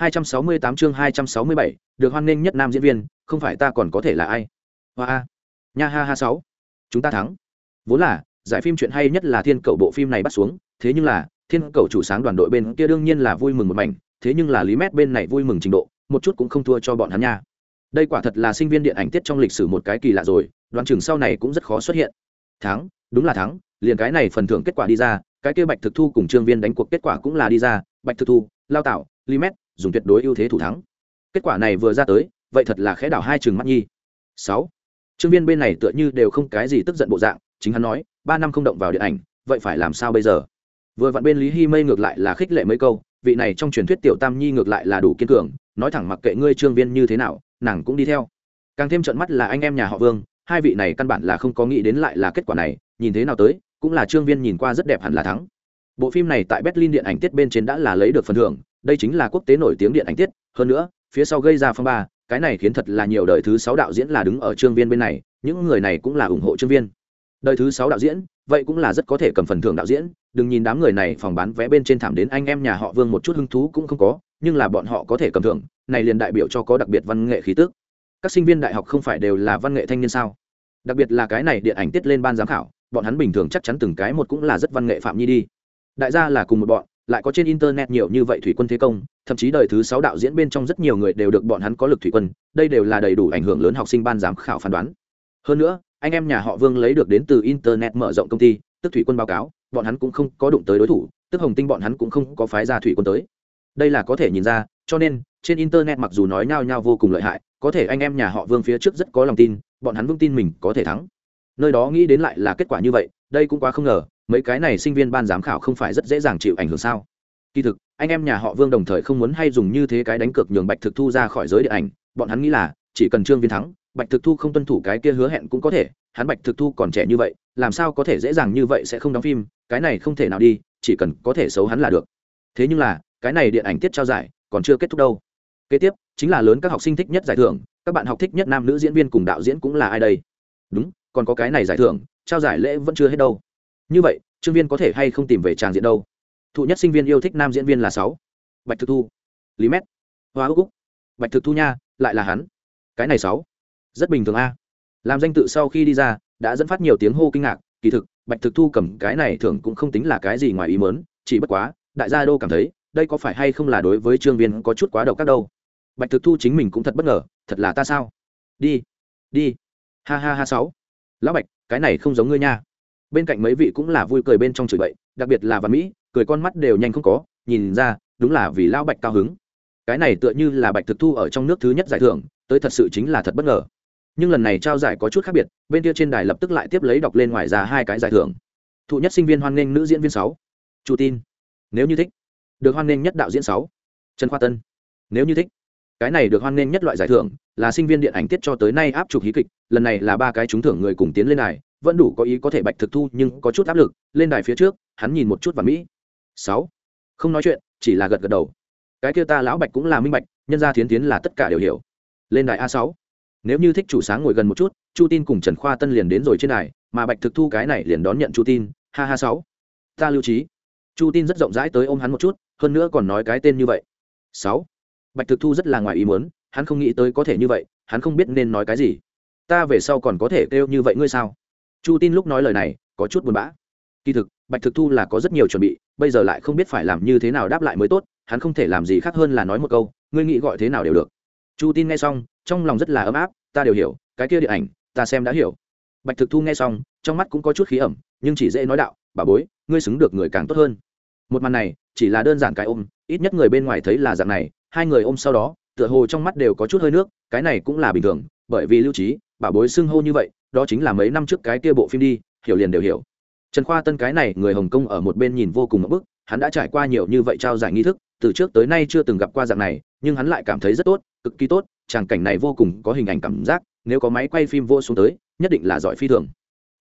268 chương 267, được hoan nghênh nhất nam diễn viên, không phải ta còn có thể là ai? Hoa a. Nha ha ha 6. Chúng ta thắng. Vốn là, giải phim chuyện hay nhất là Thiên Cầu bộ phim này bắt xuống, thế nhưng là, Thiên Cầu chủ sáng đoàn đội bên kia đương nhiên là vui mừng một mảnh, thế nhưng là Lý Mét bên này vui mừng trình độ, một chút cũng không thua cho bọn hắn nha. Đây quả thật là sinh viên điện ảnh tiết trong lịch sử một cái kỳ lạ rồi, đoán chừng sau này cũng rất khó xuất hiện. Thắng, đúng là thắng, liền cái này phần thưởng kết quả đi ra, cái kia Bạch Thực Thu cùng Trương Viên đánh cuộc kết quả cũng là đi ra, Bạch Thực Thu, Lao Tạo, Lý Mét, dùng tuyệt đối ưu thế thủ thắng. Kết quả này vừa ra tới, vậy thật là khẽ đảo hai trường mắt nhi. Sáu. Trương viên bên này tựa như đều không cái gì tức giận bộ dạng, chính hắn nói, ba năm không động vào điện ảnh, vậy phải làm sao bây giờ? Vừa vặn bên lý hy mây ngược lại là khích lệ mấy câu, vị này trong truyền thuyết tiểu tam nhi ngược lại là đủ kiên cường, nói thẳng mặc kệ ngươi trương viên như thế nào, nàng cũng đi theo. Càng thêm trận mắt là anh em nhà họ vương, hai vị này căn bản là không có nghĩ đến lại là kết quả này, nhìn thế nào tới, cũng là trương viên nhìn qua rất đẹp hẳn là thắng. Bộ phim này tại berlin điện ảnh tiết bên trên đã là lấy được phần thưởng đây chính là quốc tế nổi tiếng điện ảnh tiết, hơn nữa, phía sau gây ra phong ba, cái này khiến thật là nhiều đời thứ sáu đạo diễn là đứng ở trương viên bên này, những người này cũng là ủng hộ trương viên. Đời thứ sáu đạo diễn, vậy cũng là rất có thể cầm phần thưởng đạo diễn, đừng nhìn đám người này phòng bán vé bên trên thảm đến anh em nhà họ vương một chút hứng thú cũng không có, nhưng là bọn họ có thể cầm thưởng, này liền đại biểu cho có đặc biệt văn nghệ khí tức. Các sinh viên đại học không phải đều là văn nghệ thanh niên sao? Đặc biệt là cái này điện ảnh tiết lên ban giám khảo, bọn hắn bình thường chắc chắn từng cái một cũng là rất văn nghệ phạm nhi đi. Đại gia là cùng một bọn lại có trên internet nhiều như vậy thủy quân thế công, thậm chí đời thứ sáu đạo diễn bên trong rất nhiều người đều được bọn hắn có lực thủy quân, đây đều là đầy đủ ảnh hưởng lớn học sinh ban giám khảo phán đoán. Hơn nữa, anh em nhà họ vương lấy được đến từ internet mở rộng công ty, tức thủy quân báo cáo, bọn hắn cũng không có đụng tới đối thủ, tức hồng tinh bọn hắn cũng không có phái ra thủy quân tới. Đây là có thể nhìn ra, cho nên, trên internet mặc dù nói nhao nhao vô cùng lợi hại, có thể anh em nhà họ vương phía trước rất có lòng tin, bọn hắn vững tin mình có thể thắng. Nơi đó nghĩ đến lại là kết quả như vậy, đây cũng quá không ngờ mấy cái này sinh viên ban giám khảo không phải rất dễ dàng chịu ảnh hưởng sao? Kỳ thực, anh em nhà họ vương đồng thời không muốn hay dùng như thế cái đánh cược nhường bạch thực thu ra khỏi giới điện ảnh. Bọn hắn nghĩ là, chỉ cần trương viên thắng, bạch thực thu không tuân thủ cái kia hứa hẹn cũng có thể. Hắn bạch thực thu còn trẻ như vậy, làm sao có thể dễ dàng như vậy sẽ không đóng phim? Cái này không thể nào đi, chỉ cần có thể xấu hắn là được. Thế nhưng là, cái này điện ảnh tiết trao giải còn chưa kết thúc đâu. Kế tiếp, chính là lớn các học sinh thích nhất giải thưởng. Các bạn học thích nhất nam nữ diễn viên cùng đạo diễn cũng là ai đây? Đúng, còn có cái này giải thưởng, trao giải lễ vẫn chưa hết đâu như vậy, trương viên có thể hay không tìm về tràng diện đâu? Thụ nhất sinh viên yêu thích nam diễn viên là sáu. Bạch thực thu, lý mét, hoa ước úc. Bạch thực thu nha, lại là hắn. Cái này sáu. Rất bình thường a. Làm danh tự sau khi đi ra, đã dẫn phát nhiều tiếng hô kinh ngạc. Kỳ thực, bạch thực thu cầm cái này thường cũng không tính là cái gì ngoài ý mớn chỉ bất quá, đại gia đô cảm thấy, đây có phải hay không là đối với trương viên có chút quá độc các đâu? Bạch thực thu chính mình cũng thật bất ngờ, thật là ta sao? Đi đi. Ha ha ha sáu. Lão bạch, cái này không giống ngươi nha bên cạnh mấy vị cũng là vui cười bên trong chửi bậy, đặc biệt là văn mỹ, cười con mắt đều nhanh không có, nhìn ra, đúng là vì lao bạch cao hứng. Cái này tựa như là bạch thực thu ở trong nước thứ nhất giải thưởng, tới thật sự chính là thật bất ngờ. Nhưng lần này trao giải có chút khác biệt, bên kia trên đài lập tức lại tiếp lấy đọc lên ngoài ra hai cái giải thưởng. Thụ nhất sinh viên hoan nghênh nữ diễn viên sáu. Chu tin. Nếu như thích. Được hoan nghênh nhất đạo diễn sáu. Trần khoa tân. Nếu như thích. Cái này được hoan nghênh nhất loại giải thưởng là sinh viên điện ảnh tiết cho tới nay áp chụp hí kịch, lần này là ba cái trúng thưởng người cùng tiến lên đài vẫn đủ có ý có thể bạch thực thu nhưng có chút áp lực, lên đài phía trước, hắn nhìn một chút và mỹ. Sáu. Không nói chuyện, chỉ là gật gật đầu. Cái kia ta lão bạch cũng là minh bạch, nhân gia thiến tiến là tất cả đều hiểu. Lên đài a sáu. Nếu như thích chủ sáng ngồi gần một chút, chu tin cùng trần khoa tân liền đến rồi trên đài, mà bạch thực thu cái này liền đón nhận chu tin. Ha ha sáu. Ta lưu trí. Chu tin rất rộng rãi tới ôm hắn một chút, hơn nữa còn nói cái tên như vậy. Sáu. Bạch thực thu rất là ngoài ý muốn, hắn không nghĩ tới có thể như vậy, hắn không biết nên nói cái gì. Ta về sau còn có thể kêu như vậy ngươi sao? Chu tin lúc nói lời này, có chút buồn bã. Kỳ thực, bạch thực thu là có rất nhiều chuẩn bị, bây giờ lại không biết phải làm như thế nào đáp lại mới tốt, hắn không thể làm gì khác hơn là nói một câu, ngươi nghĩ gọi thế nào đều được. Chu tin nghe xong, trong lòng rất là ấm áp, ta đều hiểu, cái kia điện ảnh, ta xem đã hiểu. Bạch thực thu nghe xong, trong mắt cũng có chút khí ẩm, nhưng chỉ dễ nói đạo, bà bối, ngươi xứng được người càng tốt hơn. Một màn này, chỉ là đơn giản cái ôm, ít nhất người bên ngoài thấy là dạng này, hai người ôm sau đó, tựa hồ trong mắt đều có chút hơi nước, cái này cũng là bình thường, bởi vì lưu trí, bà bối xưng hô như vậy đó chính là mấy năm trước cái kia bộ phim đi, hiểu liền đều hiểu. Trần khoa tân cái này người hồng kông ở một bên nhìn vô cùng ngẫm bức, hắn đã trải qua nhiều như vậy trao giải nghi thức, từ trước tới nay chưa từng gặp qua dạng này, nhưng hắn lại cảm thấy rất tốt, cực kỳ tốt, tràng cảnh này vô cùng có hình ảnh cảm giác, nếu có máy quay phim vô xuống tới, nhất định là giỏi phi thường.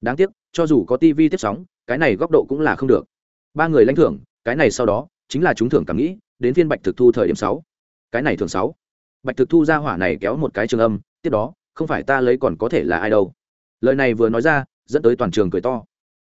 Đáng tiếc, cho dù có tv tiếp sóng, cái này góc độ cũng là không được. Ba người lãnh thưởng, cái này sau đó, chính là chúng thưởng cảm nghĩ, đến phiên bạch thực thu thời điểm sáu. Cái này thường sáu. Bạch thực thu ra hỏa này kéo một cái trường âm, tiếp đó, không phải ta lấy còn có thể là ai đâu lời này vừa nói ra, dẫn tới toàn trường cười to.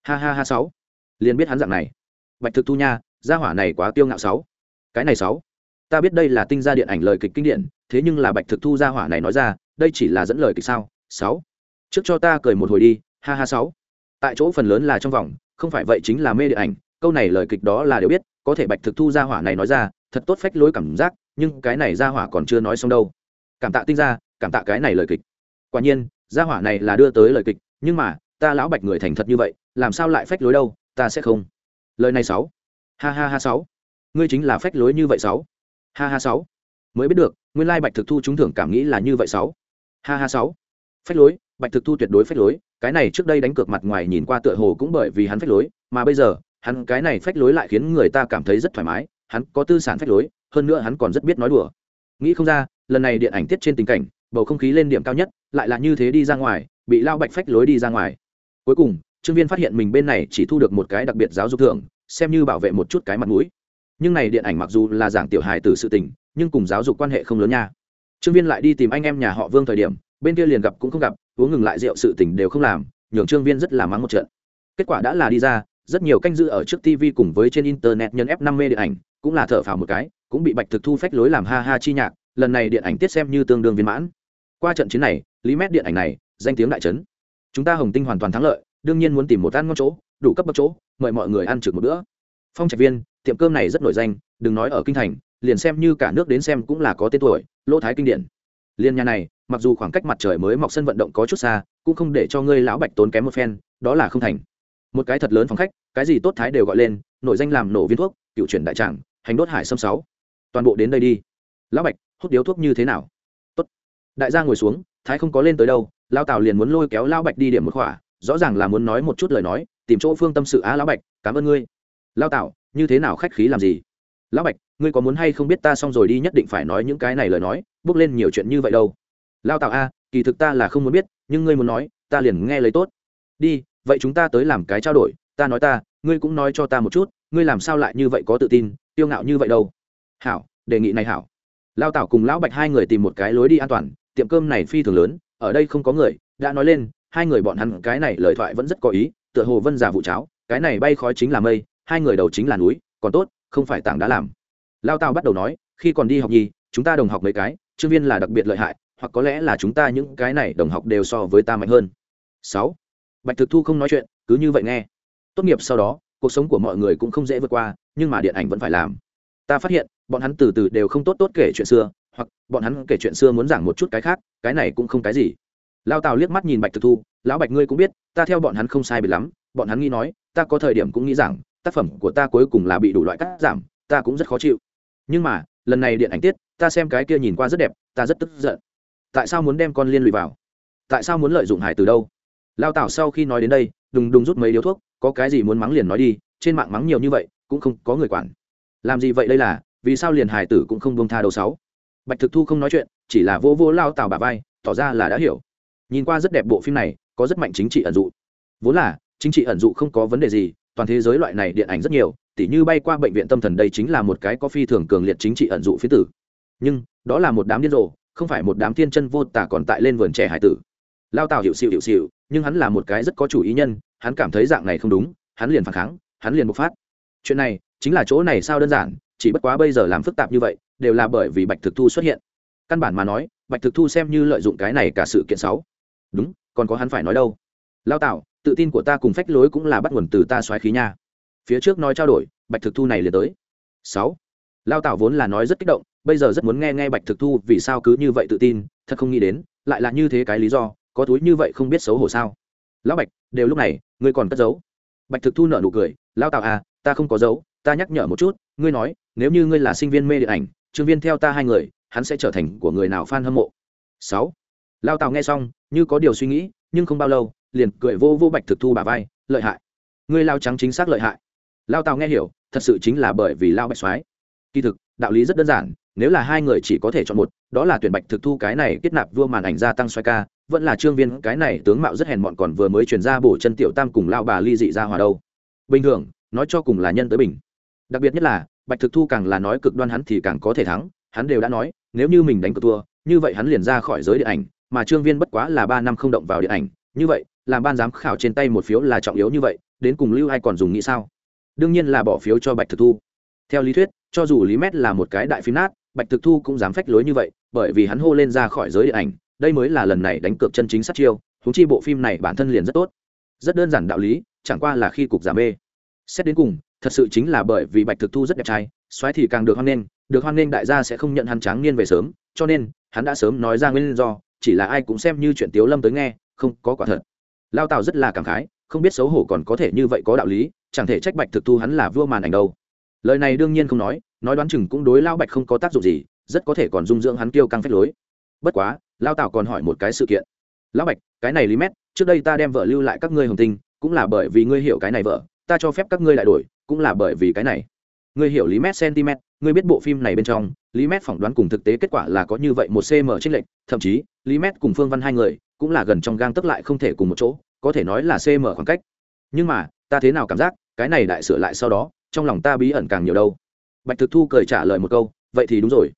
Ha ha ha sáu. Liền biết hắn dạng này. Bạch thực thu nha, gia hỏa này quá tiêu ngạo sáu. Cái này sáu. Ta biết đây là tinh gia điện ảnh lời kịch kinh điển, thế nhưng là bạch thực thu gia hỏa này nói ra, đây chỉ là dẫn lời kịch sao? Sáu. Trước cho ta cười một hồi đi, ha ha sáu. Tại chỗ phần lớn là trong vòng, không phải vậy chính là mê điện ảnh, câu này lời kịch đó là đều biết, có thể bạch thực thu gia hỏa này nói ra, thật tốt phách lối cảm giác, nhưng cái này gia hỏa còn chưa nói xong đâu. Cảm tạ tinh gia, cảm tạ cái này lời kịch. Quả nhiên gia hỏa này là đưa tới lời kịch, nhưng mà, ta lão bạch người thành thật như vậy, làm sao lại phách lối đâu, ta sẽ không. Lời này sáu. Ha ha ha sáu. Ngươi chính là phách lối như vậy sáu. Ha ha sáu. Mới biết được, nguyên lai bạch thực thu chúng thưởng cảm nghĩ là như vậy sáu. Ha ha sáu. Phách lối, bạch thực thu tuyệt đối phách lối, cái này trước đây đánh cược mặt ngoài nhìn qua tựa hồ cũng bởi vì hắn phách lối, mà bây giờ, hắn cái này phách lối lại khiến người ta cảm thấy rất thoải mái, hắn có tư sản phách lối, hơn nữa hắn còn rất biết nói đùa. Nghĩ không ra, lần này điện ảnh tiết trên tình cảnh bầu không khí lên điểm cao nhất, lại là như thế đi ra ngoài, bị lao bạch phách lối đi ra ngoài. Cuối cùng, trương viên phát hiện mình bên này chỉ thu được một cái đặc biệt giáo dục thưởng xem như bảo vệ một chút cái mặt mũi. Nhưng này điện ảnh mặc dù là giảng tiểu hài từ sự tình, nhưng cùng giáo dục quan hệ không lớn nha. Trương viên lại đi tìm anh em nhà họ vương thời điểm, bên kia liền gặp cũng không gặp, uống ngừng lại rượu sự tình đều không làm, nhường trương viên rất là mắng một trận. Kết quả đã là đi ra, rất nhiều canh dự ở trước tv cùng với trên internet nhân f 5 mê điện ảnh, cũng là thở phào một cái, cũng bị bạch thực thu phách lối làm ha ha chi nhạc, lần này điện ảnh tiết xem như tương đương viên mãn qua trận chiến này, lý mét điện ảnh này, danh tiếng đại trấn. Chúng ta hồng tinh hoàn toàn thắng lợi, đương nhiên muốn tìm một ăn ngon chỗ, đủ cấp bậc chỗ, mời mọi người ăn trực một bữa. Phong trạch viên, tiệm cơm này rất nổi danh, đừng nói ở kinh thành, liền xem như cả nước đến xem cũng là có tên tuổi, lỗ thái kinh điển liên nhà này, mặc dù khoảng cách mặt trời mới mọc sân vận động có chút xa, cũng không để cho ngươi lão bạch tốn kém một phen, đó là không thành. Một cái thật lớn phòng khách, cái gì tốt thái đều gọi lên, nổi danh làm nổ viên thuốc, cựu chuyển đại tràng, hành đốt hải sâm sáu. Toàn bộ đến đây đi. Lão bạch, hút điếu thuốc như thế nào? Đại gia ngồi xuống, thái không có lên tới đâu lao tào liền muốn lôi kéo lão bạch đi điểm một khỏa, rõ ràng là muốn nói một chút lời nói, tìm chỗ phương tâm sự á lão bạch, cảm ơn ngươi. Lao tào, như thế nào khách khí làm gì? Lão bạch, ngươi có muốn hay không biết ta xong rồi đi nhất định phải nói những cái này lời nói, bước lên nhiều chuyện như vậy đâu. Lao tào a, kỳ thực ta là không muốn biết, nhưng ngươi muốn nói, ta liền nghe lấy tốt. Đi, vậy chúng ta tới làm cái trao đổi, ta nói ta, ngươi cũng nói cho ta một chút, ngươi làm sao lại như vậy có tự tin, tiêu ngạo như vậy đâu. Hảo, đề nghị này hảo. Lao tảo cùng lão bạch hai người tìm một cái lối đi an toàn tiệm cơm này phi thường lớn, ở đây không có người, đã nói lên, hai người bọn hắn cái này lời thoại vẫn rất có ý, tựa hồ vân giả vụ cháo, cái này bay khói chính là mây, hai người đầu chính là núi, còn tốt, không phải tảng đã làm. Lao tao bắt đầu nói, khi còn đi học nhi chúng ta đồng học mấy cái, trương viên là đặc biệt lợi hại, hoặc có lẽ là chúng ta những cái này đồng học đều so với ta mạnh hơn. Sáu. Bạch thực thu không nói chuyện, cứ như vậy nghe. Tốt nghiệp sau đó, cuộc sống của mọi người cũng không dễ vượt qua, nhưng mà điện ảnh vẫn phải làm. Ta phát hiện, bọn hắn từ từ đều không tốt tốt kể chuyện xưa hoặc bọn hắn kể chuyện xưa muốn giảng một chút cái khác, cái này cũng không cái gì. Lao tào liếc mắt nhìn bạch thực thu, lão bạch ngươi cũng biết, ta theo bọn hắn không sai biệt lắm, bọn hắn nghĩ nói, ta có thời điểm cũng nghĩ rằng tác phẩm của ta cuối cùng là bị đủ loại cắt giảm, ta cũng rất khó chịu. Nhưng mà, lần này điện ảnh tiết, ta xem cái kia nhìn qua rất đẹp, ta rất tức giận. Tại sao muốn đem con liên lụy vào? Tại sao muốn lợi dụng hải từ đâu? Lao tảo sau khi nói đến đây, đùng đùng rút mấy điếu thuốc, có cái gì muốn mắng liền nói đi, trên mạng mắng nhiều như vậy, cũng không có người quản. Làm gì vậy đây là, vì sao liền hải tử cũng không bông tha đầu sáu? Bạch thực thu không nói chuyện, chỉ là vô vô lao tào bà vai, tỏ ra là đã hiểu. Nhìn qua rất đẹp bộ phim này, có rất mạnh chính trị ẩn dụ. Vốn là, chính trị ẩn dụ không có vấn đề gì, toàn thế giới loại này điện ảnh rất nhiều, tỉ như bay qua bệnh viện tâm thần đây chính là một cái có phi thường cường liệt chính trị ẩn dụ phía tử. Nhưng, đó là một đám điên rồ, không phải một đám thiên chân vô tả còn tại lên vườn trẻ hải tử. Lao tào hiệu xịu hiệu xịu nhưng hắn là một cái rất có chủ ý nhân, hắn cảm thấy dạng này không đúng, hắn liền phản kháng, hắn liền bộc phát. Chuyện này, chính là chỗ này sao đơn giản, chỉ bất quá bây giờ làm phức tạp như vậy đều là bởi vì bạch thực thu xuất hiện. Căn bản mà nói, bạch thực thu xem như lợi dụng cái này cả sự kiện sáu đúng, còn có hắn phải nói đâu. Lao tạo tự tin của ta cùng phách lối cũng là bắt nguồn từ ta xoáy khí nha. Phía trước nói trao đổi, bạch thực thu này liền tới. Sáu. Lao tạo vốn là nói rất kích động, bây giờ rất muốn nghe nghe bạch thực thu vì sao cứ như vậy tự tin, thật không nghĩ đến, lại là như thế cái lý do, có túi như vậy không biết xấu hổ sao. Lão bạch, đều lúc này, ngươi còn cất giấu. Bạch thực thu nợ nụ cười, lao tạo à ta không có giấu, ta nhắc nhở một chút, ngươi nói, nếu như ngươi là sinh viên mê điện ảnh Trương viên theo ta hai người, hắn sẽ trở thành của người nào f a n hâm mộ. Sáu. Lao tào nghe xong, như có điều suy nghĩ, nhưng không bao lâu, liền cười vô vô bạch thực thu bà vai, lợi hại. Ngươi lao trắng chính xác lợi hại. Lao tào nghe hiểu, thật sự chính là bởi vì lao bạch soái. Kỳ thực, đạo lý rất đơn giản, nếu là hai người chỉ có thể chọn một, đó là tuyển bạch thực thu cái này kết nạp vua màn ảnh gia tăng xoay ca, vẫn là trương viên cái này tướng mạo rất hèn mọn còn vừa mới chuyển ra bổ chân tiểu tam cùng lao bà ly dị ra hòa đâu. Bình thường, nói cho cùng là nhân tới bình. Đặc biệt nhất là bạch thực thu càng là nói cực đoan hắn thì càng có thể thắng, hắn đều đã nói, nếu như mình đánh cược thua, như vậy hắn liền ra khỏi giới điện ảnh, mà trương viên bất quá là ba năm không động vào điện ảnh, như vậy, làm ban giám khảo trên tay một phiếu là trọng yếu như vậy, đến cùng lưu ai còn dùng nghĩ sao? Đương nhiên là bỏ phiếu cho bạch thực thu. Theo lý thuyết, cho dù lý mét là một cái đại phim nát, bạch thực thu cũng dám phách lối như vậy, bởi vì hắn hô lên ra khỏi giới điện ảnh, đây mới là lần này đánh cược chân chính sát chiêu húng chi bộ phim này bản thân liền rất tốt. Rất đơn giản đạo lý, chẳng qua là khi cục giả mê. Xét đến cùng thật sự chính là bởi vì bạch thực thu rất đẹp trai xoáy thì càng được hoan nghênh, được hoan nghênh đại gia sẽ không nhận hắn tráng niên về sớm, cho nên, hắn đã sớm nói ra nguyên do, chỉ là ai cũng xem như chuyện tiếu lâm tới nghe, không có quả thật. Lao tào rất là cảm khái, không biết xấu hổ còn có thể như vậy có đạo lý, chẳng thể trách bạch thực thu hắn là vua màn ảnh đâu. Lời này đương nhiên không nói nói đoán chừng cũng đối lao bạch không có tác dụng gì, rất có thể còn dung dưỡng hắn tiêu căng phép lối. Bất quá, lao tào còn hỏi một cái sự kiện. Lão bạch, cái này lý mét, trước đây ta đem vợ lưu lại các ngươi hồng tinh, cũng là bởi vì ngươi hiểu cái này vợ ta cho phép các ngươi lại đổi, cũng là bởi vì cái này. Ngươi hiểu lý mét cm ngươi biết bộ phim này bên trong, lý mét phỏng đoán cùng thực tế kết quả là có như vậy một cm trên lệch, thậm chí, lý mét cùng phương văn hai người, cũng là gần trong gang tức lại không thể cùng một chỗ, có thể nói là cm khoảng cách. Nhưng mà, ta thế nào cảm giác, cái này đại sửa lại sau đó, trong lòng ta bí ẩn càng nhiều đâu. Bạch thực thu cười trả lời một câu, vậy thì đúng rồi.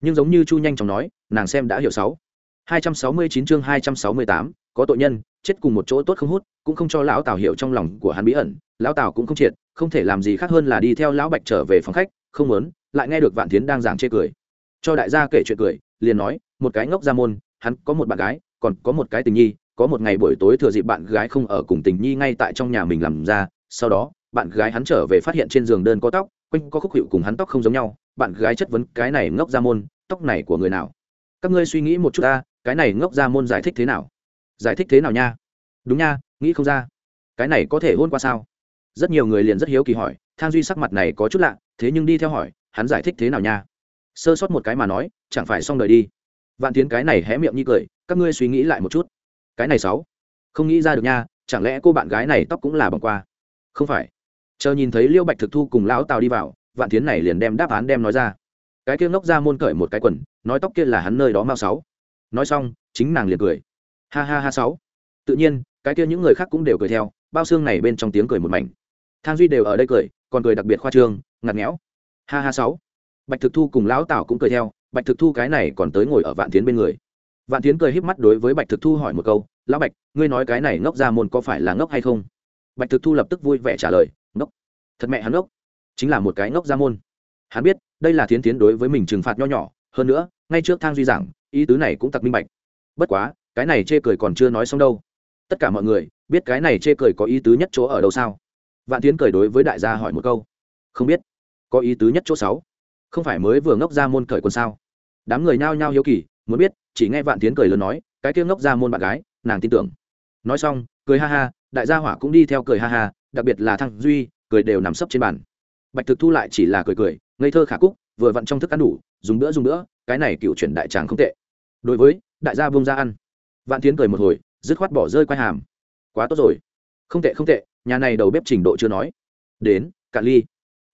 Nhưng giống như chu nhanh chóng nói, nàng xem đã hiểu sáu. hai trăm sáu mươi chín chương hai trăm sáu mươi tám, có tội nhân chết cùng một chỗ tốt không hút, cũng không cho lão tào hiểu trong lòng của hắn bí ẩn, lão tào cũng không triệt, không thể làm gì khác hơn là đi theo lão bạch trở về phòng khách, không muốn, lại nghe được vạn tiến đang giảng chê cười. Cho đại gia kể chuyện cười, liền nói, một cái ngốc ra môn, hắn có một bạn gái, còn có một cái tình nhi, có một ngày buổi tối thừa dịp bạn gái không ở cùng tình nhi ngay tại trong nhà mình làm ra, sau đó, bạn gái hắn trở về phát hiện trên giường đơn có tóc, quanh có khúc hiệu cùng hắn tóc không giống nhau, bạn gái chất vấn, cái này ngốc ra môn, tóc này của người nào? Các ngươi suy nghĩ một chút ta, cái này ngốc ra môn giải thích thế nào? Giải thích thế nào nha? Đúng nha, nghĩ không ra. Cái này có thể hôn qua sao? Rất nhiều người liền rất hiếu kỳ hỏi, thang duy sắc mặt này có chút lạ, thế nhưng đi theo hỏi, hắn giải thích thế nào nha? Sơ sót một cái mà nói, chẳng phải xong đời đi. Vạn tiến cái này hé miệng như cười, các ngươi suy nghĩ lại một chút. Cái này sáu. Không nghĩ ra được nha, chẳng lẽ cô bạn gái này tóc cũng là bằng qua? Không phải. Chờ nhìn thấy liêu bạch thực thu cùng lão tào đi vào, vạn tiến này liền đem đáp án đem nói ra. Cái kia ngốc ra môn cởi một cái quần, nói tóc kia là hắn nơi đó mau sáu. Nói xong, chính nàng liền cười ha ha ha sáu. Tự nhiên, cái kia những người khác cũng đều cười theo, bao xương này bên trong tiếng cười một mảnh. Thang duy đều ở đây cười, còn cười đặc biệt khoa trương, ngặt nghẽo. Ha ha sáu. Bạch thực thu cùng lão tảo cũng cười theo, bạch thực thu cái này còn tới ngồi ở vạn tiến bên người. Vạn tiến cười híp mắt đối với bạch thực thu hỏi một câu, lão bạch, ngươi nói cái này ngốc ra môn có phải là ngốc hay không? Bạch thực thu lập tức vui vẻ trả lời, ngốc. Thật mẹ hắn ngốc. Chính là một cái ngốc ra môn. Hắn biết, đây là tiến tiến đối với mình trừng phạt nho nhỏ, hơn nữa, ngay trước thang duy giảng, ý tứ này cũng tặc minh bạch. Bất quá cái này chê cười còn chưa nói xong đâu. Tất cả mọi người, biết cái này chê cười có ý tứ nhất chỗ ở đâu sao? Vạn tiến cười đối với đại gia hỏi một câu. Không biết. Có ý tứ nhất chỗ sáu. Không phải mới vừa ngốc ra môn cởi quần sao? Đám người nhao nhao hiếu kỳ, muốn biết, chỉ nghe vạn tiến cười lớn nói, cái kia ngốc ra môn bạn gái, nàng tin tưởng. Nói xong, cười ha ha, đại gia hỏa cũng đi theo cười ha ha, đặc biệt là thăng duy, cười đều nằm sấp trên bàn. Bạch thực thu lại chỉ là cười cười, ngây thơ khả cúc, vừa vặn trong thức ăn đủ, dùng bữa dùng bữa, cái này cựu chuyển đại tràng không tệ. Đối với, đại gia vung ra ăn vạn tiến cười một hồi, dứt khoát bỏ rơi quai hàm. Quá tốt rồi. Không tệ không tệ, nhà này đầu bếp trình độ chưa nói. Đến cạn ly.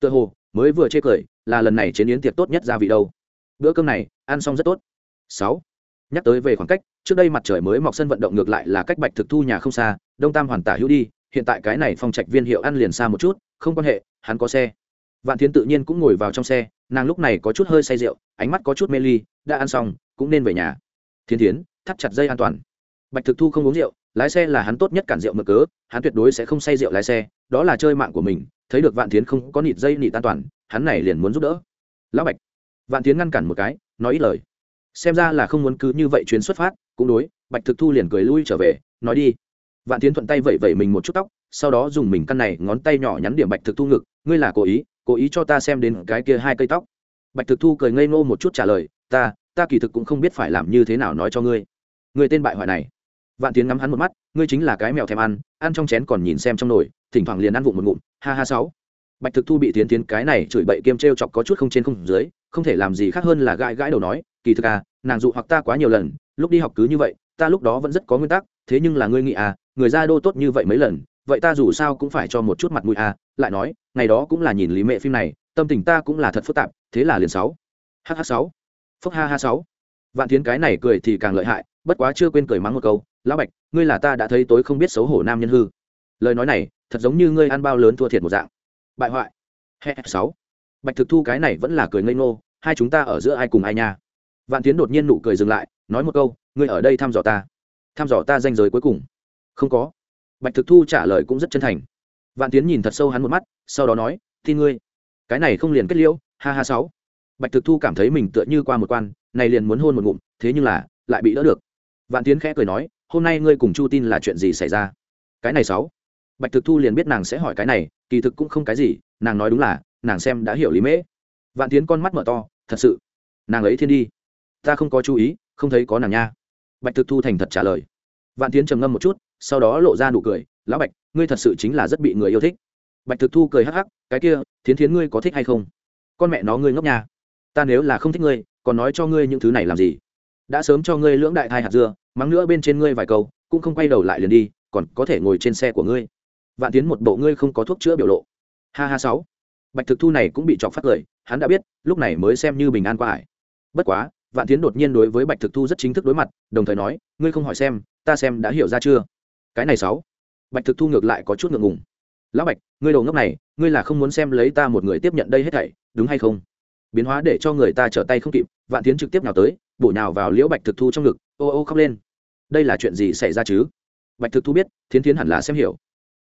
Tựa hồ, mới vừa chê cười, là lần này chế biến tiệc tốt nhất gia vị đâu. Bữa cơm này, ăn xong rất tốt. Sáu. Nhắc tới về khoảng cách, trước đây mặt trời mới mọc sân vận động ngược lại là cách bạch thực thu nhà không xa, đông tam hoàn tả hữu đi, hiện tại cái này phong trạch viên hiệu ăn liền xa một chút, không quan hệ, hắn có xe. Vạn thiến tự nhiên cũng ngồi vào trong xe, nàng lúc này có chút hơi say rượu, ánh mắt có chút mê ly, đã ăn xong, cũng nên về nhà. Thiên thiến thắt chặt dây an toàn. Bạch thực thu không uống rượu, lái xe là hắn tốt nhất cản rượu mở cớ, hắn tuyệt đối sẽ không say rượu lái xe, đó là chơi mạng của mình, thấy được vạn tiến không có nịt dây nịt an toàn, hắn này liền muốn giúp đỡ. Lão bạch, vạn tiến ngăn cản một cái, nói ít lời. Xem ra là không muốn cứ như vậy chuyến xuất phát, cũng đối, bạch thực thu liền cười lui trở về, nói đi. Vạn tiến thuận tay vẩy vẩy mình một chút tóc, sau đó dùng mình căn này ngón tay nhỏ nhắn điểm bạch thực thu ngực, ngươi là cố ý cố ý cho ta xem đến cái kia hai cây tóc. Bạch thực thu cười ngây ngô một chút trả lời, ta ta kỳ thực cũng không biết phải làm như thế nào nói cho ngươi người tên bại hoại này. Vạn tiến ngắm hắn một mắt, ngươi chính là cái mèo thèm ăn ăn trong chén còn nhìn xem trong nồi, thỉnh thoảng liền ăn vụng một ngụm, ha ha sáu. Bạch thực thu bị tiến tiến cái này chửi bậy kiêm t r e o chọc có chút không trên không dưới, không thể làm gì khác hơn là gãi gãi đầu nói, kỳ thực à nàng dụ hoặc ta quá nhiều lần, lúc đi học cứ như vậy, ta lúc đó vẫn rất có nguyên tắc, thế nhưng là ngươi nghĩ à người ra đô tốt như vậy mấy lần, vậy ta dù sao cũng phải cho một chút mặt mũi à lại nói, ngày đó cũng là nhìn lý mẹ phim này, tâm tình ta cũng là thật phức tạp, thế là liền sáu. Hh sáu. Phúc ha ha sáu vạn tiến cái này cười thì càng lợi hại, bất quá chưa quên cười mắng một câu, lão bạch, ngươi là ta đã thấy tối không biết xấu hổ nam nhân hư. Lời nói này, thật giống như ngươi ăn bao lớn thua thiệt một dạng. Bại hoại. Hè sáu. Bạch thực thu cái này vẫn là cười ngây ngô, hai chúng ta ở giữa ai cùng ai nha? Vạn tiến đột nhiên nụ cười dừng lại, nói một câu, ngươi ở đây thăm dò ta. Thăm dò ta danh giới cuối cùng. Không có. Bạch thực thu trả lời cũng rất chân thành. Vạn tiến nhìn thật sâu hắn một mắt, sau đó nói, tin ngươi. Cái này không liền kết liễu, ha ha, sáu bạch thực thu cảm thấy mình tựa như qua một quan, này liền muốn hôn một ngụm, thế nhưng là, lại bị đỡ được. Vạn tiến khẽ cười nói, hôm nay ngươi cùng chu tin là chuyện gì xảy ra? Cái này sáu. Bạch thực thu liền biết nàng sẽ hỏi cái này, kỳ thực cũng không cái gì, nàng nói đúng là, nàng xem đã hiểu lý mễ. Vạn tiến con mắt mở to, thật sự, nàng ấy thiên đi. Ta không có chú ý, không thấy có nàng nha. Bạch thực thu thành thật trả lời. Vạn tiến trầm ngâm một chút, sau đó lộ ra nụ cười, lão bạch, ngươi thật sự chính là rất bị người yêu thích. Bạch thực thu cười hắc hắc, cái kia, thiến thiến ngươi có thích hay không? Con mẹ nó ngươi ngốc nha ta nếu là không thích ngươi, còn nói cho ngươi những thứ này làm gì? Đã sớm cho ngươi lưỡng đại thai hạt dưa, mắng nữa bên trên ngươi vài câu, cũng không quay đầu lại liền đi, còn có thể ngồi trên xe của ngươi. Vạn tiến một bộ ngươi không có thuốc chữa biểu lộ. Ha ha sáu. Bạch thực thu này cũng bị chọc phát cười hắn đã biết, lúc này mới xem như bình an qua ải. Bất quá, vạn tiến đột nhiên đối với bạch thực thu rất chính thức đối mặt, đồng thời nói, ngươi không hỏi xem, ta xem đã hiểu ra chưa? Cái này sáu. Bạch thực thu ngược lại có chút ngượng ngùng. Lão bạch, ngươi đầu ngốc này, ngươi là không muốn xem lấy ta một người tiếp nhận đây hết thảy, đúng hay không? Biến hóa để cho người ta trở tay không kịp vạn tiến trực tiếp nào tới bổ nhào vào liễu bạch thực thu trong ngực ô ô khóc lên. Đây là chuyện gì xảy ra chứ? Bạch thực thu biết thiến thiến hẳn là xem hiểu.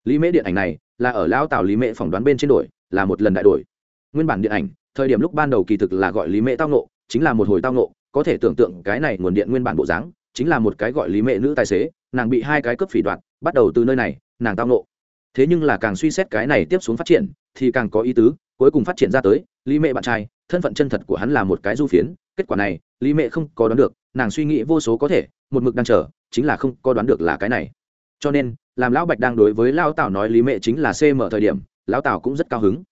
Lý mễ điện ảnh này là ở lão tào lý mễ phỏng đoán bên trên đổi là một lần đại đổi. Nguyên bản điện ảnh thời điểm lúc ban đầu kỳ thực là gọi lý mễ tao nộ chính là một hồi tao nộ có thể tưởng tượng cái này nguồn điện nguyên bản bộ dáng chính là một cái gọi lý mễ nữ tài xế nàng bị hai cái cướp phỉ đoạn, bắt đầu từ nơi này nàng tao nộ thế nhưng là càng suy xét cái này tiếp xuống phát triển thì càng có ý tứ cuối cùng phát triển ra tới, lý mẹ bạn trai, thân phận chân thật của hắn là một cái du phiến, kết quả này, lý mẹ không có đoán được, nàng suy nghĩ vô số có thể, một mực đang chờ, chính là không có đoán được là cái này. Cho nên, làm lão bạch đang đối với lão tào nói lý mẹ chính là cm thời điểm, lão tào cũng rất cao hứng.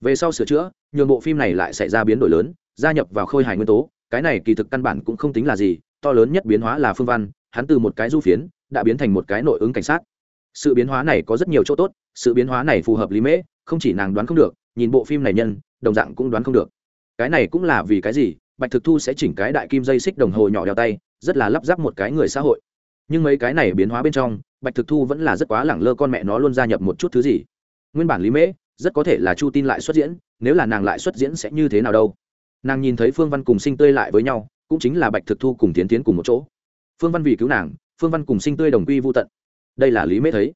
Về sau sửa chữa, nhường bộ phim này lại xảy ra biến đổi lớn, gia nhập vào khôi hài nguyên tố, cái này kỳ thực căn bản cũng không tính là gì, to lớn nhất biến hóa là phương văn, hắn từ một cái du phiến, đã biến thành một cái nội ứng cảnh sát. Sự biến hóa này có rất nhiều chỗ tốt, sự biến hóa này phù hợp lý mễ không chỉ nàng đoán không được nhìn bộ phim này nhân, đồng dạng cũng đoán không được. Cái này cũng là vì cái gì? Bạch thực thu sẽ chỉnh cái đại kim dây xích đồng hồ nhỏ đeo tay, rất là lắp ráp một cái người xã hội. Nhưng mấy cái này biến hóa bên trong, bạch thực thu vẫn là rất quá lẳng lơ con mẹ nó luôn gia nhập một chút thứ gì. Nguyên bản lý mễ, rất có thể là chu tin lại xuất diễn, nếu là nàng lại xuất diễn sẽ như thế nào đâu? Nàng nhìn thấy phương văn cùng sinh tươi lại với nhau, cũng chính là bạch thực thu cùng tiến tiến cùng một chỗ. Phương văn vì cứu nàng, phương văn cùng sinh tươi đồng quy vô tận. Đây là lý mễ thấy.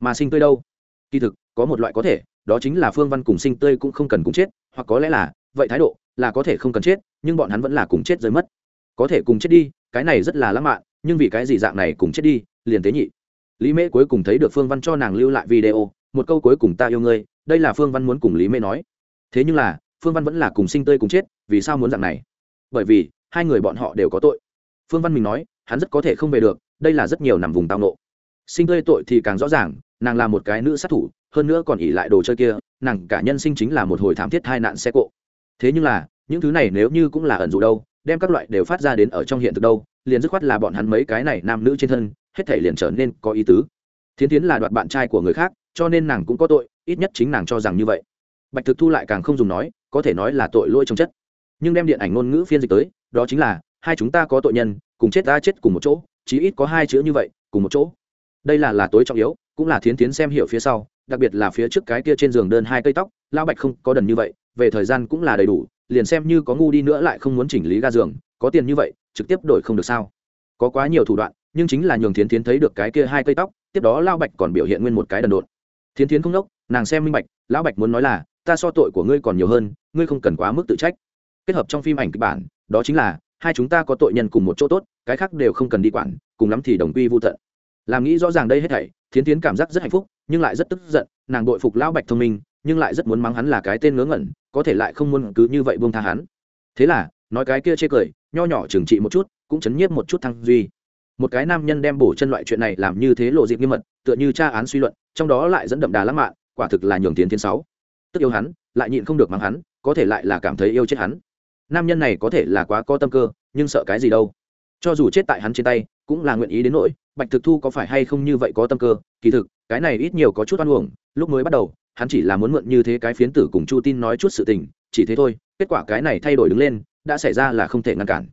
Mà sinh tươi đâu? Kỳ thực, có một loại có thể đó chính là phương văn cùng sinh tươi cũng không cần cùng chết, hoặc có lẽ là, vậy thái độ là có thể không cần chết, nhưng bọn hắn vẫn là cùng chết rơi mất. Có thể cùng chết đi, cái này rất là lãng mạn, nhưng vì cái gì dạng này cùng chết đi, liền tế nhị. Lý mễ cuối cùng thấy được phương văn cho nàng lưu lại video, một câu cuối cùng ta yêu ngươi, đây là phương văn muốn cùng lý mễ nói. Thế nhưng là, phương văn vẫn là cùng sinh tươi cùng chết, vì sao muốn dạng này? Bởi vì, hai người bọn họ đều có tội. Phương văn mình nói, hắn rất có thể không về được, đây là rất nhiều nằm vùng tao nộ sinh tươi tội thì càng rõ ràng, nàng là một cái nữ sát thủ hơn nữa còn ỉ lại đồ chơi kia, nàng cả nhân sinh chính là một hồi thảm thiết hai nạn xe cộ. Thế nhưng là, những thứ này nếu như cũng là ẩn dụ đâu, đem các loại đều phát ra đến ở trong hiện thực đâu, liền dứt khoát là bọn hắn mấy cái này nam nữ trên thân, hết thể liền trở nên có ý tứ. Thiến tiến là đoạt bạn trai của người khác, cho nên nàng cũng có tội, ít nhất chính nàng cho rằng như vậy. Bạch thực thu lại càng không dùng nói, có thể nói là tội lỗi trong chất. Nhưng đem điện ảnh ngôn ngữ phiên dịch tới, đó chính là, hai chúng ta có tội nhân, cùng chết ta chết cùng một chỗ, chí ít có hai chữ như vậy, cùng một chỗ. Đây là là tối trọng yếu, cũng là thiến tiến xem hiểu phía sau đặc biệt là phía trước cái kia trên giường đơn hai cây tóc, lão bạch không có đần như vậy, về thời gian cũng là đầy đủ, liền xem như có ngu đi nữa lại không muốn chỉnh lý ga giường, có tiền như vậy, trực tiếp đổi không được sao? Có quá nhiều thủ đoạn, nhưng chính là nhường thiến thiến thấy được cái kia hai cây tóc, tiếp đó lão bạch còn biểu hiện nguyên một cái đần độn. Thiến thiến không đốc, nàng xem minh bạch, lão bạch muốn nói là, ta so tội của ngươi còn nhiều hơn, ngươi không cần quá mức tự trách. Kết hợp trong phim ảnh kịch bản, đó chính là, hai chúng ta có tội nhân cùng một chỗ tốt, cái khác đều không cần đi quản, cùng lắm thì đồng quy vô tận. Làm nghĩ rõ ràng đây hết thảy, thiến tiến cảm giác rất hạnh phúc nhưng lại rất tức giận, nàng đội phục lão bạch thông minh, nhưng lại rất muốn mắng hắn là cái tên ngớ ngẩn, có thể lại không muốn cứ như vậy buông tha hắn. Thế là, nói cái kia chê cười, nho nhỏ trừng trị một chút, cũng chấn nhiếp một chút thăng duy. Một cái nam nhân đem bổ chân loại chuyện này làm như thế lộ dịp nghiêm mật, tựa như tra án suy luận, trong đó lại dẫn đậm đà lãng mạn, quả thực là nhường tiến thiên sáu. Tức yêu hắn, lại nhịn không được mắng hắn, có thể lại là cảm thấy yêu chết hắn. Nam nhân này có thể là quá có tâm cơ, nhưng sợ cái gì đâu. Cho dù chết tại hắn trên tay, cũng là nguyện ý đến nỗi, bạch thực thu có phải hay không như vậy có tâm cơ, kỳ thực cái này ít nhiều có chút oan uổng, lúc mới bắt đầu, hắn chỉ là muốn mượn như thế cái phiến tử cùng chu tin nói chút sự tình, chỉ thế thôi, kết quả cái này thay đổi đứng lên, đã xảy ra là không thể ngăn cản.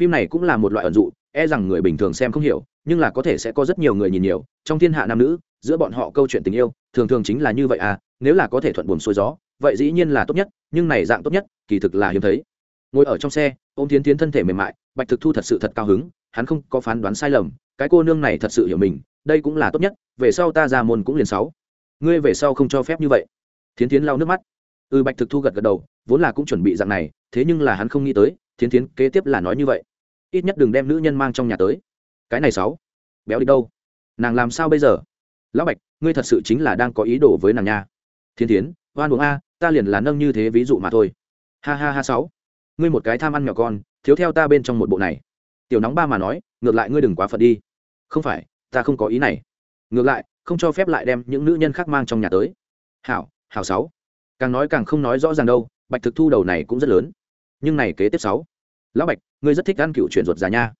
Phim này cũng là một loại ẩn dụ e rằng người bình thường xem không hiểu, nhưng là có thể sẽ có rất nhiều người nhìn nhiều, trong thiên hạ nam nữ, giữa bọn họ câu chuyện tình yêu, thường thường chính là như vậy à nếu là có thể thuận buồm xuôi gió, vậy dĩ nhiên là tốt nhất, nhưng này dạng tốt nhất, kỳ thực là hiếm thấy. Ngồi ở trong xe ô m tiến tiến thân thể mềm mại, bạch thực thu thật sự thật cao hứng, hắn không có phán đoán sai lầm, cái cô nương này thật sự hiểu mình đây cũng là tốt nhất, về sau ta ra môn cũng liền sáu. Ngươi về sau không cho phép như vậy. Thiến tiến lau nước mắt. Ừ bạch thực thu gật gật đầu, vốn là cũng chuẩn bị dạng này, thế nhưng là hắn không nghĩ tới, thiến thiến kế tiếp là nói như vậy. Ít nhất đừng đem nữ nhân mang trong nhà tới. Cái này sáu. Béo đi đâu? Nàng làm sao bây giờ? Lão bạch, ngươi thật sự chính là đang có ý đồ với nàng nha. Thiên tiến oan uống a, ta liền là nâng như thế ví dụ mà thôi. Ha ha ha sáu. Ngươi một cái tham ăn nhỏ con, thiếu theo ta bên trong một bộ này. Tiểu nóng ba mà nói, ngược lại ngươi đừng quá phật đi. Không phải ta không có ý này. Ngược lại không cho phép lại đem những nữ nhân khác mang trong nhà tới. Hảo hảo sáu. Càng nói càng không nói rõ ràng đâu bạch thực thu đầu này cũng rất lớn. Nhưng này kế tiếp sáu. Lão bạch ngươi rất thích ăn cựu chuyển ruột già nha.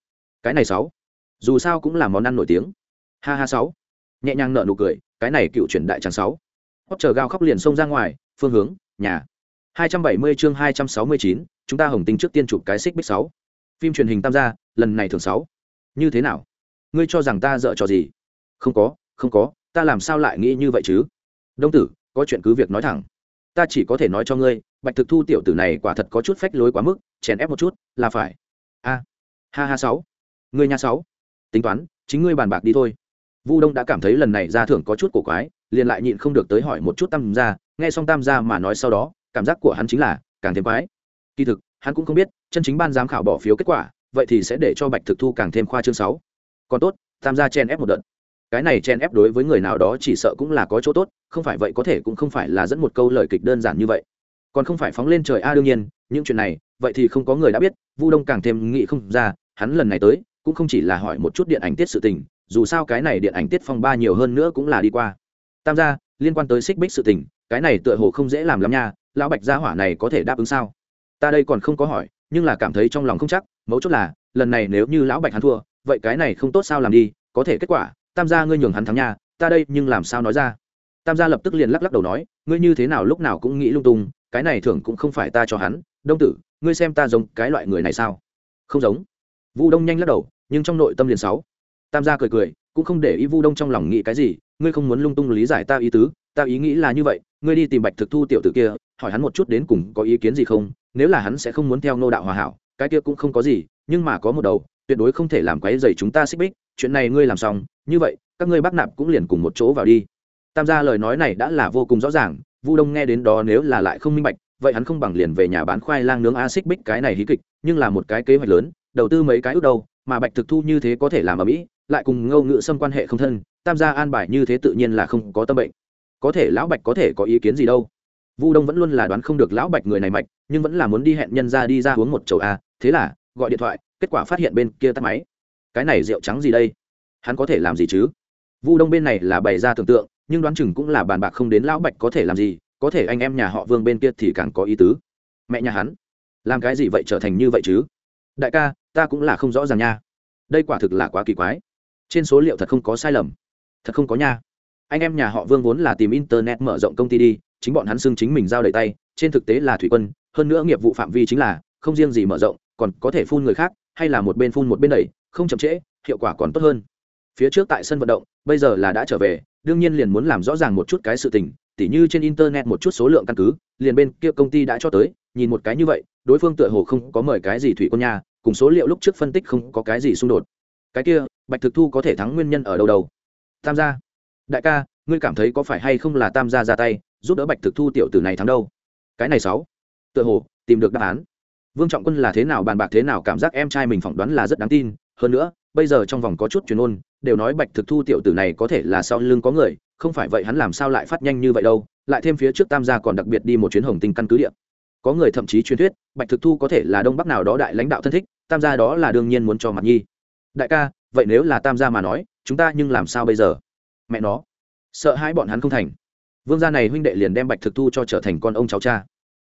Cái này sáu. Dù sao cũng là món ăn nổi tiếng. Ha ha sáu. Nhẹ nhàng nợ nụ cười cái này cựu chuyển đại tràng sáu. Hót chờ gao khóc liền xông ra ngoài phương hướng nhà. 270 chương 269, chúng ta hồng tinh trước tiên chụp cái xích bích sáu. Phim truyền hình tam gia lần này thường sáu. Như thế nào? Ngươi cho rằng ta dợ trò gì? Không có không có, ta làm sao lại nghĩ như vậy chứ? Đông tử, có chuyện cứ việc nói thẳng. Ta chỉ có thể nói cho ngươi, bạch thực thu tiểu tử này quả thật có chút phách lối quá mức, chèn ép một chút, là phải. A. Ha ha sáu. Ngươi nhà sáu. Tính toán, chính ngươi bàn bạc đi thôi. Vu đông đã cảm thấy lần này ra thưởng có chút cổ quái, liền lại nhịn không được tới hỏi một chút tam gia, nghe xong tam gia mà nói sau đó, cảm giác của hắn chính là càng thêm quái. Kỳ thực, hắn cũng không biết, chân chính ban giám khảo bỏ phiếu kết quả, vậy thì sẽ để cho bạch thực thu càng thêm khoa chương sáu còn tốt tam gia chen ép một đợt. Cái này chen ép đối với người nào đó chỉ sợ cũng là có chỗ tốt, không phải vậy có thể cũng không phải là dẫn một câu lời kịch đơn giản như vậy. Còn không phải phóng lên trời a à, đương nhiên, những chuyện này, vậy thì không có người đã biết, vu đông càng thêm nghĩ không ra, hắn lần này tới, cũng không chỉ là hỏi một chút điện ảnh tiết sự tình, dù sao cái này điện ảnh tiết phong ba nhiều hơn nữa cũng là đi qua. Tam gia, liên quan tới xích bích sự tình, cái này tựa hồ không dễ làm lắm nha, lão bạch gia hỏa này có thể đáp ứng sao? Ta đây còn không có hỏi, nhưng là cảm thấy trong lòng không chắc, mấu chốt là, lần này nếu như lão bạch hắn thua vậy cái này không tốt sao làm đi, có thể kết quả, tam gia ngươi nhường hắn thắng nha, ta đây nhưng làm sao nói ra? Tam gia lập tức liền lắc lắc đầu nói, ngươi như thế nào lúc nào cũng nghĩ lung tung, cái này thường cũng không phải ta cho hắn, đông tử, ngươi xem ta giống cái loại người này sao? Không giống. Vu đông nhanh lắc đầu, nhưng trong nội tâm liền sáu. Tam gia cười cười, cũng không để ý vu đông trong lòng nghĩ cái gì, ngươi không muốn lung tung lý giải ta ý tứ, ta ý nghĩ là như vậy, ngươi đi tìm bạch thực thu tiểu tử kia, hỏi hắn một chút đến cùng có ý kiến gì không, nếu là hắn sẽ không muốn theo nô đạo hòa hảo, cái kia cũng không có gì, nhưng mà có một đầu tuyệt đối không thể làm quấy dày chúng ta xích bích, chuyện này ngươi làm xong, như vậy, các ngươi bác nạp cũng liền cùng một chỗ vào đi. Tam gia lời nói này đã là vô cùng rõ ràng, vu đông nghe đến đó nếu là lại không minh bạch, vậy hắn không bằng liền về nhà bán khoai lang nướng a xích bích cái này hí kịch, nhưng là một cái kế hoạch lớn, đầu tư mấy cái ước đâu, mà bạch thực thu như thế có thể làm ở mỹ, lại cùng ngâu ngự xâm quan hệ không thân, tam gia an bài như thế tự nhiên là không có tâm bệnh. Có thể lão bạch có thể có ý kiến gì đâu. Vu đông vẫn luôn là đoán không được lão bạch người này mạch, nhưng vẫn là muốn đi hẹn nhân ra đi ra uống một chầu a, thế là, gọi điện thoại kết quả phát hiện bên kia tắt máy. Cái này rượu trắng gì đây? Hắn có thể làm gì chứ? Vu đông bên này là bày ra tưởng tượng, nhưng đoán chừng cũng là bàn bạc không đến lão bạch có thể làm gì, có thể anh em nhà họ vương bên kia thì càng có ý tứ. Mẹ nhà hắn, làm cái gì vậy trở thành như vậy chứ? Đại ca, ta cũng là không rõ ràng nha. Đây quả thực là quá kỳ quái. Trên số liệu thật không có sai lầm. Thật không có nha. Anh em nhà họ vương vốn là tìm internet mở rộng công ty đi, chính bọn hắn xưng chính mình giao đầy tay, trên thực tế là thủy quân, hơn nữa nghiệp vụ phạm vi chính là không riêng gì mở rộng, còn có thể phun người khác hay là một bên phun một bên đẩy, không chậm trễ, hiệu quả còn tốt hơn. Phía trước tại sân vận động, bây giờ là đã trở về, đương nhiên liền muốn làm rõ ràng một chút cái sự tình, tỉ như trên internet một chút số lượng căn cứ, liền bên kia công ty đã cho tới, nhìn một cái như vậy, đối phương tựa hồ không có mời cái gì thủy quân nhà cùng số liệu lúc trước phân tích không có cái gì xung đột. Cái kia, bạch thực thu có thể thắng nguyên nhân ở đâu đâu? Tam gia. Đại ca, ngươi cảm thấy có phải hay không là tam gia ra tay, giúp đỡ bạch thực thu tiểu tử này thắng đâu? Cái này sáu. Tựa hồ, tìm được đáp án vương trọng quân là thế nào bàn bạc thế nào cảm giác em trai mình phỏng đoán là rất đáng tin. Hơn nữa, bây giờ trong vòng có chút truyền ôn, đều nói bạch thực thu tiểu tử này có thể là sau lưng có người, không phải vậy hắn làm sao lại phát nhanh như vậy đâu, lại thêm phía trước tam gia còn đặc biệt đi một chuyến hồng tinh căn cứ địa. Có người thậm chí truyền thuyết, bạch thực thu có thể là đông bắc nào đó đại lãnh đạo thân thích, tam gia đó là đương nhiên muốn cho mặt nhi. Đại ca, vậy nếu là tam gia mà nói, chúng ta nhưng làm sao bây giờ? Mẹ nó, sợ hai bọn hắn không thành. Vương gia này huynh đệ liền đem bạch thực thu cho trở thành con ông cháu cha.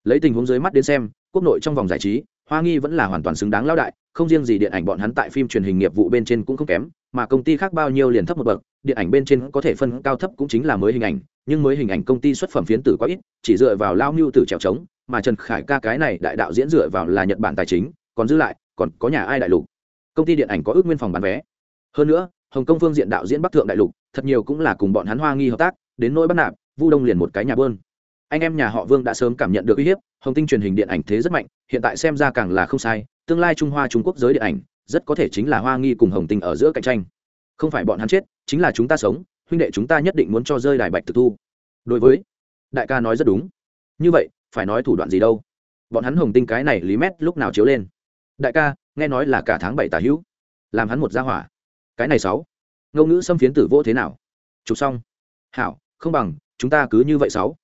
Lấy tình huống dưới mắt đến xem quốc nội trong vòng giải trí, hoa nghi vẫn là hoàn toàn xứng đáng lão đại, không riêng gì điện ảnh bọn hắn tại phim truyền hình nghiệp vụ bên trên cũng không kém, mà công ty khác bao nhiêu liền thấp một bậc, điện ảnh bên trên có thể phân cao thấp cũng chính là mới hình ảnh, nhưng mới hình ảnh công ty xuất phẩm phiến tử quá ít, chỉ dựa vào lao mưu tử trèo trống, mà trần khải ca cái này đại đạo diễn dựa vào là nhật bản tài chính, còn giữ lại, còn có nhà ai đại lục. Công ty điện ảnh có ước nguyên phòng bán vé. Hơn nữa, hồng kông phương diện đạo diễn bắc thượng đại lục, thật nhiều cũng là cùng bọn hắn hoa nghi hợp tác, đến nỗi bắt nạp, vu đông liền một cái nhà bơn anh em nhà họ vương đã sớm cảm nhận được uy hiếp, hồng tinh truyền hình điện ảnh thế rất mạnh, hiện tại xem ra càng là không sai, tương lai trung hoa trung quốc giới điện ảnh rất có thể chính là hoa nghi cùng hồng tinh ở giữa cạnh tranh. Không phải bọn hắn chết, chính là chúng ta sống, huynh đệ chúng ta nhất định muốn cho rơi đài bạch thực thu. Đối với đại ca nói rất đúng. Như vậy, phải nói thủ đoạn gì đâu? Bọn hắn hồng tinh cái này lý mét lúc nào chiếu lên? Đại ca, nghe nói là cả tháng bảy tà hữu. Làm hắn một gia hỏa. Cái này sáu. Ngôn ngữ xâm phiến tử vô thế nào? Chụp xong. Hảo, không bằng, chúng ta cứ như vậy sáu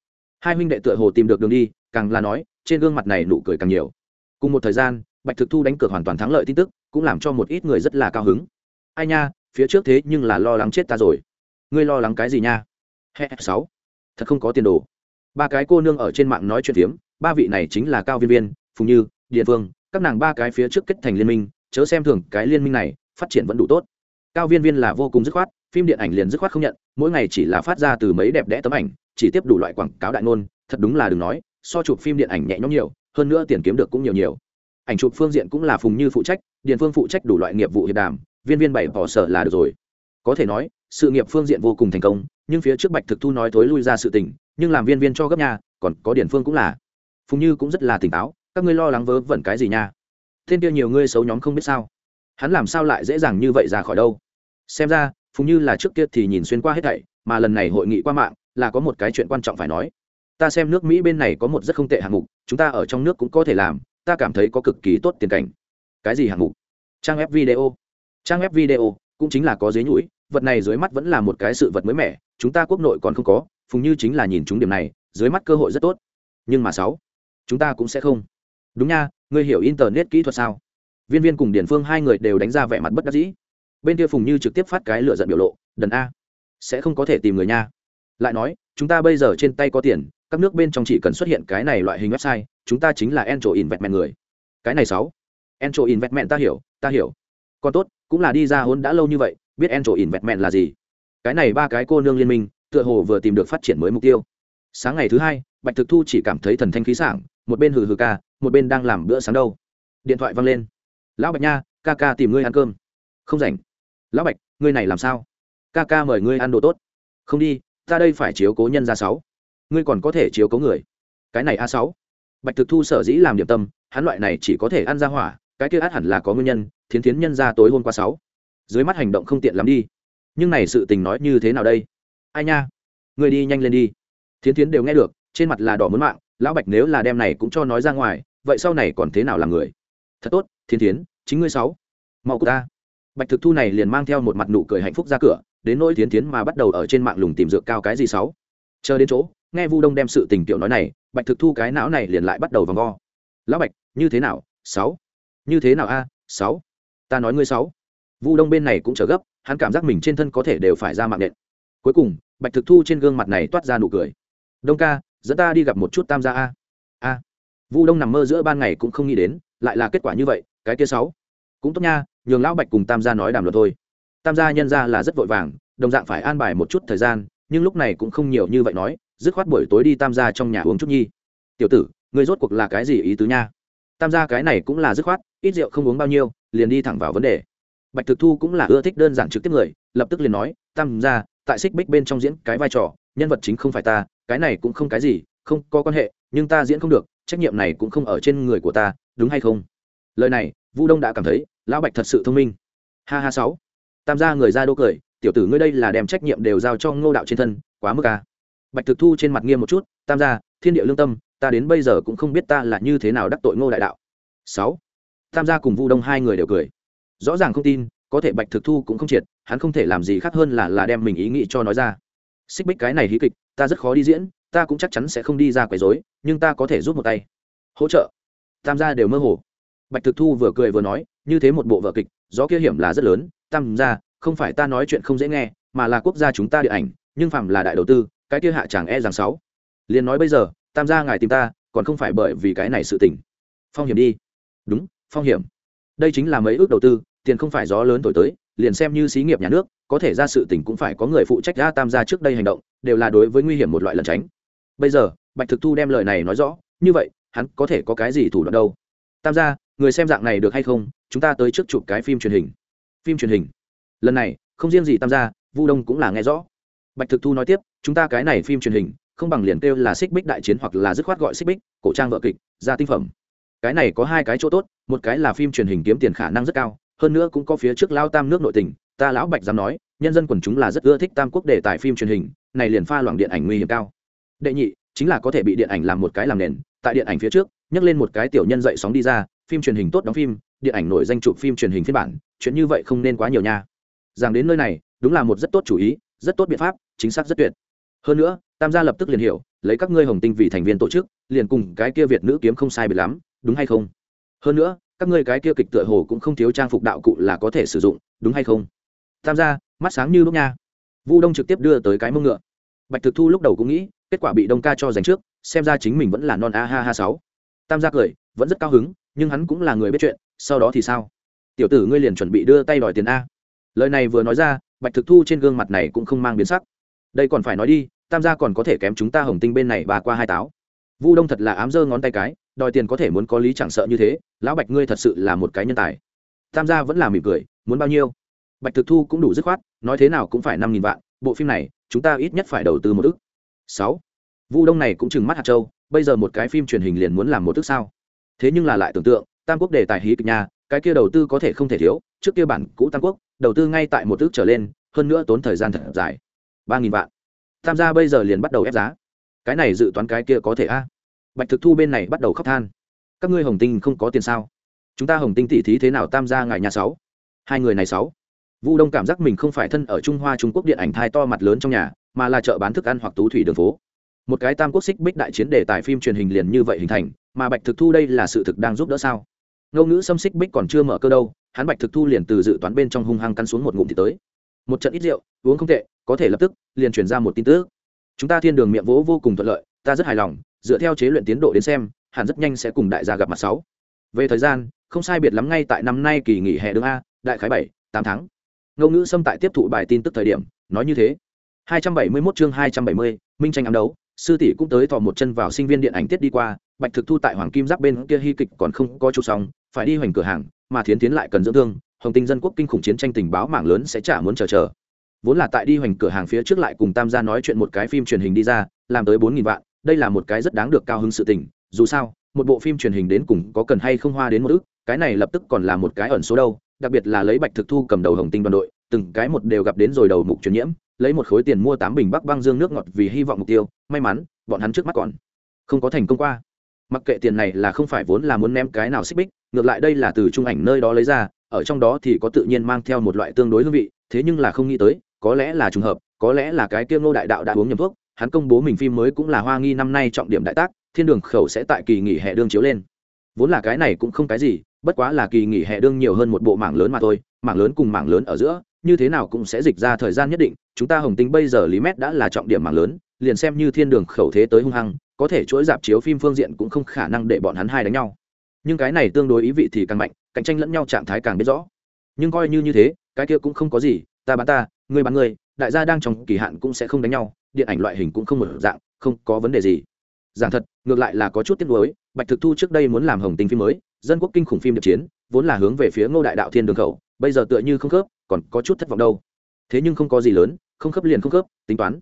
hai huynh đệ tựa hồ tìm được đường đi, càng là nói, trên gương mặt này nụ cười càng nhiều. Cùng một thời gian, bạch thực thu đánh cược hoàn toàn thắng lợi tin tức, cũng làm cho một ít người rất là cao hứng. Ai nha, phía trước thế nhưng là lo lắng chết ta rồi. Ngươi lo lắng cái gì nha? He sáu. Thật không có tiền đồ. Ba cái cô nương ở trên mạng nói chuyện phiếm, ba vị này chính là cao viên viên, phùng như địa phương các nàng ba cái phía trước kết thành liên minh, chớ xem thường cái liên minh này, phát triển vẫn đủ tốt. Cao viên viên là vô cùng dứt khoát, phim điện ảnh liền dứt khoát không nhận, mỗi ngày chỉ là phát ra từ mấy đẹp đẽ tấm ảnh chỉ tiếp đủ loại quảng cáo đại ngôn, thật đúng là đừng nói, so chụp phim điện ảnh nhẹ nhõm nhiều, hơn nữa tiền kiếm được cũng nhiều nhiều. Ảnh chụp phương diện cũng là phùng như phụ trách điền phương phụ trách đủ loại nghiệp vụ hiệp đàm, viên viên bảy bỏ sở là được rồi. Có thể nói, sự nghiệp phương diện vô cùng thành công, nhưng phía trước bạch thực thu nói thối lui ra sự tình, nhưng làm viên viên cho gấp nhà còn có điển phương cũng là. Phùng như cũng rất là tỉnh táo, các ngươi lo lắng vớ vẩn cái gì nha? Thiên kia nhiều ngươi xấu nhóm không biết sao. Hắn làm sao lại dễ dàng như vậy ra khỏi đâu? Xem ra, phùng như là trước kia thì nhìn xuyên qua hết thảy, mà lần này hội nghị qua mạng là có một cái chuyện quan trọng phải nói. Ta xem nước mỹ bên này có một rất không tệ hạng mục, chúng ta ở trong nước cũng có thể làm, ta cảm thấy có cực kỳ tốt tiền cảnh. Cái gì hạng mục? Trang web video. Trang web video, cũng chính là có dế nhũi vật này dưới mắt vẫn là một cái sự vật mới mẻ, chúng ta quốc nội còn không có, phùng như chính là nhìn chúng điểm này, dưới mắt cơ hội rất tốt. Nhưng mà sáu, chúng ta cũng sẽ không. Đúng nha, ngươi hiểu internet kỹ thuật sao? Viên viên cùng điển phương hai người đều đánh ra vẻ mặt bất đắc dĩ. Bên kia phùng như trực tiếp phát cái lựa giận biểu lộ, đần a, sẽ không có thể tìm người nha lại nói, chúng ta bây giờ trên tay có tiền, các nước bên trong chỉ cần xuất hiện cái này loại hình website, chúng ta chính là entro investment người. Cái này sáu. Entro investment, ta hiểu ta hiểu. Còn tốt, cũng là đi ra hôn đã lâu như vậy, biết entro investment là gì. Cái này ba cái cô nương liên minh, tựa hồ vừa tìm được phát triển mới mục tiêu. Sáng ngày thứ hai, bạch thực thu chỉ cảm thấy thần thanh khí sảng, một bên hừ hừ ca, một bên đang làm bữa sáng đâu. Điện thoại văng lên. Lão bạch nha, ca ca tìm ngươi ăn cơm. Không rảnh. Lão bạch, ngươi này làm sao? Ca ca mời ngươi ăn đồ tốt. Không đi ta đây phải chiếu cố nhân ra sáu. Ngươi còn có thể chiếu cố người. Cái này a sáu. Bạch thực thu sở dĩ làm điểm tâm, hắn loại này chỉ có thể ăn ra hỏa, cái kia át hẳn là có nguyên nhân, thiến thiến nhân ra tối hôm qua sáu. Dưới mắt hành động không tiện lắm đi. Nhưng này sự tình nói như thế nào đây? Ai nha? Người đi nhanh lên đi. Thiến thiến đều nghe được, trên mặt là đỏ muốn mạng, lão bạch nếu là đem này cũng cho nói ra ngoài, vậy sau này còn thế nào làm người? Thật tốt thiên thiến, chính ngươi sáu. Mau của ta bạch thực thu này liền mang theo một mặt nụ cười hạnh phúc ra cửa đến nỗi tiến tiến mà bắt đầu ở trên mạng lùng tìm dược cao cái gì sáu. Chờ đến chỗ, nghe vu đông đem sự tình tiểu nói này, bạch thực thu cái não này liền lại bắt đầu vòng vo. Lão bạch, như thế nào? Sáu. Như thế nào a? Sáu. Ta nói ngươi sáu. Vu đông bên này cũng trở gấp, hắn cảm giác mình trên thân có thể đều phải ra mạng nện. Cuối cùng, bạch thực thu trên gương mặt này toát ra nụ cười. Đông ca, dẫn ta đi gặp một chút tam gia a. A. Vu đông nằm mơ giữa ban ngày cũng không nghĩ đến, lại là kết quả như vậy, cái kia sáu. Cũng tốt nha, nhường lão bạch cùng tam gia nói đàm luật thôi tam gia nhân ra là rất vội vàng, đồng dạng phải an bài một chút thời gian, nhưng lúc này cũng không nhiều như vậy nói, dứt khoát buổi tối đi tam gia trong nhà uống chút nhi. Tiểu tử người rốt cuộc là cái gì ý tứ nha? Tam gia cái này cũng là dứt khoát, ít rượu không uống bao nhiêu, liền đi thẳng vào vấn đề. Bạch thực thu cũng là ưa thích đơn giản trực tiếp người, lập tức liền nói, tam gia, tại xích bích bên trong diễn cái vai trò, nhân vật chính không phải ta, cái này cũng không cái gì, không có quan hệ, nhưng ta diễn không được, trách nhiệm này cũng không ở trên người của ta, đúng hay không? Lời này, vu đông đã cảm thấy, lão bạch thật sự thông minh. Ha ha sáu tam gia người ra đô cười, tiểu tử ngươi đây là đem trách nhiệm đều giao cho ngô đạo trên thân, quá mức à. bạch thực thu trên mặt nghiêm một chút, tam gia, thiên địa lương tâm, ta đến bây giờ cũng không biết ta là như thế nào đắc tội ngô đại đạo. Sáu, tam gia cùng vu đông hai người đều cười. Rõ ràng không tin, có thể bạch thực thu cũng không triệt, hắn không thể làm gì khác hơn là là đem mình ý nghĩ cho nói ra. Xích bích cái này hí kịch, ta rất khó đi diễn, ta cũng chắc chắn sẽ không đi ra quấy rối, nhưng ta có thể giúp một tay. Hỗ trợ? Tam gia đều mơ hồ. Bạch thực thu vừa cười vừa nói, như thế một bộ vở kịch, gió kia hiểm là rất lớn tam gia, không phải ta nói chuyện không dễ nghe, mà là quốc gia chúng ta điện ảnh, nhưng phạm là đại đầu tư, cái kia hạ chẳng e rằng sáu. Liền nói bây giờ, tam gia ngài tìm ta, còn không phải bởi vì cái này sự tình. Phong hiểm đi. Đúng, phong hiểm. Đây chính là mấy ước đầu tư, tiền không phải gió lớn thổi tới, liền xem như xí nghiệp nhà nước, có thể ra sự tình cũng phải có người phụ trách ra tam gia trước đây hành động, đều là đối với nguy hiểm một loại lẩn tránh. Bây giờ, bạch thực thu đem lời này nói rõ, như vậy, hắn có thể có cái gì thủ đoạn đâu? Tam gia, người xem dạng này được hay không? Chúng ta tới trước chụp cái phim truyền hình phim truyền hình. Lần này, không riêng gì tam gia, vu đông cũng là nghe rõ. Bạch thực thu nói tiếp, chúng ta cái này phim truyền hình, không bằng liền kêu là xích bích đại chiến hoặc là dứt khoát gọi xích bích, cổ trang vợ kịch ra tinh phẩm. Cái này có hai cái chỗ tốt, một cái là phim truyền hình kiếm tiền khả năng rất cao, hơn nữa cũng có phía trước lao tam nước nội tình, ta lão bạch dám nói, nhân dân quần chúng là rất ưa thích tam quốc đề tài phim truyền hình, này liền pha loạn điện ảnh nguy hiểm cao. Đệ nhị, chính là có thể bị điện ảnh làm một cái làm nền, tại điện ảnh phía trước nhắc lên một cái tiểu nhân dậy sóng đi ra, phim truyền hình tốt đóng phim, điện ảnh nổi danh chụp phim truyền hình phiên bản chuyện như vậy không nên quá nhiều nha. Rằng đến nơi này, đúng là một rất tốt chủ ý, rất tốt biện pháp, chính xác rất tuyệt. Hơn nữa, tam gia lập tức liền hiểu, lấy các ngươi hồng tinh vì thành viên tổ chức, liền cùng cái kia việt nữ kiếm không sai biệt lắm, đúng hay không? Hơn nữa, các ngươi cái kia kịch tựa hồ cũng không thiếu trang phục đạo cụ là có thể sử dụng, đúng hay không? Tam gia, mắt sáng như lúc nha. Vu đông trực tiếp đưa tới cái mông ngựa. Bạch thực thu lúc đầu cũng nghĩ, kết quả bị đông ca cho giành trước, xem ra chính mình vẫn là non a ha ha sáu. Tam gia cười, vẫn rất cao hứng, nhưng hắn cũng là người biết chuyện, sau đó thì sao? Tiểu tử ngươi liền chuẩn bị đưa tay đòi tiền a. Lời này vừa nói ra, bạch thực thu trên gương mặt này cũng không mang biến sắc. Đây còn phải nói đi, tam gia còn có thể kém chúng ta hồng tinh bên này bà qua hai táo. Vu đông thật là ám dơ ngón tay cái, đòi tiền có thể muốn có lý chẳng sợ như thế, lão bạch ngươi thật sự là một cái nhân tài. Tam gia vẫn là mỉm cười, muốn bao nhiêu? Bạch thực thu cũng đủ dứt khoát, nói thế nào cũng phải năm nghìn vạn, bộ phim này, chúng ta ít nhất phải đầu tư một ức. Sáu. Vu đông này cũng chừng mắt hạt châu, bây giờ một cái phim truyền hình liền muốn làm một ức sao? Thế nhưng là lại tưởng tượng, tam quốc đề tài hí kịch nhà cái kia đầu tư có thể không thể thiếu, trước kia bản cũ tam quốc, đầu tư ngay tại một ước trở lên, hơn nữa tốn thời gian thật dài. Ba nghìn vạn. Tham gia bây giờ liền bắt đầu ép giá. Cái này dự toán cái kia có thể a? Bạch thực thu bên này bắt đầu khóc than. Các ngươi hồng tinh không có tiền sao? Chúng ta hồng tinh tỉ thí thế nào tam gia ngại nhà sáu? Hai người này sáu. Vu đông cảm giác mình không phải thân ở trung hoa trung quốc điện ảnh thai to mặt lớn trong nhà, mà là chợ bán thức ăn hoặc tú thủy đường phố. Một cái tam quốc xích bích đại chiến đề tài phim truyền hình liền như vậy hình thành, mà bạch thực thu đây là sự thực đang giúp đỡ sao? Ngô ngữ xâm xích bích còn chưa mở cơ đâu hắn bạch thực thu liền từ dự toán bên trong hung hăng căn xuống một ngụm thì tới. Một trận ít rượu uống không tệ có thể lập tức liền truyền ra một tin tức. Chúng ta thiên đường miệng vỗ vô cùng thuận lợi ta rất hài lòng dựa theo chế luyện tiến độ đến xem hẳn rất nhanh sẽ cùng đại gia gặp mặt sáu. Về thời gian không sai biệt lắm ngay tại năm nay kỳ nghỉ hè đường a đại khái bảy tám tháng. Ngôn ngữ xâm tại tiếp thụ bài tin tức thời điểm nói như thế. 271 chương 270, minh tranh ám đấu sư tỷ cũng tới thò một chân vào sinh viên điện ảnh tiết đi qua bạch thực thu tại hoàng kim giáp bên kia hy kịch còn không có chụp xong, phải đi hoành cửa hàng, mà thiến tiến lại cần dưỡng thương, hồng tinh dân quốc kinh khủng chiến tranh tình báo mạng lớn sẽ chả muốn chờ chờ. Vốn là tại đi hoành cửa hàng phía trước lại cùng tam gia nói chuyện một cái phim truyền hình đi ra, làm tới bốn nghìn vạn, đây là một cái rất đáng được cao hứng sự tình, dù sao, một bộ phim truyền hình đến cùng có cần hay không hoa đến một ước, cái này lập tức còn là một cái ẩn số đâu, đặc biệt là lấy bạch thực thu cầm đầu hồng tinh đoàn đội, từng cái một đều gặp đến rồi đầu mục truyền nhiễm, lấy một khối tiền mua tám bình bắc băng dương nước ngọt vì hy vọng mục tiêu, may mắn, bọn hắn trước mắt còn không có thành công qua mặc kệ tiền này là không phải vốn là muốn ném cái nào xích bích, ngược lại đây là từ trung ảnh nơi đó lấy ra, ở trong đó thì có tự nhiên mang theo một loại tương đối hương vị, thế nhưng là không nghĩ tới, có lẽ là trùng hợp, có lẽ là cái kia ngô đại đạo đã uống nhầm thuốc, hắn công bố mình phim mới cũng là hoa nghi năm nay trọng điểm đại tác, thiên đường khẩu sẽ tại kỳ nghỉ hè đương chiếu lên. Vốn là cái này cũng không cái gì, bất quá là kỳ nghỉ hè đương nhiều hơn một bộ mảng lớn mà thôi, mảng lớn cùng mảng lớn ở giữa, như thế nào cũng sẽ dịch ra thời gian nhất định, chúng ta hồng tính bây giờ lý mét đã là trọng điểm mảng lớn, liền xem như thiên đường khẩu thế tới hung hăng có thể chuỗi dạp chiếu phim phương diện cũng không khả năng để bọn hắn hai đánh nhau. Nhưng cái này tương đối ý vị thì càng mạnh, cạnh tranh lẫn nhau trạng thái càng biết rõ. Nhưng coi như như thế, cái kia cũng không có gì, ta bán ta, ngươi bán ngươi, đại gia đang trong kỳ hạn cũng sẽ không đánh nhau, điện ảnh loại hình cũng không một dạng, không có vấn đề gì. Giảng thật, ngược lại là có chút tiếc nuối, bạch thực thu trước đây muốn làm hồng tinh phim mới, dân quốc kinh khủng phim điệp chiến, vốn là hướng về phía ngô đại đạo thiên đường khẩu, bây giờ tựa như không khớp, còn có chút thất vọng đâu. Thế nhưng không có gì lớn, không khớp liền không khớp, tính toán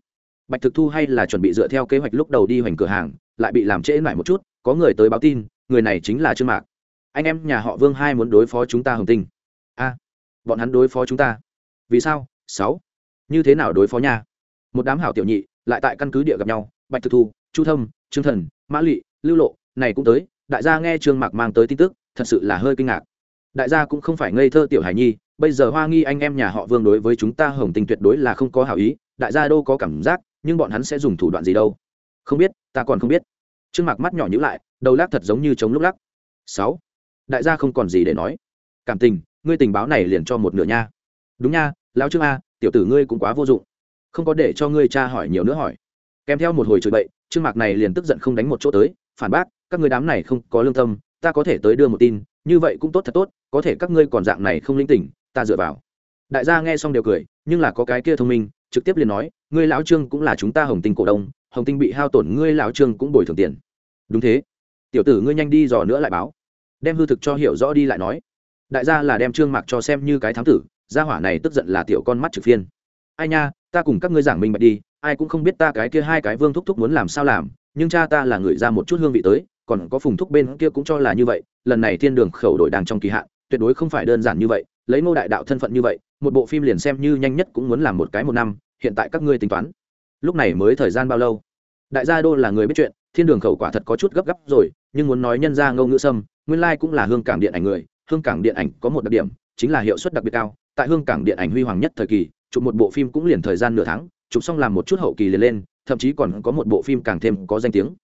bạch thực thu hay là chuẩn bị dựa theo kế hoạch lúc đầu đi hoành cửa hàng, lại bị làm trễ lại một chút, có người tới báo tin, người này chính là trương mạc. Anh em nhà họ vương hai muốn đối phó chúng ta hồng tinh. A, bọn hắn đối phó chúng ta. Vì sao? Sáu. Như thế nào đối phó nha? Một đám hảo tiểu nhị, lại tại căn cứ địa gặp nhau, bạch thực thu, chu thâm, trương thần, mã lụy lưu lộ, này cũng tới, đại gia nghe trương mạc mang tới tin tức, thật sự là hơi kinh ngạc. Đại gia cũng không phải ngây thơ tiểu hải nhi, bây giờ hoa nghi anh em nhà họ vương đối với chúng ta hồng tinh tuyệt đối là không có hảo ý, đại gia đâu có cảm giác nhưng bọn hắn sẽ dùng thủ đoạn gì đâu? Không biết, ta còn không biết. Trương mạc mắt nhỏ nhữ lại, đầu lắc thật giống như chống lúc lắc. Sáu. Đại gia không còn gì để nói. Cảm tình, ngươi tình báo này liền cho một nửa nha. Đúng nha, lão trương a, tiểu tử ngươi cũng quá vô dụng. Không có để cho ngươi cha hỏi nhiều nữa hỏi. Kèm theo một hồi chửi bậy, trương mạc này liền tức giận không đánh một chỗ tới, phản bác, các ngươi đám này không có lương tâm, ta có thể tới đưa một tin, như vậy cũng tốt thật tốt, có thể các ngươi còn dạng này không linh tỉnh, ta dựa vào. Đại gia nghe xong đều cười, nhưng là có cái kia thông minh, trực tiếp liền nói ngươi lão trương cũng là chúng ta hồng tinh cổ đông, hồng tinh bị hao tổn ngươi lão trương cũng bồi thường tiền. Đúng thế. Tiểu tử ngươi nhanh đi dò nữa lại báo. Đem hư thực cho hiểu rõ đi lại nói. Đại gia là đem trương mạc cho xem như cái thám tử, gia hỏa này tức giận là tiểu con mắt trực phiên. Ai nha, ta cùng các ngươi giảng minh bạch đi, ai cũng không biết ta cái kia hai cái vương thúc thúc muốn làm sao làm, nhưng cha ta là người ra một chút hương vị tới, còn có phùng thúc bên kia cũng cho là như vậy, lần này thiên đường khẩu đổi đàng trong kỳ hạn, tuyệt đối không phải đơn giản như vậy, lấy ngô đại đạo thân phận như vậy một bộ phim liền xem như nhanh nhất cũng muốn làm một cái một năm, hiện tại các ngươi tính toán. Lúc này mới thời gian bao lâu? Đại gia đô là người biết chuyện, thiên đường khẩu quả thật có chút gấp gáp rồi, nhưng muốn nói nhân ra ngâu ngữ sâm, nguyên lai cũng là hương cảng điện ảnh người. Hương cảng điện ảnh có một đặc điểm, chính là hiệu suất đặc biệt cao. Tại hương cảng điện ảnh huy hoàng nhất thời kỳ, chụp một bộ phim cũng liền thời gian nửa tháng, chụp xong làm một chút hậu kỳ liền lên, thậm chí còn có một bộ phim càng thêm có danh tiếng.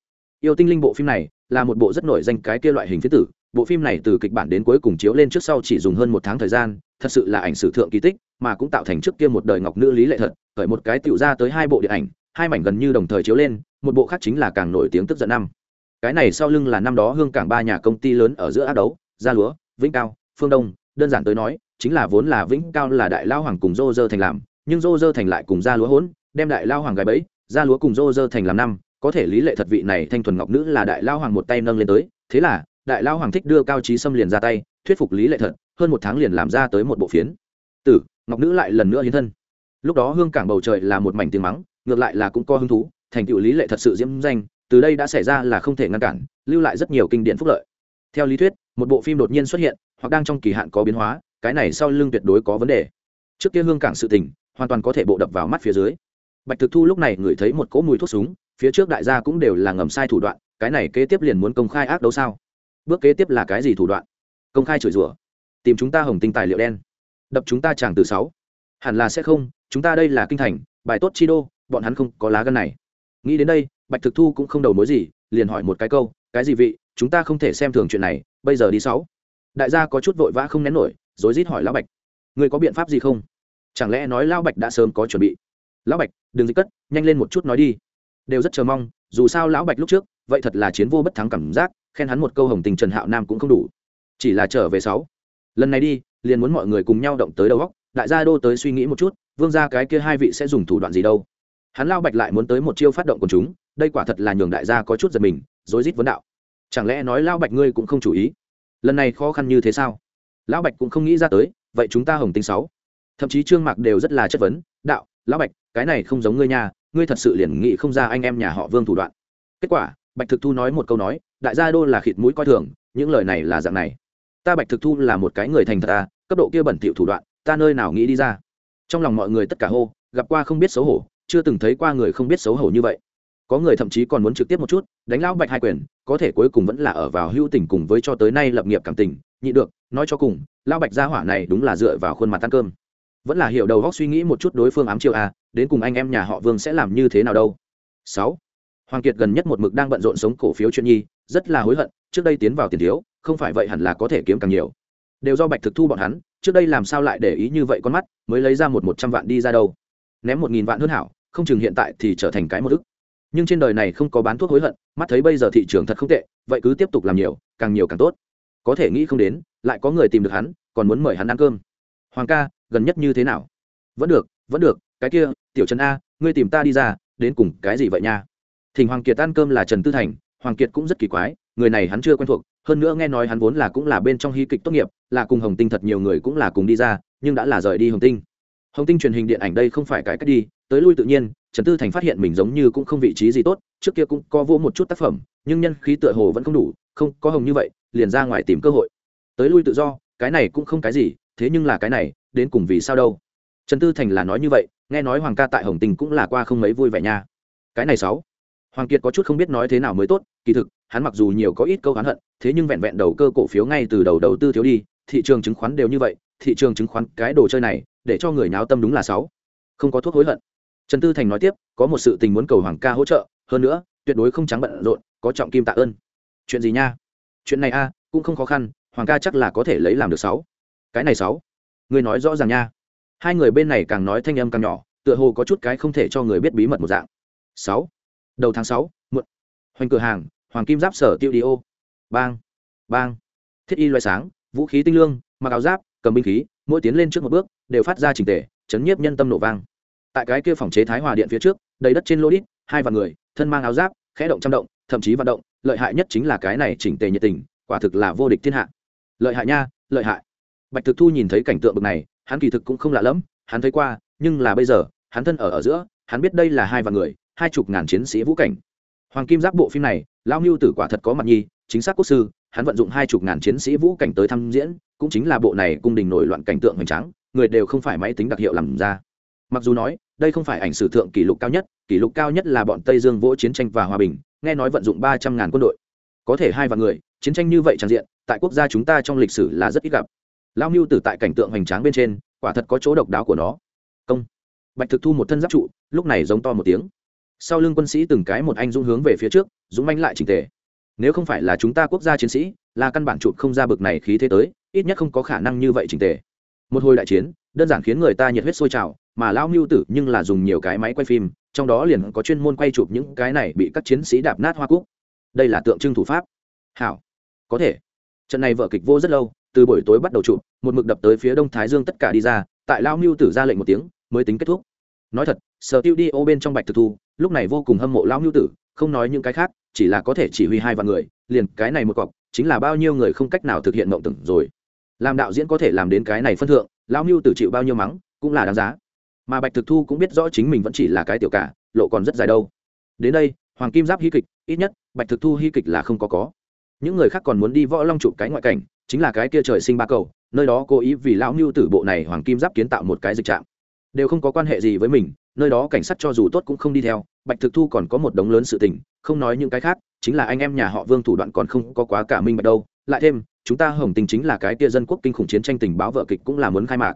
Yêu tinh linh bộ phim này là một bộ rất nổi danh cái kia loại hình thế tử bộ phim này từ kịch bản đến cuối cùng chiếu lên trước sau chỉ dùng hơn một tháng thời gian, thật sự là ảnh sử thượng kỳ tích, mà cũng tạo thành trước kia một đời ngọc nữ lý lệ thật, khởi một cái tựu ra tới hai bộ điện ảnh, hai mảnh gần như đồng thời chiếu lên, một bộ khác chính là càng nổi tiếng tức giận năm. Cái này sau lưng là năm đó hương cảng ba nhà công ty lớn ở giữa ác đấu, gia lúa, vĩnh cao, phương đông, đơn giản tới nói, chính là vốn là vĩnh cao là đại lao hoàng cùng dô dơ thành làm, nhưng dô dơ thành lại cùng gia lúa hỗn, đem đại lao hoàng gài bẫy, gia lúa cùng dô dơ thành làm năm, có thể lý lệ thật vị này thanh thuần ngọc nữ là đại lao hoàng một tay nâng lên tới, thế là đại lao hoàng thích đưa cao trí xâm liền ra tay, thuyết phục lý lệ thật, hơn một tháng liền làm ra tới một bộ phiến. Tử, ngọc nữ lại lần nữa hiến thân. Lúc đó hương cảng bầu trời là một mảnh tiếng mắng, ngược lại là cũng có hứng thú, thành tựu lý lệ thật sự diễm danh, từ đây đã xảy ra là không thể ngăn cản, lưu lại rất nhiều kinh điển phúc lợi. Theo lý thuyết, một bộ phim đột nhiên xuất hiện, hoặc đang trong kỳ hạn có biến hóa, cái này sau lưng tuyệt đối có vấn đề. Trước kia hương cảng sự tình, hoàn toàn có thể bộ đập vào mắt phía dưới. Bạch thực thu lúc này ngửi thấy một cỗ mùi thuốc súng, phía trước đại gia cũng đều là ngầm sai thủ đoạn, cái này kế tiếp liền muốn công khai ác đấu sao? Bước kế tiếp là cái gì thủ đoạn? Công khai chửi rủa. Tìm chúng ta hồng tinh tài liệu đen. Đập chúng ta chàng từ sáu. Hẳn là sẽ không, chúng ta đây là kinh thành, bài tốt chi đô, bọn hắn không có lá gân này. Nghĩ đến đây, bạch thực thu cũng không đầu mối gì, liền hỏi một cái câu, cái gì vị, chúng ta không thể xem thường chuyện này, bây giờ đi sáu. Đại gia có chút vội vã không nén nổi, rối rít hỏi lão bạch người có biện pháp gì không? Chẳng lẽ nói lão bạch đã sớm có chuẩn bị? Lão bạch, đừng dịch cất, nhanh lên một chút nói đi. Đều rất chờ mong, dù sao lão bạch lúc trước, vậy thật là chiến vô bất thắng cảm giác khen hắn một câu hồng tình trần hạo nam cũng không đủ. Chỉ là trở về sáu. Lần này đi, liền muốn mọi người cùng nhau động tới đầu góc đại gia đô tới suy nghĩ một chút, vương gia cái kia hai vị sẽ dùng thủ đoạn gì đâu. Hắn lao bạch lại muốn tới một chiêu phát động của chúng, đây quả thật là nhường đại gia có chút giật mình, rối rít vấn đạo. Chẳng lẽ nói lao bạch ngươi cũng không chủ ý? Lần này khó khăn như thế sao? Lão bạch cũng không nghĩ ra tới, vậy chúng ta hồng tinh sáu. Thậm chí trương mạc đều rất là chất vấn, đạo, lão bạch, cái này không giống ngươi nha, ngươi thật sự liền nghĩ không ra anh em nhà họ vương thủ đoạn. Kết quả, bạch thực thu nói một câu nói đại gia đô là khịt mũi coi thường, những lời này là dạng này. Ta bạch thực thu là một cái người thành thật ta cấp độ kia bẩn thỉu thủ đoạn, ta nơi nào nghĩ đi ra. Trong lòng mọi người tất cả hô, gặp qua không biết xấu hổ, chưa từng thấy qua người không biết xấu hổ như vậy. Có người thậm chí còn muốn trực tiếp một chút, đánh lão bạch hai quyền, có thể cuối cùng vẫn là ở vào hưu tình cùng với cho tới nay lập nghiệp cảm tình, nhị được, nói cho cùng, lão bạch gia hỏa này đúng là dựa vào khuôn mặt ăn cơm. Vẫn là hiểu đầu góc suy nghĩ một chút đối phương ám chiêu à đến cùng anh em nhà họ vương sẽ làm như thế nào đâu. Sáu. Hoàng kiệt gần nhất một mực đang bận rộn sống cổ phiếu chuyện nhi rất là hối hận, trước đây tiến vào tiền thiếu, không phải vậy hẳn là có thể kiếm càng nhiều. Đều do bạch thực thu bọn hắn, trước đây làm sao lại để ý như vậy con mắt, mới lấy ra một một trăm vạn đi ra đâu. Ném một nghìn vạn hơn hảo, không chừng hiện tại thì trở thành cái một ức. Nhưng trên đời này không có bán thuốc hối hận, mắt thấy bây giờ thị trường thật không tệ, vậy cứ tiếp tục làm nhiều, càng nhiều càng tốt. Có thể nghĩ không đến, lại có người tìm được hắn, còn muốn mời hắn ăn cơm. Hoàng ca, gần nhất như thế nào? Vẫn được vẫn được, cái kia, tiểu trần a, ngươi tìm ta đi ra, đến cùng cái gì vậy nha? Thỉnh hoàng kiệt ăn cơm là trần tư thành hoàng kiệt cũng rất kỳ quái, người này hắn chưa quen thuộc, hơn nữa nghe nói hắn vốn là cũng là bên trong hy kịch tốt nghiệp, là cùng hồng tinh thật nhiều người cũng là cùng đi ra, nhưng đã là rời đi hồng tinh. Hồng tinh truyền hình điện ảnh đây không phải cái cách đi, tới lui tự nhiên, trần tư thành phát hiện mình giống như cũng không vị trí gì tốt, trước kia cũng có vô một chút tác phẩm, nhưng nhân khí tựa hồ vẫn không đủ, không có hồng như vậy, liền ra ngoài tìm cơ hội. Tới lui tự do, cái này cũng không cái gì, thế nhưng là cái này, đến cùng vì sao đâu? Trần tư thành là nói như vậy, nghe nói hoàng ca tại hồng tình cũng là qua không mấy vui vẻ nha. Cái này sáu hoàng kiệt có chút không biết nói thế nào mới tốt, kỳ thực, hắn mặc dù nhiều có ít câu hắn hận, thế nhưng vẹn vẹn đầu cơ cổ phiếu ngay từ đầu đầu tư thiếu đi, thị trường chứng khoán đều như vậy, thị trường chứng khoán cái đồ chơi này, để cho người nháo tâm đúng là sáu. Không có thuốc hối hận. Trần tư thành nói tiếp, có một sự tình muốn cầu hoàng ca hỗ trợ, hơn nữa, tuyệt đối không trắng bận rộn, có trọng kim tạ ơn. Chuyện gì nha? Chuyện này a, cũng không khó khăn, hoàng ca chắc là có thể lấy làm được sáu. Cái này sáu. Người nói rõ ràng nha. Hai người bên này càng nói thanh âm càng nhỏ, tựa hồ có chút cái không thể cho người biết bí mật một dạng. Sáu đầu tháng sáu, muộn. Hoành cửa hàng, hoàng kim giáp sở tiêu đi ô. Bang bang. Thiết y loại sáng, vũ khí tinh lương, mặc áo giáp, cầm binh khí, mỗi tiến lên trước một bước, đều phát ra trình tề, chấn nhiếp nhân tâm nổ vang. Tại cái kia phòng chế thái hòa điện phía trước, đầy đất trên lô đít, hai vạn người, thân mang áo giáp, khẽ động trăm động, thậm chí vận động, lợi hại nhất chính là cái này chỉnh tề nhiệt tình, quả thực là vô địch thiên hạ. Lợi hại nha, lợi hại. Bạch thực thu nhìn thấy cảnh tượng bực này, hắn kỳ thực cũng không lạ lẫm, hắn thấy qua, nhưng là bây giờ, hắn thân ở ở giữa, hắn biết đây là hai vạn người hai chục ngàn chiến sĩ vũ cảnh. Hoàng kim giáp bộ phim này lao mưu tử quả thật có mặt nhi, chính xác quốc sư, hắn vận dụng hai chục ngàn chiến sĩ vũ cảnh tới thăm diễn, cũng chính là bộ này cung đình nổi loạn cảnh tượng hoành tráng, người đều không phải máy tính đặc hiệu làm ra. Mặc dù nói, đây không phải ảnh sử thượng kỷ lục cao nhất, kỷ lục cao nhất là bọn tây dương vỗ chiến tranh và hòa bình, nghe nói vận dụng ba trăm ngàn quân đội. Có thể hai vạn người, chiến tranh như vậy tràn diện, tại quốc gia chúng ta trong lịch sử là rất ít gặp. Lao mưu tử tại cảnh tượng hoành tráng bên trên, quả thật có chỗ độc đáo của nó. Công. Bạch thực thu một thân giáp trụ, lúc này giống to một tiếng sau lưng quân sĩ từng cái một anh dũng hướng về phía trước, dũng manh lại trình tề. Nếu không phải là chúng ta quốc gia chiến sĩ, là căn bản chụp không ra bực này khí thế tới, ít nhất không có khả năng như vậy trình tề. Một hồi đại chiến, đơn giản khiến người ta nhiệt huyết sôi trào, mà lao mưu tử nhưng là dùng nhiều cái máy quay phim, trong đó liền có chuyên môn quay chụp những cái này bị các chiến sĩ đạp nát hoa cúc. Đây là tượng trưng thủ pháp. Hảo. Có thể. Trận này vợ kịch vô rất lâu, từ buổi tối bắt đầu chụp, một mực đập tới phía đông thái dương tất cả đi ra, tại lao mưu tử ra lệnh một tiếng, mới tính kết thúc. Nói thật, sở tiêu đi ô bên trong bạch thực thu lúc này vô cùng hâm mộ lão nhu tử, không nói những cái khác, chỉ là có thể chỉ huy hai vạn người, liền cái này một cọc, chính là bao nhiêu người không cách nào thực hiện mộng tưởng rồi. Làm đạo diễn có thể làm đến cái này phân thượng, lão nhu tử chịu bao nhiêu mắng, cũng là đáng giá. Mà bạch thực thu cũng biết rõ chính mình vẫn chỉ là cái tiểu cả, lộ còn rất dài đâu. Đến đây, hoàng kim giáp hy kịch, ít nhất, bạch thực thu hy kịch là không có có. Những người khác còn muốn đi võ long chụp cái ngoại cảnh, chính là cái kia trời sinh ba cầu, nơi đó cố ý vì lão nhu tử bộ này hoàng kim giáp kiến tạo một cái dịch trạm đều không có quan hệ gì với mình, nơi đó cảnh sát cho dù tốt cũng không đi theo, bạch thực thu còn có một đống lớn sự tình, không nói những cái khác, chính là anh em nhà họ vương thủ đoạn còn không có quá cả minh bạch đâu. Lại thêm, chúng ta hồng tình chính là cái tia dân quốc kinh khủng chiến tranh tình báo vợ kịch cũng là muốn khai mạc.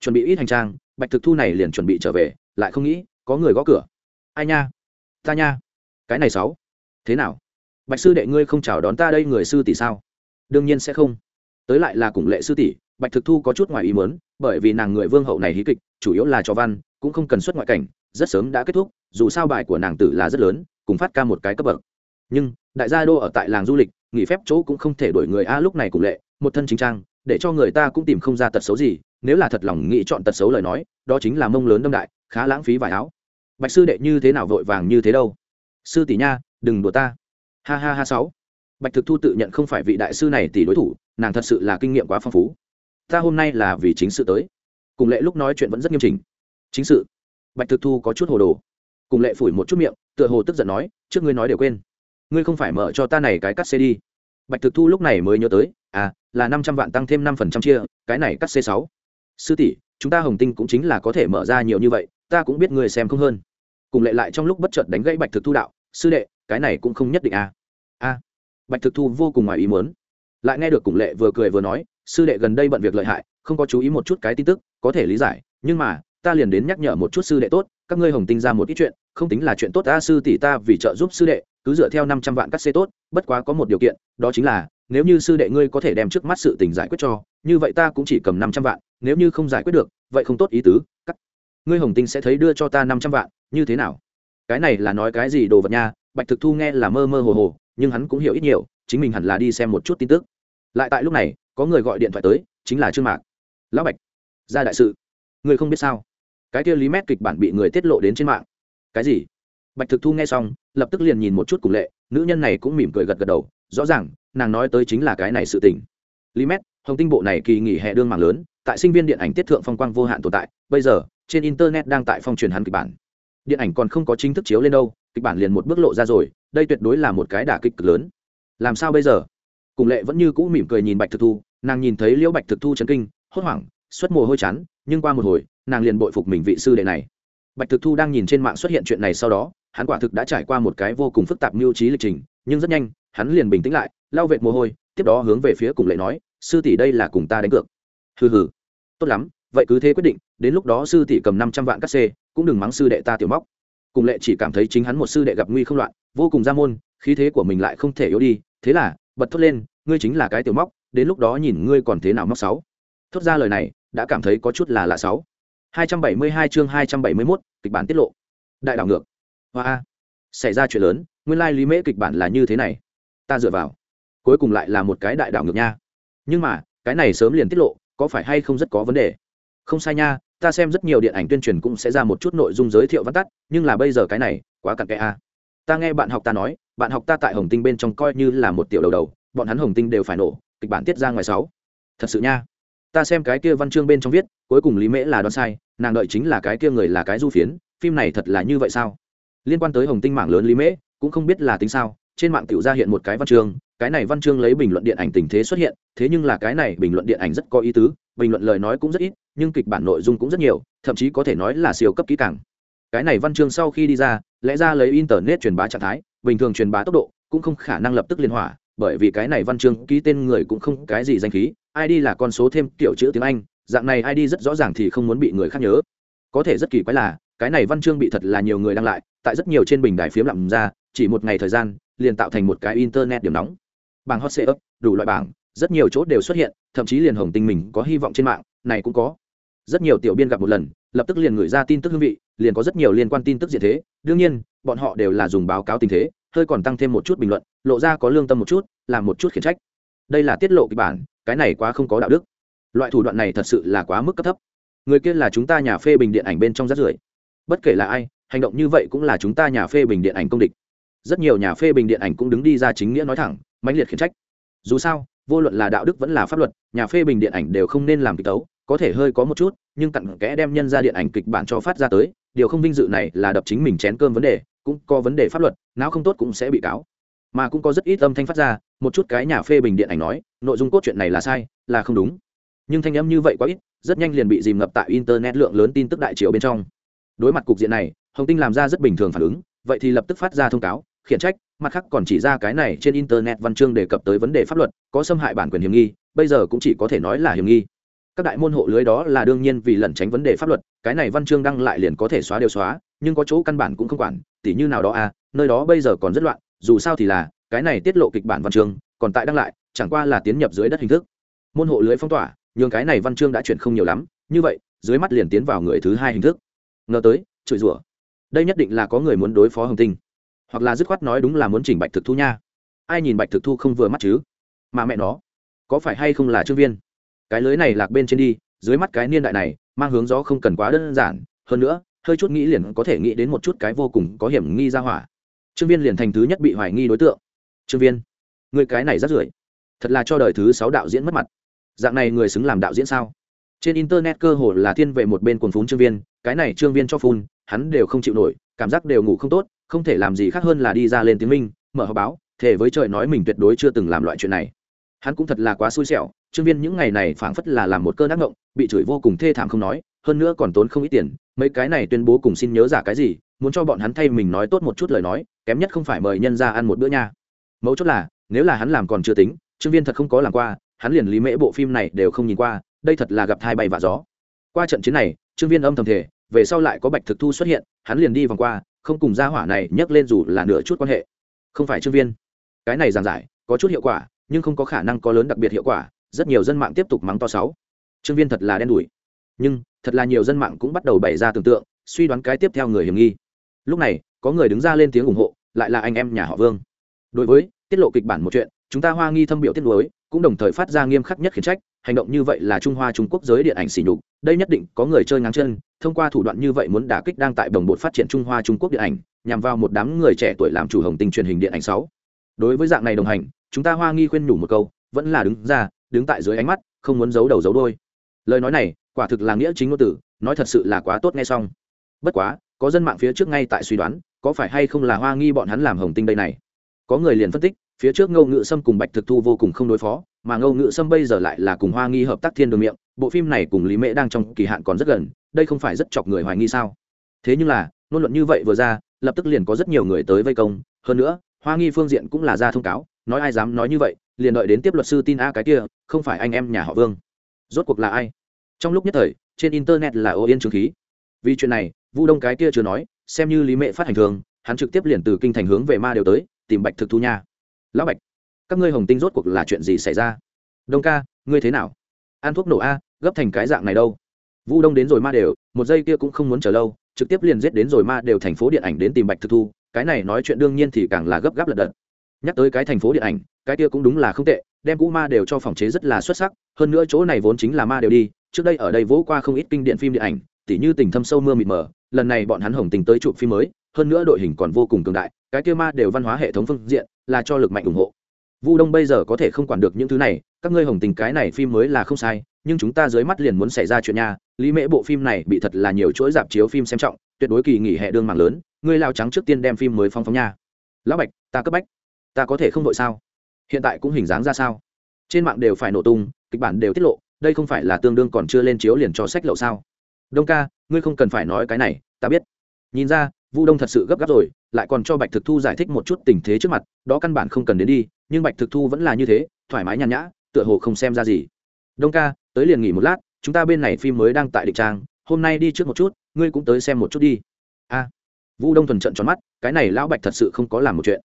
Chuẩn bị ít hành trang, bạch thực thu này liền chuẩn bị trở về, lại không nghĩ, có người gõ cửa. Ai nha? Ta nha. Cái này sáu. Thế nào? Bạch sư đệ ngươi không chào đón ta đây người sư tỷ sao? Đương nhiên sẽ không. Tới lại là cùng lệ sư tỷ, bạch thực thu có chút ngoài ý mớn bởi vì nàng người vương hậu này hí kịch chủ yếu là cho văn, cũng không cần xuất ngoại cảnh, rất sớm đã kết thúc, dù sao bài của nàng tử là rất lớn, cùng phát ca một cái cấp bậc. Nhưng, đại gia đô ở tại làng du lịch, nghỉ phép chỗ cũng không thể đổi người a, lúc này cùng lệ, một thân chính trang, để cho người ta cũng tìm không ra tật xấu gì, nếu là thật lòng nghĩ chọn tật xấu lời nói, đó chính là mông lớn đâm đại, khá lãng phí vải áo. Bạch sư đệ như thế nào vội vàng như thế đâu? Sư tỷ nha, đừng đùa ta. Ha ha ha sáu. Bạch thực thu tự nhận không phải vị đại sư này tỷ đối thủ, nàng thật sự là kinh nghiệm quá phong phú. Ta hôm nay là vì chính sự tới cùng lệ lúc nói chuyện vẫn rất nghiêm chỉnh. Chính sự. Bạch thực thu có chút hồ đồ. Cùng lệ phủi một chút miệng, tựa hồ tức giận nói, trước ngươi nói đều quên. Ngươi không phải mở cho ta này cái cắt xe đi. Bạch thực thu lúc này mới nhớ tới à là năm trăm vạn tăng thêm năm phần trăm chia, cái này cắt c sáu. Sư tỷ, chúng ta hồng tinh cũng chính là có thể mở ra nhiều như vậy, ta cũng biết người xem không hơn. Cùng lệ lại trong lúc bất chợt đánh gãy bạch thực thu đạo, sư đệ, cái này cũng không nhất định à. A bạch thực thu vô cùng ngoài ý muốn. Lại nghe được cùng lệ vừa cười vừa nói, sư đệ gần đây bận việc lợi hại, không có chú ý một chút cái tin tức có thể lý giải, nhưng mà, ta liền đến nhắc nhở một chút sư đệ tốt, các ngươi hồng tinh ra một ít chuyện, không tính là chuyện tốt ta, sư tỷ ta vì trợ giúp sư đệ, cứ dựa theo năm trăm vạn cắt xê tốt, bất quá có một điều kiện, đó chính là, nếu như sư đệ ngươi có thể đem trước mắt sự tình giải quyết cho, như vậy ta cũng chỉ cầm năm trăm vạn, nếu như không giải quyết được, vậy không tốt ý tứ, cắt. Ngươi hồng tinh sẽ thấy đưa cho ta năm trăm vạn, như thế nào? Cái này là nói cái gì đồ vật nha? Bạch thực thu nghe là mơ mơ hồ hồ, nhưng hắn cũng hiểu ít nhiều, chính mình hẳn là đi xem một chút tin tức. Lại tại lúc này, có người gọi điện thoại tới, chính là trương mạc. Lão bạch ra đại sự. Người không biết sao? Cái kia lý mét kịch bản bị người tiết lộ đến trên mạng. Cái gì? Bạch thực thu nghe xong, lập tức liền nhìn một chút cùng lệ, nữ nhân này cũng mỉm cười gật gật đầu, rõ ràng, nàng nói tới chính là cái này sự tình. Lý mét, hồng tinh bộ này kỳ nghỉ hè đương mạng lớn, tại sinh viên điện ảnh tiết thượng phong quang vô hạn tồn tại, bây giờ, trên internet đang tại phong truyền hắn kịch bản. Điện ảnh còn không có chính thức chiếu lên đâu, kịch bản liền một bước lộ ra rồi, đây tuyệt đối là một cái đả kích cực lớn. Làm sao bây giờ? Cùng lệ vẫn như cũ mỉm cười nhìn bạch thực thu, nàng nhìn thấy liễu bạch thực thu chấn kinh, hốt hoảng xuất mồ hôi chán, nhưng qua một hồi, nàng liền bội phục mình vị sư đệ này. Bạch thực thu đang nhìn trên mạng xuất hiện chuyện này sau đó, hắn quả thực đã trải qua một cái vô cùng phức tạp mưu trí lịch trình, nhưng rất nhanh, hắn liền bình tĩnh lại, lau vệt mồ hôi, tiếp đó hướng về phía cùng lệ nói, sư tỷ đây là cùng ta đánh cược. Hừ hừ. Tốt lắm, vậy cứ thế quyết định, đến lúc đó sư tỷ cầm năm trăm vạn cắt xê, cũng đừng mắng sư đệ ta tiểu móc. Cùng lệ chỉ cảm thấy chính hắn một sư đệ gặp nguy không loạn, vô cùng ra môn, khí thế của mình lại không thể yếu đi, thế là, bật thốt lên, ngươi chính là cái tiểu móc, đến lúc đó nhìn ngươi còn thế nào móc sáu. Thốt ra lời này đã cảm thấy có chút là lạ sáu. hai trăm bảy mươi hai chương 271, kịch bản tiết lộ. Đại đảo ngược. Hoa a. Xảy ra chuyện lớn nguyên lai lý mễ kịch bản là như thế này. Ta dựa vào. Cuối cùng lại là một cái đại đảo ngược nha. Nhưng mà cái này sớm liền tiết lộ có phải hay không rất có vấn đề? Không sai nha ta xem rất nhiều điện ảnh tuyên truyền cũng sẽ ra một chút nội dung giới thiệu văn tắt nhưng là bây giờ cái này quá cặn kẽ a. Ta nghe bạn học ta nói bạn học ta tại hồng tinh bên trong coi như là một tiểu đầu đầu bọn hắn hồng tinh đều phải nổ kịch bản tiết ra ngoài sáu. Thật sự nha ta xem cái kia văn chương bên trong viết, cuối cùng lý mễ là đoán sai, nàng đợi chính là cái kia người là cái du phiến, phim này thật là như vậy sao? Liên quan tới hồng tinh mạng lớn lý mễ, cũng không biết là tính sao, trên mạng tiểu ra hiện một cái văn chương, cái này văn chương lấy bình luận điện ảnh tình thế xuất hiện, thế nhưng là cái này bình luận điện ảnh rất có ý tứ, bình luận lời nói cũng rất ít, nhưng kịch bản nội dung cũng rất nhiều, thậm chí có thể nói là siêu cấp kỹ càng. Cái này văn chương sau khi đi ra, lẽ ra lấy internet truyền bá trạng thái, bình thường truyền bá tốc độ cũng không khả năng lập tức liên hỏa bởi vì cái này văn chương ký tên người cũng không cái gì danh khí id là con số thêm kiểu chữ tiếng anh, dạng này id rất rõ ràng thì không muốn bị người khác nhớ. Có thể rất kỳ quái là, cái này văn chương bị thật là nhiều người đăng lại, tại rất nhiều trên bình đài phiếm lặm ra, chỉ một ngày thời gian, liền tạo thành một cái internet điểm nóng. Bảng hot setup đủ loại bảng, rất nhiều chỗ đều xuất hiện, thậm chí liền hồng tinh mình có hy vọng trên mạng, này cũng có. Rất nhiều tiểu biên gặp một lần, lập tức liền gửi ra tin tức hương vị liền có rất nhiều liên quan tin tức diện thế. Đương nhiên, bọn họ đều là dùng báo cáo tình thế, hơi còn tăng thêm một chút bình luận, lộ ra có lương tâm một chút, làm một chút khiển trách. Đây là tiết lộ kịch bản, cái này quá không có đạo đức. Loại thủ đoạn này thật sự là quá mức cấp thấp. Người kia là chúng ta nhà phê bình điện ảnh bên trong rất rưởi. Bất kể là ai, hành động như vậy cũng là chúng ta nhà phê bình điện ảnh công địch. Rất nhiều nhà phê bình điện ảnh cũng đứng đi ra chính nghĩa nói thẳng, mãnh liệt khiển trách. Dù sao, vô luận là đạo đức vẫn là pháp luật, nhà phê bình điện ảnh đều không nên làm kịch tấu, có thể hơi có một chút, nhưng cặn kẽ đem nhân ra điện ảnh kịch bản cho phát ra tới điều không vinh dự này là đập chính mình chén cơm vấn đề, cũng có vấn đề pháp luật não không tốt cũng sẽ bị cáo. Mà cũng có rất ít âm thanh phát ra, một chút cái nhà phê bình điện ảnh nói, nội dung cốt truyện này là sai, là không đúng. Nhưng thanh âm như vậy quá ít, rất nhanh liền bị dìm ngập tại internet lượng lớn tin tức đại chiều bên trong. Đối mặt cục diện này, hồng tinh làm ra rất bình thường phản ứng, vậy thì lập tức phát ra thông cáo, khiển trách, mặt khác còn chỉ ra cái này trên internet văn chương đề cập tới vấn đề pháp luật, có xâm hại bản quyền hiểm nghi, bây giờ cũng chỉ có thể nói là hiểm nghi các đại môn hộ lưới đó là đương nhiên vì lẩn tránh vấn đề pháp luật, cái này văn chương đăng lại liền có thể xóa đều xóa, nhưng có chỗ căn bản cũng không quản, tỉ như nào đó à nơi đó bây giờ còn rất loạn, dù sao thì là, cái này tiết lộ kịch bản văn chương, còn tại đăng lại, chẳng qua là tiến nhập dưới đất hình thức. Môn hộ lưới phong tỏa, nhường cái này văn chương đã chuyển không nhiều lắm, như vậy, dưới mắt liền tiến vào người thứ hai hình thức. Ngờ tới, chửi rủa. Đây nhất định là có người muốn đối phó hồng tinh. Hoặc là dứt khoát nói đúng là muốn chỉnh bạch thực thu nha. Ai nhìn bạch thực thu không vừa mắt chứ? Mà mẹ nó, có phải hay không là trương viên? Cái lưới này lạc bên trên đi, dưới mắt cái niên đại này, mang hướng gió không cần quá đơn giản. Hơn nữa, hơi chút nghĩ liền có thể nghĩ đến một chút cái vô cùng có hiểm nghi ra hỏa. Trương viên liền thành thứ nhất bị hoài nghi đối tượng. Trương viên, người cái này rất rưởi, thật là cho đời thứ sáu đạo diễn mất mặt. Dạng này người xứng làm đạo diễn sao? Trên internet cơ hồ là thiên về một bên quần phún trương viên, cái này trương viên cho phun, hắn đều không chịu nổi, cảm giác đều ngủ không tốt, không thể làm gì khác hơn là đi ra lên tiếng minh, mở họp báo thể với trời nói mình tuyệt đối chưa từng làm loại chuyện này. Hắn cũng thật là quá xui xẻo trương viên những ngày này phảng phất là làm một cơn ác ngộng bị chửi vô cùng thê thảm không nói, hơn nữa còn tốn không ít tiền, mấy cái này tuyên bố cùng xin nhớ giả cái gì, muốn cho bọn hắn thay mình nói tốt một chút lời nói, kém nhất không phải mời nhân ra ăn một bữa nha. Mấu chốt là, nếu là hắn làm còn chưa tính, trương viên thật không có làm qua, hắn liền lý mễ bộ phim này đều không nhìn qua, đây thật là gặp thai bay và gió. Qua trận chiến này, trương viên âm thầm thể về sau lại có bạch thực thu xuất hiện, hắn liền đi vòng qua, không cùng gia hỏa này nhắc lên dù là nửa chút quan hệ. Không phải trương viên. Cái này giảng giải, có chút hiệu quả, nhưng không có khả năng có lớn đặc biệt hiệu quả rất nhiều dân mạng tiếp tục mắng to sáu. Trương viên thật là đen đủi. Nhưng, thật là nhiều dân mạng cũng bắt đầu bày ra tưởng tượng, suy đoán cái tiếp theo người hiểm nghi. Lúc này, có người đứng ra lên tiếng ủng hộ, lại là anh em nhà họ vương. Đối với, tiết lộ kịch bản một chuyện, chúng ta hoa nghi thâm biểu tiết lối, cũng đồng thời phát ra nghiêm khắc nhất khiển trách, hành động như vậy là trung hoa trung quốc giới điện ảnh xỉ nhục, đây nhất định có người chơi ngang chân, thông qua thủ đoạn như vậy muốn đả kích đang tại đồng bộ phát triển trung hoa trung quốc điện ảnh, nhằm vào một đám người trẻ tuổi làm chủ hồng tinh truyền hình điện ảnh sáu. Đối với dạng này đồng hành, chúng ta hoa nghi khuyên nhủ một câu, vẫn là đứng ra đứng tại dưới ánh mắt, không muốn giấu đầu giấu đôi lời nói này, quả thực là nghĩa chính ngôn tử, nói thật sự là quá tốt nghe xong. Bất quá, có dân mạng phía trước ngay tại suy đoán, có phải hay không là hoa nghi bọn hắn làm hồng tinh đây này. Có người liền phân tích, phía trước ngô ngự sâm cùng bạch thực thu vô cùng không đối phó, mà ngô ngự sâm bây giờ lại là cùng hoa nghi hợp tác thiên đường miệng, bộ phim này cùng lý mễ đang trong kỳ hạn còn rất gần, đây không phải rất chọc người hoài nghi sao? Thế nhưng là, ngôn luận như vậy vừa ra, lập tức liền có rất nhiều người tới vây công, hơn nữa, hoa nghi phương diện cũng là ra thông cáo, nói ai dám nói như vậy liền đợi đến tiếp luật sư tin a cái kia, không phải anh em nhà họ vương. Rốt cuộc là ai? Trong lúc nhất thời, trên internet là ô yên trường khí. Vì chuyện này, vu đông cái kia chưa nói, xem như lý mệ phát hành thường, hắn trực tiếp liền từ kinh thành hướng về ma đều tới, tìm bạch thực thu nha. Lão bạch, các ngươi hồng tinh rốt cuộc là chuyện gì xảy ra? Đông ca, ngươi thế nào? Ăn thuốc nổ a, gấp thành cái dạng này đâu? Vu đông đến rồi ma đều, một giây kia cũng không muốn chờ lâu, trực tiếp liền giết đến rồi ma đều thành phố điện ảnh đến tìm bạch thực thu. Cái này nói chuyện đương nhiên thì càng là gấp gáp lật đật nhắc tới cái thành phố điện ảnh, cái kia cũng đúng là không tệ, đem cũ ma đều cho phòng chế rất là xuất sắc, hơn nữa chỗ này vốn chính là ma đều đi, trước đây ở đây vỗ qua không ít kinh điện phim điện ảnh, tỉ như tình thâm sâu mưa mịt mờ, lần này bọn hắn hồng tình tới chụp phim mới, hơn nữa đội hình còn vô cùng cường đại, cái kia ma đều văn hóa hệ thống phương diện là cho lực mạnh ủng hộ. Vu đông bây giờ có thể không quản được những thứ này, các ngươi hồng tình cái này phim mới là không sai, nhưng chúng ta dưới mắt liền muốn xảy ra chuyện nha, lý mễ bộ phim này bị thật là nhiều chuỗi dạp chiếu phim xem trọng, tuyệt đối kỳ nghỉ hè đương mạng lớn, ngươi lao trắng trước tiên đem phim mới phong phóng nha. Lão bạch, ta cấp bách ta có thể không đội sao? Hiện tại cũng hình dáng ra sao? Trên mạng đều phải nổ tung, kịch bản đều tiết lộ, đây không phải là tương đương còn chưa lên chiếu liền cho sách lậu sao? Đông ca, ngươi không cần phải nói cái này, ta biết. Nhìn ra, vu đông thật sự gấp gáp rồi, lại còn cho bạch thực thu giải thích một chút tình thế trước mặt, đó căn bản không cần đến đi, nhưng bạch thực thu vẫn là như thế, thoải mái nhàn nhã, tựa hồ không xem ra gì. Đông ca, tới liền nghỉ một lát, chúng ta bên này phim mới đang tại địch trang, hôm nay đi trước một chút, ngươi cũng tới xem một chút đi. A. Vu đông thuần trận tròn mắt, cái này lão bạch thật sự không có làm một chuyện.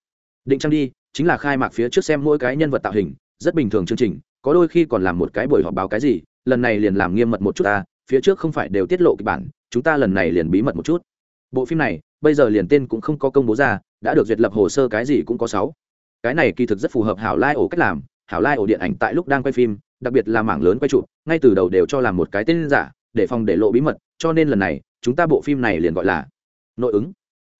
Định trang đi chính là khai mạc phía trước xem mỗi cái nhân vật tạo hình, rất bình thường chương trình, có đôi khi còn làm một cái buổi họp báo cái gì, lần này liền làm nghiêm mật một chút ta, phía trước không phải đều tiết lộ kịch bản, chúng ta lần này liền bí mật một chút. Bộ phim này, bây giờ liền tên cũng không có công bố ra, đã được duyệt lập hồ sơ cái gì cũng có sáu. Cái này kỳ thực rất phù hợp hảo lai ổ cách làm, hảo lai ổ điện ảnh tại lúc đang quay phim, đặc biệt là mảng lớn quay chụp, ngay từ đầu đều cho làm một cái tên giả, để phòng để lộ bí mật, cho nên lần này, chúng ta bộ phim này liền gọi là nội ứng.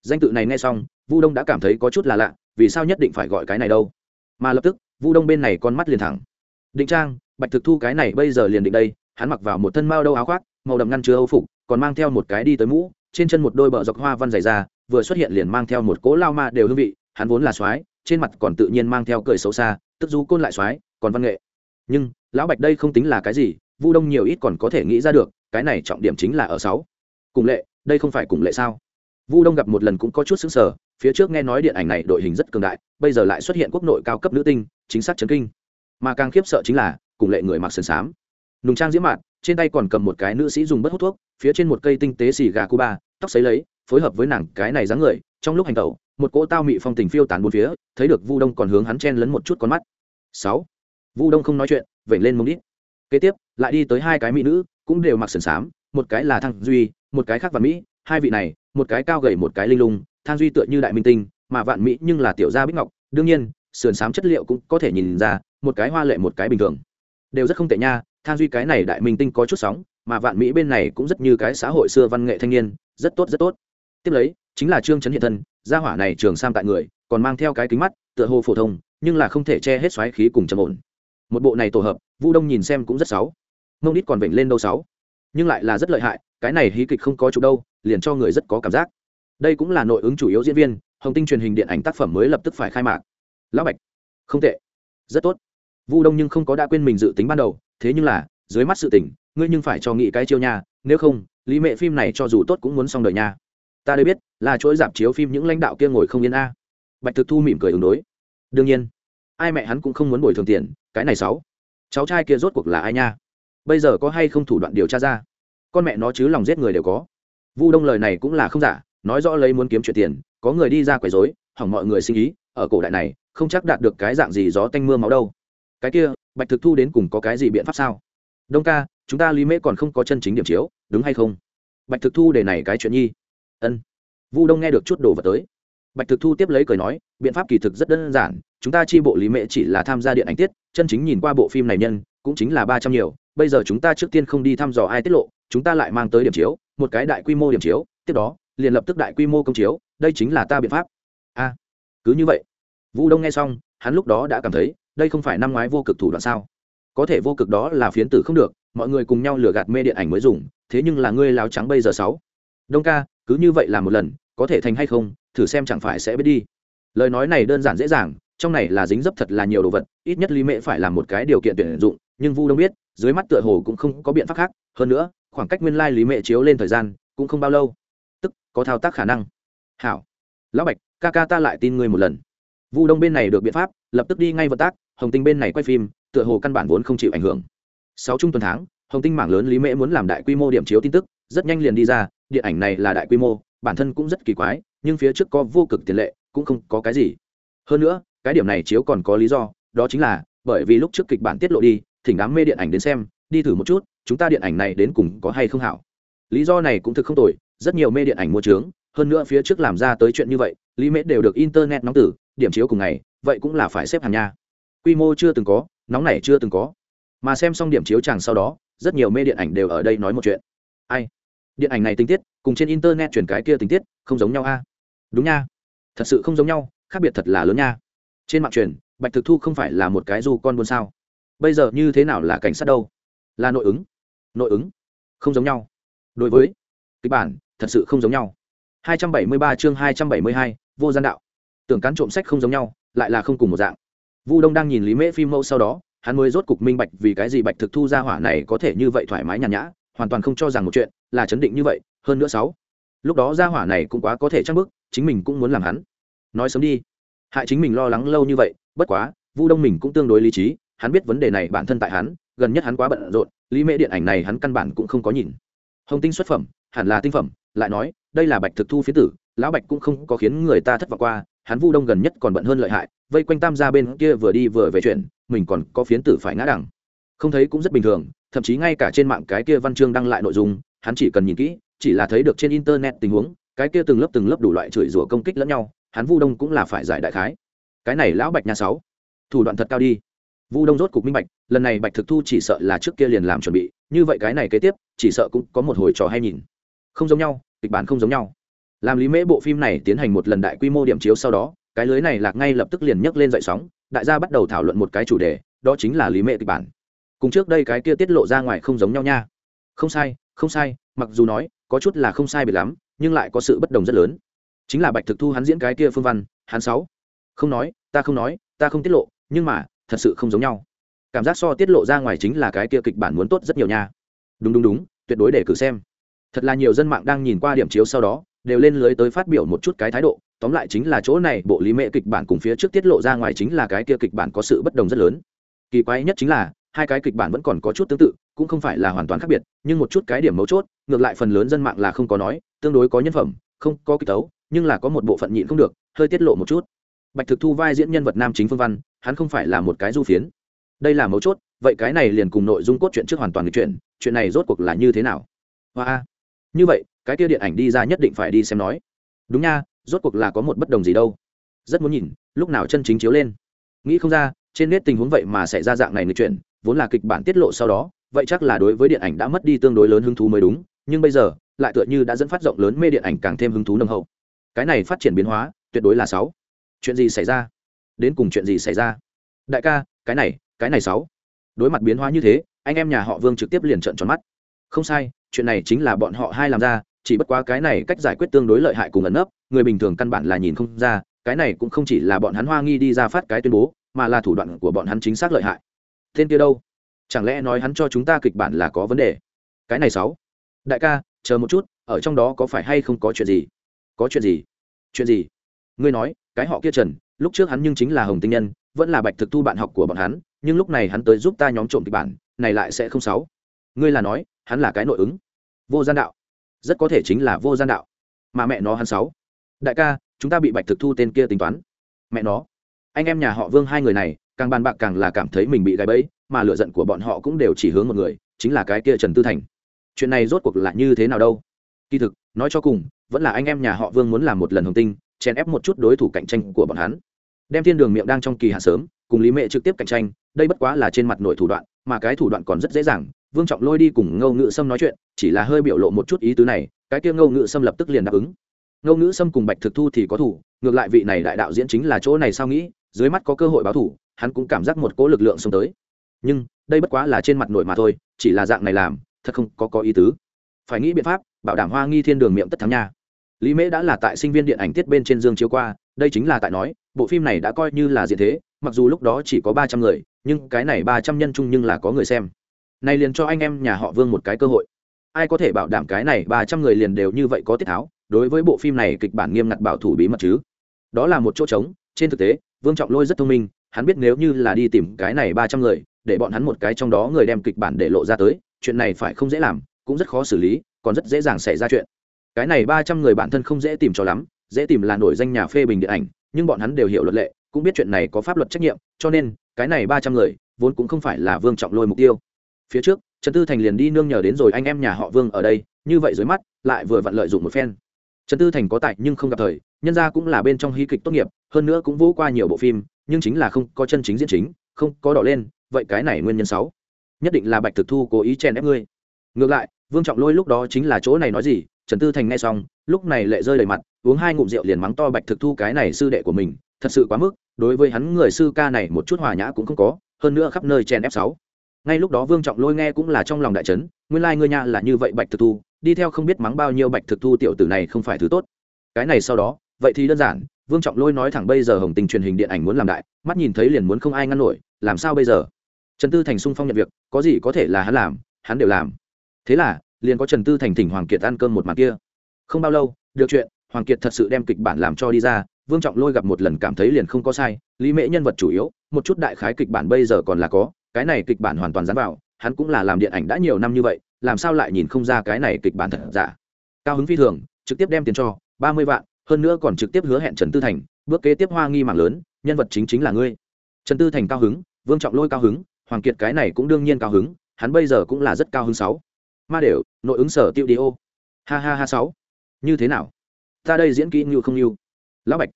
Danh tự này nghe xong, vu đông đã cảm thấy có chút là lạ vì sao nhất định phải gọi cái này đâu? Mà lập tức, vu đông bên này con mắt liền thẳng. Định trang, bạch thực thu cái này bây giờ liền định đây, hắn mặc vào một thân mao đâu áo khoác, màu đậm ngăn chứa âu phục, còn mang theo một cái đi tới mũ, trên chân một đôi bờ dọc hoa văn dày ra vừa xuất hiện liền mang theo một cỗ lao ma đều hương vị, hắn vốn là soái, trên mặt còn tự nhiên mang theo cười xấu xa, tức du côn lại soái, còn văn nghệ. Nhưng, lão bạch đây không tính là cái gì, vu đông nhiều ít còn có thể nghĩ ra được, cái này trọng điểm chính là ở sáu. Cùng lệ, đây không phải cùng lệ sao? Vu đông gặp một lần cũng có chút xứng sở phía trước nghe nói điện ảnh này đội hình rất cường đại, bây giờ lại xuất hiện quốc nội cao cấp nữ tinh, chính xác chấn kinh. Mà càng khiếp sợ chính là, cùng lệ người mặc sườn xám nùng trang diễm mạn, trên tay còn cầm một cái nữ sĩ dùng bất hút thuốc, phía trên một cây tinh tế xì gà cuba, tóc xấy lấy, phối hợp với nàng cái này dáng người, trong lúc hành tẩu, một cỗ tao mị phong tình phiêu tán bốn phía, thấy được vu đông còn hướng hắn chen lấn một chút con mắt. Sáu. Vu đông không nói chuyện, vểnh lên mông đít. Kế tiếp, lại đi tới hai cái mỹ nữ, cũng đều mặc sườn xám một cái là thăng duy, một cái khác và mỹ, hai vị này, một cái cao gầy một cái linh lung than duy tựa như đại minh tinh, mà vạn mỹ nhưng là tiểu gia bích ngọc. Đương nhiên, sườn xám chất liệu cũng có thể nhìn ra, một cái hoa lệ một cái bình thường. Đều rất không tệ nha than duy cái này đại minh tinh có chút sóng, mà vạn mỹ bên này cũng rất như cái xã hội xưa văn nghệ thanh niên, rất tốt rất tốt. Tiếp lấy, chính là trương trấn hiện thân, gia hỏa này trường sam tại người, còn mang theo cái kính mắt, tựa hồ phổ thông, nhưng là không thể che hết xoáy khí cùng trầm ổn. Một bộ này tổ hợp, vu đông nhìn xem cũng rất sáu. mông đít còn vểnh lên đâu sáu nhưng lại là rất lợi hại, cái này hí kịch không có chỗ đâu, liền cho người rất có cảm giác đây cũng là nội ứng chủ yếu diễn viên, hồng tinh truyền hình điện ảnh tác phẩm mới lập tức phải khai mạc. Lão bạch. Không tệ. Rất tốt. Vu đông nhưng không có đã quên mình dự tính ban đầu, thế nhưng là, dưới mắt sự tỉnh ngươi nhưng phải cho nghị cái chiêu nha, nếu không, lý mệ phim này cho dù tốt cũng muốn xong đời nha. Ta đây biết, là chuỗi giảm chiếu phim những lãnh đạo kia ngồi không yên a. Bạch thực thu mỉm cười ứng đối. Đương nhiên, ai mẹ hắn cũng không muốn bồi thường tiền, cái này sáu cháu trai kia rốt cuộc là ai nha? Bây giờ có hay không thủ đoạn điều tra ra? Con mẹ nó chứ lòng giết người đều có. Vu đông lời này cũng là không giả nói rõ lấy muốn kiếm chuyện tiền, có người đi ra quấy rối, hỏng mọi người sinh ý, ở cổ đại này, không chắc đạt được cái dạng gì gió tanh mưa máu đâu. Cái kia, bạch thực thu đến cùng có cái gì biện pháp sao? Đông ca, chúng ta lý mễ còn không có chân chính điểm chiếu, đúng hay không? Bạch thực thu để này cái chuyện nhi. Ân. Vu đông nghe được chút đồ vật tới. Bạch thực thu tiếp lấy cười nói, biện pháp kỳ thực rất đơn giản, chúng ta chi bộ lý mễ chỉ là tham gia điện ảnh tiết, chân chính nhìn qua bộ phim này nhân, cũng chính là ba trăm nhiều, bây giờ chúng ta trước tiên không đi thăm dò ai tiết lộ, chúng ta lại mang tới điểm chiếu, một cái đại quy mô điểm chiếu, tiếp đó liền lập tức đại quy mô công chiếu, đây chính là ta biện pháp. A, cứ như vậy. Vũ đông nghe xong, hắn lúc đó đã cảm thấy, đây không phải năm ngoái vô cực thủ đoạn sao? Có thể vô cực đó là phiến tử không được, mọi người cùng nhau lừa gạt mê điện ảnh mới dùng, thế nhưng là ngươi láo trắng bây giờ sáu. Đông ca, cứ như vậy là một lần, có thể thành hay không, thử xem chẳng phải sẽ biết đi. Lời nói này đơn giản dễ dàng, trong này là dính dấp thật là nhiều đồ vật, ít nhất lý mễ phải là một cái điều kiện tuyển dụng, nhưng vu đông biết, dưới mắt tựa hồ cũng không có biện pháp khác. Hơn nữa, khoảng cách nguyên lai lý mễ chiếu lên thời gian cũng không bao lâu có thao tác khả năng. Hảo. Lão bạch, ca ca ta lại tin ngươi một lần. Vu đông bên này được biện pháp, lập tức đi ngay vận tác, hồng tinh bên này quay phim, tựa hồ căn bản vốn không chịu ảnh hưởng. Sáu trung tuần tháng, hồng tinh mảng lớn lý mễ muốn làm đại quy mô điểm chiếu tin tức, rất nhanh liền đi ra, điện ảnh này là đại quy mô, bản thân cũng rất kỳ quái, nhưng phía trước có vô cực tiền lệ, cũng không có cái gì. Hơn nữa, cái điểm này chiếu còn có lý do, đó chính là, bởi vì lúc trước kịch bản tiết lộ đi, thỉnh đám mê điện ảnh đến xem, đi thử một chút, chúng ta điện ảnh này đến cùng có hay không hảo. Lý do này cũng thực không tồi rất nhiều mê điện ảnh mua trướng, hơn nữa phía trước làm ra tới chuyện như vậy, lý mễ đều được internet nóng tử, điểm chiếu cùng ngày, vậy cũng là phải xếp hàng nha. Quy mô chưa từng có, nóng này chưa từng có. Mà xem xong điểm chiếu chàng sau đó, rất nhiều mê điện ảnh đều ở đây nói một chuyện. Ai? Điện ảnh này tình tiết, cùng trên internet truyền cái kia tình tiết, không giống nhau a. Đúng nha. Thật sự không giống nhau, khác biệt thật là lớn nha. Trên mạng truyền, bạch thực thu không phải là một cái du con buôn sao. Bây giờ như thế nào là cảnh sát đâu? Là nội ứng. Nội ứng. Không giống nhau. Đối với kịch bản thật sự không giống nhau. 273 chương 272, vô gian đạo. Tưởng cán trộm sách không giống nhau lại là không cùng một dạng. Vu đông đang nhìn lý mễ phim mẫu sau đó hắn mới rốt cục minh bạch vì cái gì bạch thực thu ra hỏa này có thể như vậy thoải mái nhàn nhã hoàn toàn không cho rằng một chuyện là chấn định như vậy hơn nữa sáu. Lúc đó ra hỏa này cũng quá có thể chắc bức chính mình cũng muốn làm hắn. Nói sớm đi. Hại chính mình lo lắng lâu như vậy bất quá vu đông mình cũng tương đối lý trí hắn biết vấn đề này bản thân tại hắn gần nhất hắn quá bận rộn lý mễ điện ảnh này hắn căn bản cũng không có nhìn. Hồng tinh xuất phẩm hẳn là tinh phẩm lại nói, đây là bạch thực thu phía tử, lão bạch cũng không có khiến người ta thất vọng qua, hắn vu đông gần nhất còn bận hơn lợi hại, vây quanh tam gia bên kia vừa đi vừa về chuyện, mình còn có phiến tử phải ngã đẳng không thấy cũng rất bình thường, thậm chí ngay cả trên mạng cái kia văn chương đăng lại nội dung, hắn chỉ cần nhìn kỹ, chỉ là thấy được trên internet tình huống, cái kia từng lớp từng lớp đủ loại chửi rủa công kích lẫn nhau, hắn vu đông cũng là phải giải đại khái. Cái này lão bạch nhà sáu, thủ đoạn thật cao đi. Vu đông rốt cục minh bạch, lần này bạch thực thu chỉ sợ là trước kia liền làm chuẩn bị, như vậy cái này kế tiếp, chỉ sợ cũng có một hồi trò hay nhìn không giống nhau, kịch bản không giống nhau. Làm lý mễ bộ phim này tiến hành một lần đại quy mô điểm chiếu sau đó, cái lưới này lạc ngay lập tức liền nhấc lên dậy sóng, đại gia bắt đầu thảo luận một cái chủ đề, đó chính là lý mễ kịch bản. Cùng trước đây cái kia tiết lộ ra ngoài không giống nhau nha. Không sai không sai, mặc dù nói, có chút là không sai biệt lắm, nhưng lại có sự bất đồng rất lớn. Chính là bạch thực thu hắn diễn cái kia phương văn, hắn sáu. Không nói, ta không nói, ta không tiết lộ, nhưng mà, thật sự không giống nhau. Cảm giác so tiết lộ ra ngoài chính là cái kia kịch bản muốn tốt rất nhiều nha. Đúng đúng đúng, tuyệt đối để cử xem thật là nhiều dân mạng đang nhìn qua điểm chiếu sau đó, đều lên lưới tới phát biểu một chút cái thái độ. Tóm lại chính là chỗ này, bộ lý mệ kịch bản cùng phía trước tiết lộ ra ngoài chính là cái kia kịch bản có sự bất đồng rất lớn. Kỳ quái nhất chính là, hai cái kịch bản vẫn còn có chút tương tự, cũng không phải là hoàn toàn khác biệt, nhưng một chút cái điểm mấu chốt, ngược lại phần lớn dân mạng là không có nói, tương đối có nhân phẩm, không có kịch tấu, nhưng là có một bộ phận nhịn không được, hơi tiết lộ một chút. Bạch thực thu vai diễn nhân vật nam chính phương văn, hắn không phải là một cái du phiến. Đây là mấu chốt, vậy cái này liền cùng nội dung cốt truyện trước hoàn toàn người chuyện chuyện này rốt cuộc là như thế nào? Hoa như vậy, cái kia điện ảnh đi ra nhất định phải đi xem nói. Đúng nha, rốt cuộc là có một bất đồng gì đâu. Rất muốn nhìn, lúc nào chân chính chiếu lên. Nghĩ không ra, trên nét tình huống vậy mà xảy ra dạng này người chuyện, vốn là kịch bản tiết lộ sau đó, vậy chắc là đối với điện ảnh đã mất đi tương đối lớn hứng thú mới đúng, nhưng bây giờ, lại tựa như đã dẫn phát rộng lớn mê điện ảnh càng thêm hứng thú nâng hậu. Cái này phát triển biến hóa, tuyệt đối là sáu. Chuyện gì xảy ra? Đến cùng chuyện gì xảy ra? Đại ca, cái này cái này sáu. Đối mặt biến hóa như thế, anh em nhà họ vương trực tiếp liền trợn tròn mắt. Không sai chuyện này chính là bọn họ hai làm ra, chỉ bất quá cái này cách giải quyết tương đối lợi hại cùng ẩn nấp, người bình thường căn bản là nhìn không ra, cái này cũng không chỉ là bọn hắn hoa nghi đi ra phát cái tuyên bố, mà là thủ đoạn của bọn hắn chính xác lợi hại. Tên kia đâu? Chẳng lẽ nói hắn cho chúng ta kịch bản là có vấn đề? Cái này sáu. Đại ca, chờ một chút, ở trong đó có phải hay không có chuyện gì? Có chuyện gì? Chuyện gì? Ngươi nói, cái họ kia trần, lúc trước hắn nhưng chính là hồng tinh nhân, vẫn là bạch thực thu bạn học của bọn hắn, nhưng lúc này hắn tới giúp ta nhóm trộm kịch bản, này lại sẽ không sáu. Ngươi là nói hắn là cái nội ứng. Vô gian đạo. Rất có thể chính là vô gian đạo. Mà mẹ nó hắn sáu. Đại ca, chúng ta bị bạch thực thu tên kia tính toán. Mẹ nó. Anh em nhà họ vương hai người này, càng bàn bạc càng là cảm thấy mình bị gáy bẫy, mà lựa giận của bọn họ cũng đều chỉ hướng một người, chính là cái kia trần tư thành. Chuyện này rốt cuộc là như thế nào đâu? Kỳ thực, nói cho cùng, vẫn là anh em nhà họ vương muốn làm một lần hồng tinh, chèn ép một chút đối thủ cạnh tranh của bọn hắn. Đem thiên đường miệng đang trong kỳ hạ sớm, cùng lý mẹ trực tiếp cạnh tranh, đây bất quá là trên mặt nội thủ đoạn, mà cái thủ đoạn còn rất dễ dàng vương trọng lôi đi cùng ngâu ngự sâm nói chuyện, chỉ là hơi biểu lộ một chút ý tứ này, cái kia ngâu ngự sâm lập tức liền đáp ứng. Ngâu ngữ sâm cùng bạch thực thu thì có thủ, ngược lại vị này đại đạo diễn chính là chỗ này sao nghĩ, dưới mắt có cơ hội báo thủ, hắn cũng cảm giác một cỗ lực lượng xông tới. Nhưng, đây bất quá là trên mặt nổi mà thôi, chỉ là dạng này làm, thật không có có ý tứ. Phải nghĩ biện pháp, bảo đảm hoa nghi thiên đường miệng tất thắng nha. Lý mễ đã là tại sinh viên điện ảnh tiết bên trên dương chiếu qua, đây chính là tại nói, bộ phim này đã coi như là diện thế, mặc dù lúc đó chỉ có ba trăm người, nhưng cái này ba trăm nhân chung nhưng là có người xem này liền cho anh em nhà họ vương một cái cơ hội. Ai có thể bảo đảm cái này ba trăm người liền đều như vậy có tiết tháo, đối với bộ phim này kịch bản nghiêm ngặt bảo thủ bí mật chứ? Đó là một chỗ trống, trên thực tế, vương trọng lôi rất thông minh, hắn biết nếu như là đi tìm cái này ba trăm người, để bọn hắn một cái trong đó người đem kịch bản để lộ ra tới, chuyện này phải không dễ làm, cũng rất khó xử lý, còn rất dễ dàng xảy ra chuyện. Cái này ba trăm người bản thân không dễ tìm cho lắm, dễ tìm là nổi danh nhà phê bình điện ảnh, nhưng bọn hắn đều hiểu luật lệ, cũng biết chuyện này có pháp luật trách nhiệm, cho nên, cái này ba trăm người, vốn cũng không phải là vương trọng lôi mục tiêu phía trước, trần tư thành liền đi nương nhờ đến rồi anh em nhà họ vương ở đây, như vậy dưới mắt, lại vừa vặn lợi dụng một phen. Trần tư thành có tài nhưng không gặp thời, nhân ra cũng là bên trong hí kịch tốt nghiệp, hơn nữa cũng vỗ qua nhiều bộ phim, nhưng chính là không có chân chính diễn chính, không có đỏ lên, vậy cái này nguyên nhân sáu. Nhất định là bạch thực thu cố ý chèn ép ngươi. Ngược lại, vương trọng lôi lúc đó chính là chỗ này nói gì, trần tư thành nghe xong, lúc này lệ rơi đầy mặt, uống hai ngụm rượu liền mắng to bạch thực thu cái này sư đệ của mình, thật sự quá mức, đối với hắn người sư ca này một chút hòa nhã cũng không có, hơn nữa khắp nơi chèn ép sáu ngay lúc đó vương trọng lôi nghe cũng là trong lòng đại trấn nguyên lai、like、ngươi nha là như vậy bạch thực thu, đi theo không biết mắng bao nhiêu bạch thực thu tiểu tử này không phải thứ tốt. Cái này sau đó, vậy thì đơn giản, vương trọng lôi nói thẳng bây giờ hồng tình truyền hình điện ảnh muốn làm đại, mắt nhìn thấy liền muốn không ai ngăn nổi, làm sao bây giờ? Trần tư thành sung phong nhận việc, có gì có thể là hắn làm, hắn đều làm. Thế là, liền có trần tư thành thỉnh hoàng kiệt ăn cơm một mặt kia. Không bao lâu, được chuyện, hoàng kiệt thật sự đem kịch bản làm cho đi ra, vương trọng lôi gặp một lần cảm thấy liền không có sai, lý mễ nhân vật chủ yếu, một chút đại khái kịch bản bây giờ còn là có cái này kịch bản hoàn toàn dán vào, hắn cũng là làm điện ảnh đã nhiều năm như vậy, làm sao lại nhìn không ra cái này kịch bản thật giả? Cao hứng phi thường, trực tiếp đem tiền cho, ba mươi vạn, hơn nữa còn trực tiếp hứa hẹn trần tư thành, bước kế tiếp hoa nghi mạng lớn, nhân vật chính chính là ngươi. Trần tư thành cao hứng, vương trọng lôi cao hứng, hoàng kiệt cái này cũng đương nhiên cao hứng, hắn bây giờ cũng là rất cao hứng sáu. Ma đều, nội ứng sở tiêu đi ô ha ha ha sáu. Như thế nào? Ta đây diễn kỹ như không như. Lão bạch,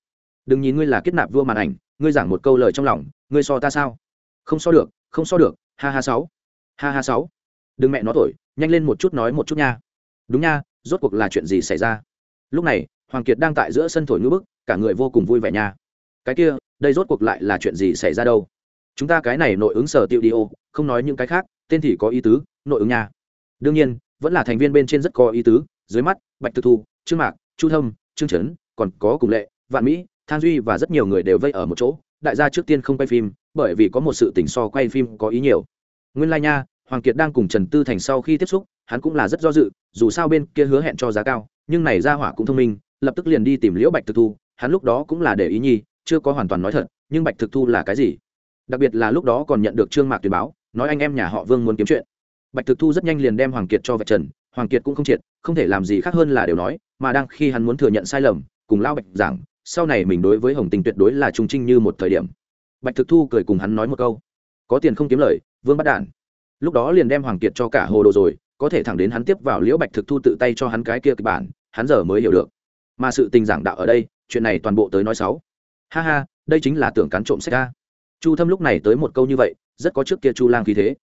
đừng nhìn ngươi là kết nạp vua màn ảnh, ngươi giảng một câu lời trong lòng, ngươi so ta sao? Không so được không so được, ha ha sáu. Ha ha sáu. Đừng mẹ nó thổi, nhanh lên một chút nói một chút nha. Đúng nha, rốt cuộc là chuyện gì xảy ra? Lúc này, hoàng kiệt đang tại giữa sân thổi ngữ bức, cả người vô cùng vui vẻ nha. Cái kia, đây rốt cuộc lại là chuyện gì xảy ra đâu? Chúng ta cái này nội ứng sở tiêu đi ô, không nói những cái khác, tên thì có ý tứ, nội ứng nha. Đương nhiên, vẫn là thành viên bên trên rất có ý tứ, dưới mắt, bạch thực thu, trương mạc, chu thâm, trương trấn, còn có cùng lệ, vạn mỹ, thang duy và rất nhiều người đều vây ở một chỗ, đại gia trước tiên không quay phim bởi vì có một sự tình so quay phim có ý nhiều. Nguyên lai、like、nha, hoàng kiệt đang cùng trần tư thành sau khi tiếp xúc, hắn cũng là rất do dự, dù sao bên kia hứa hẹn cho giá cao, nhưng này ra hỏa cũng thông minh, lập tức liền đi tìm liễu bạch thực thu, hắn lúc đó cũng là để ý nhi, chưa có hoàn toàn nói thật, nhưng bạch thực thu là cái gì? Đặc biệt là lúc đó còn nhận được trương mạc tuyên báo, nói anh em nhà họ vương muốn kiếm chuyện. Bạch thực thu rất nhanh liền đem hoàng kiệt cho vạch trần, hoàng kiệt cũng không triệt, không thể làm gì khác hơn là đều nói, mà đang khi hắn muốn thừa nhận sai lầm, cùng lao bạch giảng, sau này mình đối với hồng tình tuyệt đối là trung trinh như một thời điểm bạch thực thu cười cùng hắn nói một câu. Có tiền không kiếm lời, vương bắt đản. Lúc đó liền đem hoàng kiệt cho cả hồ đồ rồi, có thể thẳng đến hắn tiếp vào liễu bạch thực thu tự tay cho hắn cái kia kịch bản, hắn giờ mới hiểu được. Mà sự tình giảng đạo ở đây, chuyện này toàn bộ tới nói sáu ha ha, đây chính là tưởng cán trộm sách ca chu thâm lúc này tới một câu như vậy, rất có trước kia chu lang khí thế.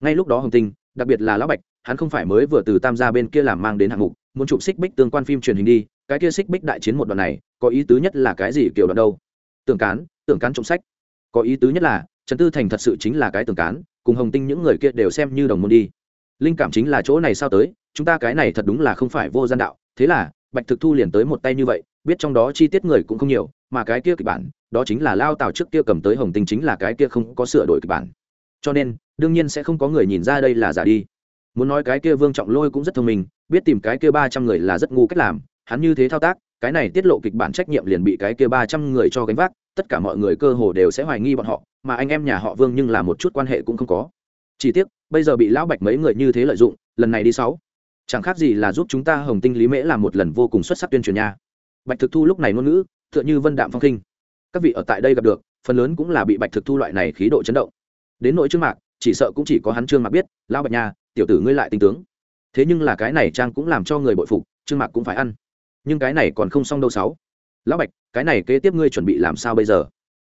Ngay lúc đó hồng tinh, đặc biệt là lão bạch, hắn không phải mới vừa từ tam gia bên kia làm mang đến hạng mục, muốn chụp xích bích tương quan phim truyền hình đi, cái kia xích bích đại chiến một đoạn này, có ý tứ nhất là cái gì kiểu đoạn đâu? Tưởng cán tưởng cán trộm sách có ý tứ nhất là, trần tư thành thật sự chính là cái tường cán, cùng hồng tinh những người kia đều xem như đồng môn đi. Linh cảm chính là chỗ này sao tới, chúng ta cái này thật đúng là không phải vô gian đạo. Thế là, bạch thực thu liền tới một tay như vậy, biết trong đó chi tiết người cũng không nhiều, mà cái kia kịch bản, đó chính là lao tào trước kia cầm tới hồng tinh chính là cái kia không có sửa đổi kịch bản. Cho nên, đương nhiên sẽ không có người nhìn ra đây là giả đi. Muốn nói cái kia vương trọng lôi cũng rất thông minh, biết tìm cái kia ba trăm người là rất ngu cách làm, hắn như thế thao tác cái này tiết lộ kịch bản trách nhiệm liền bị cái kia ba trăm người cho gánh vác, tất cả mọi người cơ hồ đều sẽ hoài nghi bọn họ, mà anh em nhà họ vương nhưng là một chút quan hệ cũng không có. Chỉ tiếc, bây giờ bị lão bạch mấy người như thế lợi dụng, lần này đi sáu. Chẳng khác gì là giúp chúng ta hồng tinh lý mễ làm một lần vô cùng xuất sắc tuyên truyền nha. Bạch thực thu lúc này ngôn ngữ, tựa như vân đạm phong khinh các vị ở tại đây gặp được, phần lớn cũng là bị bạch thực thu loại này khí độ chấn động. Đến nội trương mạc, chỉ sợ cũng chỉ có hắn trương mạc biết, lão bạch nha, tiểu tử ngươi lại tinh tướng. Thế nhưng là cái này trang cũng làm cho người bội phục, trương mạc cũng phải ăn nhưng cái này còn không xong đâu sáu. Lão bạch, cái này kế tiếp ngươi chuẩn bị làm sao bây giờ?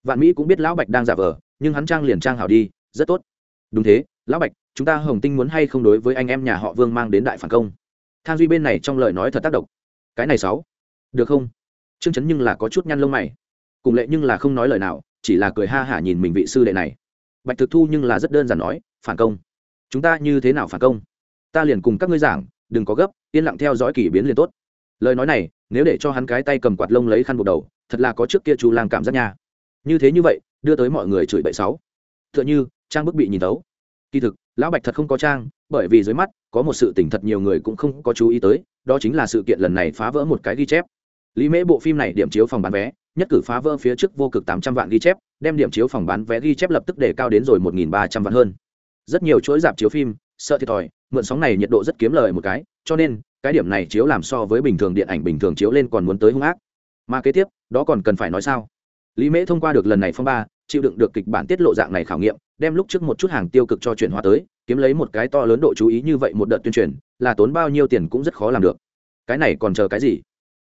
Vạn mỹ cũng biết lão bạch đang giả vờ, nhưng hắn trang liền trang hảo đi, rất tốt. Đúng thế, lão bạch, chúng ta hồng tinh muốn hay không đối với anh em nhà họ vương mang đến đại phản công? Thang duy bên này trong lời nói thật tác động. Cái này sáu. Được không? Chương chấn nhưng là có chút nhăn lông mày. Cùng lệ nhưng là không nói lời nào, chỉ là cười ha hả nhìn mình vị sư đệ này. Bạch thực thu nhưng là rất đơn giản nói, phản công. Chúng ta như thế nào phản công? Ta liền cùng các ngươi giảng, đừng có gấp, yên lặng theo dõi kỷ biến liền tốt lời nói này, nếu để cho hắn cái tay cầm quạt lông lấy khăn buộc đầu, thật là có trước kia chú lang cảm giác nha. Như thế như vậy, đưa tới mọi người chửi bậy sáu tựa như, trang bức bị nhìn tấu kỳ thực, lão bạch thật không có trang, bởi vì dưới mắt, có một sự tỉnh thật nhiều người cũng không có chú ý tới, đó chính là sự kiện lần này phá vỡ một cái ghi chép. Lý mễ bộ phim này điểm chiếu phòng bán vé, nhất cử phá vỡ phía trước vô cực tám trăm vạn ghi chép, đem điểm chiếu phòng bán vé ghi chép lập tức để cao đến rồi một nghìn ba trăm vạn hơn. Rất nhiều chuỗi dạp chiếu phim, sợ thiệt thòi, mượn sóng này nhiệt độ rất kiếm lời một cái, cho nên cái điểm này chiếu làm so với bình thường điện ảnh bình thường chiếu lên còn muốn tới hung ác. Mà kế tiếp đó còn cần phải nói sao? Lý mễ thông qua được lần này phong ba chịu đựng được kịch bản tiết lộ dạng này khảo nghiệm đem lúc trước một chút hàng tiêu cực cho chuyển hóa tới kiếm lấy một cái to lớn độ chú ý như vậy một đợt tuyên truyền là tốn bao nhiêu tiền cũng rất khó làm được. Cái này còn chờ cái gì?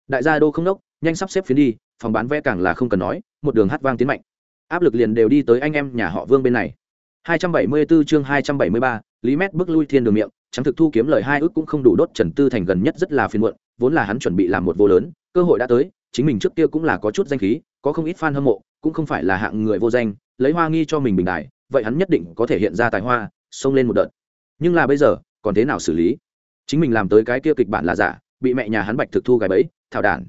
Đại gia đô không đốc nhanh sắp xếp phiến đi phòng bán vé càng là không cần nói một đường hát vang tiến mạnh. Áp lực liền đều đi tới anh em nhà họ vương bên này. 274 chương 273, Lý Mét bước lui thiên đường miệng, trắng thực thu kiếm lời hai ước cũng không đủ đốt Trần Tư Thành gần nhất rất là phiền muộn, vốn là hắn chuẩn bị làm một vô lớn, cơ hội đã tới, chính mình trước kia cũng là có chút danh khí, có không ít fan hâm mộ, cũng không phải là hạng người vô danh, lấy hoa nghi cho mình bình đại, vậy hắn nhất định có thể hiện ra tài hoa, xông lên một đợt. Nhưng là bây giờ, còn thế nào xử lý? Chính mình làm tới cái kia kịch bản là giả, bị mẹ nhà hắn Bạch thực thu gài bẫy, thảo đản.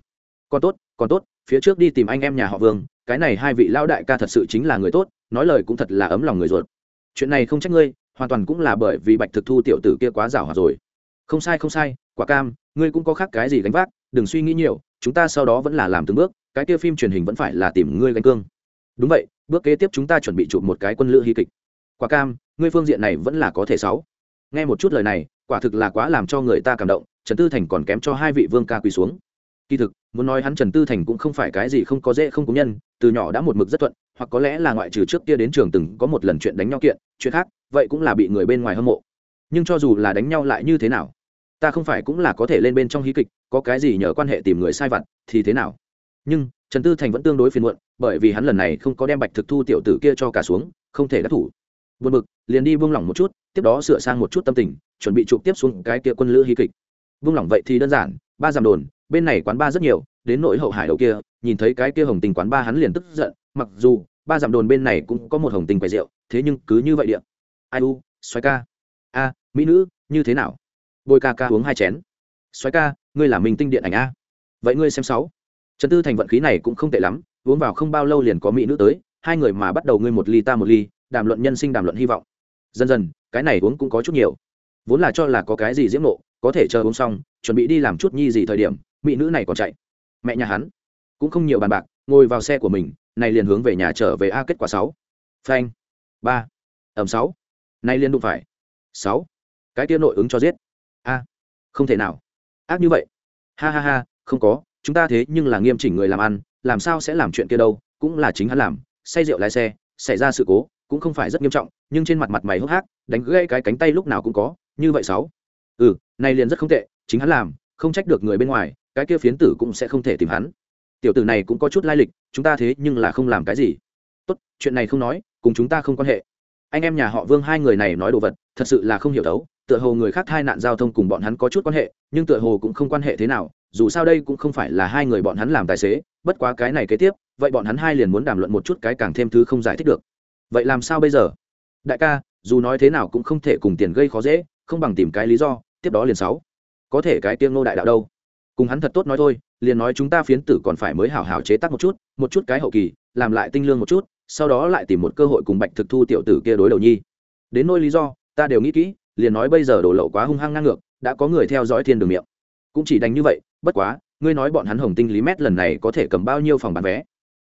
Còn tốt, còn tốt, phía trước đi tìm anh em nhà họ vương cái này hai vị lão đại ca thật sự chính là người tốt nói lời cũng thật là ấm lòng người ruột chuyện này không trách ngươi hoàn toàn cũng là bởi vì bạch thực thu tiểu tử kia quá giảo hòa rồi. Không sai không sai, quả cam, ngươi cũng có khác cái gì gánh vác, đừng suy nghĩ nhiều, chúng ta sau đó vẫn là làm từng bước, cái kia phim truyền hình vẫn phải là tìm ngươi gánh cương. Đúng vậy, bước kế tiếp chúng ta chuẩn bị chụp một cái quân lữ hy kịch. Quả cam, ngươi phương diện này vẫn là có thể sáu. Nghe một chút lời này, quả thực là quá làm cho người ta cảm động, trần tư thành còn kém cho hai vị vương ca quỳ xuống. Kỳ thực, muốn nói hắn trần tư thành cũng không phải cái gì không có dễ không có nhân, từ nhỏ đã một mực rất thuận hoặc có lẽ là ngoại trừ trước kia đến trường từng có một lần chuyện đánh nhau kiện, chuyện khác, vậy cũng là bị người bên ngoài hâm mộ. Nhưng cho dù là đánh nhau lại như thế nào, ta không phải cũng là có thể lên bên trong hí kịch, có cái gì nhờ quan hệ tìm người sai vặt, thì thế nào? Nhưng, trần tư thành vẫn tương đối phiền muộn, bởi vì hắn lần này không có đem bạch thực thu tiểu tử kia cho cả xuống, không thể đắc thủ. Buồn bực, liền đi buông lỏng một chút, tiếp đó sửa sang một chút tâm tình, chuẩn bị chụp tiếp xuống cái kia quân lữ hí kịch. Buông lỏng vậy thì đơn giản, ba giảm đồn, bên này quán ba rất nhiều, đến nội hậu hải đầu kia, nhìn thấy cái kia hồng tình quán ba hắn liền tức giận, mặc dù ba dặm đồn bên này cũng có một hồng tình quầy rượu, thế nhưng cứ như vậy điện ai u xoáy ca. A, mỹ nữ, như thế nào? Bôi ca ca uống hai chén. Xoáy ca, ngươi là minh tinh điện ảnh a. Vậy ngươi xem sáu. Trần tư thành vận khí này cũng không tệ lắm, uống vào không bao lâu liền có mỹ nữ tới, hai người mà bắt đầu ngươi một ly ta một ly, đàm luận nhân sinh đàm luận hy vọng. Dần dần, cái này uống cũng có chút nhiều. Vốn là cho là có cái gì diễm nộ, có thể chờ uống xong, chuẩn bị đi làm chút nhi gì thời điểm, mỹ nữ này còn chạy. Mẹ nhà hắn. Cũng không nhiều bàn bạc, ngồi vào xe của mình này liền hướng về nhà trở về a kết quả sáu. Phanh. Ba. Ẩm sáu. Nay liền đụng phải. Sáu. Cái kia nội ứng cho giết. A. Không thể nào. Ác như vậy. Ha ha ha, không có. Chúng ta thế nhưng là nghiêm chỉnh người làm ăn, làm sao sẽ làm chuyện kia đâu, cũng là chính hắn làm. Say rượu lái xe, xảy ra sự cố, cũng không phải rất nghiêm trọng, nhưng trên mặt mặt mày hốc hác, đánh gãy cái cánh tay lúc nào cũng có. Như vậy sáu. Ừ này liền rất không tệ, chính hắn làm, không trách được người bên ngoài, cái kia phiến tử cũng sẽ không thể tìm hắn tiểu tử này cũng có chút lai lịch, chúng ta thế nhưng là không làm cái gì. Tốt, chuyện này không nói, cùng chúng ta không quan hệ. Anh em nhà họ vương hai người này nói đồ vật, thật sự là không hiểu đấu tựa hồ người khác hai nạn giao thông cùng bọn hắn có chút quan hệ, nhưng tựa hồ cũng không quan hệ thế nào, dù sao đây cũng không phải là hai người bọn hắn làm tài xế, bất quá cái này kế tiếp, vậy bọn hắn hai liền muốn đàm luận một chút cái càng thêm thứ không giải thích được. Vậy làm sao bây giờ? Đại ca, dù nói thế nào cũng không thể cùng tiền gây khó dễ, không bằng tìm cái lý do, tiếp đó liền sáu. Có thể cái tiêm nô đại đạo đâu? Cùng hắn thật tốt nói thôi liền nói chúng ta phiến tử còn phải mới hảo hảo chế tác một chút một chút cái hậu kỳ, làm lại tinh lương một chút, sau đó lại tìm một cơ hội cùng bạch thực thu tiểu tử kia đối đầu nhi. Đến nỗi lý do, ta đều nghĩ kỹ, liền nói bây giờ đổ lậu quá hung hăng ngang ngược, đã có người theo dõi thiên đường miệng. Cũng chỉ đánh như vậy, bất quá, ngươi nói bọn hắn hồng tinh lý mét lần này có thể cầm bao nhiêu phòng bán vé?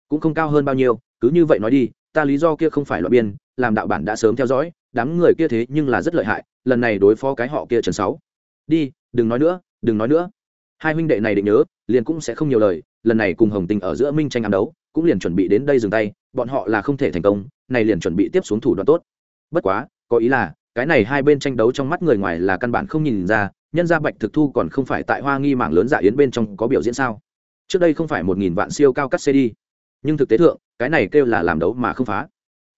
Cũng không cao hơn bao nhiêu, cứ như vậy nói đi, ta lý do kia không phải loại biên, làm đạo bản đã sớm theo dõi, đám người kia thế nhưng là rất lợi hại, lần này đối phó cái họ kia trần sáu. Đi, đừng nói nữa, đừng nói nữa. Hai huynh đệ này định nhớ liền cũng sẽ không nhiều lời, lần này cùng hồng tinh ở giữa minh tranh ám đấu, cũng liền chuẩn bị đến đây dừng tay, bọn họ là không thể thành công, này liền chuẩn bị tiếp xuống thủ đoạn tốt. Bất quá, có ý là, cái này hai bên tranh đấu trong mắt người ngoài là căn bản không nhìn ra, nhân gia bạch thực thu còn không phải tại hoa nghi mạng lớn dạ yến bên trong có biểu diễn sao? Trước đây không phải một nghìn vạn siêu cao cắt cd nhưng thực tế thượng, cái này kêu là làm đấu mà không phá.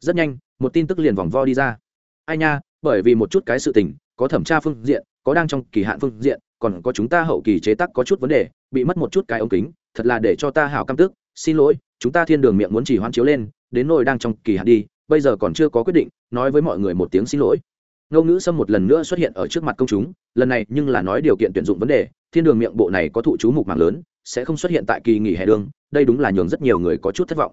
Rất nhanh, một tin tức liền vòng vo đi ra. Ai nha, bởi vì một chút cái sự tình, có thẩm tra phương diện, có đang trong kỳ hạn phương diện còn có chúng ta hậu kỳ chế tác có chút vấn đề, bị mất một chút cái ống kính, thật là để cho ta hảo cam tức, xin lỗi, chúng ta thiên đường miệng muốn chỉ hoan chiếu lên, đến nỗi đang trong kỳ hạn đi, bây giờ còn chưa có quyết định, nói với mọi người một tiếng xin lỗi. Ngô ngữ sâm một lần nữa xuất hiện ở trước mặt công chúng, lần này nhưng là nói điều kiện tuyển dụng vấn đề, thiên đường miệng bộ này có thụ chú mục mạng lớn, sẽ không xuất hiện tại kỳ nghỉ hè đường, đây đúng là nhường rất nhiều người có chút thất vọng.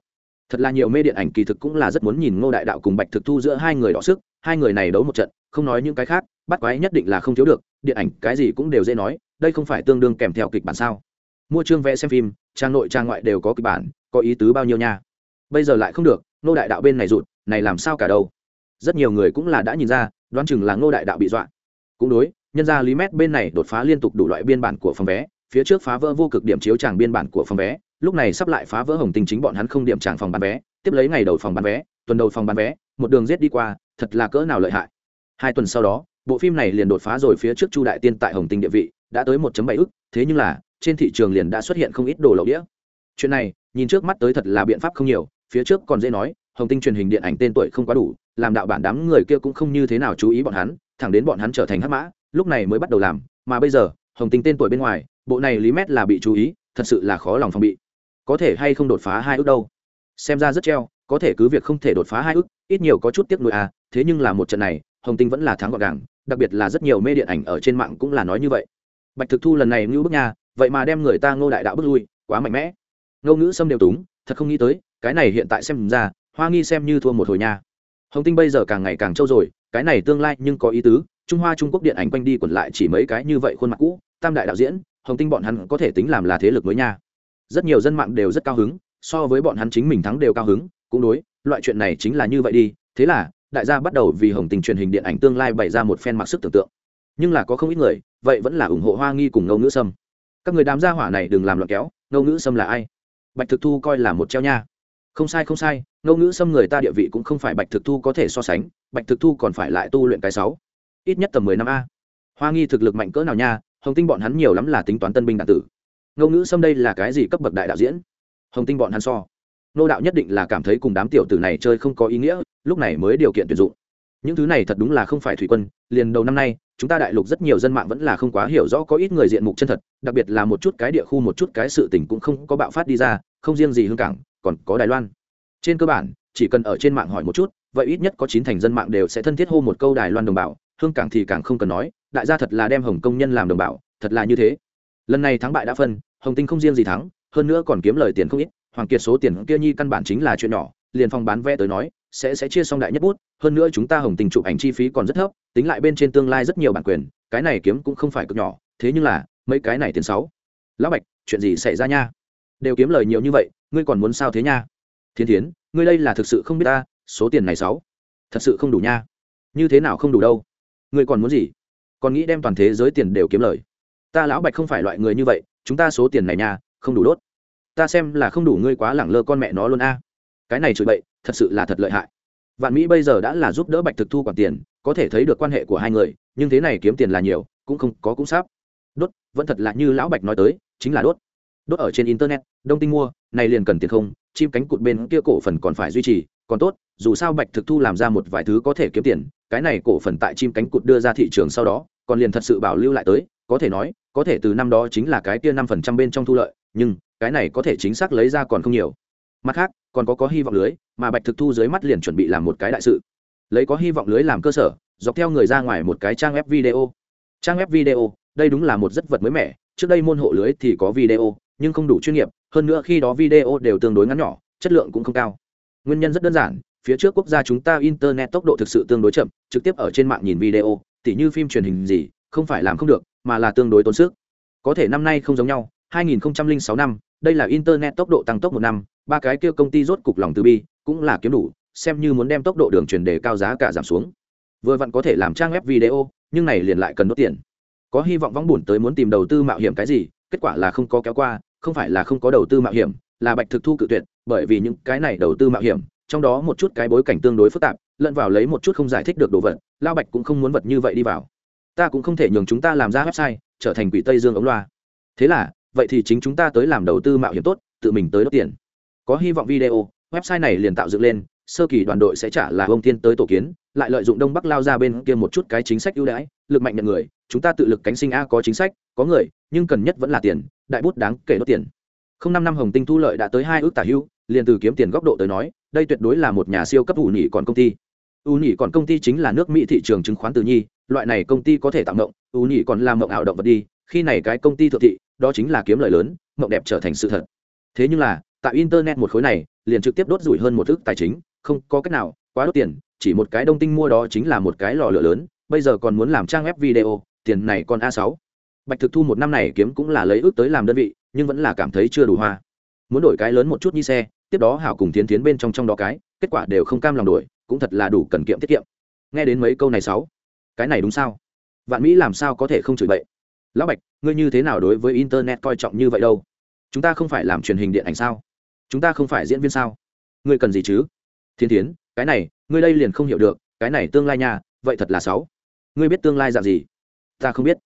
Thật là nhiều mê điện ảnh kỳ thực cũng là rất muốn nhìn ngô đại đạo cùng bạch thực thu giữa hai người đọ sức, hai người này đấu một trận, không nói những cái khác, bắt quái nhất định là không thiếu được điện ảnh, cái gì cũng đều dễ nói, đây không phải tương đương kèm theo kịch bản sao? Mua chương vẽ xem phim, trang nội trang ngoại đều có kịch bản, có ý tứ bao nhiêu nha? Bây giờ lại không được, ngô đại đạo bên này rụt, này làm sao cả đâu? Rất nhiều người cũng là đã nhìn ra, đoán chừng là ngô đại đạo bị dọa. Cũng đối, nhân ra lý mét bên này đột phá liên tục đủ loại biên bản của phòng vé, phía trước phá vỡ vô cực điểm chiếu tràng biên bản của phòng vé, lúc này sắp lại phá vỡ hồng tình chính bọn hắn không điểm tràng phòng bán vé, tiếp lấy ngày đầu phòng bán vé, tuần đầu phòng bán vé, một đường rết đi qua, thật là cỡ nào lợi hại. Hai tuần sau đó bộ phim này liền đột phá rồi phía trước chu đại tiên tại hồng tinh địa vị, đã tới 1 bảy ức, thế nhưng là, trên thị trường liền đã xuất hiện không ít đồ lậu đĩa. Chuyện này, nhìn trước mắt tới thật là biện pháp không nhiều, phía trước còn dễ nói, hồng tinh truyền hình điện ảnh tên tuổi không quá đủ, làm đạo bản đám người kia cũng không như thế nào chú ý bọn hắn, thẳng đến bọn hắn trở thành hắc mã, lúc này mới bắt đầu làm, mà bây giờ, hồng tinh tên tuổi bên ngoài, bộ này lý mét là bị chú ý, thật sự là khó lòng phòng bị. Có thể hay không đột phá hai ước đâu? Xem ra rất treo, có thể cứ việc không thể đột phá hai ước, ít nhiều có chút tiếc nuối à thế nhưng là một trận này, hồng tinh vẫn là thắng gọn gàng đặc biệt là rất nhiều mê điện ảnh ở trên mạng cũng là nói như vậy. Bạch thực thu lần này ngưu bức nha, vậy mà đem người ta ngô đại đạo bước lui, quá mạnh mẽ. Ngô ngữ xâm đều túng, thật không nghĩ tới, cái này hiện tại xem ra, hoa nghi xem như thua một hồi nha. Hồng tinh bây giờ càng ngày càng trâu rồi, cái này tương lai nhưng có ý tứ, trung hoa trung quốc điện ảnh quanh đi quẩn lại chỉ mấy cái như vậy khuôn mặt cũ, tam đại đạo diễn, hồng tinh bọn hắn có thể tính làm là thế lực mới nha. Rất nhiều dân mạng đều rất cao hứng, so với bọn hắn chính mình thắng đều cao hứng, cũng đối, loại chuyện này chính là như vậy đi, thế là đại gia bắt đầu vì hồng tình truyền hình điện ảnh tương lai bày ra một phen mặc sức tưởng tượng. Nhưng là có không ít người, vậy vẫn là ủng hộ hoa nghi cùng ngâu ngữ sâm. Các người đám gia hỏa này đừng làm loạn kéo, ngâu ngữ sâm là ai? Bạch thực thu coi là một treo nha. Không sai không sai, ngâu ngữ xâm người ta địa vị cũng không phải bạch thực thu có thể so sánh, bạch thực thu còn phải lại tu luyện cái sáu, ít nhất tầm mười năm a. Hoa nghi thực lực mạnh cỡ nào nha, hồng tinh bọn hắn nhiều lắm là tính toán tân binh đạn tử. Ngâu ngữ xâm đây là cái gì cấp bậc đại đạo diễn? Hồng tinh bọn hắn so. Nô đạo nhất định là cảm thấy cùng đám tiểu tử này chơi không có ý nghĩa lúc này mới điều kiện tuyển dụng. Những thứ này thật đúng là không phải thủy quân, liền đầu năm nay, chúng ta đại lục rất nhiều dân mạng vẫn là không quá hiểu rõ có ít người diện mục chân thật, đặc biệt là một chút cái địa khu, một chút cái sự tình cũng không có bạo phát đi ra, không riêng gì hương cảng, còn có đài loan. Trên cơ bản, chỉ cần ở trên mạng hỏi một chút, vậy ít nhất có chín thành dân mạng đều sẽ thân thiết hô một câu đài loan đồng bào, hương cảng thì càng không cần nói, đại gia thật là đem hồng công nhân làm đồng bào, thật là như thế. Lần này thắng bại đã phân, hồng tinh không riêng gì thắng, hơn nữa còn kiếm lời tiền không ít, hoàng kiệt số tiền kia nhi căn bản chính là chuyện nhỏ, liền phòng bán vé tới nói sẽ sẽ chia xong đại nhất bút, hơn nữa chúng ta hồng tình chụp ảnh chi phí còn rất thấp, tính lại bên trên tương lai rất nhiều bản quyền, cái này kiếm cũng không phải cực nhỏ, thế nhưng là, mấy cái này tiền sáu. Lão bạch, chuyện gì xảy ra nha? Đều kiếm lời nhiều như vậy, ngươi còn muốn sao thế nha? Thiên thiến, ngươi đây là thực sự không biết ta, số tiền này sáu. Thật sự không đủ nha. Như thế nào không đủ đâu? Ngươi còn muốn gì? Còn nghĩ đem toàn thế giới tiền đều kiếm lời. Ta lão bạch không phải loại người như vậy, chúng ta số tiền này nha, không đủ đốt. Ta xem là không đủ ngươi quá lẳng lơ con mẹ nó luôn a. Cái này chửi bậy thật sự là thật lợi hại. Vạn mỹ bây giờ đã là giúp đỡ bạch thực thu quản tiền, có thể thấy được quan hệ của hai người, nhưng thế này kiếm tiền là nhiều, cũng không có cũng sắp. Đốt, vẫn thật là như lão bạch nói tới, chính là đốt. Đốt ở trên internet, đông tinh mua, này liền cần tiền không, chim cánh cụt bên kia cổ phần còn phải duy trì, còn tốt, dù sao bạch thực thu làm ra một vài thứ có thể kiếm tiền, cái này cổ phần tại chim cánh cụt đưa ra thị trường sau đó, còn liền thật sự bảo lưu lại tới, có thể nói, có thể từ năm đó chính là cái kia năm phần trăm bên trong thu lợi, nhưng, cái này có thể chính xác lấy ra còn không nhiều. Mặt khác còn có có hy vọng lưới, mà bạch thực thu dưới mắt liền chuẩn bị làm một cái đại sự. Lấy có hy vọng lưới làm cơ sở, dọc theo người ra ngoài một cái trang web video. Trang web video, đây đúng là một rất vật mới mẻ, trước đây môn hộ lưới thì có video, nhưng không đủ chuyên nghiệp, hơn nữa khi đó video đều tương đối ngắn nhỏ, chất lượng cũng không cao. Nguyên nhân rất đơn giản, phía trước quốc gia chúng ta internet tốc độ thực sự tương đối chậm, trực tiếp ở trên mạng nhìn video, tỉ như phim truyền hình gì, không phải làm không được, mà là tương đối tốn sức. Có thể năm nay không giống nhau 2006 năm, đây là internet tốc độ tăng tốc một năm ba cái kia công ty rốt cục lòng từ bi, cũng là kiếm đủ, xem như muốn đem tốc độ đường truyền đề cao giá cả giảm xuống. Vừa vặn có thể làm trang web video, nhưng này liền lại cần đốt tiền. Có hy vọng vắng buồn tới muốn tìm đầu tư mạo hiểm cái gì, kết quả là không có kéo qua, không phải là không có đầu tư mạo hiểm, là bạch thực thu cự tuyệt, bởi vì những cái này đầu tư mạo hiểm, trong đó một chút cái bối cảnh tương đối phức tạp, lẫn vào lấy một chút không giải thích được đồ vật, lao bạch cũng không muốn vật như vậy đi vào. Ta cũng không thể nhường chúng ta làm ra website, trở thành quỷ tây dương ống loa. Thế là, vậy thì chính chúng ta tới làm đầu tư mạo hiểm tốt, tự mình tới đốt tiền có hy vọng video, website này liền tạo dựng lên, sơ kỳ đoàn đội sẽ trả là ông tiên tới tổ kiến, lại lợi dụng đông bắc lao ra bên kia một chút cái chính sách ưu đãi, lực mạnh nhận người, chúng ta tự lực cánh sinh a có chính sách, có người, nhưng cần nhất vẫn là tiền, đại bút đáng kể đốt tiền. Không năm năm hồng tinh thu lợi đã tới hai ước tả hưu, liền từ kiếm tiền góc độ tới nói, đây tuyệt đối là một nhà siêu cấp ủ nhị còn công ty. Ủ nhị còn công ty chính là nước mỹ thị trường chứng khoán tự nhi, loại này công ty có thể tạo mộng, ủ nhị còn làm mộng ảo động vật đi, khi này cái công ty thượng thị, đó chính là kiếm lợi lớn, mộng đẹp trở thành sự thật. Thế nhưng là tại internet một khối này, liền trực tiếp đốt rủi hơn một thước tài chính, không có cách nào, quá đốt tiền, chỉ một cái đông tinh mua đó chính là một cái lò lửa lớn, bây giờ còn muốn làm trang web video, tiền này còn a sáu. Bạch thực thu một năm này kiếm cũng là lấy ước tới làm đơn vị, nhưng vẫn là cảm thấy chưa đủ hoa. Muốn đổi cái lớn một chút như xe, tiếp đó hảo cùng tiến tiến bên trong trong đó cái, kết quả đều không cam lòng đổi, cũng thật là đủ cần kiệm tiết kiệm. Nghe đến mấy câu này sáu, cái này đúng sao? Vạn mỹ làm sao có thể không chửi bậy? Lão bạch, ngươi như thế nào đối với internet coi trọng như vậy đâu? Chúng ta không phải làm truyền hình điện ảnh sao? Chúng ta không phải diễn viên sao? Ngươi cần gì chứ? Thiên tiến cái này, ngươi đây liền không hiểu được, cái này tương lai nha, vậy thật là sáu ngươi biết tương lai dạng gì? Ta không biết.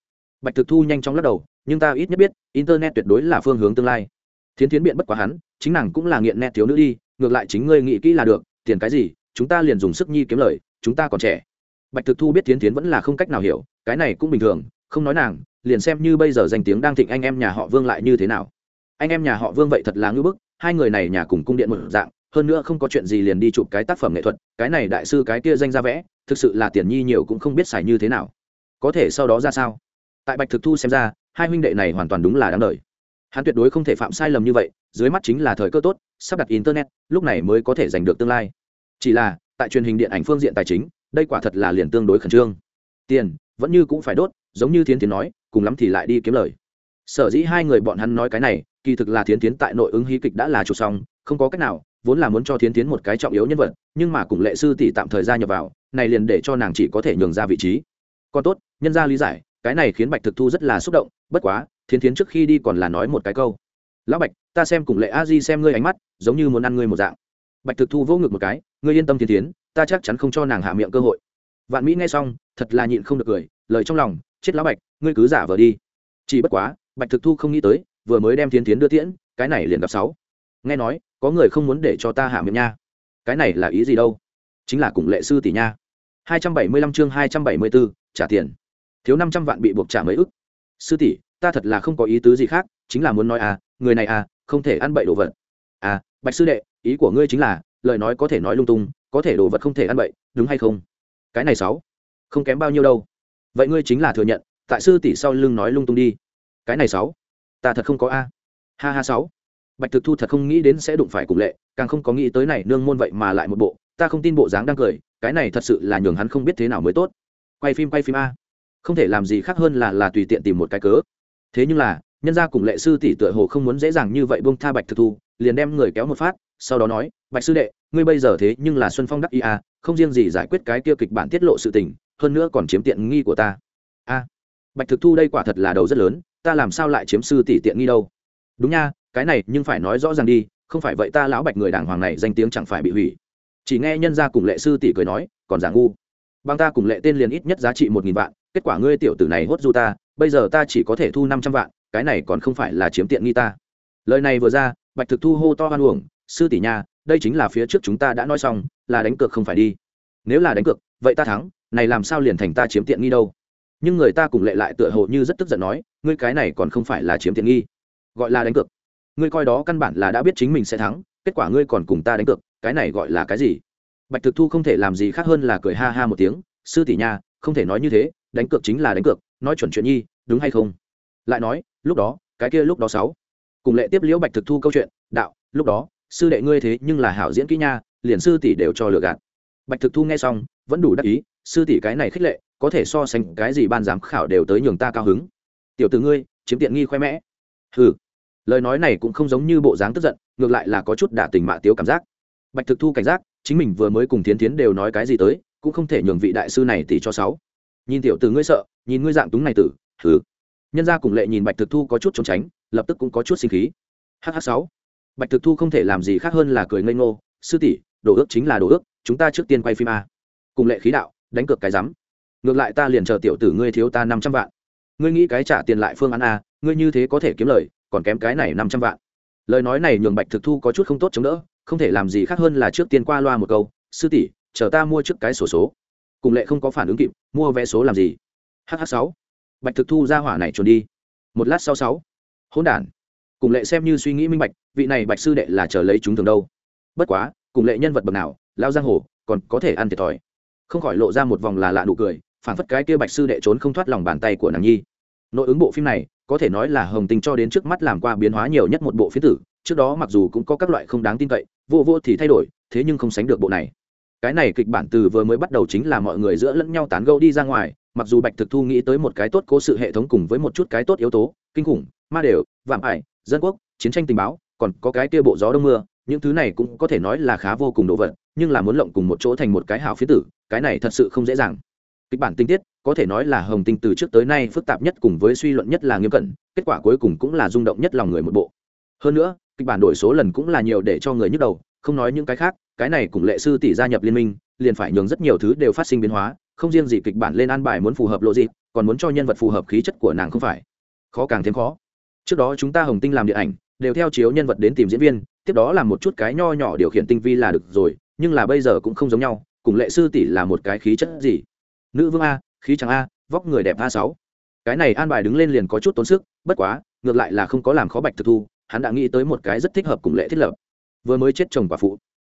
Bạch thực thu nhanh chóng lắc đầu, nhưng ta ít nhất biết, internet tuyệt đối là phương hướng tương lai. Thiến thiến biện bất quá hắn, chính nàng cũng là nghiện net thiếu nữ đi, ngược lại chính ngươi nghĩ kỹ là được, tiền cái gì, chúng ta liền dùng sức nhi kiếm lời, chúng ta còn trẻ. Bạch thực thu biết thiến thiến vẫn là không cách nào hiểu, cái này cũng bình thường, không nói nàng, liền xem như bây giờ danh tiếng đang thịnh anh em nhà họ vương lại như thế nào. Anh em nhà họ vương vậy thật là ngưỡng bức hai người này nhà cùng cung điện một dạng, hơn nữa không có chuyện gì liền đi chụp cái tác phẩm nghệ thuật, cái này đại sư cái kia danh ra vẽ, thực sự là tiền nhi nhiều cũng không biết xài như thế nào. Có thể sau đó ra sao? Tại bạch thực thu xem ra, hai huynh đệ này hoàn toàn đúng là đáng đời. Hắn tuyệt đối không thể phạm sai lầm như vậy, dưới mắt chính là thời cơ tốt, sắp đặt internet, lúc này mới có thể giành được tương lai. Chỉ là, tại truyền hình điện ảnh phương diện tài chính, đây quả thật là liền tương đối khẩn trương. Tiền, vẫn như cũng phải đốt, giống như thiến tiến nói, cùng lắm thì lại đi kiếm lời sở dĩ hai người bọn hắn nói cái này, kỳ thực là thiến tiến tại nội ứng hí kịch đã là chủ xong, không có cách nào, vốn là muốn cho thiến tiến một cái trọng yếu nhân vật, nhưng mà cùng lệ sư tỷ tạm thời gia nhập vào, này liền để cho nàng chỉ có thể nhường ra vị trí. Còn tốt, nhân ra lý giải, cái này khiến bạch thực thu rất là xúc động, bất quá, thiến tiến trước khi đi còn là nói một cái câu. Lão bạch, ta xem cùng lệ a di xem ngươi ánh mắt, giống như muốn ăn ngươi một dạng. Bạch thực thu vô ngực một cái, ngươi yên tâm Thiến tiến ta chắc chắn không cho nàng hạ miệng cơ hội. Vạn mỹ nghe xong, thật là nhịn không được cười, lời trong lòng, chết lão bạch, ngươi cứ giả vờ đi. Chỉ bất quá bạch thực thu không nghĩ tới vừa mới đem thiên tiến đưa tiễn cái này liền gặp sáu. Nghe nói có người không muốn để cho ta hạ miệng nha. Cái này là ý gì đâu? Chính là cùng lệ sư tỷ nha. 275 chương 274, trả tiền. Thiếu 500 vạn bị buộc trả mấy ức. Sư tỷ ta thật là không có ý tứ gì khác chính là muốn nói à người này à không thể ăn bậy đồ vật. À bạch sư đệ ý của ngươi chính là lời nói có thể nói lung tung có thể đồ vật không thể ăn bậy đúng hay không? Cái này sáu không kém bao nhiêu đâu. Vậy ngươi chính là thừa nhận tại sư tỷ sau lưng nói lung tung đi cái này sáu. Ta thật không có a. Ha ha sáu. Bạch thực thu thật không nghĩ đến sẽ đụng phải cùng lệ, càng không có nghĩ tới này nương môn vậy mà lại một bộ. Ta không tin bộ dáng đang cười, cái này thật sự là nhường hắn không biết thế nào mới tốt. Quay phim quay phim a. Không thể làm gì khác hơn là là tùy tiện tìm một cái cớ. Thế nhưng là, nhân gia cùng lệ sư tỷ tựa hồ không muốn dễ dàng như vậy buông tha bạch thực thu, liền đem người kéo một phát, sau đó nói, bạch sư đệ, ngươi bây giờ thế nhưng là xuân phong đắc ý a, không riêng gì giải quyết cái kia kịch bản tiết lộ sự tình, hơn nữa còn chiếm tiện nghi của ta. A. Bạch thực thu đây quả thật là đầu rất lớn ta làm sao lại chiếm sư tỷ tiện nghi đâu? Đúng nha, cái này nhưng phải nói rõ ràng đi, không phải vậy ta lão bạch người đàng hoàng này danh tiếng chẳng phải bị hủy. Chỉ nghe nhân gia cùng lệ sư tỷ cười nói, còn giả ngu. Bằng ta cùng lệ tên liền ít nhất giá trị một nghìn vạn, kết quả ngươi tiểu tử này hốt du ta, bây giờ ta chỉ có thể thu năm trăm vạn, cái này còn không phải là chiếm tiện nghi ta. Lời này vừa ra, bạch thực thu hô to hoan uổng, sư tỷ nha, đây chính là phía trước chúng ta đã nói xong, là đánh cược không phải đi. Nếu là đánh cược, vậy ta thắng, này làm sao liền thành ta chiếm tiện nghi đâu? Nhưng người ta cùng lệ lại tựa hồ như rất tức giận nói, ngươi cái này còn không phải là chiếm tiện nghi, gọi là đánh cược. Ngươi coi đó căn bản là đã biết chính mình sẽ thắng, kết quả ngươi còn cùng ta đánh cược, cái này gọi là cái gì? Bạch thực thu không thể làm gì khác hơn là cười ha ha một tiếng, sư tỷ nha, không thể nói như thế, đánh cược chính là đánh cược, nói chuẩn chuyện nhi, đúng hay không? Lại nói, lúc đó, cái kia lúc đó sáu. Cùng lệ tiếp liễu bạch thực thu câu chuyện, đạo, lúc đó, sư đệ ngươi thế nhưng là hảo diễn kỹ nha, liền sư tỷ đều cho lừa gạt. Bạch thực thu nghe xong, vẫn đủ đắc ý, sư tỷ cái này khích lệ có thể so sánh cái gì ban giám khảo đều tới nhường ta cao hứng. Tiểu t ử ngươi, chiếm tiện nghi khoe mẽ. Ừ lời nói này cũng không giống như bộ dáng tức giận, ngược lại là có chút đả tình mạ tiếu cảm giác. Bạch thực thu cảnh giác, chính mình vừa mới cùng tiến tiến đều nói cái gì tới, cũng không thể nhường vị đại sư này tỷ cho sáu. Nhìn tiểu từ ngươi sợ, nhìn ngươi dạng túng này tử ừ nhân gia cùng lệ nhìn bạch thực thu có chút trốn tránh, lập tức cũng có chút sinh khí. Hh sáu. Bạch thực thu không thể làm gì khác hơn là cười ngây ngô, sư tỷ, đồ ước chính là đồ ước, chúng ta trước tiên quay phim a. Cùng lệ khí đạo, đánh cược cái rắm ngược lại ta liền chờ tiểu tử ngươi thiếu ta năm trăm vạn. Ngươi nghĩ cái trả tiền lại phương án a, ngươi như thế có thể kiếm lời, còn kém cái này năm trăm vạn. Lời nói này nhường bạch thực thu có chút không tốt chống đỡ, không thể làm gì khác hơn là trước tiên qua loa một câu, sư tỷ, chờ ta mua trước cái sổ số. Cùng lệ không có phản ứng kịp, mua vé số làm gì? Hh sáu. Bạch thực thu ra hỏa này trốn đi. Một lát sau sáu. Hỗn đản. Cùng lệ xem như suy nghĩ minh bạch, vị này bạch sư đệ là chờ lấy chúng thường đâu. Bất quá, cùng lệ nhân vật bậc nào lao giang hồ, còn có thể ăn thiệt thòi. Không khỏi lộ ra một vòng là lạ nụ cười phản phất cái kia bạch sư đệ trốn không thoát lòng bàn tay của nàng nhi. Nội ứng bộ phim này, có thể nói là hồng tình cho đến trước mắt làm qua biến hóa nhiều nhất một bộ phiến tử, trước đó mặc dù cũng có các loại không đáng tin cậy, vô vô thì thay đổi, thế nhưng không sánh được bộ này. Cái này kịch bản từ vừa mới bắt đầu chính là mọi người giữa lẫn nhau tán gẫu đi ra ngoài, mặc dù bạch thực thu nghĩ tới một cái tốt cố sự hệ thống cùng với một chút cái tốt yếu tố, kinh khủng, ma đều, vạm ải, dân quốc, chiến tranh tình báo, còn có cái kia bộ gió đông mưa, những thứ này cũng có thể nói là khá vô cùng đồ vật, nhưng là muốn lộng cùng một chỗ thành một cái hào phía tử, cái này thật sự không dễ dàng kịch bản tinh tiết, có thể nói là hồng tinh từ trước tới nay phức tạp nhất cùng với suy luận nhất là nghiêm cẩn, kết quả cuối cùng cũng là rung động nhất lòng người một bộ. Hơn nữa, kịch bản đổi số lần cũng là nhiều để cho người nhức đầu, không nói những cái khác, cái này cùng lệ sư tỷ gia nhập liên minh, liền phải nhường rất nhiều thứ đều phát sinh biến hóa, không riêng gì kịch bản lên an bài muốn phù hợp lộ gì còn muốn cho nhân vật phù hợp khí chất của nàng không phải. Khó càng thêm khó. Trước đó chúng ta hồng tinh làm điện ảnh, đều theo chiếu nhân vật đến tìm diễn viên, tiếp đó làm một chút cái nho nhỏ điều khiển tinh vi là được rồi, nhưng là bây giờ cũng không giống nhau, cùng lệ sư tỷ là một cái khí chất gì nữ vương a, khí chẳng a, vóc người đẹp a sáu. Cái này an bài đứng lên liền có chút tốn sức, bất quá, ngược lại là không có làm khó bạch thực thu, hắn đã nghĩ tới một cái rất thích hợp cùng lệ thiết lập. Vừa mới chết chồng và phụ.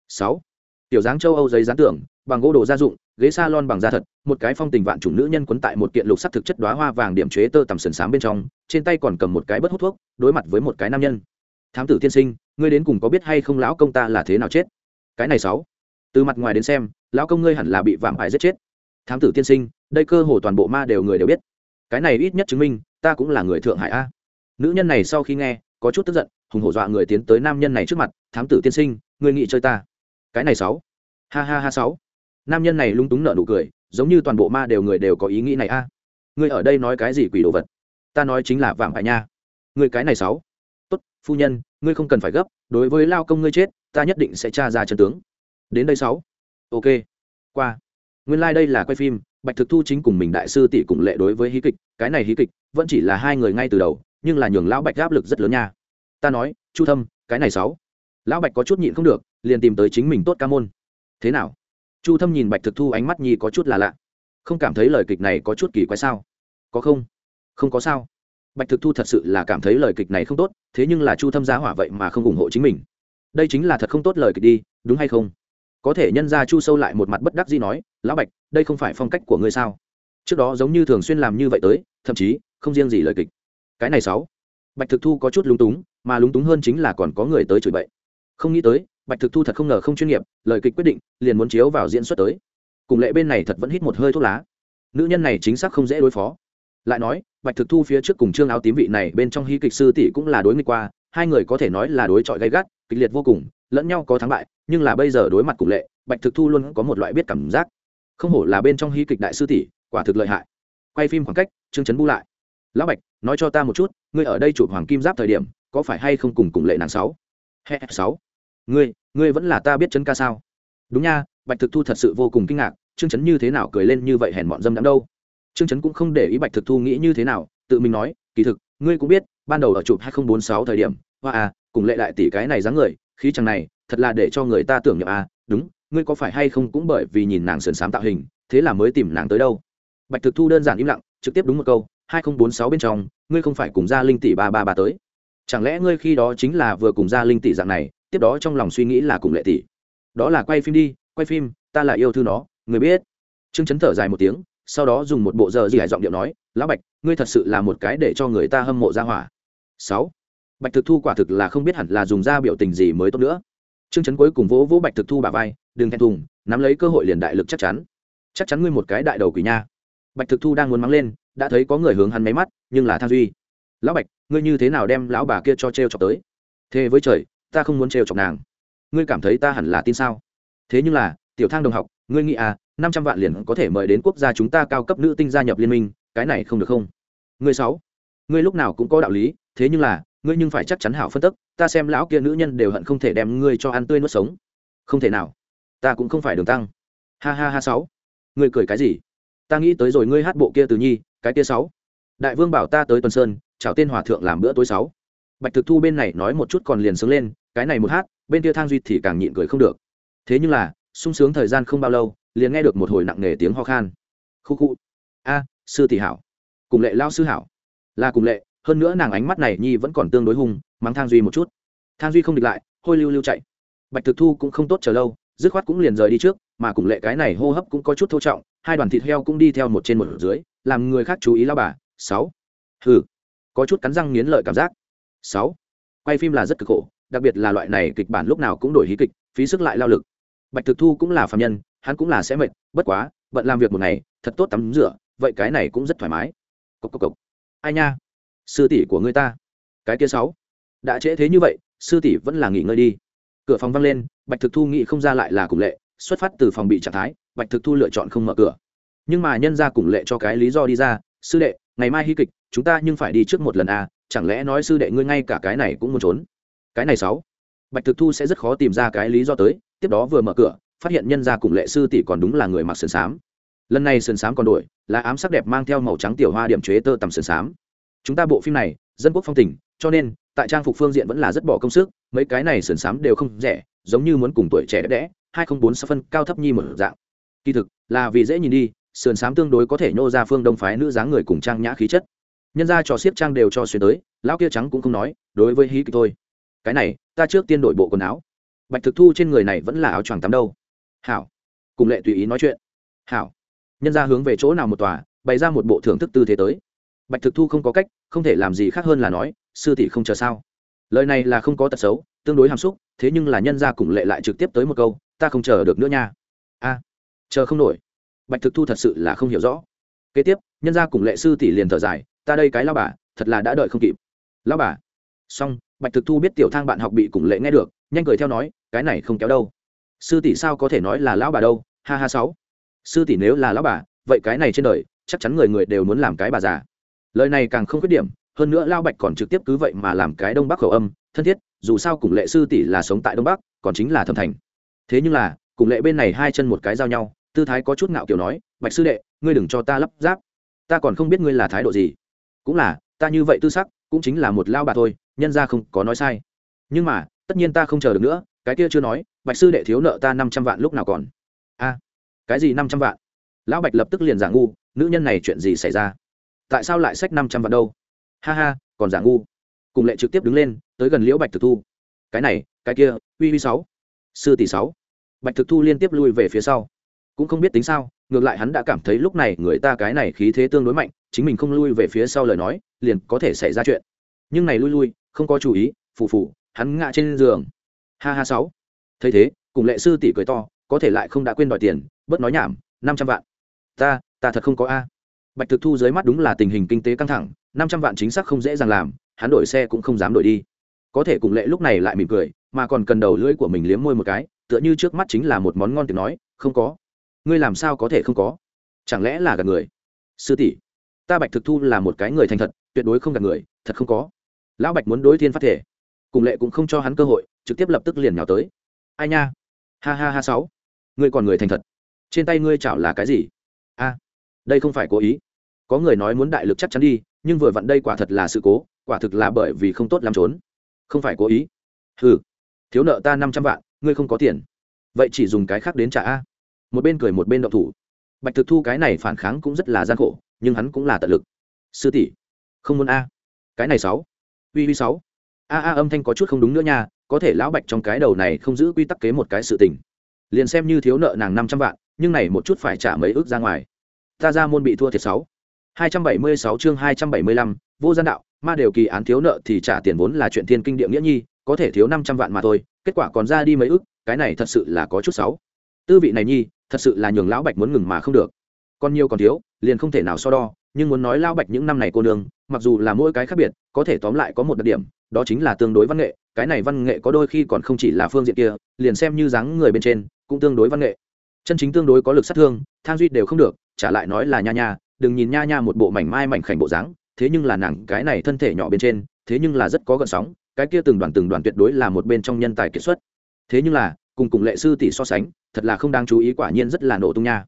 Sáu. Tiểu dáng châu âu giấy dán tưởng bằng gỗ đồ gia dụng, ghế salon bằng da thật, một cái phong tình vạn chủng nữ nhân quấn tại một kiện lục sắc thực chất đóa hoa vàng điểm chế tơ tầm sườn m bên trong, trên tay còn cầm một cái bất hút thuốc, đối mặt với một cái nam nhân. Thám tử tiên sinh, ngươi đến cùng có biết hay không lão công ta là thế nào chết? Cái này sáu. Từ mặt ngoài đến xem, lão công ngươi hẳn là bị vạm hại giết chết thám tử tiên sinh, đây cơ hồ toàn bộ ma đều người đều biết. Cái này ít nhất chứng minh, ta cũng là người thượng hải a. Nữ nhân này sau khi nghe, có chút tức giận, hùng hổ dọa người tiến tới nam nhân này trước mặt, thám tử tiên sinh người nghĩ chơi ta? Cái này sáu. Ha ha ha sáu. Nam nhân này lung túng nở nụ cười, giống như toàn bộ ma đều người đều có ý nghĩ này a. Người ở đây nói cái gì quỷ đồ vật? Ta nói chính là vàng phải nha. Người cái này sáu. Tốt, phu nhân, ngươi không cần phải gấp, đối với lao công ngươi chết, ta nhất định sẽ tra ra chân tướng. Đến đây sáu. Ok. Qua nguyên lai、like、đây là quay phim, bạch thực thu chính cùng mình đại sư tỷ cùng lệ đối với hí kịch, cái này hí kịch vẫn chỉ là hai người ngay từ đầu, nhưng là nhường lão bạch áp lực rất lớn nha. Ta nói, chu thâm, cái này sáu. Lão bạch có chút nhịn không được, liền tìm tới chính mình tốt ca môn. Thế nào? Chu thâm nhìn bạch thực thu ánh mắt nhi có chút là lạ. Không cảm thấy lời kịch này có chút kỳ quái sao? Có không? Không có sao. Bạch thực thu thật sự là cảm thấy lời kịch này không tốt, thế nhưng là chu thâm giá hỏa vậy mà không ủng hộ chính mình. Đây chính là thật không tốt lời kịch đi, đúng hay không? Có thể nhân ra chu sâu lại một mặt bất đắc gì nói, lão bạch, đây không phải phong cách của ngươi sao? Trước đó giống như thường xuyên làm như vậy tới, thậm chí, không riêng gì lời kịch. Cái này sáu. Bạch thực thu có chút lúng túng, mà lúng túng hơn chính là còn có người tới chửi bậy. Không nghĩ tới, bạch thực thu thật không ngờ không chuyên nghiệp, lời kịch quyết định, liền muốn chiếu vào diễn xuất tới. Cùng lệ bên này thật vẫn hít một hơi thuốc lá. Nữ nhân này chính xác không dễ đối phó. Lại nói, bạch thực thu phía trước cùng trương áo tím vị này bên trong hy kịch sư tỷ cũng là đối nghịch qua, hai người có thể nói là đối chọi gay gắt kịch liệt vô cùng, lẫn nhau có thắng bại, nhưng là bây giờ đối mặt cùng lệ, bạch thực thu luôn có một loại biết cảm giác. Không hổ là bên trong hy kịch đại sư tỷ, quả thực lợi hại. Quay phim khoảng cách, trương chấn bu lại. Lão bạch, nói cho ta một chút, ngươi ở đây chụp hoàng kim giáp thời điểm, có phải hay không cùng cùng lệ nàng sáu? He sáu. Ngươi ngươi vẫn là ta biết chấn ca sao? Đúng nha, bạch thực thu thật sự vô cùng kinh ngạc, trương chấn như thế nào cười lên như vậy hèn mọn dâm đắm đâu? Trương chấn cũng không để ý bạch thực thu nghĩ như thế nào, tự mình nói, kỳ thực, ngươi cũng biết ban đầu ở chụp hai nghìn bốn sáu thời điểm, hoa à cùng lệ đại tỷ cái này dáng người, khí chẳng này, thật là để cho người ta tưởng niệm à đúng, ngươi có phải hay không cũng bởi vì nhìn nàng sườn xám tạo hình, thế là mới tìm nàng tới đâu? Bạch thực thu đơn giản im lặng, trực tiếp đúng một câu, hai nghìn bốn sáu bên trong, ngươi không phải cùng gia linh tỷ ba ba ba tới. Chẳng lẽ ngươi khi đó chính là vừa cùng gia linh tỷ dạng này, tiếp đó trong lòng suy nghĩ là cùng lệ tỷ? Đó là quay phim đi, quay phim, ta là yêu thư nó, người biết. Trương chấn thở dài một tiếng, sau đó dùng một bộ giờ gì hải giọng điệu nói, lão bạch, ngươi thật sự là một cái để cho người ta hâm mộ ra hỏa sáu. Bạch thực thu quả thực là không biết hẳn là dùng ra biểu tình gì mới tốt nữa. Trương chấn cuối cùng vỗ vỗ bạch thực thu bà vai, đừng thẹn thùng, nắm lấy cơ hội liền đại lực chắc chắn. Chắc chắn ngươi một cái đại đầu quỷ nha. Bạch thực thu đang muốn mắng lên, đã thấy có người hướng hắn máy mắt, nhưng là thang duy. Lão bạch, ngươi như thế nào đem lão bà kia cho t r e o chọc tới? Thế với trời, ta không muốn t r e o chọc nàng. Ngươi cảm thấy ta hẳn là tin sao? Thế nhưng là, tiểu thang đồng học, ngươi nghĩ à năm trăm vạn liền có thể mời đến quốc gia chúng ta cao cấp nữ tinh gia nhập liên minh, cái này không được không? Ngươi sáu ngươi lúc nào cũng có đạo lý, thế nhưng là, ngươi nhưng phải chắc chắn hảo phân tức, ta xem lão kia nữ nhân đều hận không thể đem ngươi cho ăn tươi nuốt sống. Không thể nào. Ta cũng không phải đường tăng. Ha ha ha sáu. Ngươi cười cái gì? Ta nghĩ tới rồi ngươi hát bộ kia từ nhi, cái kia sáu. Đại vương bảo ta tới tuần sơn, chào tên hòa thượng làm bữa tối sáu. Bạch thực thu bên này nói một chút còn liền sướng lên, cái này một hát, bên kia thang duy thì càng nhịn cười không được. Thế nhưng là, sung sướng thời gian không bao lâu, liền nghe được một hồi nặng nề tiếng ho khan. Khu khu. A, sư tỷ hảo. Cùng lệ lao sư hảo là cùng lệ, hơn nữa nàng ánh mắt này nhi vẫn còn tương đối hung, mắng thang duy một chút. Thang duy không địch lại, hôi lưu lưu chạy. Bạch thực thu cũng không tốt chờ lâu, dứt khoát cũng liền rời đi trước, mà cùng lệ cái này hô hấp cũng có chút thô trọng, hai đoàn thịt heo cũng đi theo một trên một dưới, làm người khác chú ý lao bà. Sáu. Hừ. Có chút cắn răng nghiến lợi cảm giác. Sáu. Quay phim là rất cực khổ, đặc biệt là loại này kịch bản lúc nào cũng đổi hí kịch, phí sức lại lao lực. Bạch thực thu cũng là phạm nhân, hắn cũng là sẽ mệt, bất quá, bận làm việc một ngày, thật tốt tắm rửa, vậy cái này cũng rất thoải mái. Cốc cốc cốc ai nha? Sư tỷ của người ta. Cái kia sáu. Đã trễ thế như vậy, sư tỷ vẫn là nghỉ ngơi đi. Cửa phòng văng lên, bạch thực thu nghĩ không ra lại là cùng lệ, xuất phát từ phòng bị trạng thái, bạch thực thu lựa chọn không mở cửa. Nhưng mà nhân ra cùng lệ cho cái lý do đi ra, sư đệ, ngày mai hy kịch, chúng ta nhưng phải đi trước một lần à chẳng lẽ nói sư đệ ngươi ngay cả cái này cũng muốn trốn? Cái này sáu. Bạch thực thu sẽ rất khó tìm ra cái lý do tới, tiếp đó vừa mở cửa, phát hiện nhân ra cùng lệ sư tỷ còn đúng là người mặc sườn xám lần này sườn xám còn đổi là ám sắc đẹp mang theo màu trắng tiểu hoa điểm chế tơ tầm sườn xám chúng ta bộ phim này, dân quốc phong tình, cho nên, tại trang phục phương diện vẫn là rất bỏ công sức, mấy cái này sườn xám đều không rẻ, giống như muốn cùng tuổi trẻ đẹp đẽ, hai không bốn sáu phân cao thấp nhi một dạng. Kỳ thực, là vì dễ nhìn đi, sườn xám tương đối có thể nhô ra phương đông phái nữ dáng người cùng trang nhã khí chất. Nhân ra trò xiết trang đều cho xuyên tới, lão kia trắng cũng không nói, đối với hí kịch thôi. Cái này, ta trước tiên đổi bộ quần áo. Bạch thực thu trên người này vẫn là áo choàng tắm đâu. Hảo. Cùng lệ tùy ý nói chuyện. Hảo nhân ra hướng về chỗ nào một tòa, bày ra một bộ thưởng thức tư thế tới. Bạch thực thu không có cách, không thể làm gì khác hơn là nói, sư tỷ không chờ sao? Lời này là không có tật xấu, tương đối hàm xúc, thế nhưng là nhân gia cùng lệ lại trực tiếp tới một câu, ta không chờ được nữa nha. A à, chờ không nổi. Bạch thực thu thật sự là không hiểu rõ. Kế tiếp, nhân gia cùng lệ sư tỷ liền thở dài, ta đây cái lao bà, thật là đã đợi không kịp. Lao bà. Xong, bạch thực thu biết tiểu thang bạn học bị cùng lệ nghe được, nhanh cười theo nói, cái này không kéo đâu. Sư tỷ sao có thể nói là lão bà đâu? Ha ha sáu sư tỷ nếu là lão bà, vậy cái này trên đời, chắc chắn người người đều muốn làm cái bà già. Lời này càng không khuyết điểm, hơn nữa lao bạch còn trực tiếp cứ vậy mà làm cái đông bắc khẩu âm, thân thiết, dù sao cùng lệ sư tỷ là sống tại đông bắc, còn chính là thâm thành. Thế nhưng là, cùng lệ bên này hai chân một cái giao nhau, tư thái có chút ngạo kiểu nói, bạch sư đệ, ngươi đừng cho ta lắp ráp. Ta còn không biết ngươi là thái độ gì. Cũng là, ta như vậy tư sắc, cũng chính là một lao bà thôi, nhân ra không có nói sai. Nhưng mà, tất nhiên ta không chờ được nữa, cái kia chưa nói, bạch sư đệ thiếu nợ ta năm trăm vạn lúc nào còn? Cái gì năm trăm vạn? Lão bạch lập tức liền giả ngu, nữ nhân này chuyện gì xảy ra? Tại sao lại sách năm trăm vạn đâu? Ha ha, còn giả ngu. Cùng lệ trực tiếp đứng lên, tới gần liễu bạch thực thu. Cái này, cái kia, uy uy sáu. Sư tỷ sáu. Bạch thực thu liên tiếp lui về phía sau. Cũng không biết tính sao, ngược lại hắn đã cảm thấy lúc này người ta cái này khí thế tương đối mạnh, chính mình không lui về phía sau lời nói, liền có thể xảy ra chuyện. Nhưng này lui lui, không có chú ý, phù phù, hắn ngã trên giường. Ha ha sáu. Thấy thế, cùng lệ sư tỷ cười to có thể lại không đã quên đòi tiền, bớt nói nhảm, năm trăm vạn. Ta ta thật không có a. Bạch thực thu dưới mắt đúng là tình hình kinh tế căng thẳng, năm trăm vạn chính xác không dễ dàng làm, hắn đổi xe cũng không dám đổi đi. Có thể cùng lệ lúc này lại mỉm cười, mà còn cần đầu lưỡi của mình liếm môi một cái, tựa như trước mắt chính là một món ngon tiếng nói, không có. Ngươi làm sao có thể không có? Chẳng lẽ là gạt người? Sư tỷ, ta bạch thực thu là một cái người thành thật, tuyệt đối không gạt người, thật không có. Lão bạch muốn đối thiên phát thể. Cùng lệ cũng không cho hắn cơ hội, trực tiếp lập tức liền nhào tới. Ai nha? Ha ha ha sáu ngươi còn người thành thật. Trên tay ngươi chảo là cái gì? A, đây không phải cố ý. Có người nói muốn đại lực chắc chắn đi, nhưng vừa vặn đây quả thật là sự cố, quả thực là bởi vì không tốt làm trốn. Không phải cố ý. Ừ thiếu nợ ta năm trăm vạn, ngươi không có tiền. Vậy chỉ dùng cái khác đến trả a. Một bên cười một bên động thủ. Bạch thực thu cái này phản kháng cũng rất là gian khổ, nhưng hắn cũng là tận lực. Sư tỷ, không muốn a. Cái này sáu. Uy uy sáu. A a âm thanh có chút không đúng nữa nha, có thể lão bạch trong cái đầu này không giữ quy tắc kế một cái sự tình liền xem như thiếu nợ nàng năm trăm vạn, nhưng này một chút phải trả mấy ước ra ngoài. Ta ra môn bị thua thiệt sáu. Hai trăm bảy mươi sáu chương hai trăm bảy mươi lăm, vô gian đạo, ma đều kỳ án thiếu nợ thì trả tiền vốn là chuyện thiên kinh địa nghĩa nhi, có thể thiếu năm trăm vạn mà thôi, kết quả còn ra đi mấy ước, cái này thật sự là có chút sáu. Tư vị này nhi, thật sự là nhường lão bạch muốn ngừng mà không được. Còn nhiều còn thiếu, liền không thể nào so đo, nhưng muốn nói lão bạch những năm này cô nương, mặc dù là mỗi cái khác biệt, có thể tóm lại có một đặc điểm, đó chính là tương đối văn nghệ, cái này văn nghệ có đôi khi còn không chỉ là phương diện kia, liền xem như dáng người bên trên cũng tương đối văn nghệ. Chân chính tương đối có lực sát thương, thang duy đều không được, trả lại nói là nha nha, đừng nhìn nha nha một bộ mảnh mai mảnh khảnh bộ dáng, thế nhưng là nàng cái này thân thể nhỏ bên trên, thế nhưng là rất có gợn sóng, cái kia từng đoàn từng đoàn tuyệt đối là một bên trong nhân tài kiệt xuất. Thế nhưng là, cùng cùng lệ sư tỷ so sánh, thật là không đáng chú ý quả nhiên rất là nổ tung nha.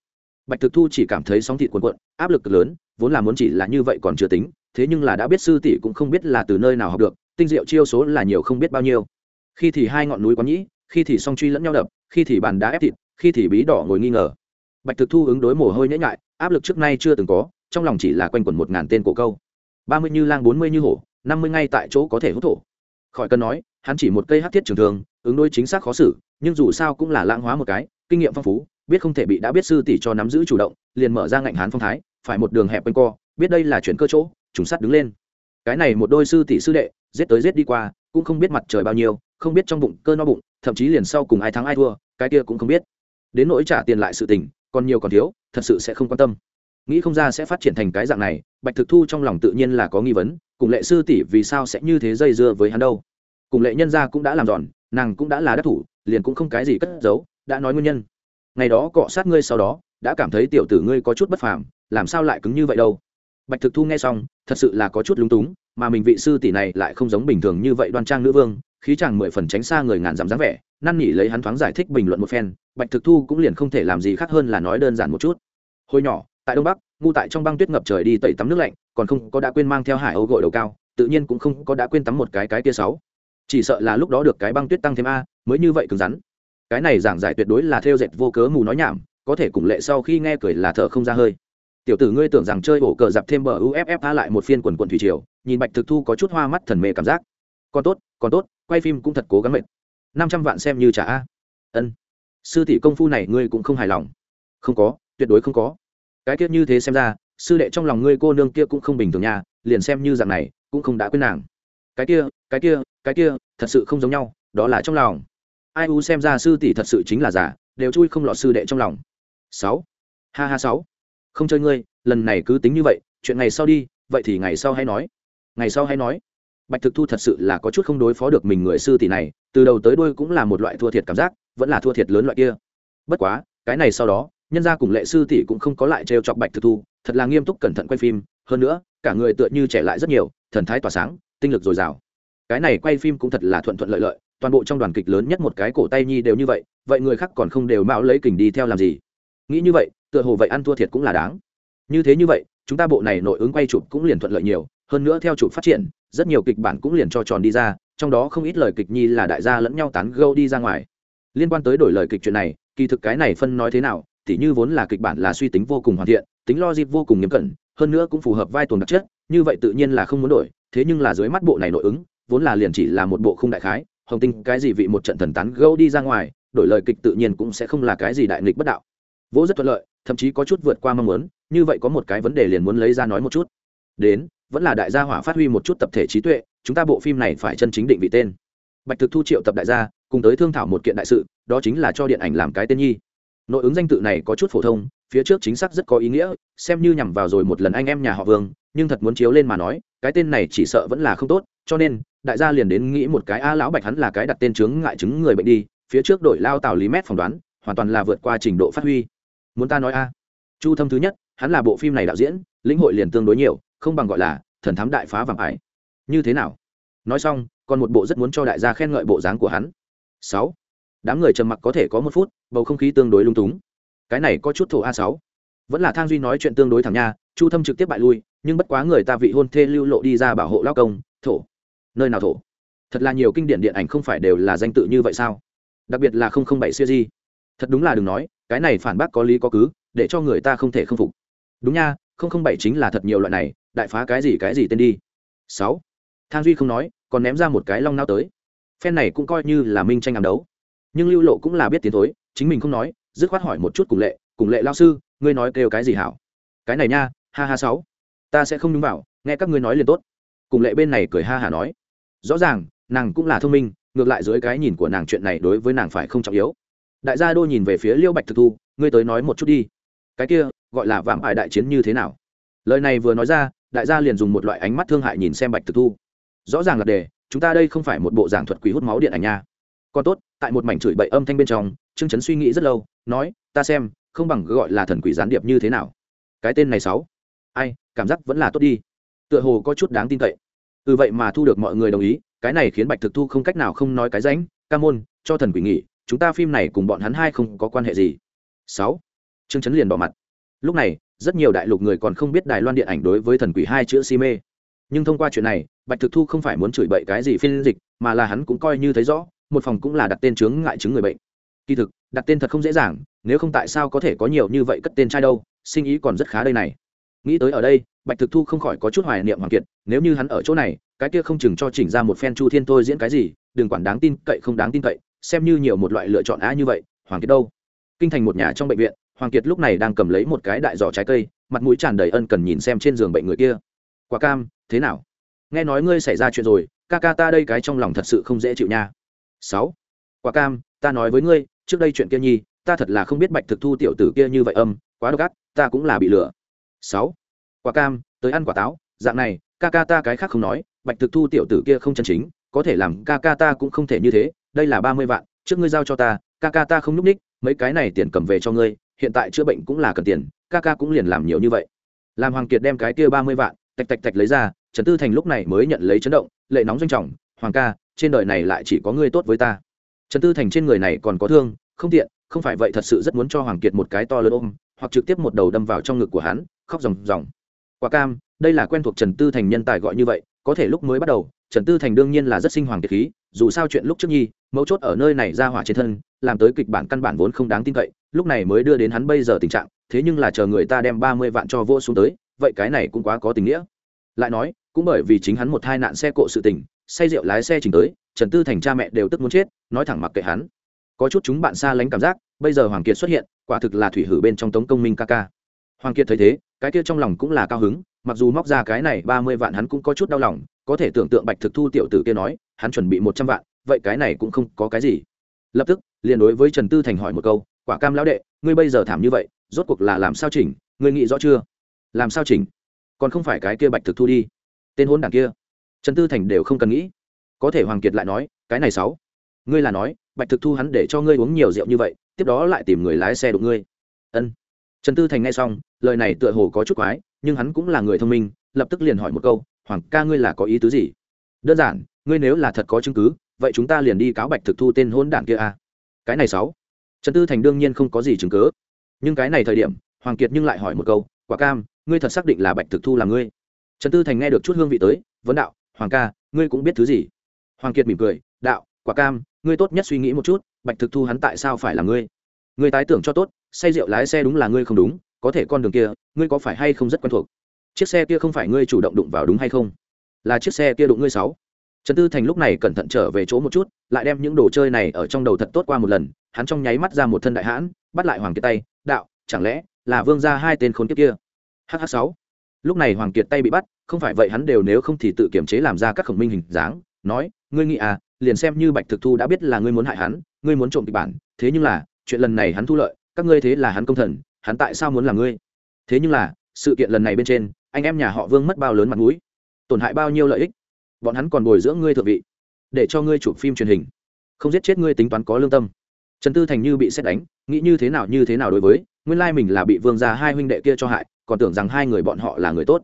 Bạch thực thu chỉ cảm thấy sóng thịt cuộn cuộn, áp lực lớn, vốn là muốn chỉ là như vậy còn chưa tính, thế nhưng là đã biết sư tỷ cũng không biết là từ nơi nào học được, tinh diệu chiêu số là nhiều không biết bao nhiêu. Khi thì hai ngọn núi quá nhĩ khi thì song truy lẫn nhau đập, khi thì bàn đá ép thịt, khi thì bí đỏ ngồi nghi ngờ. Bạch thực thu ứng đối mồ hôi nhễ nhại, áp lực trước nay chưa từng có, trong lòng chỉ là quanh quẩn một ngàn tên cổ câu. Ba mươi như lang, bốn mươi như hổ, năm mươi ngay tại chỗ có thể hút thổ. Khỏi cần nói, hắn chỉ một cây hát thiết trường thường, ứng đối chính xác khó xử, nhưng dù sao cũng là lãng hóa một cái, kinh nghiệm phong phú, biết không thể bị đã biết sư tỷ cho nắm giữ chủ động, liền mở ra ngạnh hán phong thái, phải một đường hẹp quanh co, biết đây là chuyển cơ chỗ, trùng sắt đứng lên. Cái này một đôi sư tỷ sư đệ, giết tới giết đi qua, cũng không biết mặt trời bao nhiêu không biết trong bụng cơ no bụng, thậm chí liền sau cùng ai thắng ai thua, cái kia cũng không biết. Đến nỗi trả tiền lại sự tình, còn nhiều còn thiếu, thật sự sẽ không quan tâm. Nghĩ không ra sẽ phát triển thành cái dạng này, bạch thực thu trong lòng tự nhiên là có nghi vấn, cùng lệ sư tỷ vì sao sẽ như thế dây dưa với hắn đâu. Cùng lệ nhân gia cũng đã làm giòn, nàng cũng đã là đắc thủ, liền cũng không cái gì cất giấu, đã nói nguyên nhân. Ngày đó cọ sát ngươi sau đó, đã cảm thấy tiểu tử ngươi có chút bất phàm, làm sao lại cứng như vậy đâu? Bạch thực thu nghe xong, thật sự là có chút lúng túng, mà mình vị sư tỷ này lại không giống bình thường như vậy đoan trang nữ vương khí chàng mười phần tránh xa người ngàn dặm dáng vẻ, năn nỉ lấy hắn thoáng giải thích bình luận một phen, bạch thực thu cũng liền không thể làm gì khác hơn là nói đơn giản một chút. Hồi nhỏ, tại đông bắc, ngu tại trong băng tuyết ngập trời đi tẩy tắm nước lạnh, còn không có đã quên mang theo hải âu gội đầu cao, tự nhiên cũng không có đã quên tắm một cái cái tia sáu. Chỉ sợ là lúc đó được cái băng tuyết tăng thêm a, mới như vậy cứng rắn. Cái này giảng giải tuyệt đối là theo dệt vô cớ mù nói nhảm, có thể cùng lệ sau khi nghe cười là thở không ra hơi. Tiểu tử ngươi tưởng rằng chơi ổ cờ dạp thêm bờ uff lại một phiên quần quần thủy triều, nhìn bạch thực thu có chút hoa mắt thần mê cảm giác. Còn tốt còn tốt quay phim cũng thật cố gắng mệt. Năm trăm vạn xem như trả a. Ân. Sư tỷ công phu này ngươi cũng không hài lòng. Không có, tuyệt đối không có. Cái tiết như thế xem ra, sư đệ trong lòng ngươi cô nương kia cũng không bình thường nhà liền xem như dạng này, cũng không đã quên nàng. Cái kia cái kia cái kia, thật sự không giống nhau, đó là trong lòng. Ai u xem ra sư tỷ thật sự chính là giả, đều chui không lọt sư đệ trong lòng. Sáu. Ha ha sáu. Không chơi ngươi, lần này cứ tính như vậy, chuyện ngày sau đi, vậy thì ngày sau hay nói. Ngày sau hay nói bạch thực thu thật sự là có chút không đối phó được mình người sư tỷ này, từ đầu tới đuôi cũng là một loại thua thiệt cảm giác, vẫn là thua thiệt lớn loại kia. Bất quá, cái này sau đó, nhân gia cùng lệ sư tỷ cũng không có lại trêu chọc bạch thực thu, thật là nghiêm túc cẩn thận quay phim, hơn nữa, cả người tựa như trẻ lại rất nhiều, thần thái tỏa sáng, tinh lực dồi dào. Cái này quay phim cũng thật là thuận thuận lợi lợi, toàn bộ trong đoàn kịch lớn nhất một cái cổ tay nhi đều như vậy vậy người khác còn không đều mạo lấy kình đi theo làm gì? Nghĩ như vậy, tựa hồ vậy ăn thua thiệt cũng là đáng. Như thế như vậy, chúng ta bộ này nội ứng quay chụp cũng liền thuận lợi nhiều, hơn nữa theo chụp phát triển rất nhiều kịch bản cũng liền cho tròn đi ra, trong đó không ít lời kịch nhi là đại gia lẫn nhau tán gâu đi ra ngoài. Liên quan tới đổi lời kịch chuyện này, kỳ thực cái này phân nói thế nào, tỉ như vốn là kịch bản là suy tính vô cùng hoàn thiện, tính logic vô cùng nghiêm cẩn, hơn nữa cũng phù hợp vai tuần đặc chất, như vậy tự nhiên là không muốn đổi, thế nhưng là dưới mắt bộ này nội ứng, vốn là liền chỉ là một bộ không đại khái, hồng tinh cái gì vị một trận thần tán gâu đi ra ngoài, đổi lời kịch tự nhiên cũng sẽ không là cái gì đại nghịch bất đạo. Vỗ rất thuận lợi, thậm chí có chút vượt qua mong muốn, như vậy có một cái vấn đề liền muốn lấy ra nói một chút. Đến vẫn là đại gia hỏa phát huy một chút tập thể trí tuệ, chúng ta bộ phim này phải chân chính định vị tên. Bạch thực thu triệu tập đại gia, cùng tới thương thảo một kiện đại sự, đó chính là cho điện ảnh làm cái tên nhi. Nội ứng danh tự này có chút phổ thông, phía trước chính xác rất có ý nghĩa, xem như nhằm vào rồi một lần anh em nhà họ vương, nhưng thật muốn chiếu lên mà nói, cái tên này chỉ sợ vẫn là không tốt, cho nên, đại gia liền đến nghĩ một cái, a, lão bạch hắn là cái đặt tên chướng ngại chứng người bệnh đi, phía trước đội lao tào lý mét phỏng đoán, hoàn toàn là vượt qua trình độ phát huy. Muốn ta nói a? Chu thâm thứ nhất, hắn là bộ phim này đạo diễn, lĩnh hội liền tương đối nhiều không bằng gọi là thần thám đại phá vàng ải. Như thế nào? Nói xong, còn một bộ rất muốn cho đại gia khen ngợi bộ dáng của hắn. Sáu. Đám người trầm mặc có thể có một phút, bầu không khí tương đối lung túng. Cái này có chút thổ a sáu. Vẫn là thang duy nói chuyện tương đối thẳng nha, chu thâm trực tiếp bại lui, nhưng bất quá người ta vị hôn thê lưu lộ đi ra bảo hộ lao công, thổ. Nơi nào thổ? Thật là nhiều kinh điển điện ảnh không phải đều là danh tự như vậy sao? Đặc biệt là không không bảy siêu di. Thật đúng là đừng nói, cái này phản bác có lý có cứ, để cho người ta không thể không phục. Đúng nha, không không bảy chính là thật nhiều loại này đại phá cái gì cái gì tên đi. Sáu. Thang duy không nói, còn ném ra một cái long nao tới. Phen này cũng coi như là minh tranh ám đấu. Nhưng lưu lộ cũng là biết tiến thối, chính mình không nói, dứt khoát hỏi một chút cùng lệ cùng lệ lao sư, ngươi nói kêu cái gì hảo? Cái này nha, ha ha sáu. Ta sẽ không đúng vào, nghe các ngươi nói liền tốt. Cùng lệ bên này cười ha hả nói. Rõ ràng, nàng cũng là thông minh, ngược lại dưới cái nhìn của nàng chuyện này đối với nàng phải không trọng yếu. Đại gia đô nhìn về phía liêu bạch thực thu, ngươi tới nói một chút đi. Cái kia, gọi là vạm ải đại chiến như thế nào? Lời này vừa nói ra đại gia liền dùng một loại ánh mắt thương hại nhìn xem bạch thực thu. Rõ ràng là đề, chúng ta đây không phải một bộ giảng thuật quỷ hút máu điện ảnh nha. Còn tốt, tại một mảnh chửi bậy âm thanh bên trong, trương trấn suy nghĩ rất lâu, nói, ta xem, không bằng gọi là thần quỷ gián điệp như thế nào. Cái tên này sáu. Ai, cảm giác vẫn là tốt đi. Tựa hồ có chút đáng tin cậy. Từ vậy mà thu được mọi người đồng ý, cái này khiến bạch thực thu không cách nào không nói cái ránh, ca môn, cho thần quỷ nghỉ, chúng ta phim này cùng bọn hắn hai không có quan hệ gì. Sáu. Trương Chấn liền bỏ mặt. Lúc này rất nhiều đại lục người còn không biết đài loan điện ảnh đối với thần quỷ hai chữ si mê. Nhưng thông qua chuyện này, bạch thực thu không phải muốn chửi bậy cái gì phiên dịch, mà là hắn cũng coi như thấy rõ, một phòng cũng là đặt tên chướng ngại chứng người bệnh. Kỳ thực, đặt tên thật không dễ dàng, nếu không tại sao có thể có nhiều như vậy cất tên trai đâu, sinh ý còn rất khá đây này. Nghĩ tới ở đây, bạch thực thu không khỏi có chút hoài niệm hoàng kiệt, nếu như hắn ở chỗ này, cái kia không chừng cho chỉnh ra một phen chu thiên thôi diễn cái gì, đừng quản đáng tin cậy không đáng tin cậy, xem như nhiều một loại lựa chọn á như vậy, hoàng kiệt đâu? Kinh thành một nhà trong bệnh viện hoàng kiệt lúc này đang cầm lấy một cái đại giỏ trái cây, mặt mũi tràn đầy ân cần nhìn xem trên giường bệnh người kia. Quả cam, thế nào? Nghe nói ngươi xảy ra chuyện rồi, ca ca ta đây cái trong lòng thật sự không dễ chịu nha. Sáu, quả cam, ta nói với ngươi, trước đây chuyện kia nhi, ta thật là không biết bạch thực thu tiểu tử kia như vậy âm, quá độc ác, ta cũng là bị lừa. Sáu, quả cam, tới ăn quả táo, dạng này, ca ca ta cái khác không nói, bạch thực thu tiểu tử kia không chân chính, có thể làm ca ca ta cũng không thể như thế, đây là ba mươi vạn, trước ngươi giao cho ta, ca ca ta không nhúc ních mấy cái này tiền cầm về cho ngươi hiện tại chữa bệnh cũng là cần tiền, ca ca cũng liền làm nhiều như vậy. Làm hoàng kiệt đem cái kia ba mươi vạn, tạch tạch tạch lấy ra, trần tư thành lúc này mới nhận lấy chấn động, lệ nóng doanh trọng, hoàng ca, trên đời này lại chỉ có ngươi tốt với ta. Trần tư thành trên người này còn có thương, không tiện, không phải vậy thật sự rất muốn cho hoàng kiệt một cái to lớn ôm, hoặc trực tiếp một đầu đâm vào trong ngực của hắn, khóc ròng ròng. Quả cam, đây là quen thuộc trần tư thành nhân tài gọi như vậy, có thể lúc mới bắt đầu, trần tư thành đương nhiên là rất sinh hoàng kiệt khí, dù sao chuyện lúc trước nhi, mấu chốt ở nơi này ra hỏa trên thân, làm tới kịch bản căn bản vốn không đáng tin cậy lúc này mới đưa đến hắn bây giờ tình trạng, thế nhưng là chờ người ta đem ba mươi vạn cho vô xuống tới, vậy cái này cũng quá có tình nghĩa. Lại nói, cũng bởi vì chính hắn một hai nạn xe cộ sự tình, say rượu lái xe chỉnh tới, trần tư thành cha mẹ đều tức muốn chết, nói thẳng mặc kệ hắn. Có chút chúng bạn xa lánh cảm giác, bây giờ hoàng kiệt xuất hiện, quả thực là thủy hử bên trong tống công minh ca ca. Hoàng kiệt thấy thế, cái kia trong lòng cũng là cao hứng, mặc dù móc ra cái này ba mươi vạn hắn cũng có chút đau lòng, có thể tưởng tượng bạch thực thu tiểu tử kia nói, hắn chuẩn bị một trăm vạn, vậy cái này cũng không có cái gì. Lập tức, liền đối với trần tư thành hỏi một câu quả cam lão đệ, ngươi bây giờ thảm như vậy, rốt cuộc là làm sao chỉnh, ngươi nghĩ rõ chưa? Làm sao chỉnh? Còn không phải cái kia bạch thực thu đi. Tên hôn đảng kia. Trần tư thành đều không cần nghĩ. Có thể hoàng kiệt lại nói, cái này sáu. Ngươi là nói, bạch thực thu hắn để cho ngươi uống nhiều rượu như vậy, tiếp đó lại tìm người lái xe đụng ngươi. Ân. Trần tư thành nghe xong, lời này tựa hồ có chút quái, nhưng hắn cũng là người thông minh, lập tức liền hỏi một câu, hoàng ca ngươi là có ý tứ gì? Đơn giản, ngươi nếu là thật có chứng cứ, vậy chúng ta liền đi cáo bạch thực thu tên hôn đảng kia a. À? cái này sáu trần tư thành đương nhiên không có gì chứng cứ. Nhưng cái này thời điểm, hoàng kiệt nhưng lại hỏi một câu, quả cam, ngươi thật xác định là bạch thực thu là ngươi? Trần tư thành nghe được chút hương vị tới, vấn đạo, hoàng ca, ngươi cũng biết thứ gì? Hoàng kiệt mỉm cười, đạo, quả cam, ngươi tốt nhất suy nghĩ một chút, bạch thực thu hắn tại sao phải là ngươi? Ngươi tái tưởng cho tốt, say rượu lái xe đúng là ngươi không đúng, có thể con đường kia, ngươi có phải hay không rất quen thuộc? Chiếc xe kia không phải ngươi chủ động đụng vào đúng hay không? Là chiếc xe kia đụng ngươi sáu trần tư thành lúc này cẩn thận trở về chỗ một chút, lại đem những đồ chơi này ở trong đầu thật tốt qua một lần, hắn trong nháy mắt ra một thân đại hãn, bắt lại hoàng kiệt tay, đạo, chẳng lẽ là vương ra hai tên khốn kiếp kia? Hh sáu. Lúc này hoàng kiệt tay bị bắt, không phải vậy hắn đều nếu không thì tự kiểm chế làm ra các khổng minh hình dáng, nói, ngươi nghĩ à liền xem như bạch thực thu đã biết là ngươi muốn hại hắn, ngươi muốn trộm kịch bản, thế nhưng là, chuyện lần này hắn thu lợi, các ngươi thế là hắn công thần, hắn tại sao muốn làm ngươi? Thế nhưng là, sự kiện lần này bên trên, anh em nhà họ vương mất bao lớn mặt mũi, tổn hại bao nhiêu lợi ích? Bọn hắn còn bồi dưỡng ngươi thượng vị, để cho ngươi chụp phim truyền hình. Không giết chết ngươi tính toán có lương tâm. Trần tư thành như bị xét đánh, nghĩ như thế nào như thế nào đối với, nguyên lai mình là bị vương gia hai huynh đệ kia cho hại, còn tưởng rằng hai người bọn họ là người tốt.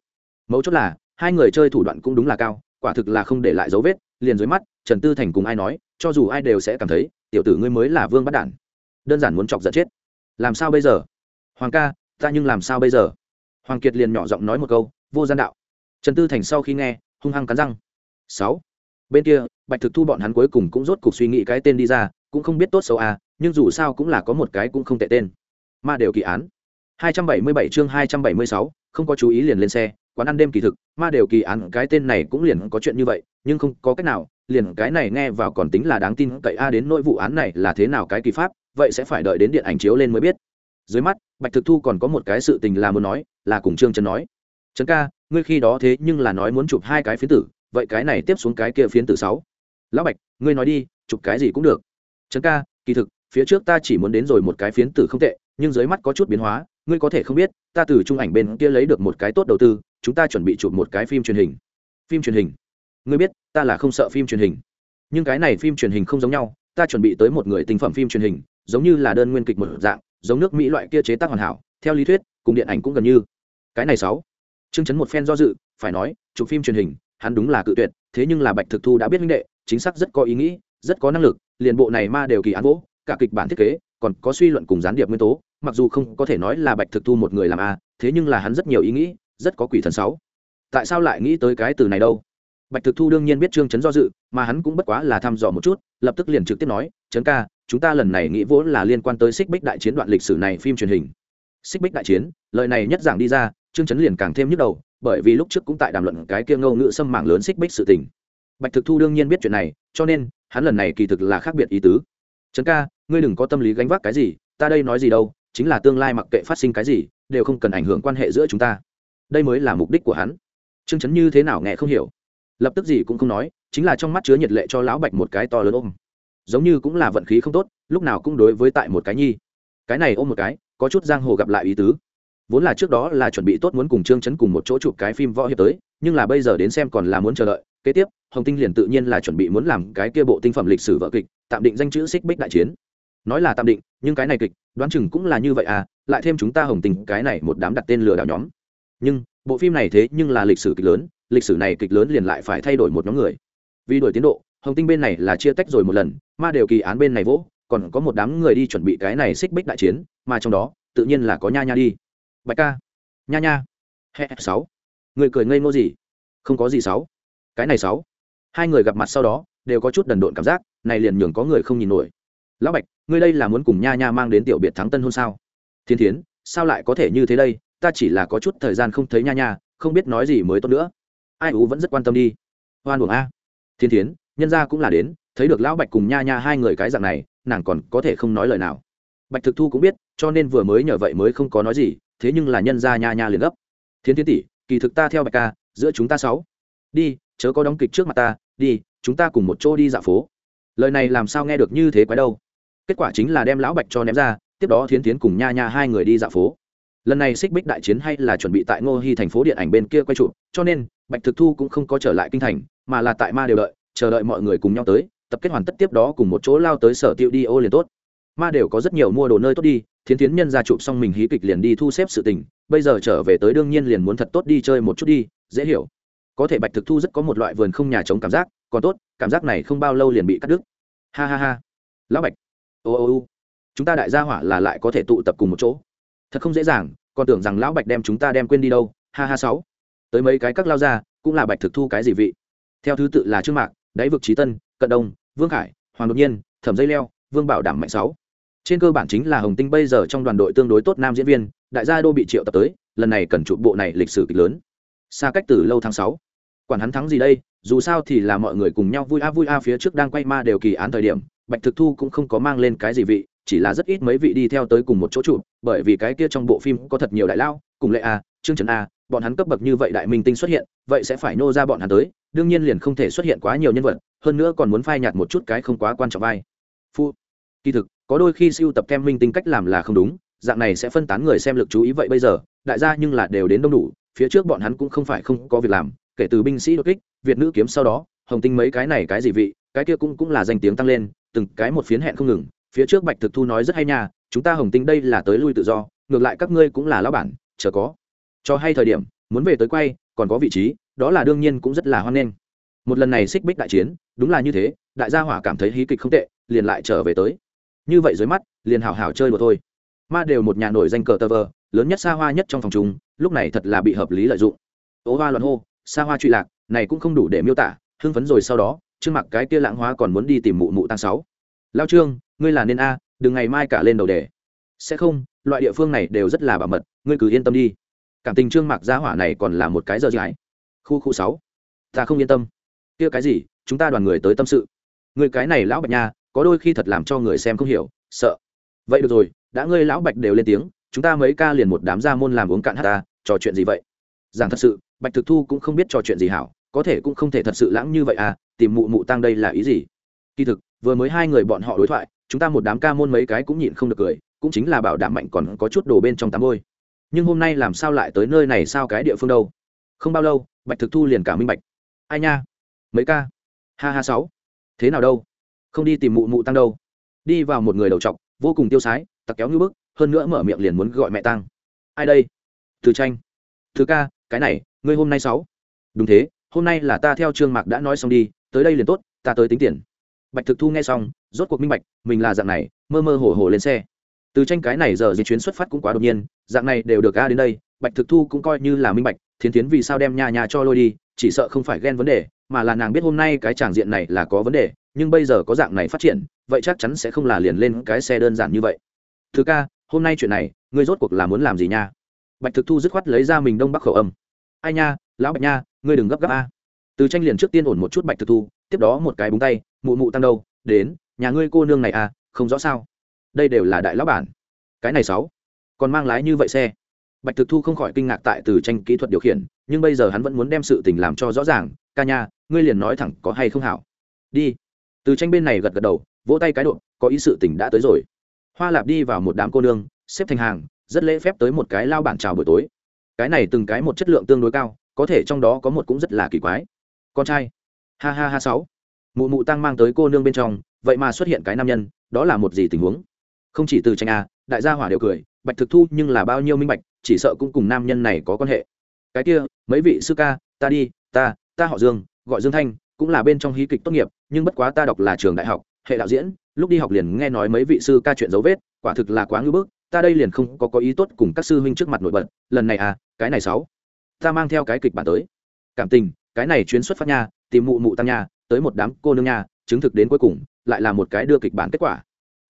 Mấu chốt là, hai người chơi thủ đoạn cũng đúng là cao, quả thực là không để lại dấu vết, liền dưới mắt, trần tư thành cùng ai nói, cho dù ai đều sẽ cảm thấy, tiểu tử ngươi mới là vương bắt đản. Đơn giản muốn chọc giận chết. Làm sao bây giờ? Hoàng ca, ta nhưng làm sao bây giờ? Hoàng kiệt liền nhỏ giọng nói một câu, vô gian đạo. Trần tư thành sau khi nghe, hung hăng cắn răng sáu. Bên kia bạch thực thu bọn hắn cuối cùng cũng rốt cuộc suy nghĩ cái tên đi ra cũng không biết tốt xấu à nhưng dù sao cũng là có một cái cũng không tệ tên. Ma đều kỳ án. 277 chương 276, không có chú ý liền lên xe quán ăn đêm kỳ thực ma đều kỳ án cái tên này cũng liền có chuyện như vậy nhưng không có cách nào liền cái này nghe vào còn tính là đáng tin cậy a đến nỗi vụ án này là thế nào cái kỳ pháp vậy sẽ phải đợi đến điện ảnh chiếu lên mới biết. Dưới mắt bạch thực thu còn có một cái sự tình là muốn nói là cùng trương trấn nói. Trấn ca ngươi khi đó thế nhưng là nói muốn chụp hai cái phiến tử vậy cái này tiếp xuống cái kia phiến tử sáu. Lão bạch, ngươi nói đi, chụp cái gì cũng được. Trấn ca, kỳ thực, phía trước ta chỉ muốn đến rồi một cái phiến tử không tệ, nhưng dưới mắt có chút biến hóa, ngươi có thể không biết, ta từ trung ảnh bên kia lấy được một cái tốt đầu tư, chúng ta chuẩn bị chụp một cái phim truyền hình. Phim truyền hình? Ngươi biết, ta là không sợ phim truyền hình. Nhưng cái này phim truyền hình không giống nhau, ta chuẩn bị tới một người tình phẩm phim truyền hình, giống như là đơn nguyên kịch một dạng, giống nước mỹ loại kia chế tác hoàn hảo, theo lý thuyết, cùng điện ảnh cũng gần như. Cái này sáu. Chương chấn một phen do dự, phải nói, chụp phim truyền hình hắn đúng là cự tuyệt, thế nhưng là bạch thực thu đã biết minh đệ, chính xác rất có ý nghĩ, rất có năng lực, liền bộ này ma đều kỳ án vỗ, cả kịch bản thiết kế, còn có suy luận cùng gián điệp nguyên tố, mặc dù không có thể nói là bạch thực thu một người làm a, thế nhưng là hắn rất nhiều ý nghĩ, rất có quỷ thần sáu. Tại sao lại nghĩ tới cái từ này đâu? Bạch thực thu đương nhiên biết trương chấn do dự, mà hắn cũng bất quá là thăm dò một chút, lập tức liền trực tiếp nói, chấn ca, chúng ta lần này nghĩ vốn là liên quan tới xích bích đại chiến đoạn lịch sử này phim truyền hình. Xích bích đại chiến, lời này nhất giảng đi ra, trương chấn liền càng thêm nhức đầu bởi vì lúc trước cũng tại đàm luận cái kia ngâu ngữ xâm mạng lớn xích bích sự tình. Bạch thực thu đương nhiên biết chuyện này, cho nên, hắn lần này kỳ thực là khác biệt ý tứ. Trấn ca, ngươi đừng có tâm lý gánh vác cái gì, ta đây nói gì đâu, chính là tương lai mặc kệ phát sinh cái gì, đều không cần ảnh hưởng quan hệ giữa chúng ta. Đây mới là mục đích của hắn. Trương chấn như thế nào nghe không hiểu. Lập tức gì cũng không nói, chính là trong mắt chứa nhiệt lệ cho lão bạch một cái to lớn ôm. Giống như cũng là vận khí không tốt, lúc nào cũng đối với tại một cái nhi. Cái này ôm một cái, có chút giang hồ gặp lại ý tứ vốn là trước đó là chuẩn bị tốt muốn cùng trương chấn cùng một chỗ chụp cái phim võ hiệp tới, nhưng là bây giờ đến xem còn là muốn chờ đợi. Kế tiếp, hồng tinh liền tự nhiên là chuẩn bị muốn làm cái kia bộ tinh phẩm lịch sử vợ kịch, tạm định danh chữ xích bích đại chiến. Nói là tạm định, nhưng cái này kịch, đoán chừng cũng là như vậy à lại thêm chúng ta hồng tinh, cái này một đám đặt tên lừa đảo nhóm. Nhưng, bộ phim này thế nhưng là lịch sử kịch lớn, lịch sử này kịch lớn liền lại phải thay đổi một nhóm người. Vì đổi tiến độ, hồng tinh bên này là chia tách rồi một lần, mà đều kỳ án bên này vỗ, còn có một đám người đi chuẩn bị cái này xích bích đại chiến, mà trong đó, tự nhiên là có nha nha đi bạch ca. Nha nha. Hẹ, sáu. Người cười ngây ngô gì? Không có gì sáu. Cái này sáu. Hai người gặp mặt sau đó, đều có chút đần độn cảm giác, này liền nhường có người không nhìn nổi. Lão bạch, ngươi đây là muốn cùng nha nha mang đến tiểu biệt thắng tân hôn sao? Thiên thiến, sao lại có thể như thế đây? Ta chỉ là có chút thời gian không thấy nha nha, không biết nói gì mới tốt nữa. Ai ú vẫn rất quan tâm đi. Hoan buồng a. Thiên thiến, nhân gia cũng là đến, thấy được lão bạch cùng nha nha hai người cái dạng này, nàng còn có thể không nói lời nào. Bạch thực thu cũng biết, cho nên vừa mới nhờ vậy mới không có nói gì thế nhưng là nhân gia nha nha liền gấp. Thiến Thiến tỷ, kỳ thực ta theo bạch ca, giữa chúng ta sáu. Đi, chớ có đóng kịch trước mặt ta, đi, chúng ta cùng một chỗ đi dạo phố. Lời này làm sao nghe được như thế quái đâu. Kết quả chính là đem lão bạch cho ném ra, tiếp đó thiến tiến cùng nha nha hai người đi dạo phố. Lần này xích bích đại chiến hay là chuẩn bị tại ngô hy thành phố điện ảnh bên kia quay trụ cho nên, bạch thực thu cũng không có trở lại kinh thành, mà là tại ma đều đợi, chờ đợi mọi người cùng nhau tới, tập kết hoàn tất tiếp đó cùng một chỗ lao tới sở tiêu đi ô liền tốt. Ma đều có rất nhiều mua đồ nơi tốt đi thiến tiến nhân ra chụp xong mình hí kịch liền đi thu xếp sự tình, bây giờ trở về tới đương nhiên liền muốn thật tốt đi chơi một chút đi, dễ hiểu. Có thể bạch thực thu rất có một loại vườn không nhà chống cảm giác, còn tốt, cảm giác này không bao lâu liền bị cắt đứt. Ha ha ha. Lão bạch. Ô ô ô. Chúng ta đại gia hỏa là lại có thể tụ tập cùng một chỗ. Thật không dễ dàng, còn tưởng rằng lão bạch đem chúng ta đem quên đi đâu. Ha ha sáu. Tới mấy cái các lao ra cũng là bạch thực thu cái gì vị? Theo thứ tự là trương mạc, đáy vực trí tân, cận đông, vương khải, hoàng đột nhiên, thẩm dây leo, vương bảo đảm mạnh sáu trên cơ bản chính là hồng tinh bây giờ trong đoàn đội tương đối tốt nam diễn viên, đại gia đô bị triệu tập tới, lần này cần chụp bộ này lịch sử kịch lớn. Xa cách từ lâu tháng sáu. Quản hắn thắng gì đây, dù sao thì là mọi người cùng nhau vui a vui a phía trước đang quay ma đều kỳ án thời điểm, bạch thực thu cũng không có mang lên cái gì vị, chỉ là rất ít mấy vị đi theo tới cùng một chỗ chụp, bởi vì cái kia trong bộ phim có thật nhiều đại lao, cùng lệ a chương trần a, bọn hắn cấp bậc như vậy đại minh tinh xuất hiện, vậy sẽ phải nô ra bọn hắn tới, đương nhiên liền không thể xuất hiện quá nhiều nhân vật, hơn nữa còn muốn phai nhạt một chút cái không quá quan trọng vai. Phu kỳ thực, có đôi khi siêu tập kem minh tinh cách làm là không đúng, dạng này sẽ phân tán người xem lực chú ý vậy bây giờ, đại gia nhưng là đều đến đông đủ, phía trước bọn hắn cũng không phải không có việc làm, kể từ binh sĩ đột kích, việt nữ kiếm sau đó, hồng tinh mấy cái này cái gì vị, cái kia cũng cũng là danh tiếng tăng lên, từng cái một phiến hẹn không ngừng, phía trước bạch thực thu nói rất hay nha, chúng ta hồng tinh đây là tới lui tự do, ngược lại các ngươi cũng là lão bản, chờ có. Cho hay thời điểm, muốn về tới quay, còn có vị trí, đó là đương nhiên cũng rất là hoan nghênh. Một lần này xích bích đại chiến, đúng là như thế, đại gia hỏa cảm thấy hí kịch không tệ, liền lại trở về tới như vậy dưới mắt, liền hảo hảo chơi đùa thôi. Ma đều một nhà nổi danh cờ tơ vờ, lớn nhất xa hoa nhất trong phòng chúng, lúc này thật là bị hợp lý lợi dụng. Ố hoa loạn hô, xa hoa truy lạc, này cũng không đủ để miêu tả, hưng phấn rồi sau đó, trương mặc cái kia lãng hóa còn muốn đi tìm mụ mụ tăng sáu. Lao trương, ngươi là nên a, đừng ngày mai cả lên đầu đề sẽ không, loại địa phương này đều rất là bảo mật, ngươi cứ yên tâm đi. Cảm tình trương mặc gia hỏa này còn là một cái giờ dài. Khu khu sáu. Ta không yên tâm. Kia cái gì, chúng ta đoàn người tới tâm sự. Người cái này lão bạch nha có đôi khi thật làm cho người xem không hiểu, sợ. Vậy được rồi, đã ngươi lão bạch đều lên tiếng, chúng ta mấy ca liền một đám gia môn làm uống cạn hát ta, trò chuyện gì vậy? Rằng thật sự, bạch thực thu cũng không biết trò chuyện gì hảo, có thể cũng không thể thật sự lãng như vậy à tìm mụ mụ tăng đây là ý gì? Kỳ thực, vừa mới hai người bọn họ đối thoại, chúng ta một đám ca môn mấy cái cũng nhịn không được cười, cũng chính là bảo đảm mạnh còn có chút đồ bên trong tắm môi nhưng hôm nay làm sao lại tới nơi này sao cái địa phương đâu? Không bao lâu, bạch thực thu liền cả minh bạch. Ai nha? Mấy ca? Ha ha sáu. Thế nào đâu? Không đi tìm mụ mụ tăng đâu. Đi vào một người đầu trọc, vô cùng tiêu sái, tặc kéo như bức, hơn nữa mở miệng liền muốn gọi mẹ tăng. Ai đây? Từ tranh. Thứ ca, cái này, ngươi hôm nay sáu. Đúng thế, hôm nay là ta theo trương mạc đã nói xong đi, tới đây liền tốt, ta tới tính tiền. Bạch thực thu nghe xong, rốt cuộc minh bạch, mình là dạng này, mơ mơ hồ hồ lên xe. Từ tranh cái này giờ di chuyến xuất phát cũng quá đột nhiên, dạng này đều được ga đến đây, bạch thực thu cũng coi như là minh bạch thiến tiến vì sao đem nhà nhà cho lôi đi, chỉ sợ không phải ghen vấn đề mà là nàng biết hôm nay cái tràng diện này là có vấn đề, nhưng bây giờ có dạng này phát triển, vậy chắc chắn sẽ không là liền lên cái xe đơn giản như vậy. Thứ ca, hôm nay chuyện này, ngươi rốt cuộc là muốn làm gì nha? Bạch thực thu dứt khoát lấy ra mình đông bắc khẩu âm. Ai nha, lão bạch nha, ngươi đừng gấp gáp a. Từ tranh liền trước tiên ổn một chút bạch thực thu, tiếp đó một cái búng tay, mụ mụ tăng đâu, đến, nhà ngươi cô nương này à không rõ sao? Đây đều là đại lão bản. Cái này sáu, còn mang lái như vậy xe bạch thực thu không khỏi kinh ngạc tại từ tranh kỹ thuật điều khiển, nhưng bây giờ hắn vẫn muốn đem sự tình làm cho rõ ràng. Ca nha, ngươi liền nói thẳng có hay không hảo? Đi. Từ tranh bên này gật gật đầu, vỗ tay cái độ có ý sự tình đã tới rồi. Hoa lạp đi vào một đám cô nương, xếp thành hàng, rất lễ phép tới một cái lao bản chào buổi tối. Cái này từng cái một chất lượng tương đối cao, có thể trong đó có một cũng rất là kỳ quái. Con trai. Ha ha ha, sáu. Mụ mụ tăng mang tới cô nương bên trong, vậy mà xuất hiện cái nam nhân, đó là một gì tình huống? Không chỉ từ tranh a đại gia hỏa đều cười, bạch thực thu nhưng là bao nhiêu minh bạch chỉ sợ cũng cùng nam nhân này có quan hệ. Cái kia, mấy vị sư ca, ta đi, ta ta họ dương, gọi dương thanh, cũng là bên trong hí kịch tốt nghiệp, nhưng bất quá ta đọc là trường đại học, hệ đạo diễn, lúc đi học liền nghe nói mấy vị sư ca chuyện dấu vết, quả thực là quá ngưỡng bức, ta đây liền không có có ý tốt cùng các sư huynh trước mặt nổi bật, lần này à cái này sáu, ta mang theo cái kịch bản tới. Cảm tình, cái này chuyến xuất phát nha, tìm mụ mụ tam nha, tới một đám cô nương nha, chứng thực đến cuối cùng, lại là một cái đưa kịch bản kết quả.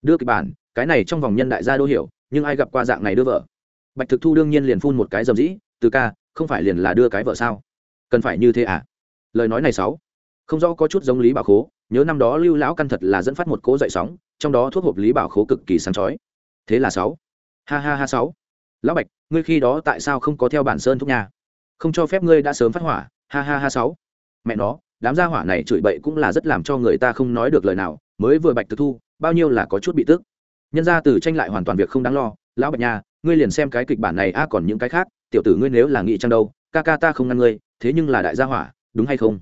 Đưa kịch bản, cái này trong vòng nhân đại gia đô hiểu, nhưng ai gặp qua dạng này đưa vợ? Bạch thực thu đương nhiên liền phun một cái dầm dĩ, từ ca, không phải liền là đưa cái vợ sao? Cần phải như thế à? Lời nói này sáu. Không rõ có chút giống lý bảo khố, nhớ năm đó lưu lão căn thật là dẫn phát một cố dậy sóng, trong đó thuốc hộp lý bảo khố cực kỳ sáng chói. Thế là sáu. Ha ha ha sáu. Lão bạch, ngươi khi đó tại sao không có theo bản sơn thuốc nhà? Không cho phép ngươi đã sớm phát hỏa. Ha ha ha sáu. Mẹ nó, đám gia hỏa này chửi bậy cũng là rất làm cho người ta không nói được lời nào, mới vừa bạch thực thu, bao nhiêu là có chút bị tức. Nhân ra từ tranh lại hoàn toàn việc không đáng lo lão bạch nha, ngươi liền xem cái kịch bản này, a, còn những cái khác, tiểu tử ngươi nếu là nghị trang đâu, ca ca ta không ngăn ngươi, thế nhưng là đại gia hỏa, đúng hay không?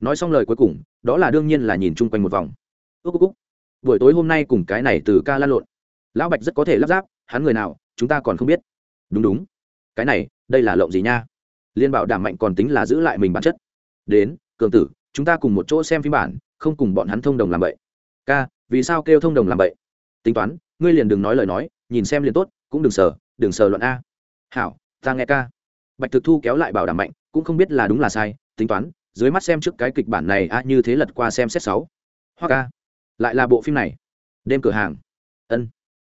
Nói xong lời cuối cùng, đó là đương nhiên là nhìn chung quanh một vòng. Ước ước buổi tối hôm nay cùng cái này từ ca lan lộn. Lão bạch rất có thể lắp ráp, hắn người nào, chúng ta còn không biết. Đúng đúng. Cái này, đây là lộng gì nha? Liên bảo đảm mạnh còn tính là giữ lại mình bản chất. Đến, cường tử, chúng ta cùng một chỗ xem phim bản, không cùng bọn hắn thông đồng làm vậy ca, vì sao kêu thông đồng làm vậy tính toán, ngươi liền đừng nói lời nói, nhìn xem liền tốt cũng đừng sờ đừng sờ luận a. Hảo ta nghe ca. Bạch thực thu kéo lại bảo đảm mạnh cũng không biết là đúng là sai tính toán dưới mắt xem trước cái kịch bản này a như thế lật qua xem xét sáu. Hoa ca. Lại là bộ phim này. Đêm cửa hàng. Ân.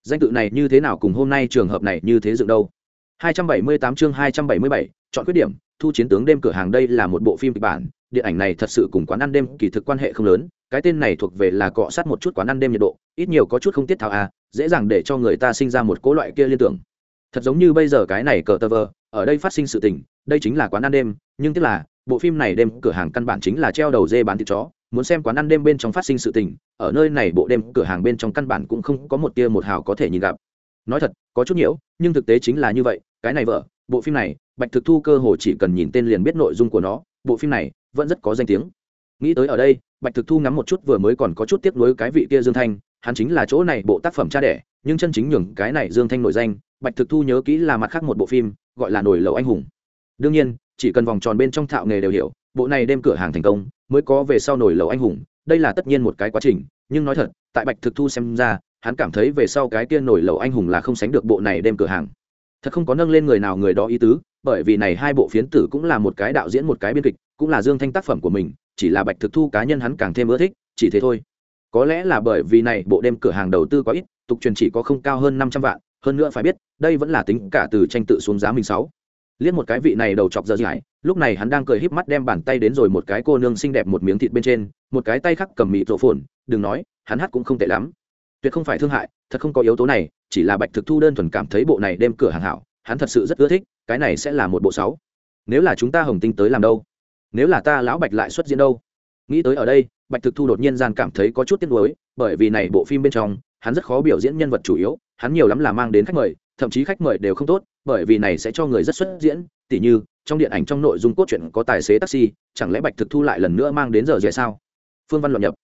Danh tự này như thế nào cùng hôm nay trường hợp này như thế dựng đâu? 278 chương 277, chọn khuyết điểm thu chiến tướng đêm cửa hàng đây là một bộ phim kịch bản điện ảnh này thật sự cùng quán ăn đêm kỳ thực quan hệ không lớn cái tên này thuộc về là cọ sát một chút quán ăn đêm nhiệt độ, ít nhiều có chút không tiết tháo à dễ dàng để cho người ta sinh ra một cố loại kia liên tưởng. Thật giống như bây giờ cái này cờ tơ vờ, ở đây phát sinh sự tình, đây chính là quán ăn đêm, nhưng tức là, bộ phim này đêm cửa hàng căn bản chính là treo đầu dê bán thịt chó, muốn xem quán ăn đêm bên trong phát sinh sự tình, ở nơi này bộ đêm cửa hàng bên trong căn bản cũng không có một tia một hào có thể nhìn gặp. Nói thật, có chút nhiễu nhưng thực tế chính là như vậy, cái này vợ, bộ phim này, bạch thực thu cơ hồ chỉ cần nhìn tên liền biết nội dung của nó, bộ phim này vẫn rất có danh tiếng nghĩ tới ở đây, bạch thực thu ngắm một chút vừa mới còn có chút tiếp nối cái vị kia dương thanh, hắn chính là chỗ này bộ tác phẩm cha đẻ, nhưng chân chính nhường cái này dương thanh nổi danh, bạch thực thu nhớ kỹ là mặt khác một bộ phim, gọi là nổi lầu anh hùng. Đương nhiên, chỉ cần vòng tròn bên trong thạo nghề đều hiểu, bộ này đem cửa hàng thành công, mới có về sau nổi lầu anh hùng, đây là tất nhiên một cái quá trình, nhưng nói thật, tại bạch thực thu xem ra, hắn cảm thấy về sau cái kia nổi lầu anh hùng là không sánh được bộ này đem cửa hàng. Thật không có nâng lên người nào người đó ý tứ, bởi vì này hai bộ phiến tử cũng là một cái đạo diễn một cái biên kịch, cũng là dương thanh tác phẩm của mình chỉ là bạch thực thu cá nhân hắn càng thêm ưa thích, chỉ thế thôi. Có lẽ là bởi vì này, bộ đêm cửa hàng đầu tư quá ít, tục truyền chỉ có không cao hơn năm trăm vạn, hơn nữa phải biết, đây vẫn là tính cả từ tranh tự xuống giá mình sáu. Liếc một cái vị này đầu chọc giờ dài lúc này hắn đang cười híp mắt đem bàn tay đến rồi một cái cô nương xinh đẹp một miếng thịt bên trên, một cái tay khác cầm mịt rộ phồn, đừng nói, hắn hát cũng không tệ lắm. Tuyệt không phải thương hại, thật không có yếu tố này, chỉ là bạch thực thu đơn thuần cảm thấy bộ này đem cửa hàng hảo, hắn thật sự rất ưa thích, cái này sẽ là một bộ sáu. Nếu là chúng ta hồng tinh tới làm đâu? Nếu là ta lão bạch lại xuất diễn đâu? Nghĩ tới ở đây, bạch thực thu đột nhiên gian cảm thấy có chút tiếc nuối, bởi vì này bộ phim bên trong, hắn rất khó biểu diễn nhân vật chủ yếu, hắn nhiều lắm là mang đến khách mời, thậm chí khách mời đều không tốt, bởi vì này sẽ cho người rất xuất diễn, tỉ như, trong điện ảnh trong nội dung cốt truyện có tài xế taxi, chẳng lẽ bạch thực thu lại lần nữa mang đến giờ dễ sao? Phương văn luận nhập.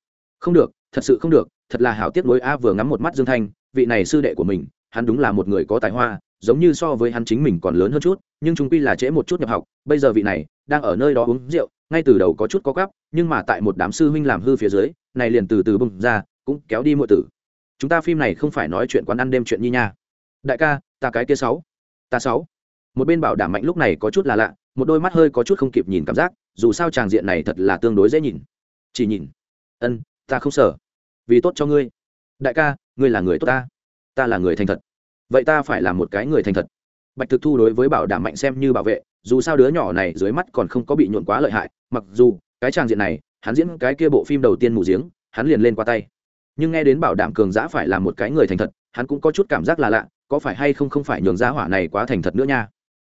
Không được, thật sự không được, thật là hảo tiếc nuối a, vừa ngắm một mắt dương thanh, vị này sư đệ của mình, hắn đúng là một người có tài hoa, giống như so với hắn chính mình còn lớn hơn chút nhưng chúng quy là trễ một chút nhập học, bây giờ vị này đang ở nơi đó uống rượu, ngay từ đầu có chút có gắp nhưng mà tại một đám sư huynh làm hư phía dưới, này liền từ từ bung ra, cũng kéo đi mọi tử. Chúng ta phim này không phải nói chuyện quán ăn đêm chuyện nhi nha. Đại ca, ta cái kia sáu, ta sáu. Một bên bảo đảm mạnh lúc này có chút là lạ, một đôi mắt hơi có chút không kịp nhìn cảm giác, dù sao tràng diện này thật là tương đối dễ nhìn. Chỉ nhìn. Ân, ta không sợ. Vì tốt cho ngươi. Đại ca, ngươi là người tốt ta. Ta là người thành thật. Vậy ta phải là một cái người thành thật bạch thực thu đối với bảo đảm mạnh xem như bảo vệ, dù sao đứa nhỏ này dưới mắt còn không có bị nhuộn quá lợi hại, mặc dù cái tràng diện này, hắn diễn cái kia bộ phim đầu tiên mù giếng, hắn liền lên qua tay. Nhưng nghe đến bảo đảm cường giã phải là một cái người thành thật, hắn cũng có chút cảm giác là lạ, có phải hay không không phải nhường giá hỏa này quá thành thật nữa nha.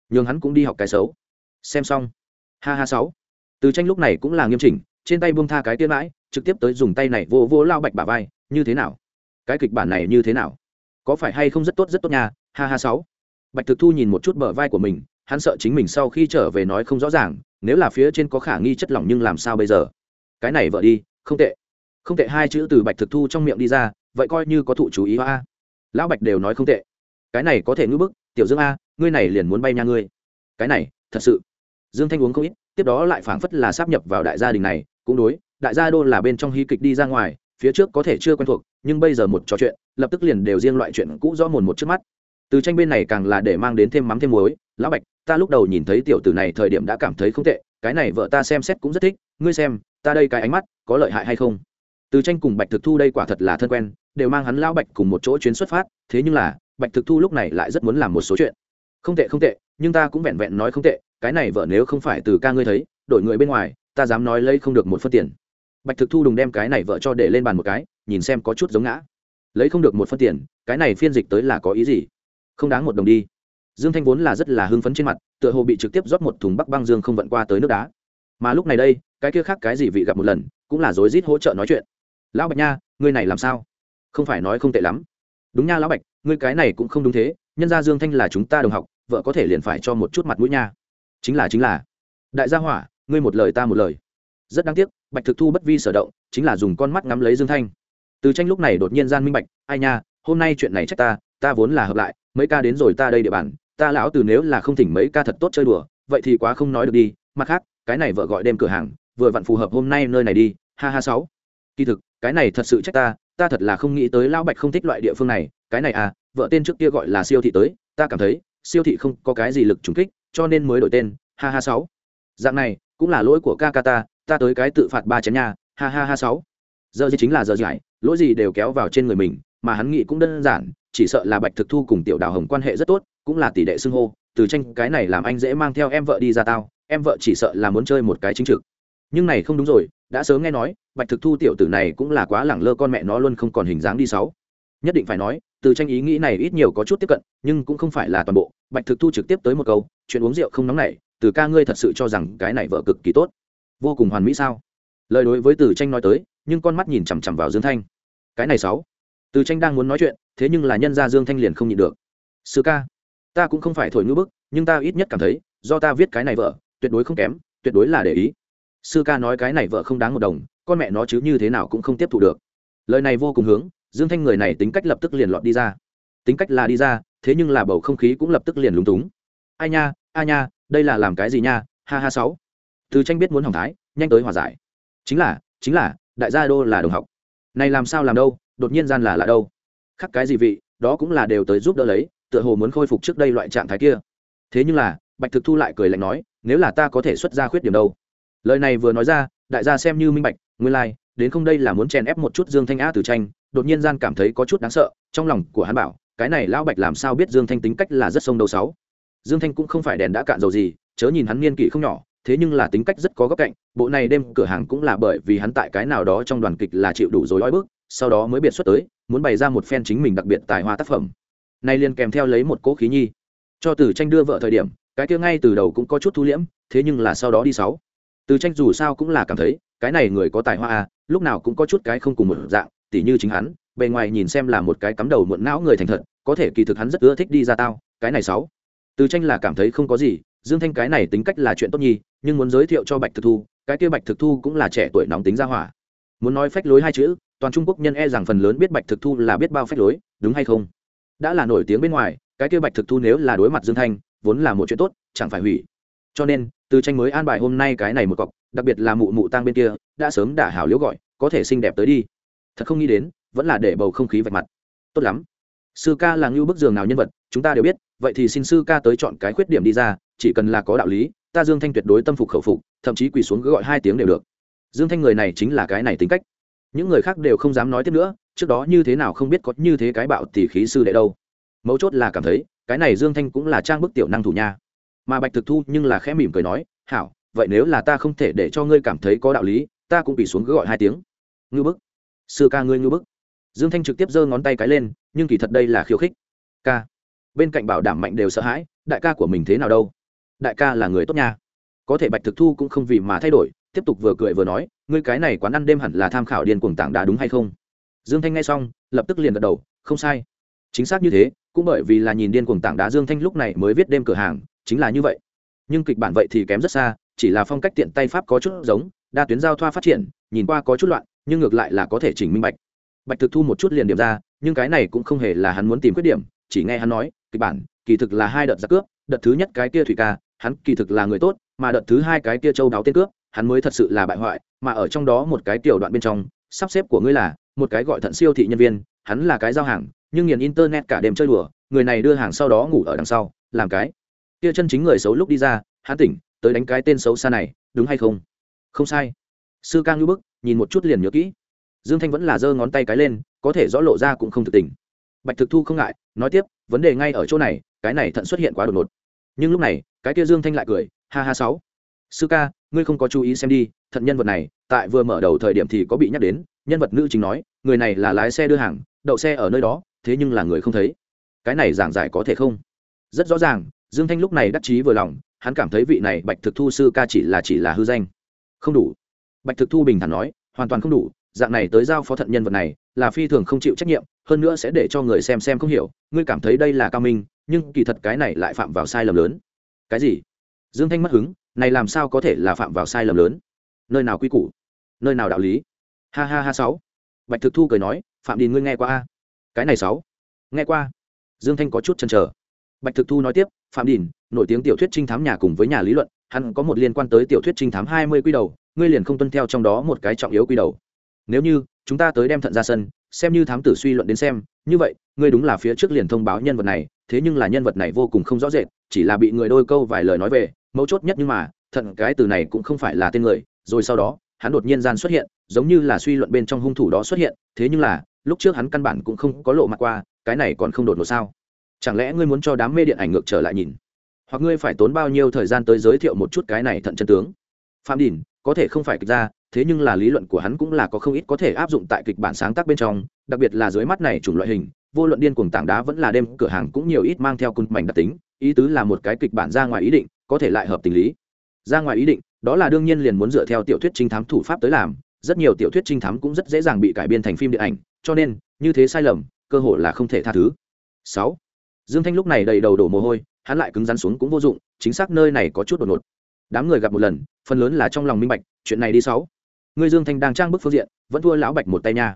Nhường hắn cũng đi học cái xấu. Xem xong. Ha ha sáu. Từ tranh lúc này cũng là nghiêm chỉnh, trên tay buông tha cái tiên mãi, trực tiếp tới dùng tay này vô vô lao bạch bả vai, như thế nào? Cái kịch bản này như thế nào? Có phải hay không rất tốt rất tốt nha. Ha ha sáu bạch thực thu nhìn một chút bờ vai của mình, hắn sợ chính mình sau khi trở về nói không rõ ràng, nếu là phía trên có khả nghi chất lỏng nhưng làm sao bây giờ? Cái này vợ đi, không tệ. Không tệ hai chữ từ bạch thực thu trong miệng đi ra, vậy coi như có thụ chú ý hoa lão bạch đều nói không tệ. Cái này có thể ngưỡng bức, tiểu dương a, ngươi này liền muốn bay nha ngươi. Cái này, thật sự. Dương thanh uống không ít, tiếp đó lại phảng phất là sắp nhập vào đại gia đình này, cũng đối, đại gia đô là bên trong hy kịch đi ra ngoài, phía trước có thể chưa quen thuộc, nhưng bây giờ một trò chuyện, lập tức liền đều riêng loại chuyện cũ rõ mồn một trước mắt từ tranh bên này càng là để mang đến thêm mắm thêm muối. Lão bạch, ta lúc đầu nhìn thấy tiểu tử này thời điểm đã cảm thấy không tệ, cái này vợ ta xem xét cũng rất thích. Ngươi xem, ta đây cái ánh mắt có lợi hại hay không? Từ tranh cùng bạch thực thu đây quả thật là thân quen, đều mang hắn lão bạch cùng một chỗ chuyến xuất phát. Thế nhưng là, bạch thực thu lúc này lại rất muốn làm một số chuyện. Không tệ không tệ, nhưng ta cũng vẹn vẹn nói không tệ, cái này vợ nếu không phải từ ca ngươi thấy, đổi người bên ngoài, ta dám nói lấy không được một phân tiền. Bạch thực thu đùng đem cái này vợ cho để lên bàn một cái, nhìn xem có chút giống ngã. Lấy không được một phân tiền, cái này phiên dịch tới là có ý gì? Không đáng một đồng đi. Dương thanh vốn là rất là hưng phấn trên mặt, tựa hồ bị trực tiếp rót một thùng bắc băng dương không vận qua tới nước đá. Mà lúc này đây, cái kia khác cái gì vị gặp một lần, cũng là rối rít hỗ trợ nói chuyện. Lão bạch nha, ngươi này làm sao? Không phải nói không tệ lắm. Đúng nha, lão bạch, ngươi cái này cũng không đúng thế, nhân gia dương thanh là chúng ta đồng học, vợ có thể liền phải cho một chút mặt mũi nha. Chính là chính là. Đại gia hỏa, ngươi một lời ta một lời. Rất đáng tiếc, bạch thực thu bất vi sở động, chính là dùng con mắt ngắm lấy dương thanh. Từ tranh lúc này đột nhiên gian minh bạch, ai nha, hôm nay chuyện này trách ta ta vốn là hợp lại, mấy ca đến rồi ta đây địa bàn, ta lão từ nếu là không thỉnh mấy ca thật tốt chơi đùa, vậy thì quá không nói được đi, mặt khác, cái này vợ gọi đêm cửa hàng, vừa vặn phù hợp hôm nay nơi này đi, ha ha sáu. Kỳ thực, cái này thật sự trách ta ta thật là không nghĩ tới lão bạch không thích loại địa phương này, cái này à vợ tên trước kia gọi là siêu thị tới, ta cảm thấy, siêu thị không có cái gì lực trùng kích, cho nên mới đổi tên, ha ha sáu. Dạng này, cũng là lỗi của ca ca ta ta tới cái tự phạt ba chén nha, ha ha ha sáu. Giờ gì chính là giờ giải, lỗi gì đều kéo vào trên người mình, mà hắn nghĩ cũng đơn giản chỉ sợ là bạch thực thu cùng tiểu đào hồng quan hệ rất tốt, cũng là tỷ đệ xưng hô, từ tranh cái này làm anh dễ mang theo em vợ đi ra tao, em vợ chỉ sợ là muốn chơi một cái chính trực. Nhưng này không đúng rồi, đã sớm nghe nói, bạch thực thu tiểu tử này cũng là quá lẳng lơ con mẹ nó luôn không còn hình dáng đi sáu nhất định phải nói, từ tranh ý nghĩ này ít nhiều có chút tiếp cận, nhưng cũng không phải là toàn bộ, bạch thực thu trực tiếp tới một câu, chuyện uống rượu không nóng này, từ ca ngươi thật sự cho rằng cái này vợ cực kỳ tốt. Vô cùng hoàn mỹ sao? Lời đối với từ tranh nói tới, nhưng con mắt nhìn chằm chằm vào dương thanh. Cái này sáu từ tranh đang muốn nói chuyện, thế nhưng là nhân gia dương thanh liền không nhịn được. Sư ca, ta cũng không phải thổi ngữ bức, nhưng ta ít nhất cảm thấy, do ta viết cái này vợ, tuyệt đối không kém, tuyệt đối là để ý. Sư ca nói cái này vợ không đáng một đồng, con mẹ nó chứ như thế nào cũng không tiếp thu được. Lời này vô cùng hướng, dương thanh người này tính cách lập tức liền lọt đi ra. Tính cách là đi ra, thế nhưng là bầu không khí cũng lập tức liền lúng túng. Ai nha a nha, đây là làm cái gì nha, ha ha sáu. Từ tranh biết muốn hỏng thái, nhanh tới hòa giải. Chính là chính là, đại gia đô là đồng học. Này làm sao làm đâu đột nhiên gian là lạ đâu. Khắc cái gì vị đó cũng là đều tới giúp đỡ lấy tựa hồ muốn khôi phục trước đây loại trạng thái kia. Thế nhưng là bạch thực thu lại cười lạnh nói nếu là ta có thể xuất ra khuyết điểm đâu. Lời này vừa nói ra đại gia xem như minh bạch nguyên lai、like, đến không đây là muốn chèn ép một chút dương thanh á từ tranh đột nhiên gian cảm thấy có chút đáng sợ trong lòng của hắn bảo cái này lão bạch làm sao biết dương thanh tính cách là rất sông đầu sáu. Dương thanh cũng không phải đèn đã cạn dầu gì chớ nhìn hắn niên kỷ không nhỏ thế nhưng là tính cách rất có góc cạnh bộ này đêm cửa hàng cũng là bởi vì hắn tại cái nào đó trong đoàn kịch là chịu đủ rồi oi bước sau đó mới biệt xuất tới, muốn bày ra một phen chính mình đặc biệt tài hoa tác phẩm. Nay liền kèm theo lấy một cỗ khí nhi. Cho từ tranh đưa vợ thời điểm, cái kia ngay từ đầu cũng có chút thu liễm, thế nhưng là sau đó đi sáu. Từ tranh dù sao cũng là cảm thấy, cái này người có tài hoa à lúc nào cũng có chút cái không cùng một dạng, tỉ như chính hắn, bề ngoài nhìn xem là một cái cắm đầu muộn não người thành thật, có thể kỳ thực hắn rất ưa thích đi ra tao, cái này sáu. Từ tranh là cảm thấy không có gì, dương thanh cái này tính cách là chuyện tốt nhi, nhưng muốn giới thiệu cho bạch thực thu, cái kia bạch thực thu cũng là trẻ tuổi nóng tính ra hỏa muốn nói phách lối hai chữ, toàn trung quốc nhân e rằng phần lớn biết bạch thực thu là biết bao phách lối, đúng hay không? Đã là nổi tiếng bên ngoài, cái kia bạch thực thu nếu là đối mặt dương thanh, vốn là một chuyện tốt, chẳng phải hủy. Cho nên, từ tranh mới an bài hôm nay cái này một cọc, đặc biệt là mụ mụ tang bên kia, đã sớm đả hảo liễu gọi, có thể xinh đẹp tới đi. Thật không nghĩ đến, vẫn là để bầu không khí vạch mặt. Tốt lắm. Sư ca là ngưu bức giường nào nhân vật, chúng ta đều biết, vậy thì xin sư ca tới chọn cái khuyết điểm đi ra, chỉ cần là có đạo lý, ta dương thanh tuyệt đối tâm phục khẩu phục, thậm chí quỳ xuống cứ gọi hai tiếng đều được dương thanh người này chính là cái này tính cách. Những người khác đều không dám nói tiếp nữa, trước đó như thế nào không biết có như thế cái bạo tỷ khí sư đệ đâu. Mấu chốt là cảm thấy, cái này dương thanh cũng là trang bức tiểu năng thủ nha. Mà bạch thực thu nhưng là khẽ mỉm cười nói, hảo, vậy nếu là ta không thể để cho ngươi cảm thấy có đạo lý, ta cũng bị xuống cứ gọi hai tiếng. Ngư bức. Sư ca ngươi ngư bức. Dương thanh trực tiếp giơ ngón tay cái lên, nhưng kỳ thật đây là khiêu khích. Ca. Bên cạnh bảo đảm mạnh đều sợ hãi, đại ca của mình thế nào đâu? Đại ca là người tốt nha. Có thể bạch thực thu cũng không vì mà thay đổi tiếp tục vừa cười vừa nói, ngươi cái này quán ăn đêm hẳn là tham khảo điên cuồng tảng đá đúng hay không? Dương thanh nghe xong, lập tức liền gật đầu, không sai. Chính xác như thế, cũng bởi vì là nhìn điên cuồng tảng đá dương thanh lúc này mới viết đêm cửa hàng, chính là như vậy. Nhưng kịch bản vậy thì kém rất xa, chỉ là phong cách tiện tay pháp có chút giống, đa tuyến giao thoa phát triển, nhìn qua có chút loạn, nhưng ngược lại là có thể chỉnh minh bạch. Bạch thực thu một chút liền điểm ra, nhưng cái này cũng không hề là hắn muốn tìm khuyết điểm, chỉ nghe hắn nói, kịch bản, kỳ thực là hai đợt giặc cướp, đợt thứ nhất cái kia thủy ca, hắn kỳ thực là người tốt, mà đợt thứ hai cái kia châu đáo tên cướp hắn mới thật sự là bại hoại, mà ở trong đó một cái tiểu đoạn bên trong, sắp xếp của ngươi là một cái gọi thận siêu thị nhân viên, hắn là cái giao hàng, nhưng nghiền internet cả đêm chơi đùa, người này đưa hàng sau đó ngủ ở đằng sau, làm cái. Kia chân chính người xấu lúc đi ra, hắn tỉnh, tới đánh cái tên xấu xa này, đúng hay không? Không sai. Sư ca ngư bức, nhìn một chút liền nhớ kỹ. Dương thanh vẫn là giơ ngón tay cái lên, có thể rõ lộ ra cũng không thực tình. Bạch thực thu không ngại, nói tiếp, vấn đề ngay ở chỗ này, cái này thận xuất hiện quá đột ngột. Nhưng lúc này, cái kia dương thanh lại cười, ha ha sáu sư ca, ngươi không có chú ý xem đi, thận nhân vật này, tại vừa mở đầu thời điểm thì có bị nhắc đến, nhân vật nữ chính nói, người này là lái xe đưa hàng, đậu xe ở nơi đó, thế nhưng là người không thấy. Cái này giảng giải có thể không? Rất rõ ràng, dương thanh lúc này đắc chí vừa lòng, hắn cảm thấy vị này bạch thực thu sư ca chỉ là chỉ là hư danh. Không đủ. Bạch thực thu bình thản nói, hoàn toàn không đủ, dạng này tới giao phó thận nhân vật này, là phi thường không chịu trách nhiệm, hơn nữa sẽ để cho người xem xem không hiểu, ngươi cảm thấy đây là cao minh, nhưng kỳ thật cái này lại phạm vào sai lầm lớn. Cái gì? Dương thanh mất hứng này làm sao có thể là phạm vào sai lầm lớn? Nơi nào quy củ? Nơi nào đạo lý? Ha ha ha sáu. Bạch thực thu cười nói, phạm đình ngươi nghe qua a? Cái này sáu. Nghe qua. Dương thanh có chút chần chờ. Bạch thực thu nói tiếp, phạm đình, nổi tiếng tiểu thuyết trinh thám nhà cùng với nhà lý luận, hắn có một liên quan tới tiểu thuyết trinh thám hai mươi quy đầu, ngươi liền không tuân theo trong đó một cái trọng yếu quy đầu. Nếu như chúng ta tới đem thận ra sân, xem như thám tử suy luận đến xem, như vậy, ngươi đúng là phía trước liền thông báo nhân vật này, thế nhưng là nhân vật này vô cùng không rõ rệt, chỉ là bị người đôi câu vài lời nói về mấu chốt nhất nhưng mà thận cái từ này cũng không phải là tên người, rồi sau đó, hắn đột nhiên gian xuất hiện, giống như là suy luận bên trong hung thủ đó xuất hiện, thế nhưng là, lúc trước hắn căn bản cũng không có lộ mặt qua, cái này còn không đột ngột sao? Chẳng lẽ ngươi muốn cho đám mê điện ảnh ngược trở lại nhìn? Hoặc ngươi phải tốn bao nhiêu thời gian tới giới thiệu một chút cái này thận chân tướng? Phạm đình, có thể không phải kịch ra, thế nhưng là lý luận của hắn cũng là có không ít có thể áp dụng tại kịch bản sáng tác bên trong, đặc biệt là dưới mắt này chủng loại hình, vô luận điên cuồng tảng đá vẫn là đêm, cửa hàng cũng nhiều ít mang theo cung mảnh đặc tính, ý tứ là một cái kịch bản ra ngoài ý định có thể lại hợp tình lý. Ra ngoài ý định, đó là đương nhiên liền muốn dựa theo tiểu thuyết trinh thám thủ pháp tới làm, rất nhiều tiểu thuyết trinh thám cũng rất dễ dàng bị cải biên thành phim điện ảnh, cho nên, như thế sai lầm, cơ hội là không thể tha thứ. Sáu, dương thanh lúc này đầy đầu đổ mồ hôi, hắn lại cứng rắn xuống cũng vô dụng, chính xác nơi này có chút đột ngột. Đám người gặp một lần, phần lớn là trong lòng minh bạch, chuyện này đi sáu. Người dương thanh đang trang bức phương diện, vẫn thua lão bạch một tay nha.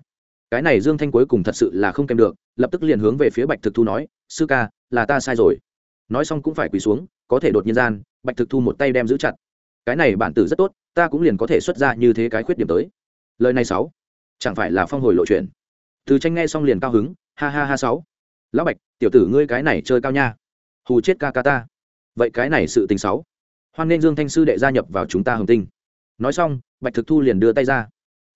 Cái này dương thanh cuối cùng thật sự là không kèm được, lập tức liền hướng về phía bạch thực thu nói, sư ca, là ta sai rồi nói xong cũng phải quỳ xuống, có thể đột nhiên gian, bạch thực thu một tay đem giữ chặt. Cái này bản tử rất tốt, ta cũng liền có thể xuất ra như thế cái khuyết điểm tới. Lời này sáu, chẳng phải là phong hồi lộ chuyện. Từ tranh nghe xong liền cao hứng, ha ha ha sáu. Lão bạch, tiểu tử ngươi cái này chơi cao nha. Hù chết ca ca ta. Vậy cái này sự tình sáu. Hoan nên dương thanh sư đệ gia nhập vào chúng ta hồng tinh. Nói xong, bạch thực thu liền đưa tay ra.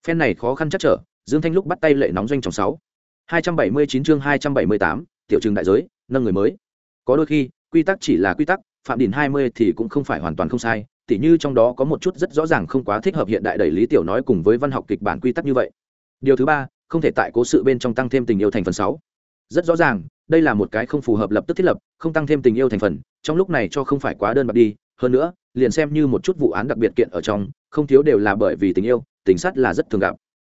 Phen này khó khăn chắc trở, dương thanh lúc bắt tay lệ nóng doanh trong sáu. Hai trăm bảy mươi chín chương hai trăm bảy mươi tám, tiểu trường đại giới, nâng người mới. Có đôi khi quy tắc chỉ là quy tắc, phạm đình hai mươi thì cũng không phải hoàn toàn không sai, tỉ như trong đó có một chút rất rõ ràng không quá thích hợp hiện đại đẩy lý tiểu nói cùng với văn học kịch bản quy tắc như vậy. Điều thứ ba, không thể tại cố sự bên trong tăng thêm tình yêu thành phần sáu. Rất rõ ràng, đây là một cái không phù hợp lập tức thiết lập, không tăng thêm tình yêu thành phần, trong lúc này cho không phải quá đơn bạc đi, hơn nữa, liền xem như một chút vụ án đặc biệt kiện ở trong, không thiếu đều là bởi vì tình yêu, tình sát là rất thường gặp.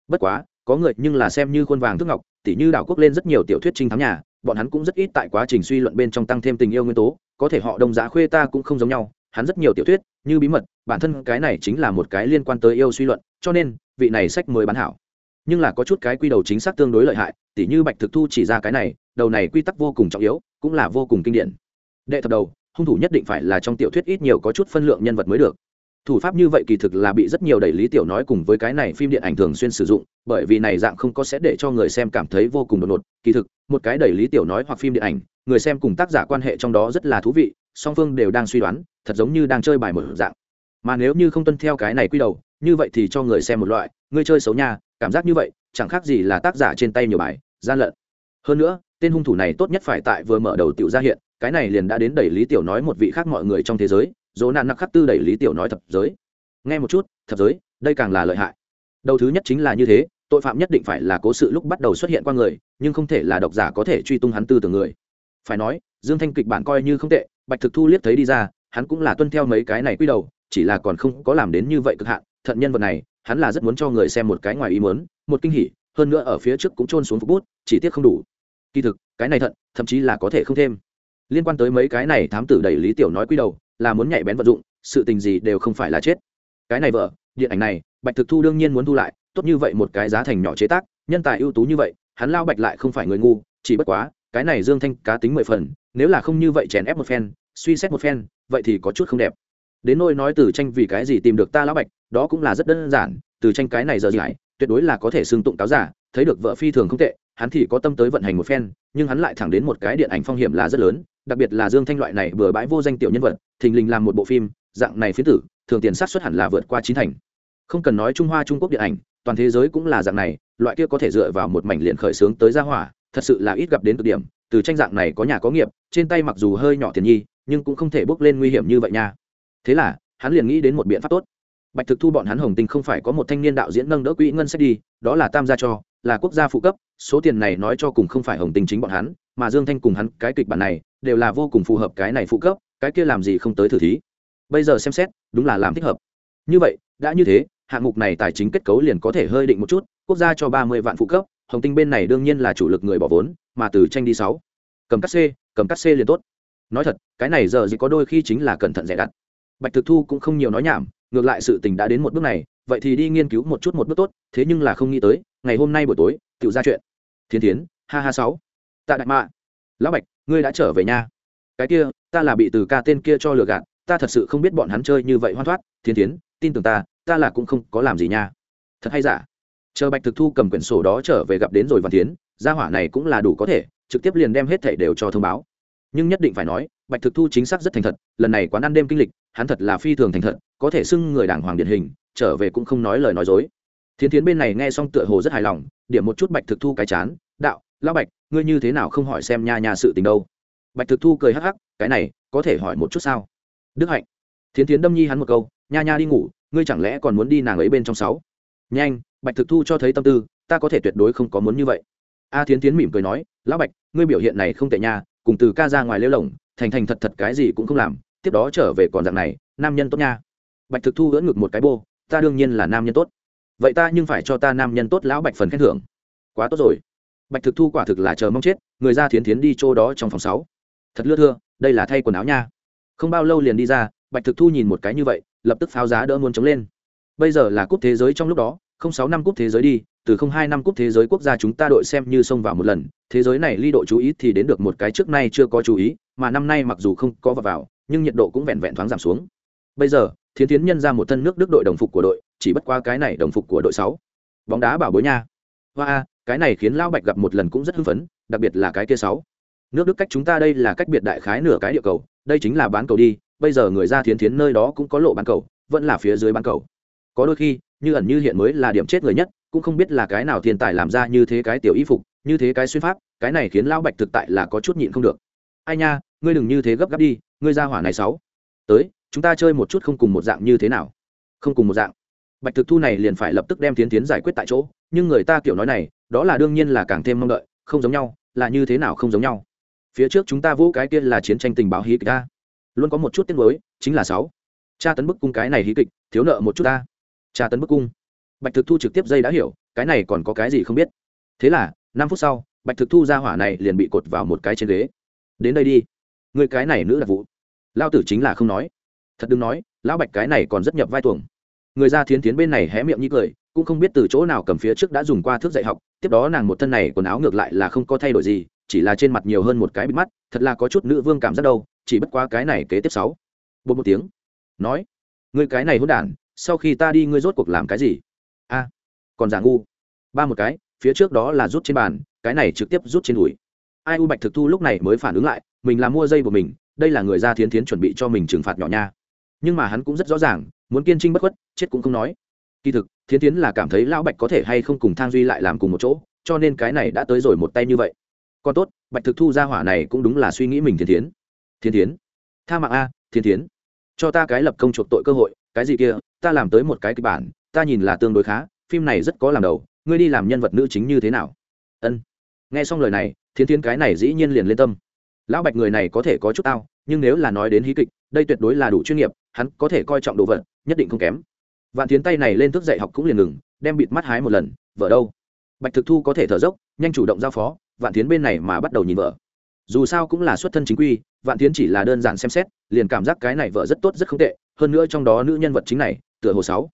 Bất quá, có người nhưng là xem như khuôn vàng thước ngọc, tỉ như đảo quốc lên rất nhiều tiểu thuyết trinh thám nhà bọn hắn cũng rất ít tại quá trình suy luận bên trong tăng thêm tình yêu nguyên tố, có thể họ đông giá khuê ta cũng không giống nhau, hắn rất nhiều tiểu thuyết, như bí mật, bản thân cái này chính là một cái liên quan tới yêu suy luận, cho nên, vị này sách mới bán hảo. Nhưng là có chút cái quy đầu chính xác tương đối lợi hại, tỉ như bạch thực thu chỉ ra cái này, đầu này quy tắc vô cùng trọng yếu, cũng là vô cùng kinh điển. Đệ thập đầu, hung thủ nhất định phải là trong tiểu thuyết ít nhiều có chút phân lượng nhân vật mới được thủ pháp như vậy kỳ thực là bị rất nhiều đẩy lý tiểu nói cùng với cái này phim điện ảnh thường xuyên sử dụng, bởi vì này dạng không có sẽ để cho người xem cảm thấy vô cùng đột ngột. Kỳ thực, một cái đẩy lý tiểu nói hoặc phim điện ảnh, người xem cùng tác giả quan hệ trong đó rất là thú vị, song phương đều đang suy đoán, thật giống như đang chơi bài một dạng. Mà nếu như không tuân theo cái này quy đầu, như vậy thì cho người xem một loại người chơi xấu nha, cảm giác như vậy, chẳng khác gì là tác giả trên tay nhiều bài, gian lận. Hơn nữa, tên hung thủ này tốt nhất phải tại vừa mở đầu tiểu ra hiện, cái này liền đã đến đẩy lý tiểu nói một vị khác mọi người trong thế giới dỗ nạn nặc khắc tư đẩy lý tiểu nói thập giới. Nghe một chút, thập giới, đây càng là lợi hại. Đầu thứ nhất chính là như thế, tội phạm nhất định phải là cố sự lúc bắt đầu xuất hiện qua người, nhưng không thể là độc giả có thể truy tung hắn tư tưởng người. Phải nói, dương thanh kịch bản coi như không tệ, bạch thực thu liếc thấy đi ra, hắn cũng là tuân theo mấy cái này quy đầu, chỉ là còn không có làm đến như vậy cực hạn thận nhân vật này, hắn là rất muốn cho người xem một cái ngoài ý muốn, một kinh hỉ, hơn nữa ở phía trước cũng trôn xuống phục bút, chỉ tiếc không đủ. Kỳ thực, cái này thận thậm chí là có thể không thêm. Liên quan tới mấy cái này thám tử đẩy lý tiểu nói quy đầu là muốn nhạy bén vận dụng sự tình gì đều không phải là chết. Cái này vợ điện ảnh này bạch thực thu đương nhiên muốn thu lại tốt như vậy một cái giá thành nhỏ chế tác nhân tài ưu tú như vậy hắn lao bạch lại không phải người ngu chỉ bất quá cái này dương thanh cá tính mười phần nếu là không như vậy chèn ép một phen suy xét một phen vậy thì có chút không đẹp. Đến nôi nói từ tranh vì cái gì tìm được ta lão bạch đó cũng là rất đơn giản từ tranh cái này giờ giải, tuyệt đối là có thể xưng tụng cáo giả thấy được vợ phi thường không tệ hắn thì có tâm tới vận hành một phen nhưng hắn lại thẳng đến một cái điện ảnh phong hiểm là rất lớn đặc biệt là dương thanh loại này bừa bãi vô danh tiểu nhân vật, thình lình làm một bộ phim, dạng này phiến tử, thường tiền sát xuất hẳn là vượt qua chín thành. Không cần nói trung hoa, trung quốc điện ảnh, toàn thế giới cũng là dạng này, loại kia có thể dựa vào một mảnh liền khởi xướng tới gia hỏa, thật sự là ít gặp đến cực điểm, từ tranh dạng này có nhà có nghiệp, trên tay mặc dù hơi nhỏ tiền nhi, nhưng cũng không thể bước lên nguy hiểm như vậy nha. Thế là, hắn liền nghĩ đến một biện pháp tốt. Bạch thực thu bọn hắn hồng tinh không phải có một thanh niên đạo diễn nâng đỡ quỹ ngân sách đi, đó là tam gia cho, là quốc gia phụ cấp, số tiền này nói cho cùng không phải hồng tinh chính bọn hắn, mà dương thanh cùng hắn cái kịch bản này đều là vô cùng phù hợp cái này phụ cấp, cái kia làm gì không tới thử thí. Bây giờ xem xét, đúng là làm thích hợp. Như vậy, đã như thế, hạng mục này tài chính kết cấu liền có thể hơi định một chút, quốc gia cho ba mươi vạn phụ cấp, hồng tinh bên này đương nhiên là chủ lực người bỏ vốn, mà từ tranh đi sáu. Cầm cắt c, cầm cắt c liền tốt. Nói thật, cái này giờ gì có đôi khi chính là cẩn thận rẻ đặt bạch thực thu cũng không nhiều nói nhảm, ngược lại sự tình đã đến một bước này, vậy thì đi nghiên cứu một chút một bước tốt, thế nhưng là không nghĩ tới, ngày hôm nay buổi tối tự ra chuyện. Thiên tiến ha ha sáu. Tạ đại mạ. Lão bạch ngươi đã trở về nhà cái kia, ta là bị từ ca tên kia cho lừa gạt, ta thật sự không biết bọn hắn chơi như vậy hoan thoát, thiên tiến tin tưởng ta ta là cũng không có làm gì nha. Thật hay giả? Chờ bạch thực thu cầm quyển sổ đó trở về gặp đến rồi văn tiến gia hỏa này cũng là đủ có thể, trực tiếp liền đem hết thảy đều cho thông báo. Nhưng nhất định phải nói, bạch thực thu chính xác rất thành thật, lần này quán ăn đêm kinh lịch, hắn thật là phi thường thành thật, có thể xưng người đảng hoàng điển hình, trở về cũng không nói lời nói dối. Thiến thiến bên này nghe xong tựa hồ rất hài lòng, điểm một chút bạch thực thu cái chán, đạo lão bạch, ngươi như thế nào không hỏi xem nha nhà sự tình đâu? Bạch thực thu cười hắc hắc, cái này, có thể hỏi một chút sao? Đức hạnh, thiến thiến đâm nhi hắn một câu, nha nha đi ngủ, ngươi chẳng lẽ còn muốn đi nàng ấy bên trong sáu? Nhanh, bạch thực thu cho thấy tâm tư, ta có thể tuyệt đối không có muốn như vậy. A thiến thiến mỉm cười nói, lão bạch, ngươi biểu hiện này không tệ nha, cùng từ ca ra ngoài lêu lồng, thành thành thật thật cái gì cũng không làm, tiếp đó trở về còn dạng này, nam nhân tốt nha. Bạch thực thu ưỡn ngực một cái bô, ta đương nhiên là nam nhân tốt. Vậy ta nhưng phải cho ta nam nhân tốt, lão bạch phần khen thưởng. Quá tốt rồi bạch thực thu quả thực là chờ mong chết người ra thiến thiến đi chỗ đó trong phòng sáu. Thật lưa thưa đây là thay quần áo nha. Không bao lâu liền đi ra bạch thực thu nhìn một cái như vậy lập tức pháo giá đỡ muốn chống lên. Bây giờ là cúp thế giới trong lúc đó không sáu năm cúp thế giới đi từ không hai năm cúp thế giới quốc gia chúng ta đội xem như xông vào một lần thế giới này ly độ chú ý thì đến được một cái trước nay chưa có chú ý mà năm nay mặc dù không có vào, vào nhưng nhiệt độ cũng vẹn vẹn thoáng giảm xuống. Bây giờ thiến tiến nhân ra một thân nước đức đội đồng phục của đội chỉ bất qua cái này đồng phục của đội sáu. Bóng đá bảo bối nha. Hoa cái này khiến lão bạch gặp một lần cũng rất hưng phấn, đặc biệt là cái kia sáu. Nước đức cách chúng ta đây là cách biệt đại khái nửa cái địa cầu, đây chính là bán cầu đi, bây giờ người ra thiến thiến nơi đó cũng có lộ bán cầu, vẫn là phía dưới bán cầu. Có đôi khi, như ẩn như hiện mới là điểm chết người nhất, cũng không biết là cái nào thiên tài làm ra như thế cái tiểu y phục, như thế cái xuyên pháp, cái này khiến lão bạch thực tại là có chút nhịn không được. Ai nha, ngươi đừng như thế gấp gáp đi, ngươi ra hỏa này sáu. Tới, chúng ta chơi một chút không cùng một dạng như thế nào? Không cùng một dạng bạch thực thu này liền phải lập tức đem tiến tiến giải quyết tại chỗ, nhưng người ta kiểu nói này, đó là đương nhiên là càng thêm mong đợi, không giống nhau, là như thế nào không giống nhau. Phía trước chúng ta vũ cái kia là chiến tranh tình báo hí kịch ta. Luôn có một chút tiếng mới chính là sáu. Cha tấn bức cung cái này hí kịch, thiếu nợ một chút ta. Cha tấn bức cung. Bạch thực thu trực tiếp dây đã hiểu, cái này còn có cái gì không biết. Thế là, năm phút sau, bạch thực thu ra hỏa này liền bị cột vào một cái trên ghế. Đến đây đi. Người cái này nữ đặc vụ. Lao tử chính là không nói. Thật đừng nói, lão bạch cái này còn rất nhập vai tuồng người ra thiến tiến bên này hé miệng như cười, cũng không biết từ chỗ nào cầm phía trước đã dùng qua thước dạy học, tiếp đó nàng một thân này quần áo ngược lại là không có thay đổi gì, chỉ là trên mặt nhiều hơn một cái bịt mắt, thật là có chút nữ vương cảm giác đâu, chỉ bất quá cái này kế tiếp sáu. Bột một tiếng, nói người cái này hôn đản, sau khi ta đi ngươi rốt cuộc làm cái gì? A, còn giả ngu. Ba một cái, phía trước đó là rút trên bàn, cái này trực tiếp rút trên đùi. Ai u bạch thực thu lúc này mới phản ứng lại, mình là mua dây của mình, đây là người ra thiến thiến chuẩn bị cho mình trừng phạt nhỏ nha. Nhưng mà hắn cũng rất rõ ràng muốn kiên trinh bất khuất, chết cũng không nói. Kỳ thực, thiến tiến là cảm thấy lão bạch có thể hay không cùng thang duy lại làm cùng một chỗ, cho nên cái này đã tới rồi một tay như vậy. Còn tốt, bạch thực thu ra hỏa này cũng đúng là suy nghĩ mình thiên thiến. Thiên thiến, tha mạng a thiên tiến cho ta cái lập công chuộc tội cơ hội, cái gì kia, ta làm tới một cái kịch bản, ta nhìn là tương đối khá, phim này rất có làm đầu, ngươi đi làm nhân vật nữ chính như thế nào? Ân. Nghe xong lời này thiên tiến cái này dĩ nhiên liền lên tâm. Lão bạch người này có thể có chút tao, nhưng nếu là nói đến hí kịch, đây tuyệt đối là đủ chuyên nghiệp hắn có thể coi trọng đồ vật, nhất định không kém. Vạn tiến tay này lên thức dạy học cũng liền ngừng, đem bịt mắt hái một lần, vợ đâu? Bạch thực thu có thể thở dốc, nhanh chủ động giao phó, vạn tiến bên này mà bắt đầu nhìn vợ. Dù sao cũng là xuất thân chính quy, vạn tiến chỉ là đơn giản xem xét, liền cảm giác cái này vợ rất tốt rất không tệ, hơn nữa trong đó nữ nhân vật chính này, tựa hồ sáu.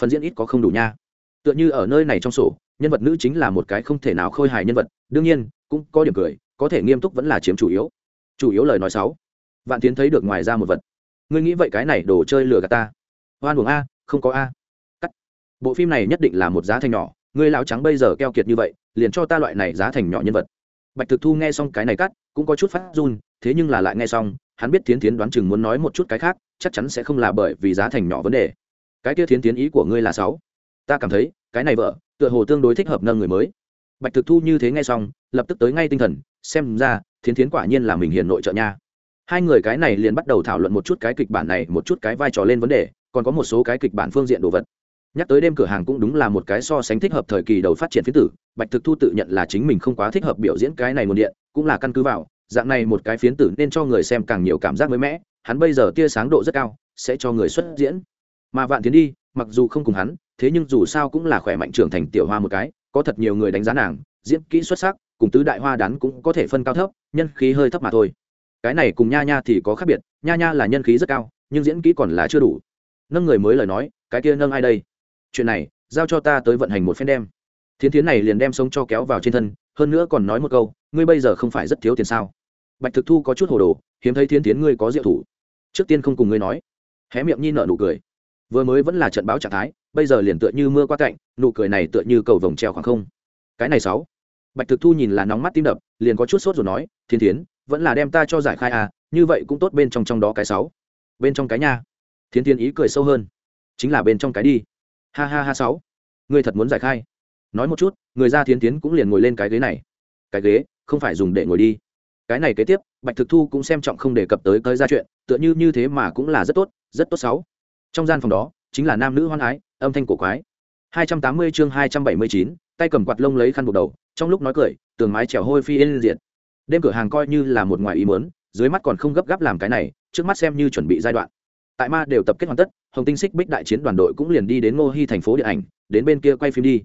Phần diễn ít có không đủ nha. Tựa như ở nơi này trong sổ, nhân vật nữ chính là một cái không thể nào khôi hài nhân vật, đương nhiên, cũng có điểm cười, có thể nghiêm túc vẫn là chiếm chủ yếu. Chủ yếu lời nói sáu. Vạn tiến thấy được ngoài ra một vật ngươi nghĩ vậy cái này đồ chơi lừa gạt ta. Oan uổng a, không có a. Cắt. Bộ phim này nhất định là một giá thành nhỏ, ngươi lão trắng bây giờ keo kiệt như vậy, liền cho ta loại này giá thành nhỏ nhân vật. Bạch thực thu nghe xong cái này cắt, cũng có chút phát run, thế nhưng là lại nghe xong, hắn biết thiến tiến đoán chừng muốn nói một chút cái khác, chắc chắn sẽ không là bởi vì giá thành nhỏ vấn đề. Cái kia thiến tiến ý của ngươi là sáu. Ta cảm thấy, cái này vợ, tựa hồ tương đối thích hợp nâng người mới. Bạch thực thu như thế nghe xong, lập tức tới ngay tinh thần, xem ra, thiến tiến quả nhiên là mình hiền nội trợ nha hai người cái này liền bắt đầu thảo luận một chút cái kịch bản này, một chút cái vai trò lên vấn đề, còn có một số cái kịch bản phương diện đồ vật. Nhắc tới đêm cửa hàng cũng đúng là một cái so sánh thích hợp thời kỳ đầu phát triển phía tử, bạch thực thu tự nhận là chính mình không quá thích hợp biểu diễn cái này nguồn điện, cũng là căn cứ vào, dạng này một cái phiến tử nên cho người xem càng nhiều cảm giác mới mẻ, hắn bây giờ tia sáng độ rất cao, sẽ cho người xuất diễn. Mà vạn tiến đi, mặc dù không cùng hắn, thế nhưng dù sao cũng là khỏe mạnh trưởng thành tiểu hoa một cái, có thật nhiều người đánh giá nàng, diễn kỹ xuất sắc, cùng tứ đại hoa đán cũng có thể phân cao thấp, nhân khí hơi thấp mà thôi cái này cùng nha nha thì có khác biệt, nha nha là nhân khí rất cao, nhưng diễn kỹ còn là chưa đủ. Nâng người mới lời nói, cái kia nâng ai đây? Chuyện này, giao cho ta tới vận hành một phen đem. Thiến thiến này liền đem sống cho kéo vào trên thân, hơn nữa còn nói một câu, ngươi bây giờ không phải rất thiếu tiền sao? Bạch thực thu có chút hồ đồ, hiếm thấy thiến thiến ngươi có diệu thủ. Trước tiên không cùng ngươi nói. Hé miệng nhi nợ nụ cười. Vừa mới vẫn là trận báo trạng thái, bây giờ liền tựa như mưa qua cạnh, nụ cười này tựa như cầu vồng treo khoảng không. Cái này sáu. Bạch thực thu nhìn là nóng mắt tim đập, liền có chút sốt rồi nói thiên thiến vẫn là đem ta cho giải khai à như vậy cũng tốt bên trong trong đó cái sáu. Bên trong cái nha. Thiến thiên ý cười sâu hơn. Chính là bên trong cái đi. Ha ha ha sáu. Ngươi thật muốn giải khai. Nói một chút người ra thiên thiến cũng liền ngồi lên cái ghế này. Cái ghế không phải dùng để ngồi đi. Cái này kế tiếp bạch thực thu cũng xem trọng không đề cập tới tới ra chuyện tựa như như thế mà cũng là rất tốt rất tốt sáu. Trong gian phòng đó chính là nam nữ hoan ái âm thanh cổ quái. 280 chương 279, tay cầm quạt lông lấy khăn buộc đầu trong lúc nói cười tường mái trèo hôi phi yên diệt đêm cửa hàng coi như là một ngoài ý mớn dưới mắt còn không gấp gáp làm cái này, trước mắt xem như chuẩn bị giai đoạn. Tại ma đều tập kết hoàn tất, hồng tinh xích bích đại chiến đoàn đội cũng liền đi đến ngô hy thành phố điện ảnh, đến bên kia quay phim đi.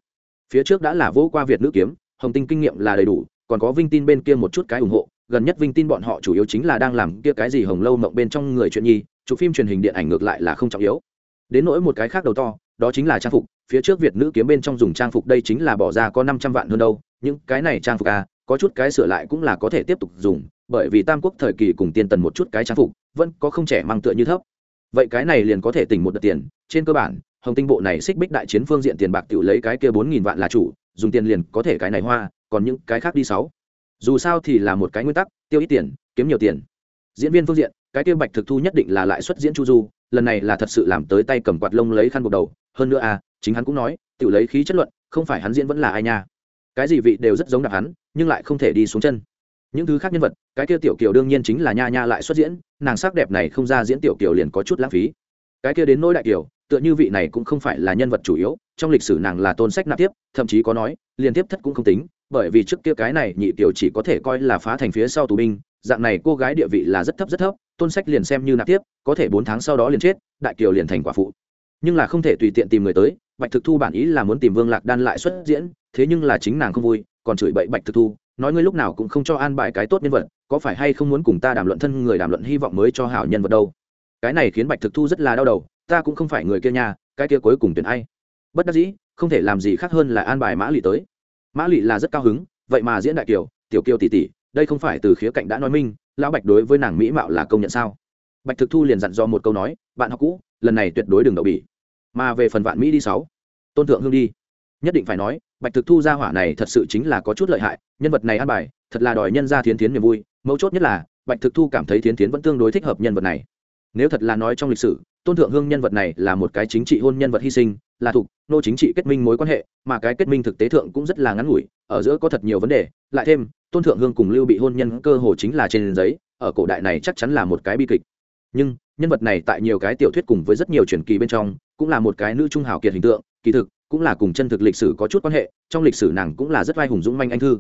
Phía trước đã là vô qua việt nữ kiếm, hồng tinh kinh nghiệm là đầy đủ, còn có vinh tin bên kia một chút cái ủng hộ, gần nhất vinh tin bọn họ chủ yếu chính là đang làm kia cái gì hồng lâu mộng bên trong người chuyện nhi, chụp phim truyền hình điện ảnh ngược lại là không trọng yếu. Đến nỗi một cái khác đầu to, đó chính là trang phục, phía trước việt nữ kiếm bên trong dùng trang phục đây chính là bỏ ra có năm trăm vạn hơn đâu, những cái này trang phục à có chút cái sửa lại cũng là có thể tiếp tục dùng, bởi vì tam quốc thời kỳ cùng tiên tần một chút cái trang phục, vẫn có không trẻ mang tựa như thấp. Vậy cái này liền có thể tỉnh một đợt tiền, trên cơ bản, hồng tinh bộ này xích bích đại chiến phương diện tiền bạc tự lấy cái kia bốn nghìn vạn là chủ, dùng tiền liền có thể cái này hoa, còn những cái khác đi sáu. Dù sao thì là một cái nguyên tắc, tiêu ít tiền, kiếm nhiều tiền. Diễn viên phương diện, cái kia bạch thực thu nhất định là lãi suất diễn chu du, lần này là thật sự làm tới tay cầm quạt lông lấy khăn buộc đầu. Hơn nữa à chính hắn cũng nói tự lấy khí chất luận, không phải hắn diễn vẫn là ai nha cái gì vị đều rất giống đạp hắn, nhưng lại không thể đi xuống chân. Những thứ khác nhân vật, cái kia tiểu kiều đương nhiên chính là nha nha lại xuất diễn, nàng sắc đẹp này không ra diễn tiểu kiều liền có chút lãng phí. Cái kia đến nỗi đại kiều, tựa như vị này cũng không phải là nhân vật chủ yếu, trong lịch sử nàng là tôn sách nạp tiếp, thậm chí có nói, liên tiếp thất cũng không tính, bởi vì trước kia cái này nhị tiểu chỉ có thể coi là phá thành phía sau tù binh, dạng này cô gái địa vị là rất thấp rất thấp, tôn sách liền xem như nạp tiếp, có thể bốn tháng sau đó liền chết, đại kiều liền thành quả phụ. Nhưng là không thể tùy tiện tìm người tới, bạch thực thu bản ý là muốn tìm vương lạc đan lại xuất diễn thế nhưng là chính nàng không vui, còn chửi bậy bạch thực thu, nói ngươi lúc nào cũng không cho an bài cái tốt nhân vật, có phải hay không muốn cùng ta đàm luận thân người đàm luận hy vọng mới cho hảo nhân vật đâu? Cái này khiến bạch thực thu rất là đau đầu, ta cũng không phải người kia nhà cái kia cuối cùng tuyển ai? Bất đắc dĩ, không thể làm gì khác hơn là an bài mã lụy tới. Mã lụy là rất cao hứng, vậy mà diễn đại kiều, tiểu kiều tỷ tỷ, đây không phải từ khía cạnh đã nói minh, lão bạch đối với nàng mỹ mạo là công nhận sao? Bạch thực thu liền dặn do một câu nói, bạn học cũ, lần này tuyệt đối đừng đậu bỉ. Mà về phần vạn mỹ đi sáu, tôn thượng hương đi. Nhất định phải nói bạch thực thu ra hỏa này thật sự chính là có chút lợi hại, nhân vật này ăn bài, thật là đòi nhân ra thiến thiến niềm vui. Mấu chốt nhất là, bạch thực thu cảm thấy thiến thiến vẫn tương đối thích hợp nhân vật này. Nếu thật là nói trong lịch sử, tôn thượng hương nhân vật này là một cái chính trị hôn nhân vật hy sinh, là thuộc nô chính trị kết minh mối quan hệ, mà cái kết minh thực tế thượng cũng rất là ngắn ngủi, ở giữa có thật nhiều vấn đề. Lại thêm, tôn thượng hương cùng lưu bị hôn nhân cơ hồ chính là trên giấy, ở cổ đại này chắc chắn là một cái bi kịch. Nhưng, nhân vật này tại nhiều cái tiểu thuyết cùng với rất nhiều truyền kỳ bên trong, cũng là một cái nữ trung hào kiệt hình tượng, kỳ thực cũng là cùng chân thực lịch sử có chút quan hệ, trong lịch sử nàng cũng là rất vai hùng dũng manh anh thư.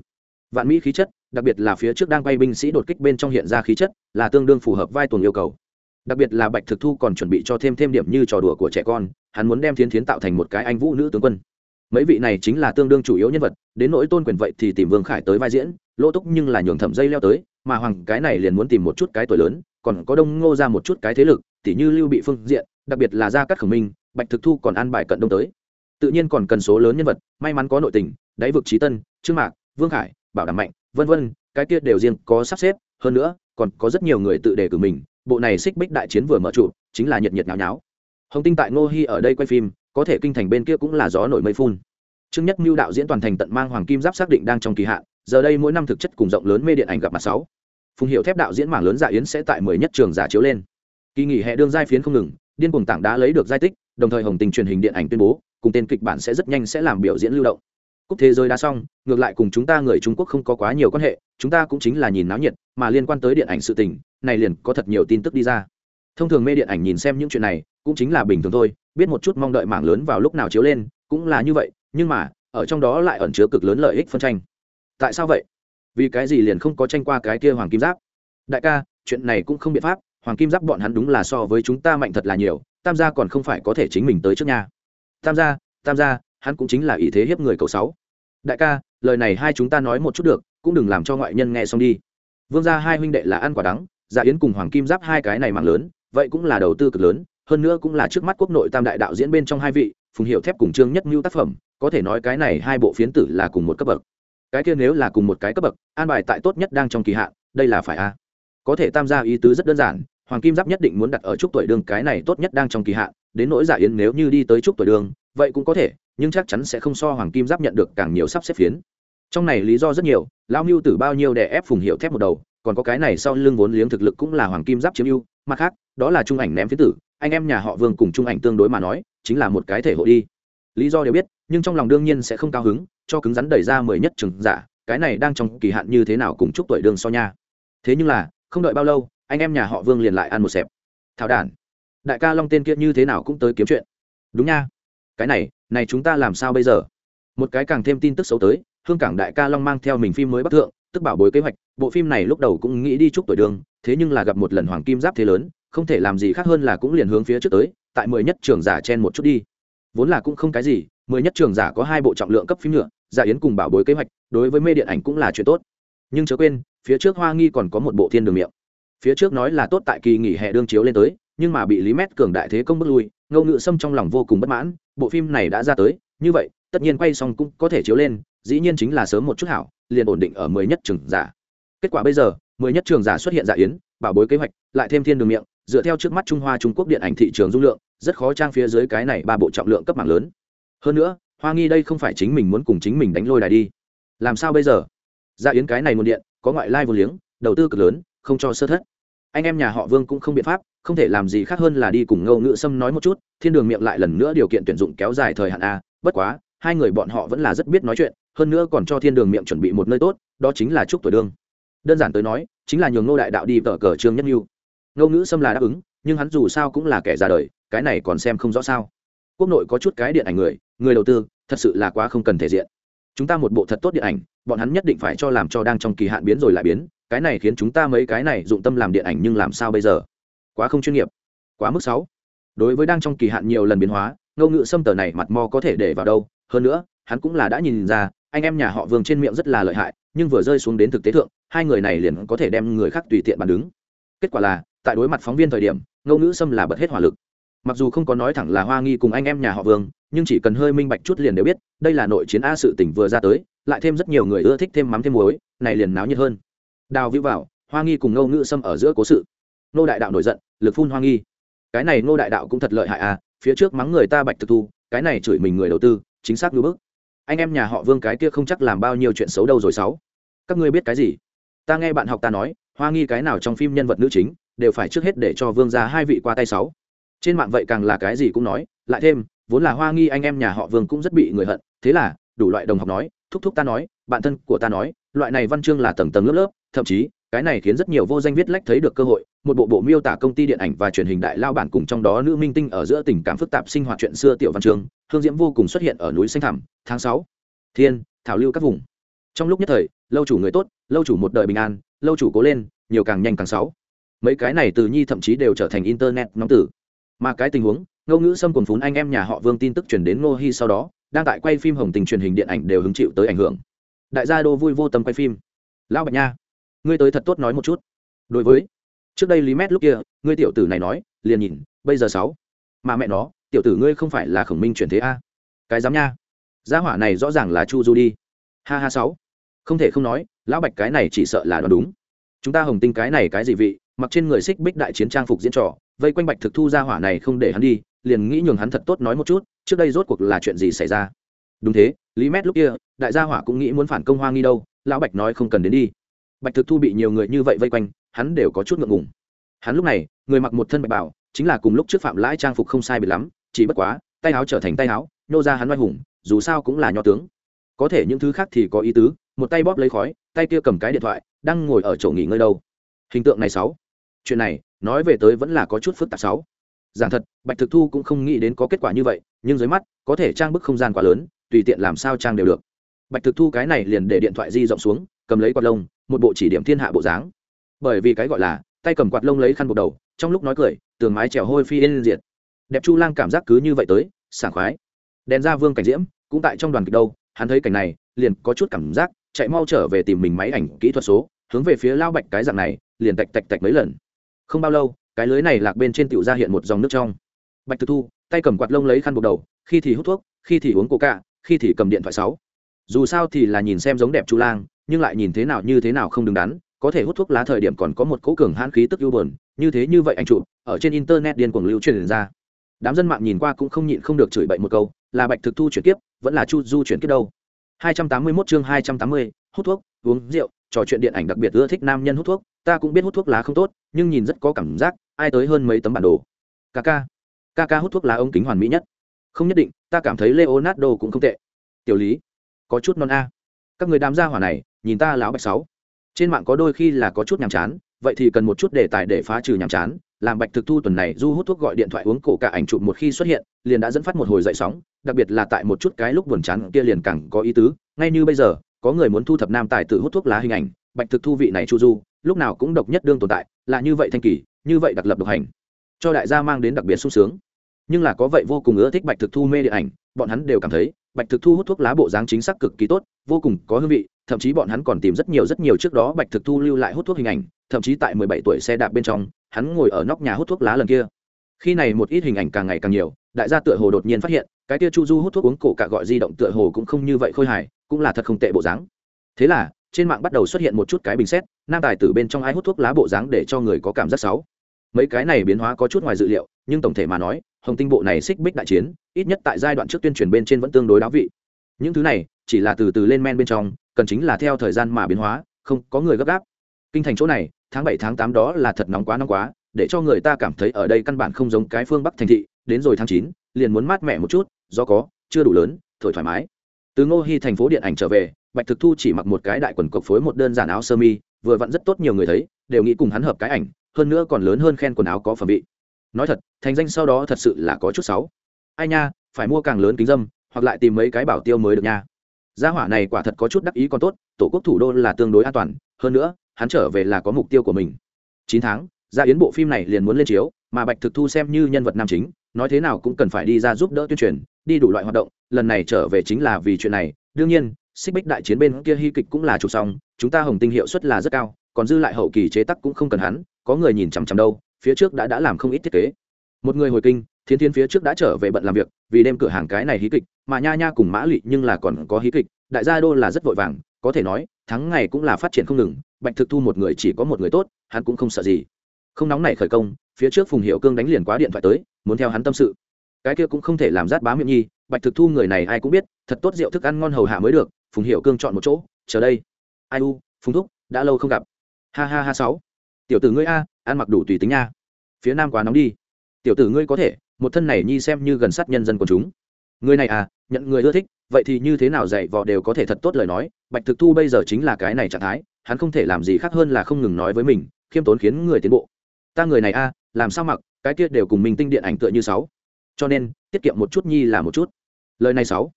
Vạn mỹ khí chất, đặc biệt là phía trước đang bay binh sĩ đột kích bên trong hiện ra khí chất, là tương đương phù hợp vai tuồng yêu cầu. Đặc biệt là bạch thực thu còn chuẩn bị cho thêm thêm điểm như trò đùa của trẻ con, hắn muốn đem thiến thiến tạo thành một cái anh vũ nữ tướng quân. Mấy vị này chính là tương đương chủ yếu nhân vật, đến nỗi tôn quyền vậy thì tìm vương khải tới vai diễn, lỗ túc nhưng là nhường thẩm dây leo tới, mà hoàng cái này liền muốn tìm một chút cái tuổi lớn, còn có đông ngô ra một chút cái thế lực, tỉ như lưu bị phương diện, đặc biệt là gia cát khổng minh, bạch thực thu còn ăn bài cận đông tới tự nhiên còn cần số lớn nhân vật, may mắn có nội tình, đáy vực trí tân, trương mạc, vương khải, bảo đảm mạnh, vân vân, cái kia đều riêng có sắp xếp, hơn nữa, còn có rất nhiều người tự đề cử mình, bộ này xích bích đại chiến vừa mở trụ, chính là nhiệt nhiệt nháo nháo. Hồng tinh tại ngô hy ở đây quay phim, có thể kinh thành bên kia cũng là gió nổi mây phun. Trương nhất mưu đạo diễn toàn thành tận mang hoàng kim giáp xác định đang trong kỳ hạn, giờ đây mỗi năm thực chất cùng rộng lớn mê điện ảnh gặp mặt sáu. Phùng hiệu thép đạo diễn mảng lớn giả yến sẽ tại mười nhất trường giả chiếu lên. Kỳ nghỉ hè đương giai phiến không ngừng, điên cuồng tảng đã lấy được giai tích, đồng thời hồng tình truyền hình điện ảnh tuyên bố cùng tên kịch bản sẽ rất nhanh sẽ làm biểu diễn lưu động. Cúp thế giới đã xong, ngược lại cùng chúng ta người trung quốc không có quá nhiều quan hệ, chúng ta cũng chính là nhìn náo nhiệt, mà liên quan tới điện ảnh sự tình, này liền có thật nhiều tin tức đi ra. Thông thường mê điện ảnh nhìn xem những chuyện này, cũng chính là bình thường thôi, biết một chút mong đợi mảng lớn vào lúc nào chiếu lên, cũng là như vậy, nhưng mà, ở trong đó lại ẩn chứa cực lớn lợi ích phân tranh. Tại sao vậy? Vì cái gì liền không có tranh qua cái kia hoàng kim giáp? Đại ca, chuyện này cũng không biện pháp, hoàng kim giáp bọn hắn đúng là so với chúng ta mạnh thật là nhiều, tam gia còn không phải có thể chính mình tới trước nhà tam gia tam gia, hắn cũng chính là ý thế hiếp người cầu sáu. Đại ca, lời này hai chúng ta nói một chút được, cũng đừng làm cho ngoại nhân nghe xong đi. Vương gia hai huynh đệ là ăn quả đắng dạ yến cùng hoàng kim giáp hai cái này mạng lớn, vậy cũng là đầu tư cực lớn, hơn nữa cũng là trước mắt quốc nội tam đại đạo diễn bên trong hai vị, phùng hiệu thép cùng trương nhất mưu tác phẩm, có thể nói cái này hai bộ phiến tử là cùng một cấp bậc. Cái kia nếu là cùng một cái cấp bậc, an bài tại tốt nhất đang trong kỳ hạn, đây là phải a. Có thể tam gia ý tứ rất đơn giản, hoàng kim giáp nhất định muốn đặt ở chúc tuổi đường cái này tốt nhất đang trong kỳ hạn đến nỗi giả yến nếu như đi tới chúc tuổi đường, vậy cũng có thể, nhưng chắc chắn sẽ không so hoàng kim giáp nhận được càng nhiều sắp xếp phiến. Trong này lý do rất nhiều lao mưu tử bao nhiêu để ép phùng hiệu thép một đầu, còn có cái này sau lưng vốn liếng thực lực cũng là hoàng kim giáp chiếm ưu, mặt khác, đó là trung ảnh ném phía tử, anh em nhà họ vương cùng trung ảnh tương đối mà nói, chính là một cái thể hội đi. Lý do đều biết, nhưng trong lòng đương nhiên sẽ không cao hứng, cho cứng rắn đẩy ra mười nhất chừng giả, cái này đang trong kỳ hạn như thế nào cùng chúc tuổi đường so nha. Thế nhưng là, không đợi bao lâu, anh em nhà họ vương liền lại ăn một xẹp. Thảo đản đại ca long tên kia như thế nào cũng tới kiếm chuyện. Đúng nha. Cái này này chúng ta làm sao bây giờ? Một cái càng thêm tin tức xấu tới, hương cảng đại ca long mang theo mình phim mới bắc thượng, tức bảo bối kế hoạch, bộ phim này lúc đầu cũng nghĩ đi chúc tuổi đường, thế nhưng là gặp một lần hoàng kim giáp thế lớn, không thể làm gì khác hơn là cũng liền hướng phía trước tới, tại mười nhất trường giả chen một chút đi. Vốn là cũng không cái gì, mười nhất trường giả có hai bộ trọng lượng cấp phim nhựa giả yến cùng bảo bối kế hoạch, đối với mê điện ảnh cũng là chuyện tốt. Nhưng chớ quên, phía trước hoa nghi còn có một bộ thiên đường miệng. Phía trước nói là tốt tại kỳ nghỉ hè đương chiếu lên tới nhưng mà bị lý mét cường đại thế công bước lui ngâu ngự sâm trong lòng vô cùng bất mãn, bộ phim này đã ra tới, như vậy, tất nhiên quay xong cũng có thể chiếu lên, dĩ nhiên chính là sớm một chút hảo, liền ổn định ở mười nhất trường giả. Kết quả bây giờ, mười nhất trường giả xuất hiện giả yến, bảo bối kế hoạch, lại thêm thiên đường miệng, dựa theo trước mắt trung hoa trung quốc điện ảnh thị trường dung lượng, rất khó trang phía dưới cái này ba bộ trọng lượng cấp mạng lớn. Hơn nữa, hoa nghi đây không phải chính mình muốn cùng chính mình đánh lôi đài đi. Làm sao bây giờ? Dạ yến cái này nguồn điện, có ngoại lai vô liếng, đầu tư cực lớn, không cho sơ thất. Anh em nhà họ vương cũng không biện pháp không thể làm gì khác hơn là đi cùng ngâu ngự sâm nói một chút, thiên đường miệng lại lần nữa điều kiện tuyển dụng kéo dài thời hạn a, bất quá, hai người bọn họ vẫn là rất biết nói chuyện, hơn nữa còn cho thiên đường miệng chuẩn bị một nơi tốt, đó chính là chúc tuổi đương. Đơn giản tới nói, chính là nhường ngô đại đạo đi vợ cờ trương nhất mưu ngô ngữ sâm là đáp ứng, nhưng hắn dù sao cũng là kẻ ra đời, cái này còn xem không rõ sao. Quốc nội có chút cái điện ảnh người người đầu tư, thật sự là quá không cần thể diện. Chúng ta một bộ thật tốt điện ảnh, bọn hắn nhất định phải cho làm cho đang trong kỳ hạn biến rồi lại biến, cái này khiến chúng ta mấy cái này dụng tâm làm điện ảnh nhưng làm sao bây giờ? Quá không chuyên nghiệp, quá mức sáu đối với đang trong kỳ hạn nhiều lần biến hóa, ngô ngữ xâm tờ này mặt mò có thể để vào đâu, hơn nữa, hắn cũng là đã nhìn ra, anh em nhà họ vương trên miệng rất là lợi hại, nhưng vừa rơi xuống đến thực tế thượng, hai người này liền có thể đem người khác tùy tiện bàn đứng. Kết quả là, tại đối mặt phóng viên thời điểm, ngô ngữ xâm là bật hết hỏa lực. Mặc dù không có nói thẳng là hoa nghi cùng anh em nhà họ vương, nhưng chỉ cần hơi minh bạch chút liền đều biết, đây là nội chiến a sự tỉnh vừa ra tới, lại thêm rất nhiều người ưa thích thêm mắm thêm muối, này liền náo nhiệt hơn. Đào vĩ vào, hoa nghi cùng ngô ngữ xâm ở giữa cố sự nô đại đạo nổi giận, lực phun hoa nghi. Cái này nô đại đạo cũng thật lợi hại à phía trước mắng người ta bạch thực thu, cái này chửi mình người đầu tư, chính xác như bức. Anh em nhà họ vương cái kia không chắc làm bao nhiêu chuyện xấu đâu rồi sáu. Các ngươi biết cái gì? Ta nghe bạn học ta nói, hoa nghi cái nào trong phim nhân vật nữ chính, đều phải trước hết để cho vương ra hai vị qua tay sáu. Trên mạng vậy càng là cái gì cũng nói, lại thêm, vốn là hoa nghi anh em nhà họ vương cũng rất bị người hận, thế là, đủ loại đồng học nói, thúc thúc ta nói, bạn thân của ta nói, loại này văn chương là tầng tầng lớp lớp, thậm chí cái này khiến rất nhiều vô danh viết lách thấy được cơ hội, một bộ bộ miêu tả công ty điện ảnh và truyền hình đại lao bản cùng trong đó nữ minh tinh ở giữa tình cảm phức tạp sinh hoạt chuyện xưa tiểu văn trường, hương diễm vô cùng xuất hiện ở núi xanh thẳm, tháng sáu. Thiên, thảo lưu các vùng. Trong lúc nhất thời, lâu chủ người tốt, lâu chủ một đời bình an, lâu chủ cố lên, nhiều càng nhanh càng sáu. Mấy cái này từ nhi thậm chí đều trở thành internet nóng tử. Mà cái tình huống ngô ngữ xâm cùng phún anh em nhà họ vương tin tức chuyển đến ngô hy sau đó, đang tại quay phim hồng tình truyền hình điện ảnh đều hứng chịu tới ảnh hưởng. Đại gia đô vui vô tâm quay phim. Lão bạch nha ngươi tới thật tốt nói một chút. Đối với, trước đây lý mét lúc kia, ngươi tiểu tử này nói, liền nhìn, bây giờ sáu. Mà mẹ nó, tiểu tử ngươi không phải là khổng minh chuyển thế a. Cái dám nha. Gia hỏa này rõ ràng là chu du đi. Ha ha sáu. Không thể không nói, lão bạch cái này chỉ sợ là đoán đúng. Chúng ta hồng tinh cái này cái gì vị, mặc trên người xích bích đại chiến trang phục diễn trò, vây quanh bạch thực thu gia hỏa này không để hắn đi, liền nghĩ nhường hắn thật tốt nói một chút, trước đây rốt cuộc là chuyện gì xảy ra? Đúng thế, lý mét lúc kia, đại gia hỏa cũng nghĩ muốn phản công hoa nghi đâu, lão bạch nói không cần đến đi bạch thực thu bị nhiều người như vậy vây quanh, hắn đều có chút ngượng ngùng. Hắn lúc này, người mặc một thân bạch bảo chính là cùng lúc trước phạm lãi trang phục không sai bị lắm, chỉ bất quá, tay áo trở thành tay áo nhô ra hắn oai hùng, dù sao cũng là nho tướng. Có thể những thứ khác thì có ý tứ, một tay bóp lấy khói, tay kia cầm cái điện thoại, đang ngồi ở chỗ nghỉ ngơi đâu. Hình tượng này sáu. Chuyện này, nói về tới vẫn là có chút phức tạp sáu. Giảng thật, bạch thực thu cũng không nghĩ đến có kết quả như vậy, nhưng dưới mắt, có thể trang bức không gian quá lớn, tùy tiện làm sao trang đều được. Bạch thực thu cái này liền để điện thoại di rộng xuống cầm lấy quạt lông, một bộ chỉ điểm thiên hạ bộ dáng. Bởi vì cái gọi là, tay cầm quạt lông lấy khăn buộc đầu, trong lúc nói cười, tường mái trèo hôi phi lên diện đẹp chu lang cảm giác cứ như vậy tới, sảng khoái. Đèn ra vương cảnh diễm, cũng tại trong đoàn kịch đâu, hắn thấy cảnh này, liền có chút cảm giác, chạy mau trở về tìm mình máy ảnh kỹ thuật số, hướng về phía lao bạch cái dạng này, liền tạch tạch tạch mấy lần. Không bao lâu, cái lưới này lạc bên trên tựu ra hiện một dòng nước trong. Bạch thực thu, tay cầm quạt lông lấy khăn buộc đầu, khi thì hút thuốc, khi thì uống coca, khi thì cầm điện thoại sáu. Dù sao thì là nhìn xem giống đẹp chu lang nhưng lại nhìn thế nào như thế nào không đứng đắn có thể hút thuốc lá thời điểm còn có một cố cường hãn khí tức ưu buồn như thế như vậy anh chụp ở trên internet điên cuồng lưu truyền ra. Đám dân mạng nhìn qua cũng không nhịn không được chửi bậy một câu là bạch thực thu chuyển kiếp vẫn là chu du chuyển kiếp đâu? 281 chương 280, hút thuốc uống rượu trò chuyện điện ảnh đặc biệt ưa thích nam nhân hút thuốc ta cũng biết hút thuốc lá không tốt nhưng nhìn rất có cảm giác ai tới hơn mấy tấm bản đồ? Ca ca ca hút thuốc lá ống kính hoàn mỹ nhất. Không nhất định ta cảm thấy leonardo cũng không tệ. Tiểu lý có chút non a các người đám gia hỏa này, nhìn ta láo bạch sáu. Trên mạng có đôi khi là có chút nhàm chán, vậy thì cần một chút đề tài để phá trừ nhàm chán. Làm bạch thực thu tuần này du hút thuốc gọi điện thoại uống cổ cả ảnh chụp một khi xuất hiện, liền đã dẫn phát một hồi dậy sóng, đặc biệt là tại một chút cái lúc buồn chán kia liền càng có ý tứ. Ngay như bây giờ, có người muốn thu thập nam tài tự hút thuốc lá hình ảnh, bạch thực thu vị này chu du, lúc nào cũng độc nhất đương tồn tại, là như vậy thanh kỳ, như vậy đặc lập độc hành. Cho đại gia mang đến đặc biệt sung sướng. Nhưng là có vậy vô cùng ưa thích bạch thực thu mê điện ảnh, bọn hắn đều cảm thấy bạch thực thu hút thuốc lá bộ dáng chính xác cực kỳ tốt, vô cùng có hương vị, thậm chí bọn hắn còn tìm rất nhiều rất nhiều trước đó bạch thực thu lưu lại hút thuốc hình ảnh, thậm chí tại mười bảy tuổi xe đạp bên trong, hắn ngồi ở nóc nhà hút thuốc lá lần kia. Khi này một ít hình ảnh càng ngày càng nhiều, đại gia tựa hồ đột nhiên phát hiện, cái tia chu du hút thuốc uống cổ cả gọi di động tựa hồ cũng không như vậy khôi hài, cũng là thật không tệ bộ dáng. Thế là, trên mạng bắt đầu xuất hiện một chút cái bình xét, nam tài tử bên trong ai hút thuốc lá bộ dáng để cho người có cảm giác xấu. Mấy cái này biến hóa có chút ngoài dự liệu, nhưng tổng thể mà nói, hồng tinh bộ này xích bích đại chiến ít nhất tại giai đoạn trước tuyên truyền bên trên vẫn tương đối đáo vị. Những thứ này, chỉ là từ từ lên men bên trong, cần chính là theo thời gian mà biến hóa, không có người gấp gáp. Kinh thành chỗ này, tháng bảy, tháng tám đó là thật nóng quá nóng quá, để cho người ta cảm thấy ở đây căn bản không giống cái phương bắc thành thị, đến rồi tháng chín, liền muốn mát mẻ một chút do có, chưa đủ lớn, thổi thoải mái. Từ ngô hy thành phố điện ảnh trở về, bạch thực thu chỉ mặc một cái đại quần cộc phối một đơn giản áo sơ mi, vừa vặn rất tốt nhiều người thấy, đều nghĩ cùng hắn hợp cái ảnh, hơn nữa còn lớn hơn khen quần áo có phẩm vị. Nói thật, thành danh sau đó thật sự là có chút xấu ai nha, phải mua càng lớn kính dâm, hoặc lại tìm mấy cái bảo tiêu mới được nha. Gia hỏa này quả thật có chút đắc ý còn tốt, tổ quốc thủ đô là tương đối an toàn, hơn nữa, hắn trở về là có mục tiêu của mình. Chín tháng, gia yến bộ phim này liền muốn lên chiếu, mà bạch thực thu xem như nhân vật nam chính, nói thế nào cũng cần phải đi ra giúp đỡ tuyên truyền, đi đủ loại hoạt động, lần này trở về chính là vì chuyện này. Đương nhiên, xích bích đại chiến bên kia hy kịch cũng là chụp xong, chúng ta hồng tinh hiệu suất là rất cao, còn dư lại hậu kỳ chế tắc cũng không cần hắn, có người nhìn chằm chằm đâu, phía trước đã đã làm không ít thiết kế. Một người hồi kinh thiên thiên phía trước đã trở về bận làm việc, vì đêm cửa hàng cái này hí kịch, mà nha nha cùng mã lụy nhưng là còn có hí kịch, đại gia đô là rất vội vàng, có thể nói, thắng ngày cũng là phát triển không ngừng, bạch thực thu một người chỉ có một người tốt, hắn cũng không sợ gì. Không nóng này khởi công, phía trước phùng hiệu cương đánh liền quá điện thoại tới, muốn theo hắn tâm sự. Cái kia cũng không thể làm rát bá miệng nhi, bạch thực thu người này ai cũng biết, thật tốt rượu thức ăn ngon hầu hạ mới được, phùng hiệu cương chọn một chỗ, chờ đây. Ai u, phùng thúc, đã lâu không gặp. Ha ha ha sáu. Tiểu tử ngươi a, ăn mặc đủ tùy tính nha. Phía nam quá nóng đi. Tiểu tử ngươi có thể một thân này nhi xem như gần sát nhân dân của chúng. Người này à nhận người ưa thích, vậy thì như thế nào dạy vò đều có thể thật tốt lời nói, bạch thực thu bây giờ chính là cái này trạng thái, hắn không thể làm gì khác hơn là không ngừng nói với mình, khiêm tốn khiến người tiến bộ. Ta người này a làm sao mặc, cái kia đều cùng mình tinh điện ảnh tựa như sáu. Cho nên, tiết kiệm một chút nhi là một chút. Lời này sáu.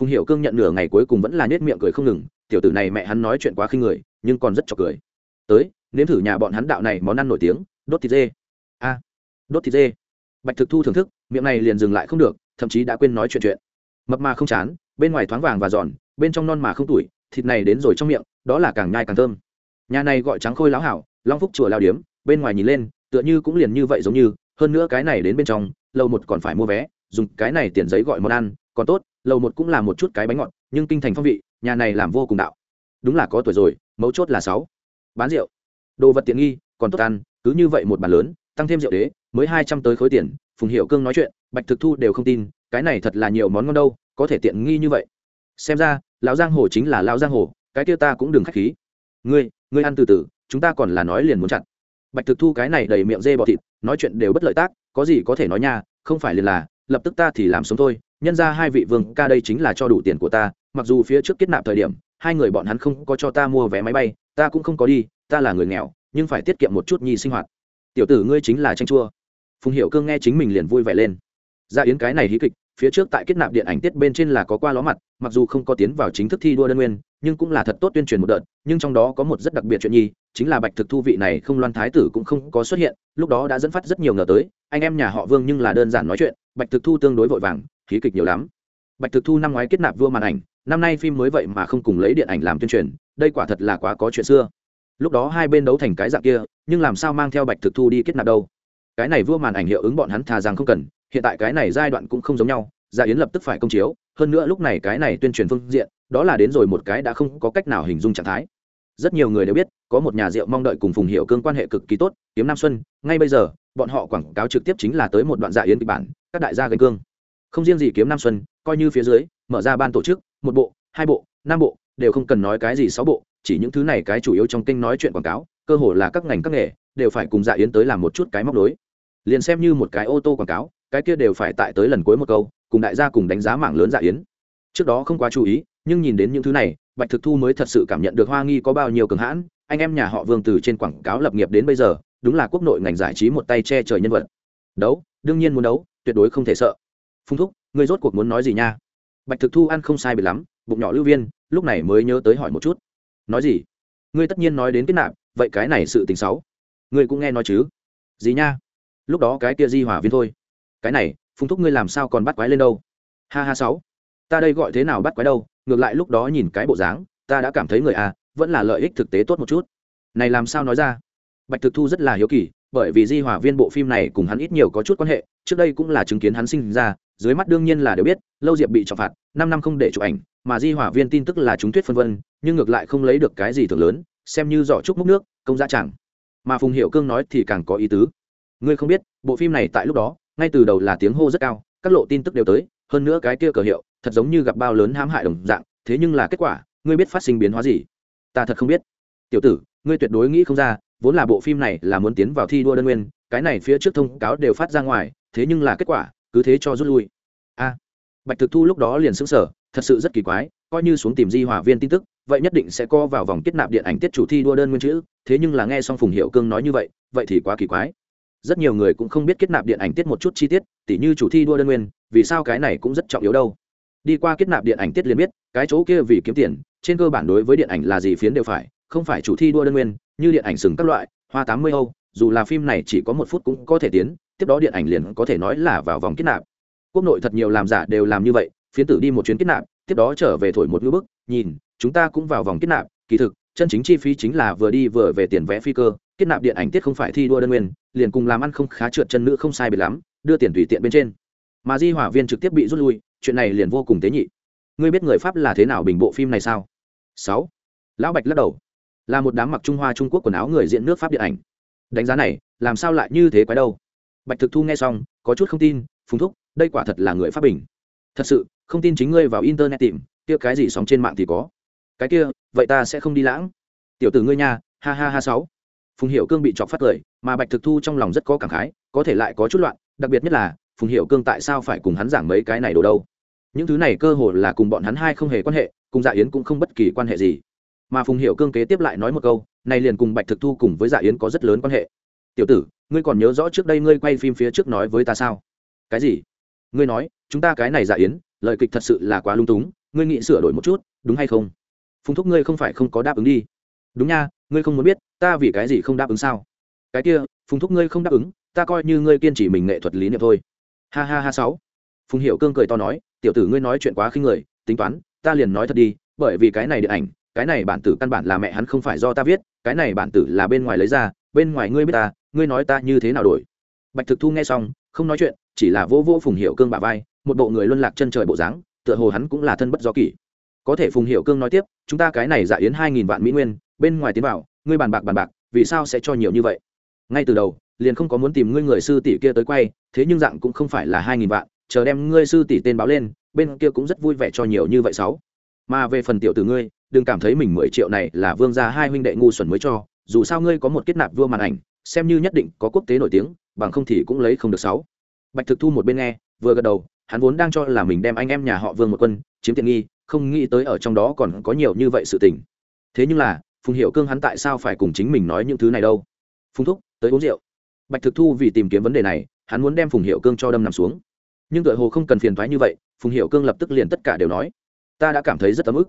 Phùng hiệu cương nhận nửa ngày cuối cùng vẫn là nết miệng cười không ngừng, tiểu tử này mẹ hắn nói chuyện quá khinh người, nhưng còn rất chọc cười. Tới, nếm thử nhà bọn hắn đạo này món ăn nổi tiếng, đốt thịt dê. A, đốt thịt dê bạch thực thu thưởng thức, miệng này liền dừng lại không được, thậm chí đã quên nói chuyện chuyện. Mập mà không chán, bên ngoài thoáng vàng và giòn, bên trong non mà không tuổi thịt này đến rồi trong miệng, đó là càng nhai càng thơm. Nhà này gọi trắng khôi láo hảo, long phúc chùa lao điếm, bên ngoài nhìn lên, tựa như cũng liền như vậy giống như, hơn nữa cái này đến bên trong, lầu một còn phải mua vé, dùng cái này tiền giấy gọi món ăn, còn tốt, lầu một cũng là một chút cái bánh ngọt, nhưng kinh thành phong vị, nhà này làm vô cùng đạo. Đúng là có tuổi rồi, mấu chốt là sáu. Bán rượu. Đồ vật tiện nghi, còn tốt ăn, cứ như vậy một bàn lớn, tăng thêm rượu đế mới hai trăm tới khối tiền, phùng hiệu cương nói chuyện, bạch thực thu đều không tin, cái này thật là nhiều món ngon đâu, có thể tiện nghi như vậy. Xem ra, lão giang hồ chính là lão giang hồ, cái kia ta cũng đừng k h á c h khí. Ngươi ngươi ăn từ từ, chúng ta còn là nói liền muốn chặn bạch thực thu cái này đầy miệng dê bọ thịt, nói chuyện đều bất lợi tác, có gì có thể nói nha, không phải liền là, lập tức ta thì làm sống thôi, nhân ra hai vị vương ca đây chính là cho đủ tiền của ta, mặc dù phía trước kết nạp thời điểm, hai người bọn hắn không có cho ta mua vé máy bay, ta cũng không có đi, ta là người nghèo, nhưng phải tiết kiệm một chút nhi sinh hoạt. Tiểu tử ngươi chính là tranh chua phùng hiệu cương nghe chính mình liền vui vẻ lên ra yến cái này hí kịch phía trước tại kết nạp điện ảnh tiết bên trên là có qua ló mặt mặc dù không có tiến vào chính thức thi đua đơn nguyên nhưng cũng là thật tốt tuyên truyền một đợt nhưng trong đó có một rất đặc biệt chuyện nhi chính là bạch thực thu vị này không loan thái tử cũng không có xuất hiện lúc đó đã dẫn phát rất nhiều ngờ tới anh em nhà họ vương nhưng là đơn giản nói chuyện bạch thực thu tương đối vội vàng khí kịch nhiều lắm bạch thực thu năm ngoái kết nạp vua màn ảnh năm nay phim mới vậy mà không cùng lấy điện ảnh làm tuyên truyền đây quả thật là quá có chuyện xưa lúc đó hai bên đấu thành cái dạng kia nhưng làm sao mang theo bạch thực thu đi kết nạp đâu cái này vua màn ảnh hiệu ứng bọn hắn thà rằng không cần, hiện tại cái này giai đoạn cũng không giống nhau dạ yến lập tức phải công chiếu, hơn nữa lúc này cái này tuyên truyền phương diện, đó là đến rồi một cái đã không có cách nào hình dung trạng thái. Rất nhiều người đều biết, có một nhà rượu mong đợi cùng phùng hiệu cương quan hệ cực kỳ tốt, kiếm nam xuân, ngay bây giờ, bọn họ quảng cáo trực tiếp chính là tới một đoạn dạ yến kịch bản, các đại gia gây cương. Không riêng gì kiếm nam xuân, coi như phía dưới, mở ra ban tổ chức, một bộ, hai bộ, năm bộ, đều không cần nói cái gì sáu bộ, chỉ những thứ này cái chủ yếu trong kênh nói chuyện quảng cáo, cơ hồ là các ngành các nghề, đều phải cùng dạ yến tới làm một chút cái móc đối liền xem như một cái ô tô quảng cáo, cái kia đều phải tại tới lần cuối một câu, cùng đại gia cùng đánh giá mảng lớn dạ yến. Trước đó không quá chú ý, nhưng nhìn đến những thứ này, bạch thực thu mới thật sự cảm nhận được hoa nghi có bao nhiêu cường hãn, anh em nhà họ vương từ trên quảng cáo lập nghiệp đến bây giờ, đúng là quốc nội ngành giải trí một tay che trời nhân vật. Đấu, đương nhiên muốn đấu, tuyệt đối không thể sợ. Phung thúc, ngươi rốt cuộc muốn nói gì nha? Bạch thực thu ăn không sai bị lắm, bụng nhỏ lưu viên, lúc này mới nhớ tới hỏi một chút. Nói gì? Ngươi tất nhiên nói đến kết nạp, vậy cái này sự tình xấu. Ngươi cũng nghe nói chứ? Gì nha? Lúc đó cái kia di hỏa viên thôi. Cái này, phùng thúc ngươi làm sao còn bắt quái lên đâu? Ha ha sáu. Ta đây gọi thế nào bắt quái đâu? Ngược lại lúc đó nhìn cái bộ dáng, ta đã cảm thấy người a vẫn là lợi ích thực tế tốt một chút. Này làm sao nói ra? Bạch thực thu rất là hiếu kỳ, bởi vì di hỏa viên bộ phim này cùng hắn ít nhiều có chút quan hệ, trước đây cũng là chứng kiến hắn sinh ra, dưới mắt đương nhiên là đều biết, lâu diệp bị trọng phạt, năm năm không để chụp ảnh, mà di hỏa viên tin tức là chúng thuyết phân vân, nhưng ngược lại không lấy được cái gì thường lớn, xem như giỏ trúc múc nước, công giá chẳng. Mà phùng hiệu cương nói thì càng có ý tứ ngươi không biết, bộ phim này tại lúc đó, ngay từ đầu là tiếng hô rất cao, các lộ tin tức đều tới, hơn nữa cái kia cờ hiệu, thật giống như gặp bao lớn hãm hại đồng dạng, thế nhưng là kết quả, ngươi biết phát sinh biến hóa gì? Ta thật không biết. Tiểu tử, ngươi tuyệt đối nghĩ không ra, vốn là bộ phim này là muốn tiến vào thi đua đơn nguyên, cái này phía trước thông cáo đều phát ra ngoài, thế nhưng là kết quả, cứ thế cho rút lui. A. Bạch thực thu lúc đó liền xứng sở thật sự rất kỳ quái, coi như xuống tìm di hòa viên tin tức, vậy nhất định sẽ co vào vòng kết nạp điện ảnh tiết chủ thi đua đơn nguyên chữ, thế nhưng là nghe xong phùng hiệu cương nói như vậy vậy thì quá kỳ quái rất nhiều người cũng không biết kết nạp điện ảnh tiết một chút chi tiết, tỉ như chủ thi đua đơn nguyên, vì sao cái này cũng rất trọng yếu đâu. Đi qua kết nạp điện ảnh tiết liền biết, cái chỗ kia vì kiếm tiền, trên cơ bản đối với điện ảnh là gì phiến đều phải, không phải chủ thi đua đơn nguyên, như điện ảnh sừng các loại, hoa tám mươi âu, dù là phim này chỉ có một phút cũng có thể tiến, tiếp đó điện ảnh liền có thể nói là vào vòng kết nạp. Quốc nội thật nhiều làm giả đều làm như vậy, phiến tử đi một chuyến kết nạp, tiếp đó trở về thổi một ngữ bức, nhìn, chúng ta cũng vào vòng kết nạp, kỳ thực, chân chính chi phí chính là vừa đi vừa về tiền vé phi cơ kết nạp điện ảnh tiết không phải thi đua đơn nguyên, liền cùng làm ăn không khá trượt chân nữ không sai biệt lắm, đưa tiền tùy tiện bên trên. Mà di hỏa viên trực tiếp bị rút lui, chuyện này liền vô cùng tế nhị. Ngươi biết người pháp là thế nào bình bộ phim này sao? Sáu. Lão bạch lắc đầu. Là một đám mặc trung hoa trung quốc quần áo người diễn nước pháp điện ảnh. Đánh giá này, làm sao lại như thế quái đâu? Bạch thực thu nghe xong, có chút không tin, phùng thúc, đây quả thật là người pháp bình. Thật sự, không tin chính ngươi vào internet tìm, kia cái gì sóng trên mạng thì có. Cái kia, vậy ta sẽ không đi lãng. Tiểu tử ngươi nha, ha ha ha, sáu phùng hiệu cương bị chọc phát cười, mà bạch thực thu trong lòng rất có cảm khái, có thể lại có chút loạn, đặc biệt nhất là, phùng hiệu cương tại sao phải cùng hắn giảng mấy cái này đồ đâu? Những thứ này cơ hồ là cùng bọn hắn hai không hề quan hệ, cùng dạ yến cũng không bất kỳ quan hệ gì. Mà phùng hiệu cương kế tiếp lại nói một câu, này liền cùng bạch thực thu cùng với dạ yến có rất lớn quan hệ. Tiểu tử, ngươi còn nhớ rõ trước đây ngươi quay phim phía trước nói với ta sao? Cái gì? Ngươi nói, chúng ta cái này dạ yến, lời kịch thật sự là quá lung túng, ngươi nghĩ sửa đổi một chút, đúng hay không? Phùng thúc ngươi không phải không có đáp ứng đi đúng nha, ngươi không muốn biết, ta vì cái gì không đáp ứng sao? Cái kia, phùng thúc ngươi không đáp ứng, ta coi như ngươi kiên trì mình nghệ thuật lý niệm thôi. Ha ha ha sáu. Phùng hiệu cương cười to nói, tiểu tử ngươi nói chuyện quá khinh người, tính toán, ta liền nói thật đi, bởi vì cái này điện ảnh, cái này bản tử căn bản là mẹ hắn không phải do ta viết, cái này bản tử là bên ngoài lấy ra, bên ngoài ngươi biết ta, ngươi nói ta như thế nào đổi? Bạch thực thu nghe xong, không nói chuyện, chỉ là vô vô phùng hiệu cương bả vai, một bộ người luân lạc chân trời bộ dáng, tựa hồ hắn cũng là thân bất do kỷ. Có thể phùng hiệu cương nói tiếp, chúng ta cái này dạ yến hai nghìn vạn mỹ nguyên bên ngoài tiến vào, ngươi bàn bạc bàn bạc, vì sao sẽ cho nhiều như vậy? Ngay từ đầu, liền không có muốn tìm ngươi người sư tỷ kia tới quay, thế nhưng dạng cũng không phải là hai nghìn vạn, chờ đem ngươi sư tỷ tên báo lên, bên kia cũng rất vui vẻ cho nhiều như vậy sáu. Mà về phần tiểu từ ngươi, đừng cảm thấy mình mười triệu này là vương gia hai huynh đệ ngu xuẩn mới cho, dù sao ngươi có một kết nạp vua màn ảnh, xem như nhất định có quốc tế nổi tiếng, bằng không thì cũng lấy không được sáu. Bạch thực thu một bên nghe, vừa gật đầu, hắn vốn đang cho là mình đem anh em nhà họ vương một quân, chiếm tiện nghi, không nghĩ tới ở trong đó còn có nhiều như vậy sự tình. Thế nhưng là phùng hiệu cương hắn tại sao phải cùng chính mình nói những thứ này đâu? Phùng thúc, tới uống rượu. Bạch thực thu vì tìm kiếm vấn đề này, hắn muốn đem phùng hiệu cương cho đâm nằm xuống. Nhưng tựa hồ không cần phiền thoái như vậy, phùng hiệu cương lập tức liền tất cả đều nói. Ta đã cảm thấy rất ấm ức.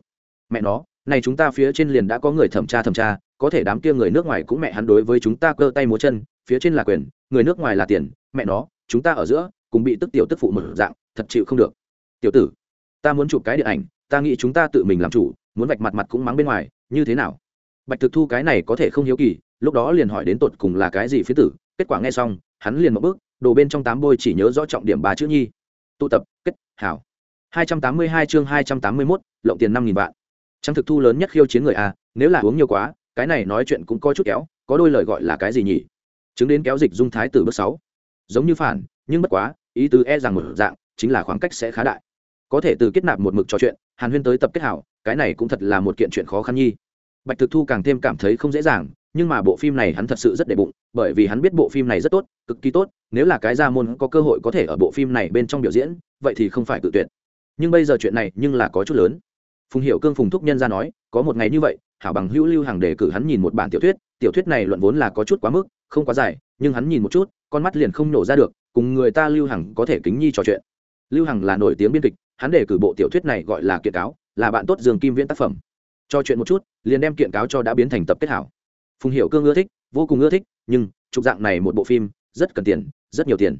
Mẹ nó, này chúng ta phía trên liền đã có người thẩm tra thẩm tra, có thể đám kia người nước ngoài cũng mẹ hắn đối với chúng ta cơ tay múa chân, phía trên là quyền, người nước ngoài là tiền. Mẹ nó, chúng ta ở giữa, cùng bị tức tiểu tức phụ một dạng, thật chịu không được. Tiểu tử, ta muốn chụp cái điện ảnh, ta nghĩ chúng ta tự mình làm chủ, muốn vạch mặt mặt cũng mắng bên ngoài, như thế nào? Bạch thực thu cái này có thể không hiếu kỳ lúc đó liền hỏi đến tột cùng là cái gì phía tử kết quả nghe xong hắn liền một bước đồ bên trong tám bôi chỉ nhớ rõ trọng điểm ba chữ nhi. Tụ tập kết hảo. 282 chương 281, lộng tiền năm nghìn vạn. Trang thực thu lớn nhất khiêu chiến người a nếu là uống nhiều quá cái này nói chuyện cũng có chút kéo có đôi lời gọi là cái gì nhỉ? Chứng đến kéo dịch dung thái từ bước sáu. Giống như phản nhưng bất quá ý tứ e rằng một dạng chính là khoảng cách sẽ khá đại. Có thể từ kết nạp một mực trò chuyện hàn huyên tới tập kết hảo cái này cũng thật là một kiện chuyện khó khăn nhi bạch thực thu càng thêm cảm thấy không dễ dàng, nhưng mà bộ phim này hắn thật sự rất để bụng, bởi vì hắn biết bộ phim này rất tốt, cực kỳ tốt, nếu là cái gia môn có cơ hội có thể ở bộ phim này bên trong biểu diễn, vậy thì không phải tự tuyệt. Nhưng bây giờ chuyện này nhưng là có chút lớn. Phùng hiệu cương phùng thúc nhân ra nói, có một ngày như vậy, hảo bằng hữu lưu hàng đề cử hắn nhìn một bản tiểu thuyết tiểu thuyết này luận vốn là có chút quá mức, không quá dài, nhưng hắn nhìn một chút, con mắt liền không nổ ra được, cùng người ta lưu hằng có thể kính nhi trò chuyện. Lưu hằng là nổi tiếng biên kịch, hắn đề cử bộ tiểu thuyết này gọi là kiện cáo, là bạn tốt dương kim viễn tác phẩm cho chuyện một chút, liền đem kiện cáo cho đã biến thành tập kết hảo. Phùng hiệu cương ưa thích, vô cùng ưa thích, nhưng trục dạng này một bộ phim, rất cần tiền, rất nhiều tiền.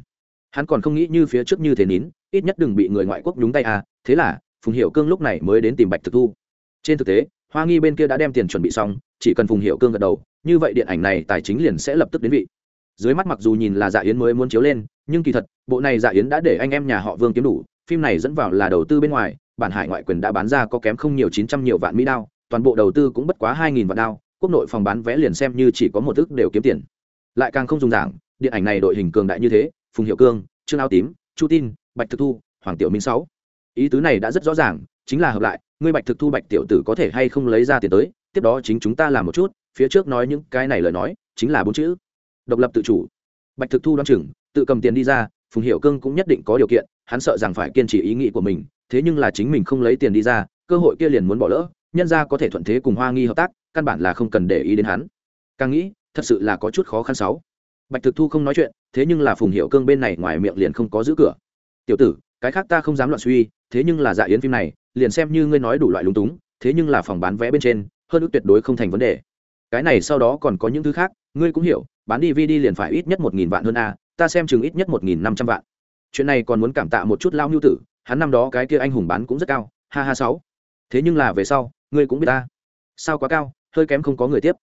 Hắn còn không nghĩ như phía trước như thế nín, ít nhất đừng bị người ngoại quốc nhúng tay à thế là, phùng hiệu cương lúc này mới đến tìm bạch thực thu. Trên thực tế, hoa nghi bên kia đã đem tiền chuẩn bị xong, chỉ cần phùng hiệu cương gật đầu, như vậy điện ảnh này tài chính liền sẽ lập tức đến vị. Dưới mắt mặc dù nhìn là dạ yến mới muốn chiếu lên, nhưng kỳ thật, bộ này dạ yến đã để anh em nhà họ vương kiếm đủ, phim này dẫn vào là đầu tư bên ngoài, bản hải ngoại quyền đã bán ra có kém không nhiều chín trăm nhiều vạn mỹ đao toàn bộ đầu tư cũng bất quá hai nghìn vạn đao, quốc nội phòng bán vé liền xem như chỉ có một thức đều kiếm tiền. Lại càng không dùng giảng, điện ảnh này đội hình cường đại như thế, phùng hiệu cương, trương áo tím, chu tin, bạch thực thu, hoàng tiểu minh sáu. Ý tứ này đã rất rõ ràng, chính là hợp lại, ngươi bạch thực thu, bạch tiểu tử có thể hay không lấy ra tiền tới, tiếp đó chính chúng ta làm một chút, phía trước nói những cái này lời nói, chính là bốn chữ. Độc lập tự chủ. Bạch thực thu đoán chừng, tự cầm tiền đi ra, phùng hiệu cương cũng nhất định có điều kiện, hắn sợ rằng phải kiên trì ý nghĩ của mình, thế nhưng là chính mình không lấy tiền đi ra, cơ hội kia liền muốn bỏ lỡ nhân ra có thể thuận thế cùng hoa nghi hợp tác, căn bản là không cần để ý đến hắn. Càng nghĩ, thật sự là có chút khó khăn sáu. Bạch thực thu không nói chuyện, thế nhưng là phùng hiệu cương bên này ngoài miệng liền không có giữ cửa. Tiểu tử, cái khác ta không dám loạn suy, thế nhưng là dạ yến phim này, liền xem như ngươi nói đủ loại lúng túng, thế nhưng là phòng bán vé bên trên, hơn ước tuyệt đối không thành vấn đề. Cái này sau đó còn có những thứ khác, ngươi cũng hiểu, bán đi video liền phải ít nhất một nghìn vạn hơn a, ta xem chừng ít nhất một nghìn năm trăm vạn. Chuyện này còn muốn cảm tạ một chút lao nhu tử, hắn năm đó cái kia anh hùng bán cũng rất cao, ha ha sáu. Thế nhưng là về sau ngươi cũng biết ta. Sao quá cao, hơi kém không có người tiếp.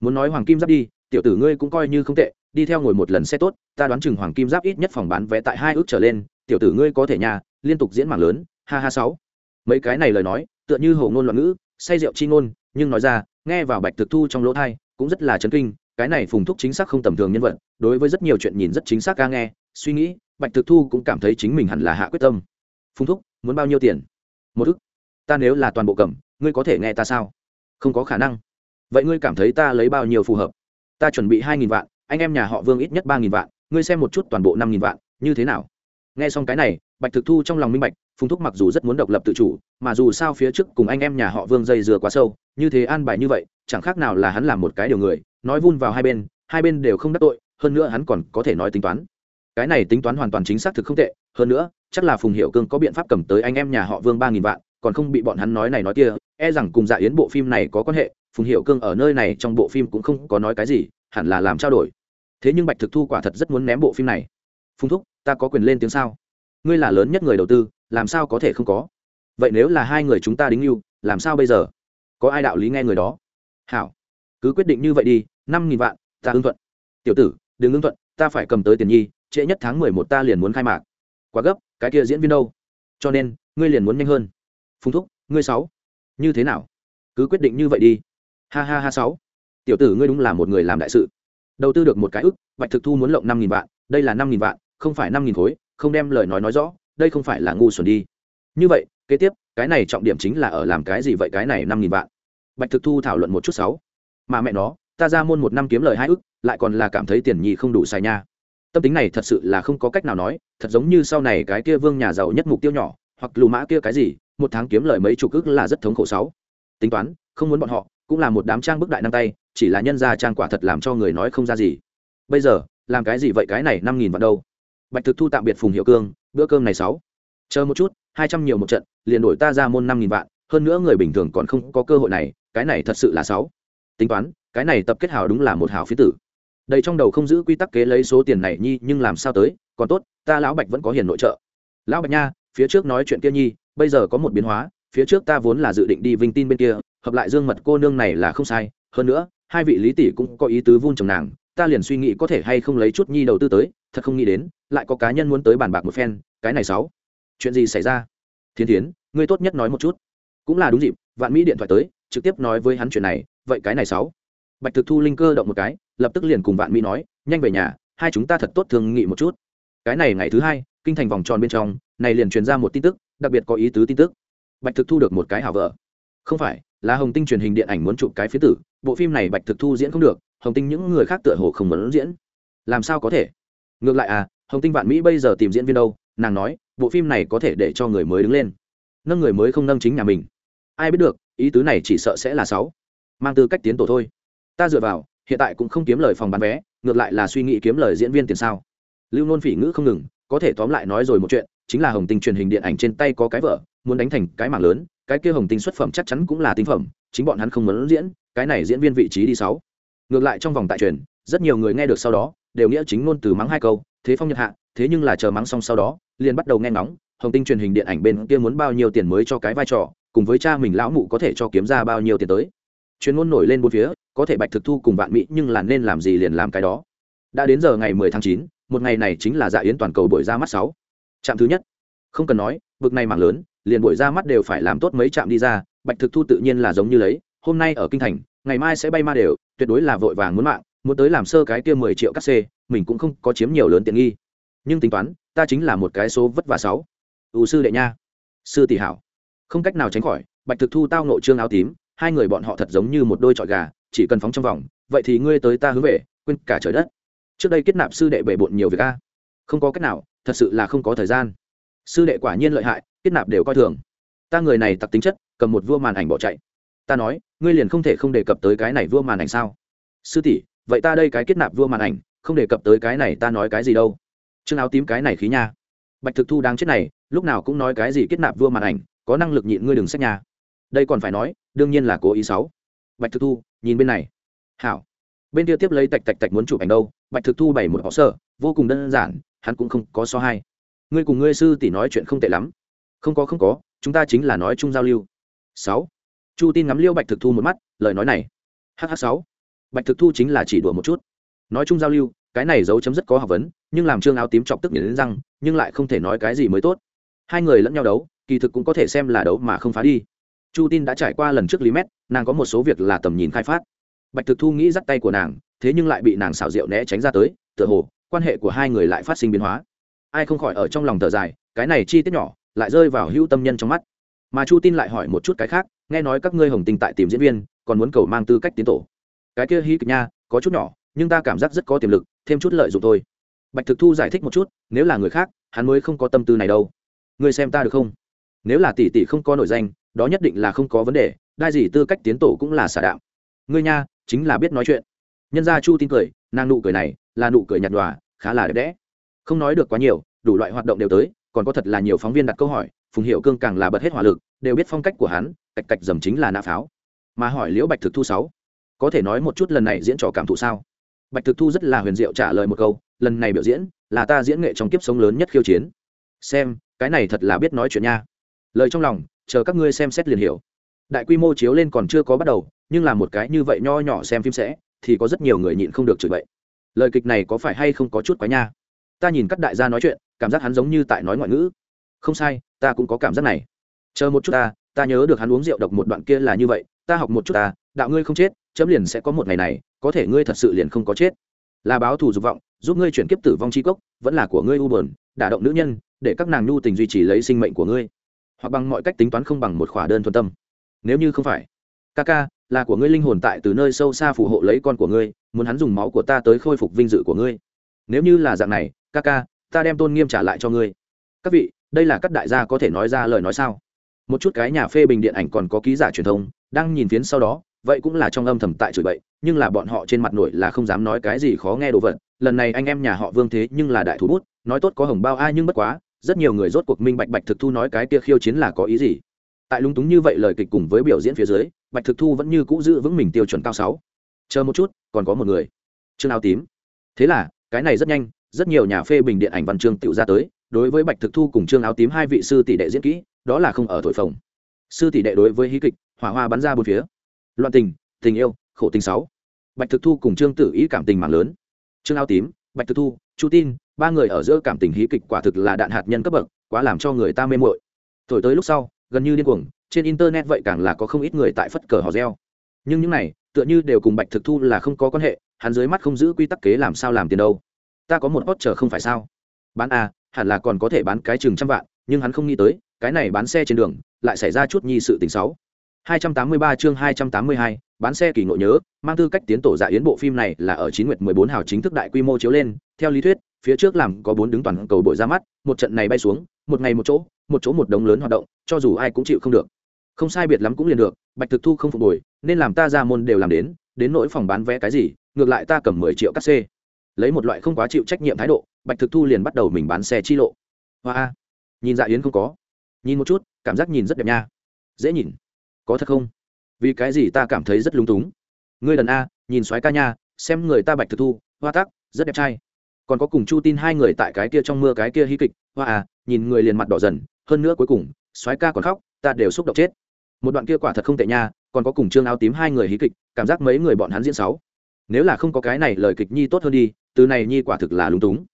Muốn nói hoàng kim giáp đi, tiểu tử ngươi cũng coi như không tệ, đi theo ngồi một lần xe tốt, ta đoán chừng hoàng kim giáp ít nhất phòng bán vé tại hai ước trở lên, tiểu tử ngươi có thể nhà, liên tục diễn mảng lớn, ha ha sáu. Mấy cái này lời nói, tựa như hầu ngôn loạn ngữ, say rượu chi ngôn, nhưng nói ra, nghe vào bạch thực thu trong lỗ thai, cũng rất là chấn kinh, cái này phùng thúc chính xác không tầm thường nhân vật, đối với rất nhiều chuyện nhìn rất chính xác ca nghe, suy nghĩ, bạch thực thu cũng cảm thấy chính mình hẳn là hạ quyết tâm. Phùng thúc, muốn bao nhiêu tiền? Một ức. Ta nếu là toàn bộ cầm ngươi có thể nghe ta sao? Không có khả năng. Vậy ngươi cảm thấy ta lấy bao nhiêu phù hợp? Ta chuẩn bị hai nghìn vạn, anh em nhà họ vương ít nhất ba nghìn vạn, ngươi xem một chút toàn bộ năm nghìn vạn, như thế nào? Nghe xong cái này, bạch thực thu trong lòng minh bạch, phùng thúc mặc dù rất muốn độc lập tự chủ, mà dù sao phía trước cùng anh em nhà họ vương dây dừa quá sâu, như thế an bài như vậy, chẳng khác nào là hắn làm một cái điều người, nói vun vào hai bên hai bên đều không đắc tội, hơn nữa hắn còn có thể nói tính toán. Cái này tính toán hoàn toàn chính xác thực không tệ, hơn nữa, chắc là phùng hiệu cương có biện pháp cầm tới anh em nhà họ vương ba nghìn vạn, còn không bị bọn hắn nói này nói kia e rằng cùng dạ yến bộ phim này có quan hệ, phùng hiệu cương ở nơi này trong bộ phim cũng không có nói cái gì, hẳn là làm trao đổi. Thế nhưng bạch thực thu quả thật rất muốn ném bộ phim này. Phùng thúc, ta có quyền lên tiếng sao? Ngươi là lớn nhất người đầu tư, làm sao có thể không có? Vậy nếu là hai người chúng ta đính yêu làm sao bây giờ? Có ai đạo lý nghe người đó? Hảo, cứ quyết định như vậy đi, năm nghìn vạn, ta ưng thuận. Tiểu tử, đừng ưng thuận, ta phải cầm tới tiền nhi, trễ nhất tháng mười một ta liền muốn khai mạc. Quá gấp, cái kia diễn viên đâu? Cho nên, ngươi liền muốn nhanh hơn. Phùng thúc, ngươi sáu như thế nào? Cứ quyết định như vậy đi. Ha ha ha sáu. Tiểu tử ngươi đúng là một người làm đại sự. Đầu tư được một cái ức, bạch thực thu muốn lộng năm nghìn vạn, đây là năm nghìn vạn, không phải năm nghìn khối, không đem lời nói nói rõ, đây không phải là ngu xuẩn đi. Như vậy, kế tiếp, cái này trọng điểm chính là ở làm cái gì vậy cái này năm nghìn vạn? Bạch thực thu thảo luận một chút sáu. Mà mẹ nó, ta ra môn một năm kiếm lời hai ức, lại còn là cảm thấy tiền nhì không đủ xài nha. Tâm tính này thật sự là không có cách nào nói, thật giống như sau này cái kia vương nhà giàu nhất mục tiêu nhỏ, hoặc lù mã kia cái gì một tháng kiếm lời mấy chục ức là rất thống khổ sáu. Tính toán, không muốn bọn họ, cũng là một đám trang bức đại năng tay, chỉ là nhân gia trang quả thật làm cho người nói không ra gì. Bây giờ, làm cái gì vậy cái này năm nghìn vạn đâu? Bạch thực thu tạm biệt phùng hiệu cương, bữa cơm này sáu. Chờ một chút, hai trăm nhiều một trận, liền đổi ta ra môn năm nghìn vạn, hơn nữa người bình thường còn không có cơ hội này, cái này thật sự là sáu. Tính toán, cái này tập kết hào đúng là một hào phía tử. Đầy trong đầu không giữ quy tắc kế lấy số tiền này nhi, nhưng làm sao tới, còn tốt, ta lão bạch vẫn có hiền nội trợ. Lão bạch nha, phía trước nói chuyện kia nhi bây giờ có một biến hóa, phía trước ta vốn là dự định đi vinh tin bên kia, hợp lại dương mật cô nương này là không sai. Hơn nữa, hai vị lý tỷ cũng có ý tứ vun chồng nàng, ta liền suy nghĩ có thể hay không lấy chút nhi đầu tư tới, thật không nghĩ đến, lại có cá nhân muốn tới bàn bạc một phen, cái này sáu. Chuyện gì xảy ra? Thiên thiến, ngươi tốt nhất nói một chút. Cũng là đúng dịp, vạn mỹ điện thoại tới, trực tiếp nói với hắn chuyện này, vậy cái này sáu. Bạch thực thu linh cơ động một cái, lập tức liền cùng vạn mỹ nói, nhanh về nhà, hai chúng ta thật tốt thường nghị một chút. Cái này ngày thứ hai, kinh thành vòng tròn bên trong, này liền truyền ra một tin tức đặc biệt có ý tứ tin tức. Bạch thực thu được một cái hảo vợ. Không phải, là hồng tinh truyền hình điện ảnh muốn chụp cái phía tử, bộ phim này bạch thực thu diễn không được, hồng tinh những người khác tựa hồ không muốn diễn. Làm sao có thể? Ngược lại à hồng tinh vạn mỹ bây giờ tìm diễn viên đâu? Nàng nói, bộ phim này có thể để cho người mới đứng lên. Nâng người mới không nâng chính nhà mình. Ai biết được, ý tứ này chỉ sợ sẽ là sáu. Mang tư cách tiến tổ thôi. Ta dựa vào, hiện tại cũng không kiếm lời phòng bán vé, ngược lại là suy nghĩ kiếm lời diễn viên tiền sao. Lưu nôn phỉ ngữ không ngừng, có thể tóm lại nói rồi một chuyện chính là hồng tinh truyền hình điện ảnh trên tay có cái vợ muốn đánh thành cái mảng lớn cái kia hồng tinh xuất phẩm chắc chắn cũng là tinh phẩm chính bọn hắn không muốn diễn cái này diễn viên vị trí đi sáu. Ngược lại trong vòng tại truyền rất nhiều người nghe được sau đó đều nghĩa chính ngôn từ mắng hai câu thế phong nhật hạ thế nhưng là chờ mắng xong sau đó liền bắt đầu nghe ngóng hồng tinh truyền hình điện ảnh bên kia muốn bao nhiêu tiền mới cho cái vai trò cùng với cha mình lão mụ có thể cho kiếm ra bao nhiêu tiền tới. Chuyên môn nổi lên bốn phía có thể bạch thực thu cùng vạn mỹ nhưng là nên làm gì liền làm cái đó. Đã đến giờ ngày 10 tháng 9, một ngày này chính là dạ yến toàn cầu buổi ra mắt sáu trạm thứ nhất. Không cần nói bực này mảng lớn, liền buổi ra mắt đều phải làm tốt mấy trạm đi ra, bạch thực thu tự nhiên là giống như lấy, hôm nay ở kinh thành, ngày mai sẽ bay ma đều, tuyệt đối là vội vàng muốn mạng, muốn tới làm sơ cái kia mười triệu cắt xê, mình cũng không có chiếm nhiều lớn tiện nghi. Nhưng tính toán, ta chính là một cái số vất vả sáu. Ưu sư đệ nha. Sư tỷ hảo. Không cách nào tránh khỏi, bạch thực thu tao nội trương áo tím, hai người bọn họ thật giống như một đôi trọi gà, chỉ cần phóng trong vòng, vậy thì ngươi tới ta hướng về, quên cả trời đất. Trước đây kết nạp sư đệ bể bộn nhiều việc a. Không có cách nào thật sự là không có thời gian. Sư đệ quả nhiên lợi hại, kết nạp đều coi thường. Ta người này tặc tính chất, cầm một vua màn ảnh bỏ chạy. Ta nói, ngươi liền không thể không đề cập tới cái này vua màn ảnh sao? Sư tỷ, vậy ta đây cái kết nạp vua màn ảnh, không đề cập tới cái này ta nói cái gì đâu. Chương áo tím cái này khí nha. Bạch thực thu đang chết này, lúc nào cũng nói cái gì kết nạp vua màn ảnh, có năng lực nhịn ngươi đừng xét nhà đây còn phải nói, đương nhiên là cố ý sáu bạch thực thu, nhìn bên này. Hảo bên kia tiếp lấy tạch tạch tạch muốn chụp ảnh đâu, bạch thực thu bày một họ sở vô cùng đơn giản, hắn cũng không có so hai. Ngươi cùng ngươi sư tỷ nói chuyện không tệ lắm. Không có không có, chúng ta chính là nói chung giao lưu. Sáu. Chu tin ngắm liêu bạch thực thu một mắt, lời nói này. Hh sáu. Bạch thực thu chính là chỉ đùa một chút. Nói chung giao lưu, cái này dấu chấm rất có học vấn, nhưng làm trương áo tím chọc tức nhảy đến răng, nhưng lại không thể nói cái gì mới tốt. Hai người lẫn nhau đấu, kỳ thực cũng có thể xem là đấu mà không phá đi. Chu tin đã trải qua lần trước lý mét, nàng có một số việc là tầm nhìn khai phát bạch thực thu nghĩ dắt tay của nàng, thế nhưng lại bị nàng xảo diệu né tránh ra tới, tựa hồ, quan hệ của hai người lại phát sinh biến hóa. Ai không khỏi ở trong lòng thở dài, cái này chi tiết nhỏ, lại rơi vào hữu tâm nhân trong mắt. Mà chu tin lại hỏi một chút cái khác, nghe nói các ngươi hồng tình tại tìm diễn viên, còn muốn cầu mang tư cách tiến tổ. Cái kia hí kịch nha, có chút nhỏ, nhưng ta cảm giác rất có tiềm lực, thêm chút lợi dụng thôi. Bạch thực thu giải thích một chút, nếu là người khác, hắn mới không có tâm tư này đâu. Ngươi xem ta được không? Nếu là tỷ tỷ không có nổi danh, đó nhất định là không có vấn đề, đai gì tư cách tiến tổ cũng là xả đạo ngươi nha chính là biết nói chuyện. Nhân gia chu tin cười, nàng nụ cười này là nụ cười nhạt nhòa, khá là đẹp đẽ. Không nói được quá nhiều, đủ loại hoạt động đều tới, còn có thật là nhiều phóng viên đặt câu hỏi, phùng hiệu cương càng là bật hết hỏa lực, đều biết phong cách của hắn, cạch cạch dầm chính là nạ pháo. Mà hỏi liễu bạch thực thu sáu, có thể nói một chút lần này diễn trò cảm thụ sao? Bạch thực thu rất là huyền diệu trả lời một câu, lần này biểu diễn là ta diễn nghệ trong kiếp sống lớn nhất khiêu chiến. Xem, cái này thật là biết nói chuyện nha. Lời trong lòng, chờ các ngươi xem xét liền hiểu đại quy mô chiếu lên còn chưa có bắt đầu, nhưng là một cái như vậy nho nhỏ xem phim sẽ, thì có rất nhiều người nhịn không được chửi bậy. lời kịch này có phải hay không có chút quá nha? Ta nhìn các đại gia nói chuyện, cảm giác hắn giống như tại nói ngoại ngữ. Không sai, ta cũng có cảm giác này. Chờ một chút ta ta nhớ được hắn uống rượu độc một đoạn kia là như vậy, ta học một chút ta, đạo ngươi không chết, chấm liền sẽ có một ngày này, có thể ngươi thật sự liền không có chết. Là báo thù dục vọng, giúp ngươi chuyển kiếp tử vong chi cốc, vẫn là của ngươi u bờn đả động nữ nhân, để các nàng nhu tình duy trì lấy sinh mệnh của ngươi. Hoặc bằng mọi cách tính toán không bằng một khỏa đơn thuần tâm nếu như không phải. Ca ca, là của ngươi linh hồn tại từ nơi sâu xa phù hộ lấy con của ngươi, muốn hắn dùng máu của ta tới khôi phục vinh dự của ngươi. Nếu như là dạng này, ca ca, ta đem tôn nghiêm trả lại cho ngươi. Các vị, đây là các đại gia có thể nói ra lời nói sao? Một chút cái nhà phê bình điện ảnh còn có ký giả truyền thông, đang nhìn phiến sau đó, vậy cũng là trong âm thầm tại chửi bậy, nhưng là bọn họ trên mặt nổi là không dám nói cái gì khó nghe đồ vật. Lần này anh em nhà họ vương thế nhưng là đại thủ bút, nói tốt có hồng bao ai nhưng bất quá, rất nhiều người rốt cuộc minh bạch bạch thực thu nói cái kia khiêu chiến là có ý gì tại lúng túng như vậy lời kịch cùng với biểu diễn phía dưới, bạch thực thu vẫn như cũ giữ vững mình tiêu chuẩn cao sáu. Chờ một chút, còn có một người. Chương áo tím. Thế là, cái này rất nhanh, rất nhiều nhà phê bình điện ảnh văn chương tự ra tới, đối với bạch thực thu cùng trương áo tím hai vị sư tỷ đệ diễn kỹ, đó là không ở thổi phồng. Sư tỷ đệ đối với hí kịch, hỏa hoa bắn ra bốn phía. Loạn tình tình yêu, khổ tình sáu. Bạch thực thu cùng trương tử ý cảm tình mạng lớn. Trương áo tím, bạch thực thu, chu tin, ba người ở giữa cảm tình hí kịch quả thực là đạn hạt nhân cấp bậc, quá làm cho người ta mê mội thổi tới lúc sau gần như điên cuồng trên internet vậy càng là có không ít người tại phất cờ hò reo. Nhưng những này tựa như đều cùng bạch thực thu là không có quan hệ hắn dưới mắt không giữ quy tắc kế làm sao làm tiền đâu. Ta có một hot chờ không phải sao? Bán a hẳn là còn có thể bán cái chừng trăm vạn nhưng hắn không nghĩ tới cái này bán xe trên đường lại xảy ra chút nhi sự tình xấu. 283 chương 282, bán xe kỳ ngộ nhớ, mang tư cách tiến tổ dạ yến bộ phim này là ở chín nguyệt 14 hào chính thức đại quy mô chiếu lên, theo lý thuyết, phía trước làm có bốn đứng toàn cầu bội ra mắt, một trận này bay xuống, một ngày một chỗ, một chỗ một đống lớn hoạt động, cho dù ai cũng chịu không được. Không sai biệt lắm cũng liền được, Bạch Thực Thu không phục hồi, nên làm ta ra môn đều làm đến, đến nỗi phòng bán vé cái gì, ngược lại ta cầm 10 triệu cắt xe. Lấy một loại không quá chịu trách nhiệm thái độ, Bạch Thực Thu liền bắt đầu mình bán xe chi lộ. Hoa, wow. nhìn dạ yến không có. Nhìn một chút, cảm giác nhìn rất đẹp nha. Dễ nhìn có thật không vì cái gì ta cảm thấy rất lung túng ngươi đần a nhìn soái ca nha xem người ta bạch thực thu hoa tắc rất đẹp trai còn có cùng chu tin hai người tại cái kia trong mưa cái kia hy kịch hoa à nhìn người liền mặt đỏ dần, hơn nữa cuối cùng, soái ca còn khóc, ta đều xúc động chết. Một đoạn kia quả thật không tệ nha, còn có cùng trương áo tím hai người hí kịch, cảm giác mấy người bọn hắn diễn sáu. Nếu là không có cái này lời kịch nhi tốt hơn đi, từ này nhi quả thực là lúng túng.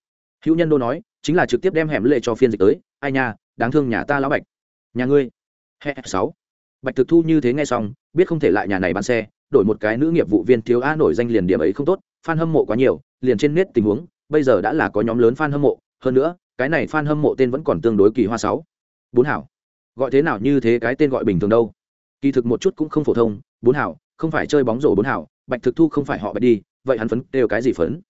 Hữu nhân đô nói, chính là trực tiếp đem hẻm lệ cho phiên dịch tới, ai nha, đáng thương nhà ta lão bạch. Nhà ngươi. Hè sáu. Bạch thực thu như thế nghe xong, biết không thể lại nhà này bán xe, đổi một cái nữ nghiệp vụ viên thiếu a nổi danh liền điểm ấy không tốt, fan hâm mộ quá nhiều, liền trên nét tình huống, bây giờ đã là có nhóm lớn fan hâm mộ, hơn nữa cái này fan hâm mộ tên vẫn còn tương đối kỳ hoa sáu. Bốn hảo. Gọi thế nào như thế cái tên gọi bình thường đâu. Kỳ thực một chút cũng không phổ thông, bốn hảo, không phải chơi bóng rổ bốn hảo, bạch thực thu không phải họ bạch đi, vậy hắn phấn đều cái gì phấn?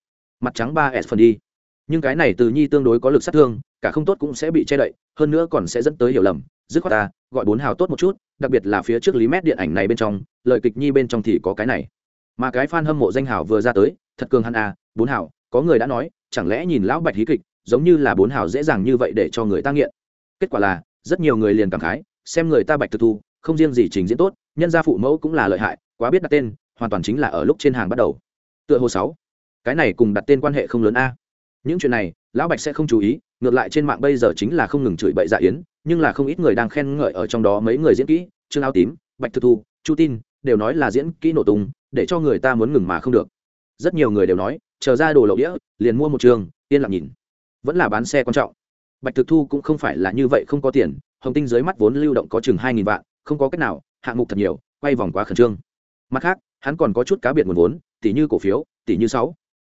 Mặt trắng ba s phần đi. Nhưng cái này từ nhi tương đối có lực sát thương, cả không tốt cũng sẽ bị che đậy, hơn nữa còn sẽ dẫn tới hiểu lầm, dứt khoát ta, gọi bốn hào tốt một chút, đặc biệt là phía trước lý mét điện ảnh này bên trong, lời kịch nhi bên trong thì có cái này. Mà cái fan hâm mộ danh hào vừa ra tới, thật cường hắn à bốn hào có người đã nói, chẳng lẽ nhìn lão bạch hí kịch giống như là bốn hào dễ dàng như vậy để cho người ta nghiện. Kết quả là, rất nhiều người liền cảm khái, xem người ta bạch thực thu, không riêng gì trình diễn tốt, nhân gia phụ mẫu cũng là lợi hại, quá biết đặt tên, hoàn toàn chính là ở lúc trên hàng bắt đầu. Tựa hồ sáu, cái này cùng đặt tên quan hệ không lớn a. Những chuyện này, lão bạch sẽ không chú ý, ngược lại trên mạng bây giờ chính là không ngừng chửi bậy dạ yến, nhưng là không ít người đang khen ngợi ở trong đó mấy người diễn kỹ, trương áo tím, bạch thực thu, chu tin, đều nói là diễn kỹ nổ tung, để cho người ta muốn ngừng mà không được. Rất nhiều người đều nói, chờ ra đồ lậu đĩa, liền mua một trường, yên lặng nhìn vẫn là bán xe quan trọng. Bạch thực thu cũng không phải là như vậy không có tiền, hồng tinh dưới mắt vốn lưu động có chừng hai nghìn vạn, không có cách nào, hạng mục thật nhiều, quay vòng quá khẩn trương. Mặt khác, hắn còn có chút cá biệt nguồn vốn, tỷ như cổ phiếu, tỷ như sáu.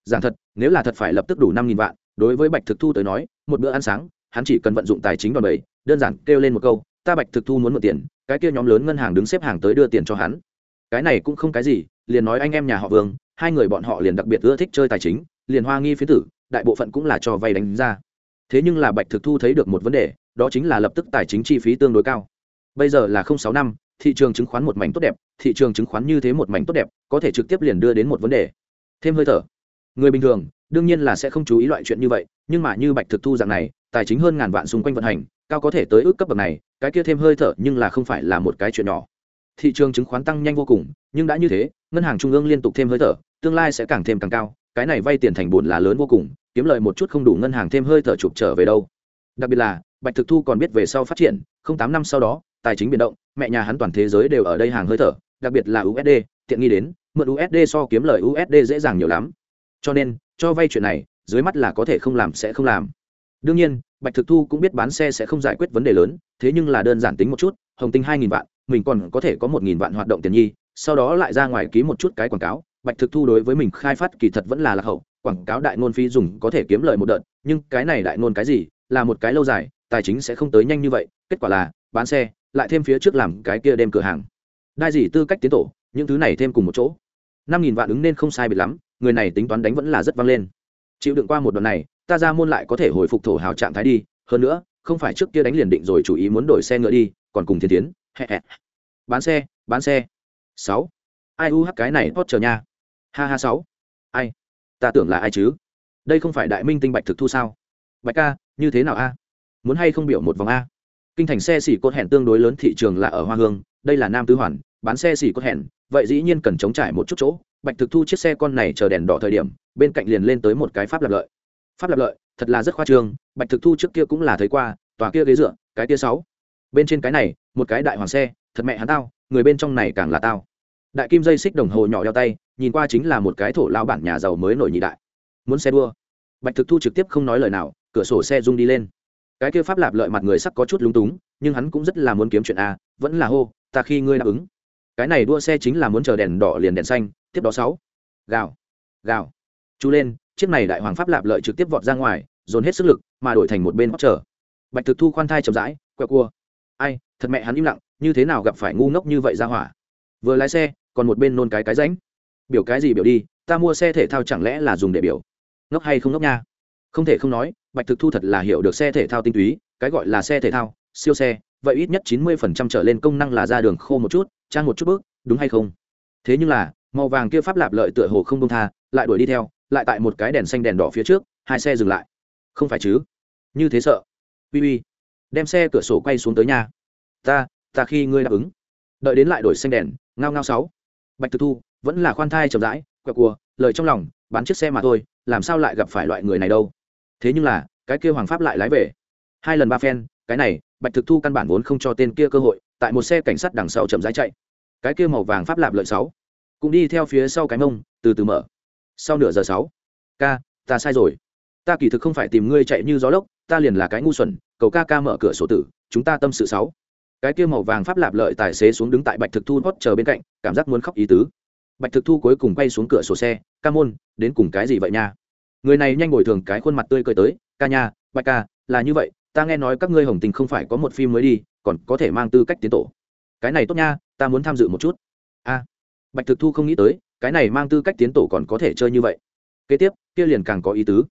Giảng thật, nếu là thật phải lập tức đủ năm nghìn vạn, đối với bạch thực thu tới nói, một bữa ăn sáng, hắn chỉ cần vận dụng tài chính đòn bẩy, đơn giản kêu lên một câu, ta bạch thực thu muốn mượn tiền, cái kia nhóm lớn ngân hàng đứng xếp hàng tới đưa tiền cho hắn. Cái này cũng không cái gì, liền nói anh em nhà họ vương, hai người bọn họ liền đặc biệt ưa thích chơi tài chính, liền hoa nghi phía tử đại bộ phận cũng là cho vay đánh ra thế nhưng là bạch thực thu thấy được một vấn đề, đó chính là lập tức tài chính chi phí tương đối cao. Bây giờ là không sáu năm, thị trường chứng khoán một mảnh tốt đẹp, thị trường chứng khoán như thế một mảnh tốt đẹp, có thể trực tiếp liền đưa đến một vấn đề. Thêm hơi thở. Người bình thường, đương nhiên là sẽ không chú ý loại chuyện như vậy, nhưng mà như bạch thực thu dạng này, tài chính hơn ngàn vạn xung quanh vận hành, cao có thể tới ước cấp bậc này, cái kia thêm hơi thở nhưng là không phải là một cái chuyện nhỏ. Thị trường chứng khoán tăng nhanh vô cùng, nhưng đã như thế, ngân hàng trung ương liên tục thêm hơi thở, tương lai sẽ càng thêm càng cao, cái này vay tiền thành bùn là lớn vô cùng kiếm lời một chút không đủ ngân hàng thêm hơi thở chụp trở về đâu. Đặc biệt là, bạch thực thu còn biết về sau phát triển, không tám năm sau đó, tài chính biến động, mẹ nhà hắn toàn thế giới đều ở đây hàng hơi thở, đặc biệt là usd tiện nghi đến, mượn usd so kiếm lời usd dễ dàng nhiều lắm. Cho nên, cho vay chuyện này, dưới mắt là có thể không làm sẽ không làm. Đương nhiên, bạch thực thu cũng biết bán xe sẽ không giải quyết vấn đề lớn, thế nhưng là đơn giản tính một chút, hồng tinh hai nghìn vạn, mình còn có thể có một nghìn vạn hoạt động tiền nhi, sau đó lại ra ngoài ký một chút cái quảng cáo. Bạch thực thu đối với mình khai phát kỳ thật vẫn là lạc hậu quảng cáo đại ngôn phí dùng có thể kiếm lời một đợt, nhưng cái này đại ngôn cái gì, là một cái lâu dài, tài chính sẽ không tới nhanh như vậy, kết quả là, bán xe, lại thêm phía trước làm cái kia đem cửa hàng. Đai gì tư cách tiến tổ, những thứ này thêm cùng một chỗ. Năm nghìn vạn ứng nên không sai biệt lắm, người này tính toán đánh vẫn là rất vang lên. Chịu đựng qua một đoạn này, ta ra môn lại có thể hồi phục thổ hào trạng thái đi, hơn nữa, không phải trước kia đánh liền định rồi chủ ý muốn đổi xe ngựa đi, còn cùng thiên tiến bán xe bán xe. Sáu. Ai u hắc cái này, hot chờ nha. Ha ha, sáu. Ai? Ta tưởng là ai chứ? Đây không phải đại minh tinh bạch thực thu sao? Bạch ca, như thế nào a? Muốn hay không biểu một vòng a? Kinh thành xe xỉ cốt hẹn tương đối lớn thị trường là ở hoa hương, đây là nam tứ hoàn, bán xe xỉ cốt hẹn, vậy dĩ nhiên cần chống trải một chút chỗ. Bạch thực thu chiếc xe con này chờ đèn đỏ thời điểm, bên cạnh liền lên tới một cái pháp lập lợi. Pháp lập lợi, thật là rất khoa trương, bạch thực thu trước kia cũng là thấy qua, tòa kia ghế dựa, cái kia sáu. Bên trên cái này, một cái đại hoàng xe, thật mẹ hắn tao, người bên trong này càng là tao. Đại kim dây xích đồng hồ nhỏ đeo tay nhìn qua chính là một cái thổ lao bản nhà giàu mới nổi nhị đại. Muốn xe đua. Bạch thực thu trực tiếp không nói lời nào, cửa sổ xe rung đi lên. Cái kia pháp lạp lợi mặt người sắc có chút lúng túng, nhưng hắn cũng rất là muốn kiếm chuyện a, vẫn là hô, ta khi ngươi đáp ứng. Cái này đua xe chính là muốn chờ đèn đỏ liền đèn xanh, tiếp đó sáu. Gào. Gào. Chú lên, chiếc này đại hoàng pháp lạp lợi trực tiếp vọt ra ngoài, dồn hết sức lực, mà đổi thành một bên hót trở bạch thực thu khoan thai chậm rãi, quẹo cua. Ai, thật mẹ hắn im lặng, như thế nào gặp phải ngu ngốc như vậy ra hỏa? Vừa lái xe, còn một bên nôn cái cái ránh biểu cái gì biểu đi, ta mua xe thể thao chẳng lẽ là dùng để biểu? Ngốc hay không ngốc nha? Không thể không nói, bạch thực thu thật là hiểu được xe thể thao tinh túy, cái gọi là xe thể thao, siêu xe, vậy ít nhất chín mươi phần trăm trở lên công năng là ra đường khô một chút, trang một chút bước, đúng hay không? Thế nhưng là, màu vàng kia pháp lạp lợi tựa hồ không công tha, lại đuổi đi theo, lại tại một cái đèn xanh đèn đỏ phía trước, hai xe dừng lại. Không phải chứ? Như thế sợ. Uy uy. Đem xe cửa sổ quay xuống tới nhà ta ta khi ngươi đáp ứng. Đợi đến lại đổi xanh đèn, ngao ngao sáu. Bạch thực thu vẫn là khoan thai chậm rãi, quẹo cua, lời trong lòng, bán chiếc xe mà thôi, làm sao lại gặp phải loại người này đâu. Thế nhưng là, cái kia hoàng pháp lại lái về. Hai lần ba phen, cái này, bạch thực thu căn bản vốn không cho tên kia cơ hội, tại một xe cảnh sát đằng sau chậm rãi chạy. Cái kia màu vàng pháp lạp lợi sáu. Cũng đi theo phía sau cái mông, từ từ mở. Sau nửa giờ sáu. Ca, ta sai rồi. Ta kỳ thực không phải tìm ngươi chạy như gió lốc, ta liền là cái ngu xuẩn, cầu ca ca mở cửa sổ tử, chúng ta tâm sự sáu. Cái kia màu vàng pháp lạp lợi tài xế xuống đứng tại bạch thực thu hót chờ bên cạnh, cảm giác muốn khóc ý tứ bạch thực thu cuối cùng quay xuống cửa sổ xe, ca môn, đến cùng cái gì vậy nha? Người này nhanh ngồi thường cái khuôn mặt tươi cười tới, ca nha, bạch ca, là như vậy, ta nghe nói các ngươi hồng tình không phải có một phim mới đi, còn có thể mang tư cách tiến tổ. Cái này tốt nha, ta muốn tham dự một chút. A. Bạch thực thu không nghĩ tới, cái này mang tư cách tiến tổ còn có thể chơi như vậy. Kế tiếp, kia liền càng có ý tứ.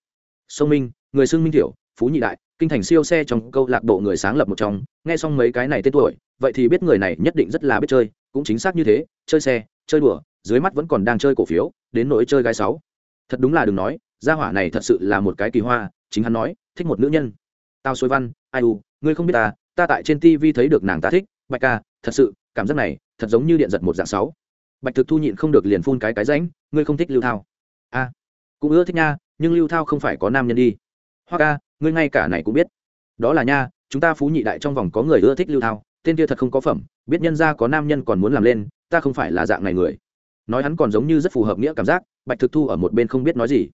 Sông minh, người xưng minh thiểu, phú nhị đại, kinh thành siêu xe trong câu lạc bộ người sáng lập một trong, nghe xong mấy cái này tên tuổi, vậy thì biết người này nhất định rất là biết chơi, cũng chính xác như thế, chơi xe, chơi đùa dưới mắt vẫn còn đang chơi cổ phiếu, đến nỗi chơi gái sáu. Thật đúng là đừng nói, gia hỏa này thật sự là một cái kỳ hoa, chính hắn nói, thích một nữ nhân. Tao xuôi văn, ai u, ngươi không biết ta ta tại trên tv thấy được nàng ta thích, bạch ca, thật sự, cảm giác này, thật giống như điện giật một dạng sáu. Bạch thực thu nhịn không được liền phun cái cái ránh, ngươi không thích lưu thao. A, cũng ưa thích nha, nhưng lưu thao không phải có nam nhân đi. Hoa ca, ngươi ngay cả này cũng biết. Đó là nha, chúng ta phú nhị đại trong vòng có người ưa thích lưu thao, tên kia thật không có phẩm, biết nhân ra có nam nhân còn muốn làm lên, ta không phải là dạng này người nói hắn còn giống như rất phù hợp nghĩa cảm giác bạch thực thu ở một bên không biết nói gì.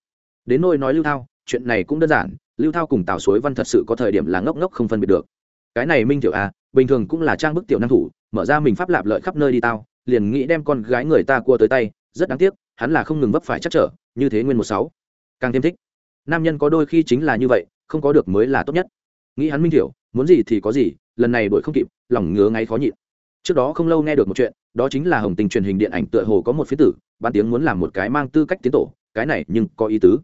Đến nôi nói lưu thao chuyện này cũng đơn giản lưu thao cùng tào suối văn thật sự có thời điểm là ngốc ngốc không phân biệt được. Cái này minh tiểu a bình thường cũng là trang bức tiểu năng thủ mở ra mình pháp lạp lợi khắp nơi đi tao liền nghĩ đem con gái người ta cua tới tay rất đáng tiếc hắn là không ngừng vấp phải chắc trở như thế nguyên một sáu. Càng thêm thích. Nam nhân có đôi khi chính là như vậy không có được mới là tốt nhất. Nghĩ hắn minh tiểu, muốn gì thì có gì lần này đuổi không kịp lòng ngứa ngáy khó nhịn trước đó không lâu nghe được một chuyện, đó chính là hồng tình truyền hình điện ảnh tựa hồ có một phía tử ban tiếng muốn làm một cái mang tư cách tiến tổ, cái này nhưng có ý tứ.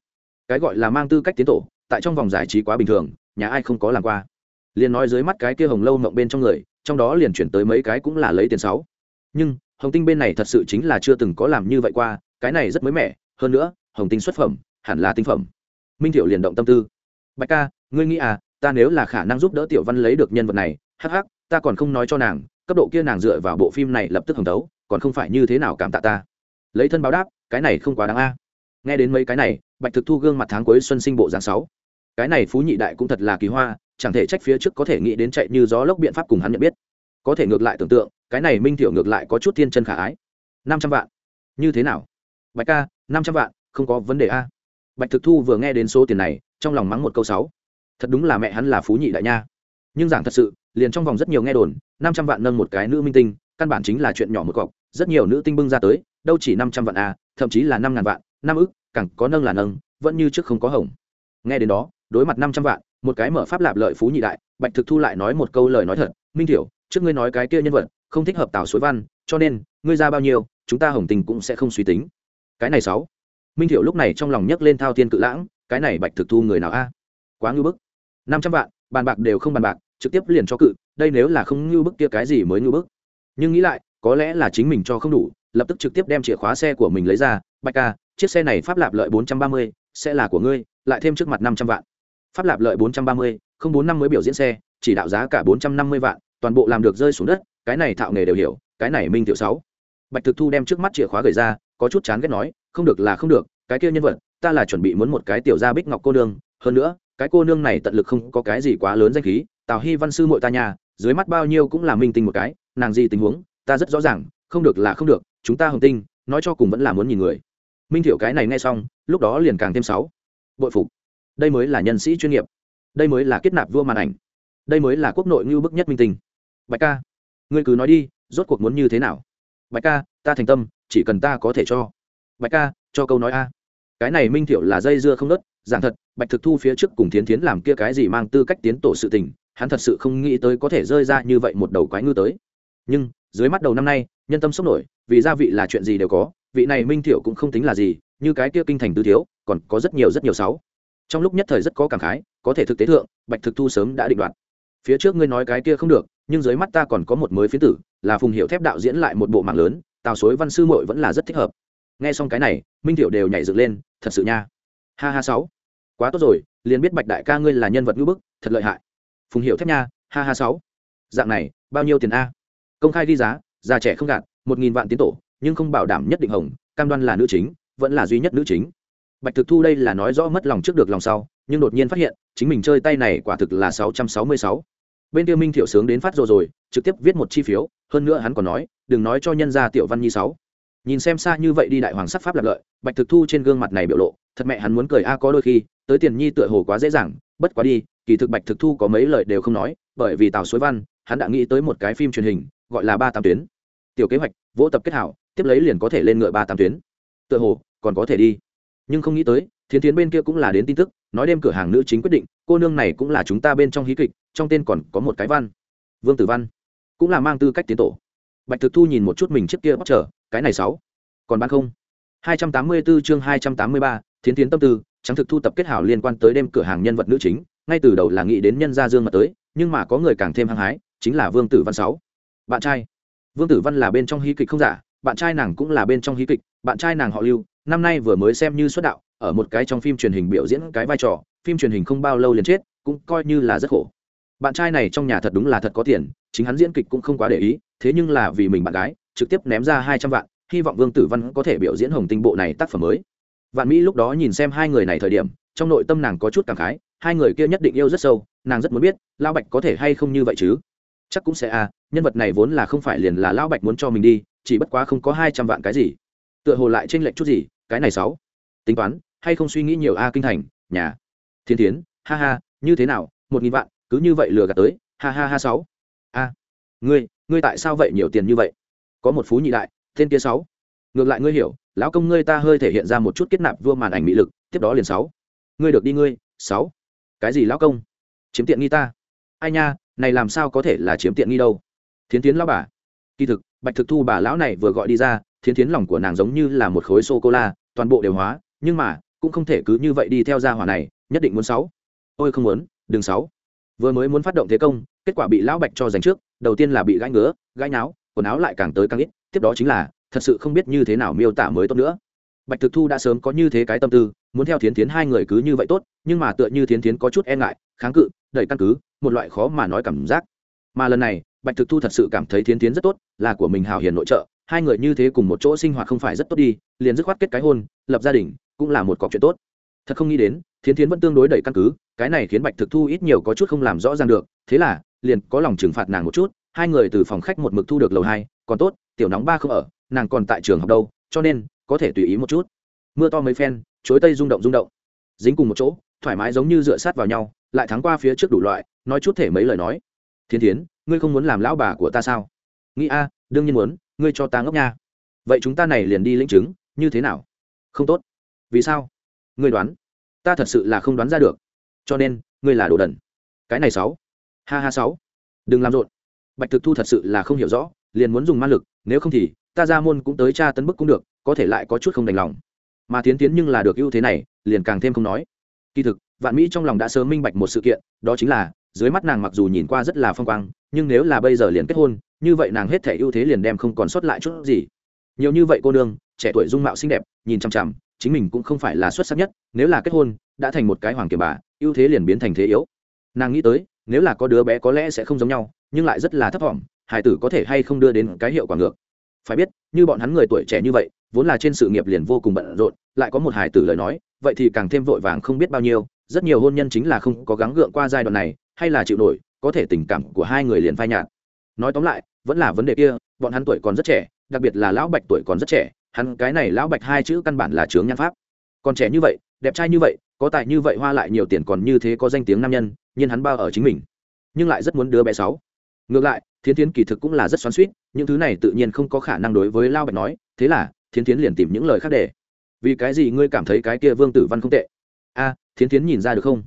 Cái gọi là mang tư cách tiến tổ, tại trong vòng giải trí quá bình thường, nhà ai không có làm qua. Liền nói dưới mắt cái kia hồng lâu mộng bên trong người, trong đó liền chuyển tới mấy cái cũng là lấy tiền sáu. Nhưng, hồng tinh bên này thật sự chính là chưa từng có làm như vậy qua, cái này rất mới mẻ, hơn nữa, hồng tinh xuất phẩm, hẳn là tinh phẩm. Minh thiệu liền động tâm tư. Bạch ca, ngươi nghĩ à ta nếu là khả năng giúp đỡ tiểu văn lấy được nhân vật này, hắc hắc, ta còn không nói cho nàng cấp độ kia nàng dựa vào bộ phim này lập tức hồng tấu còn không phải như thế nào cảm tạ ta. Lấy thân báo đáp, cái này không quá đáng a. Nghe đến mấy cái này, bạch thực thu gương mặt tháng cuối xuân sinh bộ giáng sáu. Cái này phú nhị đại cũng thật là kỳ hoa, chẳng thể trách phía trước có thể nghĩ đến chạy như gió lốc biện pháp cùng hắn nhận biết. Có thể ngược lại tưởng tượng, cái này minh thiểu ngược lại có chút thiên chân khả ái. Năm trăm vạn. Như thế nào? Bạch ca, năm trăm vạn, không có vấn đề a. Bạch thực thu vừa nghe đến số tiền này, trong lòng mắng một câu sáu. Thật đúng là mẹ hắn là phú nhị đại nha. Nhưng giảng thật sự liền trong vòng rất nhiều nghe đồn, năm trăm vạn nâng một cái nữ minh tinh, căn bản chính là chuyện nhỏ một cọc, rất nhiều nữ tinh bưng ra tới, đâu chỉ năm trăm vạn a thậm chí là năm ngàn vạn, năm ức, càng có nâng là nâng, vẫn như trước không có hồng. Nghe đến đó, đối mặt năm trăm vạn, một cái mở pháp lạp lợi phú nhị đại, bạch thực thu lại nói một câu lời nói thật, minh thiểu trước ngươi nói cái kia nhân vật, không thích hợp tào suối văn, cho nên, ngươi ra bao nhiêu, chúng ta hồng tình cũng sẽ không suy tính. Cái này sáu. Minh thiểu lúc này trong lòng nhấc lên thao thiên cự lãng, cái này bạch thực thu người nào a? Quá ngưu bức. Năm trăm vạn, bàn bạc đều không bàn bạc trực tiếp liền cho cự, đây nếu là không như bức kia cái gì mới như bức. Nhưng nghĩ lại, có lẽ là chính mình cho không đủ, lập tức trực tiếp đem chìa khóa xe của mình lấy ra, bạch ca, chiếc xe này pháp lạp lợi bốn trăm ba mươi, sẽ là của ngươi, lại thêm trước mặt năm trăm vạn. Pháp lạp lợi bốn trăm ba mươi, không bốn năm mới biểu diễn xe, chỉ đạo giá cả bốn trăm năm mươi vạn, toàn bộ làm được rơi xuống đất, cái này thạo nghề đều hiểu, cái này minh tiểu sáu. Bạch thực thu đem trước mắt chìa khóa gửi ra, có chút chán ghét nói, không được là không được, cái kia nhân vật, ta là chuẩn bị muốn một cái tiểu gia bích ngọc cô nương, hơn nữa, cái cô nương này tận lực không có cái gì quá lớn danh khí tào hy văn sư mội ta nhà, dưới mắt bao nhiêu cũng là minh tinh một cái, nàng gì tình huống, ta rất rõ ràng, không được là không được, chúng ta hồng tinh, nói cho cùng vẫn là muốn nhìn người. Minh thiệu cái này nghe xong, lúc đó liền càng thêm sáu bội phục. Đây mới là nhân sĩ chuyên nghiệp. Đây mới là kết nạp vua màn ảnh. Đây mới là quốc nội ngưu bức nhất minh tinh. Bạch ca, ngươi cứ nói đi, rốt cuộc muốn như thế nào? Bạch ca, ta thành tâm, chỉ cần ta có thể cho. Bạch ca, cho câu nói a. Cái này minh thiệu là dây dưa không nớt giảng thật, bạch thực thu phía trước cùng thiến thiến làm kia cái gì mang tư cách tiến tổ sự tình hắn thật sự không nghĩ tới có thể rơi ra như vậy một đầu quái ngư tới. Nhưng, dưới mắt đầu năm nay, nhân tâm sốc nổi, vì gia vị là chuyện gì đều có, vị này minh thiểu cũng không tính là gì, như cái kia kinh thành tứ thiếu, còn có rất nhiều rất nhiều sáu. Trong lúc nhất thời rất có cảm khái, có thể thực tế thượng, bạch thực thu sớm đã định đoạt. Phía trước ngươi nói cái kia không được, nhưng dưới mắt ta còn có một mới phiến tử, là phùng hiệu thép đạo diễn lại một bộ mạng lớn, tào suối văn sư mội vẫn là rất thích hợp. Nghe xong cái này, minh tiểu đều nhảy dựng lên, thật sự nha. Ha ha sáu. Quá tốt rồi, liền biết bạch đại ca ngươi là nhân vật ngữ bức, thật lợi hại phùng hiệu thép nha, ha ha sáu. Dạng này, bao nhiêu tiền a? Công khai ghi giá, già trẻ không gạt, một nghìn vạn tiến tổ, nhưng không bảo đảm nhất định hồng, cam đoan là nữ chính, vẫn là duy nhất nữ chính. Bạch thực thu đây là nói rõ mất lòng trước được lòng sau, nhưng đột nhiên phát hiện, chính mình chơi tay này quả thực là sáu trăm sáu mươi sáu. Bên tiêu minh thiệu sướng đến phát rồi rồi, trực tiếp viết một chi phiếu, hơn nữa hắn còn nói, đừng nói cho nhân gia tiểu văn nhi sáu. Nhìn xem xa như vậy đi đại hoàng sắc pháp lạc lợi, bạch thực thu trên gương mặt này biểu lộ, thật mẹ hắn muốn cười a, có đôi khi, tới tiền nhi tựa hồ quá dễ dàng, bất quá đi kỳ thực bạch thực thu có mấy lời đều không nói bởi vì tào suối văn hắn đã nghĩ tới một cái phim truyền hình gọi là ba tám tuyến. Tiểu kế hoạch vỗ tập kết hảo tiếp lấy liền có thể lên ngựa ba tám tuyến. Tựa hồ còn có thể đi. Nhưng không nghĩ tới thiến tiến bên kia cũng là đến tin tức nói đêm cửa hàng nữ chính quyết định cô nương này cũng là chúng ta bên trong hí kịch trong tên còn có một cái văn. Vương tử văn cũng là mang tư cách tiến tổ. Bạch thực thu nhìn một chút mình trước kia bóc trở cái này sáu. Còn bán không? 284 chương 283, thiến tiến tâm tư trắng thực thu tập kết hảo liên quan tới đêm cửa hàng nhân vật nữ chính ngay từ đầu là nghĩ đến nhân gia dương mà tới, nhưng mà có người càng thêm hăng hái, chính là vương tử văn sáu. Bạn trai. Vương tử văn là bên trong hí kịch không giả, bạn trai nàng cũng là bên trong hí kịch, bạn trai nàng họ lưu, năm nay vừa mới xem như xuất đạo, ở một cái trong phim truyền hình biểu diễn cái vai trò, phim truyền hình không bao lâu liền chết, cũng coi như là rất khổ. Bạn trai này trong nhà thật đúng là thật có tiền, chính hắn diễn kịch cũng không quá để ý, thế nhưng là vì mình bạn gái, trực tiếp ném ra hai trăm vạn, hy vọng vương tử văn có thể biểu diễn hồng tinh bộ này tác phẩm mới. Vạn mỹ lúc đó nhìn xem hai người này thời điểm, trong nội tâm nàng có chút cảm khái hai người kia nhất định yêu rất sâu, nàng rất muốn biết lao bạch có thể hay không như vậy chứ? Chắc cũng sẽ à nhân vật này vốn là không phải liền là lao bạch muốn cho mình đi, chỉ bất quá không có hai trăm vạn cái gì. Tựa hồ lại tranh lệch chút gì, cái này sáu. Tính toán, hay không suy nghĩ nhiều a, kinh thành, nhà. Thiên tiến ha ha, như thế nào, một nghìn vạn, cứ như vậy lừa gạt tới, ha ha ha, sáu. A. Ngươi ngươi tại sao vậy nhiều tiền như vậy? Có một phú nhị đại, tên kia sáu. Ngược lại ngươi hiểu, lão công ngươi ta hơi thể hiện ra một chút kết nạp vua màn ảnh mỹ lực, tiếp đó liền sáu. Ngươi được đi ngươi, sáu cái gì lão công? Chiếm tiện nghi ta. Ai nha, này làm sao có thể là chiếm tiện nghi đâu? Thiến tiến lão bà. Kỳ thực, bạch thực thu bà lão này vừa gọi đi ra, thiến tiến lòng của nàng giống như là một khối sô cô la toàn bộ đều hóa, nhưng mà, cũng không thể cứ như vậy đi theo gia hỏa này, nhất định muốn sáu. Ôi không muốn, đừng sáu. Vừa mới muốn phát động thế công, kết quả bị lão bạch cho giành trước, đầu tiên là bị gãi ngứa, gãi nháo, quần áo lại càng tới càng ít, tiếp đó chính là, thật sự không biết như thế nào miêu tả mới tốt nữa bạch thực thu đã sớm có như thế cái tâm tư, muốn theo thiến tiến hai người cứ như vậy tốt, nhưng mà tựa như thiến tiến có chút e ngại, kháng cự, đẩy căn cứ, một loại khó mà nói cảm giác. Mà lần này, bạch thực thu thật sự cảm thấy thiến tiến rất tốt, là của mình hào hiền nội trợ, hai người như thế cùng một chỗ sinh hoạt không phải rất tốt đi, liền dứt khoát kết cái hôn, lập gia đình, cũng là một cọc chuyện tốt. Thật không nghĩ đến, thiến thiến vẫn tương đối đầy căn cứ, cái này khiến bạch thực thu ít nhiều có chút không làm rõ ràng được, thế là, liền có lòng trừng phạt nàng một chút, hai người từ phòng khách một mực thu được lầu hai, còn tốt, tiểu nóng ba không ở, nàng còn tại trường học đâu, cho nên có thể tùy ý một chút. Mưa to mấy phen chối tây rung động rung động. Dính cùng một chỗ, thoải mái giống như dựa sát vào nhau, lại thắng qua phía trước đủ loại, nói chút thể mấy lời nói. Thiên thiến, ngươi không muốn làm lão bà của ta sao? Nghĩ a, đương nhiên muốn, ngươi cho ta ngốc nha. Vậy chúng ta này liền đi lĩnh chứng, như thế nào? Không tốt. Vì sao? Ngươi đoán. Ta thật sự là không đoán ra được. Cho nên, ngươi là đồ đần. Cái này sáu. Ha ha sáu. Đừng làm rộn. Bạch thực thu thật sự là không hiểu rõ, liền muốn dùng ma lực, nếu không thì, ta ra môn cũng tới tra tấn bức cũng được có thể lại có chút không đành lòng. Mà tiến tiến nhưng là được ưu thế này, liền càng thêm không nói. Kỳ thực, vạn mỹ trong lòng đã sớm minh bạch một sự kiện, đó chính là, dưới mắt nàng mặc dù nhìn qua rất là phong quang, nhưng nếu là bây giờ liền kết hôn, như vậy nàng hết thể ưu thế liền đem không còn sót lại chút gì. Nhiều như vậy cô nương, trẻ tuổi dung mạo xinh đẹp, nhìn chằm chằm, chính mình cũng không phải là xuất sắc nhất, nếu là kết hôn, đã thành một cái hoàng kiềm bà, ưu thế liền biến thành thế yếu. Nàng nghĩ tới, nếu là có đứa bé có lẽ sẽ không giống nhau, nhưng lại rất là thấp thỏm hải tử có thể hay không đưa đến cái hiệu quả ngược. Phải biết, như bọn hắn người tuổi trẻ như vậy vốn là trên sự nghiệp liền vô cùng bận rộn, lại có một hài tử lời nói, vậy thì càng thêm vội vàng không biết bao nhiêu, rất nhiều hôn nhân chính là không có gắng gượng qua giai đoạn này, hay là chịu nổi, có thể tình cảm của hai người liền phai nhạt. Nói tóm lại, vẫn là vấn đề kia, bọn hắn tuổi còn rất trẻ, đặc biệt là lão bạch tuổi còn rất trẻ, hắn cái này lão bạch hai chữ căn bản là chướng nhan pháp. Còn trẻ như vậy, đẹp trai như vậy, có tài như vậy hoa lại nhiều tiền còn như thế có danh tiếng nam nhân nhưng hắn bao ở chính mình. Nhưng lại rất muốn đứa bé sáu. Ngược lại, thiến thiến kỳ thực cũng là rất xoắn suýt những thứ này tự nhiên không có khả năng đối với lao bạch nói, thế là thiến thiến liền tìm những lời khác để. Vì cái gì ngươi cảm thấy cái kia vương tử văn không tệ? A, thiến thiến nhìn ra được không?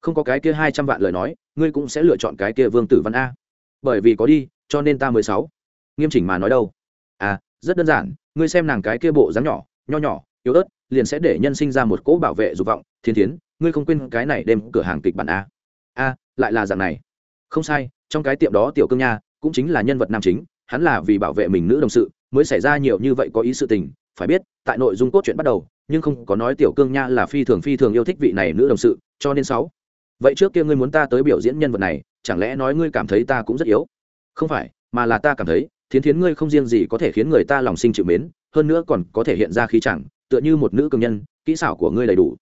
Không có cái kia hai trăm vạn lời nói, ngươi cũng sẽ lựa chọn cái kia vương tử văn a. Bởi vì có đi, cho nên ta mười sáu. Nghiêm chỉnh mà nói đâu? À rất đơn giản, ngươi xem nàng cái kia bộ dáng nhỏ, nho nhỏ, yếu ớt, liền sẽ để nhân sinh ra một cỗ bảo vệ dục vọng. Thiên thiến, ngươi không quên cái này đem cửa hàng kịch bản a. A, lại là dạng này. Không sai, trong cái tiệm đó tiểu cương nha, cũng chính là nhân vật nam chính, hắn là vì bảo vệ mình nữ đồng sự mới xảy ra nhiều như vậy có ý sự tình, phải biết, tại nội dung cốt truyện bắt đầu, nhưng không có nói tiểu cương nha là phi thường phi thường yêu thích vị này nữ đồng sự, cho nên sáu. Vậy trước kia ngươi muốn ta tới biểu diễn nhân vật này, chẳng lẽ nói ngươi cảm thấy ta cũng rất yếu? Không phải, mà là ta cảm thấy, thiến thiến ngươi không riêng gì có thể khiến người ta lòng sinh chịu mến, hơn nữa còn có thể hiện ra khí chẳng, tựa như một nữ cường nhân, kỹ xảo của ngươi đầy đủ.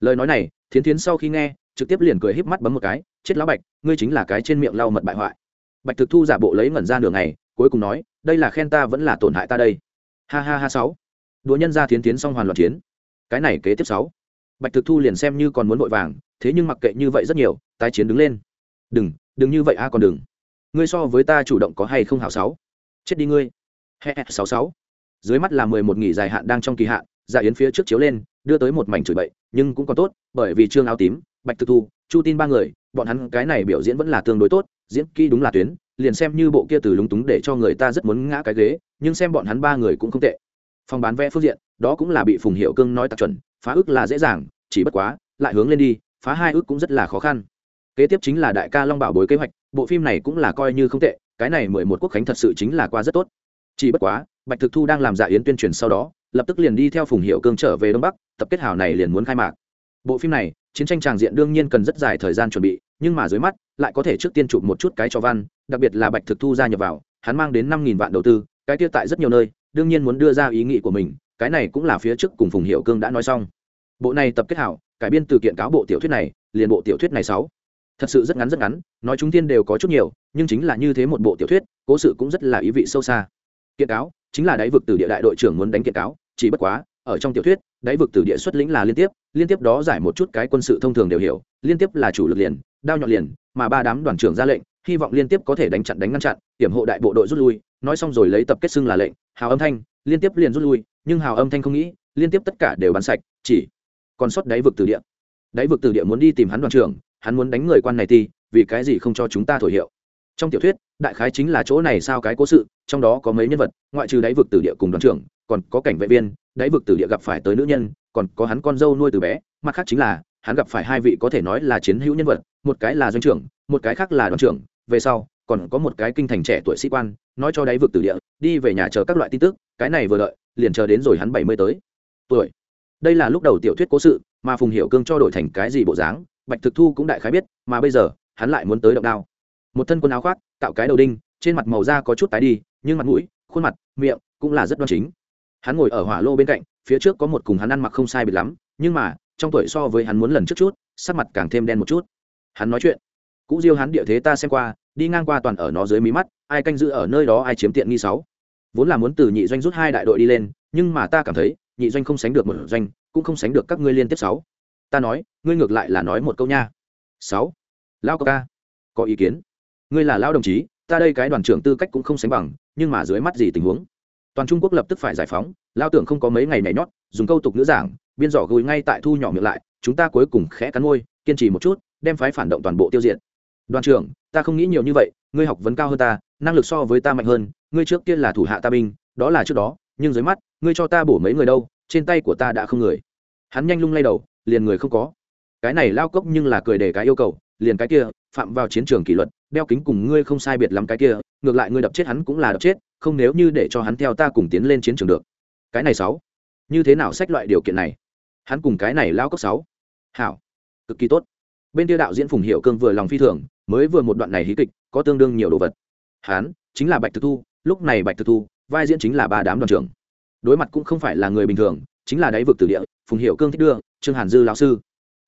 Lời nói này, thiến thiến sau khi nghe, trực tiếp liền cười híp mắt bấm một cái, chết lão bạch, ngươi chính là cái trên miệng lau mật bại hoại. Bạch thực thu giả bộ lấy ngẩn ra nửa ngày, cuối cùng nói đây là khen ta vẫn là tổn hại ta đây. Ha ha ha sáu. Đùa nhân ra thiến tiến xong hoàn loạn chiến. Cái này kế tiếp sáu. Bạch thực thu liền xem như còn muốn vội vàng, thế nhưng mặc kệ như vậy rất nhiều, tái chiến đứng lên. Đừng đừng như vậy a, còn đừng. Ngươi so với ta chủ động có hay không hảo sáu? Chết đi ngươi. He sáu sáu. Dưới mắt là mười một nghỉ dài hạn đang trong kỳ hạn dạ yến phía trước chiếu lên, đưa tới một mảnh chửi bậy, nhưng cũng còn tốt, bởi vì trương áo tím bạch thực thu, chu tin ba người, bọn hắn cái này biểu diễn vẫn là tương đối tốt, diễn kỹ đúng là tuyến, liền xem như bộ kia từ lúng túng để cho người ta rất muốn ngã cái ghế, nhưng xem bọn hắn ba người cũng không tệ. Phòng bán vé phương diện, đó cũng là bị phùng hiệu cương nói tặc chuẩn, phá ức là dễ dàng, chỉ bất quá, lại hướng lên đi, phá hai ức cũng rất là khó khăn. Kế tiếp chính là đại ca long bảo bối kế hoạch, bộ phim này cũng là coi như không tệ, cái này mười một quốc khánh thật sự chính là qua rất tốt. Chỉ bất quá, bạch thực thu đang làm dạ yến tuyên truyền sau đó, lập tức liền đi theo phùng hiệu cương trở về đông bắc, tập kết hào này liền muốn khai mạc bộ phim này, chiến tranh tràng diện đương nhiên cần rất dài thời gian chuẩn bị, nhưng mà dưới mắt, lại có thể trước tiên chụp một chút cái cho văn, đặc biệt là bạch thực thu gia nhập vào, hắn mang đến năm nghìn vạn đầu tư, cái tiêu tại rất nhiều nơi, đương nhiên muốn đưa ra ý nghĩ của mình, cái này cũng là phía trước cùng phùng hiệu cương đã nói xong. Bộ này tập kết hảo, cải biên từ kiện cáo bộ tiểu thuyết này, liền bộ tiểu thuyết này sáu. Thật sự rất ngắn rất ngắn, nói chúng tiên đều có chút nhiều, nhưng chính là như thế một bộ tiểu thuyết, cố sự cũng rất là ý vị sâu xa. Kiện cáo, chính là đáy vực từ địa đại đội trưởng muốn đánh kiện cáo, chỉ bất quá, ở trong tiểu thuyết, đáy vực từ địa xuất lĩnh là liên tiếp liên tiếp đó giải một chút cái quân sự thông thường đều hiểu, liên tiếp là chủ lực liền, đao nhọn liền, mà ba đám đoàn trưởng ra lệnh, hy vọng liên tiếp có thể đánh chặn đánh ngăn chặn, hiểm hộ đại bộ đội rút lui, nói xong rồi lấy tập kết xưng là lệnh, hào âm thanh, liên tiếp liền rút lui, nhưng hào âm thanh không nghĩ, liên tiếp tất cả đều bắn sạch, chỉ còn sót đáy vực từ địa. Đáy vực từ địa muốn đi tìm hắn đoàn trưởng, hắn muốn đánh người quan này ti vì cái gì không cho chúng ta thổi hiệu? Trong tiểu thuyết, đại khái chính là chỗ này sao cái cố sự, trong đó có mấy nhân vật, ngoại trừ đáy vực từ địa cùng đoàn trưởng, còn có cảnh vệ viên, đáy vực từ địa gặp phải tới nữ nhân còn có hắn con dâu nuôi từ bé, mặt khác chính là, hắn gặp phải hai vị có thể nói là chiến hữu nhân vật, một cái là doanh trưởng, một cái khác là đoàn trưởng. Về sau, còn có một cái kinh thành trẻ tuổi sĩ quan, nói cho đáy vực từ địa, đi về nhà chờ các loại tin tức, cái này vừa đợi, liền chờ đến rồi hắn bảy mươi tới tuổi. Đây là lúc đầu tiểu thuyết cố sự, mà phùng hiểu cương cho đổi thành cái gì bộ dáng, bạch thực thu cũng đại khái biết, mà bây giờ, hắn lại muốn tới động đao. Một thân quần áo khoác tạo cái đầu đinh, trên mặt màu da có chút tái đi, nhưng mặt mũi, khuôn mặt, miệng cũng là rất đoan chính hắn ngồi ở hỏa lô bên cạnh, phía trước có một cùng hắn ăn mặc không sai biệt lắm, nhưng mà, trong tuổi so với hắn muốn lần trước chút, sắc mặt càng thêm đen một chút. Hắn nói chuyện. Cũ diêu hắn địa thế ta xem qua, đi ngang qua toàn ở nó dưới mí mắt, ai canh giữ ở nơi đó ai chiếm tiện nghi sáu. Vốn là muốn từ nhị doanh rút hai đại đội đi lên, nhưng mà ta cảm thấy, nhị doanh không sánh được một doanh, cũng không sánh được các ngươi liên tiếp sáu. Ta nói, ngươi ngược lại là nói một câu nha. Sáu. Lao ca, có ý kiến. Ngươi là lao đồng chí, ta đây cái đoàn trưởng tư cách cũng không sánh bằng, nhưng mà dưới mắt gì tình huống? Toàn trung quốc lập tức phải giải phóng, lao tưởng không có mấy ngày nhảy nhót, dùng câu tục nữ giảng, biên giỏ gùi ngay tại thu nhỏ miệng lại, chúng ta cuối cùng khẽ cắn môi, kiên trì một chút, đem phái phản động toàn bộ tiêu diệt. Đoàn trưởng, ta không nghĩ nhiều như vậy, ngươi học vấn cao hơn ta, năng lực so với ta mạnh hơn, ngươi trước kia là thủ hạ ta binh, đó là trước đó, nhưng dưới mắt, ngươi cho ta bổ mấy người đâu, trên tay của ta đã không người. Hắn nhanh lung lay đầu, liền người không có. Cái này lao cốc nhưng là cười để cái yêu cầu, liền cái kia, phạm vào chiến trường kỷ luật, đeo kính cùng ngươi không sai biệt lắm cái kia ngược lại ngươi đập chết hắn cũng là đập chết, không nếu như để cho hắn theo ta cùng tiến lên chiến trường được. Cái này sáu. Như thế nào sách loại điều kiện này? Hắn cùng cái này lao cấp sáu. Hảo. Cực kỳ tốt. Bên tiêu đạo diễn phùng hiệu cương vừa lòng phi thường, mới vừa một đoạn này hí kịch, có tương đương nhiều đồ vật. Hắn chính là bạch thực thu, lúc này bạch thực thu, vai diễn chính là ba đám đoàn trưởng. Đối mặt cũng không phải là người bình thường, chính là đáy vực tử địa, phùng hiệu cương thích đưa, trương hàn dư lão sư.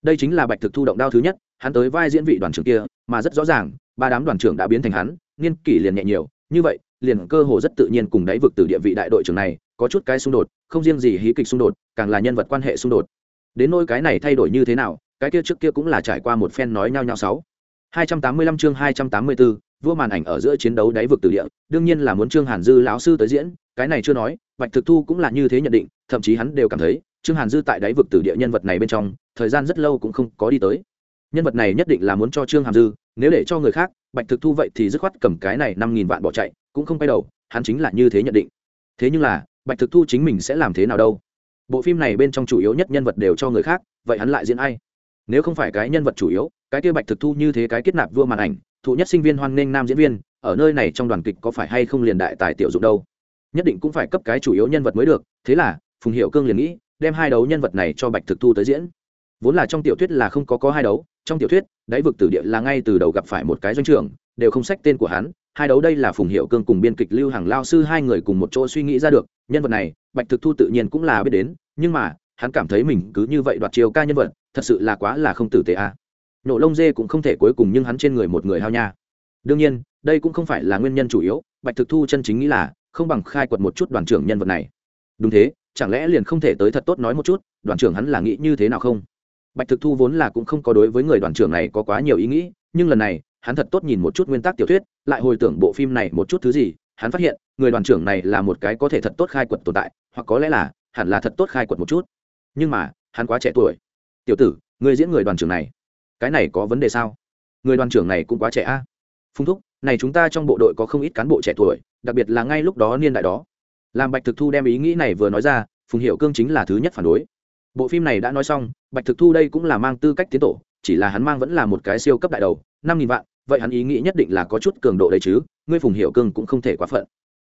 Đây chính là bạch thực thu động đao thứ nhất, hắn tới vai diễn vị đoàn trưởng kia, mà rất rõ ràng, ba đám đoàn trưởng đã biến thành hắn niên kỷ liền nhẹ nhiều như vậy liền cơ hồ rất tự nhiên cùng đáy vực từ địa vị đại đội trưởng này có chút cái xung đột không riêng gì hí kịch xung đột càng là nhân vật quan hệ xung đột. Đến nôi cái này thay đổi như thế nào cái kia trước kia cũng là trải qua một phen nói nhau nhau sáu. 285 chương 284, vua màn ảnh ở giữa chiến đấu đáy vực từ địa đương nhiên là muốn trương hàn dư lão sư tới diễn cái này chưa nói bạch thực thu cũng là như thế nhận định thậm chí hắn đều cảm thấy trương hàn dư tại đáy vực từ địa nhân vật này bên trong thời gian rất lâu cũng không có đi tới nhân vật này nhất định là muốn cho trương hàm dư, nếu để cho người khác, bạch thực thu vậy thì dứt khoát cầm cái này năm nghìn vạn bỏ chạy, cũng không quay đầu, hắn chính là như thế nhận định. Thế nhưng là, bạch thực thu chính mình sẽ làm thế nào đâu? Bộ phim này bên trong chủ yếu nhất nhân vật đều cho người khác, vậy hắn lại diễn ai? Nếu không phải cái nhân vật chủ yếu, cái kia bạch thực thu như thế cái kết nạp vua màn ảnh, thụ nhất sinh viên hoan nghênh nam diễn viên, ở nơi này trong đoàn kịch có phải hay không liền đại tài tiểu dụng đâu? Nhất định cũng phải cấp cái chủ yếu nhân vật mới được, thế là, phùng hiệu cương liền nghĩ, đem hai đấu nhân vật này cho bạch thực thu tới diễn vốn là trong tiểu thuyết là không có có hai đấu, trong tiểu thuyết, đáy vực tử địa là ngay từ đầu gặp phải một cái doanh trưởng, đều không sách tên của hắn, hai đấu đây là phùng hiệu cương cùng biên kịch lưu hàng lao sư hai người cùng một chỗ suy nghĩ ra được, nhân vật này, bạch thực thu tự nhiên cũng là biết đến, nhưng mà, hắn cảm thấy mình cứ như vậy đoạt chiều ca nhân vật, thật sự là quá là không tử tế a. À. nổ lông dê cũng không thể cuối cùng nhưng hắn trên người một người hao nha. Đương nhiên, đây cũng không phải là nguyên nhân chủ yếu, bạch thực thu chân chính nghĩ là, không bằng khai quật một chút đoàn trưởng nhân vật này. Đúng thế, chẳng lẽ liền không thể tới thật tốt nói một chút, đoàn trưởng hắn là nghĩ như thế nào không? Bạch thực thu vốn là cũng không có đối với người đoàn trưởng này có quá nhiều ý nghĩ, nhưng lần này, hắn thật tốt nhìn một chút nguyên tắc tiểu thuyết, lại hồi tưởng bộ phim này một chút thứ gì, hắn phát hiện, người đoàn trưởng này là một cái có thể thật tốt khai quật tồn tại, hoặc có lẽ là, hẳn là thật tốt khai quật một chút. Nhưng mà, hắn quá trẻ tuổi. Tiểu tử người diễn người đoàn trưởng này, cái này có vấn đề sao? Người đoàn trưởng này cũng quá trẻ a. À? phung thúc, này chúng ta trong bộ đội có không ít cán bộ trẻ tuổi, đặc biệt là ngay lúc đó niên đại đó. Làm bạch thực thu đem ý nghĩ này vừa nói ra, phùng hiệu cương chính là thứ nhất phản đối bộ phim này đã nói xong, bạch thực thu đây cũng là mang tư cách tiến tổ, chỉ là hắn mang vẫn là một cái siêu cấp đại đầu, năm nghìn vạn, vậy hắn ý nghĩ nhất định là có chút cường độ đấy chứ, ngươi phùng hiệu cương cũng không thể quá phận.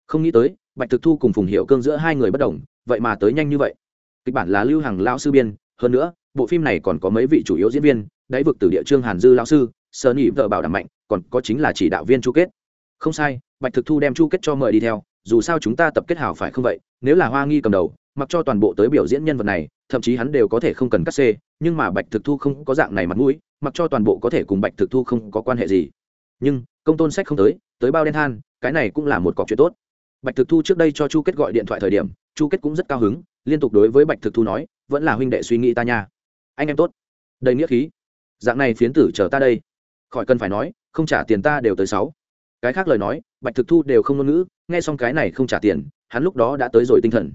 Không nghĩ tới, bạch thực thu cùng phùng hiệu cương giữa hai người bất đồng, vậy mà tới nhanh như vậy. Kịch bản là lưu hàng lao sư biên, hơn nữa, bộ phim này còn có mấy vị chủ yếu diễn viên, đáy vực từ địa trương hàn dư lao sư sơ nỉ vợ bảo đảm mạnh, còn có chính là chỉ đạo viên chu kết. Không sai, bạch thực thu đem chu kết cho mời đi theo, dù sao chúng ta tập kết hảo phải không vậy, nếu là hoa nghi cầm đầu, mặc cho toàn bộ tới biểu diễn nhân vật này thậm chí hắn đều có thể không cần cắt xê, nhưng mà bạch thực thu không có dạng này mặt mũi, mặc cho toàn bộ có thể cùng bạch thực thu không có quan hệ gì. Nhưng, công tôn sách không tới tới bao đen than, cái này cũng là một cọc chuyện tốt. Bạch thực thu trước đây cho chu kết gọi điện thoại thời điểm, chu kết cũng rất cao hứng, liên tục đối với bạch thực thu nói, vẫn là huynh đệ suy nghĩ ta nha. Anh em tốt. Đầy nghĩa khí. Dạng này phiến tử chờ ta đây. Khỏi cần phải nói, không trả tiền ta đều tới sáu. Cái khác lời nói, bạch thực thu đều không ngôn ngữ, nghe xong cái này không trả tiền, hắn lúc đó đã tới rồi tinh thần.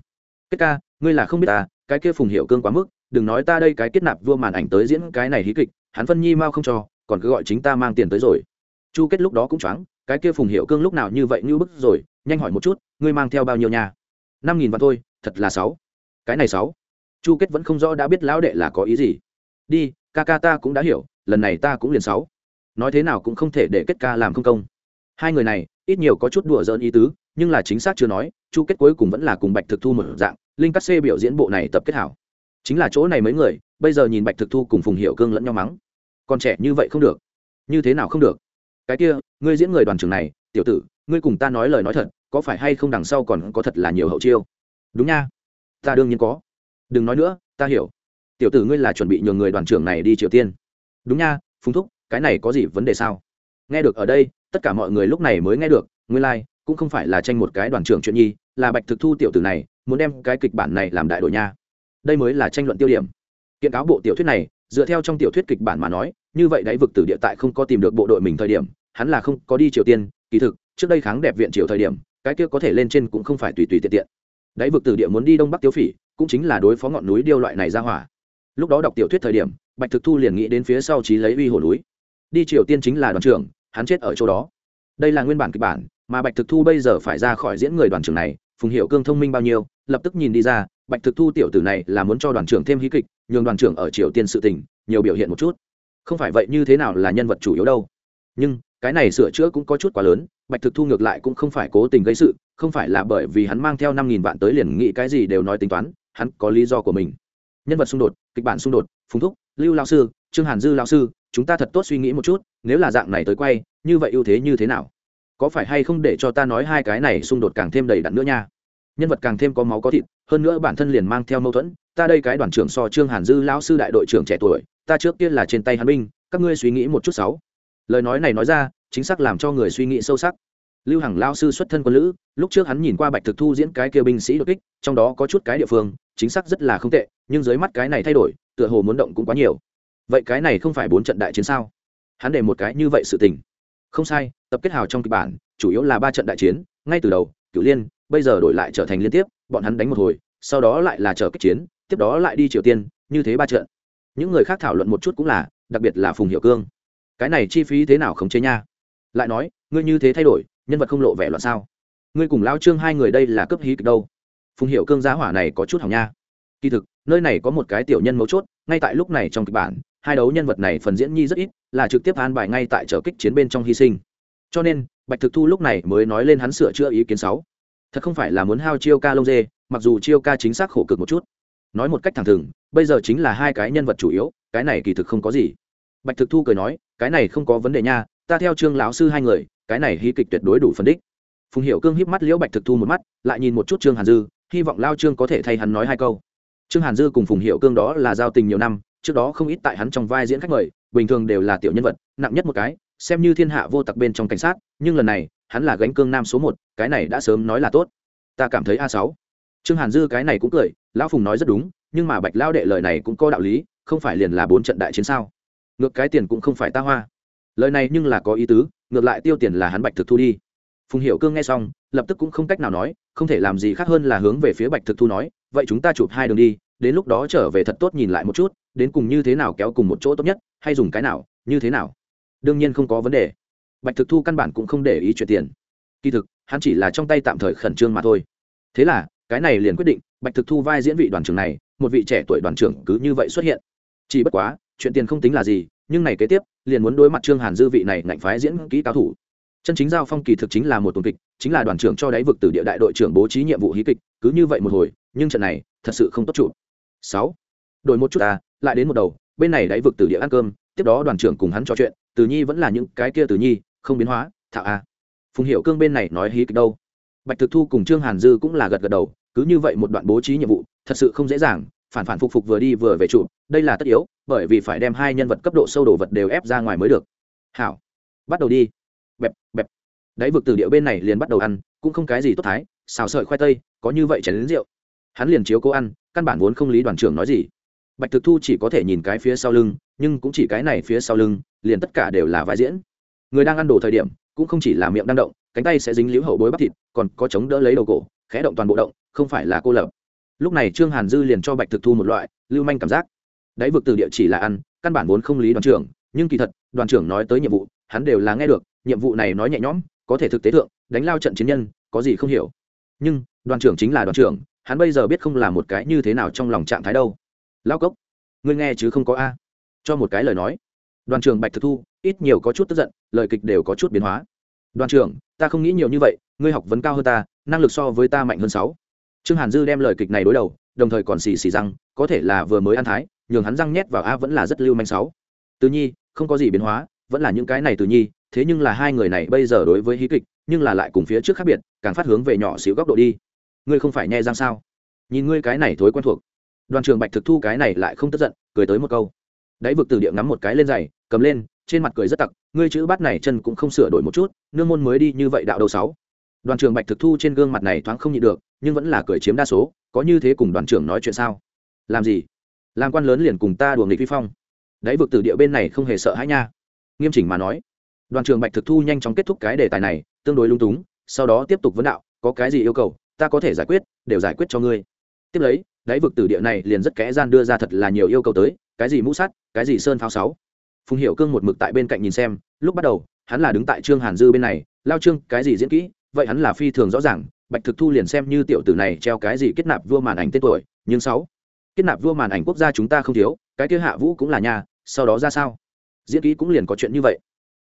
Kết ca, ngươi là không biết ta cái kia phùng hiệu cương quá mức, đừng nói ta đây cái kết nạp vua màn ảnh tới diễn cái này hí kịch, hắn phân nhi mau không cho, còn cứ gọi chính ta mang tiền tới rồi. Chu kết lúc đó cũng choáng, cái kia phùng hiệu cương lúc nào như vậy như bức rồi, nhanh hỏi một chút, ngươi mang theo bao nhiêu nhà năm nghìn vạn thôi, thật là sáu. Cái này sáu. Chu kết vẫn không rõ đã biết lão đệ là có ý gì. Đi, ca ca ta cũng đã hiểu, lần này ta cũng liền sáu. Nói thế nào cũng không thể để kết ca làm không công. Hai người này, ít nhiều có chút đùa giỡn ý tứ, nhưng là chính xác chưa nói, chu kết cuối cùng vẫn là cùng bạch thực thu một dạng linh cắt xê biểu diễn bộ này tập kết hảo. Chính là chỗ này mấy người bây giờ nhìn bạch thực thu cùng phùng hiệu cương lẫn nhau mắng. Còn trẻ như vậy không được. Như thế nào không được? Cái kia ngươi diễn người đoàn trường này tiểu tử ngươi cùng ta nói lời nói thật có phải hay không đằng sau còn có thật là nhiều hậu chiêu? Đúng nha. Ta đương nhiên có. Đừng nói nữa ta hiểu. Tiểu tử ngươi là chuẩn bị nhường người đoàn trưởng này đi triều tiên. Đúng nha phùng thúc cái này có gì vấn đề sao? Nghe được ở đây tất cả mọi người lúc này mới nghe được nguyên lai、like, cũng không phải là tranh một cái đoàn trưởng chuyện nhi là bạch thực thu tiểu tử này muốn đem cái kịch bản này làm đại đội nha. Đây mới là tranh luận tiêu điểm. Kiện cáo bộ tiểu thuyết này, dựa theo trong tiểu thuyết kịch bản mà nói, như vậy đáy vực tử địa tại không có tìm được bộ đội mình thời điểm, hắn là không có đi triều tiên, kỳ thực, trước đây kháng đẹp viện triều thời điểm, cái kia có thể lên trên cũng không phải tùy tùy tiện tiện. Đáy vực tử địa muốn đi đông bắc tiêu phỉ, cũng chính là đối phó ngọn núi điêu loại này ra hỏa. Lúc đó đọc tiểu thuyết thời điểm, bạch thực thu liền nghĩ đến phía sau trí lấy uy hồ núi. Đi triều tiên chính là đoàn trưởng, hắn chết ở chỗ đó. Đây là nguyên bản kịch bản, mà bạch thực thu bây giờ phải ra khỏi diễn người đoàn trưởng này phùng hiệu cương thông minh bao nhiêu, lập tức nhìn đi ra, bạch thực thu tiểu tử này là muốn cho đoàn trưởng thêm hí kịch, nhường đoàn trưởng ở triều tiên sự tình, nhiều biểu hiện một chút. Không phải vậy như thế nào là nhân vật chủ yếu đâu. Nhưng, cái này sửa chữa cũng có chút quá lớn, bạch thực thu ngược lại cũng không phải cố tình gây sự, không phải là bởi vì hắn mang theo năm nghìn vạn tới liền nghĩ cái gì đều nói tính toán, hắn có lý do của mình. Nhân vật xung đột, kịch bản xung đột, phùng thúc, lưu lao sư, trương hàn dư lao sư, chúng ta thật tốt suy nghĩ một chút, nếu là dạng này tới quay, như vậy ưu thế như thế nào? Có phải hay không để cho ta nói hai cái này xung đột càng thêm đầy đặn nữa nha? Nhân vật càng thêm có máu có thịt, hơn nữa bản thân liền mang theo mâu thuẫn, ta đây cái đoàn trưởng so trương hàn dư lão sư đại đội trưởng trẻ tuổi, ta trước kia là trên tay hắn binh, các ngươi suy nghĩ một chút sáu. Lời nói này nói ra, chính xác làm cho người suy nghĩ sâu sắc. Lưu hằng lao sư xuất thân quân lữ, lúc trước hắn nhìn qua bạch thực thu diễn cái kia binh sĩ đột kích, trong đó có chút cái địa phương, chính xác rất là không tệ, nhưng dưới mắt cái này thay đổi, tựa hồ muốn động cũng quá nhiều. Vậy cái này không phải bốn trận đại chiến sao? Hắn để một cái như vậy sự tình. Không sai tập kết hào trong kịch bản, chủ yếu là ba trận đại chiến, ngay từ đầu, cửu liên, bây giờ đổi lại trở thành liên tiếp, bọn hắn đánh một hồi, sau đó lại là trở kích chiến, tiếp đó lại đi triều tiên, như thế ba trận. Những người khác thảo luận một chút cũng là, đặc biệt là phùng hiệu cương. Cái này chi phí thế nào khống chế nha? Lại nói, ngươi như thế thay đổi, nhân vật không lộ vẻ loạn sao? Ngươi cùng lao trương hai người đây là cấp hí kịch đâu? Phùng hiệu cương giá hỏa này có chút hỏng nha. Kỳ thực, nơi này có một cái tiểu nhân mấu chốt, ngay tại lúc này trong kịch bản, hai đấu nhân vật này phần diễn nhi rất ít, là trực tiếp an bài ngay tại trở kích chiến bên trong hy sinh cho nên, bạch thực thu lúc này mới nói lên hắn sửa chữa ý kiến sáu. Thật không phải là muốn hao chiêu ca lông dê, mặc dù chiêu ca chính xác khổ cực một chút. Nói một cách thẳng thừng, bây giờ chính là hai cái nhân vật chủ yếu, cái này kỳ thực không có gì. Bạch thực thu cười nói, cái này không có vấn đề nha, ta theo trương lão sư hai người, cái này hy kịch tuyệt đối đủ phân đích. Phùng hiệu cương híp mắt liễu bạch thực thu một mắt, lại nhìn một chút trương hàn dư, hy vọng lao trương có thể thay hắn nói hai câu. Trương hàn dư cùng phùng hiệu cương đó là giao tình nhiều năm, trước đó không ít tại hắn trong vai diễn khách mời, bình thường đều là tiểu nhân vật, nặng nhất một cái xem như thiên hạ vô tặc bên trong cảnh sát, nhưng lần này, hắn là gánh cương nam số một, cái này đã sớm nói là tốt. Ta cảm thấy a sáu. Trương hàn dư cái này cũng cười, lão phùng nói rất đúng, nhưng mà bạch lao đệ lời này cũng có đạo lý, không phải liền là bốn trận đại chiến sao? Ngược cái tiền cũng không phải ta hoa. Lời này nhưng là có ý tứ, ngược lại tiêu tiền là hắn bạch thực thu đi. Phùng hiệu cương nghe xong, lập tức cũng không cách nào nói, không thể làm gì khác hơn là hướng về phía bạch thực thu nói, vậy chúng ta chụp hai đường đi, đến lúc đó trở về thật tốt nhìn lại một chút, đến cùng như thế nào kéo cùng một chỗ tốt nhất, hay dùng cái nào, như thế nào? Đương nhiên không có vấn đề. Bạch thực thu căn bản cũng không để ý chuyện tiền. Kỳ thực, hắn chỉ là trong tay tạm thời khẩn trương mà thôi. Thế là, cái này liền quyết định, bạch thực thu vai diễn vị đoàn trưởng này, một vị trẻ tuổi đoàn trưởng cứ như vậy xuất hiện. Chỉ bất quá, chuyện tiền không tính là gì, nhưng này kế tiếp, liền muốn đối mặt trương hàn dư vị này ngạnh phái diễn kỹ cao thủ. Chân chính giao phong kỳ thực chính là một tuần kịch, chính là đoàn trưởng cho đáy vực từ địa đại đội trưởng bố trí nhiệm vụ hí kịch, cứ như vậy một hồi, nhưng trận này, thật sự không tốt trụ. Sáu, đổi một chút à lại đến một đầu, bên này đáy vực từ địa ăn cơm, tiếp đó đoàn trưởng cùng hắn trò chuyện từ nhi vẫn là những cái kia từ nhi, không biến hóa thạo à. Phùng hiệu cương bên này nói hí kịch đâu. Bạch thực thu cùng trương hàn dư cũng là gật gật đầu, cứ như vậy một đoạn bố trí nhiệm vụ, thật sự không dễ dàng, phản phản phục phục vừa đi vừa về trụ, đây là tất yếu, bởi vì phải đem hai nhân vật cấp độ sâu đồ vật đều ép ra ngoài mới được. Hảo, bắt đầu đi. Bẹp bẹp. Đáy vực từ địa bên này liền bắt đầu ăn, cũng không cái gì tốt thái, xào sợi khoai tây, có như vậy chảy đến rượu. Hắn liền chiếu cố ăn, căn bản vốn không lý đoàn trưởng nói gì. Bạch thực thu chỉ có thể nhìn cái phía sau lưng nhưng cũng chỉ cái này phía sau lưng, liền tất cả đều là vai diễn. Người đang ăn đồ thời điểm, cũng không chỉ là miệng đang động, cánh tay sẽ dính liễu hậu bối bắp thịt, còn có chống đỡ lấy đầu cổ, khẽ động toàn bộ động, không phải là cô lập. Lúc này trương hàn dư liền cho bạch thực thu một loại, lưu manh cảm giác. Đáy vực từ địa chỉ là ăn, căn bản vốn không lý đoàn trưởng, nhưng kỳ thật, đoàn trưởng nói tới nhiệm vụ, hắn đều là nghe được, nhiệm vụ này nói nhẹ nhõm, có thể thực tế thượng, đánh lao trận chiến nhân, có gì không hiểu. Nhưng, đoàn trưởng chính là đoàn trưởng, hắn bây giờ biết không là một cái như thế nào trong lòng trạng thái đâu. Lao cốc, ngươi nghe chứ không có a? Cho một cái lời nói. Đoàn trưởng bạch thực thu, ít nhiều có chút tức giận, lời kịch đều có chút biến hóa. Đoàn trưởng, ta không nghĩ nhiều như vậy, ngươi học vấn cao hơn ta, năng lực so với ta mạnh hơn sáu. Trương hàn dư đem lời kịch này đối đầu, đồng thời còn xì xì răng, có thể là vừa mới ăn thái, nhường hắn răng nhét vào a vẫn là rất lưu manh sáu. Từ nhi, không có gì biến hóa, vẫn là những cái này từ nhi, thế nhưng là hai người này bây giờ đối với hí kịch, nhưng là lại cùng phía trước khác biệt, càng phát hướng về nhỏ xíu góc độ đi. Ngươi không phải nghe răng sao? Nhìn ngươi cái này thối quen thuộc. Đoàn trường bạch thực thu cái này lại không tức giận, cười tới một câu đáy vực từ địa ngắm một cái lên giày, cầm lên, trên mặt cười rất tặc, ngươi chữ bát này chân cũng không sửa đổi một chút, nương môn mới đi như vậy đạo đầu sáu. Đoàn trường bạch thực thu trên gương mặt này thoáng không nhịn được, nhưng vẫn là cười chiếm đa số, có như thế cùng đoàn trưởng nói chuyện sao? Làm gì? Làm quan lớn liền cùng ta đùa nghịch vi phong. Đáy vực từ địa bên này không hề sợ hãi nha. Nghiêm chỉnh mà nói. Đoàn trường bạch thực thu nhanh chóng kết thúc cái đề tài này, tương đối lung túng, sau đó tiếp tục vấn đạo, có cái gì yêu cầu, ta có thể giải quyết, đều giải quyết cho ngươi. Tiếp lấy, đáy vực từ địa này liền rất kẽ gian đưa ra thật là nhiều yêu cầu tới cái gì mũ sắt, cái gì sơn pháo sáu. Phùng hiệu cương một mực tại bên cạnh nhìn xem, lúc bắt đầu, hắn là đứng tại trương hàn dư bên này, lao trương, cái gì diễn kỹ, vậy hắn là phi thường rõ ràng, bạch thực thu liền xem như tiểu tử này treo cái gì kết nạp vua màn ảnh tên tuổi, nhưng sáu, kết nạp vua màn ảnh quốc gia chúng ta không thiếu, cái kia hạ vũ cũng là nhà, sau đó ra sao? Diễn kỹ cũng liền có chuyện như vậy.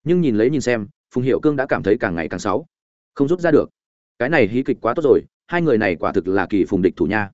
Nhưng nhìn lấy nhìn xem, phùng hiệu cương đã cảm thấy càng ngày càng sáu, không rút ra được. Cái này hí kịch quá tốt rồi, hai người này quả thực là kỳ phùng địch thủ nha.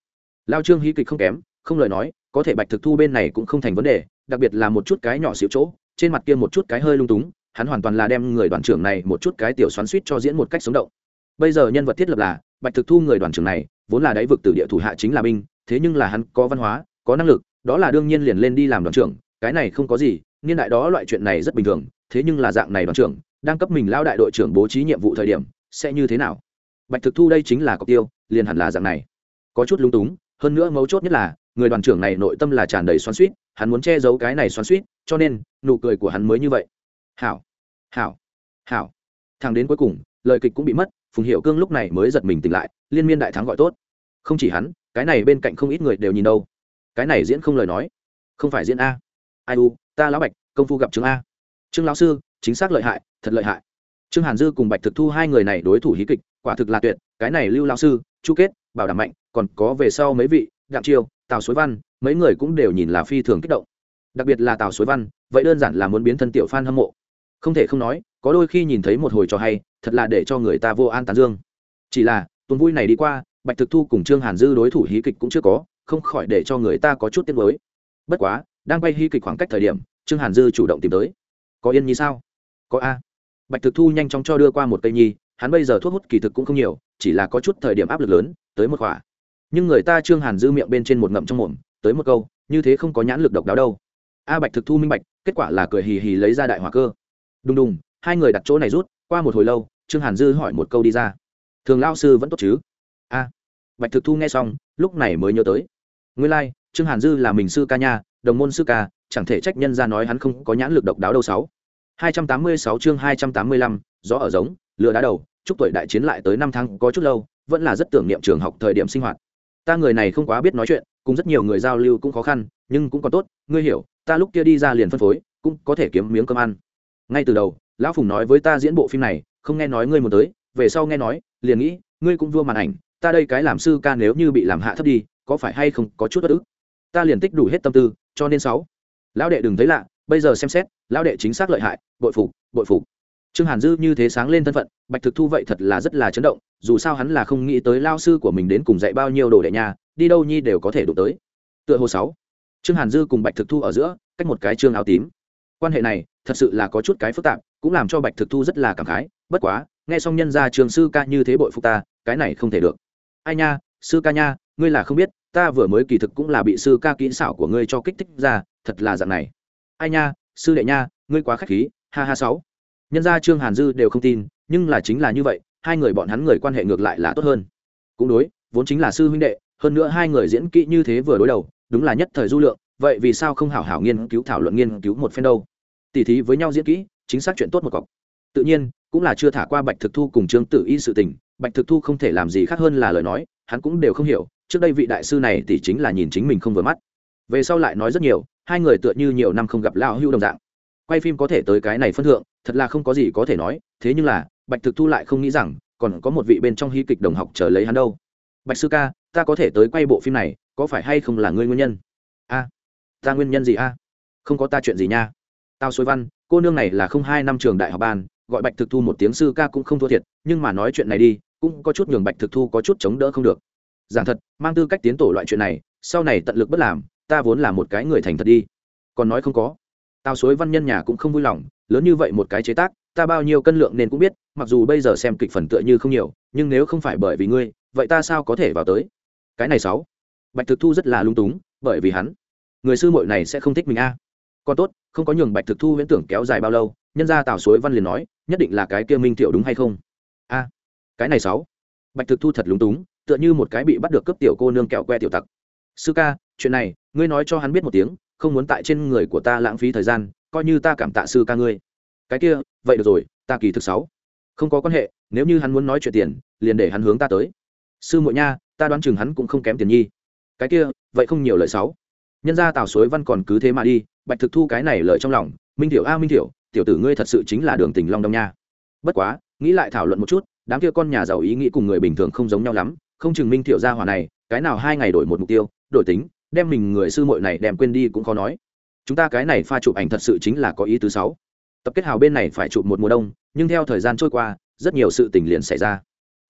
Lao trương hí kịch không kém, không lời nói có thể bạch thực thu bên này cũng không thành vấn đề, đặc biệt là một chút cái nhỏ xíu chỗ, trên mặt kia một chút cái hơi lung túng, hắn hoàn toàn là đem người đoàn trưởng này một chút cái tiểu xoắn suýt cho diễn một cách sống động. Bây giờ nhân vật thiết lập là, bạch thực thu người đoàn trưởng này, vốn là đáy vực từ địa thủ hạ chính là binh, thế nhưng là hắn có văn hóa, có năng lực, đó là đương nhiên liền lên đi làm đoàn trưởng, cái này không có gì, niên đại đó loại chuyện này rất bình thường, thế nhưng là dạng này đoàn trưởng, đang cấp mình lao đại đội trưởng bố trí nhiệm vụ thời điểm, sẽ như thế nào? Bạch thực thu đây chính là cọc tiêu, liền hẳn là dạng này. Có chút lung túng, hơn nữa mấu chốt nhất là người đoàn trưởng này nội tâm là tràn đầy xoắn suýt hắn muốn che giấu cái này xoắn suýt cho nên, nụ cười của hắn mới như vậy. Hảo hảo hảo. Thằng đến cuối cùng, lời kịch cũng bị mất, phùng hiệu cương lúc này mới giật mình tỉnh lại, liên miên đại thắng gọi tốt. Không chỉ hắn, cái này bên cạnh không ít người đều nhìn đâu. Cái này diễn không lời nói. Không phải diễn a. Ai u, ta lão bạch, công phu gặp Trương a. Trương lão sư, chính xác lợi hại, thật lợi hại. Trương hàn dư cùng bạch thực thu hai người này đối thủ hí kịch, quả thực là tuyệt, cái này lưu lão sư, chu kết, bảo đảm mạnh, còn có về sau mấy vị, đặng chiêu tào suối văn, mấy người cũng đều nhìn là phi thường kích động. Đặc biệt là tào suối văn, vậy đơn giản là muốn biến thân tiểu phan hâm mộ. Không thể không nói, có đôi khi nhìn thấy một hồi trò hay, thật là để cho người ta vô an tán dương. Chỉ là, tuần vui này đi qua, bạch thực thu cùng trương hàn dư đối thủ hí kịch cũng chưa có, không khỏi để cho người ta có chút tiếc mới bất quá, đang quay hí kịch khoảng cách thời điểm, trương hàn dư chủ động tìm tới. Có yên nhi sao? Có a. Bạch thực thu nhanh chóng cho đưa qua một cây nhi, hắn bây giờ thuốc hút kỳ thực cũng không nhiều, chỉ là có chút thời điểm áp lực lớn, tới một khỏa nhưng người ta trương hàn dư miệng bên trên một ngậm trong mồm tới một câu như thế không có nhãn lực độc đáo đâu. A bạch thực thu minh bạch kết quả là cười hì hì lấy ra đại hỏa cơ. Đùng đùng hai người đặt chỗ này rút qua một hồi lâu trương hàn dư hỏi một câu đi ra. Thường lao sư vẫn tốt chứ? A bạch thực thu nghe xong lúc này mới nhớ tới. Nguyên lai、like, trương hàn dư là mình sư ca nha đồng môn sư ca chẳng thể trách nhân ra nói hắn không có nhãn lực độc đáo đâu sáu. Hai trăm tám mươi sáu chương hai trăm tám mươi lăm gió ở giống lửa đá đầu chúc tuổi đại chiến lại tới năm tháng có chút lâu vẫn là rất tưởng niệm trường học thời điểm sinh hoạt ta người này không quá biết nói chuyện, cùng rất nhiều người giao lưu cũng khó khăn, nhưng cũng còn tốt, ngươi hiểu, ta lúc kia đi ra liền phân phối, cũng có thể kiếm miếng cơm ăn. Ngay từ đầu, lão phùng nói với ta diễn bộ phim này, không nghe nói ngươi muốn tới, về sau nghe nói, liền nghĩ, ngươi cũng vua màn ảnh, ta đây cái làm sư ca nếu như bị làm hạ thấp đi, có phải hay không có chút bất ức? Ta liền tích đủ hết tâm tư, cho nên sáu. Lão đệ đừng thấy lạ, bây giờ xem xét, lão đệ chính xác lợi hại, bội phục bội phục trương hàn dư như thế sáng lên thân phận, bạch thực thu vậy thật là rất là chấn động, dù sao hắn là không nghĩ tới lao sư của mình đến cùng dạy bao nhiêu đồ đệ nhà đi đâu nhi đều có thể đụng tới. Tựa hồ sáu, trương hàn dư cùng bạch thực thu ở giữa, cách một cái trương áo tím. Quan hệ này, thật sự là có chút cái phức tạp, cũng làm cho bạch thực thu rất là cảm khái, bất quá, nghe xong nhân gia trường sư ca như thế bội phục ta, cái này không thể được. Ai nha, sư ca nha, ngươi là không biết, ta vừa mới kỳ thực cũng là bị sư ca kỹ xảo của ngươi cho kích thích ra, thật là dạng này. Ai nha, sư đệ nha, ngươi quá k h á c h khí, ha ha sáu nhân gia trương hàn dư đều không tin, nhưng là chính là như vậy, hai người bọn hắn người quan hệ ngược lại là tốt hơn. Cũng đối, vốn chính là sư huynh đệ, hơn nữa hai người diễn kỹ như thế vừa đối đầu, đúng là nhất thời du lượng, vậy vì sao không hảo hảo nghiên cứu thảo luận nghiên cứu một phen đâu? Tỉ thí với nhau diễn kỹ, chính xác chuyện tốt một cọc. Tự nhiên, cũng là chưa thả qua bạch thực thu cùng trương tử y sự tình, bạch thực thu không thể làm gì khác hơn là lời nói, hắn cũng đều không hiểu, trước đây vị đại sư này tỷ chính là nhìn chính mình không vừa mắt. Về sau lại nói rất nhiều, hai người tựa như nhiều năm không gặp lão hưu đồng dạng. Quay phim có thể tới cái này phân thượng thật là không có gì có thể nói, thế nhưng là, bạch thực thu lại không nghĩ rằng, còn có một vị bên trong hy kịch đồng học chờ lấy hắn đâu. Bạch sư ca, ta có thể tới quay bộ phim này, có phải hay không là ngươi nguyên nhân? A, ta nguyên nhân gì a? Không có ta chuyện gì nha. Tao xối văn, cô nương này là không hai năm trường đại học ban, gọi bạch thực thu một tiếng sư ca cũng không thua thiệt, nhưng mà nói chuyện này đi, cũng có chút nhường bạch thực thu có chút chống đỡ không được. Giảng thật, mang tư cách tiến tổ loại chuyện này, sau này tận lực bất làm, ta vốn là một cái người thành thật đi. Còn nói không có. Tao suối văn nhân nhà cũng không vui lòng lớn như vậy một cái chế tác, ta bao nhiêu cân lượng nên cũng biết, mặc dù bây giờ xem kịch phần tựa như không nhiều, nhưng nếu không phải bởi vì ngươi, vậy ta sao có thể vào tới? Cái này sáu. Bạch thực thu rất là lung túng, bởi vì hắn, người sư muội này sẽ không thích mình a. Còn tốt, không có nhường bạch thực thu huyễn tưởng kéo dài bao lâu, nhân ra tào suối văn liền nói, nhất định là cái kia minh tiểu đúng hay không? A. Cái này sáu. Bạch thực thu thật lúng túng, tựa như một cái bị bắt được cấp tiểu cô nương kẹo que tiểu tặc. Sư ca, chuyện này, ngươi nói cho hắn biết một tiếng, không muốn tại trên người của ta lãng phí thời gian coi như ta cảm tạ sư ca ngươi. Cái kia, vậy được rồi, ta kỳ thực sáu. Không có quan hệ, nếu như hắn muốn nói chuyện tiền, liền để hắn hướng ta tới. Sư muội nha, ta đoán chừng hắn cũng không kém tiền nhi. Cái kia, vậy không nhiều lời sáu. Nhân ra tào suối văn còn cứ thế mà đi, bạch thực thu cái này lời trong lòng, minh tiểu a, minh tiểu tiểu tử ngươi thật sự chính là đường tình long đông nha. Bất quá, nghĩ lại thảo luận một chút, đám kia con nhà giàu ý nghĩ cùng người bình thường không giống nhau lắm, không chừng minh tiểu gia hỏa này, cái nào hai ngày đổi một mục tiêu, đổi tính, đem mình người sư muội này đem quên đi cũng khó nói chúng ta cái này pha chụp ảnh thật sự chính là có ý tứ sáu. Tập kết hào bên này phải chụp một mùa đông, nhưng theo thời gian trôi qua, rất nhiều sự tình liền xảy ra.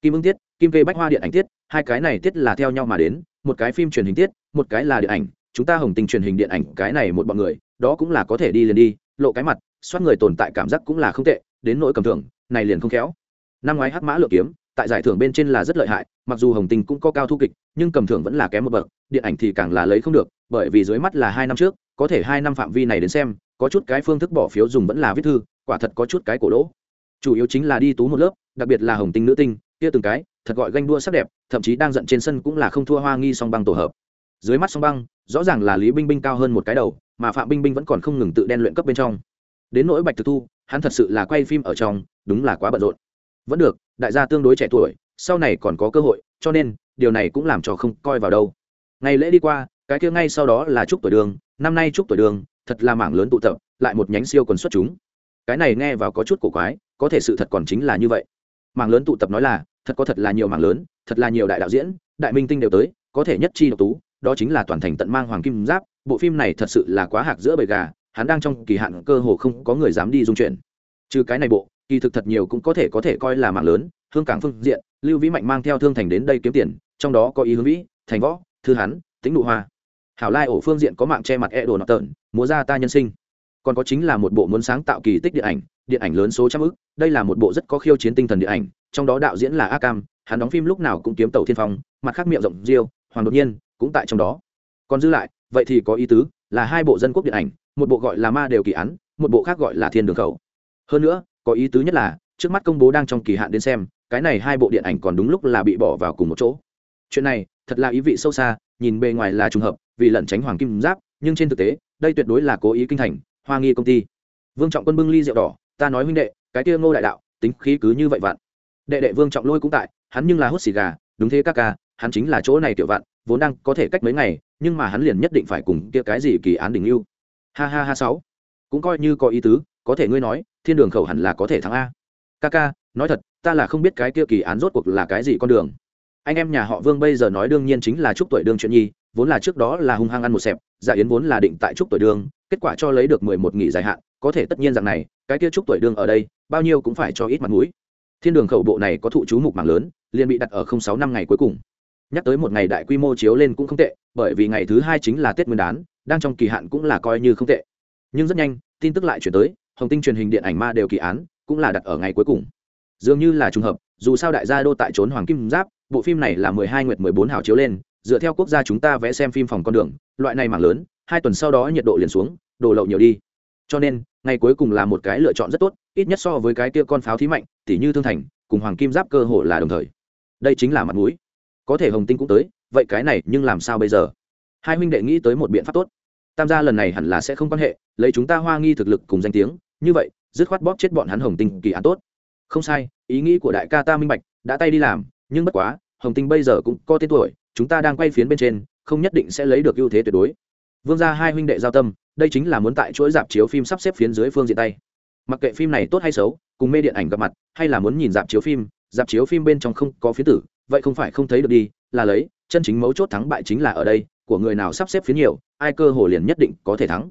Kim ưng tiết, kim kê bách hoa điện ảnh tiết, hai cái này tiết là theo nhau mà đến, một cái phim truyền hình tiết, một cái là điện ảnh, chúng ta hồng tình truyền hình điện ảnh, cái này một bọn người, đó cũng là có thể đi liền đi, lộ cái mặt, soát người tồn tại cảm giác cũng là không tệ, đến nỗi cầm thưởng, này liền không khéo. Năm ngoái hắc mã lựa kiếm, tại giải thưởng bên trên là rất lợi hại, mặc dù hồng tình cũng có cao thu kịch, nhưng cầm thưởng vẫn là kém một bậc, điện ảnh thì càng là lấy không được, bởi vì dưới mắt là hai năm trước có thể hai năm phạm vi này đến xem, có chút cái phương thức bỏ phiếu dùng vẫn là viết thư, quả thật có chút cái cổ lỗ. Chủ yếu chính là đi tú một lớp, đặc biệt là hồng tinh nữ tinh, kia từng cái, thật gọi ganh đua sắc đẹp, thậm chí đang giận trên sân cũng là không thua hoa nghi song băng tổ hợp. Dưới mắt song băng, rõ ràng là lý binh binh cao hơn một cái đầu, mà phạm binh binh vẫn còn không ngừng tự đen luyện cấp bên trong. Đến nỗi bạch thực thu, hắn thật sự là quay phim ở trong, đúng là quá bận rộn. Vẫn được, đại gia tương đối trẻ tuổi, sau này còn có cơ hội, cho nên, điều này cũng làm cho không coi vào đâu. Ngày lễ đi qua cái kia ngay sau đó là chúc tuổi đường, năm nay chúc tuổi đường, thật là mảng lớn tụ tập, lại một nhánh siêu quần xuất chúng. Cái này nghe vào có chút cổ quái, có thể sự thật còn chính là như vậy. Mảng lớn tụ tập nói là, thật có thật là nhiều mảng lớn, thật là nhiều đại đạo diễn, đại minh tinh đều tới, có thể nhất chi độc tú, đó chính là toàn thành tận mang hoàng kim giáp, bộ phim này thật sự là quá hạc giữa bầy gà, hắn đang trong kỳ hạn cơ hồ không có người dám đi dung chuyển trừ cái này bộ, kỳ thực thật nhiều cũng có thể có thể coi là mạng lớn, hương cảng phương diện, lưu vĩ mạnh mang theo thương thành đến đây kiếm tiền, trong đó có ý hướng vĩ, thành võ, thư hắn tính nụ hoa hảo lai ổ phương diện có mạng che mặt e đồ nọ tợn, múa ra ta nhân sinh. Còn có chính là một bộ muốn sáng tạo kỳ tích điện ảnh điện ảnh lớn số trăm ức, đây là một bộ rất có khiêu chiến tinh thần điện ảnh, trong đó đạo diễn là a cam hắn đóng phim lúc nào cũng kiếm tàu thiên phong, mặt khác miệng rộng diêu hoàng đột nhiên cũng tại trong đó. Còn dư lại, vậy thì có ý tứ là hai bộ dân quốc điện ảnh, một bộ gọi là ma đều kỳ án, một bộ khác gọi là thiên đường khẩu. Hơn nữa, có ý tứ nhất là, trước mắt công bố đang trong kỳ hạn đến xem, cái này hai bộ điện ảnh còn đúng lúc là bị bỏ vào cùng một chỗ. Chuyện này thật là ý vị sâu xa, nhìn bề ngoài là trùng hợp vì lẩn tránh hoàng kim giáp, nhưng trên thực tế, đây tuyệt đối là cố ý kinh thành, hoa nghi công ty. Vương trọng quân bưng ly rượu đỏ, ta nói huynh đệ, cái kia ngô đại đạo, tính khí cứ như vậy vặn đệ đệ vương trọng lôi cũng tại, hắn nhưng là hút xì gà, đúng thế các ca, hắn chính là chỗ này tiểu vặn vốn đang có thể cách mấy ngày, nhưng mà hắn liền nhất định phải cùng kia cái gì kỳ án đỉnh lưu ha ha ha sáu. Cũng coi như có ý tứ, có thể ngươi nói, thiên đường khẩu hẳn là có thể thắng a. Ca ca, nói thật, ta là không biết cái kia kỳ án rốt cuộc là cái gì con đường. Anh em nhà họ vương bây giờ nói đương nhiên chính là chúc tuổi đương chuyện nhi vốn là trước đó là hung hăng ăn một xẹp dạ yến vốn là định tại trúc tuổi đương kết quả cho lấy được mười một nghỉ dài hạn, có thể tất nhiên rằng này, cái kia trúc tuổi đương ở đây, bao nhiêu cũng phải cho ít mặt mũi. Thiên đường khẩu bộ này có thụ chú mục mạng lớn, liền bị đặt ở không sáu năm ngày cuối cùng. Nhắc tới một ngày đại quy mô chiếu lên cũng không tệ, bởi vì ngày thứ hai chính là tết nguyên đán, đang trong kỳ hạn cũng là coi như không tệ. Nhưng rất nhanh, tin tức lại chuyển tới, hồng tinh truyền hình điện ảnh ma đều kỳ án cũng là đặt ở ngày cuối cùng. Dường như là trùng hợp, dù sao đại gia đô tại trốn hoàng kim giáp, bộ phim này là mười hai nguyệt mười bốn hào chiếu lên dựa theo quốc gia chúng ta vẽ xem phim phòng con đường, loại này mảng lớn, hai tuần sau đó nhiệt độ liền xuống đổ lậu nhiều đi. Cho nên, ngày cuối cùng là một cái lựa chọn rất tốt, ít nhất so với cái tia con pháo thí mạnh tỉ như thương thành, cùng hoàng kim giáp cơ hồ là đồng thời. Đây chính là mặt mũi. Có thể hồng tinh cũng tới, vậy cái này nhưng làm sao bây giờ? Hai huynh đệ nghĩ tới một biện pháp tốt. Tam gia lần này hẳn là sẽ không quan hệ, lấy chúng ta hoa nghi thực lực cùng danh tiếng, như vậy, dứt khoát bóp chết bọn hắn hồng tinh kỳ án tốt. Không sai, ý nghĩ của đại ca ta minh bạch, đã tay đi làm, nhưng bất quá, hồng tinh bây giờ cũng có tên tuổi chúng ta đang quay phiến bên trên, không nhất định sẽ lấy được ưu thế tuyệt đối. Vương gia hai huynh đệ giao tâm, đây chính là muốn tại chuỗi dạp chiếu phim sắp xếp phiến dưới phương diện tay. Mặc kệ phim này tốt hay xấu, cùng mê điện ảnh gặp mặt, hay là muốn nhìn dạp chiếu phim, dạp chiếu phim bên trong không có phiến tử, vậy không phải không thấy được đi, là lấy, chân chính mấu chốt thắng bại chính là ở đây, của người nào sắp xếp phiến nhiều, ai cơ hồ liền nhất định có thể thắng.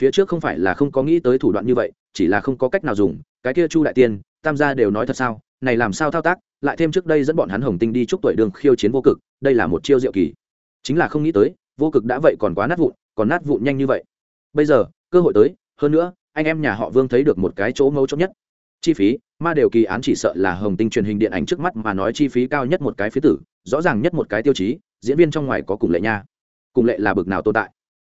Phía trước không phải là không có nghĩ tới thủ đoạn như vậy, chỉ là không có cách nào dùng, cái kia chu đại tiên, tam gia đều nói thật sao, này làm sao thao tác, lại thêm trước đây dẫn bọn hắn hồng tinh đi chúc tuổi đường khiêu chiến vô cực đây là một chiêu diệu kỳ. Chính là không nghĩ tới, vô cực đã vậy còn quá nát vụn, còn nát vụn nhanh như vậy. Bây giờ, cơ hội tới, hơn nữa, anh em nhà họ vương thấy được một cái chỗ mấu chốt nhất. Chi phí, ma đều kỳ án chỉ sợ là hồng tinh truyền hình điện ảnh trước mắt mà nói chi phí cao nhất một cái phía tử, rõ ràng nhất một cái tiêu chí, diễn viên trong ngoài có cùng lệ nha. Cùng lệ là bực nào tồn tại.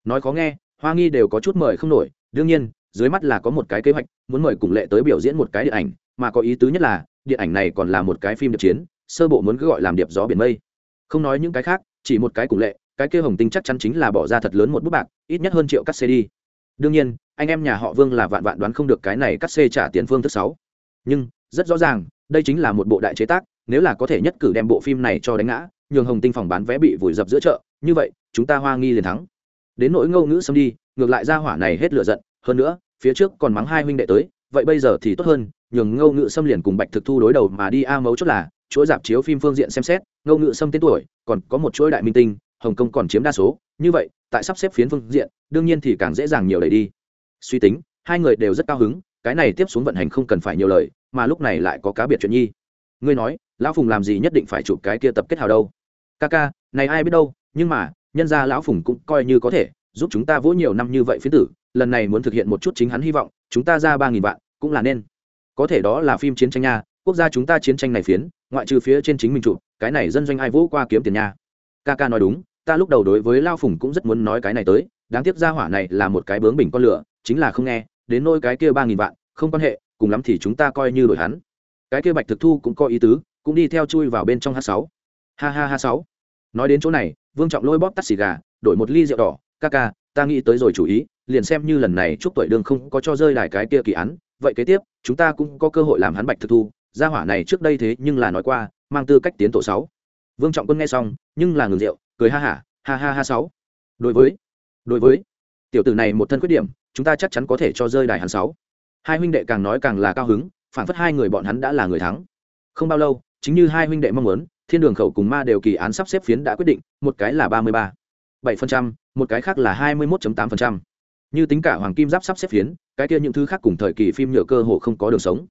Nói khó nghe, hoa nghi đều có chút mời không nổi, đương nhiên, dưới mắt là có một cái kế hoạch, muốn mời cùng lệ tới biểu diễn một cái điện ảnh, mà có ý tứ nhất là, điện ảnh này còn là một cái phim điệp chiến, sơ bộ muốn cứ gọi làm điệp gió biển mây không nói những cái khác, chỉ một cái cùng lệ, cái kia hồng tinh chắc chắn chính là bỏ ra thật lớn một bút bạc, ít nhất hơn triệu cắt xê đi. Đương nhiên, anh em nhà họ vương là vạn vạn đoán không được cái này cắt xê trả tiền phương thứ sáu. Nhưng, rất rõ ràng, đây chính là một bộ đại chế tác, nếu là có thể nhất cử đem bộ phim này cho đánh ngã, nhường hồng tinh phòng bán vé bị vùi dập giữa chợ, như vậy, chúng ta hoa nghi liền thắng. Đến nỗi ngâu ngữ xâm đi, ngược lại ra hỏa này hết lựa giận, hơn nữa, phía trước còn mắng hai huynh đệ tới, vậy bây giờ thì tốt hơn, nhường ngâu ngữ xâm liền cùng bạch thực thu đối đầu mà đi a mấu chốt là chuỗi dạp chiếu phim phương diện xem xét, ngô ngữ xâm tên tuổi, còn có một chuỗi đại minh tinh, hồng kông còn chiếm đa số. Như vậy, tại sắp xếp phiến phương diện, đương nhiên thì càng dễ dàng nhiều đẩy đi. Suy tính, hai người đều rất cao hứng, cái này tiếp xuống vận hành không cần phải nhiều lời, mà lúc này lại có cá biệt chuyện nhi. Ngươi nói, lão phùng làm gì nhất định phải chụp cái kia tập kết hào đâu? Ca ca, này ai biết đâu, nhưng mà, nhân ra lão phùng cũng coi như có thể, giúp chúng ta vỗ nhiều năm như vậy phiến tử, lần này muốn thực hiện một chút chính hắn hy vọng, chúng ta ra ba nghìn vạn, cũng là nên. Có thể đó là phim chiến tranh nha quốc gia chúng ta chiến tranh này phiến ngoại trừ phía trên chính mình Chủ, cái này dân doanh ai vỗ qua kiếm tiền nha. Ca ca nói đúng ta lúc đầu đối với lao phùng cũng rất muốn nói cái này tới đáng tiếc ra hỏa này là một cái bướng bình con lửa chính là không nghe đến nôi cái kia ba nghìn vạn không quan hệ cùng lắm thì chúng ta coi như đổi hắn. Cái kia bạch thực thu cũng có ý tứ cũng đi theo chui vào bên trong h sáu. Ha ha ha sáu. Nói đến chỗ này vương trọng lôi bóp tắt xì gà đổi một ly rượu đỏ. Ca ca ta nghĩ tới rồi chủ ý liền xem như lần này chúc tuổi đường không có cho rơi đài cái kia kỳ án. Vậy kế tiếp chúng ta cũng có cơ hội làm hắn bạch thực thu gia hỏa này trước đây thế nhưng là nói qua, mang tư cách tiến tổ sáu. Vương trọng quân nghe xong, nhưng là ngừng rượu, cười ha hả, ha ha ha sáu. Đối với đối với, tiểu tử này một thân khuyết điểm, chúng ta chắc chắn có thể cho rơi đài hắn sáu. Hai huynh đệ càng nói càng là cao hứng, phản phất hai người bọn hắn đã là người thắng. Không bao lâu, chính như hai huynh đệ mong muốn, thiên đường khẩu cùng ma đều kỳ án sắp xếp phiến đã quyết định, một cái là ba mươi ba, bảy phần trăm, một cái khác là hai mươi một tám phần trăm. Như tính cả hoàng kim giáp sắp xếp phiến, cái kia những thứ khác cùng thời kỳ phim nhựa cơ hồ không có đường sống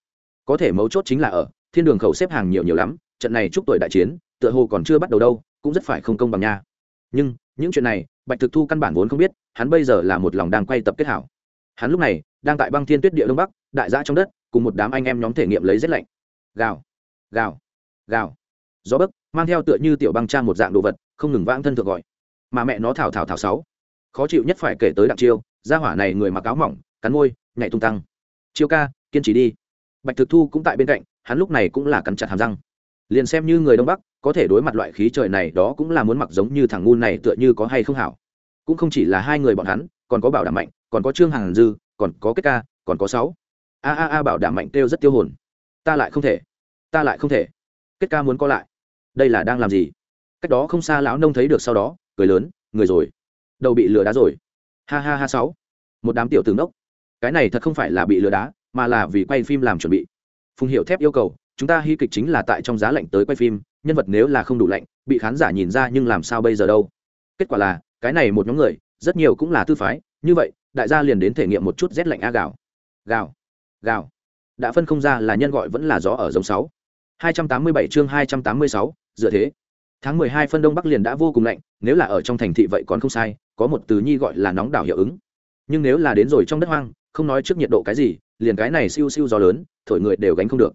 có thể mấu chốt chính là ở, thiên đường khẩu xếp hàng nhiều nhiều lắm, trận này chúc tuổi đại chiến, tựa hồ còn chưa bắt đầu đâu, cũng rất phải không công bằng nha. Nhưng, những chuyện này, bạch thực thu căn bản vốn không biết, hắn bây giờ là một lòng đang quay tập kết hảo. Hắn lúc này, đang tại băng thiên tuyết địa đông bắc, đại giã trong đất, cùng một đám anh em nhóm thể nghiệm lấy rét lạnh. Gào gào gào. Gió bấc, mang theo tựa như tiểu băng trang một dạng đồ vật, không ngừng vãng thân thượng gọi. Mà mẹ nó thảo thảo thảo sáu. Khó chịu nhất phải kể tới đặng chiêu, gia hỏa này người mặc áo mỏng, cắn môi, nhảy tung tăng. Chiêu ca, kiên trì đi bạch thực thu cũng tại bên cạnh, hắn lúc này cũng là cắn chặt hàm răng. Liền xem như người đông bắc, có thể đối mặt loại khí trời này đó cũng là muốn mặc giống như thằng ngu này tựa như có hay không hảo. Cũng không chỉ là hai người bọn hắn, còn có bảo đảm mạnh, còn có trương hàng dư, còn có kết ca, còn có sáu. A a a, bảo đảm mạnh kêu rất tiêu hồn. Ta lại không thể. Ta lại không thể. Kết ca muốn có lại. Đây là đang làm gì? Cách đó không xa lão nông thấy được sau đó, cười lớn, người rồi. Đầu bị lừa đá rồi. Ha ha ha, sáu. Một đám tiểu tướng đốc cái này thật không phải là bị lừa đá mà là vì quay phim làm chuẩn bị. Phùng hiệu thép yêu cầu, chúng ta hy kịch chính là tại trong giá lạnh tới quay phim, nhân vật nếu là không đủ lạnh, bị khán giả nhìn ra nhưng làm sao bây giờ đâu? Kết quả là, cái này một nhóm người, rất nhiều cũng là tư phái, như vậy, đại gia liền đến thể nghiệm một chút rét lạnh a gạo. Gạo gạo. Đã phân không ra là nhân gọi vẫn là gió ở giống sáu. Hai trăm tám mươi bảy chương hai trăm tám mươi sáu, dựa thế. Tháng mười hai phân đông bắc liền đã vô cùng lạnh, nếu là ở trong thành thị vậy còn không sai, có một từ nhi gọi là nóng đảo hiệu ứng. Nhưng nếu là đến rồi trong đất hoang, không nói trước nhiệt độ cái gì liền cái này siêu siêu gió lớn, thổi người đều gánh không được.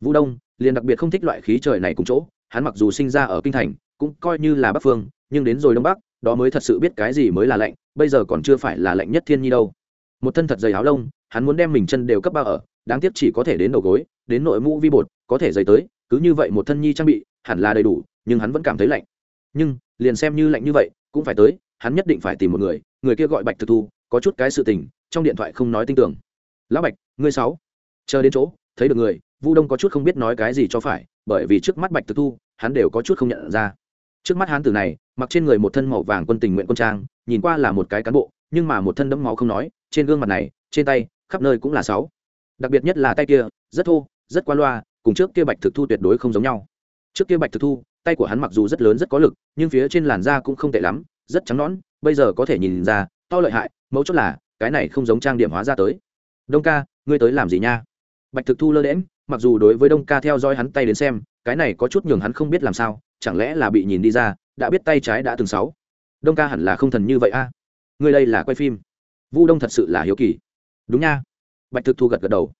Vũ đông, liền đặc biệt không thích loại khí trời này cùng chỗ, hắn mặc dù sinh ra ở kinh thành, cũng coi như là bắc phương, nhưng đến rồi đông bắc, đó mới thật sự biết cái gì mới là lạnh, bây giờ còn chưa phải là lạnh nhất thiên nhi đâu. Một thân thật dày áo lông, hắn muốn đem mình chân đều cấp bao ở, đáng tiếc chỉ có thể đến đầu gối, đến nội mũ vi bột, có thể dày tới, cứ như vậy một thân nhi trang bị, hẳn là đầy đủ, nhưng hắn vẫn cảm thấy lạnh. Nhưng, liền xem như lạnh như vậy, cũng phải tới, hắn nhất định phải tìm một người người kia gọi bạch thực thu, có chút cái sự tình, trong điện thoại không nói tin tưởng lão bạch, ngươi sáu. Chờ đến chỗ, thấy được người, vu đông có chút không biết nói cái gì cho phải, bởi vì trước mắt bạch thực thu, hắn đều có chút không nhận ra. Trước mắt hắn tử này, mặc trên người một thân màu vàng quân tình nguyện quân trang, nhìn qua là một cái cán bộ, nhưng mà một thân đẫm máu không nói, trên gương mặt này, trên tay, khắp nơi cũng là sáu. Đặc biệt nhất là tay kia, rất thô, rất qua loa, cùng trước kia bạch thực thu tuyệt đối không giống nhau. Trước kia bạch thực thu, tay của hắn mặc dù rất lớn rất có lực, nhưng phía trên làn da cũng không tệ lắm, rất trắng nõn, bây giờ có thể nhìn ra, to lợi hại, mấu chốt là, cái này không giống trang điểm hóa ra tới đông ca, ngươi tới làm gì nha? Bạch thực thu lơ đễm mặc dù đối với đông ca theo dõi hắn tay đến xem, cái này có chút nhường hắn không biết làm sao, chẳng lẽ là bị nhìn đi ra, đã biết tay trái đã từng sáu. Đông ca hẳn là không thần như vậy a. À? ngươi đây là quay phim. Vu đông thật sự là hiếu kỳ. Đúng nha. Bạch thực thu gật gật đầu.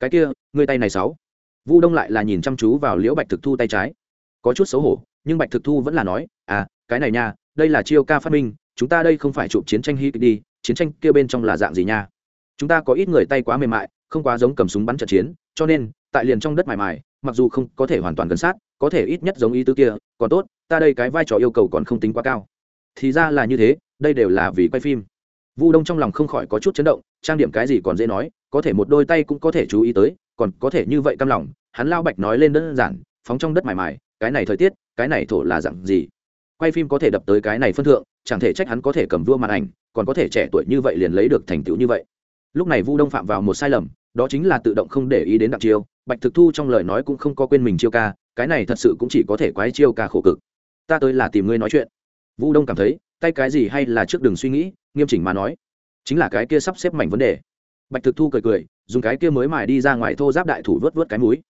Cái kia, ngươi tay này sáu. Vu đông lại là nhìn chăm chú vào liễu bạch thực thu tay trái. Có chút xấu hổ, nhưng bạch thực thu vẫn là nói à cái này nha, đây là chiêu ca phát minh, chúng ta đây không phải chụp chiến tranh hit đi chiến tranh kia bên trong là dạng gì nha? Chúng ta có ít người tay quá mềm mại, không quá giống cầm súng bắn trận chiến, cho nên, tại liền trong đất mài mài, mặc dù không có thể hoàn toàn gần sát, có thể ít nhất giống ý tứ kia, còn tốt, ta đây cái vai trò yêu cầu còn không tính quá cao. Thì ra là như thế, đây đều là vì quay phim. Vu đông trong lòng không khỏi có chút chấn động, trang điểm cái gì còn dễ nói, có thể một đôi tay cũng có thể chú ý tới, còn có thể như vậy căm lòng, hắn lao bạch nói lên đơn giản, phóng trong đất mài mài, cái này thời tiết, cái này thổ là dặn gì? Quay phim có thể đập tới cái này phân thượng, chẳng thể trách hắn có thể cầm vua màn ảnh, còn có thể trẻ tuổi như vậy liền lấy được thành tựu như vậy lúc này vu đông phạm vào một sai lầm, đó chính là tự động không để ý đến đặc chiêu. Bạch thực thu trong lời nói cũng không có quên mình chiêu ca, cái này thật sự cũng chỉ có thể quái chiêu ca khổ cực. Ta tới là tìm ngươi nói chuyện. Vu đông cảm thấy, tay cái gì hay là trước đừng suy nghĩ, nghiêm chỉnh mà nói. Chính là cái kia sắp xếp mảnh vấn đề. Bạch thực thu cười cười, dùng cái kia mới mài đi ra ngoài thô giáp đại thủ vớt vớt cái múi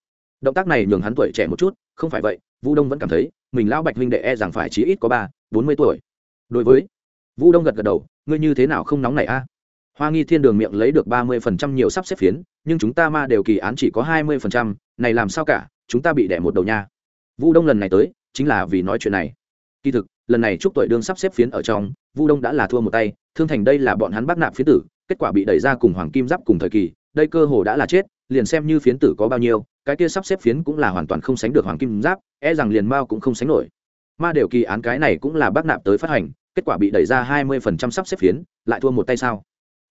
động tác này nhường hắn tuổi trẻ một chút, không phải vậy, vu đông vẫn cảm thấy, mình lão bạch huynh đệ e rằng phải chí ít có ba, bốn mươi tuổi. Đối với vu đông gật gật đầu, ngươi như thế nào không nóng này a? Hoa nghi thiên đường miệng lấy được ba mươi phần trăm nhiều sắp xếp phiến, nhưng chúng ta ma đều kỳ án chỉ có hai mươi phần trăm, này làm sao cả, chúng ta bị đẻ một đầu nha. Vu đông lần này tới, chính là vì nói chuyện này. Kỳ thực, lần này chúc tuổi đương sắp xếp phiến ở trong, vu đông đã là thua một tay, thương thành đây là bọn hắn bắt nạp phiến tử, kết quả bị đẩy ra cùng hoàng kim giáp cùng thời kỳ, đây cơ hồ đã là chết, liền xem như phiến tử có bao nhiêu, cái kia sắp xếp phiến cũng là hoàn toàn không sánh được hoàng kim giáp e rằng liền mao cũng không sánh nổi. Ma đều kỳ án cái này cũng là bắt nạp tới phát hành, kết quả bị đẩy ra hai mươi phần trăm sắp xếp phiến, lại thua một tay sao?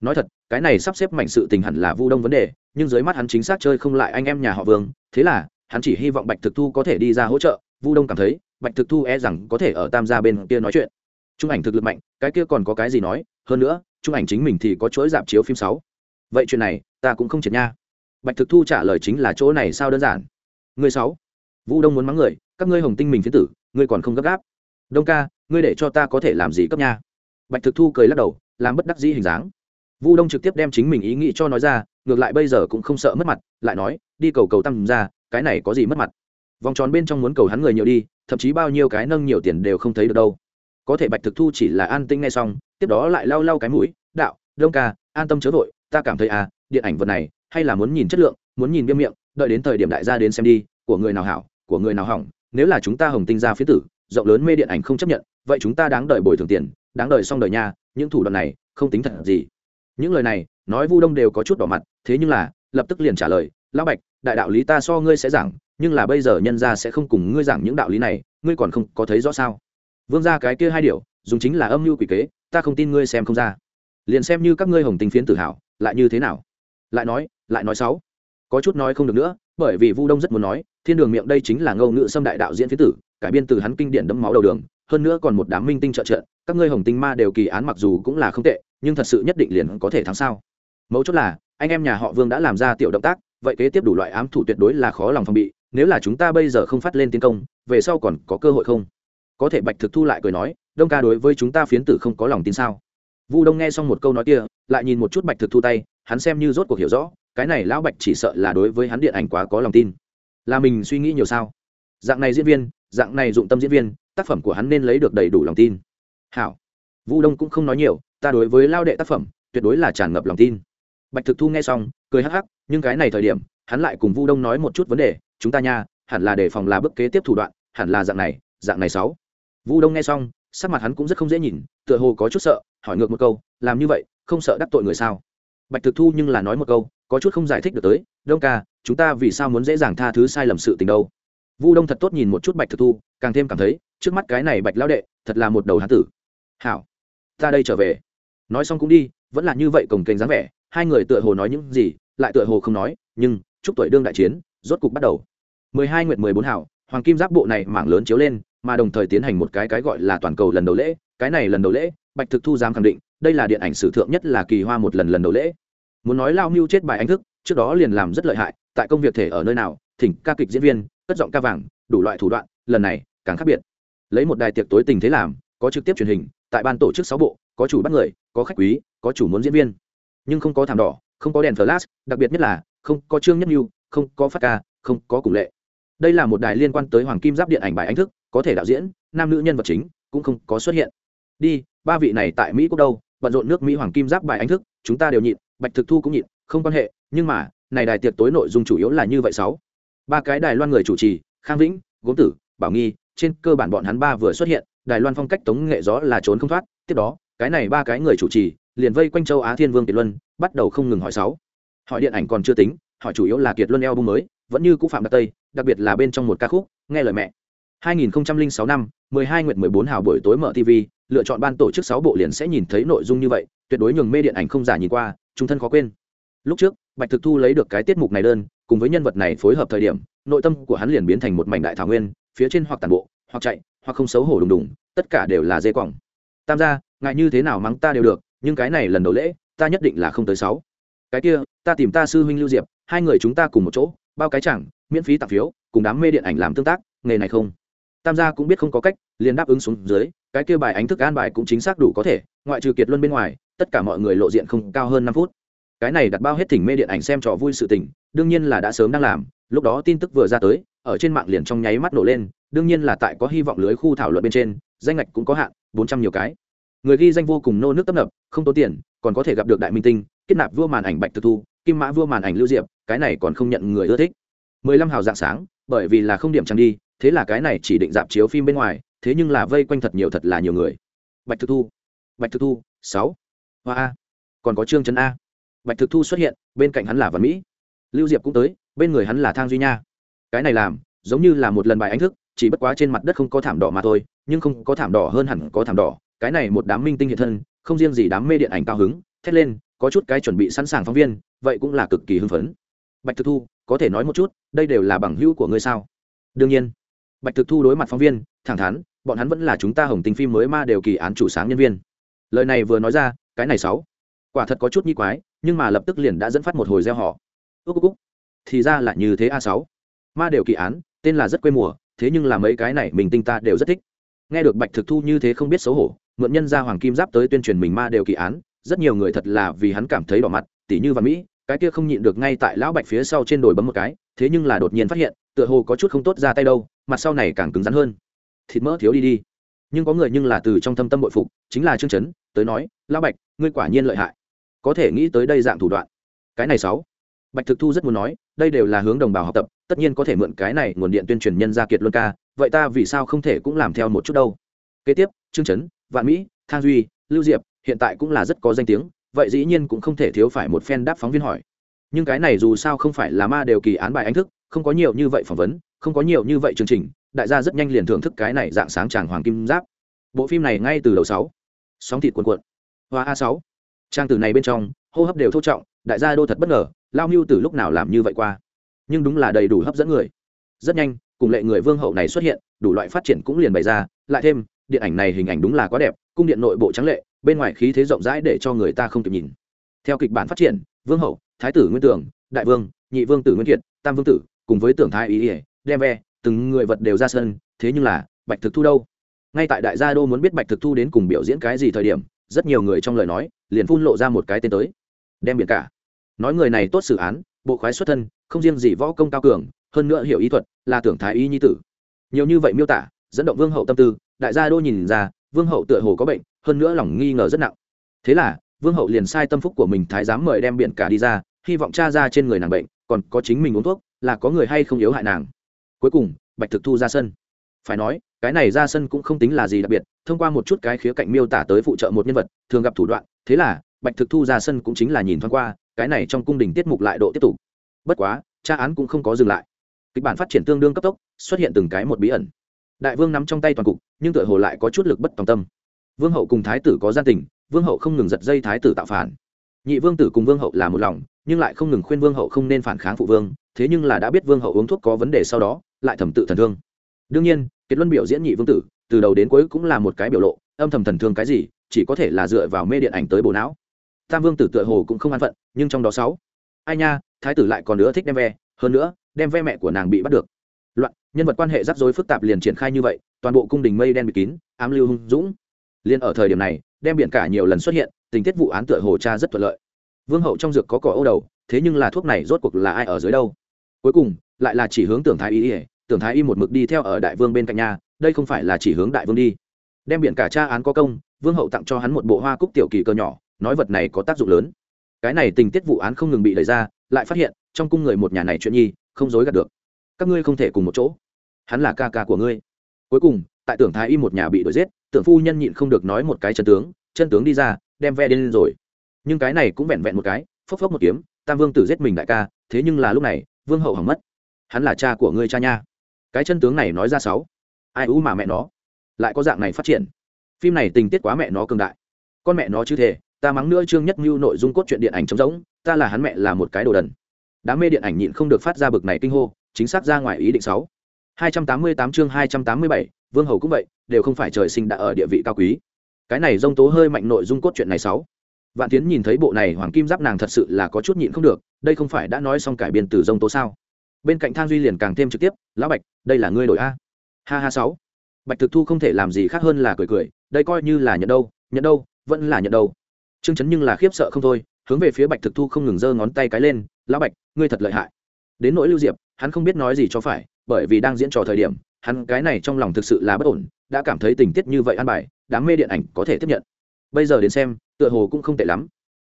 Nói thật, cái này sắp xếp mạnh sự tình hẳn là vu đông vấn đề, nhưng dưới mắt hắn chính xác chơi không lại anh em nhà họ vương, thế là, hắn chỉ hy vọng bạch thực thu có thể đi ra hỗ trợ, vu đông cảm thấy, bạch thực thu e rằng có thể ở tam gia bên kia nói chuyện. Trung ảnh thực lực mạnh, cái kia còn có cái gì nói, hơn nữa, trung ảnh chính mình thì có chuỗi dạp chiếu phim sáu. Vậy chuyện này, ta cũng không triệt nha. Bạch thực thu trả lời chính là chỗ này sao đơn giản. Người sáu. Vu đông muốn mắng người, các ngươi hồng tinh mình phiến tử, ngươi còn không gấp gáp. Đông ca, ngươi để cho ta có thể làm gì cấp nha? Bạch thực thu cười lắc đầu, làm bất đắc dĩ hình dáng vu đông trực tiếp đem chính mình ý nghĩ cho nói ra, ngược lại bây giờ cũng không sợ mất mặt, lại nói, đi cầu cầu tăng ra, cái này có gì mất mặt? Vòng tròn bên trong muốn cầu hắn người nhiều đi, thậm chí bao nhiêu cái nâng nhiều tiền đều không thấy được đâu. Có thể bạch thực thu chỉ là an tinh ngay xong, tiếp đó lại lau lau cái mũi, đạo, đông ca, an tâm chớ vội, ta cảm thấy à điện ảnh vật này, hay là muốn nhìn chất lượng, muốn nhìn viêm miệng, đợi đến thời điểm đại gia đến xem đi, của người nào hảo, của người nào hỏng, nếu là chúng ta hồng tinh ra phía tử, rộng lớn mê điện ảnh không chấp nhận, vậy chúng ta đáng đợi bồi thường tiền, đáng đợi xong đời nha, những thủ đoạn này, không tính thật gì những lời này, nói vu đông đều có chút đỏ mặt, thế nhưng là, lập tức liền trả lời, lão bạch, đại đạo lý ta so ngươi sẽ giảng, nhưng là bây giờ nhân gia sẽ không cùng ngươi giảng những đạo lý này, ngươi còn không có thấy rõ sao? Vương ra cái kia hai điều, dùng chính là âm mưu quỷ kế, ta không tin ngươi xem không ra. Liền xem như các ngươi hồng tinh phiến tự hào, lại như thế nào? Lại nói lại nói sáu. Có chút nói không được nữa, bởi vì vu đông rất muốn nói, thiên đường miệng đây chính là ngâu ngữ xâm đại đạo diễn phiến tử, cải biên từ hắn kinh điển đấm máu đầu đường, hơn nữa còn một đám minh tinh trợ trợ, các ngươi hồng tinh ma đều kỳ án mặc dù cũng là không tệ nhưng thật sự nhất định liền có thể thắng sao? Mấu chốt là, anh em nhà họ vương đã làm ra tiểu động tác, vậy kế tiếp đủ loại ám thủ tuyệt đối là khó lòng phòng bị, nếu là chúng ta bây giờ không phát lên tiến công, về sau còn có cơ hội không? Có thể bạch thực thu lại cười nói, đông ca đối với chúng ta phiến tử không có lòng tin sao? Vu đông nghe xong một câu nói kia, lại nhìn một chút bạch thực thu tay, hắn xem như rốt cuộc hiểu rõ, cái này lão bạch chỉ sợ là đối với hắn điện ảnh quá có lòng tin. Là mình suy nghĩ nhiều sao? Dạng này diễn viên, dạng này dụng tâm diễn viên, tác phẩm của hắn nên lấy được đầy đủ lòng tin. Hảo. Vu đông cũng không nói nhiều ta đối với lao đệ tác phẩm, tuyệt đối là tràn ngập lòng tin. Bạch thực thu nghe xong, cười hắc hắc, nhưng cái này thời điểm, hắn lại cùng vu đông nói một chút vấn đề, chúng ta nha, hẳn là để phòng là bước kế tiếp thủ đoạn, hẳn là dạng này dạng này sáu. Vu đông nghe xong, sắc mặt hắn cũng rất không dễ nhìn, tựa hồ có chút sợ, hỏi ngược một câu, làm như vậy, không sợ đắc tội người sao? Bạch thực thu nhưng là nói một câu, có chút không giải thích được tới, đông ca, chúng ta vì sao muốn dễ dàng tha thứ sai lầm sự tình đâu? Vu đông thật tốt nhìn một chút bạch thực thu, càng thêm cảm thấy, trước mắt cái này bạch lão đệ, thật là một đầu hán tử. Hảo, ta đây trở về nói xong cũng đi, vẫn là như vậy cồng kềnh dáng vẻ, hai người tựa hồ nói những gì, lại tựa hồ không nói, nhưng, chúc tuổi đương đại chiến, rốt cục bắt đầu. mười hai nguyệt mười bốn hảo, hoàng kim giáp bộ này mảng lớn chiếu lên, mà đồng thời tiến hành một cái cái gọi là toàn cầu lần đầu lễ, cái này lần đầu lễ, bạch thực thu giám khẳng định, đây là điện ảnh sử thượng nhất là kỳ hoa một lần lần đầu lễ. Muốn nói lao mưu chết bài anh thức, trước đó liền làm rất lợi hại, tại công việc thể ở nơi nào, thỉnh ca kịch diễn viên, cất giọng ca vàng, đủ loại thủ đoạn, lần này, càng khác biệt. Lấy một đài tiệc tối tình thế làm, có trực tiếp truyền hình, tại ban tổ chức sáu bộ, có chủ bắt người có khách quý, có chủ muốn diễn viên. Nhưng không có thảm đỏ, không có đèn flash, đặc biệt nhất là, không có trương nhất mưu không có phát ca, không có cùng lệ. Đây là một đài liên quan tới hoàng kim giáp điện ảnh bài anh thức, có thể đạo diễn, nam nữ nhân vật chính cũng không có xuất hiện. Đi, ba vị này tại mỹ quốc đâu, bận rộn nước mỹ hoàng kim giáp bài anh thức, chúng ta đều nhịn, bạch thực thu cũng nhịn, không quan hệ, nhưng mà, này đài tiệc tối nội dung chủ yếu là như vậy sáu. Ba cái đài loan người chủ trì, khang vĩnh, gốm tử, bảo nghi, trên cơ bản bọn hắn ba vừa xuất hiện, đài loan phong cách tống nghệ gió là trốn không thoát, tiếp đó cái này ba cái người chủ trì, liền vây quanh châu á thiên vương kiệt luân, bắt đầu không ngừng hỏi sáu. Hỏi điện ảnh còn chưa tính, hỏi chủ yếu là kiệt luân eo bung mới, vẫn như cũ phạm đặc tây, đặc biệt là bên trong một ca khúc, nghe lời mẹ. 2006 năm 12 nguyệt 14 hào buổi tối mở TV lựa chọn ban tổ chức sáu bộ liền sẽ nhìn thấy nội dung như vậy, tuyệt đối nhường mê điện ảnh không giả nhìn qua, trung thân khó quên. Lúc trước, bạch thực thu lấy được cái tiết mục này đơn, cùng với nhân vật này phối hợp thời điểm, nội tâm của hắn liền biến thành một mảnh đại thảo nguyên, phía trên hoặc tàn bộ, hoặc chạy, hoặc không xấu hổ đùng đùng, tất cả đều là dê quỏng tam gia ngại như thế nào mắng ta đều được, nhưng cái này lần đầu lễ, ta nhất định là không tới sáu. Cái kia, ta tìm ta sư huynh lưu diệp, hai người chúng ta cùng một chỗ, bao cái chẳng, miễn phí tặng phiếu, cùng đám mê điện ảnh làm tương tác, nghề này không? Tam gia cũng biết không có cách, liền đáp ứng xuống dưới, cái kia bài ánh thức an bài cũng chính xác đủ có thể, ngoại trừ kiệt luân bên ngoài, tất cả mọi người lộ diện không cao hơn năm phút. Cái này đặt bao hết thỉnh mê điện ảnh xem trò vui sự tình, đương nhiên là đã sớm đang làm, lúc đó tin tức vừa ra tới, ở trên mạng liền trong nháy mắt nổ lên, đương nhiên là tại có hy vọng lưới khu thảo luận bên trên, danh ngạch cũng có hạn, bốn trăm nhiều cái người ghi danh vô cùng nô nước tấp nập, không tốn tiền, còn có thể gặp được đại minh tinh, kết nạp vua màn ảnh bạch thực thu, kim mã vua màn ảnh lưu diệp, cái này còn không nhận người ưa thích. Mười lăm hào dạng sáng, bởi vì là không điểm trăng đi, thế là cái này chỉ định dạp chiếu phim bên ngoài, thế nhưng là vây quanh thật nhiều thật là nhiều người. Bạch thực thu, bạch thực thu, sáu, hoa a, còn có trương trấn a. Bạch thực thu xuất hiện, bên cạnh hắn là văn mỹ. Lưu diệp cũng tới, bên người hắn là thang duy nha. Cái này làm, giống như là một lần bài ánh thức, chỉ bất quá trên mặt đất không có thảm đỏ mà thôi, nhưng không có thảm đỏ hơn hẳn có thảm đỏ cái này một đám minh tinh hiện thân, không riêng gì đám mê điện ảnh cao hứng, thét lên, có chút cái chuẩn bị sẵn sàng phóng viên, vậy cũng là cực kỳ hưng phấn. Bạch thực thu, có thể nói một chút, đây đều là bằng hữu của ngươi sao? Đương nhiên. Bạch thực thu đối mặt phóng viên, thẳng thắn, bọn hắn vẫn là chúng ta hồng tình phim mới ma đều kỳ án chủ sáng nhân viên. Lời này vừa nói ra, cái này sáu. Quả thật có chút nhi quái, nhưng mà lập tức liền đã dẫn phát một hồi gieo họ ước ước ước thì ra là như thế a sáu. Ma đều kỳ án, tên là rất quê mùa, thế nhưng là mấy cái này mình tinh ta đều rất thích. Nghe được bạch thực thu như thế không biết xấu hổ mượn nhân ra hoàng kim giáp tới tuyên truyền mình ma đều kỳ án, rất nhiều người thật là vì hắn cảm thấy đỏ mặt, tỉ như và mỹ, cái kia không nhịn được ngay tại lão bạch phía sau trên đồi bấm một cái, thế nhưng là đột nhiên phát hiện, tựa hồ có chút không tốt ra tay đâu, mặt sau này càng cứng rắn hơn. Thịt mỡ thiếu đi đi. Nhưng có người nhưng là từ trong thâm tâm bội phục, chính là trương chấn, tới nói, lão bạch, ngươi quả nhiên lợi hại. Có thể nghĩ tới đây dạng thủ đoạn. Cái này sáu. Bạch thực thu rất muốn nói, đây đều là hướng đồng bào học tập, tất nhiên có thể mượn cái này nguồn điện tuyên truyền nhân gia kiệt luân ca, vậy ta vì sao không thể cũng làm theo một chút đâu? Kế tiếp, trương Chấn vạn mỹ, thang duy, lưu diệp, hiện tại cũng là rất có danh tiếng, vậy dĩ nhiên cũng không thể thiếu phải một phen đáp phóng viên hỏi. Nhưng cái này dù sao không phải là ma đều kỳ án bài anh thức, không có nhiều như vậy phỏng vấn, không có nhiều như vậy chương trình, đại gia rất nhanh liền thưởng thức cái này dạng sáng tràng hoàng kim giáp. Bộ phim này ngay từ đầu sáu, sóng thịt cuộn cuộn. Hoa a sáu, trang từ này bên trong, hô hấp đều thô trọng, đại gia đô thật bất ngờ, lao mưu từ lúc nào làm như vậy qua. Nhưng đúng là đầy đủ hấp dẫn người. Rất nhanh, cùng lệ người vương hậu này xuất hiện, đủ loại phát triển cũng liền bày ra, lại thêm điện ảnh này hình ảnh đúng là quá đẹp, cung điện nội bộ trắng lệ, bên ngoài khí thế rộng rãi để cho người ta không kịp nhìn. Theo kịch bản phát triển, vương hậu, thái tử nguyên tưởng, đại vương, nhị vương tử nguyên kiệt, tam vương tử, cùng với tưởng thái ý ỉa đem ve, từng người vật đều ra sân, thế nhưng là, bạch thực thu đâu? Ngay tại đại gia đô muốn biết bạch thực thu đến cùng biểu diễn cái gì thời điểm, rất nhiều người trong lời nói, liền phun lộ ra một cái tên tới. Đem biển cả. Nói người này tốt xử án, bộ khoái xuất thân, không riêng gì võ công cao cường, hơn nữa hiểu ý thuật, là tưởng thái y nhi tử. Nhiều như vậy miêu tả, dẫn động vương hậu tâm tư đại gia đô nhìn ra, vương hậu tựa hồ có bệnh, hơn nữa lòng nghi ngờ rất nặng. Thế là, vương hậu liền sai tâm phúc của mình thái giám mời đem biển cả đi ra, hy vọng cha ra trên người nàng bệnh, còn có chính mình uống thuốc, là có người hay không yếu hại nàng. Cuối cùng, bạch thực thu ra sân. Phải nói, cái này ra sân cũng không tính là gì đặc biệt, thông qua một chút cái khía cạnh miêu tả tới phụ trợ một nhân vật, thường gặp thủ đoạn, thế là, bạch thực thu ra sân cũng chính là nhìn thoáng qua, cái này trong cung đình tiết mục lại độ tiếp tục. Bất quá, tra án cũng không có dừng lại. Kịch bản phát triển tương đương cấp tốc, xuất hiện từng cái một bí ẩn đại vương nắm trong tay toàn cục, nhưng tựa hồ lại có chút lực bất tòng tâm. Vương hậu cùng thái tử có gia tình, vương hậu không ngừng giật dây thái tử tạo phản. Nhị vương tử cùng vương hậu là một lòng, nhưng lại không ngừng khuyên vương hậu không nên phản kháng phụ vương, thế nhưng là đã biết vương hậu uống thuốc có vấn đề sau đó, lại thầm tự thần thương. Đương nhiên kết luân biểu diễn nhị vương tử, từ đầu đến cuối cũng là một cái biểu lộ, âm thầm thần thương cái gì, chỉ có thể là dựa vào mê điện ảnh tới bộ não. Tam vương tử tựa hồ cũng không an phận, nhưng trong đó sáu. Ai nha, thái tử lại còn nữa thích đem ve, hơn nữa, đem ve mẹ của nàng bị bắt được nhân vật quan hệ rắc rối phức tạp liền triển khai như vậy, toàn bộ cung đình mây đen bị kín, ám lưu hung dũng. Liền ở thời điểm này, đem biển cả nhiều lần xuất hiện, tình tiết vụ án tựa hồ cha rất thuận lợi. Vương hậu trong dược có cỏ âu đầu, thế nhưng là thuốc này rốt cuộc là ai ở dưới đâu? Cuối cùng, lại là chỉ hướng tưởng thái y ỉa tưởng thái y một mực đi theo ở đại vương bên cạnh nhà, đây không phải là chỉ hướng đại vương đi. Đem biển cả tra án có công, vương hậu tặng cho hắn một bộ hoa cúc tiểu kỳ cơ nhỏ, nói vật này có tác dụng lớn. Cái này tình tiết vụ án không ngừng bị đẩy ra, lại phát hiện, trong cung người một nhà này chuyện nhi, không dối gạt được. Các ngươi không thể cùng một chỗ hắn là ca ca của ngươi. Cuối cùng, tại tưởng thái y một nhà bị đuổi giết, tưởng phu nhân nhịn không được nói một cái chân tướng chân tướng đi ra, đem ve lên rồi. Nhưng cái này cũng vẹn vẹn một cái, phốc phốc một kiếm, tam vương tử giết mình đại ca, thế nhưng là lúc này, vương hậu hỏng mất. Hắn là cha của ngươi cha nha. Cái chân tướng này nói ra sáu. Ai u mà mẹ nó? Lại có dạng này phát triển. Phim này tình tiết quá mẹ nó cường đại. Con mẹ nó chứ thể ta mắng nữa trương nhất mưu nội dung cốt truyện điện ảnh trống rỗng, ta là hắn mẹ là một cái đồ đần. Đám mê điện ảnh nhịn không được phát ra bực này kinh hô, chính xác ra ngoài ý định sáu hai trăm tám mươi tám chương hai trăm tám mươi bảy, vương hầu cũng vậy, đều không phải trời sinh đã ở địa vị cao quý. Cái này dông tố hơi mạnh nội dung cốt truyện này sáu. Vạn tiến nhìn thấy bộ này hoàng kim giáp nàng thật sự là có chút nhịn không được, đây không phải đã nói xong cải biên từ dông tố sao? Bên cạnh thang duy liền càng thêm trực tiếp, lão bạch, đây là ngươi đổi a. Ha ha, sáu. Bạch thực thu không thể làm gì khác hơn là cười cười, đây coi như là nhận đâu nhận đâu, vẫn là nhận đâu. Trương chấn nhưng là khiếp sợ không thôi, hướng về phía bạch thực thu không ngừng giơ ngón tay cái lên, lão bạch, ngươi thật lợi hại. Đến nỗi lưu diệp hắn không biết nói gì cho phải, bởi vì đang diễn trò thời điểm, hắn cái này trong lòng thực sự là bất ổn, đã cảm thấy tình tiết như vậy ăn bài, đám mê điện ảnh có thể tiếp nhận. Bây giờ đến xem, tựa hồ cũng không tệ lắm.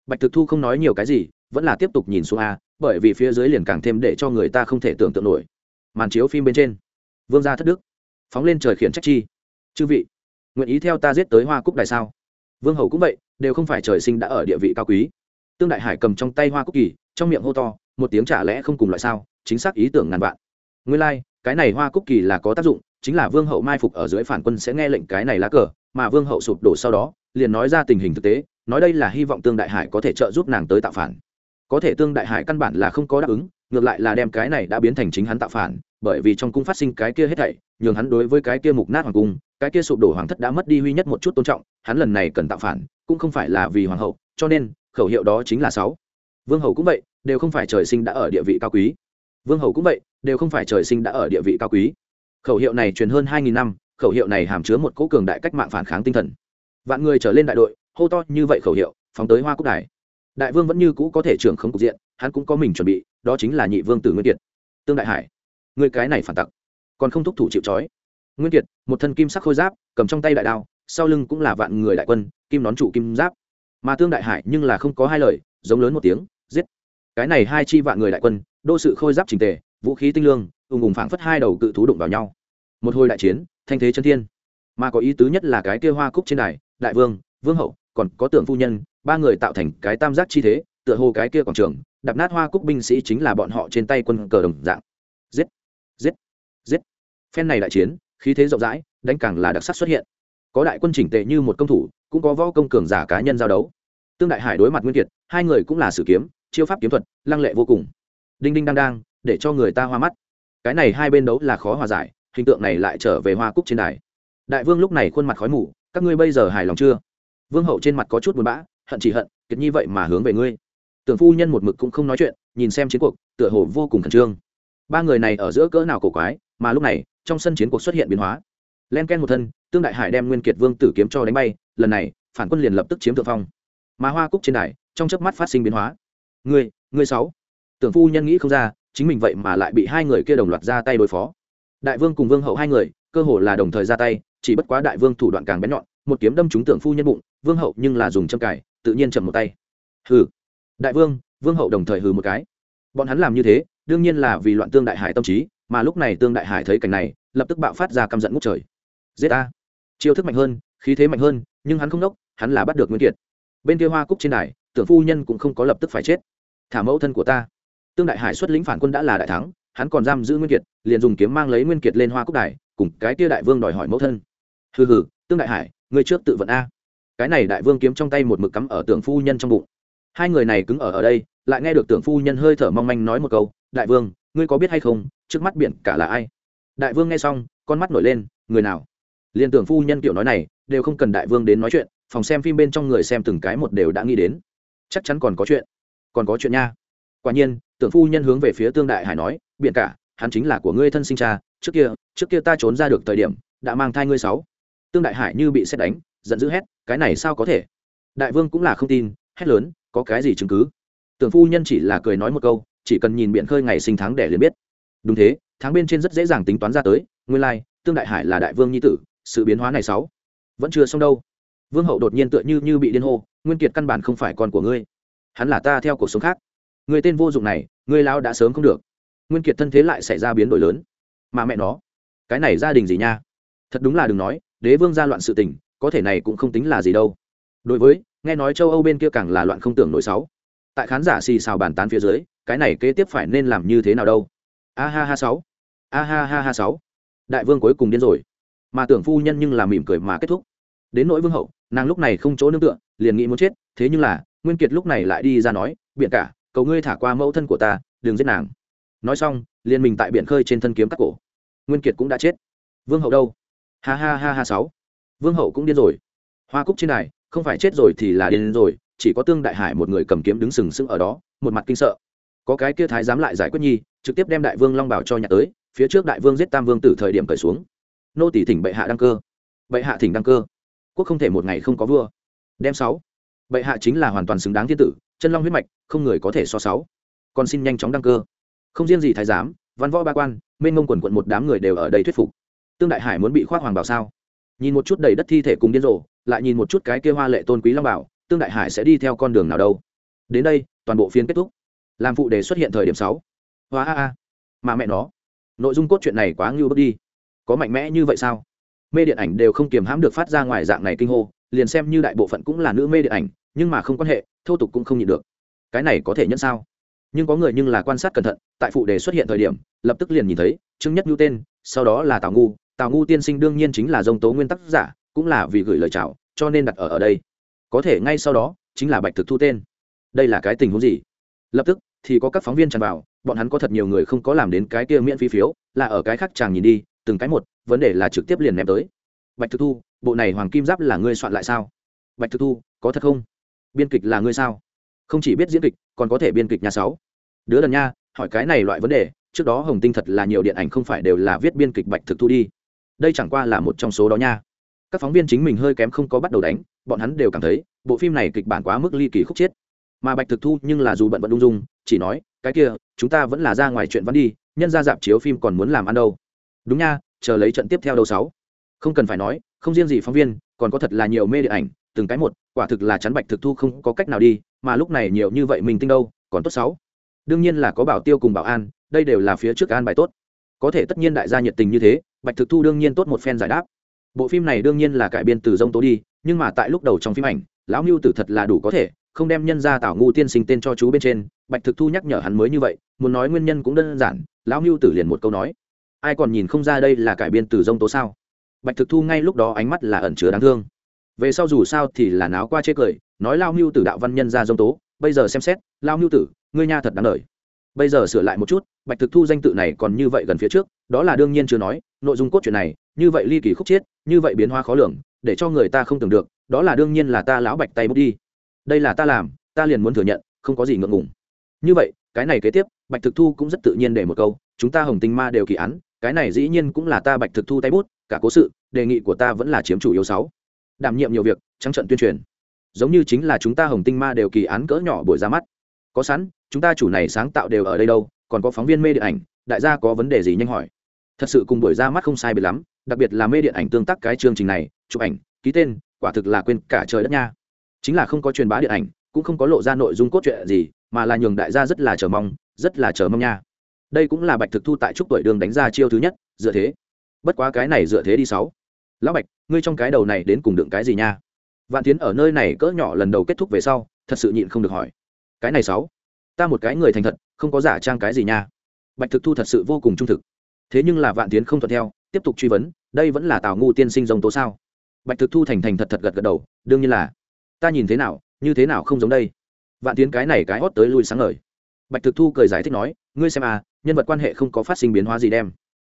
Bạch thực thu không nói nhiều cái gì, vẫn là tiếp tục nhìn xuống a, bởi vì phía dưới liền càng thêm để cho người ta không thể tưởng tượng nổi. Màn chiếu phim bên trên. Vương gia thất đức. Phóng lên trời khiển trách chi. Chư vị, nguyện ý theo ta giết tới hoa cúc đài sao? Vương hầu cũng vậy, đều không phải trời sinh đã ở địa vị cao quý. Tương đại hải cầm trong tay hoa cúc kỳ, trong miệng hô to, một tiếng trả lẽ không cùng loại sao? Chính xác ý tưởng ngàn vạn. Nguyên lai、like, cái này hoa cúc kỳ là có tác dụng chính là vương hậu mai phục ở dưới phản quân sẽ nghe lệnh cái này lá cờ mà vương hậu sụp đổ sau đó liền nói ra tình hình thực tế nói đây là hy vọng tương đại hải có thể trợ giúp nàng tới tạo phản. Có thể tương đại hải căn bản là không có đáp ứng ngược lại là đem cái này đã biến thành chính hắn tạo phản bởi vì trong cung phát sinh cái kia hết thảy nhường hắn đối với cái kia mục nát hoàng cung cái kia sụp đổ hoàng thất đã mất đi huy nhất một chút tôn trọng hắn lần này cần tạo phản cũng không phải là vì hoàng hậu cho nên khẩu hiệu đó chính là sáu. Vương hậu cũng vậy đều không phải trời sinh đã ở địa vị cao quý vương hầu cũng vậy, đều không phải trời sinh đã ở địa vị cao quý. Khẩu hiệu này truyền hơn hai nghìn năm, khẩu hiệu này hàm chứa một cỗ cường đại cách mạng phản kháng tinh thần. Vạn người trở lên đại đội, hô to như vậy khẩu hiệu, phóng tới hoa cúc đài. Đại vương vẫn như cũ có thể trưởng không cục diện, hắn cũng có mình chuẩn bị, đó chính là nhị vương tử nguyên kiệt. Tương đại hải, người cái này phản tặc, còn không thúc thủ chịu trói. Nguyên kiệt, một thân kim sắc khôi giáp, cầm trong tay đại đao, sau lưng cũng là vạn người đại quân, kim nón trụ kim giáp. Mà tương đại hải nhưng là không có hai lời, giống lớn một tiếng, giết. Cái này hai chi vạn người đại quân đô sự khôi giáp trình tề, vũ khí tinh lương, ùng ùng phảng phất hai đầu cự thú đụng vào nhau. Một hồi đại chiến, thanh thế chân thiên. Mà có ý tứ nhất là cái kia hoa cúc trên đài, đại vương vương hậu, còn có tưởng phu nhân, ba người tạo thành cái tam giác chi thế, tựa hồ cái kia quảng trường đập nát hoa cúc binh sĩ chính là bọn họ trên tay quân cờ đồng dạng. Giết! Giết! Giết! Phen này đại chiến, khí thế rộng rãi, đánh càng là đặc sắc xuất hiện. Có đại quân chỉnh tệ như một công thủ, cũng có võ công cường giả cá nhân giao đấu. Tương đại hải đối mặt nguyên kiệt, hai người cũng là sử kiếm, chiêu pháp kiếm thuật, lăng lệ vô cùng đinh đinh đang đang, để cho người ta hoa mắt. Cái này hai bên đấu là khó hòa giải, hình tượng này lại trở về hoa cúc trên đài. Đại vương lúc này khuôn mặt khói mù, các ngươi bây giờ hài lòng chưa? Vương hậu trên mặt có chút buồn bã, hận chỉ hận, kiệt nhi vậy mà hướng về ngươi. Tưởng phu nhân một mực cũng không nói chuyện, nhìn xem chiến cuộc, tựa hồ vô cùng khẩn trương. Ba người này ở giữa cỡ nào cổ quái, mà lúc này, trong sân chiến cuộc xuất hiện biến hóa. Len ken một thân, tương đại hải đem nguyên kiệt vương tử kiếm cho đánh bay, lần này, phản quân liền lập tức chiếm thượng phong. Mà hoa cúc trên đài, trong chớp mắt phát sinh biến hóa. Ngươi ngươi sáu tưởng phu nhân nghĩ không ra, chính mình vậy mà lại bị hai người kia đồng loạt ra tay đối phó. Đại vương cùng vương hậu hai người, cơ hồ là đồng thời ra tay, chỉ bất quá đại vương thủ đoạn càng bén nhọn, một kiếm đâm trúng tưởng phu nhân bụng, vương hậu nhưng là dùng châm cài, tự nhiên chậm một tay. Hừ. Đại vương vương hậu đồng thời hừ một cái. Bọn hắn làm như thế, đương nhiên là vì loạn tương đại hải tâm trí, mà lúc này tương đại hải thấy cảnh này, lập tức bạo phát ra căm giận ngút trời. Giết a chiêu thức mạnh hơn, khí thế mạnh hơn, nhưng hắn không đốc, hắn là bắt được nguyên kiệt. Bên kia hoa cúc trên đài, tưởng phu nhân cũng không có lập tức phải chết. Thả mẫu thân của ta tương đại hải xuất lĩnh phản quân đã là đại thắng, hắn còn giam giữ nguyên kiệt, liền dùng kiếm mang lấy nguyên kiệt lên hoa cúc đài, cùng cái Tia đại vương đòi hỏi mẫu thân. Hừ hừ, tương đại hải, ngươi trước tự vận a. Cái này đại vương kiếm trong tay một mực cắm ở tưởng phu nhân trong bụng. Hai người này cứng ở ở đây, lại nghe được tưởng phu nhân hơi thở mong manh nói một câu, đại vương, ngươi có biết hay không, trước mắt biển cả là ai? Đại vương nghe xong, con mắt nổi lên, người nào? Liền tưởng phu nhân kiểu nói này, đều không cần đại vương đến nói chuyện, phòng xem phim bên trong người xem từng cái một đều đã nghĩ đến. Chắc chắn còn có chuyện, còn có chuyện nha. Quả nhiên tưởng phu nhân hướng về phía tương đại hải nói biện cả hắn chính là của ngươi thân sinh cha trước kia trước kia ta trốn ra được thời điểm đã mang thai ngươi sáu. Tương đại hải như bị xét đánh giận dữ hét cái này sao có thể? Đại vương cũng là không tin hét lớn có cái gì chứng cứ? Tưởng phu nhân chỉ là cười nói một câu chỉ cần nhìn biện khơi ngày sinh tháng để liền biết. Đúng thế tháng bên trên rất dễ dàng tính toán ra tới nguyên lai、like, tương đại hải là đại vương nhi tử sự biến hóa này sáu vẫn chưa xong đâu. Vương hậu đột nhiên tựa như như bị điên hô nguyên kiệt căn bản không phải con của ngươi hắn là ta theo cuộc sống khác người tên vô dụng này, người lao đã sớm không được. Nguyên kiệt thân thế lại xảy ra biến đổi lớn. Mà mẹ nó, cái này gia đình gì nha? Thật đúng là đừng nói, đế vương gia loạn sự tình, có thể này cũng không tính là gì đâu. Đối với, nghe nói châu âu bên kia càng là loạn không tưởng nổi sáu. Tại khán giả xì xào bàn tán phía dưới, cái này kế tiếp phải nên làm như thế nào đâu? A ha ha sáu. A ha ha ha sáu. Đại vương cuối cùng điên rồi. Mà tưởng phu nhân nhưng là mỉm cười mà kết thúc. Đến nỗi vương hậu, nàng lúc này không chỗ nương tựa, liền nghĩ muốn chết, thế nhưng là, nguyên kiệt lúc này lại đi ra nói biện cả cầu ngươi thả qua mẫu thân của ta, đừng giết nàng. Nói xong, liền mình tại biển khơi trên thân kiếm cắt cổ. Nguyên kiệt cũng đã chết. Vương hậu đâu? Ha ha ha ha sáu. Vương hậu cũng điên rồi. Hoa cúc trên này không phải chết rồi thì là điên rồi, chỉ có tương đại hải một người cầm kiếm đứng sừng sững ở đó, một mặt kinh sợ. Có cái kia thái dám lại giải quyết nhi, trực tiếp đem đại vương long bảo cho nhặt tới, phía trước đại vương giết tam vương từ thời điểm cởi xuống. Nô tỷ thỉnh bệ hạ đăng cơ. Bệ hạ thỉnh đăng cơ. Quốc không thể một ngày không có vua. Đem sáu. Bệ hạ chính là hoàn toàn xứng đáng thiên tử chân long huyết mạch, không người có thể so sáu. Còn xin nhanh chóng đăng cơ. Không riêng gì thái giám, văn võ ba quan, mênh mông quần quận một đám người đều ở đây thuyết phục. Tương đại hải muốn bị khoác hoàng bảo sao? Nhìn một chút đầy đất thi thể cùng điên rồ, lại nhìn một chút cái kia hoa lệ tôn quý long bảo, tương đại hải sẽ đi theo con đường nào đâu? Đến đây, toàn bộ phiên kết thúc. Làm phụ đề xuất hiện thời điểm sáu. Hoa a a. Mà mẹ nó. Nội dung cốt truyện này quá ngưu bước đi. Có mạnh mẽ như vậy sao? Mê điện ảnh đều không kiềm hãm được phát ra ngoài dạng này kinh hô, liền xem như đại bộ phận cũng là nữ mê điện ảnh, nhưng mà không quan hệ thô tục cũng không nhịn được. Cái này có thể nhận sao? Nhưng có người nhưng là quan sát cẩn thận, tại phụ đề xuất hiện thời điểm, lập tức liền nhìn thấy chứng nhất nhu tên, sau đó là tào ngu. Tào ngu tiên sinh đương nhiên chính là dông tố nguyên tác giả, cũng là vì gửi lời chào, cho nên đặt ở ở đây. Có thể ngay sau đó, chính là bạch thực thu tên. Đây là cái tình huống gì? Lập tức, thì có các phóng viên tràn vào, bọn hắn có thật nhiều người không có làm đến cái kia miễn phí phiếu, là ở cái khác chàng nhìn đi, từng cái một, vấn đề là trực tiếp liền ném tới. Bạch thực thu, bộ này hoàng kim giáp là ngươi soạn lại sao? Bạch thực thu, có thật không? Biên kịch là ngươi sao? Không chỉ biết diễn kịch, còn có thể biên kịch nhà sáu. Đứa lần nha, hỏi cái này loại vấn đề, trước đó hồng tinh thật là nhiều điện ảnh không phải đều là viết biên kịch bạch thực thu đi. Đây chẳng qua là một trong số đó nha. Các phóng viên chính mình hơi kém không có bắt đầu đánh, bọn hắn đều cảm thấy, bộ phim này kịch bản quá mức ly kỳ khúc chiết mà bạch thực thu nhưng là dù bận bận ung dung, chỉ nói, cái kia, chúng ta vẫn là ra ngoài chuyện vẫn đi, nhân ra dạp chiếu phim còn muốn làm ăn đâu. Đúng nha, chờ lấy trận tiếp theo đầu sáu. Không cần phải nói, không riêng gì phóng viên, còn có thật là nhiều mê điện ảnh, từng cái một quả thực là chắn bạch thực thu không có cách nào đi, mà lúc này nhiều như vậy mình tinh đâu, còn tốt sáu. Đương nhiên là có bảo tiêu cùng bảo an, đây đều là phía trước an bài tốt. Có thể tất nhiên đại gia nhiệt tình như thế, bạch thực thu đương nhiên tốt một phen giải đáp. Bộ phim này đương nhiên là cải biên từ dông tố đi, nhưng mà tại lúc đầu trong phim ảnh, lão mưu tử thật là đủ có thể, không đem nhân ra tảo ngu tiên sinh tên cho chú bên trên, bạch thực thu nhắc nhở hắn mới như vậy, muốn nói nguyên nhân cũng đơn giản, lão mưu tử liền một câu nói. Ai còn nhìn không ra đây là cải biên từ dông tố sao? Bạch thực thu ngay lúc đó ánh mắt là ẩn chứa đáng thương về sau dù sao thì là náo qua chê cười, nói lao mưu tử đạo văn nhân ra dông tố, bây giờ xem xét, lao mưu tử, ngươi nha thật đáng lời bây giờ sửa lại một chút, bạch thực thu danh tự này còn như vậy gần phía trước, đó là đương nhiên chưa nói, nội dung cốt truyện này, như vậy ly kỳ khúc chiết như vậy biến hóa khó lường, để cho người ta không tưởng được, đó là đương nhiên là ta lão bạch tay bút đi. Đây là ta làm, ta liền muốn thừa nhận, không có gì ngượng ngùng. Như vậy, cái này kế tiếp, bạch thực thu cũng rất tự nhiên để một câu, chúng ta hồng tinh ma đều kỳ án, cái này dĩ nhiên cũng là ta bạch thực thu tay bút, cả cố sự, đề nghị của ta vẫn là chiếm chủ yếu sáu đảm nhiệm nhiều việc, trắng trận tuyên truyền. Giống như chính là chúng ta hồng tinh ma đều kỳ án cỡ nhỏ buổi ra mắt. Có sẵn, chúng ta chủ này sáng tạo đều ở đây đâu, còn có phóng viên mê điện ảnh, đại gia có vấn đề gì nhanh hỏi. Thật sự cùng buổi ra mắt không sai biệt lắm, đặc biệt là mê điện ảnh tương tác cái chương trình này, chụp ảnh, ký tên, quả thực là quên cả trời đất nha. Chính là không có truyền bá điện ảnh, cũng không có lộ ra nội dung cốt truyện gì, mà là nhường đại gia rất là chờ mong, rất là chờ mong nha. Đây cũng là bạch thực thu tại trúc tuổi đường đánh ra chiêu thứ nhất, dựa thế. Bất quá cái này dựa thế đi sáu lão bạch, ngươi trong cái đầu này đến cùng đựng cái gì nha? Vạn tiến ở nơi này cỡ nhỏ lần đầu kết thúc về sau, thật sự nhịn không được hỏi. Cái này sáu, ta một cái người thành thật, không có giả trang cái gì nha. Bạch thực thu thật sự vô cùng trung thực. Thế nhưng là vạn tiến không thuận theo, tiếp tục truy vấn, đây vẫn là tào ngu tiên sinh giống tố sao? Bạch thực thu thành thành thật thật gật gật đầu, đương nhiên là. Ta nhìn thế nào, như thế nào không giống đây? Vạn tiến cái này cái hót tới lui sáng ngời. Bạch thực thu cười giải thích nói, ngươi xem à nhân vật quan hệ không có phát sinh biến hóa gì đem.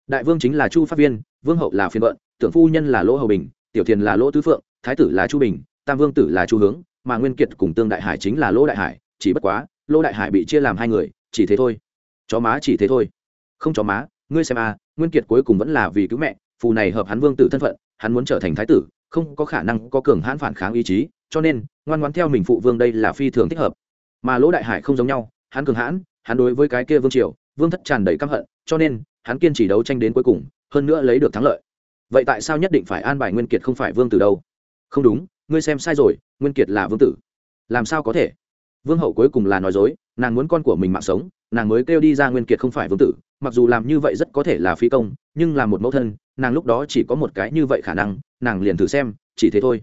Đại vương chính là chu pháp viên, vương hậu là phiên vợn tưởng phu nhân là lỗ hầu bình, tiểu thiền là lỗ tứ phượng, thái tử là chu bình, tam vương tử là chu hướng, mà nguyên kiệt cùng tương đại hải chính là lỗ đại hải, chỉ bất quá, lỗ đại hải bị chia làm hai người, chỉ thế thôi. Chó má chỉ thế thôi. Không chó má, ngươi xem à nguyên kiệt cuối cùng vẫn là vì cứu mẹ, phù này hợp hắn vương tử thân phận, hắn muốn trở thành thái tử, không có khả năng có cường hãn phản kháng ý chí, cho nên, ngoan ngoãn theo mình phụ vương đây là phi thường thích hợp. Mà lỗ đại hải không giống nhau, hắn cường hãn, hắn đối với cái kia vương triều, vương thất tràn đầy căm hận, cho nên, hắn kiên trì đấu tranh đến cuối cùng, hơn nữa lấy được thắng lợi vậy tại sao nhất định phải an bài nguyên kiệt không phải vương tử đâu? Không đúng, ngươi xem sai rồi, nguyên kiệt là vương tử. Làm sao có thể? Vương hậu cuối cùng là nói dối, nàng muốn con của mình mạng sống, nàng mới kêu đi ra nguyên kiệt không phải vương tử. Mặc dù làm như vậy rất có thể là phi công, nhưng là một mẫu thân, nàng lúc đó chỉ có một cái như vậy khả năng, nàng liền thử xem, chỉ thế thôi.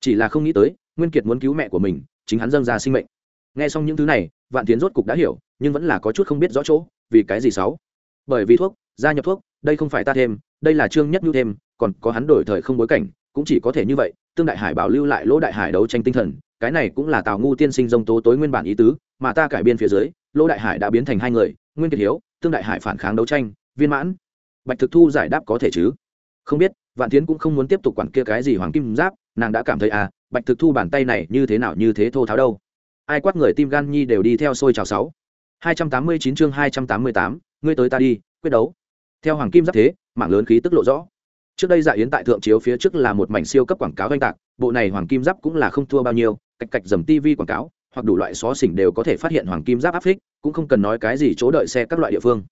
Chỉ là không nghĩ tới, nguyên kiệt muốn cứu mẹ của mình, chính hắn dâng ra sinh mệnh. Nghe xong những thứ này, vạn tiến rốt cục đã hiểu, nhưng vẫn là có chút không biết rõ chỗ, vì cái gì xấu bởi vì thuốc, gia nhập thuốc, đây không phải ta thêm đây là trương nhất nhu thêm, còn có hắn đổi thời không bối cảnh, cũng chỉ có thể như vậy, tương đại hải bảo lưu lại lỗ đại hải đấu tranh tinh thần, cái này cũng là tào ngu tiên sinh dông tố tối nguyên bản ý tứ, mà ta cải biên phía dưới, lỗ đại hải đã biến thành hai người, nguyên kiệt hiếu, tương đại hải phản kháng đấu tranh, viên mãn. Bạch thực thu giải đáp có thể chứ? Không biết, vạn tiến cũng không muốn tiếp tục quản kia cái gì hoàng kim giáp, nàng đã cảm thấy à bạch thực thu bàn tay này như thế nào như thế thô tháo đâu. Ai quát người tim gan nhi đều đi theo sôi chào sáu. Hai trăm tám mươi chín chương hai trăm tám mươi tám, ngươi tới ta đi, quyết đấu. Theo hoàng kim giáp thế mạng lớn khí tức lộ rõ. Trước đây dạ yến tại thượng chiếu phía trước là một mảnh siêu cấp quảng cáo oanh tạc, bộ này hoàng kim giáp cũng là không thua bao nhiêu, cạch cạch dầm tv quảng cáo, hoặc đủ loại xó xỉnh đều có thể phát hiện hoàng kim giáp áp phích, cũng không cần nói cái gì chỗ đợi xe các loại địa phương.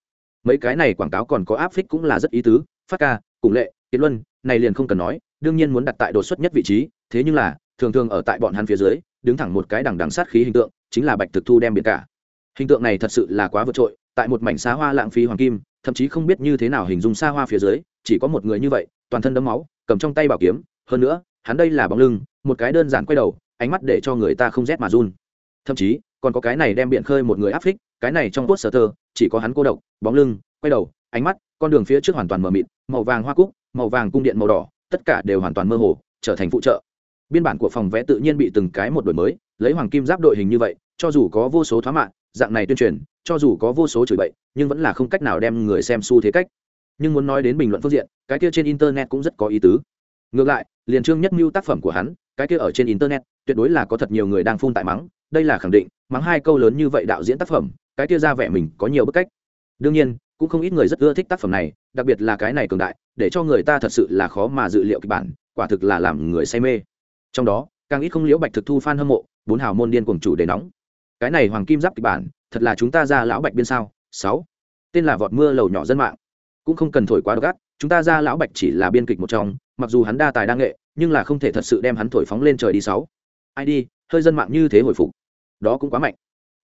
Mấy cái này quảng cáo còn có áp phích cũng là rất ý tứ, phát ca, cùng lệ, kiến luân, này liền không cần nói, đương nhiên muốn đặt tại đột xuất nhất vị trí, thế nhưng là, thường thường ở tại bọn hắn phía dưới, đứng thẳng một cái đằng đằng sát khí hình tượng, chính là bạch thực thu đem biển cả. Hình tượng này thật sự là quá vượt trội, tại một mảnh xá hoa lãng phí hoàng kim thậm chí không biết như thế nào hình dung xa hoa phía dưới, chỉ có một người như vậy, toàn thân đấm máu, cầm trong tay bảo kiếm, hơn nữa, hắn đây là bóng lưng, một cái đơn giản quay đầu, ánh mắt để cho người ta không rét mà run. Thậm chí, còn có cái này đem biện khơi một người áp phích, cái này trong cốt sở tơ chỉ có hắn cô độc, bóng lưng, quay đầu, ánh mắt, con đường phía trước hoàn toàn mờ mịt, màu vàng hoa cúc, màu vàng cung điện màu đỏ, tất cả đều hoàn toàn mơ hồ, trở thành phụ trợ. Biên bản của phòng vẽ tự nhiên bị từng cái một đổi mới, lấy hoàng kim giáp đội hình như vậy, cho dù có vô số thoá mạng dạng này tuyên truyền, cho dù có vô số chửi bậy, nhưng vẫn là không cách nào đem người xem xu thế cách. Nhưng muốn nói đến bình luận phương diện, cái kia trên internet cũng rất có ý tứ. Ngược lại, liền trương nhất mưu tác phẩm của hắn, cái kia ở trên internet, tuyệt đối là có thật nhiều người đang phun tại mắng, đây là khẳng định, mắng hai câu lớn như vậy đạo diễn tác phẩm, cái kia ra vẻ mình có nhiều bức cách. Đương nhiên, cũng không ít người rất ưa thích tác phẩm này, đặc biệt là cái này cường đại, để cho người ta thật sự là khó mà dự liệu kịch bản, quả thực là làm người say mê. Trong đó, càng ít không liễu bạch thực thu f hâm mộ, bốn hào môn điên cùng chủ đề nóng cái này hoàng kim giáp kịch bản, thật là chúng ta ra lão bạch biên sao? Sáu. Tên là vọt mưa lầu nhỏ dân mạng. Cũng không cần thổi quá gắt chúng ta ra lão bạch chỉ là biên kịch một trong, mặc dù hắn đa tài đa nghệ, nhưng là không thể thật sự đem hắn thổi phóng lên trời đi sáu. Ai đi, hơi dân mạng như thế hồi phục. Đó cũng quá mạnh.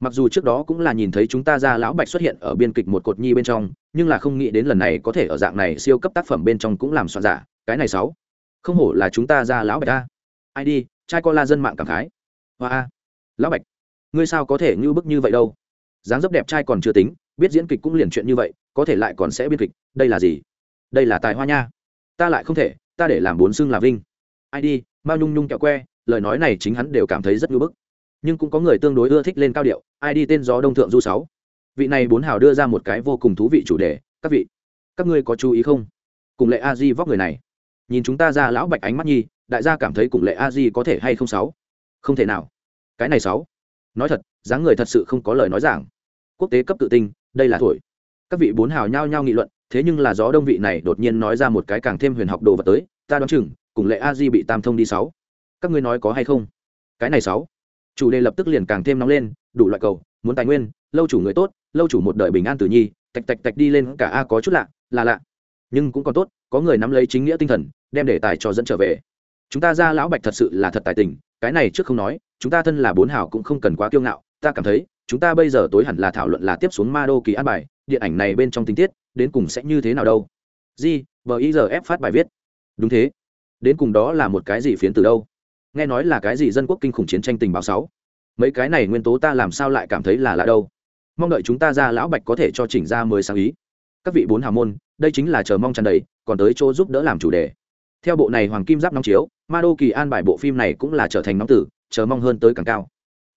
Mặc dù trước đó cũng là nhìn thấy chúng ta ra lão bạch xuất hiện ở biên kịch một cột nhi bên trong, nhưng là không nghĩ đến lần này có thể ở dạng này siêu cấp tác phẩm bên trong cũng làm soạn giả, cái này sáu. Không hổ là chúng ta ra lão bạch a. Ai đi, trai co la dân mạng cảm khái. Hoa a. Lão bạch ngươi sao có thể như bức như vậy đâu? Dáng dấp đẹp trai còn chưa tính, biết diễn kịch cũng liền chuyện như vậy, có thể lại còn sẽ biên kịch, đây là gì? Đây là tài hoa nha. Ta lại không thể, ta để làm bốn xương là vinh. Ai đi, mao nhung nhung kẹo que, lời nói này chính hắn đều cảm thấy rất ngưỡng bức. Nhưng cũng có người tương đối ưa thích lên cao điệu, ai đi tên gió đông thượng du sáu. Vị này bốn hào đưa ra một cái vô cùng thú vị chủ đề, các vị, các ngươi có chú ý không? Cùng lệ a di vóc người này. Nhìn chúng ta ra lão bạch ánh mắt nhi, đại gia cảm thấy cùng lệ a di có thể hay không sáu? Không thể nào. Cái này sáu nói thật, dáng người thật sự không có lời nói giảng. Quốc tế cấp tự tinh đây là thổi. Các vị bốn hào nhao nhao nghị luận, thế nhưng là gió đông vị này đột nhiên nói ra một cái càng thêm huyền học đồ vật tới, ta đoán chừng, cùng lệ a di bị tam thông đi sáu. Các ngươi nói có hay không? Cái này sáu. Chủ đề lập tức liền càng thêm nóng lên, đủ loại cầu, muốn tài nguyên, lâu chủ người tốt, lâu chủ một đời bình an tử nhi, tạch tạch tạch đi lên cả a có chút lạ, là lạ. Nhưng cũng còn tốt, có người nắm lấy chính nghĩa tinh thần, đem đề tài cho dẫn trở về chúng ta ra lão bạch thật sự là thật tài tình, cái này trước không nói, chúng ta thân là bốn hảo cũng không cần quá kiêu ngạo, ta cảm thấy, chúng ta bây giờ tối hẳn là thảo luận là tiếp xuống ma đô kỳ an bài, điện ảnh này bên trong tình tiết, đến cùng sẽ như thế nào đâu. Di vờ ý giờ ép phát bài viết. Đúng thế. Đến cùng đó là một cái gì phiến từ đâu? Nghe nói là cái gì dân quốc kinh khủng chiến tranh tình báo sáu? Mấy cái này nguyên tố ta làm sao lại cảm thấy là lạ đâu? Mong đợi chúng ta ra lão bạch có thể cho chỉnh ra mới sáng ý. Các vị bốn hào môn, đây chính là chờ mong tràn đầy, còn tới chỗ giúp đỡ làm chủ đề. Theo bộ này hoàng kim giáp nóng chiếu ma đô kỳ an bài bộ phim này cũng là trở thành nóng tử, chờ mong hơn tới càng cao.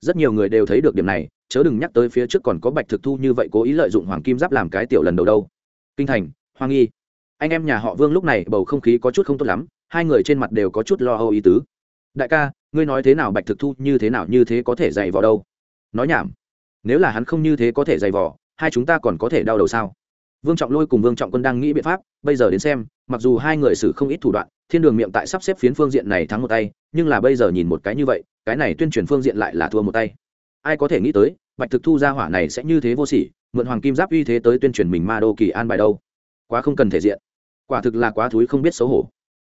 Rất nhiều người đều thấy được điểm này, chớ đừng nhắc tới phía trước còn có bạch thực thu như vậy cố ý lợi dụng hoàng kim giáp làm cái tiểu lần đầu đâu. Kinh thành, hoang nghi. Anh em nhà họ vương lúc này bầu không khí có chút không tốt lắm, hai người trên mặt đều có chút lo âu ý tứ. Đại ca, ngươi nói thế nào bạch thực thu như thế nào như thế có thể dày vò đâu? Nói nhảm. Nếu là hắn không như thế có thể dày vò, hai chúng ta còn có thể đau đầu sao? Vương trọng lôi cùng vương trọng quân đang nghĩ biện pháp, bây giờ đến xem, mặc dù hai người xử không ít thủ đoạn thiên đường miệng tại sắp xếp phiến phương diện này thắng một tay, nhưng là bây giờ nhìn một cái như vậy, cái này tuyên truyền phương diện lại là thua một tay. Ai có thể nghĩ tới, bạch thực thu ra hỏa này sẽ như thế vô sỉ, mượn hoàng kim giáp uy thế tới tuyên truyền mình ma đô kỳ an bài đâu. Quá không cần thể diện. Quả thực là quá thúi không biết xấu hổ.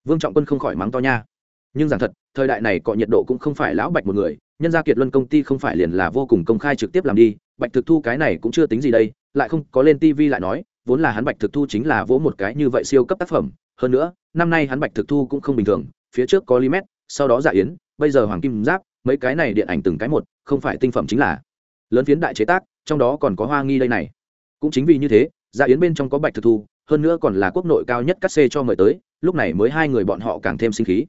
Vương trọng quân không khỏi mắng to nha. Nhưng rằng thật, thời đại này cọ nhiệt độ cũng không phải lão bạch một người, nhân gia kiệt luân công ty không phải liền là vô cùng công khai trực tiếp làm đi, bạch thực thu cái này cũng chưa tính gì đây, lại không có lên tv lại nói, vốn là hắn bạch thực thu chính là vỗ một cái như vậy siêu cấp tác phẩm hơn nữa, năm nay hắn bạch thực thu cũng không bình thường, phía trước có limet sau đó dạ yến, bây giờ hoàng kim giáp, mấy cái này điện ảnh từng cái một, không phải tinh phẩm chính là lớn phiến đại chế tác, trong đó còn có hoa nghi đây này. Cũng chính vì như thế dạ yến bên trong có bạch thực thu, hơn nữa còn là quốc nội cao nhất cắt xê cho mời tới, lúc này mới hai người bọn họ càng thêm sinh khí.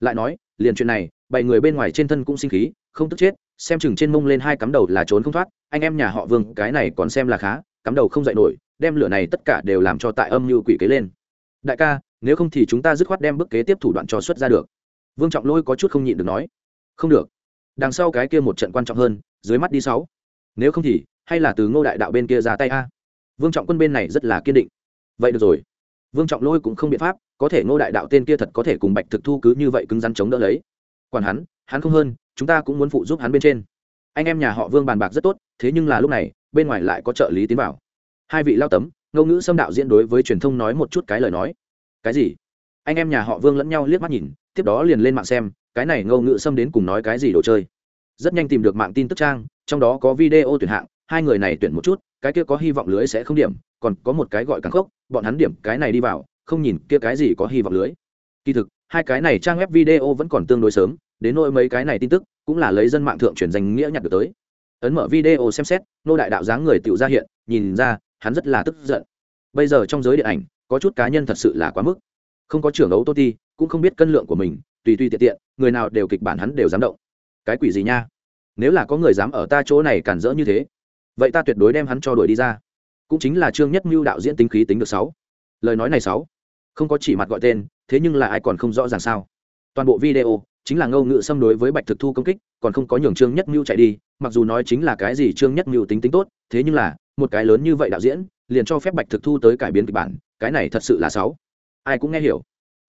Lại nói, liền chuyện này, bảy người bên ngoài trên thân cũng sinh khí, không tức chết, xem chừng trên mông lên hai cắm đầu là trốn không thoát, anh em nhà họ vương, cái này còn xem là khá, cắm đầu không dạy nổi, đem lửa này tất cả đều làm cho tại âm như quỷ kế lên. Đại ca nếu không thì chúng ta dứt khoát đem bức kế tiếp thủ đoạn cho xuất ra được. Vương trọng lôi có chút không nhịn được nói, không được. Đằng sau cái kia một trận quan trọng hơn, dưới mắt đi sáu. Nếu không thì, hay là từ ngô đại đạo bên kia ra tay a. Vương trọng quân bên này rất là kiên định. Vậy được rồi. Vương trọng lôi cũng không biện pháp, có thể ngô đại đạo tên kia thật có thể cùng bạch thực thu cứ như vậy cứng rắn chống đỡ lấy. Còn hắn hắn không hơn, chúng ta cũng muốn phụ giúp hắn bên trên. Anh em nhà họ vương bàn bạc rất tốt, thế nhưng là lúc này, bên ngoài lại có trợ lý tiến vào. Hai vị lao tấm ngôn ngữ xâm đạo diễn đối với truyền thông nói một chút cái lời nói cái gì? Anh em nhà họ vương lẫn nhau liếc mắt nhìn, tiếp đó liền lên mạng xem, cái này ngâu ngự xâm đến cùng nói cái gì đồ chơi. Rất nhanh tìm được mạng tin tức trang, trong đó có video tuyển hạng, hai người này tuyển một chút, cái kia có hy vọng lưới sẽ không điểm, còn có một cái gọi càng khốc, bọn hắn điểm cái này đi vào, không nhìn kia cái gì có hy vọng lưới. Kỳ thực, hai cái này trang web video vẫn còn tương đối sớm, đến nỗi mấy cái này tin tức, cũng là lấy dân mạng thượng truyền danh nghĩa nhặt được tới. Ấn mở video xem xét, nô đại đạo dáng người tựu ra hiện, nhìn ra, hắn rất là tức giận. Bây giờ trong giới điện ảnh có chút cá nhân thật sự là quá mức. Không có trưởng ấu tô ti, cũng không biết cân lượng của mình, tùy tùy tiện tiện, người nào đều kịch bản hắn đều dám động. Cái quỷ gì nha? Nếu là có người dám ở ta chỗ này cản rỡ như thế, vậy ta tuyệt đối đem hắn cho đuổi đi ra. Cũng chính là trương nhất mưu đạo diễn tính khí tính được sáu. Lời nói này sáu. Không có chỉ mặt gọi tên, thế nhưng là ai còn không rõ ràng sao? Toàn bộ video chính là ngâu ngự xâm đối với bạch thực thu công kích, còn không có nhường trương nhất mưu chạy đi, mặc dù nói chính là cái gì trương nhất mưu tính tính tốt, thế nhưng là, một cái lớn như vậy đạo diễn, liền cho phép bạch thực thu tới cải biến kịch bản cái này thật sự là sáu. Ai cũng nghe hiểu.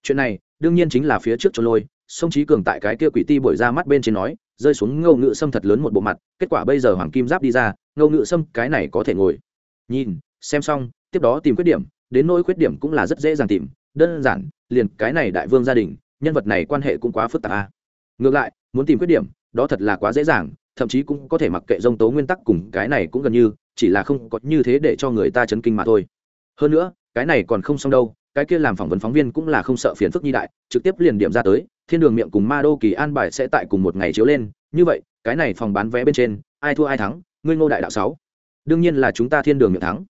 Chuyện này, đương nhiên chính là phía trước trốn lôi, sông trí cường tại cái kia quỷ ti bổi ra mắt bên trên nói, rơi xuống ngâu ngự sâm thật lớn một bộ mặt, kết quả bây giờ hoàng kim giáp đi ra ngâu ngự sâm, cái này có thể ngồi. Nhìn, xem xong, tiếp đó tìm khuyết điểm, đến nỗi khuyết điểm cũng là rất dễ dàng tìm, đơn giản, liền cái này đại vương gia đình, nhân vật này quan hệ cũng quá phức tạp a. Ngược lại, muốn tìm khuyết điểm, đó thật là quá dễ dàng, thậm chí cũng có thể mặc kệ dông tố nguyên tắc cùng cái này cũng gần như, chỉ là không có như thế để cho người ta chấn kinh mà thôi. Hơn nữa cái này còn không xong đâu, cái kia làm phỏng vấn phóng viên cũng là không sợ phiền phức nhi đại, trực tiếp liền điểm ra tới, thiên đường miệng cùng ma đô kỳ an bài sẽ tại cùng một ngày chiếu lên, như vậy, cái này phòng bán vé bên trên, ai thua ai thắng, ngươi ngô đại đạo sáu. Đương nhiên là chúng ta thiên đường miệng thắng.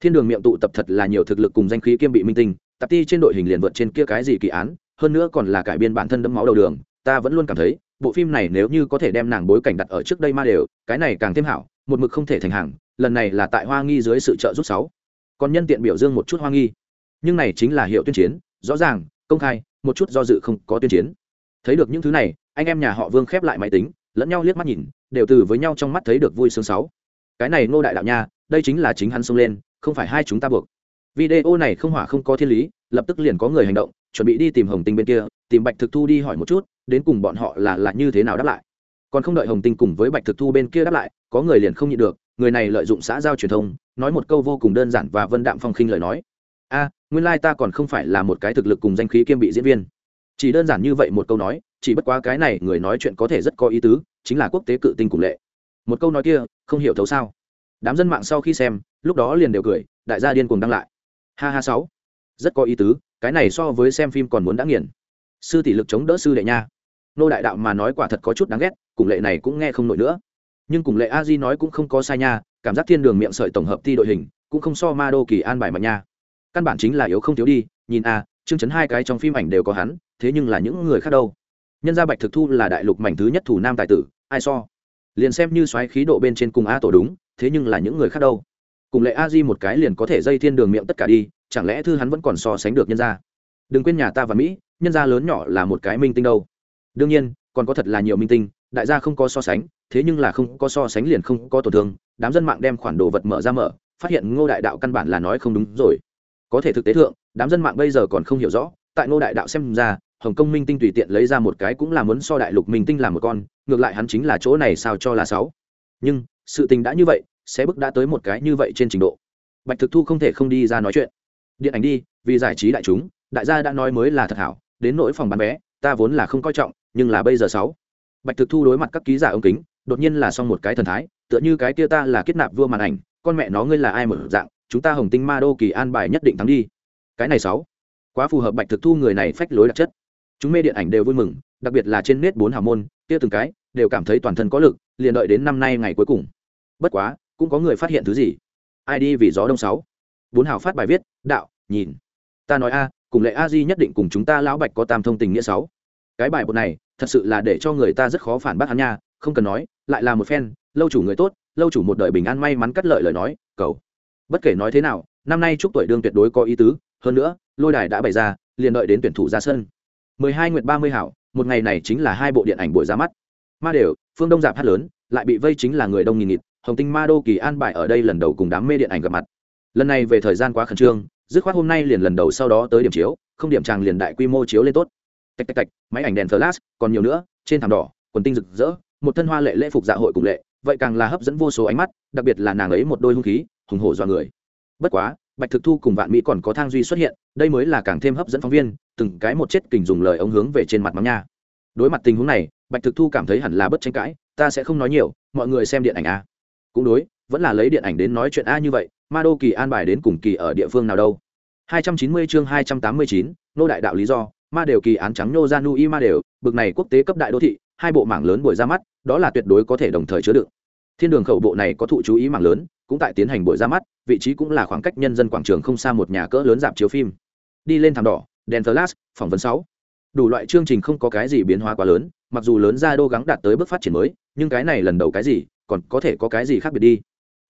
Thiên đường miệng tụ tập thật là nhiều thực lực cùng danh khí kiêm bị minh tinh tạp ti trên đội hình liền vượt trên kia cái gì kỳ án, hơn nữa còn là cải biên bản thân đẫm máu đầu đường, ta vẫn luôn cảm thấy, bộ phim này nếu như có thể đem nàng bối cảnh đặt ở trước đây ma đều, cái này càng thêm hảo, một mực không thể thành hàng, lần này là tại hoa nghi dưới sự trợ giúp sáu còn nhân tiện biểu dương một chút hoa nghi. Nhưng này chính là hiệu tuyên chiến, rõ ràng, công khai, một chút do dự không có tuyên chiến. Thấy được những thứ này, anh em nhà họ vương khép lại máy tính, lẫn nhau liếc mắt nhìn, đều từ với nhau trong mắt thấy được vui sướng sáu. Cái này ngô đại đạo nha, đây chính là chính hắn xông lên, không phải hai chúng ta buộc. Video này không hỏa không có thiên lý, lập tức liền có người hành động, chuẩn bị đi tìm hồng tinh bên kia, tìm bạch thực thu đi hỏi một chút, đến cùng bọn họ là là như thế nào đáp lại. Còn không đợi hồng tinh cùng với bạch thực thu bên kia đáp lại, có người liền không nhịn được người này lợi dụng xã giao truyền thông, nói một câu vô cùng đơn giản và vân đạm phong khinh lời nói. A, nguyên lai ta còn không phải là một cái thực lực cùng danh khí kiêm bị diễn viên. Chỉ đơn giản như vậy một câu nói, chỉ bất quá cái này người nói chuyện có thể rất có ý tứ, chính là quốc tế cự tinh cùng lệ. Một câu nói kia, không hiểu thấu sao. Đám dân mạng sau khi xem, lúc đó liền đều cười, đại gia điên cuồng đăng lại. Ha ha sáu. Rất có ý tứ, cái này so với xem phim còn muốn đã nghiền. Sư tỷ lực chống đỡ sư đệ nha. Nô đại đạo mà nói quả thật có chút đáng ghét, cùng lệ này cũng nghe không nổi nữa nhưng cùng lệ a di nói cũng không có sai nha, cảm giác thiên đường miệng sợi tổng hợp thi đội hình, cũng không so ma đô kỳ an bài mà nha. Căn bản chính là yếu không thiếu đi, nhìn a, chương chấn hai cái trong phim ảnh đều có hắn, thế nhưng là những người khác đâu. Nhân gia bạch thực thu là đại lục mảnh thứ nhất thủ nam tài tử, ai so? Liền xem như xoáy khí độ bên trên cùng a tổ đúng, thế nhưng là những người khác đâu? Cùng lệ a di một cái liền có thể dây thiên đường miệng tất cả đi, chẳng lẽ thư hắn vẫn còn so sánh được nhân gia? Đừng quên nhà ta và mỹ, nhân gia lớn nhỏ là một cái minh tinh đâu. Đương nhiên, còn có thật là nhiều minh tinh, đại gia không có so sánh thế nhưng là không có so sánh liền không có tổn thương, đám dân mạng đem khoản đồ vật mở ra mở, phát hiện ngô đại đạo căn bản là nói không đúng rồi. Có thể thực tế thượng, đám dân mạng bây giờ còn không hiểu rõ, tại ngô đại đạo xem ra, hồng kông minh tinh tùy tiện lấy ra một cái cũng là muốn so đại lục minh tinh làm một con, ngược lại hắn chính là chỗ này sao cho là sáu. Nhưng, sự tình đã như vậy, sẽ bước đã tới một cái như vậy trên trình độ. Bạch thực thu không thể không đi ra nói chuyện. Điện ảnh đi, vì giải trí đại chúng, đại gia đã nói mới là thật hảo, đến nỗi phòng bán vé, ta vốn là không coi trọng, nhưng là bây giờ sáu. Bạch thực thu đối mặt các ký giả ống kính đột nhiên là xong một cái thần thái, tựa như cái kia ta là kết nạp vua màn ảnh, con mẹ nó ngươi là ai mở dạng, chúng ta hồng tinh ma đô kỳ an bài nhất định thắng đi. Cái này sáu, quá phù hợp bạch thực thu người này phách lối đặc chất. Chúng mê điện ảnh đều vui mừng, đặc biệt là trên nét bốn hào môn, kia từng cái, đều cảm thấy toàn thân có lực, liền đợi đến năm nay ngày cuối cùng. Bất quá, cũng có người phát hiện thứ gì? Ai đi vì gió đông sáu. Bốn hào phát bài viết, đạo, nhìn. Ta nói a, cùng lệ a di nhất định cùng chúng ta lão bạch có tam thông tình nghĩa sáu. Cái bài bột này, thật sự là để cho người ta rất khó phản bác hắn nha, không cần nói lại là một phen, lâu chủ người tốt, lâu chủ một đời bình an may mắn cắt lợi lời nói, cầu. Bất kể nói thế nào, năm nay chúc tuổi đương tuyệt đối có ý tứ, hơn nữa, lôi đài đã bày ra, liền đợi đến tuyển thủ ra sân. 12 nguyệt 30 hảo, một ngày này chính là hai bộ điện ảnh buổi ra mắt. Ma đều, phương đông giảm hát lớn, lại bị vây chính là người đông nghìn nghịt, hồng tinh ma đô kỳ an bài ở đây lần đầu cùng đám mê điện ảnh gặp mặt. Lần này về thời gian quá khẩn trương, dứt khoát hôm nay liền lần đầu sau đó tới điểm chiếu, không điểm tràng liền đại quy mô chiếu lên tốt. Tạch tạch tạch, máy ảnh đèn flash, còn nhiều nữa, trên thảm đỏ, quần tinh rực rỡ một thân hoa lệ lễ phục dạ hội cùng lệ vậy càng là hấp dẫn vô số ánh mắt đặc biệt là nàng ấy một đôi hung khí hùng hổ do người. Bất quá bạch thực thu cùng vạn mỹ còn có thang duy xuất hiện đây mới là càng thêm hấp dẫn phóng viên từng cái một chết kình dùng lời ống hướng về trên mặt mắng nha. Đối mặt tình huống này bạch thực thu cảm thấy hẳn là bất tranh cãi ta sẽ không nói nhiều mọi người xem điện ảnh a cũng đối vẫn là lấy điện ảnh đến nói chuyện a như vậy ma đô kỳ an bài đến cùng kỳ ở địa phương nào đâu. 290 chương 289, nô đại đạo lý do ma đều kỳ án trắng nô ra nu y ma đều bực này quốc tế cấp đại đô thị hai bộ mảng lớn buổi ra mắt, đó là tuyệt đối có thể đồng thời chứa đựng. Thiên đường khẩu bộ này có thụ chú ý mảng lớn, cũng tại tiến hành buổi ra mắt, vị trí cũng là khoảng cách nhân dân quảng trường không xa một nhà cỡ lớn dạp chiếu phim. Đi lên thảm đỏ, đèn flash phỏng vấn sáu. Đủ loại chương trình không có cái gì biến hóa quá lớn, mặc dù lớn ra đô gắng đạt tới bước phát triển mới, nhưng cái này lần đầu cái gì, còn có thể có cái gì khác biệt đi.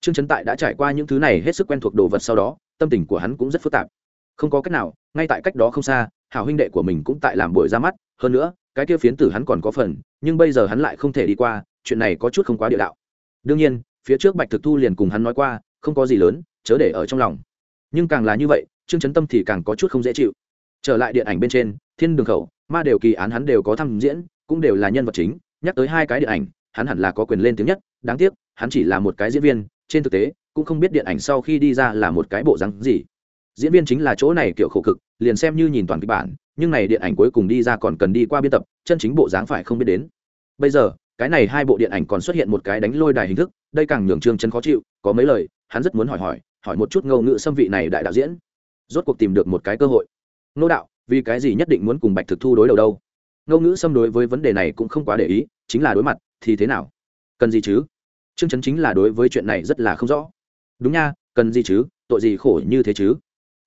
Trương trấn tại đã trải qua những thứ này hết sức quen thuộc đồ vật sau đó, tâm tình của hắn cũng rất phức tạp. Không có cách nào, ngay tại cách đó không xa, hảo huynh đệ của mình cũng tại làm buổi ra mắt, hơn nữa cái kia phiến tử hắn còn có phần, nhưng bây giờ hắn lại không thể đi qua, chuyện này có chút không quá địa đạo. Đương nhiên, phía trước bạch thực thu liền cùng hắn nói qua, không có gì lớn, chớ để ở trong lòng. Nhưng càng là như vậy, trương chấn tâm thì càng có chút không dễ chịu. Trở lại điện ảnh bên trên, thiên đường khẩu, ma đều kỳ án hắn đều có tham diễn, cũng đều là nhân vật chính, nhắc tới hai cái điện ảnh, hắn hẳn là có quyền lên tiếng nhất, đáng tiếc, hắn chỉ là một cái diễn viên, trên thực tế, cũng không biết điện ảnh sau khi đi ra là một cái bộ rắn gì. Diễn viên chính là chỗ này kiểu khổ cực, liền xem như nhìn toàn kịch bản nhưng này điện ảnh cuối cùng đi ra còn cần đi qua biên tập, chân chính bộ dáng phải không biết đến. Bây giờ, cái này hai bộ điện ảnh còn xuất hiện một cái đánh lôi đài hình thức, đây càng nhường trương chân khó chịu, có mấy lời, hắn rất muốn hỏi hỏi hỏi một chút ngâu ngữ xâm vị này đại đạo diễn. Rốt cuộc tìm được một cái cơ hội. Nô đạo, vì cái gì nhất định muốn cùng bạch thực thu đối đầu đâu? Ngâu ngữ xâm đối với vấn đề này cũng không quá để ý, chính là đối mặt, thì thế nào? Cần gì chứ? Trương chấn chính là đối với chuyện này rất là không rõ. Đúng nha, cần gì chứ? Tội gì khổ như thế chứ?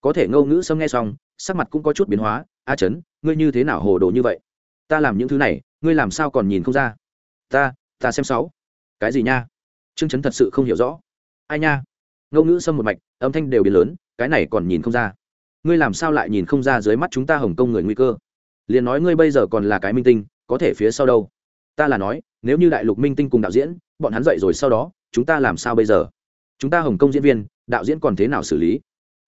Có thể ngâu ngữ xâm nghe xong, sắc mặt cũng có chút biến hóa a chấn ngươi như thế nào hồ đồ như vậy? Ta làm những thứ này, ngươi làm sao còn nhìn không ra? Ta ta xem sáu. Cái gì nha? Trương chấn thật sự không hiểu rõ. Ai nha? Ngẫu ngữ xâm một mạch, âm thanh đều biến lớn, cái này còn nhìn không ra. Ngươi làm sao lại nhìn không ra dưới mắt chúng ta hồng kông người nguy cơ? Liền nói ngươi bây giờ còn là cái minh tinh, có thể phía sau đâu? Ta là nói, nếu như đại lục minh tinh cùng đạo diễn, bọn hắn dậy rồi sau đó, chúng ta làm sao bây giờ? Chúng ta hồng kông diễn viên, đạo diễn còn thế nào xử lý?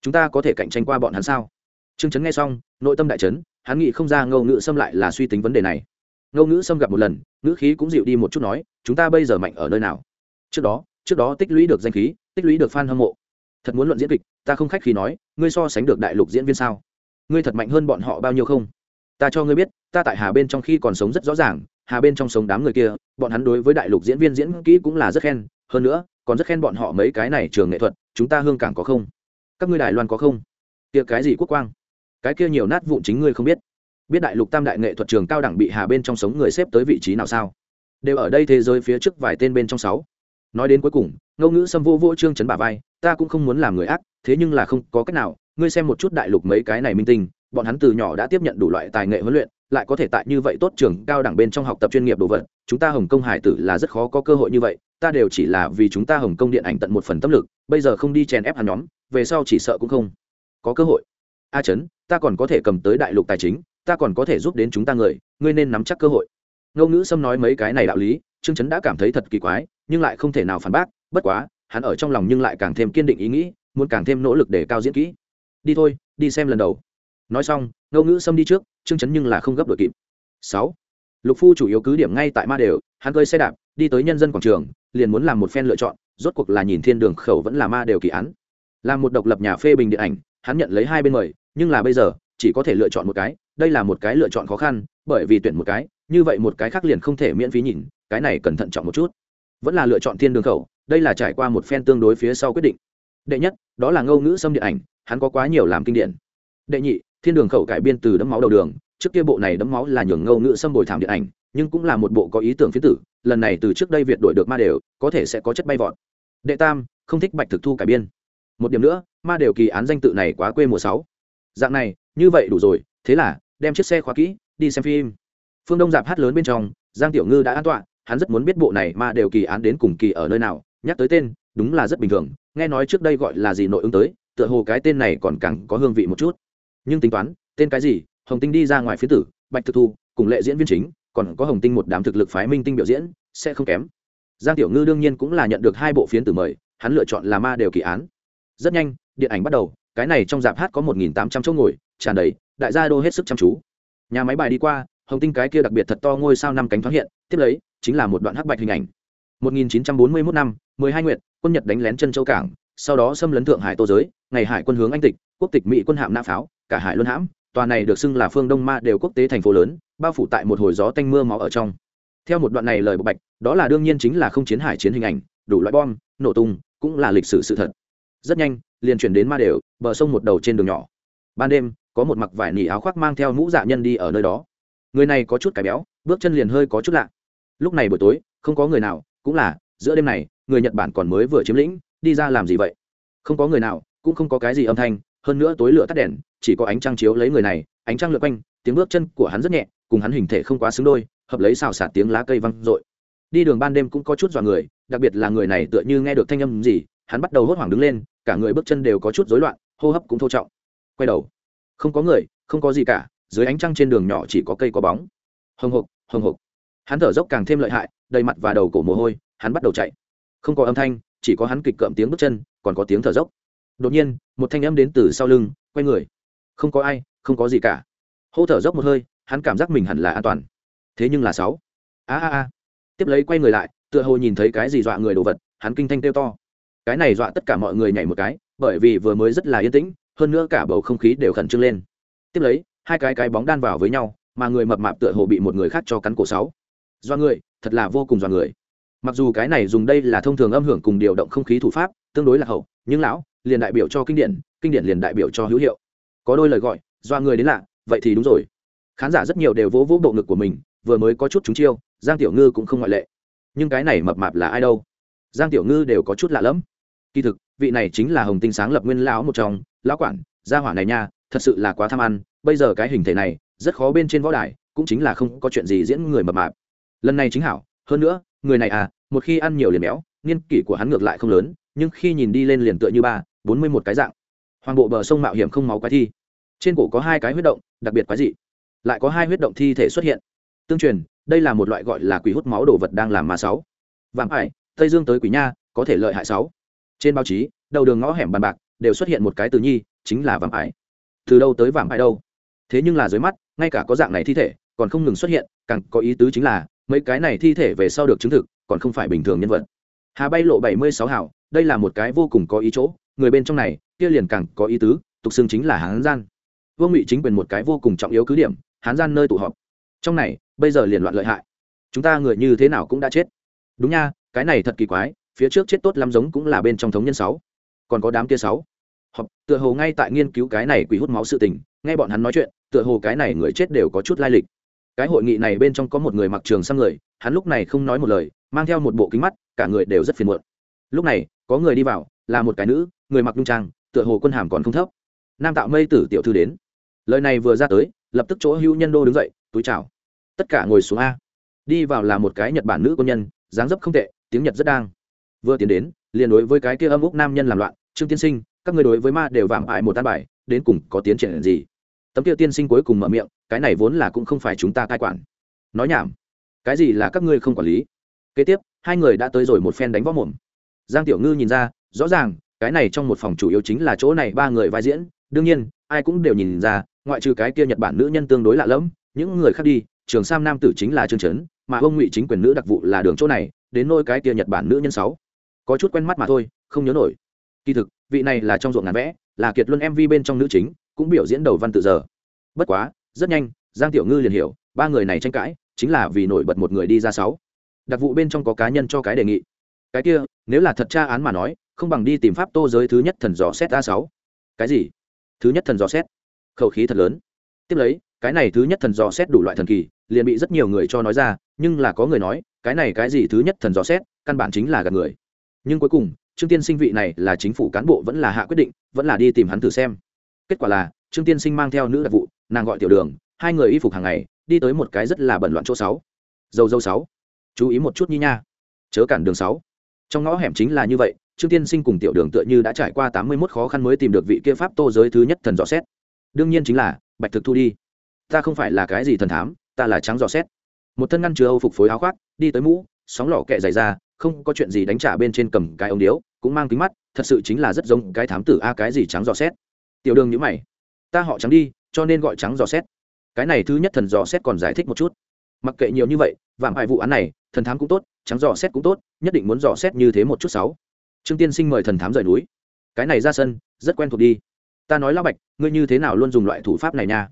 Chúng ta có thể cạnh tranh qua bọn hắn sao? Trương trấn nghe xong, nội tâm đại trấn hắn nghĩ không ra ngâu ngữ xâm lại là suy tính vấn đề này. Ngâu ngữ xâm gặp một lần, ngữ khí cũng dịu đi một chút nói, chúng ta bây giờ mạnh ở nơi nào? Trước đó trước đó tích lũy được danh khí, tích lũy được f a n hâm mộ. Thật muốn luận diễn kịch, ta không khách khi nói, ngươi so sánh được đại lục diễn viên sao? Ngươi thật mạnh hơn bọn họ bao nhiêu không? Ta cho ngươi biết, ta tại hà bên trong khi còn sống rất rõ ràng, hà bên trong sống đám người kia, bọn hắn đối với đại lục diễn viên diễn kỹ cũng là rất khen, hơn nữa, còn rất khen bọn họ mấy cái này trường nghệ thuật, chúng ta hương cảng có không? Các ngươi đài loan có không? Tiệc cái gì quốc quang? Cái kia nhiều nát vụn chính ngươi không biết. Biết đại lục tam đại nghệ thuật trường cao đẳng bị hà bên trong sống người xếp tới vị trí nào sao? Đều ở đây thế giới phía trước vài tên bên trong sáu. Nói đến cuối cùng ngẫu ngữ xâm vô vô trương chấn bà vai, ta cũng không muốn làm người ác, thế nhưng là không có cách nào, ngươi xem một chút đại lục mấy cái này minh tinh, bọn hắn từ nhỏ đã tiếp nhận đủ loại tài nghệ huấn luyện, lại có thể tại như vậy tốt trường cao đẳng bên trong học tập chuyên nghiệp đồ vật, chúng ta hồng kông hải tử là rất khó có cơ hội như vậy, ta đều chỉ là vì chúng ta hồng kông điện ảnh tận một phần tâm lực, bây giờ không đi chèn ép hắn nhóm, về sau chỉ sợ cũng không có cơ hội. A chấn ta còn có thể cầm tới đại lục tài chính, ta còn có thể giúp đến chúng ta người, ngươi nên nắm chắc cơ hội. Ngô ngữ sâm nói mấy cái này đạo lý, trương chấn đã cảm thấy thật kỳ quái, nhưng lại không thể nào phản bác, bất quá, hắn ở trong lòng nhưng lại càng thêm kiên định ý nghĩ, muốn càng thêm nỗ lực để cao diễn kỹ. Đi thôi, đi xem lần đầu. Nói xong, ngô ngữ sâm đi trước, trương chấn nhưng là không gấp đội kịp. Sáu. Lục phu chủ yếu cứ điểm ngay tại ma đều, hắn cơi xe đạp, đi tới nhân dân quảng trường, liền muốn làm một phen lựa chọn, rốt cuộc là nhìn thiên đường khẩu vẫn là ma đều kỳ án. Làm một độc lập nhà phê bình điện ảnh hắn nhận lấy hai bên mời, nhưng là bây giờ, chỉ có thể lựa chọn một cái, đây là một cái lựa chọn khó khăn, bởi vì tuyển một cái, như vậy một cái khác liền không thể miễn phí nhìn, cái này cần thận trọng một chút. Vẫn là lựa chọn thiên đường khẩu, đây là trải qua một phen tương đối phía sau quyết định. Đệ nhất, đó là ngâu ngữ xâm điện ảnh, hắn có quá nhiều làm kinh điển. Đệ nhị, thiên đường khẩu cải biên từ đấm máu đầu đường, trước kia bộ này đấm máu là nhường ngâu ngữ xâm bồi thảm điện ảnh, nhưng cũng là một bộ có ý tưởng phiến tử, lần này từ trước đây việt đổi được ma đều, có thể sẽ có chất bay vọt. Đệ tam, không thích bạch thực thu cải biên một điểm nữa, ma đều kỳ án danh tự này quá quê mùa sáu. Dạng này, như vậy đủ rồi, thế là, đem chiếc xe khóa kỹ, đi xem phim. Phương đông dạp hát lớn bên trong, giang tiểu ngư đã an tọa, hắn rất muốn biết bộ này ma đều kỳ án đến cùng kỳ ở nơi nào, nhắc tới tên, đúng là rất bình thường, nghe nói trước đây gọi là gì nội ứng tới, tựa hồ cái tên này còn càng có hương vị một chút. Nhưng tính toán, tên cái gì, hồng tinh đi ra ngoài phía tử, bạch thực thu, cùng lệ diễn viên chính, còn có hồng tinh một đám thực lực phái minh tinh biểu diễn, sẽ không kém. Giang tiểu ngư đương nhiên cũng là nhận được hai bộ phiến tử mời, hắn lựa chọn là ma đều kỳ án rất nhanh, điện ảnh bắt đầu, cái này trong dạp hát có một nghìn tám trăm chỗ ngồi, tràn đầy, đại gia đô hết sức chăm chú. Nhà máy bài đi qua, hồng tinh cái kia đặc biệt thật to ngôi sao năm cánh thoáng hiện, tiếp lấy, chính là một đoạn hắc bạch hình ảnh. 1941 năm 12 nguyệt, quân nhật đánh lén chân châu cảng, sau đó xâm lấn thượng hải tô giới, ngày hải quân hướng anh tịch, quốc tịch mỹ quân hạm nã pháo, cả hải luân hãm, tòa này được xưng là phương đông ma đều quốc tế thành phố lớn, bao phủ tại một hồi gió tanh mưa máu ở trong. Theo một đoạn này lời bộc bạch, đó là đương nhiên chính là không chiến hải chiến hình ảnh, đủ loại bom, nổ tung, cũng là lịch sử sự thật rất nhanh, liền chuyển đến ma đều, bờ sông một đầu trên đường nhỏ. Ban đêm, có một mặc vải nỉ áo khoác mang theo mũ dạ nhân đi ở nơi đó. Người này có chút cái béo, bước chân liền hơi có chút lạ. Lúc này buổi tối, không có người nào, cũng là, giữa đêm này, người nhật bản còn mới vừa chiếm lĩnh, đi ra làm gì vậy? Không có người nào, cũng không có cái gì âm thanh, hơn nữa tối lửa tắt đèn, chỉ có ánh trăng chiếu lấy người này, ánh trăng lượt quanh, tiếng bước chân của hắn rất nhẹ, cùng hắn hình thể không quá xứng đôi, hợp lấy xào xạc tiếng lá cây văng r đi đường ban đêm cũng có chút dọa người, đặc biệt là người này tựa như nghe được thanh âm gì hắn bắt đầu hốt hoảng đứng lên, cả người bước chân đều có chút rối loạn, hô hấp cũng thô trọng. Quay đầu, không có người, không có gì cả, dưới ánh trăng trên đường nhỏ chỉ có cây có bóng. Hồng hộc hồng hộc. Hắn thở dốc càng thêm lợi hại, đầy mặt và đầu cổ mồ hôi, hắn bắt đầu chạy. Không có âm thanh, chỉ có hắn kịch cợm tiếng bước chân, còn có tiếng thở dốc. Đột nhiên, một thanh âm đến từ sau lưng, quay người. Không có ai, không có gì cả. Hô thở dốc một hơi, hắn cảm giác mình hẳn là an toàn. Thế nhưng là sáu. A a a. Tiếp lấy quay người lại, tựa hồ nhìn thấy cái gì dọa người đồ vật, hắn kinh thanh kêu to cái này dọa tất cả mọi người nhảy một cái, bởi vì vừa mới rất là yên tĩnh, hơn nữa cả bầu không khí đều khẩn trương lên. Tiếp lấy, hai cái cái bóng đan vào với nhau, mà người mập mạp tựa hồ bị một người khác cho cắn cổ sáu. Do người, thật là vô cùng do người. Mặc dù cái này dùng đây là thông thường âm hưởng cùng điều động không khí thủ pháp, tương đối là hậu, nhưng lão, liền đại biểu cho kinh điển kinh điển liền đại biểu cho hữu hiệu. Có đôi lời gọi do người đến lạ, vậy thì đúng rồi. Khán giả rất nhiều đều vỗ vỗ bộ ngực của mình, vừa mới có chút chúng chiêu, giang tiểu ngư cũng không ngoại lệ. Nhưng cái này mập mạp là ai đâu? Giang tiểu ngư đều có chút lạ lẫm. Kỳ thực, vị này chính là hồng tinh sáng lập nguyên lão một trong. Lão quản, gia hỏa này nha, thật sự là quá tham ăn. Bây giờ cái hình thể này, rất khó bên trên võ đài, cũng chính là không có chuyện gì diễn người mập mạp. Lần này chính hảo, hơn nữa, người này à một khi ăn nhiều liền béo, niên kỷ của hắn ngược lại không lớn, nhưng khi nhìn đi lên liền tựa như ba, bốn mươi một cái dạng. Hoàng bộ bờ sông mạo hiểm không máu quái thi. Trên cổ có hai cái huyết động, đặc biệt quái dị. Lại có hai huyết động thi thể xuất hiện. Tương truyền, đây là một loại gọi là quỷ hút máu đồ vật đang làm ma sáu. Vạm ải tây dương tới quỷ nha, có thể lợi hại sáu. Trên báo chí, đầu đường ngõ hẻm bàn bạc, đều xuất hiện một cái từ nhi, chính là vạm ải từ đâu tới vạm ải đâu? Thế nhưng là dưới mắt, ngay cả có dạng này thi thể, còn không ngừng xuất hiện, càng có ý tứ chính là, mấy cái này thi thể về sau được chứng thực, còn không phải bình thường nhân vật. Hà bay lộ bảy mươi sáu hảo, đây là một cái vô cùng có ý chỗ, người bên trong này, kia liền càng có ý tứ, tục xưng chính là hán gian. Vương ngụy chính quyền một cái vô cùng trọng yếu cứ điểm, hán gian nơi tụ họp. Trong này, bây giờ liền loạn lợi hại. Chúng ta người như thế nào cũng đã chết. Đúng nha cái này thật kỳ quái, phía trước chết tốt lắm giống cũng là bên trong thống nhân sáu, còn có đám kia sáu. Họ tựa hồ ngay tại nghiên cứu cái này quỷ hút máu sự tình, nghe bọn hắn nói chuyện, tựa hồ cái này người chết đều có chút lai lịch. Cái hội nghị này bên trong có một người mặc trường sang người, hắn lúc này không nói một lời, mang theo một bộ kính mắt, cả người đều rất phiền muộn. Lúc này, có người đi vào, là một cái nữ, người mặc nhung trang, tựa hồ quân hàm còn không thấp. Nam tạo mây tử tiểu thư đến. Lời này vừa ra tới, lập tức chỗ hữu nhân đô đứng dậy, túi chào. Tất cả ngồi xuống a. Đi vào là một cái nhật bản nữ quân nhân, dáng dấp không tệ tiếng nhật rất đang. Vừa tiến đến, liền đối với cái kia âm úc nam nhân làm loạn, trương tiên sinh, các người đối với ma đều vạm hại một tan bài, đến cùng có tiến triển gì? Tấm kia tiên sinh cuối cùng mở miệng, cái này vốn là cũng không phải chúng ta cai quản. Nói nhảm, cái gì là các ngươi không quản lý? Kế tiếp, hai người đã tới rồi một phen đánh võ mồm. Giang tiểu ngư nhìn ra, rõ ràng, cái này trong một phòng chủ yếu chính là chỗ này ba người vai diễn, đương nhiên, ai cũng đều nhìn ra, ngoại trừ cái kia nhật bản nữ nhân tương đối lạ lẫm, những người khác đi, trường sam nam tử chính là trương trấn, mà ông ngụy chính quyền nữ đặc vụ là đường chỗ này đến nôi cái kia nhật bản nữ nhân sáu. Có chút quen mắt mà thôi, không nhớ nổi. Kỳ thực, vị này là trong ruộng ngàn vẽ, là kiệt luân mv bên trong nữ chính, cũng biểu diễn đầu văn tự giờ. Bất quá, rất nhanh, giang tiểu ngư liền hiểu, ba người này tranh cãi, chính là vì nổi bật một người đi ra sáu. Đặc vụ bên trong có cá nhân cho cái đề nghị. Cái kia, nếu là thật tra án mà nói, không bằng đi tìm pháp tô giới thứ nhất thần dò xét a sáu. Cái gì? Thứ nhất thần dò xét? Khẩu khí thật lớn. Tiếp lấy, cái này thứ nhất thần dò xét đủ loại thần kỳ liền bị rất nhiều người cho nói ra, nhưng là có người nói, cái này cái gì thứ nhất thần dò xét, căn bản chính là gạt người. Nhưng cuối cùng, trương tiên sinh vị này là chính phủ cán bộ vẫn là hạ quyết định, vẫn là đi tìm hắn thử xem. Kết quả là, trương tiên sinh mang theo nữ đặc vụ, nàng gọi tiểu đường, hai người y phục hàng ngày, đi tới một cái rất là bẩn loạn chỗ sáu. Dâu dâu sáu. Chú ý một chút nhi nha. Chớ cản đường sáu. Trong ngõ hẻm chính là như vậy, trương tiên sinh cùng tiểu đường tựa như đã trải qua tám mươi mốt khó khăn mới tìm được vị kia pháp tô giới thứ nhất thần dò xét. Đương nhiên chính là, bạch thực thu đi. Ta không phải là cái gì thần thám ta là trắng dò xét. Một thân ngăn chứa âu phục phối áo khoác, đi tới mũ, sóng lỏ kẹ dày ra, không có chuyện gì đánh trả bên trên cầm cái ống điếu, cũng mang kính mắt, thật sự chính là rất giống cái thám tử a cái gì trắng dò xét. Tiểu đường nhữ mày. Ta họ trắng đi, cho nên gọi trắng dò xét. Cái này thứ nhất thần dò xét còn giải thích một chút. Mặc kệ nhiều như vậy, vạm hại vụ án này, thần thám cũng tốt, trắng dò xét cũng tốt, nhất định muốn dò xét như thế một chút sáu. Trương tiên sinh mời thần thám rời núi. Cái này ra sân, rất quen thuộc đi. Ta nói lão bạch, ngươi như thế nào luôn dùng loại thủ pháp này nha?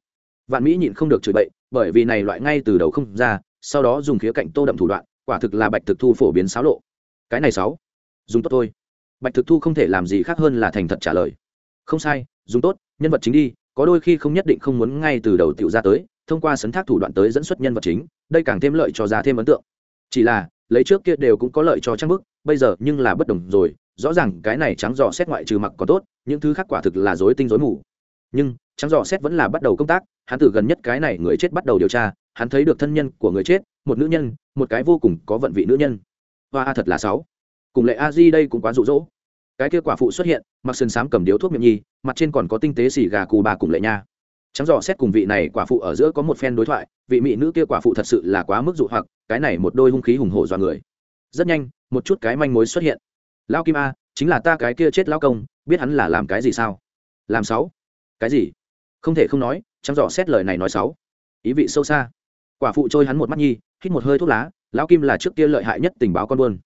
Vạn mỹ nhịn không được chửi bậy bởi vì này loại ngay từ đầu không ra, sau đó dùng khía cạnh tô đậm thủ đoạn, quả thực là bạch thực thu phổ biến xáo lộ. Cái này sáu, dùng tốt thôi. Bạch thực thu không thể làm gì khác hơn là thành thật trả lời. Không sai, dùng tốt, nhân vật chính đi, có đôi khi không nhất định không muốn ngay từ đầu tiểu ra tới, thông qua sấn thác thủ đoạn tới dẫn xuất nhân vật chính, đây càng thêm lợi cho ra thêm ấn tượng. Chỉ là, lấy trước kia đều cũng có lợi cho trang bức, bây giờ nhưng là bất đồng rồi, rõ ràng cái này trắng dò xét ngoại trừ mặc có tốt, những thứ khác quả thực là dối tinh dối mù nhưng trắng dò xét vẫn là bắt đầu công tác, hắn từ gần nhất cái này người chết bắt đầu điều tra, hắn thấy được thân nhân của người chết, một nữ nhân, một cái vô cùng có vận vị nữ nhân. Hoa thật là sáu. Cùng lệ a di đây cũng quá rụ rỗ cái kia quả phụ xuất hiện, mặc sườn xám cầm điếu thuốc miệng nhi, mặt trên còn có tinh tế xì gà cù bà cùng lệ nha. Trắng dò xét cùng vị này quả phụ ở giữa có một phen đối thoại, vị mỹ nữ kia quả phụ thật sự là quá mức dụ hoặc, cái này một đôi hung khí hùng hổ dọa người. Rất nhanh, một chút cái manh mối xuất hiện. Lao kim a, chính là ta cái kia chết lao công, biết hắn là làm cái gì sao? Làm sáu cái gì? Không thể không nói, trắng dò xét lời này nói sáu ý vị sâu xa. Quả phụ trôi hắn một mắt nhi, hít một hơi thuốc lá, lão kim là trước kia lợi hại nhất tình báo con buôn.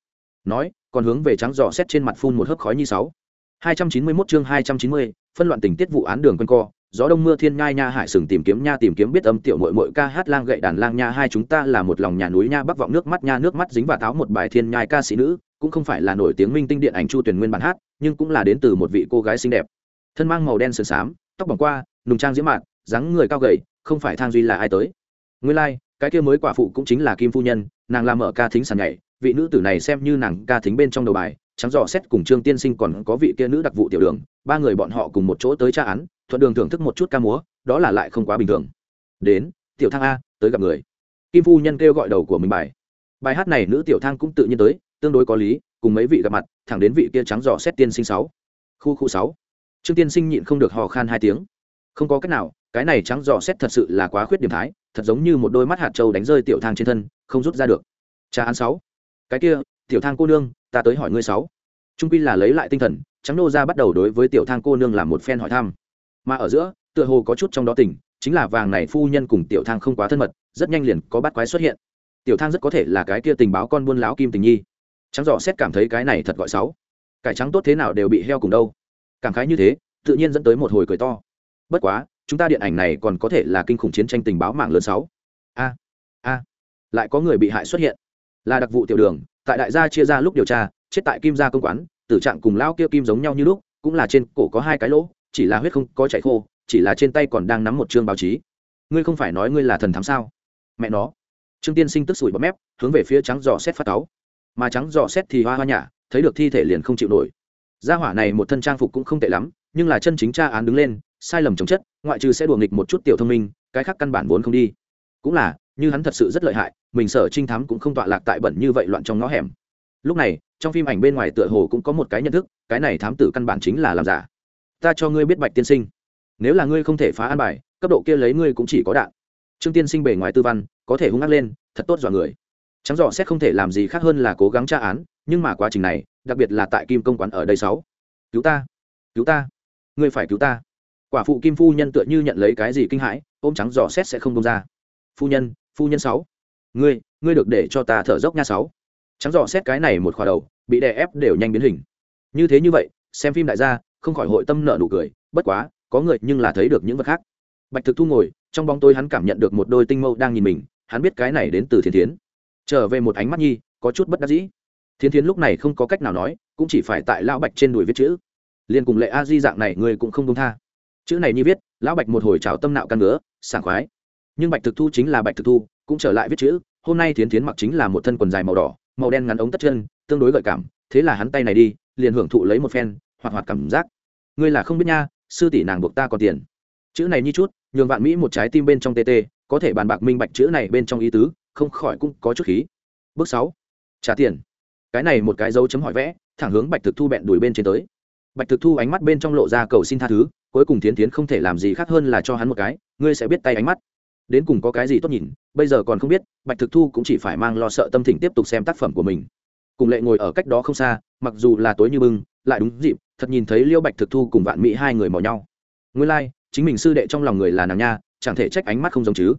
Nói, còn hướng về trắng dò xét trên mặt phun một hớp khói nhi sáu. Hai trăm chín mươi 291 chương hai trăm chín mươi, phân loạn tình tiết vụ án đường quân co, gió đông mưa thiên nhai nha hải sừng tìm kiếm nha tìm kiếm biết âm tiểu mội mội ca hát lang gậy đàn lang nha, hai chúng ta là một lòng nhà núi nha, bắc vọng nước mắt nha, nước mắt dính và tháo một bài thiên nhai ca sĩ nữ, cũng không phải là nổi tiếng minh tinh điện ảnh chu tuyển nguyên bản hát, nhưng cũng là đến từ một vị cô gái xinh đẹp. Thân mang màu đen sườn xám tóc bỏng qua nùng trang diễm mạn dáng người cao gầy không phải thang duy là ai tới. Nguyên lai、like, cái kia mới quả phụ cũng chính là kim phu nhân nàng làm ở ca thính sàn nhảy vị nữ tử này xem như nàng ca thính bên trong đầu bài trắng dò xét cùng trương tiên sinh còn có vị kia nữ đặc vụ tiểu đường ba người bọn họ cùng một chỗ tới tra án thuận đường thưởng thức một chút ca múa đó là lại không quá bình thường. Đến tiểu thang a tới gặp người. Kim phu nhân kêu gọi đầu của mình bài. Bài hát này nữ tiểu thang cũng tự nhiên tới tương đối có lý cùng mấy vị gặp mặt thẳng đến vị kia trắng dò xét tiên sinh sáu. Khu khu sáu trương tiên sinh nhịn không được hò khan hai tiếng. Không có cách nào, cái này trắng dò xét thật sự là quá khuyết điểm thái, thật giống như một đôi mắt hạt trâu đánh rơi tiểu thang trên thân, không rút ra được. Cha ăn sáu. Cái kia, tiểu thang cô nương, ta tới hỏi ngươi sáu. Trung quy là lấy lại tinh thần, trắng nô ra bắt đầu đối với tiểu thang cô nương làm một phen hỏi thăm. Mà ở giữa, tựa hồ có chút trong đó tỉnh, chính là vàng này phu nhân cùng tiểu thang không quá thân mật, rất nhanh liền có bắt quái xuất hiện. Tiểu thang rất có thể là cái kia tình báo con buôn láo kim tình nhi. Trắng dò xét cảm thấy cái này thật gọi sáu. Cải trắng tốt thế nào đều bị heo cùng đâu cảm khái như thế, tự nhiên dẫn tới một hồi cười to. Bất quá, chúng ta điện ảnh này còn có thể là kinh khủng chiến tranh tình báo mạng lớn sáu. A a, lại có người bị hại xuất hiện. Là đặc vụ tiểu đường, tại đại gia chia ra lúc điều tra, chết tại kim gia công quán, tử trạng cùng lao kia kim giống nhau như lúc, cũng là trên cổ có hai cái lỗ, chỉ là huyết không có chảy khô, chỉ là trên tay còn đang nắm một chương báo chí. Ngươi không phải nói ngươi là thần thám sao? Mẹ nó. Trương tiên sinh tức sủi bọt mép, hướng về phía trắng giò xét phát táo mà trắng giò xét thì hoa hoa nhả, thấy được thi thể liền không chịu nổi gia hỏa này một thân trang phục cũng không tệ lắm, nhưng là chân chính tra án đứng lên, sai lầm chống chất, ngoại trừ sẽ đùa nghịch một chút tiểu thông minh, cái khác căn bản vốn không đi. Cũng là, như hắn thật sự rất lợi hại, mình sở trinh thám cũng không tọa lạc tại bẩn như vậy loạn trong ngõ hẻm. Lúc này, trong phim ảnh bên ngoài tựa hồ cũng có một cái nhận thức, cái này thám tử căn bản chính là làm giả. Ta cho ngươi biết bạch tiên sinh. Nếu là ngươi không thể phá an bài, cấp độ kia lấy ngươi cũng chỉ có đạn. Trương tiên sinh bề ngoài tư văn, có thể hung ác lên, thật tốt dọa người trắng dọ xét không thể làm gì khác hơn là cố gắng tra án, nhưng mà quá trình này, đặc biệt là tại kim công quán ở đây sáu. Cứu ta cứu ta, ngươi phải cứu ta. Quả phụ kim phu nhân tựa như nhận lấy cái gì kinh hãi, ôm trắng dò xét sẽ không công ra. Phu nhân phu nhân sáu. Ngươi ngươi được để cho ta thở dốc nha sáu. Trắng dò xét cái này một khóa đầu, bị đè ép đều nhanh biến hình. Như thế như vậy, xem phim đại gia, không khỏi hội tâm nợ nụ cười, bất quá, có người nhưng là thấy được những vật khác. Bạch thực thu ngồi, trong bóng tối hắn cảm nhận được một đôi tinh mâu đang nhìn mình, hắn biết cái này đến từ thiên thiến trở về một ánh mắt nhi, có chút bất đắc dĩ. Thiến thiến lúc này không có cách nào nói, cũng chỉ phải tại lão bạch trên đùi viết chữ. Liền cùng lệ a di dạng này người cũng không công tha. Chữ này như viết, lão bạch một hồi trào tâm nạo căn ngứa, sảng khoái. Nhưng bạch thực thu chính là bạch thực thu, cũng trở lại viết chữ, hôm nay thiến thiến mặc chính là một thân quần dài màu đỏ, màu đen ngắn ống tất chân, tương đối gợi cảm, thế là hắn tay này đi, liền hưởng thụ lấy một phen, hoạt hoạt cảm giác. Ngươi là không biết nha, sư tỷ nàng buộc ta còn tiền. Chữ này như chút, nhường vạn mỹ một trái tim bên trong tt có thể bàn bạc minh bạch chữ này bên trong ý tứ không khỏi cũng có chút khí. Bước sáu trả tiền. Cái này một cái dấu chấm hỏi vẽ thẳng hướng bạch thực thu bẹn đùi bên trên tới. Bạch thực thu ánh mắt bên trong lộ ra cầu xin tha thứ cuối cùng tiến tiến không thể làm gì khác hơn là cho hắn một cái ngươi sẽ biết tay ánh mắt. Đến cùng có cái gì tốt nhìn bây giờ còn không biết bạch thực thu cũng chỉ phải mang lo sợ tâm thỉnh tiếp tục xem tác phẩm của mình. Cùng lệ ngồi ở cách đó không xa mặc dù là tối như bưng lại đúng dịp thật nhìn thấy liêu bạch thực thu cùng vạn mỹ hai người mò nhau. Ngươi lai、like, chính mình sư đệ trong lòng người là nàng nha chẳng thể trách ánh mắt không giống chứ.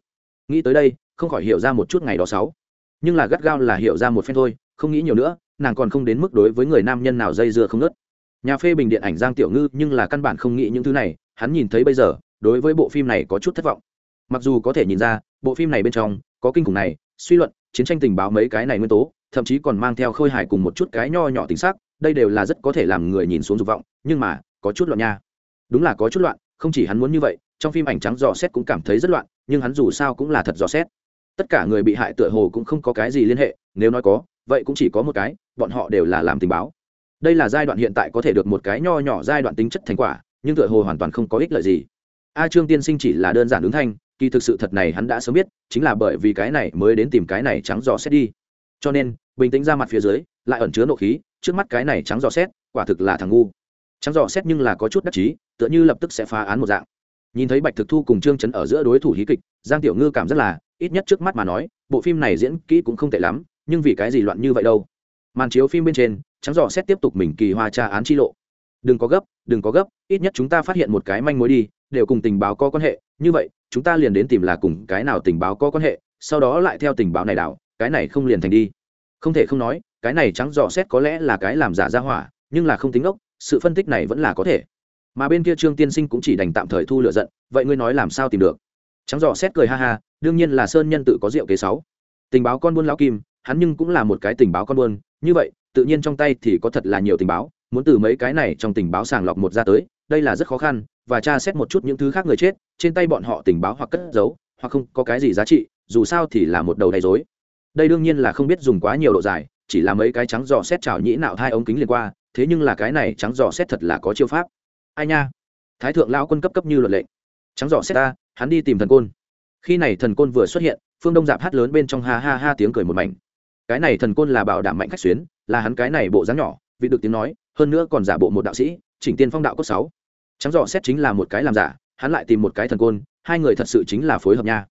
Nghĩ tới đây không khỏi hiểu ra một chút ngày đó sáu. Nhưng là gắt gao là hiểu ra một phen thôi, không nghĩ nhiều nữa, nàng còn không đến mức đối với người nam nhân nào dây dưa không nớt. Nhà phê bình điện ảnh giang tiểu ngư nhưng là căn bản không nghĩ những thứ này, hắn nhìn thấy bây giờ, đối với bộ phim này có chút thất vọng. Mặc dù có thể nhìn ra, bộ phim này bên trong, có kinh khủng này, suy luận, chiến tranh tình báo mấy cái này nguyên tố, thậm chí còn mang theo khôi hài cùng một chút cái nho nhỏ tính xác đây đều là rất có thể làm người nhìn xuống dục vọng, nhưng mà, có chút loạn nha. Đúng là có chút loạn, không chỉ hắn muốn như vậy, trong phim ảnh trắng dò xét cũng cảm thấy rất loạn, nhưng hắn dù sao cũng là thật dò xét tất cả người bị hại tựa hồ cũng không có cái gì liên hệ, nếu nói có, vậy cũng chỉ có một cái, bọn họ đều là làm tình báo. Đây là giai đoạn hiện tại có thể được một cái nho nhỏ giai đoạn tính chất thành quả, nhưng tựa hồ hoàn toàn không có ích lợi gì. A trương tiên sinh chỉ là đơn giản ứng thanh, kỳ thực sự thật này hắn đã sớm biết, chính là bởi vì cái này mới đến tìm cái này trắng dò xét đi. Cho nên, bình tĩnh ra mặt phía dưới, lại ẩn chứa nộ khí, trước mắt cái này trắng dò xét, quả thực là thằng ngu. Trắng dò xét nhưng là có chút đắc chí, tựa như lập tức sẽ phá án một dạng. Nhìn thấy bạch thực thu cùng trương chấn ở giữa đối thủ hí kịch, giang tiểu ngư cảm rất là ít nhất trước mắt mà nói, bộ phim này diễn kỹ cũng không tệ lắm, nhưng vì cái gì loạn như vậy đâu? Màn chiếu phim bên trên, trắng dò xét tiếp tục mình kỳ hoa tra án chi lộ. Đừng có gấp, đừng có gấp, ít nhất chúng ta phát hiện một cái manh mối đi, đều cùng tình báo có quan hệ. Như vậy, chúng ta liền đến tìm là cùng cái nào tình báo có quan hệ, sau đó lại theo tình báo này đảo, cái này không liền thành đi. Không thể không nói, cái này trắng dò xét có lẽ là cái làm giả ra hỏa, nhưng là không tính ốc sự phân tích này vẫn là có thể. Mà bên kia trương tiên sinh cũng chỉ đành tạm thời thu lựa giận, vậy ngươi nói làm sao tìm được? Trắng giỏ xét cười ha ha, đương nhiên là sơn nhân tự có rượu kế sáu. Tình báo con buôn lão kim, hắn nhưng cũng là một cái tình báo con buôn, như vậy, tự nhiên trong tay thì có thật là nhiều tình báo, muốn từ mấy cái này trong tình báo sàng lọc một ra tới, đây là rất khó khăn, và tra xét một chút những thứ khác người chết, trên tay bọn họ tình báo hoặc cất giấu, hoặc không có cái gì giá trị, dù sao thì là một đầu đầy dối đây đương nhiên là không biết dùng quá nhiều độ dài, chỉ là mấy cái trắng giò xét trào nhĩ nạo hai ống kính liền qua, thế nhưng là cái này trắng giò xét thật là có chiêu pháp. Ai nha? Thái thượng lao quân cấp cấp như luật lệ. Trắng giò xét ta hắn đi tìm thần côn. Khi này thần côn vừa xuất hiện, phương đông dạp hát lớn bên trong ha ha ha tiếng cười một mảnh. Cái này thần côn là bảo đảm mạnh khách xuyến, là hắn cái này bộ dáng nhỏ vì được tiếng nói, hơn nữa còn giả bộ một đạo sĩ, chỉnh tiên phong đạo cốt sáu. Trắng dò xét chính là một cái làm giả, hắn lại tìm một cái thần côn, hai người thật sự chính là phối hợp nha.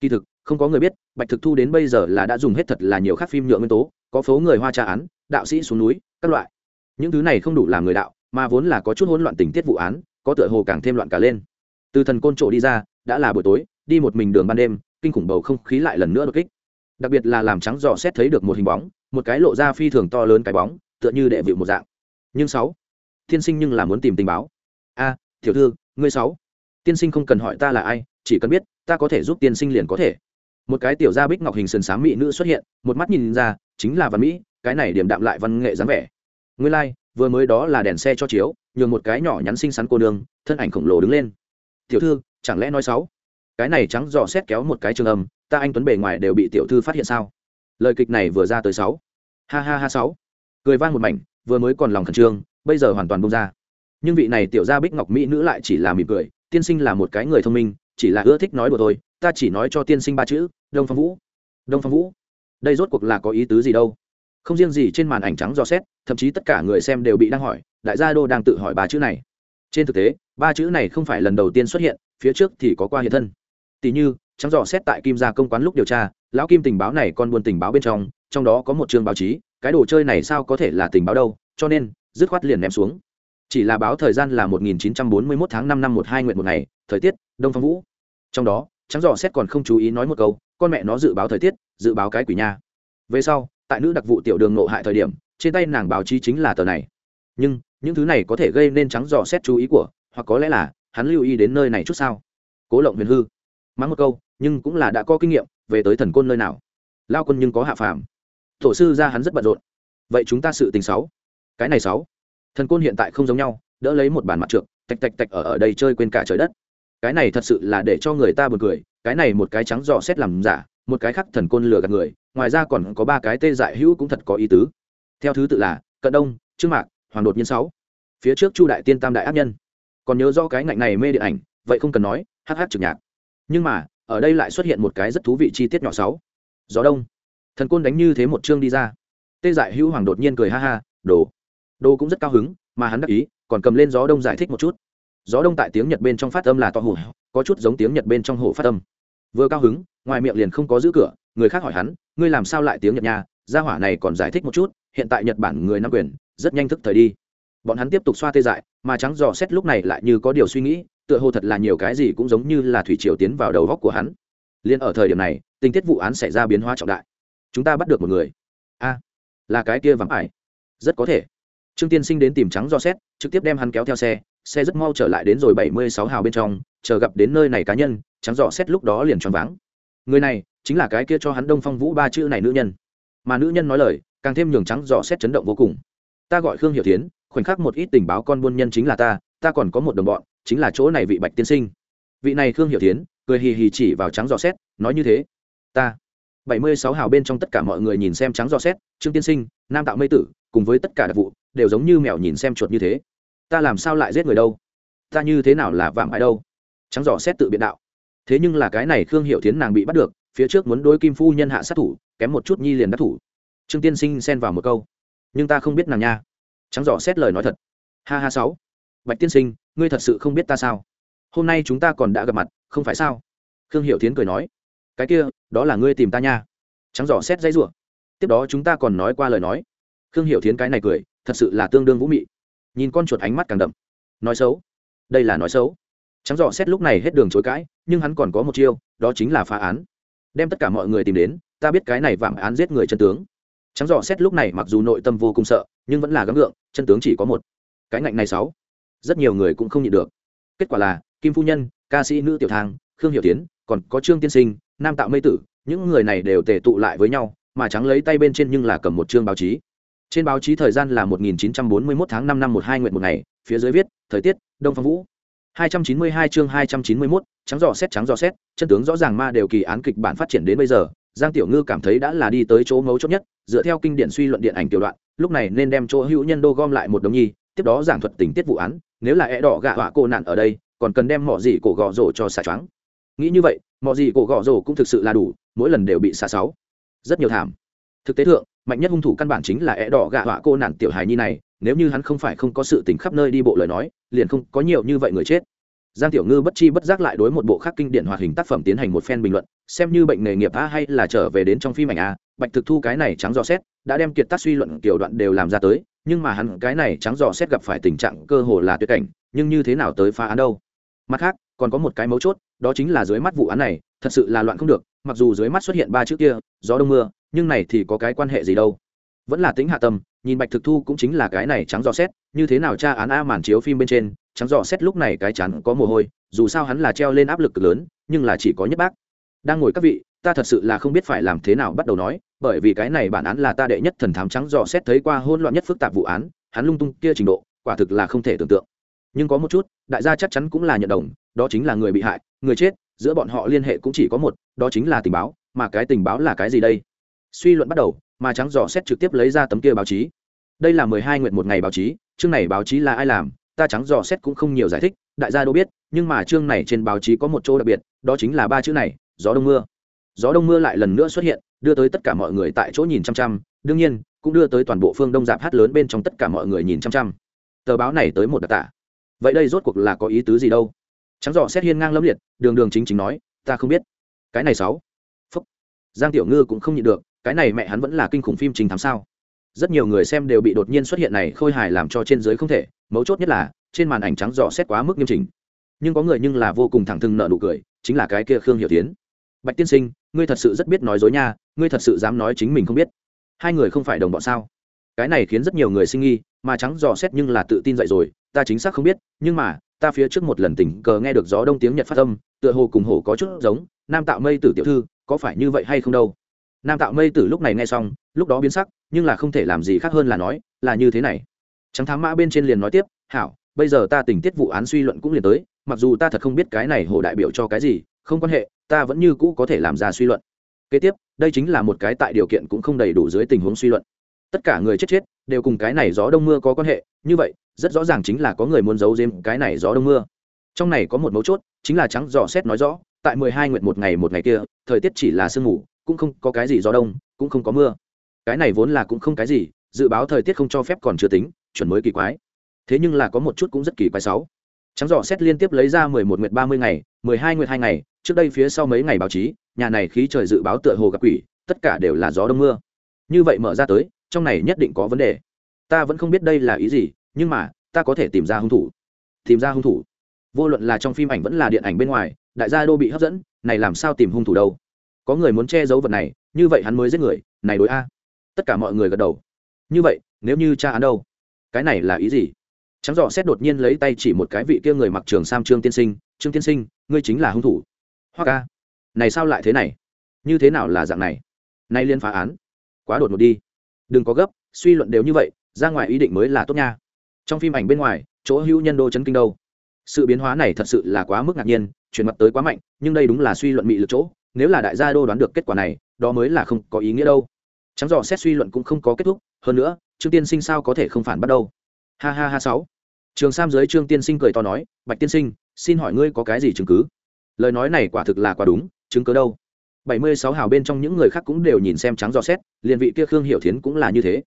Kỳ thực, không có người biết, bạch thực thu đến bây giờ là đã dùng hết thật là nhiều khác phim nhựa nguyên tố, có phố người hoa tra án, đạo sĩ xuống núi, các loại. Những thứ này không đủ làm người đạo, mà vốn là có chút hỗn loạn tình tiết vụ án, có tựa hồ càng thêm loạn cả lên. Từ thần côn trộ đi ra đã là buổi tối đi một mình đường ban đêm kinh khủng bầu không khí lại lần nữa đột kích. Đặc biệt là làm trắng dò xét thấy được một hình bóng một cái lộ ra phi thường to lớn cái bóng tựa như đệ vịu một dạng. Nhưng sáu tiên sinh nhưng là muốn tìm tình báo. A tiểu thư ngươi sáu tiên sinh không cần hỏi ta là ai chỉ cần biết ta có thể giúp tiên sinh liền có thể. Một cái tiểu gia bích ngọc hình sườn xám mỹ nữ xuất hiện một mắt nhìn ra chính là văn mỹ cái này điểm đạm lại văn nghệ dáng vẻ. Ngươi lai like, vừa mới đó là đèn xe cho chiếu nhường một cái nhỏ nhắn xinh xắn cô đường thân ảnh khổng lồ đứng lên. Tiểu thư chẳng lẽ nói sáu cái này trắng dò xét kéo một cái trường âm, ta anh tuấn bề ngoài đều bị tiểu thư phát hiện sao? Lời kịch này vừa ra tới sáu. Ha ha ha sáu. Cười vang một mảnh, vừa mới còn lòng khẩn trương, bây giờ hoàn toàn bông ra. Nhưng vị này tiểu gia bích ngọc mỹ nữ lại chỉ là mỉm cười, tiên sinh là một cái người thông minh, chỉ là ưa thích nói đùa thôi, ta chỉ nói cho tiên sinh ba chữ, đông phong vũ. Đông phong vũ. Đây rốt cuộc là có ý tứ gì đâu? Không riêng gì trên màn ảnh trắng dò xét, thậm chí tất cả người xem đều bị đang hỏi, đại gia đô đang tự hỏi ba chữ này trên thực tế, ba chữ này không phải lần đầu tiên xuất hiện, phía trước thì có qua hiện thân. Tỷ như, trắng dò xét tại kim gia công quán lúc điều tra, lão kim tình báo này còn buôn tình báo bên trong trong đó có một chương báo chí, cái đồ chơi này sao có thể là tình báo đâu, cho nên, dứt khoát liền ném xuống. Chỉ là báo thời gian là 1941 tháng 5 năm 12 nguyện một ngày, thời tiết, đông phong vũ. Trong đó, trắng dò xét còn không chú ý nói một câu, con mẹ nó dự báo thời tiết, dự báo cái quỷ nha. Về sau, tại nữ đặc vụ tiểu đường nộ hại thời điểm, trên tay nàng báo chí chính là tờ này. Nhưng những thứ này có thể gây nên trắng dò xét chú ý của, hoặc có lẽ là hắn lưu ý đến nơi này chút sao? Cố lộng huyền hư, mắng một câu, nhưng cũng là đã có kinh nghiệm, về tới thần côn nơi nào? Lao quân nhưng có hạ phàm. Tổ sư ra hắn rất bận rộn. Vậy chúng ta sự tình sáu. Cái này sáu. Thần côn hiện tại không giống nhau, đỡ lấy một bàn mặt trượt tạch tạch tạch ở ở đây chơi quên cả trời đất. Cái này thật sự là để cho người ta buồn cười, cái này một cái trắng dò xét làm giả, một cái khác thần côn lừa gạt người, ngoài ra còn có ba cái tê dại hữu cũng thật có ý tứ. Theo thứ tự là, cận đông, trương mạc hoàng đột nhiên sáu. Phía trước chu đại tiên tam đại ác nhân. Còn nhớ do cái ngạnh này mê điện ảnh, vậy không cần nói hh trực nhạc. Nhưng mà, ở đây lại xuất hiện một cái rất thú vị chi tiết nhỏ sáu. Gió đông. Thần côn đánh như thế một chương đi ra. Tê dại hữu hoàng đột nhiên cười ha ha, đồ. Đồ cũng rất cao hứng, mà hắn đắc ý, còn cầm lên gió đông giải thích một chút. Gió đông tại tiếng nhật bên trong phát âm là to hủ có chút giống tiếng nhật bên trong hổ phát âm. Vừa cao hứng, ngoài miệng liền không có giữ cửa, người khác hỏi hắn, ngươi làm sao lại tiếng nhật nha? Gia hỏa này còn giải thích một chút, hiện tại nhật bản người nam quyền rất nhanh thức thời đi. Bọn hắn tiếp tục xoa tê dại, mà trắng dò xét lúc này lại như có điều suy nghĩ, tựa hồ thật là nhiều cái gì cũng giống như là thủy triều tiến vào đầu góc của hắn. Liên ở thời điểm này, tình tiết vụ án xảy ra biến hóa trọng đại. Chúng ta bắt được một người. A, là cái kia vắng ải. Rất có thể. Trương tiên sinh đến tìm trắng do xét, trực tiếp đem hắn kéo theo xe xe rất mau trở lại đến rồi bảy mươi sáu hào bên trong, chờ gặp đến nơi này cá nhân, trắng dò xét lúc đó liền choáng váng. Người này, chính là cái kia cho hắn đông phong vũ ba chữ này nữ nhân. Mà nữ nhân nói lời, càng thêm nhường trắng dò xét chấn động vô cùng ta gọi khương hiểu tiến khoảnh khắc một ít tình báo con buôn nhân chính là ta ta còn có một đồng bọn, chính là chỗ này vị bạch tiên sinh. Vị này khương hiểu tiến cười hì hì chỉ vào trắng dò xét, nói như thế. Ta. Bảy mươi sáu hào bên trong tất cả mọi người nhìn xem trắng dò xét, trương tiên sinh, nam tạo mây tử, cùng với tất cả đặc vụ, đều giống như mèo nhìn xem chuột như thế. Ta làm sao lại giết người đâu? Ta như thế nào là vạm ái đâu? Trắng dò xét tự biện đạo. Thế nhưng là cái này khương hiệu tiến nàng bị bắt được, phía trước muốn đối kim phu nhân hạ sát thủ, kém một chút nhi liền đắc thủ. Trương tiên sinh xen vào một câu nhưng ta không biết nàng nha. Trắng dò xét lời nói thật. Ha ha sáu. Bạch tiên sinh, ngươi thật sự không biết ta sao? Hôm nay chúng ta còn đã gặp mặt, không phải sao? Khương hiệu tiến cười nói. Cái kia, đó là ngươi tìm ta nha. Trắng dò xét dãy rủa. Tiếp đó chúng ta còn nói qua lời nói. Khương hiệu tiến cái này cười, thật sự là tương đương vũ mị. Nhìn con chuột ánh mắt càng đậm. Nói xấu. Đây là nói xấu. Trắng dò xét lúc này hết đường chối cãi, nhưng hắn còn có một chiêu, đó chính là phá án. Đem tất cả mọi người tìm đến, ta biết cái này vạm án giết người chân tướng trắng dò xét lúc này mặc dù nội tâm vô cùng sợ nhưng vẫn là gắng gượng chân tướng chỉ có một. Cái ngạnh này sáu. Rất nhiều người cũng không nhịn được. Kết quả là kim phu nhân ca sĩ nữ tiểu thang khương hiệu tiến còn có trương tiên sinh nam tạo mây tử những người này đều tề tụ lại với nhau mà trắng lấy tay bên trên nhưng là cầm một chương báo chí. Trên báo chí thời gian là 1941 tháng 5 năm 12 nguyện một ngày phía dưới viết thời tiết đông phong vũ. 292 chương 291, trắng dò xét trắng dò xét chân tướng rõ ràng ma đều kỳ án kịch bản phát triển đến bây giờ giang tiểu ngư cảm thấy đã là đi tới chỗ mấu chốt nhất dựa theo kinh điển suy luận điện ảnh tiểu đoạn, lúc này nên đem chỗ hữu nhân đô gom lại một đống nhi, tiếp đó giảng thuật tình tiết vụ án, nếu là e đỏ gạ họa cô nạn ở đây, còn cần đem mỏ gì cổ gọ rổ cho xả choáng. Nghĩ như vậy mỏ gì cổ gọ rổ cũng thực sự là đủ, mỗi lần đều bị xả sáu. Rất nhiều thảm. Thực tế thượng, mạnh nhất hung thủ căn bản chính là e đỏ gạ họa cô nạn tiểu hài nhi này, nếu như hắn không phải không có sự tình khắp nơi đi bộ lời nói, liền không có nhiều như vậy người chết giang tiểu ngư bất chi bất giác lại đối một bộ khác kinh điển hoạt hình tác phẩm tiến hành một phen bình luận, xem như bệnh nghề nghiệp a hay là trở về đến trong phim ảnh a, bạch thực thu cái này trắng dò xét, đã đem kiệt tác suy luận kiểu đoạn đều làm ra tới, nhưng mà hắn cái này trắng dò xét gặp phải tình trạng cơ hồ là tuyệt cảnh, nhưng như thế nào tới phá án đâu? Mặt khác, còn có một cái mấu chốt, đó chính là dưới mắt vụ án này, thật sự là loạn không được, mặc dù dưới mắt xuất hiện ba chữ kia, gió đông mưa, nhưng này thì có cái quan hệ gì đâu? Vẫn là tính hạ tâm, nhìn bạch thực thu cũng chính là cái này trắng dò xét, như thế nào tra án a màn chiếu phim bên trên trắng dò xét lúc này cái chắn có mồ hôi, dù sao hắn là treo lên áp lực cực lớn, nhưng là chỉ có nhất bác. Đang ngồi các vị, ta thật sự là không biết phải làm thế nào bắt đầu nói, bởi vì cái này bản án là ta đệ nhất thần thám trắng dò xét thấy qua hôn loạn nhất phức tạp vụ án, hắn lung tung kia trình độ, quả thực là không thể tưởng tượng. Nhưng có một chút, đại gia chắc chắn cũng là nhận đồng, đó chính là người bị hại, người chết, giữa bọn họ liên hệ cũng chỉ có một, đó chính là tình báo, mà cái tình báo là cái gì đây? Suy luận bắt đầu, mà trắng dò xét trực tiếp lấy ra tấm kia báo chí. Đây là mười hai nguyện một ngày báo chí, chương này báo chí là ai làm ta trắng dò xét cũng không nhiều giải thích, đại gia đâu biết, nhưng mà chương này trên báo chí có một chỗ đặc biệt, đó chính là ba chữ này, gió đông mưa. Gió đông mưa lại lần nữa xuất hiện, đưa tới tất cả mọi người tại chỗ nhìn chăm chăm, đương nhiên, cũng đưa tới toàn bộ phương đông dạp hát lớn bên trong tất cả mọi người nhìn chăm chăm. Tờ báo này tới một đặc tả. Vậy đây rốt cuộc là có ý tứ gì đâu? Trắng dò xét hiên ngang lâm liệt, đường đường chính chính nói, ta không biết. Cái này sáu. Phúc. Giang tiểu ngư cũng không nhịn được, cái này mẹ hắn vẫn là kinh khủng phim trình thám sao? Rất nhiều người xem đều bị đột nhiên xuất hiện này khôi hài làm cho trên giới không thể, mấu chốt nhất là, trên màn ảnh trắng dò xét quá mức nghiêm chỉnh. Nhưng có người nhưng là vô cùng thẳng thừng nợ nụ cười, chính là cái kia khương hiểu tiến. Bạch tiên sinh, ngươi thật sự rất biết nói dối nha, ngươi thật sự dám nói chính mình không biết. Hai người không phải đồng bọn sao? Cái này khiến rất nhiều người sinh nghi, mà trắng dò xét nhưng là tự tin dậy rồi, ta chính xác không biết, nhưng mà, ta phía trước một lần tình cờ nghe được gió đông tiếng nhật phát âm, tựa hồ cùng hổ có chút giống, nam tạo mây tử tiểu thư, có phải như vậy hay không đâu? Nam tạo mây tử lúc này nghe xong lúc đó biến sắc, nhưng là không thể làm gì khác hơn là nói, là như thế này. Trắng thám mã bên trên liền nói tiếp, hảo, bây giờ ta tình tiết vụ án suy luận cũng liền tới, mặc dù ta thật không biết cái này hổ đại biểu cho cái gì, không quan hệ, ta vẫn như cũ có thể làm ra suy luận. Kế tiếp, đây chính là một cái tại điều kiện cũng không đầy đủ dưới tình huống suy luận. Tất cả người chết chết, đều cùng cái này gió đông mưa có quan hệ, như vậy, rất rõ ràng chính là có người muốn giấu giếm cái này gió đông mưa. Trong này có một mấu chốt, chính là trắng dò xét nói rõ, tại mười hai nguyện một ngày một ngày kia, thời tiết chỉ là sương mù, cũng không có cái gì gió đông, cũng không có mưa cái này vốn là cũng không cái gì, dự báo thời tiết không cho phép còn chưa tính, chuẩn mới kỳ quái. Thế nhưng là có một chút cũng rất kỳ quái sáu. Trắng dò xét liên tiếp lấy ra mười một nguyệt ba mươi ngày, mười hai nguyệt hai ngày, trước đây phía sau mấy ngày báo chí, nhà này khí trời dự báo tựa hồ gặp quỷ, tất cả đều là gió đông mưa. Như vậy mở ra tới, trong này nhất định có vấn đề. Ta vẫn không biết đây là ý gì, nhưng mà, ta có thể tìm ra hung thủ. Tìm ra hung thủ. Vô luận là trong phim ảnh vẫn là điện ảnh bên ngoài, đại gia đô bị hấp dẫn, này làm sao tìm hung thủ đâu? Có người muốn che giấu vật này, như vậy hắn mới giết người, này đối a tất cả mọi người gật đầu. Như vậy, nếu như cha án đâu? Cái này là ý gì? Trắng dọ xét đột nhiên lấy tay chỉ một cái vị kia người mặc trường sam trương tiên sinh, trương tiên sinh, ngươi chính là hung thủ. Hoa ca, này sao lại thế này? Như thế nào là dạng này? Nay liên phá án. Quá đột ngột đi. Đừng có gấp, suy luận đều như vậy, ra ngoài ý định mới là tốt nha. Trong phim ảnh bên ngoài, chỗ hữu nhân đô chấn kinh đâu? Sự biến hóa này thật sự là quá mức ngạc nhiên, chuyển mặt tới quá mạnh, nhưng đây đúng là suy luận mị lực chỗ, nếu là đại gia đô đoán được kết quả này, đó mới là không có ý nghĩa đâu trắng dò xét suy luận cũng không có kết thúc, hơn nữa, trương tiên sinh sao có thể không phản bắt đâu? Ha ha ha sáu. Trường sam dưới trương tiên sinh cười to nói, bạch tiên sinh, xin hỏi ngươi có cái gì chứng cứ? Lời nói này quả thực là quá đúng, chứng cứ đâu? Bảy mươi sáu hào bên trong những người khác cũng đều nhìn xem trắng dò xét, liền vị kia khương hiểu thiến cũng là như thế.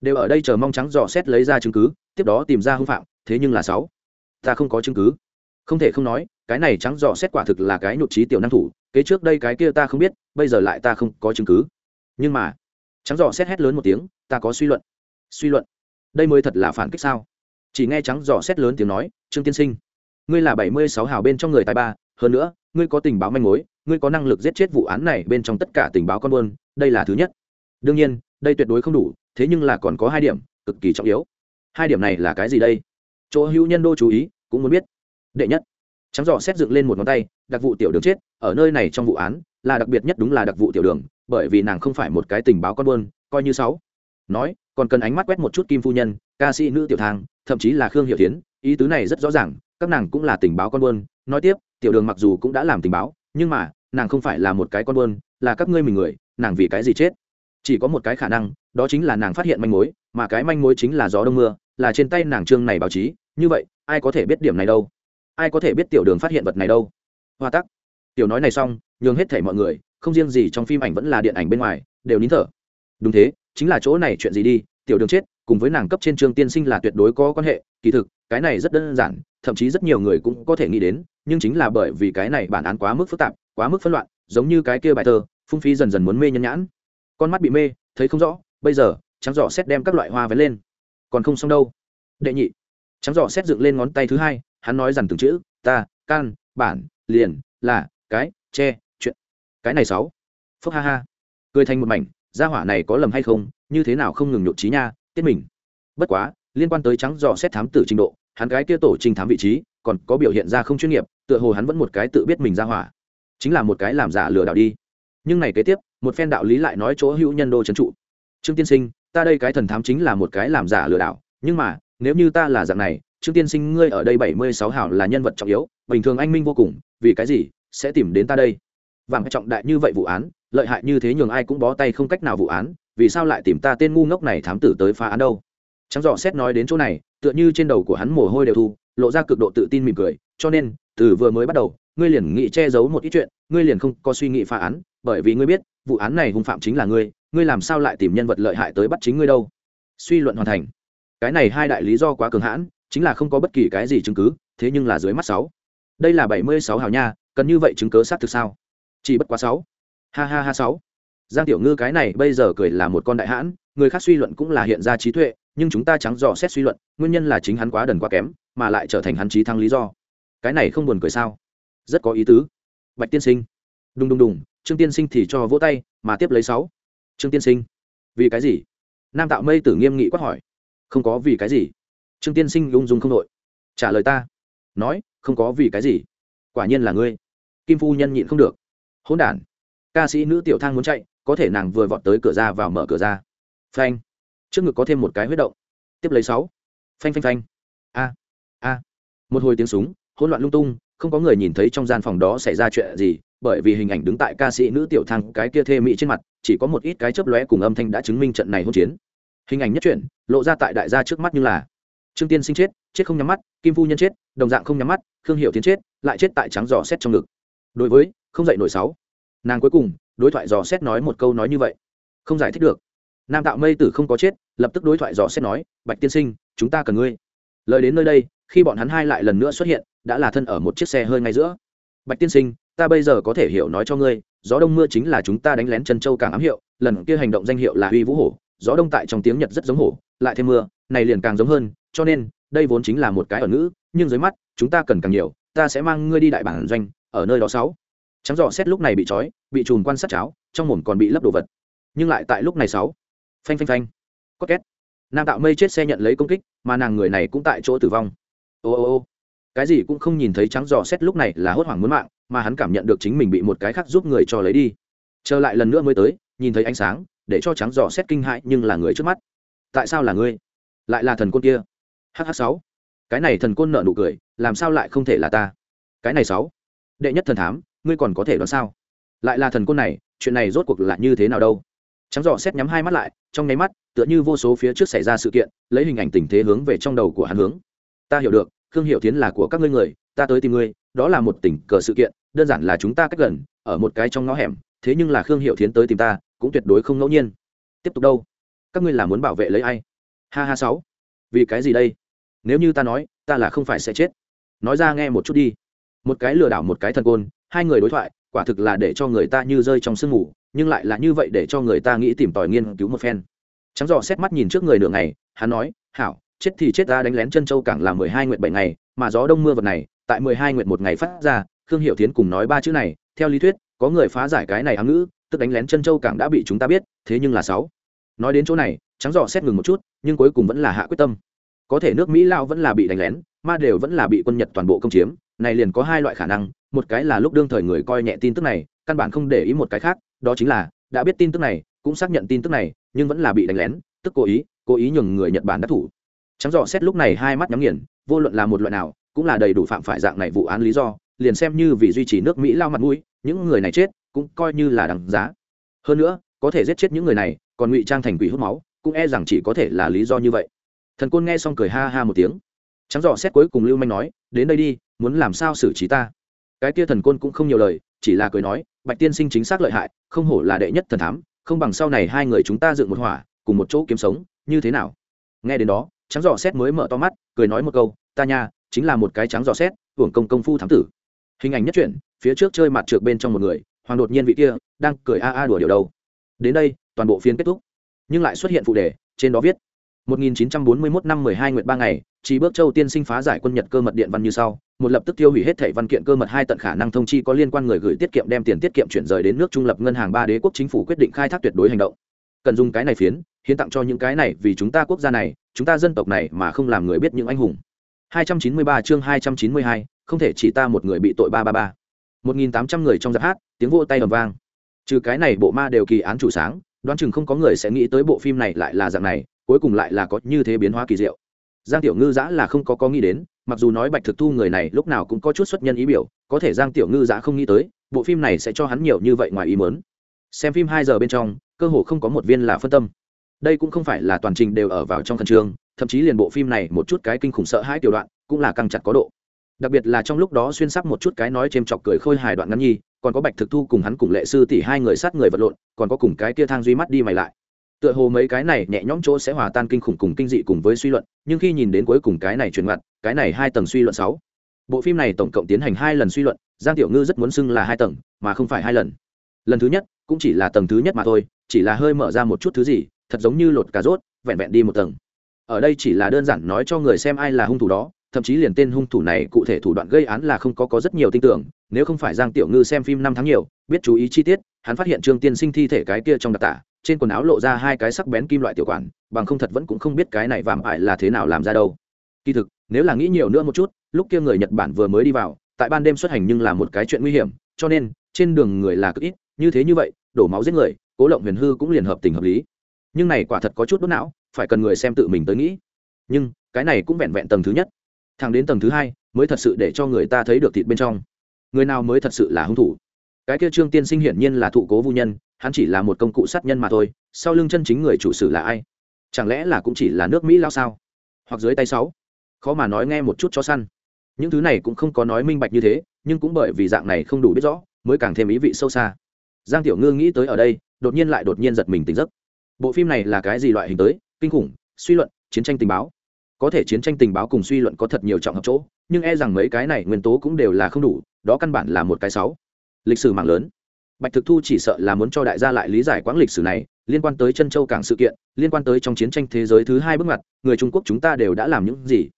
Đều ở đây chờ mong trắng dò xét lấy ra chứng cứ, tiếp đó tìm ra hưng phạm, thế nhưng là sáu. Ta không có chứng cứ. Không thể không nói, cái này trắng dò xét quả thực là cái nhụt trí tiểu năng thủ, kế trước đây cái kia ta không biết, bây giờ lại ta không có chứng cứ. Nhưng mà trắng dò xét hét lớn một tiếng, ta có suy luận. Suy luận? Đây mới thật là phản kích sao? Chỉ nghe trắng dò xét lớn tiếng nói, trương tiên sinh, ngươi là bảy mươi sáu hào bên trong người tài ba, hơn nữa, ngươi có tình báo manh mối, ngươi có năng lực giết chết vụ án này bên trong tất cả tình báo con buôn, đây là thứ nhất. Đương nhiên, đây tuyệt đối không đủ, thế nhưng là còn có hai điểm cực kỳ trọng yếu. Hai điểm này là cái gì đây? Chỗ hữu nhân đô chú ý, cũng muốn biết. Đệ nhất, trắng dò xét dựng lên một ngón tay, đặc vụ tiểu đường chết, ở nơi này trong vụ án là đặc biệt nhất đúng là đặc vụ tiểu đường, bởi vì nàng không phải một cái tình báo con buôn, coi như sáu. Nói, còn cần ánh mắt quét một chút kim phu nhân, ca sĩ nữ tiểu thang, thậm chí là khương hiệu tiến ý tứ này rất rõ ràng, các nàng cũng là tình báo con buôn. Nói tiếp, tiểu đường mặc dù cũng đã làm tình báo, nhưng mà, nàng không phải là một cái con buôn, là các ngươi mình người, nàng vì cái gì chết? Chỉ có một cái khả năng, đó chính là nàng phát hiện manh mối, mà cái manh mối chính là gió đông mưa, là trên tay nàng trương này báo chí. Như vậy, ai có thể biết điểm này đâu? Ai có thể biết tiểu đường phát hiện vật này đâu? Hoa tắc tiểu nói này xong, nhường hết thể mọi người, không riêng gì trong phim ảnh vẫn là điện ảnh bên ngoài, đều nín thở. Đúng thế, chính là chỗ này chuyện gì đi, tiểu đường chết, cùng với nàng cấp trên trường tiên sinh là tuyệt đối có quan hệ, kỳ thực, cái này rất đơn giản, thậm chí rất nhiều người cũng có thể nghĩ đến, nhưng chính là bởi vì cái này bản án quá mức phức tạp, quá mức phân loạn, giống như cái kia bài thơ, phung phí dần dần muốn mê nhân nhãn. Con mắt bị mê, thấy không rõ, bây giờ, trắng giỏ xét đem các loại hoa vén lên. Còn không xong đâu. Đệ nhị, trắng giỏ xét dựng lên ngón tay thứ hai, hắn nói dằn từng chữ, ta, can, bản, liền, là cái, che, chuyện. Cái này sáu. Phúc ha ha. Cười thành một mảnh, gia hỏa này có lầm hay không, như thế nào không ngừng nhộn trí nha, tiết mình. Bất quá, liên quan tới trắng dò xét thám tử trình độ, hắn cái kia tổ trình thám vị trí, còn có biểu hiện ra không chuyên nghiệp, tựa hồ hắn vẫn một cái tự biết mình ra hỏa. Chính là một cái làm giả lừa đảo đi. Nhưng này kế tiếp, một phen đạo lý lại nói chỗ hữu nhân đô trấn trụ. Trương tiên sinh, ta đây cái thần thám chính là một cái làm giả lừa đảo, nhưng mà, nếu như ta là dạng này, trương tiên sinh ngươi ở đây bảy mươi sáu hảo là nhân vật trọng yếu, bình thường anh minh vô cùng, vì cái gì sẽ tìm đến ta đây. Vàng trọng đại như vậy vụ án, lợi hại như thế nhường ai cũng bó tay không cách nào vụ án, vì sao lại tìm ta tên ngu ngốc này thám tử tới phá án đâu? Trắng Dò xét nói đến chỗ này, tựa như trên đầu của hắn mồ hôi đều thu, lộ ra cực độ tự tin mỉm cười, cho nên, từ vừa mới bắt đầu, ngươi liền nghĩ che giấu một ít chuyện, ngươi liền không có suy nghĩ phá án, bởi vì ngươi biết, vụ án này hung phạm chính là ngươi ngươi làm sao lại tìm nhân vật lợi hại tới bắt chính ngươi đâu? Suy luận hoàn thành. Cái này hai đại lý do quá cường hãn, chính là không có bất kỳ cái gì chứng cứ, thế nhưng là dưới mắt sáu đây là bảy mươi sáu hào nha, cần như vậy chứng cớ xác thực sao? Chỉ bất quá sáu. Ha ha ha sáu. Giang tiểu ngư cái này bây giờ cười là một con đại hãn, người khác suy luận cũng là hiện ra trí tuệ, nhưng chúng ta trắng dò xét suy luận, nguyên nhân là chính hắn quá đần quá kém, mà lại trở thành hắn trí thăng lý do. Cái này không buồn cười sao? Rất có ý tứ. Bạch tiên sinh. Đùng đùng đùng, trương tiên sinh thì cho vỗ tay, mà tiếp lấy sáu. Trương tiên sinh. Vì cái gì? Nam tạo mây tử nghiêm nghị quát hỏi. Không có vì cái gì. Trương tiên sinh ung dung không đội. Trả lời ta. Nói không có vì cái gì. Quả nhiên là ngươi. Kim phu nhân nhịn không được. Hỗn đản. Ca sĩ nữ tiểu thang muốn chạy, có thể nàng vừa vọt tới cửa ra vào mở cửa ra. Phanh. Trước ngực có thêm một cái huyết động. Tiếp lấy sáu. Phanh phanh phanh. A. A. Một hồi tiếng súng, hỗn loạn lung tung, không có người nhìn thấy trong gian phòng đó xảy ra chuyện gì, bởi vì hình ảnh đứng tại ca sĩ nữ tiểu thang cái kia thê mỹ trên mặt, chỉ có một ít cái chớp lóe cùng âm thanh đã chứng minh trận này hỗn chiến. Hình ảnh nhất chuyển, lộ ra tại đại gia trước mắt như là trương tiên sinh chết chết không nhắm mắt, kim phu nhân chết, đồng dạng không nhắm mắt, khương hiệu tiến chết, lại chết tại trắng giò xét trong ngực. Đối với, không dậy nổi sáu. Nàng cuối cùng, đối thoại dò xét nói một câu nói như vậy. Không giải thích được. Nam tạo mây tử không có chết, lập tức đối thoại dò xét nói, bạch tiên sinh, chúng ta cần ngươi. Lời đến nơi đây, khi bọn hắn hai lại lần nữa xuất hiện, đã là thân ở một chiếc xe hơi ngay giữa. Bạch tiên sinh, ta bây giờ có thể hiểu nói cho ngươi, gió đông mưa chính là chúng ta đánh lén chân châu càng ám hiệu, lần kia hành động danh hiệu là huy vũ hổ, gió đông tại trong tiếng nhật rất giống hổ, lại thêm mưa, này liền càng giống hơn cho nên, đây vốn chính là một cái ở ngữ, nhưng dưới mắt, chúng ta cần càng nhiều, ta sẽ mang ngươi đi đại bản doanh, ở nơi đó sáu. Trắng dò xét lúc này bị trói, bị chùm quan sát cháo, trong mồm còn bị lấp đồ vật. Nhưng lại tại lúc này sáu. Phanh phanh phanh. Có két. Nam tạo mây chết xe nhận lấy công kích, mà nàng người này cũng tại chỗ tử vong. Ô ô ô. Cái gì cũng không nhìn thấy trắng dò xét lúc này là hốt hoảng muốn mạng, mà hắn cảm nhận được chính mình bị một cái khác giúp người cho lấy đi. Trở lại lần nữa mới tới, nhìn thấy ánh sáng, để cho trắng dò xét kinh hại nhưng là người trước mắt. Tại sao là ngươi? Lại là thần côn kia hh sáu. Cái này thần côn nợ nụ cười, làm sao lại không thể là ta? Cái này sáu. Đệ nhất thần thám, ngươi còn có thể đoán sao? Lại là thần côn này, chuyện này rốt cuộc là như thế nào đâu? Trắng dò xét nhắm hai mắt lại, trong nháy mắt, tựa như vô số phía trước xảy ra sự kiện, lấy hình ảnh tình thế hướng về trong đầu của hắn hướng. Ta hiểu được, khương hiệu tiến là của các ngươi người, ta tới tìm ngươi, đó là một tình cờ sự kiện, đơn giản là chúng ta cách gần, ở một cái trong ngõ hẻm, thế nhưng là khương hiệu tiến tới tìm ta, cũng tuyệt đối không ngẫu nhiên. Tiếp tục đâu? Các ngươi là muốn bảo vệ lấy ai? Ha ha sáu. Vì cái gì đây? Nếu như ta nói, ta là không phải sẽ chết. Nói ra nghe một chút đi. Một cái lừa đảo một cái thần côn, hai người đối thoại, quả thực là để cho người ta như rơi trong sương mù, nhưng lại là như vậy để cho người ta nghĩ tìm tòi nghiên cứu một phen. Trắng dò xét mắt nhìn trước người nửa ngày, hắn nói, hảo, chết thì chết ta, đánh lén chân châu cảng là mười hai nguyện bảy ngày, mà gió đông mưa vật này, tại mười hai nguyện một ngày phát ra, khương hiệu tiến cùng nói ba chữ này, theo lý thuyết, có người phá giải cái này ám ngữ, tức đánh lén chân châu cảng đã bị chúng ta biết, thế nhưng là sáu. Nói đến chỗ này, trắng dò xét ngừng một chút, nhưng cuối cùng vẫn là hạ quyết tâm có thể nước mỹ lao vẫn là bị đánh lén, ma đều vẫn là bị quân nhật toàn bộ công chiếm, này liền có hai loại khả năng, một cái là lúc đương thời người coi nhẹ tin tức này, căn bản không để ý một cái khác, đó chính là, đã biết tin tức này, cũng xác nhận tin tức này, nhưng vẫn là bị đánh lén, tức cố ý cố ý nhường người nhật bản đắc thủ. Trắng dò xét lúc này hai mắt nhắm nghiền, vô luận là một loại nào, cũng là đầy đủ phạm phải dạng này vụ án lý do, liền xem như vì duy trì nước mỹ lao mặt mũi, những người này chết, cũng coi như là đằng giá. Hơn nữa, có thể giết chết những người này, còn ngụy trang thành quỷ hút máu, cũng e rằng chỉ có thể là lý do như vậy thần côn nghe xong cười ha ha một tiếng. Trắng dò xét cuối cùng lưu manh nói, đến đây đi, muốn làm sao xử trí ta? Cái kia thần côn cũng không nhiều lời, chỉ là cười nói, bạch tiên sinh chính xác lợi hại, không hổ là đệ nhất thần thám, không bằng sau này hai người chúng ta dựng một hỏa, cùng một chỗ kiếm sống, như thế nào? Nghe đến đó, trắng dò xét mới mở to mắt, cười nói một câu, ta nha, chính là một cái trắng dò xét, hưởng công công phu thám tử. Hình ảnh nhất truyện phía trước chơi mặt trượt bên trong một người, hoàng đột nhiên vị kia, đang cười a a đùa điều đâu đến đây, toàn bộ phiên kết thúc. Nhưng lại xuất hiện phụ đề, trên đó viết 1941 năm 12 nguyệt 3 ngày Trí bước châu tiên sinh phá giải quân nhật cơ mật điện văn như sau. Một lập tức tiêu hủy hết thảy văn kiện cơ mật hai tận khả năng thông chi có liên quan người gửi tiết kiệm đem tiền tiết kiệm chuyển rời đến nước trung lập ngân hàng ba đế quốc chính phủ quyết định khai thác tuyệt đối hành động. Cần dùng cái này phiến hiến tặng cho những cái này vì chúng ta quốc gia này chúng ta dân tộc này mà không làm người biết những anh hùng. 293 chương 292, không thể chỉ ta một người bị tội 333. 1800 người trong giáp hát tiếng vỗ tay ầm vang. Trừ cái này bộ ma đều kỳ án chủ sáng đoán chừng không có người sẽ nghĩ tới bộ phim này lại là dạng này cuối cùng lại là có như thế biến hóa kỳ diệu. Giang tiểu ngư giã là không có có nghĩ đến, mặc dù nói bạch thực thu người này lúc nào cũng có chút xuất nhân ý biểu, có thể giang tiểu ngư giã không nghĩ tới, bộ phim này sẽ cho hắn nhiều như vậy ngoài ý mớn xem phim hai giờ bên trong, cơ hồ không có một viên là phân tâm. Đây cũng không phải là toàn trình đều ở vào trong khẩn trương, thậm chí liền bộ phim này một chút cái kinh khủng sợ hãi tiểu đoạn, cũng là căng chặt có độ. Đặc biệt là trong lúc đó xuyên sắp một chút cái nói c chọc cười khôi hài đoạn ngắn nhi, còn có bạch thực thu cùng hắn cùng lệ sư tỷ hai người sát người vật lộn, còn có cùng cái kia thang duy mắt đi mày lại tựa hồ mấy cái này nhẹ nhõm chỗ sẽ hòa tan kinh khủng cùng kinh dị cùng với suy luận, nhưng khi nhìn đến cuối cùng cái này truyền ngặt cái này hai tầng suy luận sáu. Bộ phim này tổng cộng tiến hành hai lần suy luận, giang tiểu ngư rất muốn xưng là hai tầng, mà không phải hai lần. Lần thứ nhất, cũng chỉ là tầng thứ nhất mà thôi, chỉ là hơi mở ra một chút thứ gì, thật giống như lột cà rốt, vẹn vẹn đi một tầng. Ở đây chỉ là đơn giản nói cho người xem ai là hung thủ đó, thậm chí liền tên hung thủ này cụ thể thủ đoạn gây án là không có có rất nhiều tin tưởng, nếu không phải giang tiểu ngư xem phim năm tháng nhiều, biết chú ý chi tiết, hắn phát hiện trương tiên sinh thi thể cái kia trong đặc tả trên quần áo lộ ra hai cái sắc bén kim loại tiểu quản, bằng không thật vẫn cũng không biết cái này vàm ải là thế nào làm ra đâu. Kỳ thực, nếu là nghĩ nhiều nữa một chút, lúc kia người nhật bản vừa mới đi vào, tại ban đêm xuất hành nhưng là một cái chuyện nguy hiểm, cho nên, trên đường người là cực ít, như thế như vậy, đổ máu giết người, cố lộng huyền hư cũng liền hợp tình hợp lý. Nhưng này quả thật có chút đốt não, phải cần người xem tự mình tới nghĩ. Nhưng, cái này cũng vẹn vẹn tầng thứ nhất. Thẳng đến tầng thứ hai, mới thật sự để cho người ta thấy được thịt bên trong. Người nào mới thật sự là hung thủ? Cái kia trương tiên sinh hiển nhiên là thụ cố vô nhân hắn chỉ là một công cụ sát nhân mà thôi, sau lưng chân chính người chủ sử là ai? Chẳng lẽ là cũng chỉ là nước mỹ lao sao? Hoặc dưới tay sáu? Khó mà nói nghe một chút cho săn. Những thứ này cũng không có nói minh bạch như thế, nhưng cũng bởi vì dạng này không đủ biết rõ, mới càng thêm ý vị sâu xa. Giang tiểu ngư nghĩ tới ở đây, đột nhiên lại đột nhiên giật mình tỉnh giấc. Bộ phim này là cái gì loại hình tới? Kinh khủng, suy luận, chiến tranh tình báo. Có thể chiến tranh tình báo cùng suy luận có thật nhiều trọng hợp chỗ, nhưng e rằng mấy cái này nguyên tố cũng đều là không đủ, đó căn bản là một cái sáu. Lịch sử mạng lớn bạch thực thu chỉ sợ là muốn cho đại gia lại lý giải quãng lịch sử này, liên quan tới chân châu cảng sự kiện, liên quan tới trong chiến tranh thế giới thứ hai bước ngoặt, người trung quốc chúng ta đều đã làm những gì.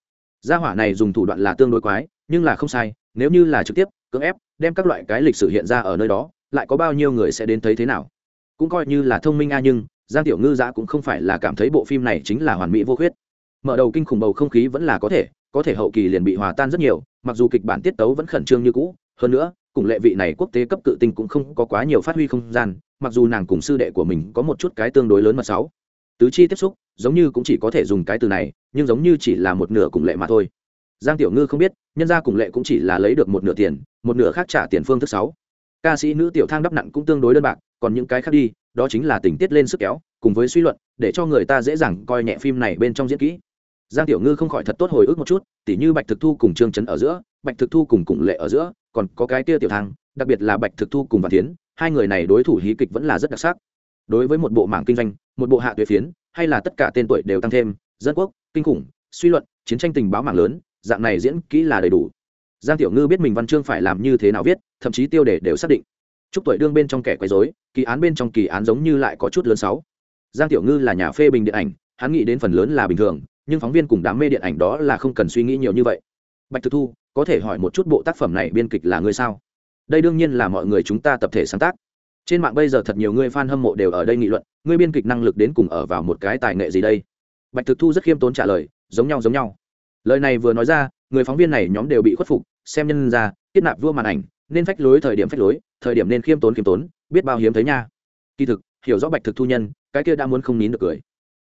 Gia hỏa này dùng thủ đoạn là tương đối quái, nhưng là không sai, nếu như là trực tiếp, cưỡng ép, đem các loại cái lịch sử hiện ra ở nơi đó, lại có bao nhiêu người sẽ đến thấy thế nào? Cũng coi như là thông minh a, nhưng giang tiểu ngư giã cũng không phải là cảm thấy bộ phim này chính là hoàn mỹ vô khuyết. Mở đầu kinh khủng bầu không khí vẫn là có thể có thể hậu kỳ liền bị hòa tan rất nhiều, mặc dù kịch bản tiết tấu vẫn khẩn trương như cũ, hơn nữa cùng lệ vị này quốc tế cấp cự tinh cũng không có quá nhiều phát huy không gian, mặc dù nàng cùng sư đệ của mình có một chút cái tương đối lớn mà sáu. Tứ chi tiếp xúc, giống như cũng chỉ có thể dùng cái từ này, nhưng giống như chỉ là một nửa cùng lệ mà thôi. Giang tiểu ngư không biết, nhân gia cùng lệ cũng chỉ là lấy được một nửa tiền, một nửa khác trả tiền phương thức sáu. Ca sĩ nữ tiểu thang đắp nặng cũng tương đối đơn bạc, còn những cái khác đi, đó chính là tình tiết lên sức kéo, cùng với suy luận, để cho người ta dễ dàng coi nhẹ phim này bên trong diễn kỹ. Giang tiểu ngư không khỏi thật tốt hồi ức một chút, tỉ như bạch thực thu cùng trương trấn ở giữa, bạch thực thu cùng cùng lệ ở giữa còn có cái kia tiểu thang, đặc biệt là bạch thực thu cùng vạn tiến hai người này đối thủ hí kịch vẫn là rất đặc sắc. Đối với một bộ mảng kinh doanh, một bộ hạ tuyệt phiến, hay là tất cả tên tuổi đều tăng thêm, dân quốc, kinh khủng, suy luận, chiến tranh tình báo mạng lớn, dạng này diễn kỹ là đầy đủ. Giang tiểu ngư biết mình văn chương phải làm như thế nào viết, thậm chí tiêu đề đều xác định. Chúc tuổi đương bên trong kẻ quấy dối kỳ án bên trong kỳ án giống như lại có chút lớn sáu. Giang tiểu ngư là nhà phê bình điện ảnh, hắn nghĩ đến phần lớn là bình thường, nhưng phóng viên cùng đám mê điện ảnh đó là không cần suy nghĩ nhiều như vậy. Bạch thực thu có thể hỏi một chút bộ tác phẩm này biên kịch là người sao? Đây đương nhiên là mọi người chúng ta tập thể sáng tác. Trên mạng bây giờ thật nhiều người fan hâm mộ đều ở đây nghị luận người biên kịch năng lực đến cùng ở vào một cái tài nghệ gì đây? Bạch thực thu rất khiêm tốn trả lời, giống nhau giống nhau. Lời này vừa nói ra, người phóng viên này nhóm đều bị khuất phục, xem nhân ra, kết nạp vua màn ảnh, nên phách lối thời điểm phách lối, thời điểm nên khiêm tốn khiêm tốn, biết bao hiếm thấy nha. Kỳ thực, hiểu rõ bạch thực thu nhân, cái kia đã muốn không nín được cười.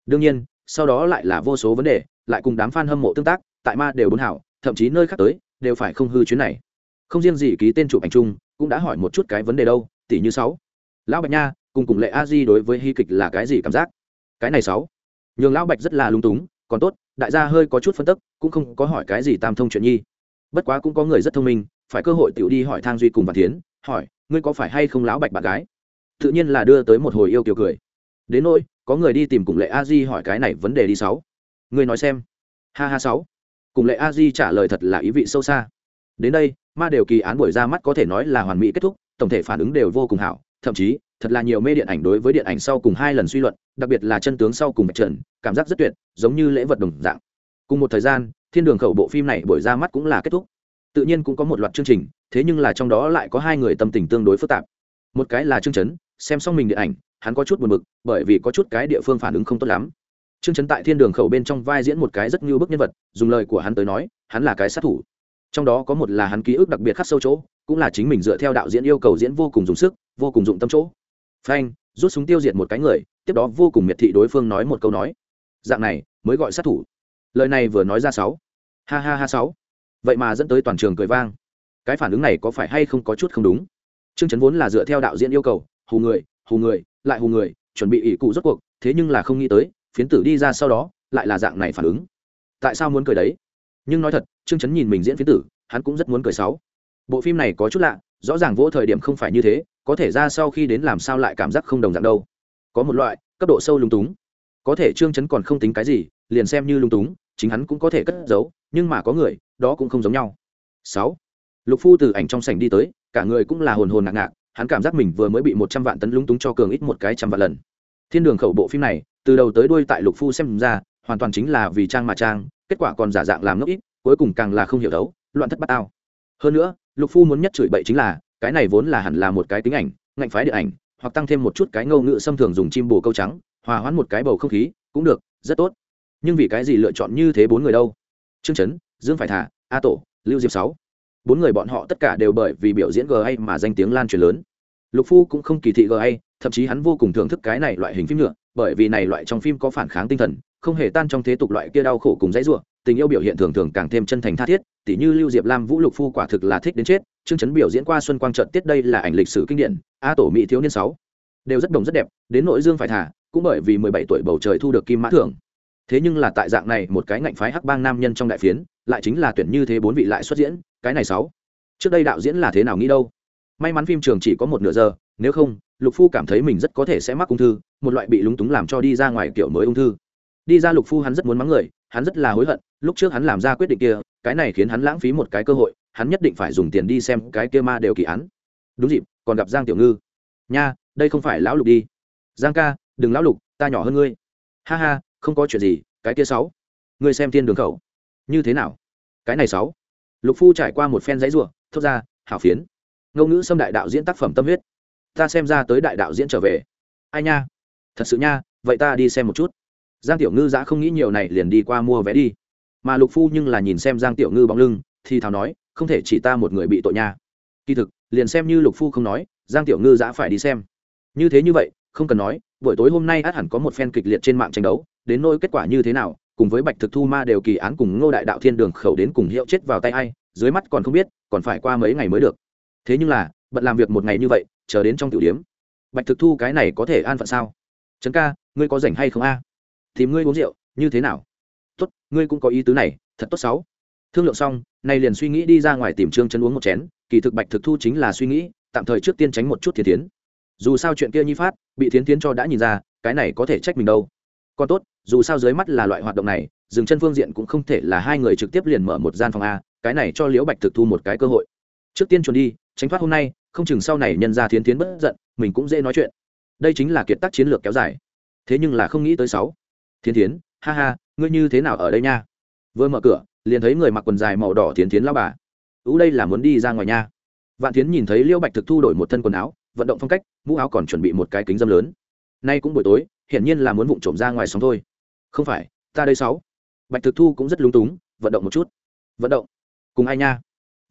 Đương nhiên, sau đó lại là vô số vấn đề, lại cùng đám f a n hâm mộ tương tác, tại ma đều bốn hảo, thậm chí nơi khác tới đều phải không hư chuyến này. Không riêng gì ký tên chụp ảnh chung, cũng đã hỏi một chút cái vấn đề đâu tỷ như sáu. Lão bạch nha, cùng cùng lệ a di đối với hy kịch là cái gì cảm giác? Cái này sáu. Nhường lão bạch rất là lung túng, còn tốt, đại gia hơi có chút phân tức, cũng không có hỏi cái gì tam thông chuyện nhi. Bất quá cũng có người rất thông minh, phải cơ hội tiểu đi hỏi thang duy cùng văn tiến hỏi, ngươi có phải hay không lão bạch bạn gái? Tự nhiên là đưa tới một hồi yêu kiều cười. Đến nỗi, có người đi tìm cùng lệ a di hỏi cái này vấn đề đi sáu. Ngươi nói xem. Ha ha sáu cùng lệ a di trả lời thật là ý vị sâu xa. Đến đây, ma đều kỳ án buổi ra mắt có thể nói là hoàn mỹ kết thúc, tổng thể phản ứng đều vô cùng hảo, thậm chí, thật là nhiều mê điện ảnh đối với điện ảnh sau cùng hai lần suy luận, đặc biệt là chân tướng sau cùng bạch trần, cảm giác rất tuyệt, giống như lễ vật đồng dạng. Cùng một thời gian, thiên đường khẩu bộ phim này buổi ra mắt cũng là kết thúc. Tự nhiên cũng có một loạt chương trình, thế nhưng là trong đó lại có hai người tâm tình tương đối phức tạp. Một cái là chương chấn, xem xong mình điện ảnh, hắn có chút buồn bực, bởi vì có chút cái địa phương phản ứng không tốt lắm. Trương chấn tại thiên đường khẩu bên trong vai diễn một cái rất như bức nhân vật, dùng lời của hắn tới nói, hắn là cái sát thủ. Trong đó có một là hắn ký ức đặc biệt khắc sâu chỗ, cũng là chính mình dựa theo đạo diễn yêu cầu diễn vô cùng dùng sức, vô cùng dụng tâm chỗ. Phanh, rút súng tiêu diệt một cái người, tiếp đó vô cùng miệt thị đối phương nói một câu nói. Dạng này, mới gọi sát thủ. Lời này vừa nói ra sáu. Ha ha ha sáu. Vậy mà dẫn tới toàn trường cười vang. Cái phản ứng này có phải hay không có chút không đúng? Chương chấn vốn là dựa theo đạo diễn yêu cầu, hù người hù người, lại hù người, chuẩn bị ỷ cụ rốt cuộc, thế nhưng là không nghĩ tới phiến tử đi ra sau đó, lại là dạng này phản ứng. Tại sao muốn cười đấy? Nhưng nói thật chương chấn nhìn mình diễn phiến tử, hắn cũng rất muốn cười sáu bộ phim này có chút lạ, rõ ràng vỗ thời điểm không phải như thế, có thể ra sau khi đến làm sao lại cảm giác không đồng dạng đâu. Có một loại, cấp độ sâu lung túng. Có thể trương chấn còn không tính cái gì, liền xem như lung túng, chính hắn cũng có thể cất giấu, nhưng mà có người, đó cũng không giống nhau. Sáu. Lục phu từ ảnh trong sảnh đi tới, cả người cũng là hồn hồn ngạc ngạc, hắn cảm giác mình vừa mới bị một trăm vạn tấn lung túng cho cường ít một cái trăm vạn lần. Thiên đường khẩu bộ phim này từ đầu tới đuôi tại lục phu xem ra, hoàn toàn chính là vì trang mà trang, kết quả còn giả dạng làm ngốc ít, cuối cùng càng là không hiểu đấu, loạn thất bát ao hơn nữa, lục phu muốn nhất chửi bậy chính là, cái này vốn là hẳn là một cái tính ảnh, ngạnh phái điện ảnh, hoặc tăng thêm một chút cái ngâu ngữ xâm thường dùng chim bồ câu trắng, hòa hoãn một cái bầu không khí, cũng được, rất tốt. Nhưng vì cái gì lựa chọn như thế bốn người đâu? Trương trấn dương phải thả, a tổ, lưu diệp sáu. Bốn người bọn họ tất cả đều bởi vì biểu diễn ga mà danh tiếng lan truyền lớn. Lục phu cũng không kỳ thị ga thậm chí hắn vô cùng thưởng thức cái này loại hình phim nữa bởi vì này loại trong phim có phản kháng tinh thần, không hề tan trong thế tục loại kia đau khổ cùng dãy ruộng tình yêu biểu hiện thường thường càng thêm chân thành tha thiết, tỉ như lưu diệp lam vũ lục phu quả thực là thích đến chết, chương chấn biểu diễn qua xuân quang trận tiết đây là ảnh lịch sử kinh điển, a tổ mỹ thiếu niên sáu. Đều rất đồng rất đẹp, đến nội dương phải thả, cũng bởi vì mười bảy tuổi bầu trời thu được kim mã thưởng. Thế nhưng là tại dạng này một cái ngạnh phái hắc bang nam nhân trong đại phiến, lại chính là tuyển như thế bốn vị lại xuất diễn, cái này sáu. Trước đây đạo diễn là thế nào nghĩ đâu? May mắn phim trường chỉ có một nửa giờ, nếu không lục phu cảm thấy mình rất có thể sẽ mắc ung thư, một loại bị lúng túng làm cho đi ra ngoài kiểu mới ung thư. Đi ra lục phu hắn rất muốn mắng người, hắn rất là hối hận, lúc trước hắn làm ra quyết định kia, cái này khiến hắn lãng phí một cái cơ hội, hắn nhất định phải dùng tiền đi xem cái kia ma đều kỳ án. Đúng dịp, còn gặp giang tiểu ngư. Nha, đây không phải lão lục đi. Giang ca, đừng lão lục, ta nhỏ hơn ngươi. Ha ha, không có chuyện gì, cái kia sáu. Ngươi xem thiên đường khẩu. Như thế nào? Cái này sáu. Lục phu trải qua một phen giấy ruộng thốt ra, hảo phiến. Ngôn ngữ xâm đại đạo diễn tác phẩm tâm huyết ta xem ra tới đại đạo diễn trở về. Ai nha? Thật sự nha, vậy ta đi xem một chút. Giang tiểu ngư giã không nghĩ nhiều này liền đi qua mua vé đi. Mà lục phu nhưng là nhìn xem giang tiểu ngư bóng lưng, thì thào nói, không thể chỉ ta một người bị tội nha. Kỳ thực, liền xem như lục phu không nói, giang tiểu ngư giã phải đi xem. Như thế như vậy, không cần nói, buổi tối hôm nay át hẳn có một phen kịch liệt trên mạng tranh đấu, đến nỗi kết quả như thế nào, cùng với bạch thực thu ma đều kỳ án cùng ngô đại đạo thiên đường khẩu đến cùng hiệu chết vào tay ai, dưới mắt còn không biết, còn phải qua mấy ngày mới được. Thế nhưng là, bận làm việc một ngày như vậy chờ đến trong tiểu điếm. Bạch thực thu cái này có thể an phận sao? Trấn ca, ngươi có rảnh hay không a? À? tìm ngươi uống rượu, như thế nào? Tốt, ngươi cũng có ý tứ này, thật tốt sáu. Thương lượng xong, nay liền suy nghĩ đi ra ngoài tìm trương chân uống một chén. Kỳ thực bạch thực thu chính là suy nghĩ, tạm thời trước tiên tránh một chút thiến tiến dù sao chuyện kia nhi phát, bị thiến tiến cho đã nhìn ra, cái này có thể trách mình đâu. Còn tốt, dù sao dưới mắt là loại hoạt động này, dừng chân phương diện cũng không thể là hai người trực tiếp liền mở một gian phòng a, cái này cho liễu bạch thực thu một cái cơ hội. Trước tiên chuẩn đi, tránh thoát hôm nay không chừng sau này nhân ra thiến tiến bất giận, mình cũng dễ nói chuyện. Đây chính là kiệt tác chiến lược kéo dài. Thế nhưng là không nghĩ tới sáu. Thiên tiến ha ha, ngươi như thế nào ở đây nha? Vừa mở cửa, liền thấy người mặc quần dài màu đỏ thiến tiến lao bà. Ú, đây là muốn đi ra ngoài nha. Vạn thiến nhìn thấy liễu bạch thực thu đổi một thân quần áo, vận động phong cách, mũ áo còn chuẩn bị một cái kính dâm lớn. Nay cũng buổi tối, hiển nhiên là muốn vụng trộm ra ngoài sóng thôi. Không phải, ta đây sáu. Bạch thực thu cũng rất lúng túng, vận động một chút. Vận động? Cùng ai nha?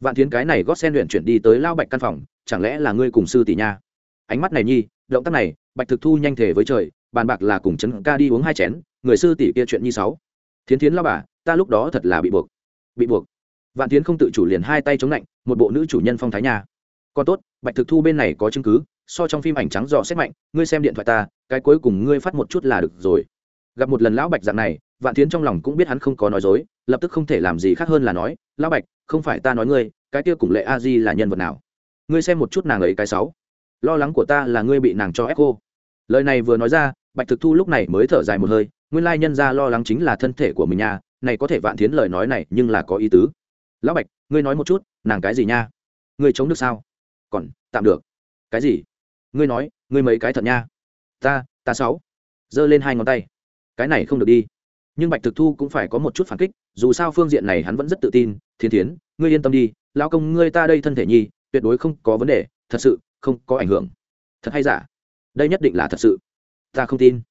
Vạn thiến cái này gót sen luyện chuyển đi tới lao bạch căn phòng, chẳng lẽ là ngươi cùng sư tỷ nha? Ánh mắt này nhi, động tác này, bạch thực thu nhanh thể với trời, bàn bạc là cùng chấn ca đi uống hai chén, người sư tỷ kia chuyện nhi sáu. Thiến thiến lao bà, ta lúc đó thật là bị buộc. Bị buộc. Vạn tiến không tự chủ liền hai tay chống lạnh, một bộ nữ chủ nhân phong thái nhà còn tốt, bạch thực thu bên này có chứng cứ, so trong phim ảnh trắng dò xét mạnh, ngươi xem điện thoại ta, cái cuối cùng ngươi phát một chút là được rồi. Gặp một lần lão bạch dạng này, vạn tiến trong lòng cũng biết hắn không có nói dối, lập tức không thể làm gì khác hơn là nói, lão bạch không phải ta nói ngươi, cái kia cùng lệ a di là nhân vật nào? Ngươi xem một chút nàng ấy cái sáu. Lo lắng của ta là ngươi bị nàng cho ép cô lời này vừa nói ra, bạch thực thu lúc này mới thở dài một hơi, nguyên lai nhân ra lo lắng chính là thân thể của mình nha, này có thể vạn thiến lời nói này nhưng là có ý tứ. Lão bạch, ngươi nói một chút, nàng cái gì nha? Ngươi chống được sao? Còn, tạm được. Cái gì? Ngươi nói, ngươi mấy cái thật nha? Ta ta sáu. Giơ lên hai ngón tay. Cái này không được đi nhưng bạch thực thu cũng phải có một chút phản kích, dù sao phương diện này hắn vẫn rất tự tin, thiên thiến, ngươi yên tâm đi, lão công ngươi ta đây thân thể nhi, tuyệt đối không có vấn đề, thật sự không có ảnh hưởng. Thật hay giả? Đây nhất định là thật sự. Ta không tin.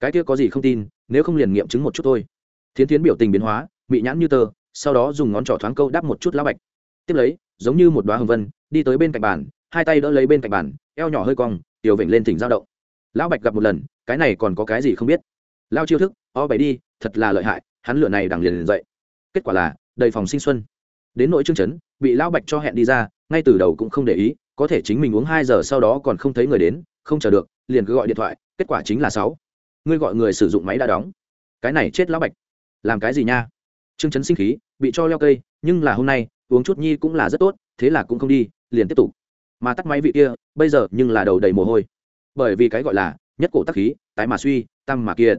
Cái kia có gì không tin, nếu không liền nghiệm chứng một chút thôi. Thiến thiến biểu tình biến hóa bị nhãn như tờ, sau đó dùng ngón trỏ thoáng câu đáp một chút lão bạch. Tiếp lấy, giống như một đoá hồng vân, đi tới bên cạnh bàn, hai tay đỡ lấy bên cạnh bàn, eo nhỏ hơi cong, tiểu vểnh lên thỉnh giao động. Lão bạch gặp một lần, cái này còn có cái gì không biết. Lao chiêu thức, o bảy đi thật là lợi hại, hắn lửa này đằng liền liền dậy. Kết quả là, đầy phòng sinh xuân. Đến nội chương chấn, bị lão bạch cho hẹn đi ra, ngay từ đầu cũng không để ý, có thể chính mình uống hai giờ sau đó còn không thấy người đến, không chờ được, liền cứ gọi điện thoại, kết quả chính là sáu. Ngươi gọi người sử dụng máy đã đóng. Cái này chết lão bạch. Làm cái gì nha? Trương chấn sinh khí, bị cho leo cây, nhưng là hôm nay, uống chút nhi cũng là rất tốt, thế là cũng không đi, liền tiếp tục. Mà tắt máy vị kia, bây giờ nhưng là đầu đầy mồ hôi. Bởi vì cái gọi là, nhất cổ tắc khí, tái mà suy, tăng mà kiệt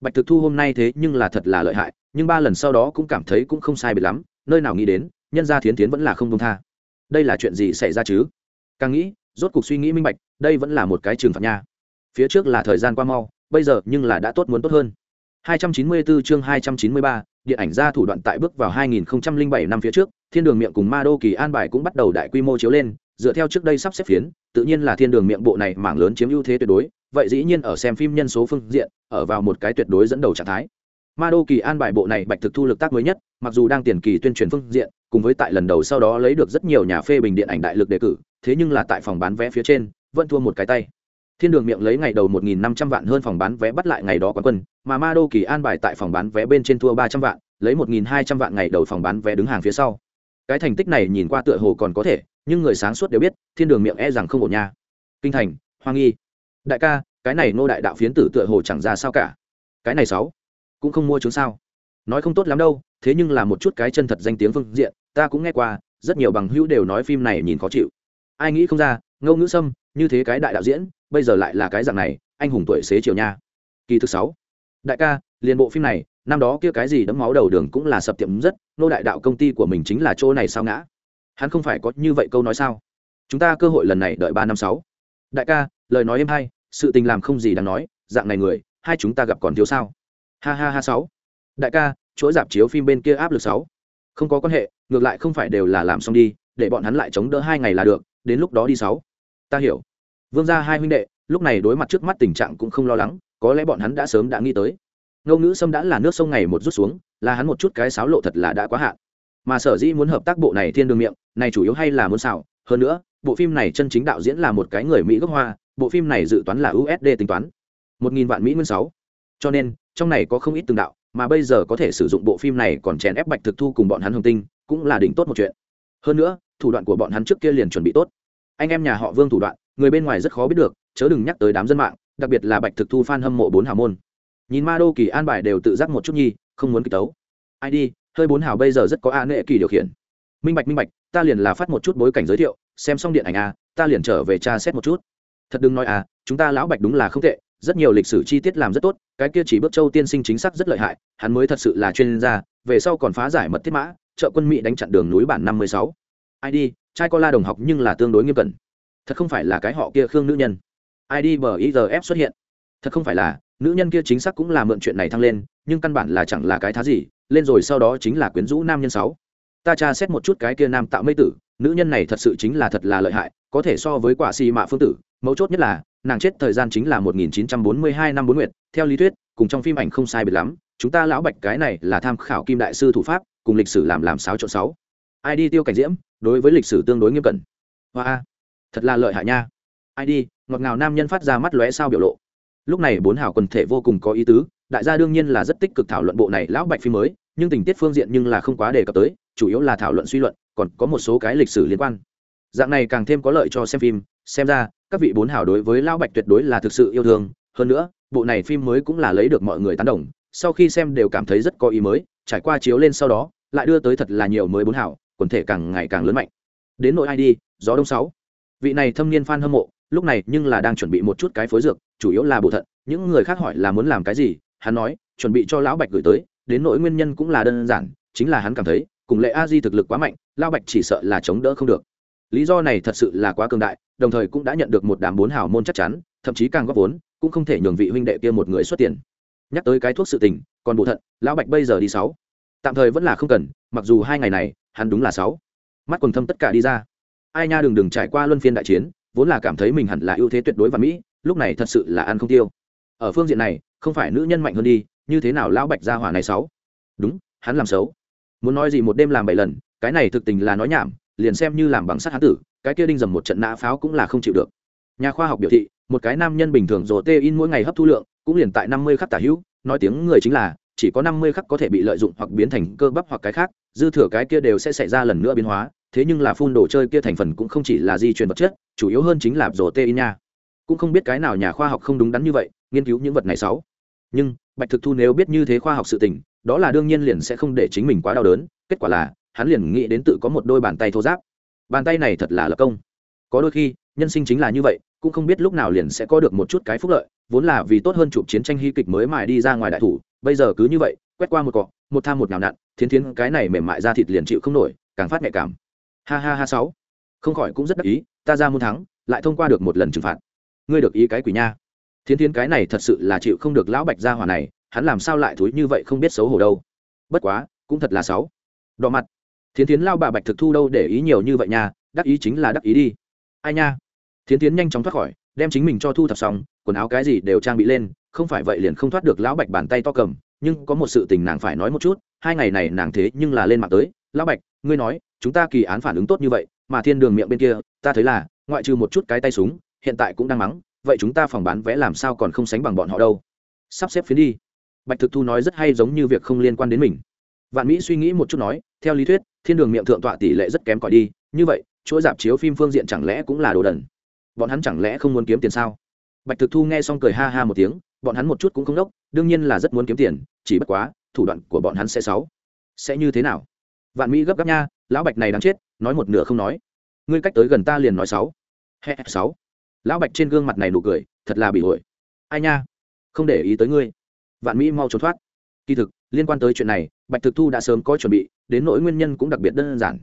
bạch thực thu hôm nay thế nhưng là thật là lợi hại nhưng ba lần sau đó cũng cảm thấy cũng không sai biệt lắm nơi nào nghĩ đến nhân gia thiến tiến vẫn là không công tha. Đây là chuyện gì xảy ra chứ? Càng nghĩ rốt cuộc suy nghĩ minh bạch đây vẫn là một cái trường phạt nha. Phía trước là thời gian qua mau bây giờ nhưng là đã tốt muốn tốt hơn. 294 chương 293, điện ảnh ra thủ đoạn tại bước vào 2007 năm phía trước, Thiên Đường Miệng cùng Ma Đô Kỳ An bài cũng bắt đầu đại quy mô chiếu lên, dựa theo trước đây sắp xếp phiến, tự nhiên là Thiên Đường Miệng bộ này mảng lớn chiếm ưu thế tuyệt đối, vậy dĩ nhiên ở xem phim nhân số phương diện, ở vào một cái tuyệt đối dẫn đầu trạng thái. Ma Đô Kỳ An bài bộ này bạch thực thu lực tác mới nhất, mặc dù đang tiền kỳ tuyên truyền phương diện, cùng với tại lần đầu sau đó lấy được rất nhiều nhà phê bình điện ảnh đại lực đề cử, thế nhưng là tại phòng bán vé phía trên, vẫn thua một cái tay. Thiên đường miệng lấy ngày đầu một nghìn năm trăm vạn hơn phòng bán vé bắt lại ngày đó quán quân mà ma đô kỳ an bài tại phòng bán vé bên trên thua ba trăm vạn lấy một nghìn hai trăm vạn ngày đầu phòng bán vé đứng hàng phía sau. Cái thành tích này nhìn qua tựa hồ còn có thể nhưng người sáng suốt đều biết thiên đường miệng e rằng không ổn nha. Kinh thành hoa nghi đại ca, cái này nô đại đạo phiến tử tựa hồ chẳng ra sao cả. Cái này sáu, cũng không mua chúng sao? Nói không tốt lắm đâu, thế nhưng là một chút cái chân thật danh tiếng phương diện, ta cũng nghe qua, rất nhiều bằng hữu đều nói phim này nhìn khó chịu. Ai nghĩ không ra ngâu ngữ sâm, như thế cái đại đạo diễn, bây giờ lại là cái dạng này, anh hùng tuổi xế chiều nha. Kỳ thứ sáu, đại ca, liền bộ phim này, năm đó kia cái gì đấm máu đầu đường cũng là sập tiệm rất nô đại đạo công ty của mình chính là chỗ này sao ngã? Hắn không phải có như vậy câu nói sao? Chúng ta cơ hội lần này đợi ba năm sáu. Đại ca lời nói em hay, sự tình làm không gì đáng nói, dạng này người, hai chúng ta gặp còn thiếu sao? Ha ha ha sáu. Đại ca, chuỗi dạp chiếu phim bên kia áp lực sáu. Không có quan hệ, ngược lại không phải đều là làm xong đi, để bọn hắn lại chống đỡ hai ngày là được, đến lúc đó đi sáu. Ta hiểu. Vương gia hai huynh đệ, lúc này đối mặt trước mắt tình trạng cũng không lo lắng, có lẽ bọn hắn đã sớm đã nghĩ tới. Ngô ngữ sâm đã là nước sông ngày một rút xuống, là hắn một chút cái sáo lộ thật là đã quá hạn. Mà sở dĩ muốn hợp tác bộ này thiên đường miệng, này chủ yếu hay là muốn xảo. Hơn nữa, bộ phim này chân chính đạo diễn là một cái người mỹ gốc hoa bộ phim này dự toán là usd tính toán. Một nghìn vạn mỹ nguyên sáu. Cho nên, trong này có không ít từng đạo, mà bây giờ có thể sử dụng bộ phim này còn chèn ép bạch thực thu cùng bọn hắn hồng tinh, cũng là đỉnh tốt một chuyện. Hơn nữa, thủ đoạn của bọn hắn trước kia liền chuẩn bị tốt. Anh em nhà họ vương thủ đoạn, người bên ngoài rất khó biết được, chớ đừng nhắc tới đám dân mạng, đặc biệt là bạch thực thu f hâm mộ bốn hào môn. Nhìn ma đô kỳ an bài đều tự giác một chút nhi, không muốn kịch tấu. Ai đi, hơi bốn hào bây giờ rất có a nệ kỳ điều khiển. Minh bạch minh bạch, ta liền là phát một chút bối cảnh giới thiệu, xem xong điện ảnh a ta liền trở về tra xét một chút thật đừng nói à chúng ta lão bạch đúng là không tệ, rất nhiều lịch sử chi tiết làm rất tốt, cái kia chỉ bước châu tiên sinh chính xác rất lợi hại, hắn mới thật sự là chuyên gia, về sau còn phá giải mật thiết mã, trợ quân mỹ đánh chặn đường núi bản năm mươi sáu. Id trai co la đồng học nhưng là tương đối nghiêm cẩn. Thật không phải là cái họ kia khương nữ nhân. Id bờ f xuất hiện. Thật không phải là, nữ nhân kia chính xác cũng là mượn chuyện này thăng lên, nhưng căn bản là chẳng là cái thá gì, lên rồi sau đó chính là quyến rũ nam nhân sáu. Ta tra xét một chút cái kia nam tạo mây tử, nữ nhân này thật sự chính là thật là lợi hại, có thể so với quả xì mạ phương tử mấu chốt nhất là, nàng chết thời gian chính là 1942 năm bốn nguyệt, theo lý thuyết, cùng trong phim ảnh không sai biệt lắm, chúng ta lão bạch cái này là tham khảo kim đại sư thủ pháp, cùng lịch sử làm làm sáu chỗ sáu. ID tiêu cảnh diễm, đối với lịch sử tương đối nghiêm cẩn. Hoa thật là lợi hại nha. ID ngọt ngào nam nhân phát ra mắt lóe sao biểu lộ. Lúc này bốn hảo quần thể vô cùng có ý tứ, đại gia đương nhiên là rất tích cực thảo luận bộ này lão bạch phim mới, nhưng tình tiết phương diện nhưng là không quá đề cập tới, chủ yếu là thảo luận suy luận, còn có một số cái lịch sử liên quan. Dạng này càng thêm có lợi cho xem phim, xem ra các vị bốn hảo đối với lão bạch tuyệt đối là thực sự yêu thương. Hơn nữa, bộ này phim mới cũng là lấy được mọi người tán đồng. Sau khi xem đều cảm thấy rất có ý mới, trải qua chiếu lên sau đó, lại đưa tới thật là nhiều mới bốn hảo quần thể càng ngày càng lớn mạnh. Đến nội id gió đông sáu. Vị này thâm niên fan hâm mộ, lúc này nhưng là đang chuẩn bị một chút cái phối dược, chủ yếu là bổ thận. Những người khác hỏi là muốn làm cái gì, hắn nói, chuẩn bị cho lão bạch gửi tới. Đến nỗi nguyên nhân cũng là đơn giản, chính là hắn cảm thấy, cùng lệ a di thực lực quá mạnh, lão bạch chỉ sợ là chống đỡ không được lý do này thật sự là quá cường đại, đồng thời cũng đã nhận được một đám bốn hào môn chắc chắn, thậm chí càng góp vốn, cũng không thể nhường vị huynh đệ kia một người xuất tiền. Nhắc tới cái thuốc sự tình, còn bổ thận, lão bạch bây giờ đi sáu. Tạm thời vẫn là không cần, mặc dù hai ngày này, hắn đúng là sáu. Mắt quần thâm tất cả đi ra. Ai nha đừng đừng trải qua luân phiên đại chiến, vốn là cảm thấy mình hẳn là ưu thế tuyệt đối và mỹ, lúc này thật sự là ăn không tiêu. Ở phương diện này, không phải nữ nhân mạnh hơn đi, như thế nào lão bạch gia hỏa này sáu? Đúng, hắn làm xấu. Muốn nói gì một đêm làm bảy lần, cái này thực tình là nói nhảm liền xem như làm bằng sắt hán tử, cái kia đinh dầm một trận nã pháo cũng là không chịu được nhà khoa học biểu thị, một cái nam nhân bình thường rồ tê in mỗi ngày hấp thu lượng, cũng liền tại năm mươi khắc tả hữu, nói tiếng người chính là, chỉ có năm mươi khắc có thể bị lợi dụng hoặc biến thành cơ bắp hoặc cái khác, dư thừa cái kia đều sẽ xảy ra lần nữa biến hóa, thế nhưng là phun đồ chơi kia thành phần cũng không chỉ là di truyền vật chất, chủ yếu hơn chính là rổ tê in nha cũng không biết cái nào nhà khoa học không đúng đắn như vậy, nghiên cứu những vật này sáu. nhưng, bạch thực thu nếu biết như thế khoa học sự tình, đó là đương nhiên liền sẽ không để chính mình quá đau đớn, kết quả là hắn liền nghĩ đến tự có một đôi bàn tay thô giáp. Bàn tay này thật là lập công. Có đôi khi, nhân sinh chính là như vậy, cũng không biết lúc nào liền sẽ có được một chút cái phúc lợi, vốn là vì tốt hơn chụp chiến tranh hy kịch mới mài đi ra ngoài đại thủ, bây giờ cứ như vậy, quét qua một cọ, một tham một nào nặn, thiến thiến cái này mềm mại ra thịt liền chịu không nổi, càng phát nhạy cảm. Ha ha ha sáu. Không khỏi cũng rất đắc ý, ta ra muốn thắng, lại thông qua được một lần trừng phạt. Ngươi được ý cái quỷ nha. Thiến thiến cái này thật sự là chịu không được lão bạch gia hỏa này, hắn làm sao lại thúi như vậy không biết xấu hổ đâu. Bất quá, cũng thật là sáu. Đỏ mặt thiến thiến lao bà bạch thực thu đâu để ý nhiều như vậy nha, đắc ý chính là đắc ý đi. Ai nha? Thiến thiến nhanh chóng thoát khỏi, đem chính mình cho thu thập xong, quần áo cái gì đều trang bị lên, không phải vậy liền không thoát được lão bạch bàn tay to cầm, nhưng có một sự tình nàng phải nói một chút, hai ngày này nàng thế nhưng là lên mạng tới, lão bạch, ngươi nói, chúng ta kỳ án phản ứng tốt như vậy, mà thiên đường miệng bên kia, ta thấy là, ngoại trừ một chút cái tay súng, hiện tại cũng đang mắng, vậy chúng ta phòng bán vé làm sao còn không sánh bằng bọn họ đâu? Sắp xếp phiến đi. Bạch thực thu nói rất hay giống như việc không liên quan đến mình vạn mỹ suy nghĩ một chút nói, theo lý thuyết, thiên đường miệng thượng tọa tỷ lệ rất kém cỏi đi, như vậy, chuỗi dạp chiếu phim phương diện chẳng lẽ cũng là đồ đần? Bọn hắn chẳng lẽ không muốn kiếm tiền sao? Bạch thực thu nghe xong cười ha ha một tiếng, bọn hắn một chút cũng không đốc, đương nhiên là rất muốn kiếm tiền, chỉ bất quá, thủ đoạn của bọn hắn sẽ xấu. Sẽ như thế nào? Vạn mỹ gấp gáp nha, lão bạch này đáng chết, nói một nửa không nói. Ngươi cách tới gần ta liền nói sáu he sáu lão bạch trên gương mặt này nụ cười, thật là bị ổi ai nha? Không để ý tới ngươi. Vạn mỹ mau trốn thoát. Kỳ thực liên quan tới chuyện này, bạch thực thu đã sớm có chuẩn bị, đến nỗi nguyên nhân cũng đặc biệt đơn giản.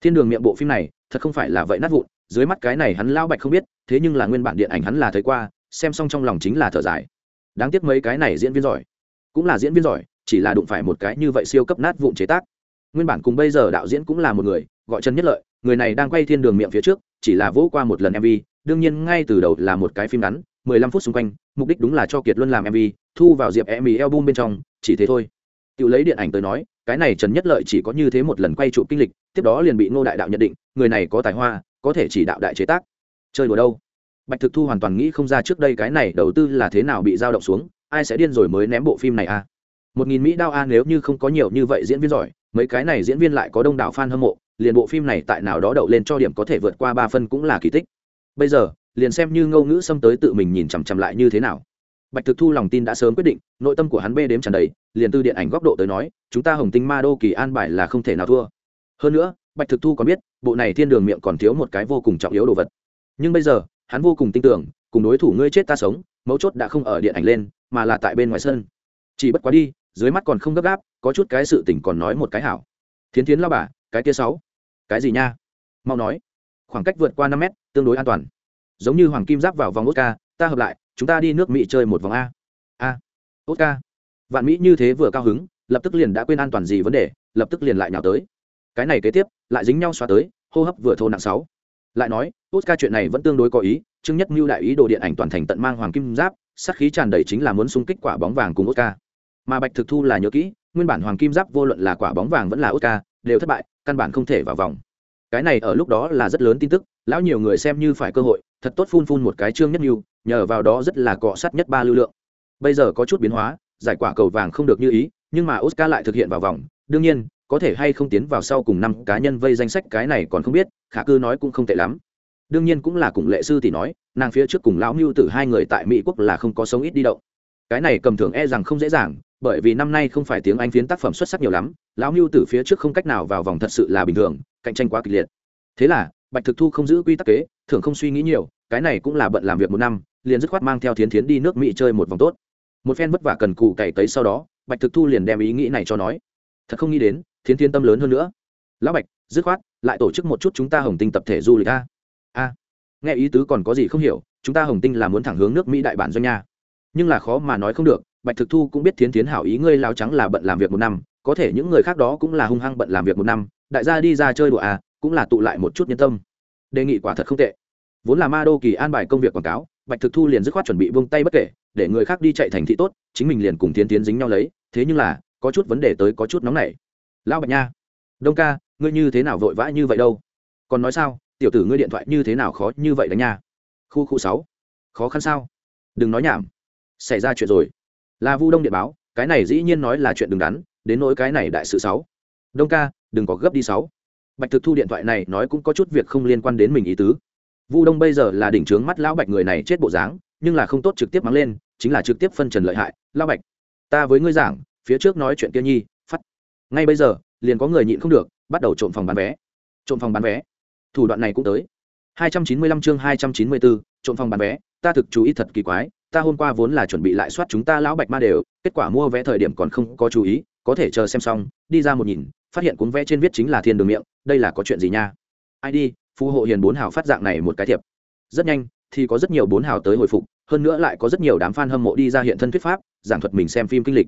Thiên đường miệng bộ phim này, thật không phải là vậy nát vụn, dưới mắt cái này hắn lao bạch không biết, thế nhưng là nguyên bản điện ảnh hắn là thấy qua, xem xong trong lòng chính là thở dài. Đáng tiếc mấy cái này diễn viên giỏi. Cũng là diễn viên giỏi, chỉ là đụng phải một cái như vậy siêu cấp nát vụn chế tác. Nguyên bản cùng bây giờ đạo diễn cũng là một người, gọi trần nhất lợi, người này đang quay thiên đường miệng phía trước, chỉ là vỗ qua một lần mv đương nhiên ngay từ đầu là một cái phim ngắn, mười lăm phút xung quanh, mục đích đúng là cho kiệt luân làm mv thu vào diệp em album bên trong, chỉ thế thôi tự lấy điện ảnh tới nói, cái này trần nhất lợi chỉ có như thế một lần quay trụ kinh lịch, tiếp đó liền bị ngô đại đạo nhận định, người này có tài hoa, có thể chỉ đạo đại chế tác. Chơi đùa đâu? Bạch thực thu hoàn toàn nghĩ không ra trước đây cái này đầu tư là thế nào bị dao động xuống, ai sẽ điên rồi mới ném bộ phim này a à? một nghìn mỹ đao a nếu như không có nhiều như vậy diễn viên giỏi, mấy cái này diễn viên lại có đông đảo fan hâm mộ, liền bộ phim này tại nào đó đậu lên cho điểm có thể vượt qua ba phân cũng là kỳ tích. Bây giờ, liền xem như ngâu ngữ xâm tới tự mình nhìn chằm chằm lại như thế nào bạch thực thu lòng tin đã sớm quyết định, nội tâm của hắn bê đếm tràn đầy, liền từ điện ảnh góc độ tới nói, chúng ta hồng tinh ma đô kỳ an bài là không thể nào thua. Hơn nữa, bạch thực thu còn biết, bộ này thiên đường miệng còn thiếu một cái vô cùng trọng yếu đồ vật. Nhưng bây giờ, hắn vô cùng tin tưởng, cùng đối thủ ngươi chết ta sống, mấu chốt đã không ở điện ảnh lên, mà là tại bên ngoài sân. Chỉ bất quá đi, dưới mắt còn không gấp gáp, có chút cái sự tỉnh còn nói một cái hảo. Thiến thiến lao bà, cái kia sáu. Cái gì nha? Mau nói. Khoảng cách vượt qua năm mét, tương đối an toàn. Giống như hoàng kim giáp vào vòng oscar, ta hợp lại chúng ta đi nước mỹ chơi một vòng a. A. Oscar vạn mỹ như thế vừa cao hứng, lập tức liền đã quên an toàn gì vấn đề, lập tức liền lại nhào tới. Cái này kế tiếp, lại dính nhau xóa tới, hô hấp vừa thô nặng sáu. Lại nói oscar chuyện này vẫn tương đối có ý, chứng nhất mưu đại ý đồ điện ảnh toàn thành tận mang hoàng kim giáp, sát khí tràn đầy chính là muốn xung kích quả bóng vàng cùng oscar. Mà bạch thực thu là nhớ kỹ, nguyên bản hoàng kim giáp vô luận là quả bóng vàng vẫn là oscar, đều thất bại, căn bản không thể vào vòng. Cái này ở lúc đó là rất lớn tin tức, lão nhiều người xem như phải cơ hội, thật tốt phun phun một cái trương nhất mưu nhờ vào đó rất là cọ sát nhất ba lưu lượng. Bây giờ có chút biến hóa, giải quả cầu vàng không được như ý, nhưng mà oscar lại thực hiện vào vòng. Đương nhiên, có thể hay không tiến vào sau cùng năm cá nhân vây danh sách cái này còn không biết, khả cư nói cũng không tệ lắm. Đương nhiên cũng là cùng lệ sư thì nói, nàng phía trước cùng lão mưu tử hai người tại mỹ quốc là không có sống ít đi động cái này cầm thưởng e rằng không dễ dàng, bởi vì năm nay không phải tiếng anh phiến tác phẩm xuất sắc nhiều lắm, lão mưu tử phía trước không cách nào vào vòng thật sự là bình thường, cạnh tranh quá kịch liệt. Thế là, bạch thực thu không giữ quy tắc kế thường không suy nghĩ nhiều, cái này cũng là bận làm việc một năm liền dứt khoát mang theo thiến thiến đi nước mỹ chơi một vòng tốt. Một phen vất vả cần cù cày cấy sau đó, bạch thực thu liền đem ý nghĩ này cho nói. Thật không nghĩ đến, thiến thiến tâm lớn hơn nữa. Lão bạch, dứt khoát, lại tổ chức một chút chúng ta hồng tinh tập thể du lịch a. A. Nghe ý tứ còn có gì không hiểu, chúng ta hồng tinh là muốn thẳng hướng nước mỹ đại bản doanh nha. Nhưng là khó mà nói không được, bạch thực thu cũng biết thiến thiến hảo ý ngươi lao trắng là bận làm việc một năm, có thể những người khác đó cũng là hung hăng bận làm việc một năm, đại gia đi ra chơi đùa à cũng là tụ lại một chút nhân tâm. Đề nghị quả thật không tệ. Vốn là ma đô kỳ an bài công việc quảng cáo bạch thực thu liền dứt khoát chuẩn bị vung tay bất kể, để người khác đi chạy thành thị tốt, chính mình liền cùng tiến tiến dính nhau lấy, thế nhưng là, có chút vấn đề tới có chút nóng nảy. Lão bạch nha, đông ca, ngươi như thế nào vội vã như vậy đâu? Còn nói sao, tiểu tử ngươi điện thoại như thế nào khó như vậy đánh nha? Khu khu sáu, khó khăn sao? Đừng nói nhảm, xảy ra chuyện rồi. Là vu đông điện báo, cái này dĩ nhiên nói là chuyện đừng đắn, đến nỗi cái này đại sự sáu. Đông ca, đừng có gấp đi sáu. Bạch thực thu điện thoại này nói cũng có chút việc không liên quan đến mình ý tứ vu đông bây giờ là đỉnh trướng mắt lão bạch người này chết bộ dáng nhưng là không tốt trực tiếp mắng lên chính là trực tiếp phân trần lợi hại. Lão bạch ta với ngươi giảng phía trước nói chuyện kia nhi phát. Ngay bây giờ liền có người nhịn không được bắt đầu trộm phòng bán vé. Trộm phòng bán vé. Thủ đoạn này cũng tới. 295 chương 294, trộm phòng bán vé. Ta thực chú ý thật kỳ quái ta hôm qua vốn là chuẩn bị lại soát chúng ta lão bạch ma đều kết quả mua vé thời điểm còn không có chú ý có thể chờ xem xong đi ra một nhìn phát hiện cuốn vé trên viết chính là thiên đường miệng đây là có chuyện gì nha? Ai đi phù hộ hiền bốn hào phát dạng này một cái thiệp. Rất nhanh, thì có rất nhiều bốn hào tới hồi phục, hơn nữa lại có rất nhiều đám f a n hâm mộ đi ra hiện thân thuyết pháp, giảng thuật mình xem phim kinh lịch.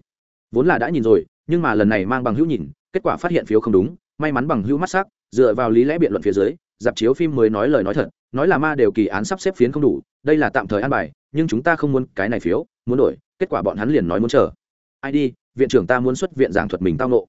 Vốn là đã nhìn rồi, nhưng mà lần này mang bằng hữu nhìn, kết quả phát hiện phiếu không đúng, may mắn bằng hữu mắt sắc, dựa vào lý lẽ biện luận phía dưới, dạp chiếu phim mới nói lời nói thật, nói là ma đều kỳ án sắp xếp phiến không đủ, đây là tạm thời an bài, nhưng chúng ta không muốn cái này phiếu, muốn đổi, kết quả bọn hắn liền nói muốn chờ. Ai đi, viện trưởng ta muốn xuất viện giảng thuật mình tao nộ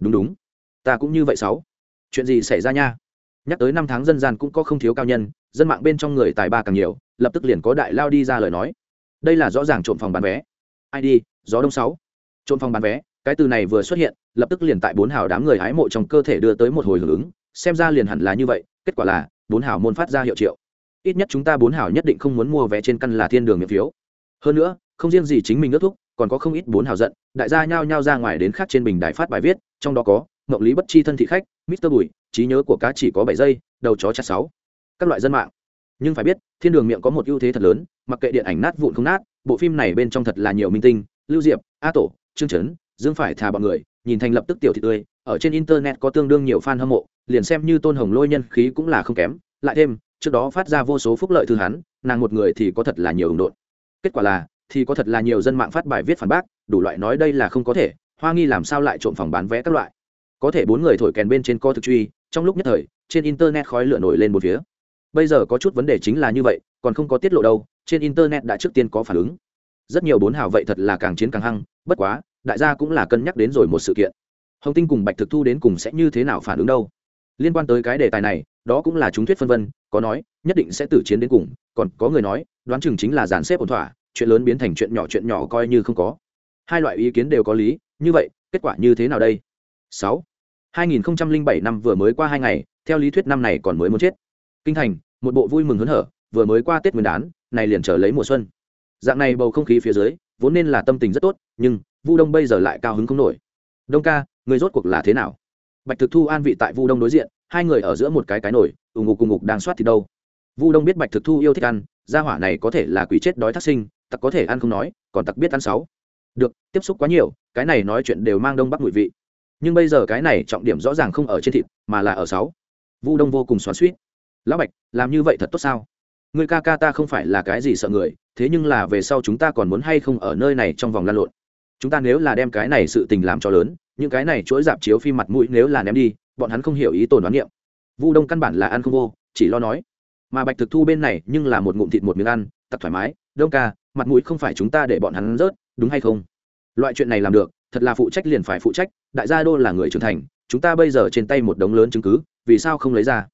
đúng đúng, ta cũng như vậy sáu. Chuyện gì xảy ra nha? Nhắc tới năm tháng dân gian cũng có không thiếu cao nhân, dân mạng bên trong người tài ba càng nhiều, lập tức liền có đại lao đi ra lời nói. Đây là rõ ràng trộm phòng bán vé. Ai đi gió đông sáu. Trộm phòng bán vé, cái từ này vừa xuất hiện, lập tức liền tại bốn hào đám người hái mộ trong cơ thể đưa tới một hồi hưởng ứng, xem ra liền hẳn là như vậy, kết quả là, bốn hào môn phát ra hiệu triệu. Ít nhất chúng ta bốn hào nhất định không muốn mua vé trên căn là thiên đường miễn phiếu. Hơn nữa, không riêng gì chính mình ước thúc, còn có không ít bốn hào giận, đại gia nhao nhao ra ngoài đến khác trên bình đài phát bài viết, trong đó có ngọc lý bất chi thân thị khách, mister bùi trí nhớ của cá chỉ có bảy giây, đầu chó chặt sáu. Các loại dân mạng. Nhưng phải biết, thiên đường miệng có một ưu thế thật lớn, mặc kệ điện ảnh nát vụn không nát, bộ phim này bên trong thật là nhiều minh tinh, lưu diệp, a tổ, trương trấn, dương phải thà bọn người, nhìn thành lập tức tiểu thị tươi, ở trên internet có tương đương nhiều fan hâm mộ, liền xem như tôn hồng lôi nhân khí cũng là không kém. Lại thêm, trước đó phát ra vô số phúc lợi thư hắn, nàng một người thì có thật là nhiều ủng độn. Kết quả là, thì có thật là nhiều dân mạng phát bài viết phản bác, đủ loại nói đây là không có thể, hoa nghi làm sao lại trộm phòng bán vé các loại. Có thể bốn người thổi kèn bên trên co thực truy trong lúc nhất thời, trên internet khói lửa nổi lên một phía. Bây giờ có chút vấn đề chính là như vậy, còn không có tiết lộ đâu, trên internet đã trước tiên có phản ứng. Rất nhiều bốn hào vậy thật là càng chiến càng hăng, bất quá, đại gia cũng là cân nhắc đến rồi một sự kiện. Hồng tinh cùng bạch thực thu đến cùng sẽ như thế nào phản ứng đâu? Liên quan tới cái đề tài này, đó cũng là chúng thuyết phân vân, có nói, nhất định sẽ tử chiến đến cùng, còn có người nói, đoán chừng chính là dàn xếp ổn thỏa, chuyện lớn biến thành chuyện nhỏ chuyện nhỏ coi như không có. Hai loại ý kiến đều có lý, như vậy, kết quả như thế nào đây? Sáu. 2007 năm vừa mới qua hai ngày, theo lý thuyết năm này còn mới muốn chết. Kinh thành, một bộ vui mừng hớn hở, vừa mới qua tết nguyên đán, này liền trở lấy mùa xuân. Dạng này bầu không khí phía dưới, vốn nên là tâm tình rất tốt, nhưng vu đông bây giờ lại cao hứng không nổi. Đông ca người rốt cuộc là thế nào? Bạch thực thu an vị tại vu đông đối diện, hai người ở giữa một cái cái nổi ù ngục cùng ngục đang soát thì đâu. Vu đông biết bạch thực thu yêu thích ăn, gia hỏa này có thể là quỷ chết đói thác sinh, tặc có thể ăn không nói, còn tặc biết ăn sáu. Được, tiếp xúc quá nhiều, cái này nói chuyện đều mang đông bắc mùi vị nhưng bây giờ cái này trọng điểm rõ ràng không ở trên thịt, mà là ở sáu. Vu đông vô cùng xoắn suýt lão bạch, làm như vậy thật tốt sao? Người ca ca ta không phải là cái gì sợ người, thế nhưng là về sau chúng ta còn muốn hay không ở nơi này trong vòng lan lộn? Chúng ta nếu là đem cái này sự tình làm cho lớn, những cái này chuỗi dạp chiếu phim mặt mũi nếu là ném đi, bọn hắn không hiểu ý tồn đoán niệm. Vu đông căn bản là ăn không vô, chỉ lo nói. Mà bạch thực thu bên này nhưng là một ngụm thịt một miếng ăn, tặc thoải mái. Đông ca, mặt mũi không phải chúng ta để bọn hắn rớt, đúng hay không? Loại chuyện này làm được thật là phụ trách liền phải phụ trách, đại gia đô là người trưởng thành, chúng ta bây giờ trên tay một đống lớn chứng cứ, vì sao không lấy ra?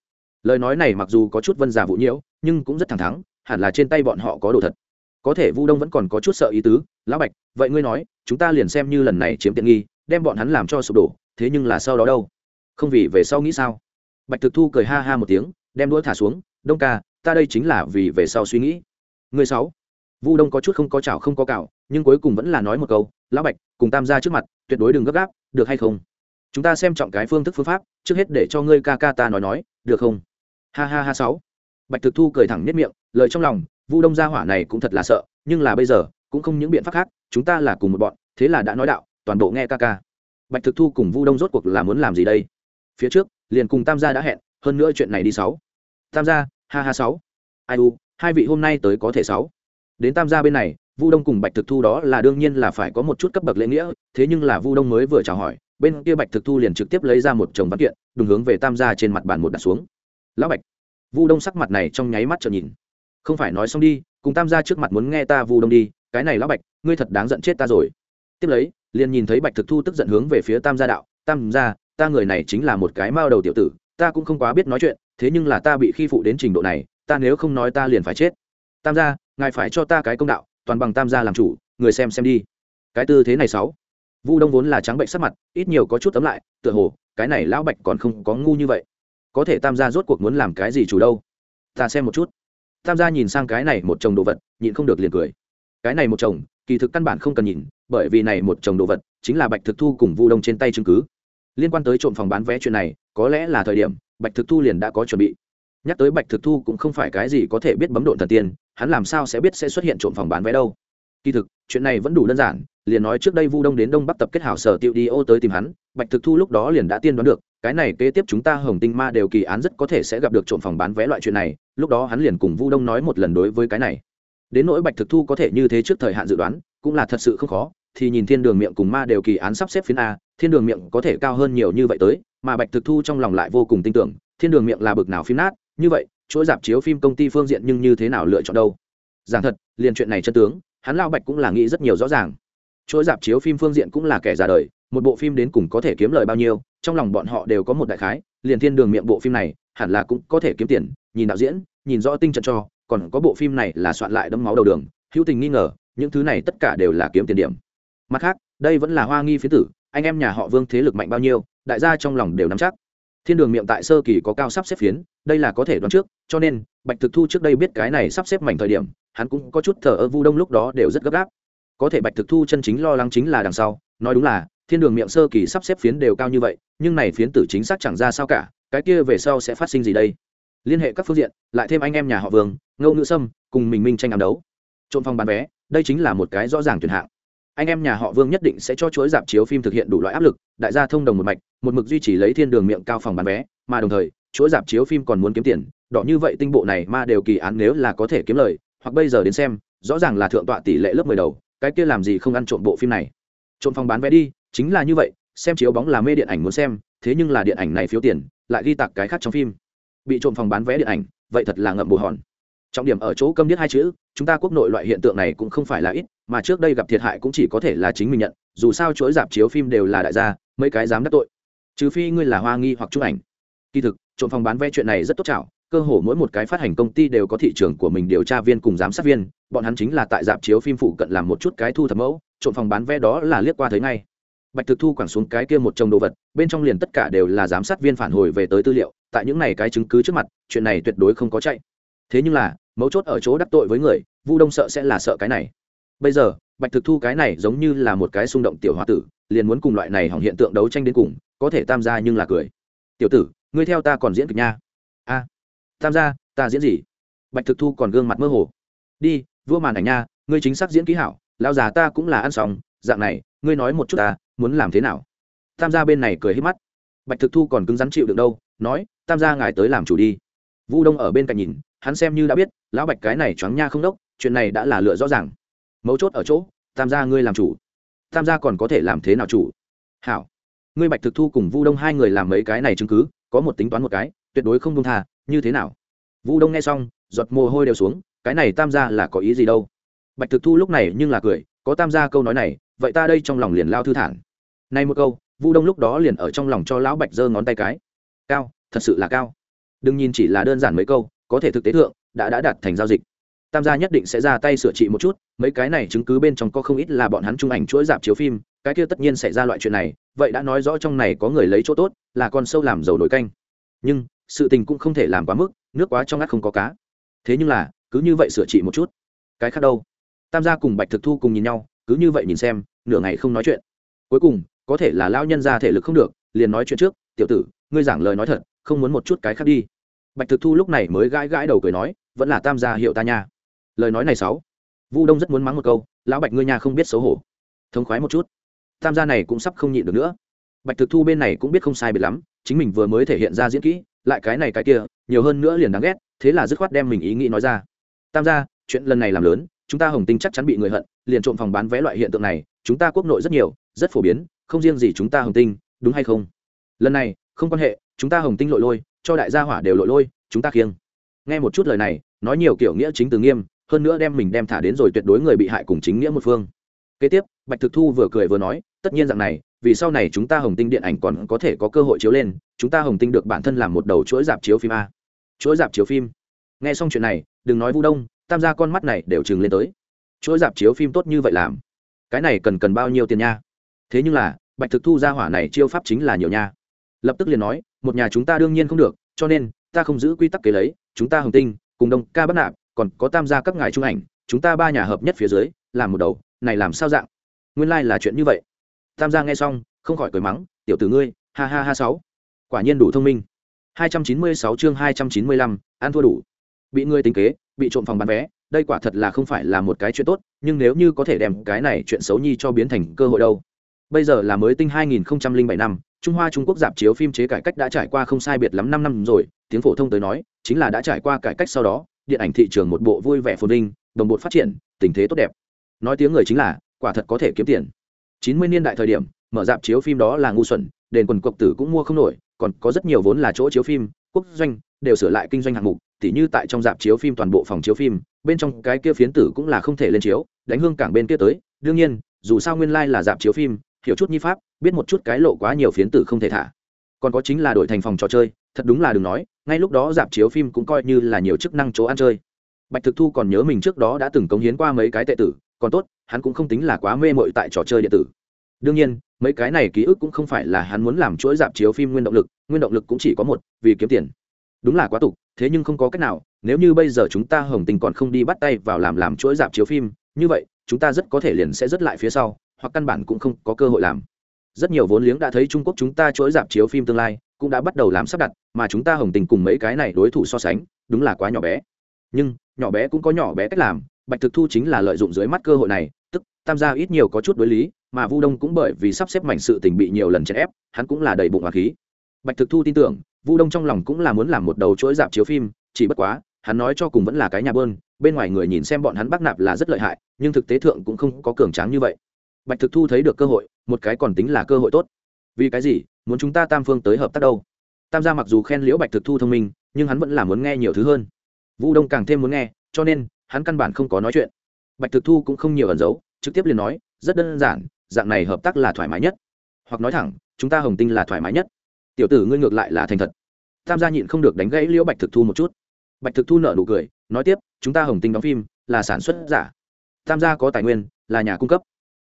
Lời nói này mặc dù có chút vân giả vụ nhiễu, nhưng cũng rất thẳng thắn, hẳn là trên tay bọn họ có đồ thật. Có thể vu đông vẫn còn có chút sợ ý tứ, lão bạch, vậy ngươi nói, chúng ta liền xem như lần này chiếm tiện nghi, đem bọn hắn làm cho sụp đổ, thế nhưng là sau đó đâu? Không vì về sau nghĩ sao? Bạch thực thu cười ha ha một tiếng, đem đũa thả xuống, đông ca, ta đây chính là vì về sau suy nghĩ. Người sáu. Vu đông có chút không có chảo không có cạo nhưng cuối cùng vẫn là nói một câu lão bạch, cùng tam gia trước mặt, tuyệt đối đừng gấp gáp, được hay không? Chúng ta xem trọng cái phương thức phương pháp, trước hết để cho ngươi ca ca ta nói nói, được không? Ha ha ha sáu. Bạch thực thu cười thẳng nhất miệng, lời trong lòng, vu đông gia hỏa này cũng thật là sợ, nhưng là bây giờ, cũng không những biện pháp khác, chúng ta là cùng một bọn, thế là đã nói đạo, toàn bộ nghe ca ca. Bạch thực thu cùng vu đông rốt cuộc là muốn làm gì đây? Phía trước, liền cùng tam gia đã hẹn, hơn nữa chuyện này đi sáu. Tam gia, ha ha sáu. Ai u, hai vị hôm nay tới có thể sáu đến tam gia bên này, vu đông cùng bạch thực thu đó là đương nhiên là phải có một chút cấp bậc lễ nghĩa, thế nhưng là vu đông mới vừa chào hỏi, bên kia bạch thực thu liền trực tiếp lấy ra một chồng văn kiện đúng hướng về tam gia trên mặt bàn một đặt xuống. Lão bạch. Vu đông sắc mặt này trong nháy mắt trợn nhìn. Không phải nói xong đi, cùng tam gia trước mặt muốn nghe ta vu đông đi, cái này lão bạch, ngươi thật đáng giận chết ta rồi. Tiếp lấy, liền nhìn thấy bạch thực thu tức giận hướng về phía tam gia đạo, tam gia, ta người này chính là một cái mao đầu tiểu tử, ta cũng không quá biết nói chuyện, thế nhưng là ta bị khi phụ đến trình độ này, ta nếu không nói ta liền phải chết. Tam gia ngài phải cho ta cái công đạo, toàn bằng tam gia làm chủ, người xem xem đi. Cái tư thế này sáu. Vu đông vốn là trắng bệnh sắc mặt, ít nhiều có chút tấm lại, tựa hồ, cái này lão bạch còn không có ngu như vậy. Có thể tam gia rốt cuộc muốn làm cái gì chủ đâu? Ta xem một chút. Tam gia nhìn sang cái này một chồng đồ vật, nhịn không được liền cười. Cái này một chồng, kỳ thực căn bản không cần nhìn, bởi vì này một chồng đồ vật chính là bạch thực thu cùng vu đông trên tay chứng cứ. Liên quan tới trộm phòng bán vé chuyện này, có lẽ là thời điểm, bạch thực thu liền đã có chuẩn bị nhắc tới bạch thực thu cũng không phải cái gì có thể biết bấm độn thần tiên, hắn làm sao sẽ biết sẽ xuất hiện trộm phòng bán vé đâu? Kỳ thực, chuyện này vẫn đủ đơn giản, liền nói trước đây vu đông đến đông bắc tập kết hảo sở tiệu đi ô tới tìm hắn, bạch thực thu lúc đó liền đã tiên đoán được, cái này kế tiếp chúng ta hồng tinh ma đều kỳ án rất có thể sẽ gặp được trộm phòng bán vé loại chuyện này, lúc đó hắn liền cùng vu đông nói một lần đối với cái này. Đến nỗi bạch thực thu có thể như thế trước thời hạn dự đoán, cũng là thật sự không khó, thì nhìn thiên đường miệng cùng ma đều kỳ án sắp xếp phiến a, thiên đường miệng có thể cao hơn nhiều như vậy tới, mà bạch thực thu trong lòng lại vô cùng tin tưởng, thiên đường miệng là bực nào phim nát như vậy chuỗi dạp chiếu phim công ty phương diện nhưng như thế nào lựa chọn đâu? Giảng thật, liền chuyện này chân tướng, hắn lao bạch cũng là nghĩ rất nhiều rõ ràng. Chuỗi dạp chiếu phim phương diện cũng là kẻ già đời, một bộ phim đến cùng có thể kiếm lời bao nhiêu, trong lòng bọn họ đều có một đại khái, liền thiên đường miệng bộ phim này, hẳn là cũng có thể kiếm tiền, nhìn đạo diễn, nhìn rõ tinh trận cho, còn có bộ phim này là soạn lại đấm máu đầu đường, hữu tình nghi ngờ, những thứ này tất cả đều là kiếm tiền điểm. Mặt khác, đây vẫn là hoa nghi phía tử, anh em nhà họ vương thế lực mạnh bao nhiêu, đại gia trong lòng đều nắm chắc. Thiên đường miệng tại sơ kỳ có cao sắp xếp phiến đây là có thể đoán trước, cho nên, bạch thực thu trước đây biết cái này sắp xếp mảnh thời điểm, hắn cũng có chút thờ ơ vu đông lúc đó đều rất gấp gáp. Có thể bạch thực thu chân chính lo lắng chính là đằng sau, nói đúng là, thiên đường miệng sơ kỳ sắp xếp phiến đều cao như vậy, nhưng này phiến tử chính xác chẳng ra sao cả, cái kia về sau sẽ phát sinh gì đây? Liên hệ các phương diện, lại thêm anh em nhà họ vương ngâu nữ sâm, cùng mình minh tranh ám đấu. Trộm phòng bán vé, đây chính là một cái rõ ràng tuyển hạng. Anh em nhà họ vương nhất định sẽ cho chuỗi dạp chiếu phim thực hiện đủ loại áp lực, đại gia thông đồng một mạch, một mực duy trì lấy thiên đường miệng cao phòng bán vé mà đồng thời, chuỗi dạp chiếu phim còn muốn kiếm tiền, đỏ như vậy tinh bộ này mà đều kỳ án nếu là có thể kiếm lời, hoặc bây giờ đến xem, rõ ràng là thượng tọa tỷ lệ lớp mười đầu, cái kia làm gì không ăn trộm bộ phim này. Trộm phòng bán vé đi, chính là như vậy, xem chiếu bóng là mê điện ảnh muốn xem, thế nhưng là điện ảnh này phiếu tiền, lại ghi tặc cái khác trong phim. Bị trộm phòng bán vé điện ảnh, vậy thật là ngậm bù hòn. Trọng điểm ở chỗ câm điếc hai chữ, chúng ta quốc nội loại hiện tượng này cũng không phải là ít, mà trước đây gặp thiệt hại cũng chỉ có thể là chính mình nhận, dù sao chuỗi dạp chiếu phim đều là đại gia, mấy cái dám đắc tội. Trừ phi ngươi là hoa nghi hoặc chụp ảnh kỳ thực, trộm phòng bán vé chuyện này rất tốt chảo, cơ hồ mỗi một cái phát hành công ty đều có thị trường của mình điều tra viên cùng giám sát viên, bọn hắn chính là tại dạp chiếu phim phụ cận làm một chút cái thu thập mẫu, trộm phòng bán vé đó là liếc qua thấy ngay. Bạch thực thu quẳng xuống cái kia một chồng đồ vật, bên trong liền tất cả đều là giám sát viên phản hồi về tới tư liệu, tại những này cái chứng cứ trước mặt, chuyện này tuyệt đối không có chạy. Thế nhưng là, mấu chốt ở chỗ đắc tội với người, vu đông sợ sẽ là sợ cái này. Bây giờ, bạch thực thu cái này giống như là một cái xung động tiểu h o a tử, liền muốn cùng loại này hỏng hiện tượng đấu tranh đến cùng, có thể tam gia nhưng là cười. Tiểu tử ngươi theo ta còn diễn kịch nha. A, tam gia, ta diễn gì? Bạch thực thu còn gương mặt mơ hồ. Đi, vua màn ảnh nha, ngươi chính xác diễn kỹ hảo lao già ta cũng là ăn xong, dạng này, ngươi nói một chút ta, muốn làm thế nào? Tam gia bên này cười hết mắt. Bạch thực thu còn cứng rắn chịu được đâu, nói, tam gia ngài tới làm chủ đi. Vu đông ở bên cạnh nhìn, hắn xem như đã biết, lão bạch cái này choáng nha không đốc, chuyện này đã là lựa rõ ràng. Mấu chốt ở chỗ, tam gia ngươi làm chủ. Tam gia còn có thể làm thế nào chủ? Hảo. Ngươi bạch thực thu cùng vu đông hai người làm mấy cái này chứng cứ có một tính toán một cái, tuyệt đối không công tha, như thế nào? Vu đông nghe xong, giọt mồ hôi đều xuống, cái này tam gia là có ý gì đâu? Bạch thực thu lúc này nhưng là cười, có tam gia câu nói này, vậy ta đây trong lòng liền lao thư thản. Nay một câu, vu đông lúc đó liền ở trong lòng cho lão bạch giơ ngón tay cái. Cao, thật sự là cao. Đừng nhìn chỉ là đơn giản mấy câu, có thể thực tế thượng, đã đã đạt thành giao dịch tam gia nhất định sẽ ra tay sửa trị một chút, mấy cái này chứng cứ bên trong có không ít là bọn hắn trung ảnh chuỗi dạp chiếu phim, cái kia tất nhiên xảy ra loại chuyện này, vậy đã nói rõ trong này có người lấy chỗ tốt, là con sâu làm dầu nổi canh. Nhưng, sự tình cũng không thể làm quá mức, nước quá trong ngắt không có cá. Thế nhưng là, cứ như vậy sửa trị một chút. Cái khác đâu? Tam gia cùng bạch thực thu cùng nhìn nhau, cứ như vậy nhìn xem, nửa ngày không nói chuyện. Cuối cùng, có thể là lao nhân ra thể lực không được, liền nói chuyện trước, tiểu tử, ngươi giảng lời nói thật, không muốn một chút cái khác đi. Bạch thực thu lúc này mới gãi gãi đầu cười nói, vẫn là tam gia hiệu ta nha lời nói này sáu. Vu đông rất muốn mắng một câu, lão bạch ngươi nhà không biết xấu hổ. Thống khoái một chút. Tam gia này cũng sắp không nhịn được nữa. Bạch thực thu bên này cũng biết không sai biệt lắm, chính mình vừa mới thể hiện ra diễn kỹ, lại cái này cái kia, nhiều hơn nữa liền đáng ghét, thế là dứt khoát đem mình ý nghĩ nói ra. Tam gia, chuyện lần này làm lớn, chúng ta hồng tinh chắc chắn bị người hận, liền trộm phòng bán vé loại hiện tượng này, chúng ta quốc nội rất nhiều, rất phổ biến, không riêng gì chúng ta hồng tinh, đúng hay không? Lần này, không quan hệ, chúng ta hồng tinh lội lôi, cho đại gia hỏa đều lội lôi, chúng ta khiêng. Nghe một chút lời này, nói nhiều kiểu nghĩa chính từ nghiêm hơn nữa đem mình đem thả đến rồi tuyệt đối người bị hại cùng chính nghĩa một phương. Kế tiếp, bạch thực thu vừa cười vừa nói, tất nhiên rằng này, vì sau này chúng ta hồng tinh điện ảnh còn có thể có cơ hội chiếu lên, chúng ta hồng tinh được bản thân làm một đầu chuỗi dạp chiếu phim a. Chuỗi dạp chiếu phim. Nghe xong chuyện này, đừng nói vu đông, tam gia con mắt này đều chừng lên tới. Chuỗi dạp chiếu phim tốt như vậy làm, cái này cần cần bao nhiêu tiền nha? Thế nhưng là, bạch thực thu ra hỏa này chiêu pháp chính là nhiều nha. Lập tức liền nói, một nhà chúng ta đương nhiên không được, cho nên, ta không giữ quy tắc kế lấy, chúng ta hồng tinh, cùng đông ca bắt nạp còn có tam gia các ngài trung ảnh, chúng ta ba nhà hợp nhất phía dưới, làm một đầu, này làm sao dạng? Nguyên lai、like、là chuyện như vậy. Tam gia nghe xong, không khỏi cười mắng, tiểu tử ngươi, ha ha ha sáu. Quả nhiên đủ thông minh. Hai trăm chín mươi sáu chương hai trăm chín mươi lăm, ăn thua đủ. Bị ngươi tính kế, bị trộm phòng bán vé, đây quả thật là không phải là một cái chuyện tốt, nhưng nếu như có thể đem cái này chuyện xấu nhi cho biến thành cơ hội đâu. Bây giờ là mới tinh 2007 năm, trung hoa trung quốc dạp chiếu phim chế cải cách đã trải qua không sai biệt lắm năm năm rồi, tiếng phổ thông tới nói, chính là đã trải qua cải cách sau đó điện ảnh thị trường một bộ vui vẻ phồn vinh, đồng bộ phát triển, tình thế tốt đẹp. Nói tiếng người chính là, quả thật có thể kiếm tiền. 90 niên đại thời điểm, mở dạp chiếu phim đó là ngu xuẩn, đền quần cộc tử cũng mua không nổi, còn có rất nhiều vốn là chỗ chiếu phim, quốc doanh, đều sửa lại kinh doanh hạng mục, tỉ như tại trong dạp chiếu phim toàn bộ phòng chiếu phim, bên trong cái kia phiến tử cũng là không thể lên chiếu, đánh hương cảng bên kia tới. Đương nhiên, dù sao nguyên lai là dạp chiếu phim, hiểu chút nhi pháp, biết một chút cái lộ quá nhiều phiến tử không thể thả còn có chính là đổi thành phòng trò chơi, thật đúng là đừng nói, ngay lúc đó dạp chiếu phim cũng coi như là nhiều chức năng chỗ ăn chơi. Bạch thực thu còn nhớ mình trước đó đã từng cống hiến qua mấy cái tệ tử, còn tốt, hắn cũng không tính là quá mê mội tại trò chơi điện tử. Đương nhiên, mấy cái này ký ức cũng không phải là hắn muốn làm chuỗi dạp chiếu phim nguyên động lực, nguyên động lực cũng chỉ có một, vì kiếm tiền. Đúng là quá tục, thế nhưng không có cách nào, nếu như bây giờ chúng ta hồng tình còn không đi bắt tay vào làm làm chuỗi dạp chiếu phim, như vậy, chúng ta rất có thể liền sẽ rất lại phía sau, hoặc căn bản cũng không có cơ hội làm rất nhiều vốn liếng đã thấy trung quốc chúng ta chuỗi dạp chiếu phim tương lai, cũng đã bắt đầu làm sắp đặt, mà chúng ta hồng tình cùng mấy cái này đối thủ so sánh, đúng là quá nhỏ bé. Nhưng, nhỏ bé cũng có nhỏ bé cách làm, bạch thực thu chính là lợi dụng dưới mắt cơ hội này, tức, tham gia ít nhiều có chút đối lý, mà vu đông cũng bởi vì sắp xếp mảnh sự tình bị nhiều lần chèn ép, hắn cũng là đầy bụng hòa khí. Bạch thực thu tin tưởng, vu đông trong lòng cũng là muốn làm một đầu chuỗi dạp chiếu phim, chỉ bất quá, hắn nói cho cùng vẫn là cái nhà bơn, bên ngoài người nhìn xem bọn hắn bác nạp là rất lợi hại, nhưng thực tế thượng cũng không có cường tráng như vậy bạch thực thu thấy được cơ hội, một cái còn tính là cơ hội tốt. Vì cái gì? Muốn chúng ta tam phương tới hợp tác đâu? Tam gia mặc dù khen liễu bạch thực thu thông minh, nhưng hắn vẫn là muốn nghe nhiều thứ hơn. Vu đông càng thêm muốn nghe, cho nên, hắn căn bản không có nói chuyện. Bạch thực thu cũng không nhiều ẩn giấu, trực tiếp liền nói, rất đơn giản, dạng này hợp tác là thoải mái nhất. Hoặc nói thẳng, chúng ta hồng tinh là thoải mái nhất. Tiểu tử ngươi ngược lại là thành thật. Tam gia nhịn không được đánh gãy liễu bạch thực thu một chút. Bạch thực thu nợ nụ cười, nói tiếp, chúng ta hồng tinh đóng phim, là sản xuất giả. Tam gia có tài nguyên, là nhà cung cấp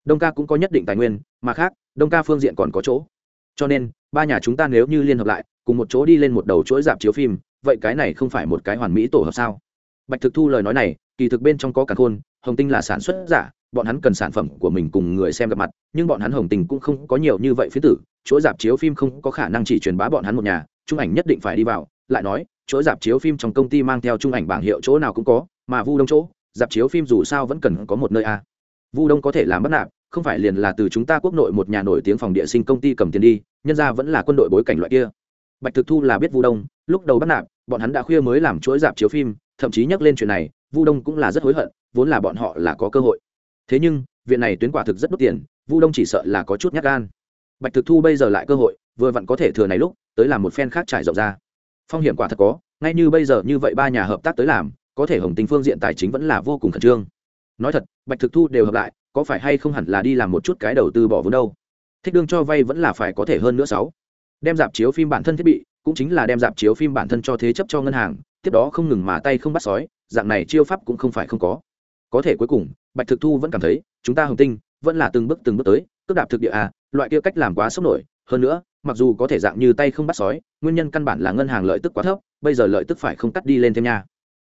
đông ca cũng có nhất định tài nguyên, mà khác, đông ca phương diện còn có chỗ. Cho nên, ba nhà chúng ta nếu như liên hợp lại, cùng một chỗ đi lên một đầu chuỗi dạp chiếu phim, vậy cái này không phải một cái hoàn mỹ tổ hợp sao? Bạch thực thu lời nói này, kỳ thực bên trong có cả khôn, hồng tinh là sản xuất giả, bọn hắn cần sản phẩm của mình cùng người xem gặp mặt, nhưng bọn hắn hồng tình cũng không có nhiều như vậy phía tử, Chuỗi dạp chiếu phim không có khả năng chỉ truyền bá bọn hắn một nhà, trung ảnh nhất định phải đi vào, lại nói, chuỗi dạp chiếu phim trong công ty mang theo trung ảnh bảng hiệu chỗ nào cũng có, mà vu đông chỗ, dạp chiếu phim dù sao vẫn cần có một nơi a vu đông có thể làm bất nạp, không phải liền là từ chúng ta quốc nội một nhà nổi tiếng phòng địa sinh công ty cầm tiền đi, nhân ra vẫn là quân đội bối cảnh loại kia. Bạch thực thu là biết vu đông, lúc đầu bắt nạp, bọn hắn đã khuya mới làm chuỗi dạp chiếu phim, thậm chí nhắc lên chuyện này, vu đông cũng là rất hối hận, vốn là bọn họ là có cơ hội. Thế nhưng, viện này tuyến quả thực rất đốt tiền, vu đông chỉ sợ là có chút nhát gan. Bạch thực thu bây giờ lại cơ hội, vừa vặn có thể thừa này lúc, tới làm một phen khác trải rộng ra. Phong hiểm quả thật có, ngay như bây giờ như vậy ba nhà hợp tác tới làm, có thể hồng tình phương diện tài chính vẫn là vô cùng khẩn trương nói thật, bạch thực thu đều hợp lại, có phải hay không hẳn là đi làm một chút cái đầu tư bỏ vốn đâu? Thích đương cho vay vẫn là phải có thể hơn nữa sáu. Đem dạp chiếu phim bản thân thiết bị, cũng chính là đem dạp chiếu phim bản thân cho thế chấp cho ngân hàng, tiếp đó không ngừng mà tay không bắt sói, dạng này chiêu pháp cũng không phải không có. Có thể cuối cùng, bạch thực thu vẫn cảm thấy, chúng ta hồng tinh, vẫn là từng bước từng bước tới, cướp đạp thực địa à loại kia cách làm quá sốc nổi. Hơn nữa, mặc dù có thể dạng như tay không bắt sói, nguyên nhân căn bản là ngân hàng lợi tức quá thấp, bây giờ lợi tức phải không cắt đi lên thêm nha.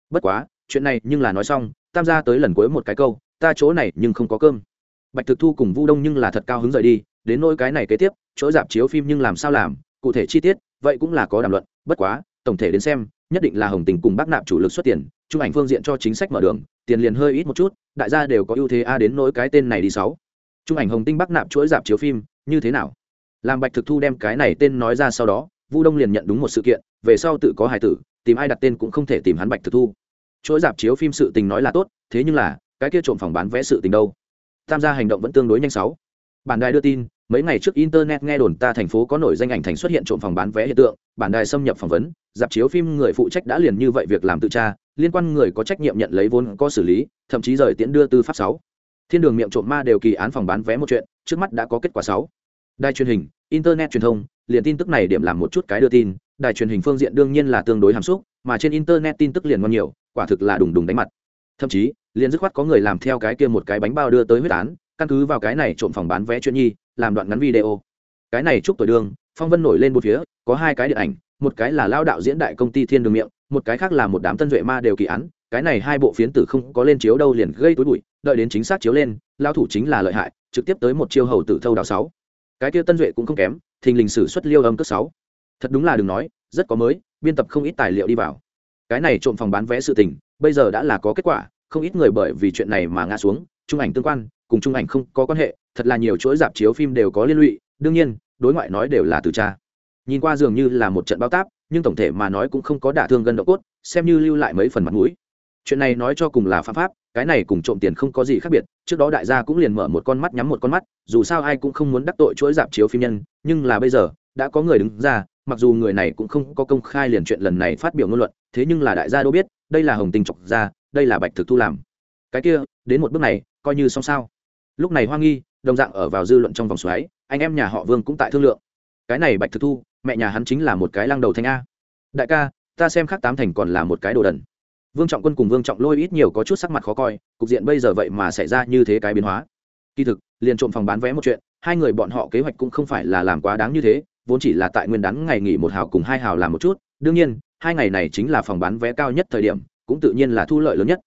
Bất quá, chuyện này nhưng là nói xong tam gia tới lần cuối một cái câu, ta chỗ này nhưng không có cơm. Bạch thực thu cùng vu đông nhưng là thật cao hứng rời đi, đến nỗi cái này kế tiếp, chỗ dạp chiếu phim nhưng làm sao làm, cụ thể chi tiết, vậy cũng là có đàm luận, bất quá, tổng thể đến xem, nhất định là hồng tình cùng bác nạp chủ lực xuất tiền trung ảnh phương diện cho chính sách mở đường, tiền liền hơi ít một chút, đại gia đều có ưu thế a đến nỗi cái tên này đi sáu. Trung ảnh hồng tinh bác nạp chuỗi dạp chiếu phim, như thế nào? Làm bạch thực thu đem cái này tên nói ra sau đó, vu đông liền nhận đúng một sự kiện, về sau tự có hài tử, tìm ai đặt tên cũng không thể tìm hắn bạch thực thu chuỗi dạp chiếu phim sự tình nói là tốt, thế nhưng là, cái kia trộm phòng bán vẽ sự tình đâu? Tham gia hành động vẫn tương đối nhanh sáu. Bản đài đưa tin, mấy ngày trước internet nghe đồn ta thành phố có nổi danh ảnh thành xuất hiện trộm phòng bán vé hiện tượng, bản đài xâm nhập phỏng vấn, dạp chiếu phim người phụ trách đã liền như vậy việc làm tự tra, liên quan người có trách nhiệm nhận lấy vốn có xử lý, thậm chí rời tiễn đưa tư pháp sáu. Thiên đường miệng trộm ma đều kỳ án phòng bán vé một chuyện, trước mắt đã có kết quả sáu. Đài truyền hình, internet truyền thông, liền tin tức này điểm làm một chút cái đưa tin, đài truyền hình phương diện đương nhiên là tương đối hàm xúc, mà trên internet tin tức liền ngon nhiều quả thực là đùng đùng đánh mặt. Thậm chí, liền dứt khoát có người làm theo cái kia một cái bánh bao đưa tới huyết án, căn cứ vào cái này trộm phòng bán vé chuyện nhi, làm đoạn ngắn video. Cái này chúc tuổi đường, phong vân nổi lên một phía, có hai cái điện ảnh, một cái là lao đạo diễn đại công ty thiên đường miệng, một cái khác là một đám tân duệ ma đều kỳ án. Cái này hai bộ phiến tử không có lên chiếu đâu liền gây túi bụi, đợi đến chính xác chiếu lên lao thủ chính là lợi hại, trực tiếp tới một chiêu hầu tử thâu đạo sáu. Cái kia tân duệ cũng không kém, thình lình sử xuất liêu âm cất sáu. Thật đúng là đừng nói, rất có mới, biên tập không ít tài liệu đi vào cái này trộm phòng bán vé sự tình, bây giờ đã là có kết quả, không ít người bởi vì chuyện này mà ngã xuống. Trung ảnh tương quan, cùng trung ảnh không có quan hệ, thật là nhiều chuỗi dạp chiếu phim đều có liên lụy, đương nhiên, đối ngoại nói đều là từ cha. Nhìn qua dường như là một trận bao táp, nhưng tổng thể mà nói cũng không có đả thương gần độ cốt, xem như lưu lại mấy phần mặt mũi. Chuyện này nói cho cùng là pháp pháp, cái này cùng trộm tiền không có gì khác biệt, trước đó đại gia cũng liền mở một con mắt nhắm một con mắt, dù sao ai cũng không muốn đắc tội chuỗi dạp chiếu phim nhân, nhưng là bây giờ, đã có người đứng ra mặc dù người này cũng không có công khai liền chuyện lần này phát biểu ngôn luận, thế nhưng là đại gia đâu biết, đây là hồng tình chọc ra đây là bạch thực thu làm. Cái kia, đến một bước này, coi như xong sao. Lúc này hoa nghi, đồng dạng ở vào dư luận trong vòng xoáy, anh em nhà họ vương cũng tại thương lượng. Cái này bạch thực thu, mẹ nhà hắn chính là một cái lăng đầu thanh a. Đại ca, ta xem khác tám thành còn là một cái đồ đần. Vương trọng quân cùng vương trọng lôi ít nhiều có chút sắc mặt khó coi, cục diện bây giờ vậy mà xảy ra như thế cái biến hóa. Kỳ thực, liền trộm phòng bán vé một chuyện, hai người bọn họ kế hoạch cũng không phải là làm quá đáng như thế vốn chỉ là tại nguyên đán ngày nghỉ một hào cùng hai hào làm một chút, đương nhiên, hai ngày này chính là phòng bán vé cao nhất thời điểm, cũng tự nhiên là thu lợi lớn nhất.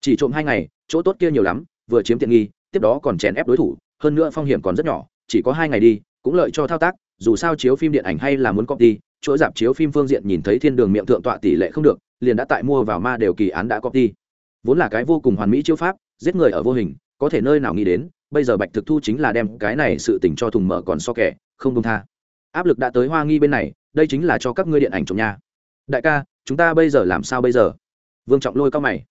Chỉ trộm hai ngày, chỗ tốt kia nhiều lắm, vừa chiếm tiện nghi, tiếp đó còn chèn ép đối thủ, hơn nữa phong hiểm còn rất nhỏ, chỉ có hai ngày đi, cũng lợi cho thao tác, dù sao chiếu phim điện ảnh hay là muốn copy, chỗ dạp chiếu phim phương diện nhìn thấy thiên đường miệng thượng tọa tỷ lệ không được, liền đã tại mua vào ma đều kỳ án đã copy. Vốn là cái vô cùng hoàn mỹ chiếu pháp, giết người ở vô hình, có thể nơi nào nghĩ đến, bây giờ bạch thực thu chính là đem cái này sự tình cho thùng mở còn so kẻ, không công tha áp lực đã tới hoa nghi bên này, đây chính là cho các ngươi điện ảnh trộm nha đại ca, chúng ta bây giờ làm sao bây giờ? Vương trọng lôi cao mày.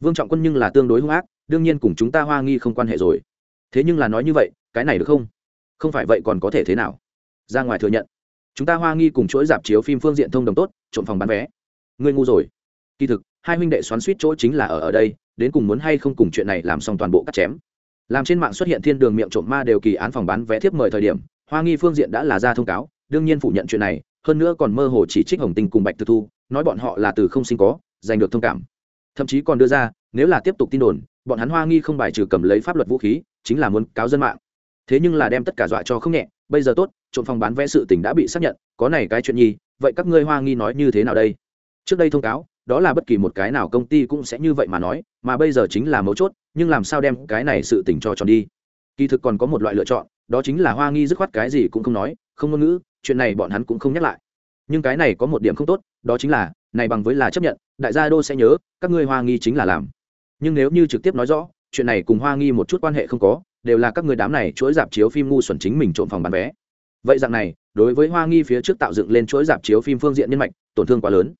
Vương trọng quân nhưng là tương đối hung ác, đương nhiên cùng chúng ta hoa nghi không quan hệ rồi. Thế nhưng là nói như vậy, cái này được không? Không phải vậy còn có thể thế nào? Ra ngoài thừa nhận. Chúng ta hoa nghi cùng chuỗi dạp chiếu phim phương diện thông đồng tốt, trộm phòng bán vé. Ngươi ngu rồi. Kỳ thực, hai huynh đệ xoắn suýt chỗ chính là ở ở đây, đến cùng muốn hay không cùng chuyện này làm xong toàn bộ cắt chém. Làm trên mạng xuất hiện thiên đường miệng trộm ma đều kỳ án phòng bán vé thiếp mời thời điểm hoa nghi phương diện đã là ra thông cáo, đương nhiên phủ nhận chuyện này, hơn nữa còn mơ hồ chỉ trích hồng tinh cùng bạch thực thu, nói bọn họ là từ không sinh có, giành được thông cảm. Thậm chí còn đưa ra, nếu là tiếp tục tin đồn, bọn hắn hoa nghi không bài trừ cầm lấy pháp luật vũ khí, chính là muốn cáo dân mạng. Thế nhưng là đem tất cả dọa cho không nhẹ, bây giờ tốt, trộm phòng bán vé sự tình đã bị xác nhận, có này cái chuyện nhi, vậy các ngươi hoa nghi nói như thế nào đây? Trước đây thông cáo, đó là bất kỳ một cái nào công ty cũng sẽ như vậy mà nói, mà bây giờ chính là mấu chốt, nhưng làm sao đem cái này sự tình cho tròn đi? Kỳ thực còn có một loại lựa chọn đó chính là hoa nghi dứt khoát cái gì cũng không nói, không ngôn ngữ, chuyện này bọn hắn cũng không nhắc lại. Nhưng cái này có một điểm không tốt, đó chính là, này bằng với là chấp nhận, đại gia đô sẽ nhớ, các ngươi hoa nghi chính là làm. Nhưng nếu như trực tiếp nói rõ, chuyện này cùng hoa nghi một chút quan hệ không có, đều là các người đám này chuỗi dạp chiếu phim ngu xuẩn chính mình trộm phòng bán vé. Vậy dạng này, đối với hoa nghi phía trước tạo dựng lên chuỗi dạp chiếu phim phương diện nhân mạch, tổn thương quá lớn.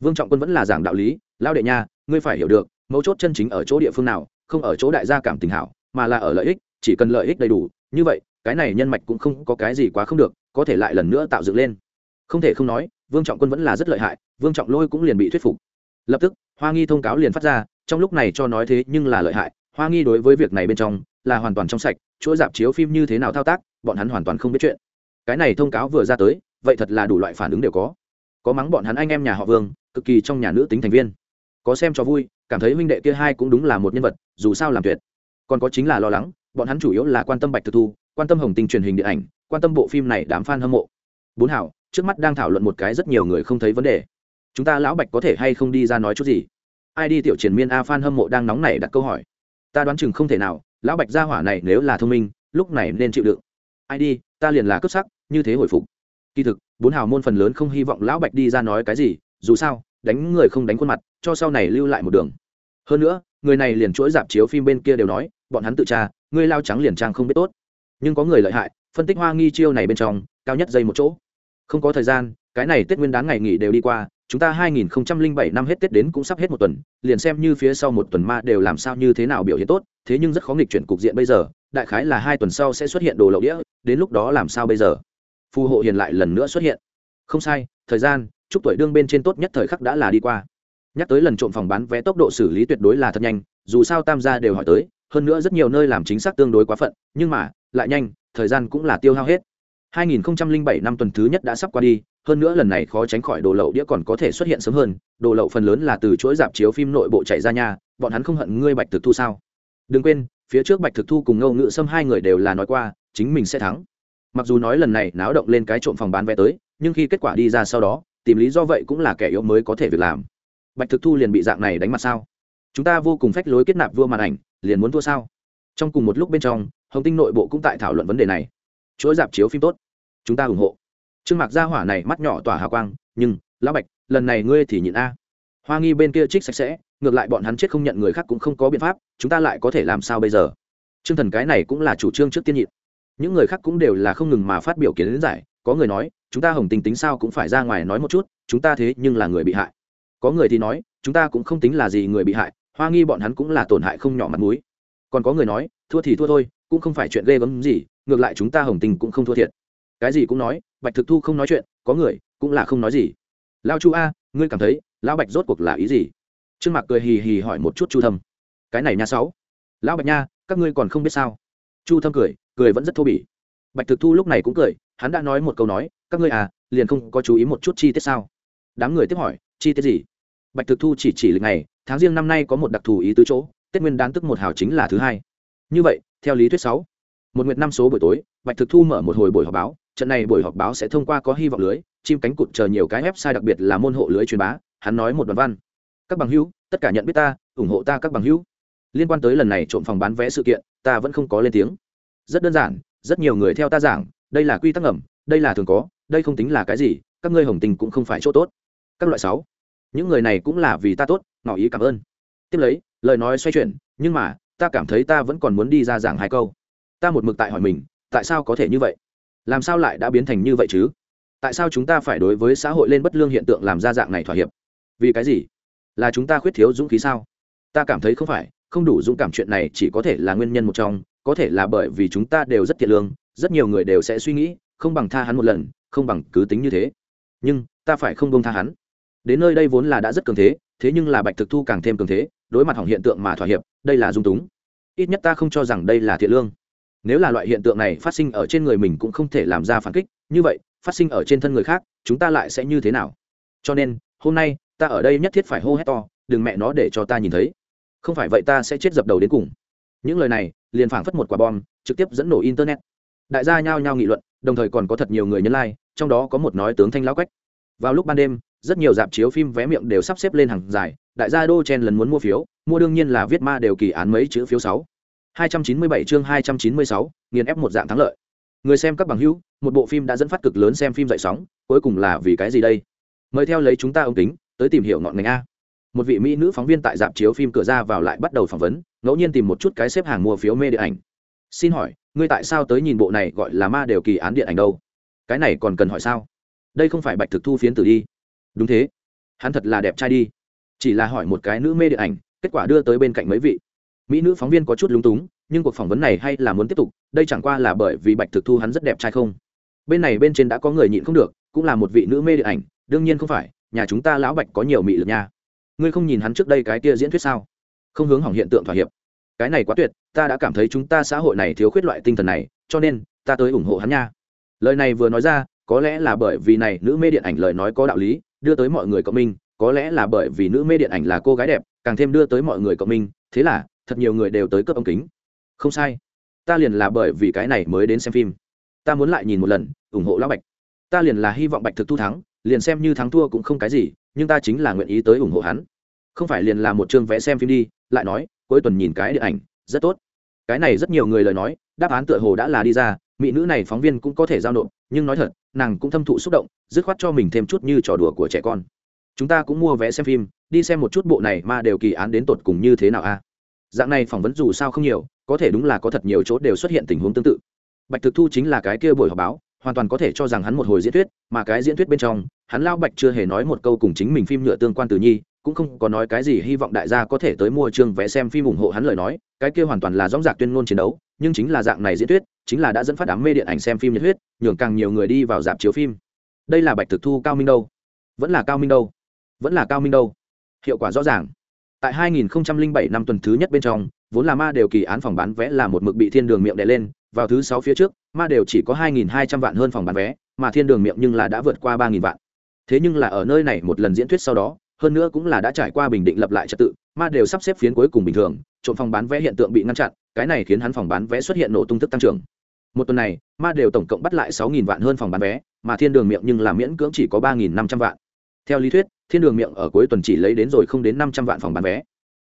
Vương trọng quân vẫn là giảng đạo lý lao đệ nha, ngươi phải hiểu được, mấu chốt chân chính ở chỗ địa phương nào, không ở chỗ đại gia cảm tình hảo, mà là ở lợi ích, chỉ cần lợi ích đầy đủ như vậy, cái này nhân mạch cũng không có cái gì quá không được, có thể lại lần nữa tạo dựng lên. Không thể không nói, vương trọng quân vẫn là rất lợi hại, vương trọng lôi cũng liền bị thuyết phục. Lập tức, hoa nghi thông cáo liền phát ra, trong lúc này cho nói thế nhưng là lợi hại, hoa nghi đối với việc này bên trong, là hoàn toàn trong sạch, chuỗi dạp chiếu phim như thế nào thao tác, bọn hắn hoàn toàn không biết chuyện. Cái này thông cáo vừa ra tới, vậy thật là đủ loại phản ứng đều có. Có mắng bọn hắn anh em nhà họ vương, cực kỳ trong nhà nữ tính thành viên. Có xem cho vui, cảm thấy huynh đệ kia hai cũng đúng là một nhân vật, dù sao làm tuyệt. Còn có chính là lo lắng bọn hắn chủ yếu là quan tâm bạch thực thu, quan tâm hồng tinh truyền hình điện ảnh, quan tâm bộ phim này đám f a n hâm mộ. Bốn hảo, trước mắt đang thảo luận một cái rất nhiều người không thấy vấn đề. Chúng ta lão bạch có thể hay không đi ra nói chút gì? Ai đi tiểu triển miên a f a n hâm mộ đang nóng này đặt câu hỏi. Ta đoán chừng không thể nào, lão bạch gia hỏa này nếu là thông minh, lúc này nên chịu đựng. Ai đi, ta liền là cướp sắc, như thế hồi phục. Kỳ thực, bốn hào môn phần lớn không hy vọng lão bạch đi ra nói cái gì, dù sao, đánh người không đánh khuôn mặt, cho sau này lưu lại một đường. Hơn nữa, người này liền chuỗi dạp chiếu phim bên kia đều nói, bọn hắn tự tra ngươi lao trắng liền trang không biết tốt. Nhưng có người lợi hại, phân tích hoa nghi chiêu này bên trong, cao nhất dây một chỗ. Không có thời gian, cái này tết nguyên đán ngày nghỉ đều đi qua, chúng ta 2007 năm hết tết đến cũng sắp hết một tuần, liền xem như phía sau một tuần ma đều làm sao như thế nào biểu hiện tốt, thế nhưng rất khó nghịch chuyển cục diện bây giờ, đại khái là hai tuần sau sẽ xuất hiện đồ lậu đĩa, đến lúc đó làm sao bây giờ? Phù hộ hiền lại lần nữa xuất hiện. Không sai, thời gian, chúc tuổi đương bên trên tốt nhất thời khắc đã là đi qua. Nhắc tới lần trộm phòng bán vé tốc độ xử lý tuyệt đối là thật nhanh, dù sao tam gia đều hỏi tới hơn nữa rất nhiều nơi làm chính xác tương đối quá phận, nhưng mà, lại nhanh, thời gian cũng là tiêu hao hết. 2007 năm tuần thứ nhất đã sắp qua đi, hơn nữa lần này khó tránh khỏi đồ lậu đĩa còn có thể xuất hiện sớm hơn, đồ lậu phần lớn là từ chuỗi dạp chiếu phim nội bộ chạy ra nhà bọn hắn không hận ngươi bạch thực thu sao? Đừng quên, phía trước bạch thực thu cùng ngâu ngự xâm hai người đều là nói qua, chính mình sẽ thắng. Mặc dù nói lần này náo động lên cái trộm phòng bán vé tới, nhưng khi kết quả đi ra sau đó, tìm lý do vậy cũng là kẻ yếu mới có thể việc làm. Bạch thực thu liền bị dạng này đánh mặt sao? Chúng ta vô cùng phách lối kết nạp vua màn ảnh liền muốn thua sao? Trong cùng một lúc bên trong, hồng tinh nội bộ cũng tại thảo luận vấn đề này. Chuỗi dạp chiếu phim tốt. Chúng ta ủng hộ. Trương mạc gia hỏa này mắt nhỏ tỏa hào quang, nhưng, lão bạch, lần này ngươi thì nhịn a. Hoa nghi bên kia trích sạch sẽ, ngược lại bọn hắn chết không nhận người khác cũng không có biện pháp, chúng ta lại có thể làm sao bây giờ? Trương thần cái này cũng là chủ trương trước tiên nhịn. Những người khác cũng đều là không ngừng mà phát biểu kiến giải, có người nói, chúng ta hồng tình tính sao cũng phải ra ngoài nói một chút, chúng ta thế nhưng là người bị hại. Có người thì nói, chúng ta cũng không tính là gì người bị hại hoa nghi bọn hắn cũng là tổn hại không nhỏ mặt mũi. Còn có người nói, thua thì thua thôi, cũng không phải chuyện ghê gớm gì, ngược lại chúng ta hồng tình cũng không thua thiệt. Cái gì cũng nói, bạch thực thu không nói chuyện, có người cũng là không nói gì. Lao chu a, ngươi cảm thấy, lão bạch rốt cuộc là ý gì? Trương mạc cười hì hì hỏi một chút chu thâm. Cái này nha sáu. Lão bạch nha, các ngươi còn không biết sao? Chu thâm cười cười vẫn rất thô bỉ. Bạch thực thu lúc này cũng cười, hắn đã nói một câu nói, các ngươi à liền không có chú ý một chút chi tiết sao? Đám người tiếp hỏi, chi tiết gì? Bạch thực thu chỉ chỉ lịch ngày tháng riêng năm nay có một đặc thù ý tứ chỗ, tết nguyên đán tức một hào chính là thứ hai. Như vậy, theo lý thuyết sáu, một nguyệt năm số buổi tối, bạch thực thu mở một hồi buổi họp báo, trận này buổi họp báo sẽ thông qua có hy vọng lưới, chim cánh cụt chờ nhiều cái website đặc biệt là môn hộ lưới truyền bá, hắn nói một đoạn văn. Các bằng hữu, tất cả nhận biết ta, ủng hộ ta các bằng hữu. Liên quan tới lần này trộm phòng bán vé sự kiện, ta vẫn không có lên tiếng. Rất đơn giản, rất nhiều người theo ta giảng, đây là quy tắc ngầm, đây là thường có, đây không tính là cái gì, các ngươi hồng tình cũng không phải chỗ tốt. Các loại sáu, những người này cũng là vì ta tốt ngỏ ý cảm ơn. Tiếp lấy, lời nói xoay chuyển, nhưng mà, ta cảm thấy ta vẫn còn muốn đi ra giảng hai câu. Ta một mực tại hỏi mình, tại sao có thể như vậy? Làm sao lại đã biến thành như vậy chứ? Tại sao chúng ta phải đối với xã hội lên bất lương hiện tượng làm ra dạng này thỏa hiệp? Vì cái gì? Là chúng ta khuyết thiếu dũng khí sao? Ta cảm thấy không phải, không đủ dũng cảm chuyện này chỉ có thể là nguyên nhân một trong, có thể là bởi vì chúng ta đều rất thiện lương, rất nhiều người đều sẽ suy nghĩ, không bằng tha hắn một lần, không bằng cứ tính như thế. Nhưng, ta phải không bông tha hắn đến nơi đây vốn là đã rất cường thế thế nhưng là bạch thực thu càng thêm cường thế đối mặt hỏng hiện tượng mà thỏa hiệp đây là dung túng. Ít nhất ta không cho rằng đây là thiện lương. Nếu là loại hiện tượng này phát sinh ở trên người mình cũng không thể làm ra phản kích như vậy phát sinh ở trên thân người khác chúng ta lại sẽ như thế nào? Cho nên hôm nay ta ở đây nhất thiết phải hô hét to đừng mẹ nó để cho ta nhìn thấy. Không phải vậy ta sẽ chết dập đầu đến cùng. Những lời này liền phảng phất một quả bom trực tiếp dẫn nổ internet. Đại gia nhao nhao nghị luận đồng thời còn có thật nhiều người nhân lai、like, trong đó có một nói tướng thanh lão quách. Vào lúc ban đêm rất nhiều dạp chiếu phim vé miệng đều sắp xếp lên hàng dài đại gia đô chen lần muốn mua phiếu mua đương nhiên là viết ma đều kỳ án mấy chữ phiếu sáu. 297 chương 296, nghiền ép một dạng thắng lợi. Người xem các bằng hữu một bộ phim đã dẫn phát cực lớn xem phim dậy sóng cuối cùng là vì cái gì đây? Mời theo lấy chúng ta ống kính tới tìm hiểu ngọn ngành a. Một vị mỹ nữ phóng viên tại dạp chiếu phim cửa ra vào lại bắt đầu phỏng vấn ngẫu nhiên tìm một chút cái xếp hàng mua phiếu mê điện ảnh. Xin hỏi ngươi tại sao tới nhìn bộ này gọi là ma đều kỳ án điện ảnh đâu? Cái này còn cần hỏi sao? Đây không phải bạch thực thu phiến tử đi đúng thế. Hắn thật là đẹp trai đi. Chỉ là hỏi một cái nữ mê điện ảnh, kết quả đưa tới bên cạnh mấy vị. Mỹ nữ phóng viên có chút lúng túng, nhưng cuộc phỏng vấn này hay là muốn tiếp tục, đây chẳng qua là bởi vì bạch thực thu hắn rất đẹp trai không? Bên này bên trên đã có người nhịn không được, cũng là một vị nữ mê điện ảnh, đương nhiên không phải, nhà chúng ta lão bạch có nhiều mị lực nha. Ngươi không nhìn hắn trước đây cái kia diễn thuyết sao? Không hướng hỏng hiện tượng thỏa hiệp. Cái này quá tuyệt, ta đã cảm thấy chúng ta xã hội này thiếu khuyết loại tinh thần này, cho nên, ta tới ủng hộ hắn nha. Lời này vừa nói ra, có lẽ là bởi vì này, nữ mê điện ảnh lời nói có đạo lý đưa tới mọi người cộng minh, có lẽ là bởi vì nữ mê điện ảnh là cô gái đẹp, càng thêm đưa tới mọi người cộng minh, thế là, thật nhiều người đều tới cấp ống kính. Không sai. Ta liền là bởi vì cái này mới đến xem phim. Ta muốn lại nhìn một lần, ủng hộ lão bạch. Ta liền là hy vọng bạch thực thu thắng, liền xem như thắng thua cũng không cái gì, nhưng ta chính là nguyện ý tới ủng hộ hắn. Không phải liền là một chương vẽ xem phim đi, lại nói, cuối tuần nhìn cái điện ảnh, rất tốt. Cái này rất nhiều người lời nói, đáp án tựa hồ đã là đi ra mỹ nữ này phóng viên cũng có thể giao nộp, nhưng nói thật, nàng cũng thâm thụ xúc động, dứt khoát cho mình thêm chút như trò đùa của trẻ con. Chúng ta cũng mua vé xem phim, đi xem một chút bộ này mà đều kỳ án đến tột cùng như thế nào a? Dạng này phỏng vấn dù sao không nhiều, có thể đúng là có thật nhiều chỗ đều xuất hiện tình huống tương tự. Bạch thực thu chính là cái kia buổi họp báo, hoàn toàn có thể cho rằng hắn một hồi diễn thuyết, mà cái diễn thuyết bên trong, hắn lao bạch chưa hề nói một câu cùng chính mình phim nhựa tương quan từ nhi, cũng không có nói cái gì hy vọng đại gia có thể tới mua chương vé xem phim ủng hộ hắn lời nói, cái kia hoàn toàn là dóng dạc tuyên ngôn chiến đấu, nhưng chính là dạng này diễn thuyết chính là đã dẫn phát đám mê điện ảnh xem phim nhiệt huyết, nhường càng nhiều người đi vào dạp chiếu phim. Đây là bạch thực thu, cao minh đâu. Vẫn là cao minh đâu. Vẫn là cao minh đâu. Hiệu quả rõ ràng. Tại 2007 năm tuần thứ nhất bên trong, vốn là ma đều kỳ án phòng bán vé là một mực bị thiên đường miệng đè lên, vào thứ sáu phía trước, ma đều chỉ có 2.200 vạn hơn phòng bán vé, mà thiên đường miệng nhưng là đã vượt qua 3.000 vạn. Thế nhưng là ở nơi này một lần diễn thuyết sau đó, hơn nữa cũng là đã trải qua bình định lập lại trật tự, ma đều sắp xếp phiến cuối cùng bình thường, trộm phòng bán vé hiện tượng bị ngăn chặn cái này khiến hắn phòng bán vé xuất hiện nổ tung tức tăng trưởng. Một tuần này, ma đều tổng cộng bắt lại 6.000 vạn hơn phòng bán vé, mà thiên đường miệng nhưng là miễn cưỡng chỉ có 3.500 vạn. Theo lý thuyết, thiên đường miệng ở cuối tuần chỉ lấy đến rồi không đến 500 vạn phòng bán vé.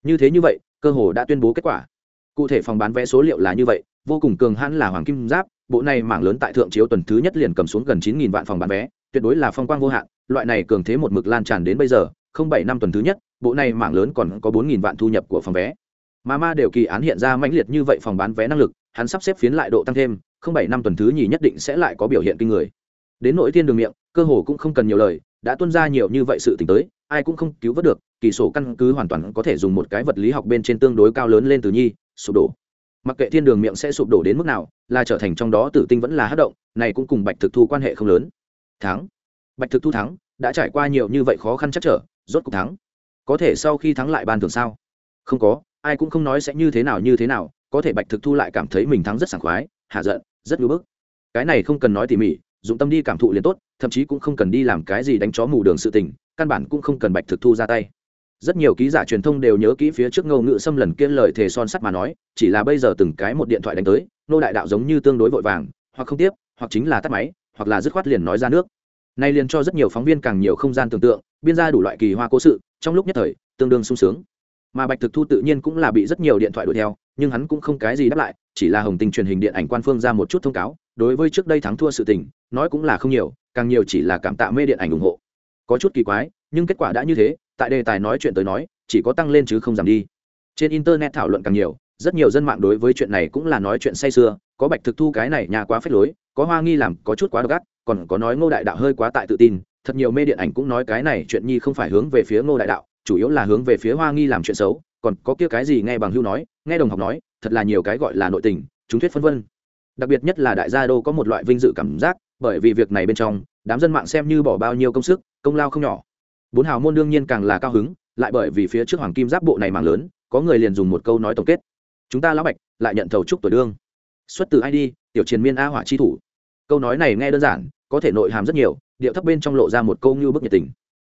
Như thế như vậy, cơ hồ đã tuyên bố kết quả. Cụ thể phòng bán vé số liệu là như vậy, vô cùng cường hãn là hoàng kim giáp, bộ này mảng lớn tại thượng chiếu tuần thứ nhất liền cầm xuống gần 9.000 vạn phòng bán vé, tuyệt đối là phong quang vô hạn, loại này cường thế một mực lan tràn đến bây giờ, không bảy năm tuần thứ nhất, bộ này mảng lớn còn có bốn nghìn vạn thu nhập của phòng vé mà ma đều kỳ án hiện ra mãnh liệt như vậy phòng bán vé năng lực, hắn sắp xếp phiến lại độ tăng thêm, không bảy năm tuần thứ nhì nhất định sẽ lại có biểu hiện kinh người. Đến nội thiên đường miệng, cơ hồ cũng không cần nhiều lời, đã tuân ra nhiều như vậy sự t tới, ai cũng không cứu vớt được, kỳ sổ căn cứ hoàn toàn có thể dùng một cái vật lý học bên trên tương đối cao lớn lên từ nhi, sụp đổ. Mặc kệ thiên đường miệng sẽ sụp đổ đến mức nào, là trở thành trong đó tử tinh vẫn là hát động, này cũng cùng bạch thực thu quan hệ không lớn. Thắng. Bạch thực thu thắng, đã trải qua nhiều như vậy khó khăn chắc trở, rốt cuộc thắng. Có thể sau khi thắng lại ban thường sao? Không có ai cũng không nói sẽ như thế nào, như thế nào, có thể bạch thực thu lại cảm thấy mình thắng rất sảng khoái, hạ giận, rất ngưỡng bức. Cái này không cần nói tỉ mỉ, dụng tâm đi cảm thụ liền tốt, thậm chí cũng không cần đi làm cái gì đánh chó mù đường sự tình, căn bản cũng không cần bạch thực thu ra tay. Rất nhiều ký giả truyền thông đều nhớ kỹ phía trước ngâu ngự xâm lần kiên lời thề son sắt mà nói, chỉ là bây giờ từng cái một điện thoại đánh tới nô đại đạo giống như tương đối vội vàng, hoặc không tiếp, hoặc chính là tắt máy, hoặc là dứt khoát liền nói ra nước. Nay liền cho rất nhiều phóng viên càng nhiều không gian tưởng tượng, biên ra đủ loại kỳ hoa cố sự, trong lúc nhất thời, tương đương sung sướng mà bạch thực thu tự nhiên cũng là bị rất nhiều điện thoại đuổi theo, nhưng hắn cũng không cái gì đáp lại, chỉ là hồng tình truyền hình điện ảnh quan phương ra một chút thông cáo, đối với trước đây thắng thua sự tình, nói cũng là không nhiều, càng nhiều chỉ là cảm tạ mê điện ảnh ủng hộ. Có chút kỳ quái, nhưng kết quả đã như thế, tại đề tài nói chuyện tới nói, chỉ có tăng lên chứ không giảm đi. Trên internet thảo luận càng nhiều, rất nhiều dân mạng đối với chuyện này cũng là nói chuyện say sưa, có bạch thực thu cái này nhà quá phết lối, có hoa nghi làm có chút quá độc ác, còn có nói ngô đại đạo hơi quá tại tự tin, thật nhiều mê điện ảnh cũng nói cái này chuyện nhi không phải hướng về phía ngô đại đạo chủ yếu là hướng về phía hoa nghi làm chuyện xấu, còn có kia cái gì nghe bằng hưu nói, nghe đồng học nói, thật là nhiều cái gọi là nội tình, chúng thuyết phân vân. Đặc biệt nhất là đại gia đô có một loại vinh dự cảm giác, bởi vì việc này bên trong, đám dân mạng xem như bỏ bao nhiêu công sức, công lao không nhỏ. Bốn hào môn đương nhiên càng là cao hứng, lại bởi vì phía trước hoàng kim giáp bộ này mạng lớn, có người liền dùng một câu nói tổng kết. Chúng ta lão bạch, lại nhận thầu trúc tuổi đương. Xuất từ id tiểu triền miên a hỏa chi thủ. Câu nói này nghe đơn giản, có thể nội hàm rất nhiều, điệu thấp bên trong lộ ra một câu như bức nhiệt tình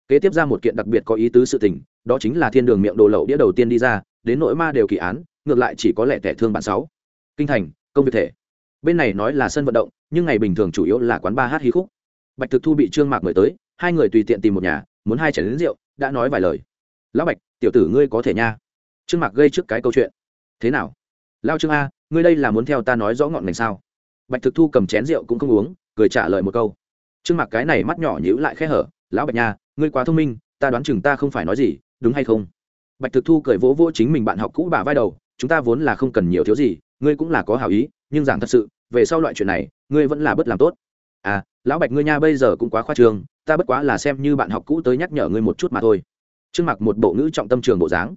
kế tiếp ra một kiện đặc biệt có ý tứ sự tình, đó chính là thiên đường miệng đồ lậu đĩa đầu tiên đi ra, đến nỗi ma đều kỳ án, ngược lại chỉ có lẻ tẻ thương bản sáu. Kinh thành, công việc thể. Bên này nói là sân vận động, nhưng ngày bình thường chủ yếu là quán ba hát hí khúc. Bạch thực thu bị trương mạc mời tới, hai người tùy tiện tìm một nhà, muốn hai chén đến rượu, đã nói vài lời. Lão bạch, tiểu tử ngươi có thể nha. Trương mạc gây trước cái câu chuyện. Thế nào? Lao trương a, ngươi đây là muốn theo ta nói rõ ngọn ngành sao? Bạch thực thu cầm chén rượu cũng không uống, cười trả lời một câu. Trương mạc cái này mắt nhỏ nhíu lại khẽ hở lão bạch nha, ngươi quá thông minh, ta đoán chừng ta không phải nói gì, đúng hay không? Bạch thực thu cười vỗ vỗ chính mình bạn học cũ bà vai đầu, chúng ta vốn là không cần nhiều thiếu gì, ngươi cũng là có hảo ý, nhưng giảng thật sự, về sau loại chuyện này, ngươi vẫn là bất làm tốt. À lão bạch ngươi nha bây giờ cũng quá khoa trương, ta bất quá là xem như bạn học cũ tới nhắc nhở ngươi một chút mà thôi. Trương mặc một bộ ngữ trọng tâm trường bộ dáng.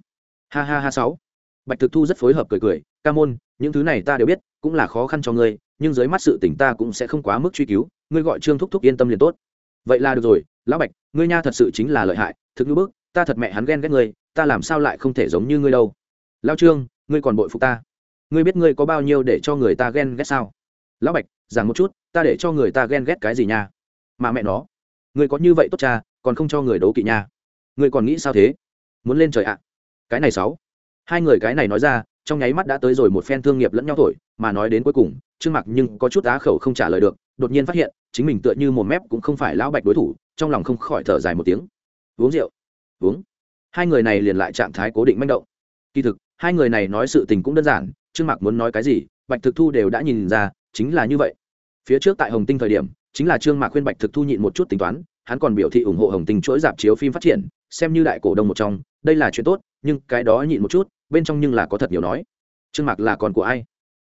Ha ha ha sáu. Bạch thực thu rất phối hợp cười cười, ca môn, những thứ này ta đều biết, cũng là khó khăn cho ngươi, nhưng dưới mắt sự tỉnh ta cũng sẽ không quá mức truy cứu, ngươi gọi trương thúc thúc yên tâm liền tốt. Vậy là được rồi lão bạch, ngươi nha thật sự chính là lợi hại, thực như bước ta thật mẹ hắn ghen ghét ngươi, ta làm sao lại không thể giống như ngươi đâu. Lao trương, ngươi còn bội phục ta. Ngươi biết ngươi có bao nhiêu để cho người ta ghen ghét sao? Lão bạch, giảng một chút, ta để cho người ta ghen ghét cái gì nha? Mà mẹ nó, ngươi có như vậy tốt cha, còn không cho người đấu kỵ nha. Ngươi còn nghĩ sao thế? Muốn lên trời ạ? Cái này sáu. Hai người cái này nói ra, trong nháy mắt đã tới rồi một phen thương nghiệp lẫn nhau thổi, mà nói đến cuối cùng, trương mặc nhưng có chút á khẩu không trả lời được, đột nhiên phát hiện, chính mình tựa như một mép cũng không phải lão bạch đối thủ trong lòng không khỏi thở dài một tiếng. Uống rượu. Uống. Hai người này liền lại trạng thái cố định manh động. Kỳ thực, hai người này nói sự tình cũng đơn giản, trương mạc muốn nói cái gì, bạch thực thu đều đã nhìn ra, chính là như vậy. Phía trước tại hồng tinh thời điểm, chính là trương mạc khuyên bạch thực thu nhịn một chút tính toán, hắn còn biểu thị ủng hộ hồng tinh chuỗi dạp chiếu phim phát triển, xem như đại cổ đông một trong, đây là chuyện tốt, nhưng cái đó nhịn một chút, bên trong nhưng là có thật nhiều nói. Trương mạc là con của ai?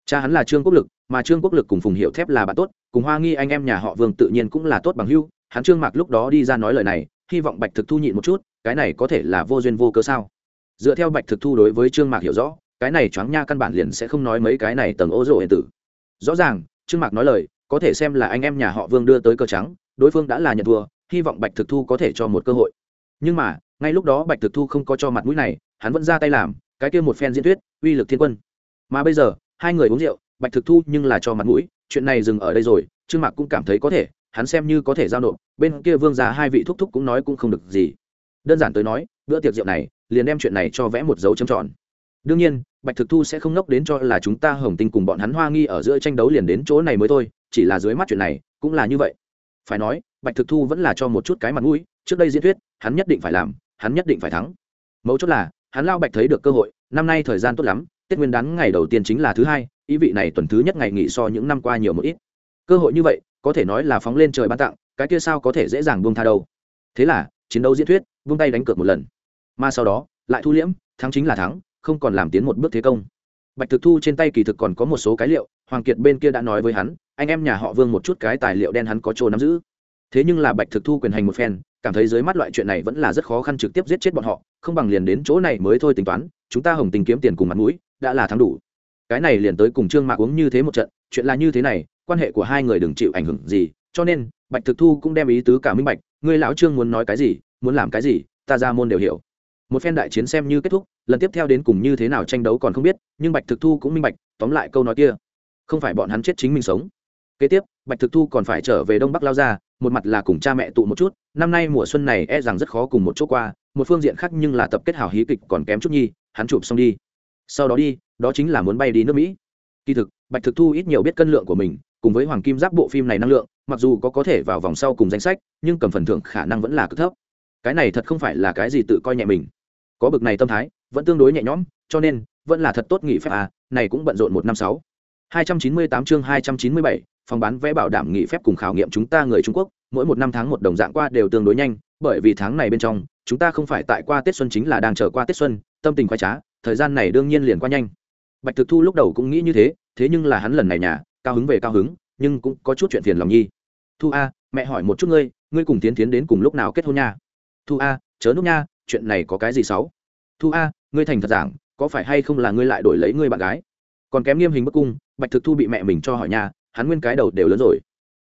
Cha hắn là trương quốc lực, mà trương quốc lực cùng phùng hiệu thép là bạn tốt, cùng hoa nghi anh em nhà họ vương tự nhiên cũng là tốt bằng hưu hắn trương mạc lúc đó đi ra nói lời này, hy vọng bạch thực thu nhịn một chút, cái này có thể là vô duyên vô cớ sao? Dựa theo bạch thực thu đối với trương mạc hiểu rõ, cái này choáng nha căn bản liền sẽ không nói mấy cái này tầng ô rộ hiện tử. Rõ ràng, trương mạc nói lời, có thể xem là anh em nhà họ vương đưa tới cờ trắng, đối phương đã là nhận thua, hy vọng bạch thực thu có thể cho một cơ hội. Nhưng mà, ngay lúc đó bạch thực thu không có cho mặt mũi này, hắn vẫn ra tay làm, cái kia một phen diễn thuyết, uy lực thiên quân. Mà bây giờ, hai người uống rượu, bạch thực thu nhưng là cho mặt mũi, chuyện này dừng ở đây rồi, trương mạc cũng cảm thấy có thể hắn xem như có thể giao nộp, bên kia vương gia hai vị thúc thúc cũng nói cũng không được gì. Đơn giản tới nói, bữa tiệc rượu này, liền đem chuyện này cho vẽ một dấu chấm tròn. Đương nhiên, bạch thực thu sẽ không ngốc đến cho là chúng ta hồng tinh cùng bọn hắn hoa nghi ở giữa tranh đấu liền đến chỗ này mới thôi, chỉ là dưới mắt chuyện này, cũng là như vậy. Phải nói, bạch thực thu vẫn là cho một chút cái mặt mũi, trước đây diễn thuyết, hắn nhất định phải làm, hắn nhất định phải thắng. Mấu chốt là, hắn lao bạch thấy được cơ hội, năm nay thời gian tốt lắm, tết nguyên đán ngày đầu tiên chính là thứ hai, ý vị này tuần thứ nhất ngày nghỉ so những năm qua nhiều một ít. Cơ hội như vậy có thể nói là phóng lên trời ban tặng, cái kia sao có thể dễ dàng buông tha đâu. Thế là, chiến đấu diễn thuyết buông tay đánh cược một lần. Mà sau đó, lại thu liễm, thắng chính là thắng, không còn làm tiến một bước thế công. Bạch thực thu trên tay kỳ thực còn có một số cái liệu, hoàng kiệt bên kia đã nói với hắn, anh em nhà họ vương một chút cái tài liệu đen hắn có chỗ nắm giữ. Thế nhưng là bạch thực thu quyền hành một phen, cảm thấy dưới mắt loại chuyện này vẫn là rất khó khăn trực tiếp giết chết bọn họ, không bằng liền đến chỗ này mới thôi tính toán, chúng ta hồng tình kiếm tiền cùng mặt mũi, đã là thắng đủ cái này liền tới cùng trương mạc uống như thế một trận, chuyện là như thế này, quan hệ của hai người đừng chịu ảnh hưởng gì, cho nên, bạch thực thu cũng đem ý tứ cả minh bạch người lão trương muốn nói cái gì, muốn làm cái gì, ta ra môn đều hiểu. Một phen đại chiến xem như kết thúc, lần tiếp theo đến cùng như thế nào tranh đấu còn không biết, nhưng bạch thực thu cũng minh bạch, tóm lại câu nói kia, không phải bọn hắn chết chính mình sống. Kế tiếp, bạch thực thu còn phải trở về đông bắc lao ra, một mặt là cùng cha mẹ tụ một chút, năm nay mùa xuân này e rằng rất khó cùng một chỗ qua, một phương diện khác nhưng là tập kết hào hí kịch còn kém chút nhi, hắn chụp xong đi. Sau đó đi đó chính là muốn bay đi nước mỹ. Kỳ thực, bạch thực thu ít nhiều biết cân lượng của mình, cùng với hoàng kim giáp bộ phim này năng lượng, mặc dù có có thể vào vòng sau cùng danh sách, nhưng cầm phần thưởng khả năng vẫn là cực thấp. Cái này thật không phải là cái gì tự coi nhẹ mình. Có bực này tâm thái, vẫn tương đối nhẹ nhõm, cho nên, vẫn là thật tốt nghỉ phép à này cũng bận rộn một năm sáu. Hai trăm chín mươi tám chương hai trăm chín mươi bảy, phòng bán vé bảo đảm nghỉ phép cùng khảo nghiệm chúng ta người trung quốc, mỗi một năm tháng một đồng dạng qua đều tương đối nhanh, bởi vì tháng này bên trong, chúng ta không phải tại qua tết xuân chính là đang chờ qua tết xuân, tâm tình khoái trá, thời gian này đương nhiên liền qua nhanh bạch thực thu lúc đầu cũng nghĩ như thế thế nhưng là hắn lần này nhà, cao hứng về cao hứng, nhưng cũng có chút chuyện phiền lòng nhi. Thu a, mẹ hỏi một chút ngươi ngươi cùng tiến tiến đến cùng lúc nào kết hôn nha? Thu a, chớ núp nha, chuyện này có cái gì xấu? Thu a, ngươi thành thật giảng, có phải hay không là ngươi lại đổi lấy ngươi bạn gái? Còn kém nghiêm hình bức cung, bạch thực thu bị mẹ mình cho hỏi nhà hắn nguyên cái đầu đều lớn rồi.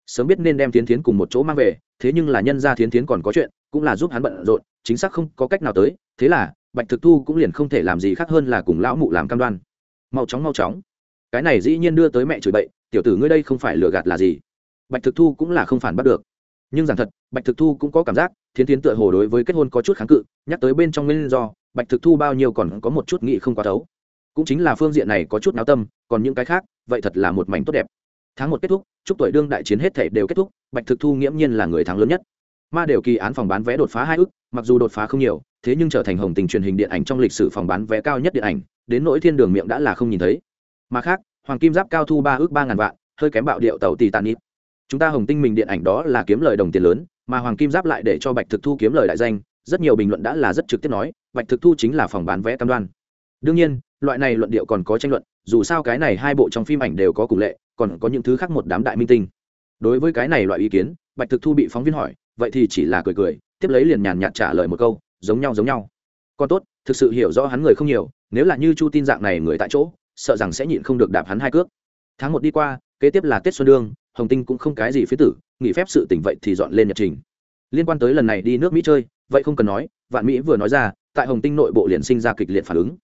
Sớm biết nên đem tiến tiến cùng một chỗ mang về, thế nhưng là nhân ra tiến tiến còn có chuyện, cũng là giúp hắn bận rộn, chính xác không có cách nào tới, thế là bạch thực thu cũng liền không thể làm gì khác hơn là cùng lão mụ làm cam đoan mau chóng mau chóng. Cái này dĩ nhiên đưa tới mẹ chửi bậy, tiểu tử ngươi đây không phải lừa gạt là gì? Bạch thực thu cũng là không phản bắt được. Nhưng rằng thật, bạch thực thu cũng có cảm giác, thiến tiến tựa hồ đối với kết hôn có chút kháng cự, nhắc tới bên trong nguyên do, bạch thực thu bao nhiêu còn có một chút nghị không quá thấu. Cũng chính là phương diện này có chút náo tâm, còn những cái khác, vậy thật là một mảnh tốt đẹp. Tháng một kết thúc, chúc tuổi đương đại chiến hết thể đều kết thúc, bạch thực thu nghiễm nhiên là người thắng lớn nhất. Ma đều kỳ án phòng bán vé đột phá hai ước mặc dù đột phá không nhiều, thế nhưng trở thành hồng tình truyền hình điện ảnh trong lịch sử phòng bán vé cao nhất điện ảnh đến nỗi thiên đường miệng đã là không nhìn thấy. Mà khác, hoàng kim giáp cao thu ba ước ba ngàn vạn, hơi kém bạo điệu tàu tì tàn ít chúng ta hồng tinh mình điện ảnh đó là kiếm lời đồng tiền lớn, mà hoàng kim giáp lại để cho bạch thực thu kiếm lời đại danh, rất nhiều bình luận đã là rất trực tiếp nói, bạch thực thu chính là phòng bán vé cam đoan. Đương nhiên, loại này luận điệu còn có tranh luận, dù sao cái này hai bộ trong phim ảnh đều có cùng lệ, còn có những thứ khác một đám đại minh tinh. Đối với cái này loại ý kiến, bạch thực thu bị phóng viên hỏi, vậy thì chỉ là cười cười, tiếp lấy liền nhàn nhạt trả lời một câu, giống nhau giống nhau. Còn tốt, thực sự hiểu rõ hắn người không nhiều nếu là như chu tin dạng này người tại chỗ, sợ rằng sẽ nhịn không được đạp hắn hai cước. Tháng một đi qua, kế tiếp là tết xuân đương, hồng tinh cũng không cái gì phía tử, nghỉ phép sự tỉnh vậy thì dọn lên nhật trình. Liên quan tới lần này đi nước mỹ chơi, vậy không cần nói, vạn mỹ vừa nói ra, tại hồng tinh nội bộ liền sinh ra kịch liệt phản ứng.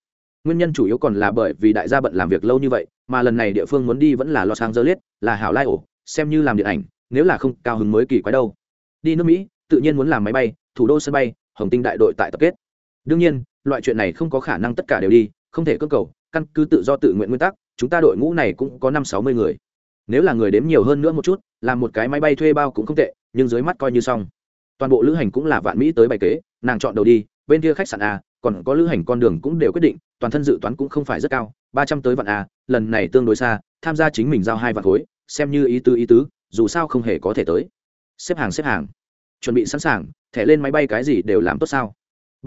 Nguyên nhân chủ yếu còn là bởi vì đại gia bận làm việc lâu như vậy, mà lần này địa phương muốn đi vẫn là los angeles, là hảo lai ổ, xem như làm điện ảnh, nếu là không, cao hứng mới kỳ quái đâu. Đi nước mỹ, tự nhiên muốn làm máy bay, thủ đô sân bay, hồng tinh đại đội tại tập kết. Đương nhiên loại chuyện này không có khả năng tất cả đều đi, không thể cơ cầu, căn cứ tự do tự nguyện nguyên tắc, chúng ta đội ngũ này cũng có năm sáu mươi người. Nếu là người đếm nhiều hơn nữa một chút, làm một cái máy bay thuê bao cũng không tệ, nhưng dưới mắt coi như xong. Toàn bộ lữ hành cũng là vạn mỹ tới bài kế, nàng chọn đầu đi, bên kia khách sạn a, còn có lữ hành con đường cũng đều quyết định, toàn thân dự toán cũng không phải rất cao, ba trăm tới vạn a, lần này tương đối xa, tham gia chính mình giao hai vạn khối, xem như ý tứ ý tứ, dù sao không hề có thể tới. Xếp hàng xếp hàng. Chuẩn bị sẵn sàng, thẻ lên máy bay cái gì đều làm tốt sao?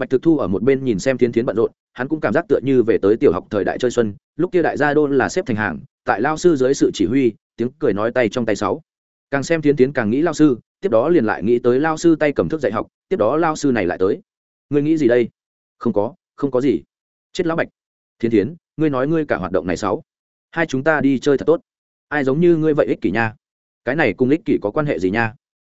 Bạch thực thu ở một bên nhìn xem tiến tiến bận rộn, hắn cũng cảm giác tựa như về tới tiểu học thời đại chơi xuân, lúc kia đại gia đô là xếp thành hàng, tại lao sư dưới sự chỉ huy, tiếng cười nói tay trong tay sáu. Càng xem tiến tiến càng nghĩ lao sư, tiếp đó liền lại nghĩ tới lao sư tay cầm thước dạy học, tiếp đó lao sư này lại tới. Ngươi nghĩ gì đây? Không có không có gì. Chết lão bạch. Thiên tiến ngươi nói ngươi cả hoạt động này sáu. Hai chúng ta đi chơi thật tốt. Ai giống như ngươi vậy ích kỷ nha. Cái này cùng ích kỷ có quan hệ gì nha?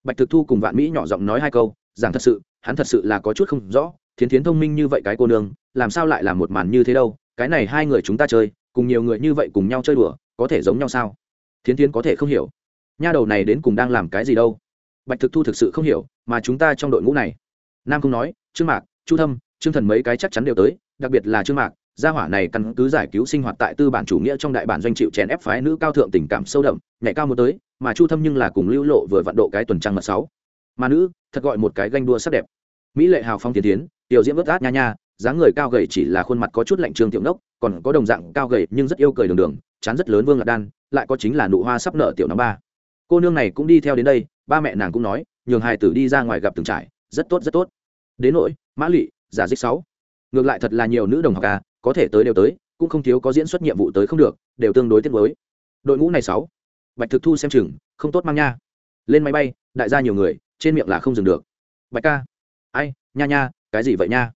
Bạch thực thu cùng vạn mỹ nhỏ giọng nói hai câu rằng thật sự, hắn thật sự là có chút không rõ thiến thiến thông minh như vậy cái cô nương, làm sao lại là một màn như thế đâu? Cái này hai người chúng ta chơi, cùng nhiều người như vậy cùng nhau chơi đùa, có thể giống nhau sao? Thiến thiến có thể không hiểu. Nha đầu này đến cùng đang làm cái gì đâu? Bạch thực thu thực sự không hiểu, mà chúng ta trong đội ngũ này. Nam không nói, trương mạc, chu thâm, trương thần mấy cái chắc chắn đều tới, đặc biệt là trương mạc, gia hỏa này căn cứ giải cứu sinh hoạt tại tư bản chủ nghĩa trong đại bản doanh chịu chèn ép phái nữ cao thượng tình cảm sâu đậm, nhảy cao một tới, mà chu thâm nhưng là cùng lưu lộ vừa vận độ cái tuần trăng mật sáu. Mà nữ, thật gọi một cái ganh đua sắc đẹp mỹ lệ hào phong tiến tiến, tiểu diễm vớt át nha nha, dáng người cao gầy chỉ là khuôn mặt có chút lạnh trương tiểu nốc, còn có đồng dạng cao gầy nhưng rất yêu cười đường đường, chán rất lớn vương lạc đan, lại có chính là nụ hoa sắp nở tiểu năm ba. Cô nương này cũng đi theo đến đây, ba mẹ nàng cũng nói, nhường hài tử đi ra ngoài gặp từng trải, rất tốt rất tốt. Đến nỗi, mã lụy giả dích sáu. Ngược lại thật là nhiều nữ đồng học à có thể tới đều tới, cũng không thiếu có diễn xuất nhiệm vụ tới không được, đều tương đối tiết mới đội ngũ này sáu. Bạch thực thu xem chừng, không tốt mang nha. Lên máy bay, đại gia nhiều người, trên miệng là không dừng được. Bạch ca ai, nha nha, cái gì vậy nha?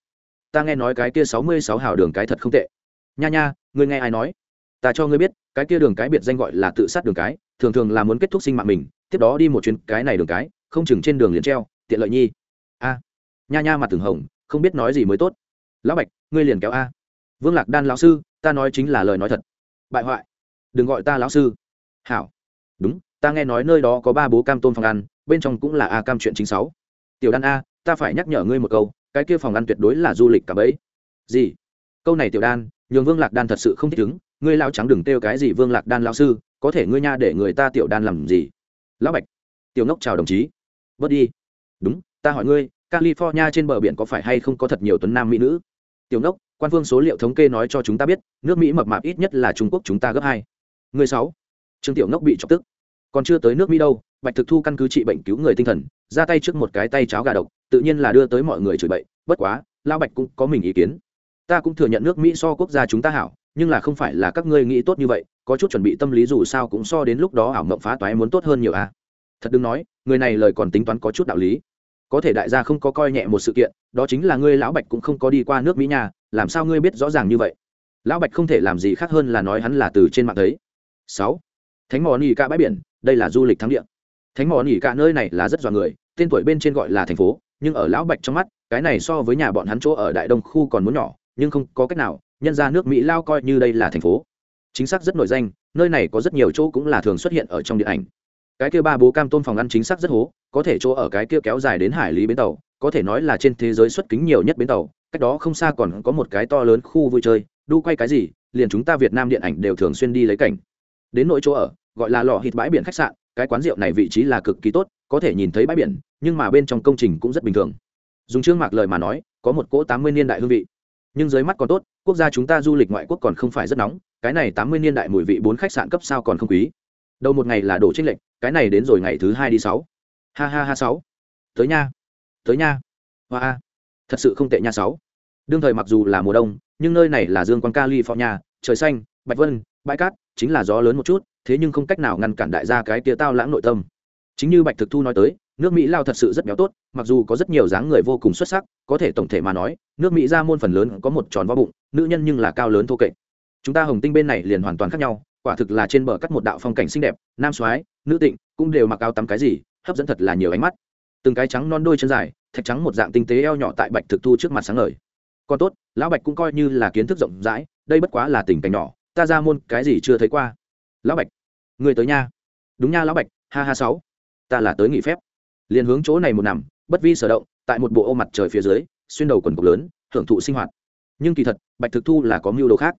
Ta nghe nói cái kia sáu mươi sáu hào đường cái thật không tệ. Nha nha, ngươi nghe ai nói? Ta cho ngươi biết, cái kia đường cái biệt danh gọi là tự sát đường cái, thường thường là muốn kết thúc sinh mạng mình, tiếp đó đi một chuyến cái này đường cái, không chừng trên đường liền treo, tiện lợi nhi. A. Nha nha mặt từng hồng, không biết nói gì mới tốt. Lão bạch, ngươi liền kéo a. Vương lạc đan lão sư, ta nói chính là lời nói thật. Bại hoại. Đừng gọi ta lão sư. Hảo. Đúng, ta nghe nói nơi đó có ba bố cam tôn phòng ăn, bên trong cũng là a cam chuyện chính sáu. Tiểu đan a ta phải nhắc nhở ngươi một câu, cái kia phòng ăn tuyệt đối là du lịch cả bấy. Gì? Câu này tiểu đan, nhường vương lạc đan thật sự không thích ứng. Ngươi lao trắng đừng kêu cái gì vương lạc đan lao sư, có thể ngươi nha để người ta tiểu đan làm gì? Lão bạch. Tiểu ngốc chào đồng chí. Bớt đi. Đúng, ta hỏi ngươi, california trên bờ biển có phải hay không có thật nhiều tuấn nam mỹ nữ? Tiểu ngốc, quan phương số liệu thống kê nói cho chúng ta biết, nước mỹ mập mạp ít nhất là trung quốc chúng ta gấp hai. Người sáu. Trương tiểu ngốc bị chọc tức. Còn chưa tới nước mỹ đâu, bạch thực thu căn cứ trị bệnh cứu người tinh thần, ra tay trước một cái tay cháo gà độc tự nhiên là đưa tới mọi người chửi bậy, bất quá lao bạch cũng có mình ý kiến. Ta cũng thừa nhận nước mỹ so quốc gia chúng ta hảo, nhưng là không phải là các ngươi nghĩ tốt như vậy, có chút chuẩn bị tâm lý dù sao cũng so đến lúc đó ảo mộng phá toái muốn tốt hơn nhiều à. Thật đừng nói, người này lời còn tính toán có chút đạo lý. Có thể đại gia không có coi nhẹ một sự kiện, đó chính là ngươi lão bạch cũng không có đi qua nước mỹ nhà làm sao ngươi biết rõ ràng như vậy? Lão bạch không thể làm gì khác hơn là nói hắn là từ trên mạng thấy. Sáu. Thánh mò nỉ cả bãi biển, đây là du lịch thắng địa. Thánh mò nỉ cả nơi này là rất dọa người, tên tuổi bên trên gọi là thành phố nhưng ở lão bạch trong mắt, cái này so với nhà bọn hắn chỗ ở đại đông khu còn muốn nhỏ, nhưng không có cách nào, nhân ra nước mỹ lao coi như đây là thành phố. Chính xác rất nổi danh, nơi này có rất nhiều chỗ cũng là thường xuất hiện ở trong điện ảnh. Cái kia ba bố cam tôn phòng ăn chính xác rất hố, có thể chỗ ở cái kia kéo dài đến hải lý bến tàu, có thể nói là trên thế giới xuất kính nhiều nhất bến tàu, cách đó không xa còn có một cái to lớn khu vui chơi, đu quay cái gì, liền chúng ta việt nam điện ảnh đều thường xuyên đi lấy cảnh. Đến nội chỗ ở, gọi là lò hít bãi biển khách sạn, cái quán rượu này vị trí là cực kỳ tốt, có thể nhìn thấy bãi biển nhưng mà bên trong công trình cũng rất bình thường. Dùng trương mạc lời mà nói, có một cỗ tám mươi niên đại hương vị. Nhưng dưới mắt còn tốt, quốc gia chúng ta du lịch ngoại quốc còn không phải rất nóng, cái này tám mươi niên đại mùi vị bốn khách sạn cấp sao còn không quý. Đầu một ngày là đổ trích lệnh cái này đến rồi ngày thứ hai đi sáu. Ha ha ha sáu. Tới nha. Tới nha. Hoa a. Thật sự không tệ nha sáu. Đương thời mặc dù là mùa đông, nhưng nơi này là dương quang, california, trời xanh, bạch vân, bãi cát, chính là gió lớn một chút, thế nhưng không cách nào ngăn cản đại gia cái tia tao lãng nội tâm. Chính như bạch thực thu nói tới nước mỹ lao thật sự rất béo tốt, mặc dù có rất nhiều dáng người vô cùng xuất sắc, có thể tổng thể mà nói, nước mỹ ra môn phần lớn có một tròn vo bụng, nữ nhân nhưng là cao lớn thô kệch. Chúng ta hồng tinh bên này liền hoàn toàn khác nhau, quả thực là trên bờ cắt một đạo phong cảnh xinh đẹp, nam soái, nữ tịnh, cũng đều mặc áo tắm cái gì, hấp dẫn thật là nhiều ánh mắt. Từng cái trắng non đôi chân dài, thạch trắng một dạng tinh tế eo nhỏ tại bạch thực thu trước mặt sáng ngời. Còn tốt, lão bạch cũng coi như là kiến thức rộng rãi, đây bất quá là tình cảnh nhỏ, ta ra môn cái gì chưa thấy qua. Lão bạch, người tới nha. Đúng nha, lão bạch, ha ha sáu. Ta là tới nghỉ phép liền hướng chỗ này một nằm, bất vi sở động, tại một bộ ô mặt trời phía dưới, xuyên đầu quần cục lớn, hưởng thụ sinh hoạt. Nhưng kỳ thật, bạch thực thu là có mưu đồ khác.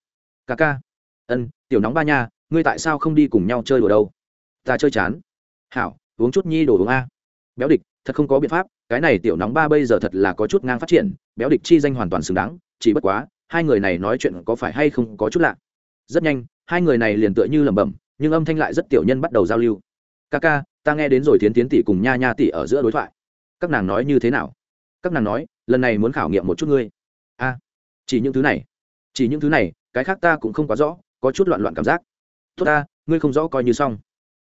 Ca ca. Ân, tiểu nóng ba nha, ngươi tại sao không đi cùng nhau chơi đồ đâu? Ta chơi chán. Hảo, uống chút nhi đồ uống a. Béo địch, thật không có biện pháp, cái này tiểu nóng ba bây giờ thật là có chút ngang phát triển, béo địch chi danh hoàn toàn xứng đáng, chỉ bất quá, hai người này nói chuyện có phải hay không có chút lạ. Rất nhanh, hai người này liền tựa như lẩm bẩm, nhưng âm thanh lại rất tiểu nhân bắt đầu giao lưu. Ca ca ta nghe đến rồi tiến tiến tỷ cùng nha nha tỷ ở giữa đối thoại. Các nàng nói như thế nào? Các nàng nói lần này muốn khảo nghiệm một chút ngươi. A chỉ những thứ này chỉ những thứ này cái khác ta cũng không quá rõ có chút loạn loạn cảm giác. Tốt ta ngươi không rõ coi như xong.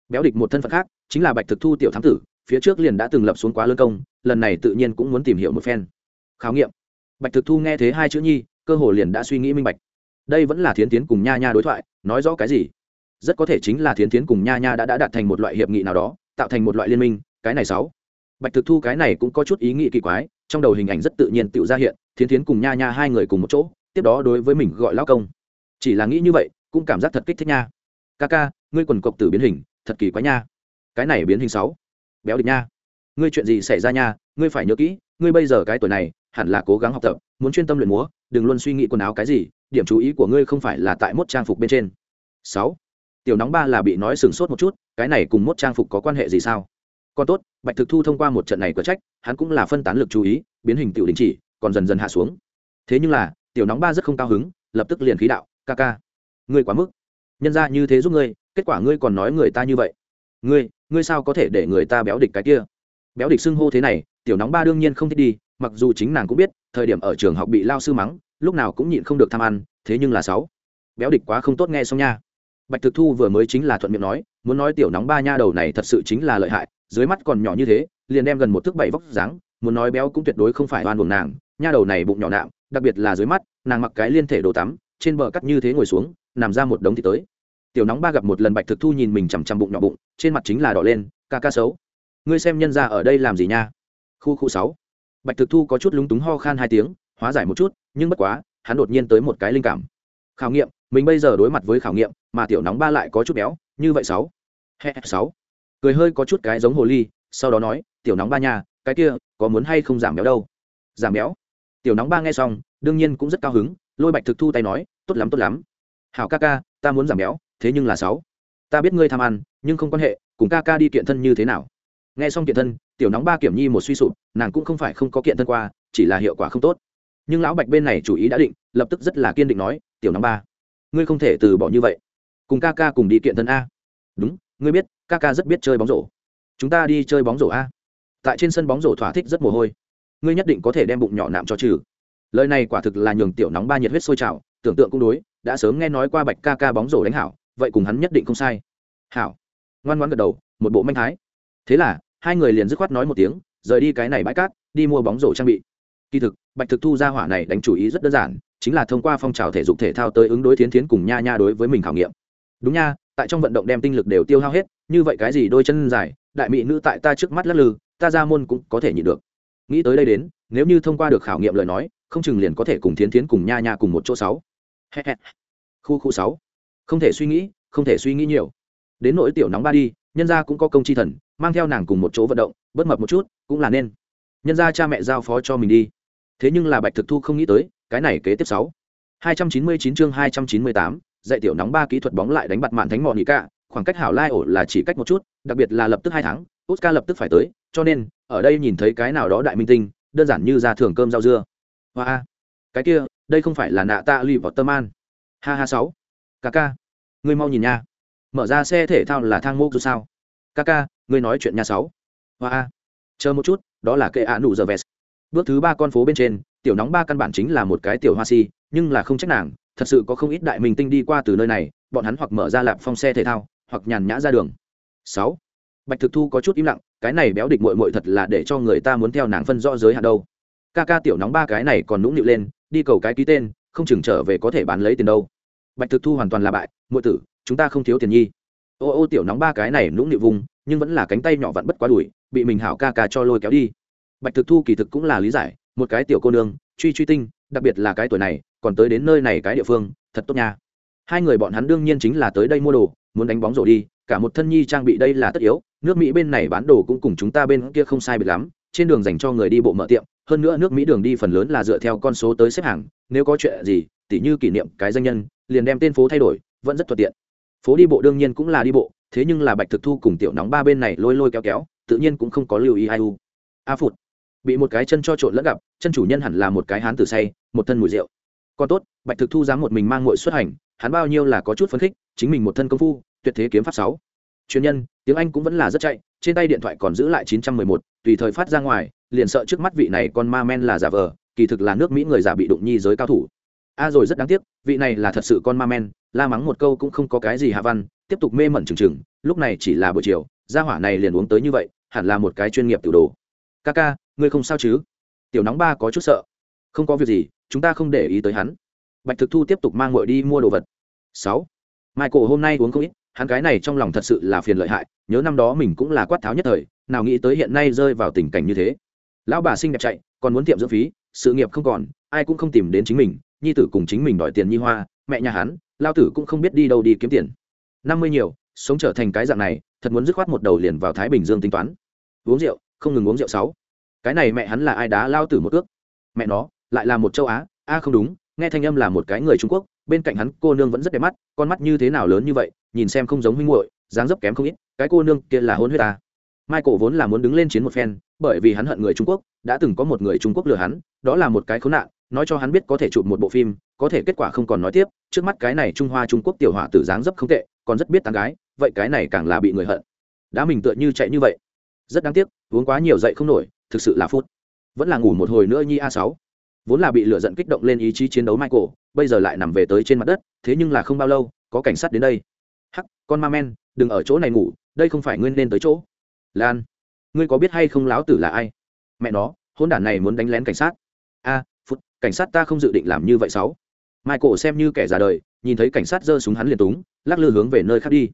Béo địch một thân phận khác chính là bạch thực thu tiểu thám tử phía trước liền đã từng lập xuống quá lương công lần này tự nhiên cũng muốn tìm hiểu một phen. Khảo nghiệm. Bạch thực thu nghe thế hai chữ nhi cơ hồ liền đã suy nghĩ minh bạch. Đây vẫn là thiến tiến cùng nha nha đối thoại nói rõ cái gì? Rất có thể chính là thiến tiến cùng nha nha đã, đã đạt thành một loại hiệp nghị nào đó tạo thành một loại liên minh, cái này sáu. Bạch thực thu cái này cũng có chút ý nghĩ kỳ quái, trong đầu hình ảnh rất tự nhiên tự ra hiện, thiến thiến cùng nha nha hai người cùng một chỗ, tiếp đó đối với mình gọi lao công. Chỉ là nghĩ như vậy, cũng cảm giác thật kích thích nha. Ca ca, ngươi quần cộc tử biến hình, thật kỳ quái nha. Cái này biến hình sáu. Béo địch nha. Ngươi chuyện gì xảy ra nha, ngươi phải nhớ kỹ, ngươi bây giờ cái tuổi này, hẳn là cố gắng học tập, muốn chuyên tâm luyện múa, đừng luôn suy nghĩ quần áo cái gì, điểm chú ý của ngươi không phải là tại mốt trang phục bên trên. Sáu tiểu nóng ba là bị nói sừng sốt một chút, cái này cùng mốt trang phục có quan hệ gì sao? Còn tốt, bạch thực thu thông qua một trận này có trách, hắn cũng là phân tán lực chú ý, biến hình tiểu đình chỉ, còn dần dần hạ xuống. Thế nhưng là, tiểu nóng ba rất không cao hứng, lập tức liền khí đạo, ca ca, ngươi quá mức. Nhân ra như thế giúp ngươi, kết quả ngươi còn nói người ta như vậy. Ngươi ngươi sao có thể để người ta béo địch cái kia? Béo địch xưng hô thế này, tiểu nóng ba đương nhiên không thích đi, mặc dù chính nàng cũng biết, thời điểm ở trường học bị lao sư mắng, lúc nào cũng nhịn không được tham ăn, thế nhưng là sáu. Béo địch quá không tốt nghe xong nha bạch thực thu vừa mới chính là thuận miệng nói, muốn nói tiểu nóng ba nha đầu này thật sự chính là lợi hại, dưới mắt còn nhỏ như thế, liền đem gần một thước bảy vóc dáng, muốn nói béo cũng tuyệt đối không phải oan buồng nàng, nha đầu này bụng nhỏ nạm, đặc biệt là dưới mắt, nàng mặc cái liên thể đồ tắm, trên bờ cắt như thế ngồi xuống, nằm ra một đống thì tới. Tiểu nóng ba gặp một lần bạch thực thu nhìn mình chằm chằm bụng nhỏ bụng, trên mặt chính là đỏ lên, ca ca xấu. Ngươi xem nhân ra ở đây làm gì nha? Khu khu sáu. Bạch thực thu có chút lúng túng ho khan hai tiếng, hóa giải một chút, nhưng bất quá, hắn đột nhiên tới một cái linh cảm. Khảo nghiệm mình bây giờ đối mặt với khảo nghiệm, mà tiểu nóng ba lại có chút béo, như vậy sáu. Sáu. Cười hơi có chút cái giống hồ ly, sau đó nói, tiểu nóng ba nhà cái kia, có muốn hay không giảm béo đâu? Giảm béo? Tiểu nóng ba nghe xong, đương nhiên cũng rất cao hứng, lôi bạch thực thu tay nói, tốt lắm tốt lắm. Hảo ca ca, ta muốn giảm béo, thế nhưng là sáu. Ta biết ngươi tham ăn, nhưng không quan hệ, cùng ca ca đi kiện thân như thế nào. Nghe xong kiện thân, tiểu nóng ba kiểm nhi một suy sụp, nàng cũng không phải không có kiện thân qua, chỉ là hiệu quả không tốt. Nhưng lão bạch bên này chủ ý đã định, lập tức rất là kiên định nói, tiểu nóng ba ngươi không thể từ bỏ như vậy. Cùng ca ca cùng đi kiện thân a. Đúng, ngươi biết, ca ca rất biết chơi bóng rổ. Chúng ta đi chơi bóng rổ a. Tại trên sân bóng rổ thỏa thích rất mồ hôi. Ngươi nhất định có thể đem bụng nhỏ nạm cho trừ. Lời này quả thực là nhường tiểu nóng ba nhiệt huyết sôi trào, tưởng tượng cũng đối, đã sớm nghe nói qua bạch ca ca bóng rổ đánh hảo, vậy cùng hắn nhất định không sai. Hảo. Ngoan ngoan gật đầu, một bộ manh thái. Thế là, hai người liền dứt khoát nói một tiếng, rời đi cái này bãi cát, đi mua bóng rổ trang bị kỳ thực, bạch thực thu ra hỏa này đánh chủ ý rất đơn giản, chính là thông qua phong trào thể dục thể thao tới ứng đối thiến thiến cùng nha nha đối với mình khảo nghiệm. Đúng nha, tại trong vận động đem tinh lực đều tiêu hao hết, như vậy cái gì đôi chân dài, đại mỹ nữ tại ta trước mắt lắc lư, ta ra môn cũng có thể nhịn được. Nghĩ tới đây đến, nếu như thông qua được khảo nghiệm lời nói, không chừng liền có thể cùng thiến thiến cùng nha nha cùng một chỗ sáu. Khu khu sáu. Không thể suy nghĩ, không thể suy nghĩ nhiều. Đến nỗi tiểu nóng ba đi, nhân gia cũng có công chi thần, mang theo nàng cùng một chỗ vận động bất mập một chút, cũng là nên nhân gia cha mẹ giao phó cho mình đi. Thế nhưng là bạch thực thu không nghĩ tới, cái này kế tiếp sáu. Hai trăm chín mươi chín chương hai trăm chín mươi tám, dạy tiểu nóng ba kỹ thuật bóng lại đánh bật mạn thánh mọn nhị cả, khoảng cách hảo lai ổ là chỉ cách một chút, đặc biệt là lập tức hai tháng, oscar lập tức phải tới, cho nên, ở đây nhìn thấy cái nào đó đại minh tinh, đơn giản như ra thưởng cơm rau dưa. Hoa cái kia, đây không phải là nạ tạ lì vào tâm an ha ha sáu. Ca ca. Ngươi mau nhìn nha. Mở ra xe thể thao là thang mô dù sao. Ca ca, ngươi nói chuyện nhà sáu. Hoa chờ một chút đó là kệ ạ nụ giờ vest. Bước thứ ba con phố bên trên, tiểu nóng ba căn bản chính là một cái tiểu hoa si, nhưng là không trách nàng, thật sự có không ít đại minh tinh đi qua từ nơi này, bọn hắn hoặc mở ra lạp phong xe thể thao, hoặc nhàn nhã ra đường. Sáu, bạch thực thu có chút im lặng, cái này béo địch mội mội thật là để cho người ta muốn theo nàng phân rõ giới hạn đâu. Ca ca tiểu nóng ba cái này còn nũng nịu lên, đi cầu cái ký tên, không chừng trở về có thể bán lấy tiền đâu. Bạch thực thu hoàn toàn là bại, muội tử, chúng ta không thiếu tiền nhi. Ô ô tiểu nóng ba cái này nũng nịu vùng, nhưng vẫn là cánh tay nhỏ vặn bất quá đuổi bị mình hảo ca ca cho lôi kéo đi. Bạch thực thu kỳ thực cũng là lý giải, một cái tiểu cô nương, truy truy tinh, đặc biệt là cái tuổi này, còn tới đến nơi này cái địa phương, thật tốt nha. Hai người bọn hắn đương nhiên chính là tới đây mua đồ, muốn đánh bóng rổ đi, cả một thân nhi trang bị đây là tất yếu, nước mỹ bên này bán đồ cũng cùng chúng ta bên kia không sai biệt lắm, trên đường dành cho người đi bộ mở tiệm, hơn nữa nước mỹ đường đi phần lớn là dựa theo con số tới xếp hàng, nếu có chuyện gì, tỉ như kỷ niệm cái danh nhân, liền đem tên phố thay đổi, vẫn rất thuận tiện. Phố đi bộ đương nhiên cũng là đi bộ, thế nhưng là bạch thực thu cùng tiểu nóng ba bên này lôi lôi kéo kéo tự nhiên cũng không có lưu ý ai u. A phụt bị một cái chân cho trộn lẫn gặp chân chủ nhân hẳn là một cái hán tử say một thân mùi rượu. Còn tốt bạch thực thu dám một mình mang ngội xuất hành hắn bao nhiêu là có chút phấn khích chính mình một thân công phu tuyệt thế kiếm pháp sáu. Chuyên nhân tiếng anh cũng vẫn là rất chạy trên tay điện thoại còn giữ lại 911, tùy thời phát ra ngoài liền sợ trước mắt vị này con ma men là giả vờ kỳ thực là nước mỹ người giả bị đụng nhi giới cao thủ. A rồi rất đáng tiếc vị này là thật sự con ma men la mắng một câu cũng không có cái gì hạ văn tiếp tục mê mẩn trừng trừng lúc này chỉ là buổi chiều gia hỏa này liền uống tới như vậy, hẳn là một cái chuyên nghiệp tiểu đồ. Ca ca ngươi không sao chứ? Tiểu nóng ba có chút sợ. Không có việc gì, chúng ta không để ý tới hắn. Bạch thực thu tiếp tục mang ngội đi mua đồ vật. Sáu. Michael hôm nay uống không ít, hắn cái này trong lòng thật sự là phiền lợi hại, nhớ năm đó mình cũng là quát tháo nhất thời, nào nghĩ tới hiện nay rơi vào tình cảnh như thế. Lão bà xinh đẹp chạy, còn muốn tiệm dưỡng phí, sự nghiệp không còn, ai cũng không tìm đến chính mình, nhi tử cùng chính mình đòi tiền nhi hoa, mẹ nhà hắn lao tử cũng không biết đi đâu đi kiếm tiền. Năm mươi nhiều, sống trở thành cái dạng này thật muốn dứt khoát một đầu liền vào thái bình dương tính toán. Uống rượu, không ngừng uống rượu sáu. Cái này mẹ hắn là ai đá lao tử một ước? Mẹ nó, lại là một châu á. A, không đúng, nghe thanh âm là một cái người trung quốc, bên cạnh hắn cô nương vẫn rất đẹp mắt, con mắt như thế nào lớn như vậy, nhìn xem không giống huynh muội, dáng dấp kém không ít, cái cô nương kia là hôn huyết ta. Michael vốn là muốn đứng lên chiến một phen, bởi vì hắn hận người trung quốc, đã từng có một người trung quốc lừa hắn, đó là một cái khốn nạn, nói cho hắn biết có thể chụp một bộ phim, có thể kết quả không còn nói tiếp, trước mắt cái này trung hoa trung quốc tiểu họa tử dáng dấp không tệ, còn rất biết tán gái vậy cái này càng là bị người hận. Đã mình tựa như chạy như vậy. Rất đáng tiếc, uống quá nhiều dậy không nổi, thực sự là phút. Vẫn là ngủ một hồi nữa nhi a sáu. Vốn là bị lửa giận kích động lên ý chí chiến đấu michael, bây giờ lại nằm về tới trên mặt đất, thế nhưng là không bao lâu, có cảnh sát đến đây. Hắc, con ma men, đừng ở chỗ này ngủ, đây không phải ngươi nên tới chỗ. Lan, ngươi có biết hay không láo tử là ai? Mẹ nó hôn đản này muốn đánh lén cảnh sát. A, phút, cảnh sát ta không dự định làm như vậy sáu. Michael xem như kẻ già đời, nhìn thấy cảnh sát giơ súng hắn liền túng, lắc lư hướng về nơi khác đi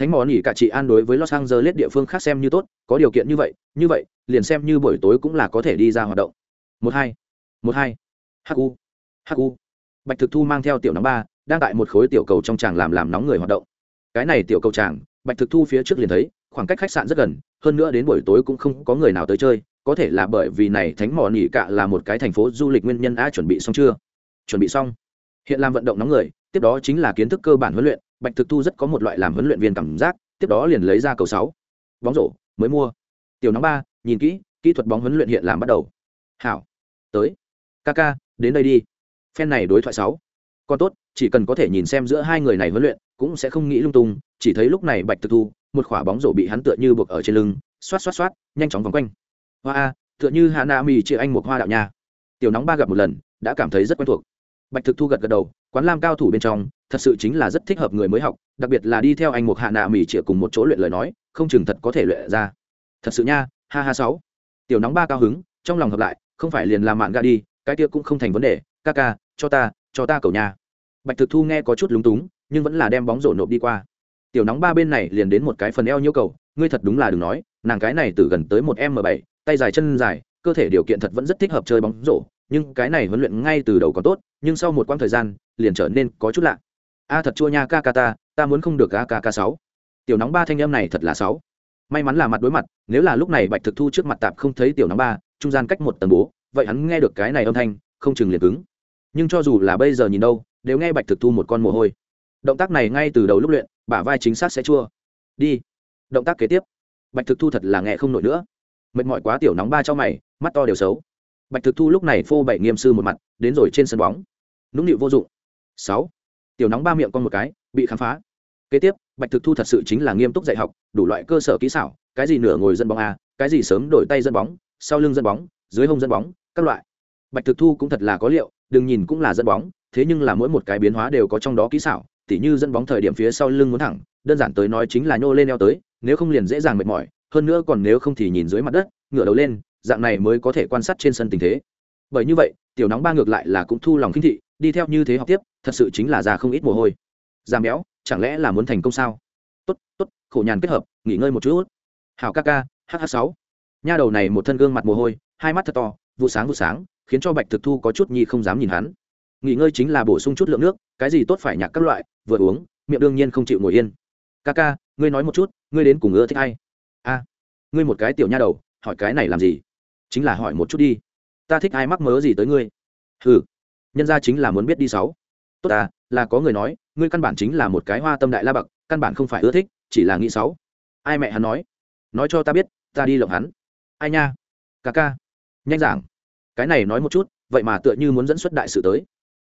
thánh mỏ nghỉ cả chị an đối với los angeles địa phương khác xem như tốt có điều kiện như vậy như vậy liền xem như buổi tối cũng là có thể đi ra hoạt động. Một hai một hai. Haku, Haku, bạch thực thu mang theo tiểu nóng ba đang tại một khối tiểu cầu trong tràng làm làm nóng người hoạt động. Cái này tiểu cầu tràng bạch thực thu phía trước liền thấy khoảng cách khách sạn rất gần hơn nữa đến buổi tối cũng không có người nào tới chơi có thể là bởi vì này thánh mỏ nỉ cạ là một cái thành phố du lịch nguyên nhân a chuẩn bị xong chưa? Chuẩn bị xong. Hiện làm vận động nóng người tiếp đó chính là kiến thức cơ bản huấn luyện, bạch thực thu rất có một loại làm huấn luyện viên cảm giác, tiếp đó liền lấy ra cầu sáu. Bóng rổ, mới mua. Tiểu nóng ba, nhìn kỹ kỹ thuật bóng huấn luyện hiện làm bắt đầu. Hảo. Tới. Ca ca đến đây đi. Phen này đối thoại sáu. Còn tốt, chỉ cần có thể nhìn xem giữa hai người này huấn luyện, cũng sẽ không nghĩ lung tung, chỉ thấy lúc này bạch thực thu, một quả bóng rổ bị hắn tựa như buộc ở trên lưng, xoát xoát xoát, nhanh chóng vòng quanh. Hoa a, tựa như hạ na mì chia anh một hoa đạo nha. Tiểu nóng ba gặp một lần, đã cảm thấy rất quen thuộc bạch thực thu gật gật đầu, quán lam cao thủ bên trong, thật sự chính là rất thích hợp người mới học, đặc biệt là đi theo anh một hạ nạ mỉ chĩa cùng một chỗ luyện lời nói, không chừng thật có thể luyện ra. Thật sự nha, ha ha sáu. Tiểu nóng ba cao hứng, trong lòng hợp lại, không phải liền làm mạng ga đi, cái kia cũng không thành vấn đề, ca ca, cho ta cho ta cầu nhà. Bạch thực thu nghe có chút lúng túng, nhưng vẫn là đem bóng rổ nộp đi qua. Tiểu nóng ba bên này liền đến một cái phần eo nhiêu cầu, ngươi thật đúng là đừng nói, nàng cái này từ gần tới một m bảy, tay dài chân dài, cơ thể điều kiện thật vẫn rất thích hợp chơi bóng rổ nhưng cái này huấn luyện ngay từ đầu còn tốt, nhưng sau một quãng thời gian, liền trở nên có chút lạ. A thật chua nha ca ca ta ta muốn không được a ca ca sáu. Tiểu nóng ba thanh âm này thật là sáu. May mắn là mặt đối mặt, nếu là lúc này bạch thực thu trước mặt tạp không thấy tiểu nóng ba, trung gian cách một tầng bố, vậy hắn nghe được cái này âm thanh, không chừng liền cứng. Nhưng cho dù là bây giờ nhìn đâu, đều nghe bạch thực thu một con mồ hôi. Động tác này ngay từ đầu lúc luyện, bả vai chính xác sẽ chua. Đi. Động tác kế tiếp. Bạch thực thu thật là nghe không nổi nữa. Mệt mỏi quá tiểu nóng ba cho mày, mắt to đều xấu bạch thực thu lúc này phô bảy nghiêm sư một mặt, đến rồi trên sân bóng. Nũng nịu vô dụng. Sáu. Tiểu nóng ba miệng con một cái, bị khám phá. Kế tiếp, bạch thực thu thật sự chính là nghiêm túc dạy học, đủ loại cơ sở kỹ xảo, cái gì nửa ngồi dân bóng a, cái gì sớm đổi tay dân bóng, sau lưng dân bóng, dưới hông dân bóng, các loại. Bạch thực thu cũng thật là có liệu, đừng nhìn cũng là dân bóng, thế nhưng là mỗi một cái biến hóa đều có trong đó kỹ xảo, tỉ như dân bóng thời điểm phía sau lưng muốn thẳng, đơn giản tới nói chính là nhô lên eo tới, nếu không liền dễ dàng mệt mỏi, hơn nữa còn nếu không thì nhìn dưới mặt đất, ngửa đầu lên dạng này mới có thể quan sát trên sân tình thế. Bởi như vậy, tiểu nóng ba ngược lại là cũng thu lòng khinh thị, đi theo như thế học tiếp, thật sự chính là già không ít mồ hôi. Giảm béo, chẳng lẽ là muốn thành công sao? Tốt tốt, khổ nhàn kết hợp, nghỉ ngơi một chút. Hảo ca ca hh sáu. Nha đầu này một thân gương mặt mồ hôi, hai mắt thật to, vụ sáng vụ sáng, khiến cho bạch thực thu có chút nhi không dám nhìn hắn. Nghỉ ngơi chính là bổ sung chút lượng nước, cái gì tốt phải nhạc các loại, vừa uống, miệng đương nhiên không chịu ngồi yên. Ca ca, ngươi nói một chút, ngươi đến cùng ưa thích ai? A, ngươi một cái tiểu nha đầu, hỏi cái này làm gì? Chính là hỏi một chút đi. Ta thích ai mắc mớ gì tới ngươi? Ừ nhân ra chính là muốn biết đi sáu. Tốt ta, là có người nói, ngươi căn bản chính là một cái hoa tâm đại la bậc, căn bản không phải ưa thích, chỉ là nghĩ sáu. Ai mẹ hắn nói? Nói cho ta biết, ta đi lộng hắn. Ai nha? Ca ca. Nhanh giảng. Cái này nói một chút, vậy mà tựa như muốn dẫn xuất đại sự tới.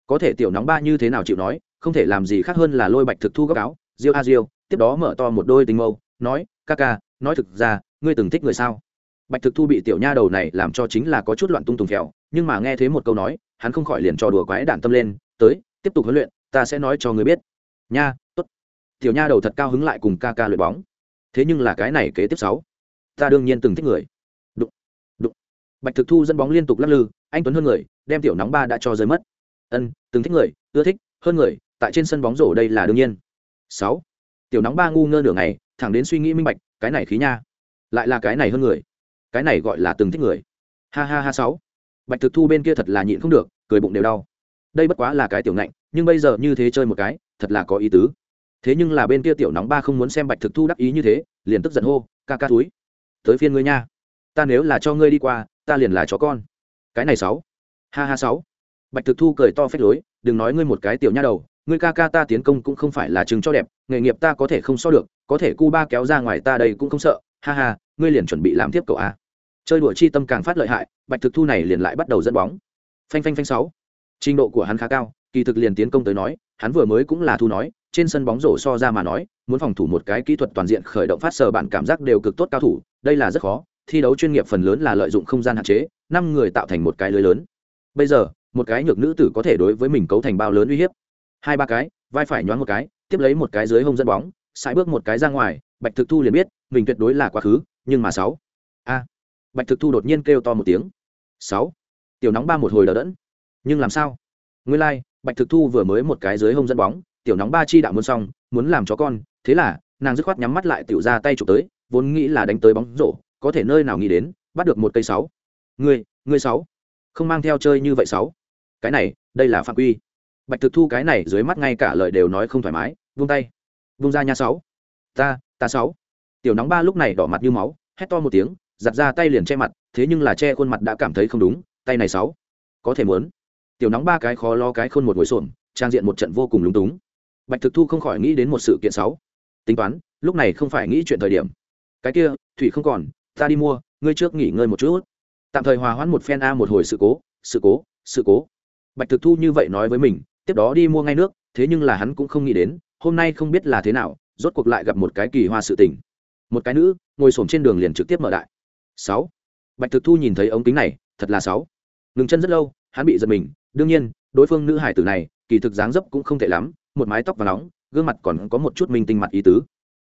Có thể tiểu nóng ba như thế nào chịu nói, không thể làm gì khác hơn là lôi bạch thực thu góc áo, diêu a diêu, tiếp đó mở to một đôi tình mâu, nói ca ca, nói thực ra, ngươi từng thích người sao? Bạch thực thu bị tiểu nha đầu này làm cho chính là có chút loạn tung tùng kẹo nhưng mà nghe thấy một câu nói, hắn không khỏi liền trò đùa quái đản tâm lên, tới, tiếp tục huấn luyện, ta sẽ nói cho người biết. Nha, tốt. Tiểu nha đầu thật cao hứng lại cùng ca ca luyện bóng. Thế nhưng là cái này kế tiếp sáu. Ta đương nhiên từng thích người. Đụng đụng. Bạch thực thu dẫn bóng liên tục lắc lư, anh tuấn hơn người, đem tiểu nóng ba đã cho rơi mất. Ân, từng thích người, ưa thích, hơn người, tại trên sân bóng rổ đây là đương nhiên. Sáu. Tiểu nóng ba ngu ngơ nửa ngày, thẳng đến suy nghĩ minh bạch, cái này khí nha. Lại là cái này hơn người cái này gọi là từng thích người. Ha ha ha sáu. Bạch thực thu bên kia thật là nhịn không được, cười bụng đều đau. Đây bất quá là cái tiểu ngạnh, nhưng bây giờ như thế chơi một cái, thật là có ý tứ. Thế nhưng là bên kia tiểu nóng ba không muốn xem bạch thực thu đắc ý như thế, liền tức giận hô, ca ca túi, tới phiên ngươi nha. Ta nếu là cho ngươi đi qua, ta liền là chó con. Cái này sáu. Ha ha sáu. Bạch thực thu cười to phết lối, đừng nói ngươi một cái tiểu nha đầu, ngươi ca ca ta tiến công cũng không phải là chừng cho đẹp, nghề nghiệp ta có thể không so được, có thể cu ba kéo ra ngoài ta đây cũng không sợ. Ha ha, ngươi liền chuẩn bị làm tiếp cậu à? Chơi đùa chi tâm càng phát lợi hại, bạch thực thu này liền lại bắt đầu dẫn bóng. Phanh phanh phanh sáu. Trình độ của hắn khá cao, kỳ thực liền tiến công tới nói, hắn vừa mới cũng là thu nói, trên sân bóng rổ so ra mà nói, muốn phòng thủ một cái kỹ thuật toàn diện khởi động phát sờ bạn cảm giác đều cực tốt cao thủ, đây là rất khó, thi đấu chuyên nghiệp phần lớn là lợi dụng không gian hạn chế, năm người tạo thành một cái lưới lớn. Bây giờ, một cái nhược nữ tử có thể đối với mình cấu thành bao lớn uy hiếp. Hai ba cái, vai phải nhoáng một cái, tiếp lấy một cái dưới hông dẫn bóng, sải bước một cái ra ngoài, bạch thực thu liền biết, mình tuyệt đối là quá khứ, nhưng mà sáu. A bạch thực thu đột nhiên kêu to một tiếng. Sáu tiểu nóng ba một hồi đỡ đẫn. Nhưng làm sao? Nguyên lai、like, bạch thực thu vừa mới một cái dưới hông dẫn bóng tiểu nóng ba chi đạo muốn xong muốn làm chó con. Thế là nàng dứt khoát nhắm mắt lại tiểu ra tay chụp tới vốn nghĩ là đánh tới bóng rổ có thể nơi nào nghĩ đến bắt được một cây sáu. Người người sáu không mang theo chơi như vậy sáu. Cái này đây là phạm quy. Bạch thực thu cái này dưới mắt ngay cả lời đều nói không thoải mái vung tay. Vung ra nha sáu. Ta ta sáu. Tiểu nóng ba lúc này đỏ mặt như máu hét to một tiếng giặt ra tay liền che mặt, thế nhưng là che khuôn mặt đã cảm thấy không đúng, tay này sáu, có thể muốn. Tiểu nóng ba cái khó lo cái khôn một ngồi xổm, trang diện một trận vô cùng lúng túng. Bạch thực thu không khỏi nghĩ đến một sự kiện sáu. Tính toán, lúc này không phải nghĩ chuyện thời điểm. Cái kia, thủy không còn, ta đi mua, ngươi trước nghỉ ngơi một chút. Tạm thời hòa hoãn một phen a một hồi sự cố sự cố sự cố. Bạch thực thu như vậy nói với mình, tiếp đó đi mua ngay nước, thế nhưng là hắn cũng không nghĩ đến, hôm nay không biết là thế nào, rốt cuộc lại gặp một cái kỳ hoa sự tình. Một cái nữ, ngồi xổm trên đường liền trực tiếp mở đại sáu. Bạch thực thu nhìn thấy ống kính này, thật là sáu. Ngừng chân rất lâu, hắn bị giật mình, đương nhiên, đối phương nữ hải tử này, kỳ thực dáng dấp cũng không tệ lắm, một mái tóc và nóng, gương mặt còn có một chút minh tinh mặt ý tứ.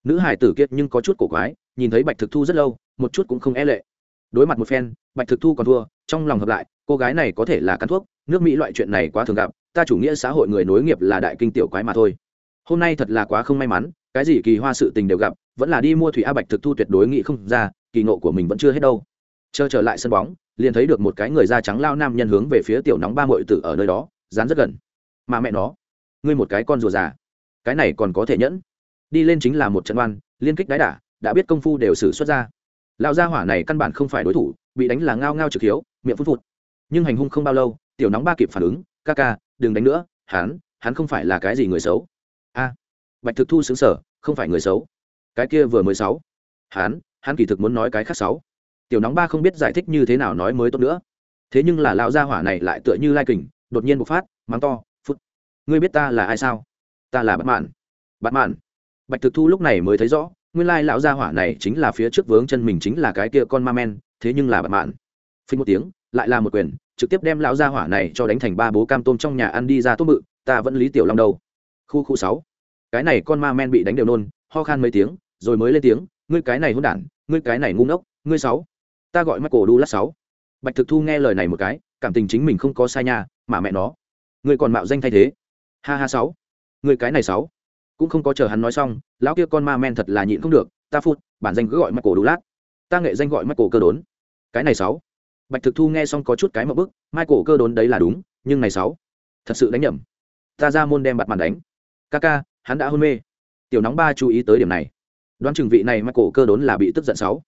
Nữ hải tử kiệt nhưng có chút cổ quái, nhìn thấy bạch thực thu rất lâu, một chút cũng không e lệ. Đối mặt một phen, bạch thực thu còn thua, trong lòng hợp lại, cô gái này có thể là cắn thuốc, nước mỹ loại chuyện này quá thường gặp, ta chủ nghĩa xã hội người nối nghiệp là đại kinh tiểu quái mà thôi. Hôm nay thật là quá không may mắn, cái gì kỳ hoa sự tình đều gặp, vẫn là đi mua thủy a bạch thực thu tuyệt đối nghĩ không ra kỳ nộ của mình vẫn chưa hết đâu. Chờ trở lại sân bóng, liền thấy được một cái người da trắng lao nam nhân hướng về phía tiểu nóng ba mội tử ở nơi đó, dán rất gần. Mà mẹ nó, ngươi một cái con rùa già. Cái này còn có thể nhẫn. Đi lên chính là một trận oan, liên kích đái đả, đã biết công phu đều xử xuất ra. Lao gia hỏa này căn bản không phải đối thủ, bị đánh là ngao ngao trực hiếu, miệng phút phụt. Nhưng hành hung không bao lâu, tiểu nóng ba kịp phản ứng, ca ca, đừng đánh nữa, hắn hắn không phải là cái gì người xấu. A, bạch thực thu xứng sở, không phải người xấu. Cái kia vừa mới sáu. Hắn hắn kỳ thực muốn nói cái khác sáu. Tiểu nóng ba không biết giải thích như thế nào nói mới tốt nữa. Thế nhưng là lão gia hỏa này lại tựa như lai kình, đột nhiên bộc phát, mắng to, phút. Ngươi biết ta là ai sao? Ta là bạn mạn. Bạn. mạn. Bạch thực thu lúc này mới thấy rõ, nguyên lai lão gia hỏa này chính là phía trước vướng chân mình chính là cái kia con ma men, thế nhưng là bạn mạn. Phình một tiếng, lại là một quyền, trực tiếp đem lão gia hỏa này cho đánh thành ba bố cam tôm trong nhà ăn đi ra tốt mự. ta vẫn lý tiểu long đâu. Khu khu sáu. Cái này con ma men bị đánh đều nôn, ho khan mấy tiếng, rồi mới lên tiếng ngươi cái này hôn đản, ngươi cái này ngu ngốc, ngươi sáu. Ta gọi michael đu lát sáu. Bạch thực thu nghe lời này một cái, cảm tình chính mình không có sai nha, mà mẹ nó. Ngươi còn mạo danh thay thế. Ha ha sáu. Ngươi cái này sáu. Cũng không có chờ hắn nói xong, lão kia con ma men thật là nhịn không được, ta phụt, bản danh cứ gọi michael đu lát ta nghệ danh gọi michael cơ đốn. Cái này sáu. Bạch thực thu nghe xong có chút cái một bức, michael cơ đốn đấy là đúng, nhưng này sáu. Thật sự đánh nhầm. Ta ra môn đem bặt màn đánh. Ca ca, hắn đã hôn mê. Tiểu nóng ba chú ý tới điểm này đoán chừng vị này michael cơ đốn là bị tức giận sáu.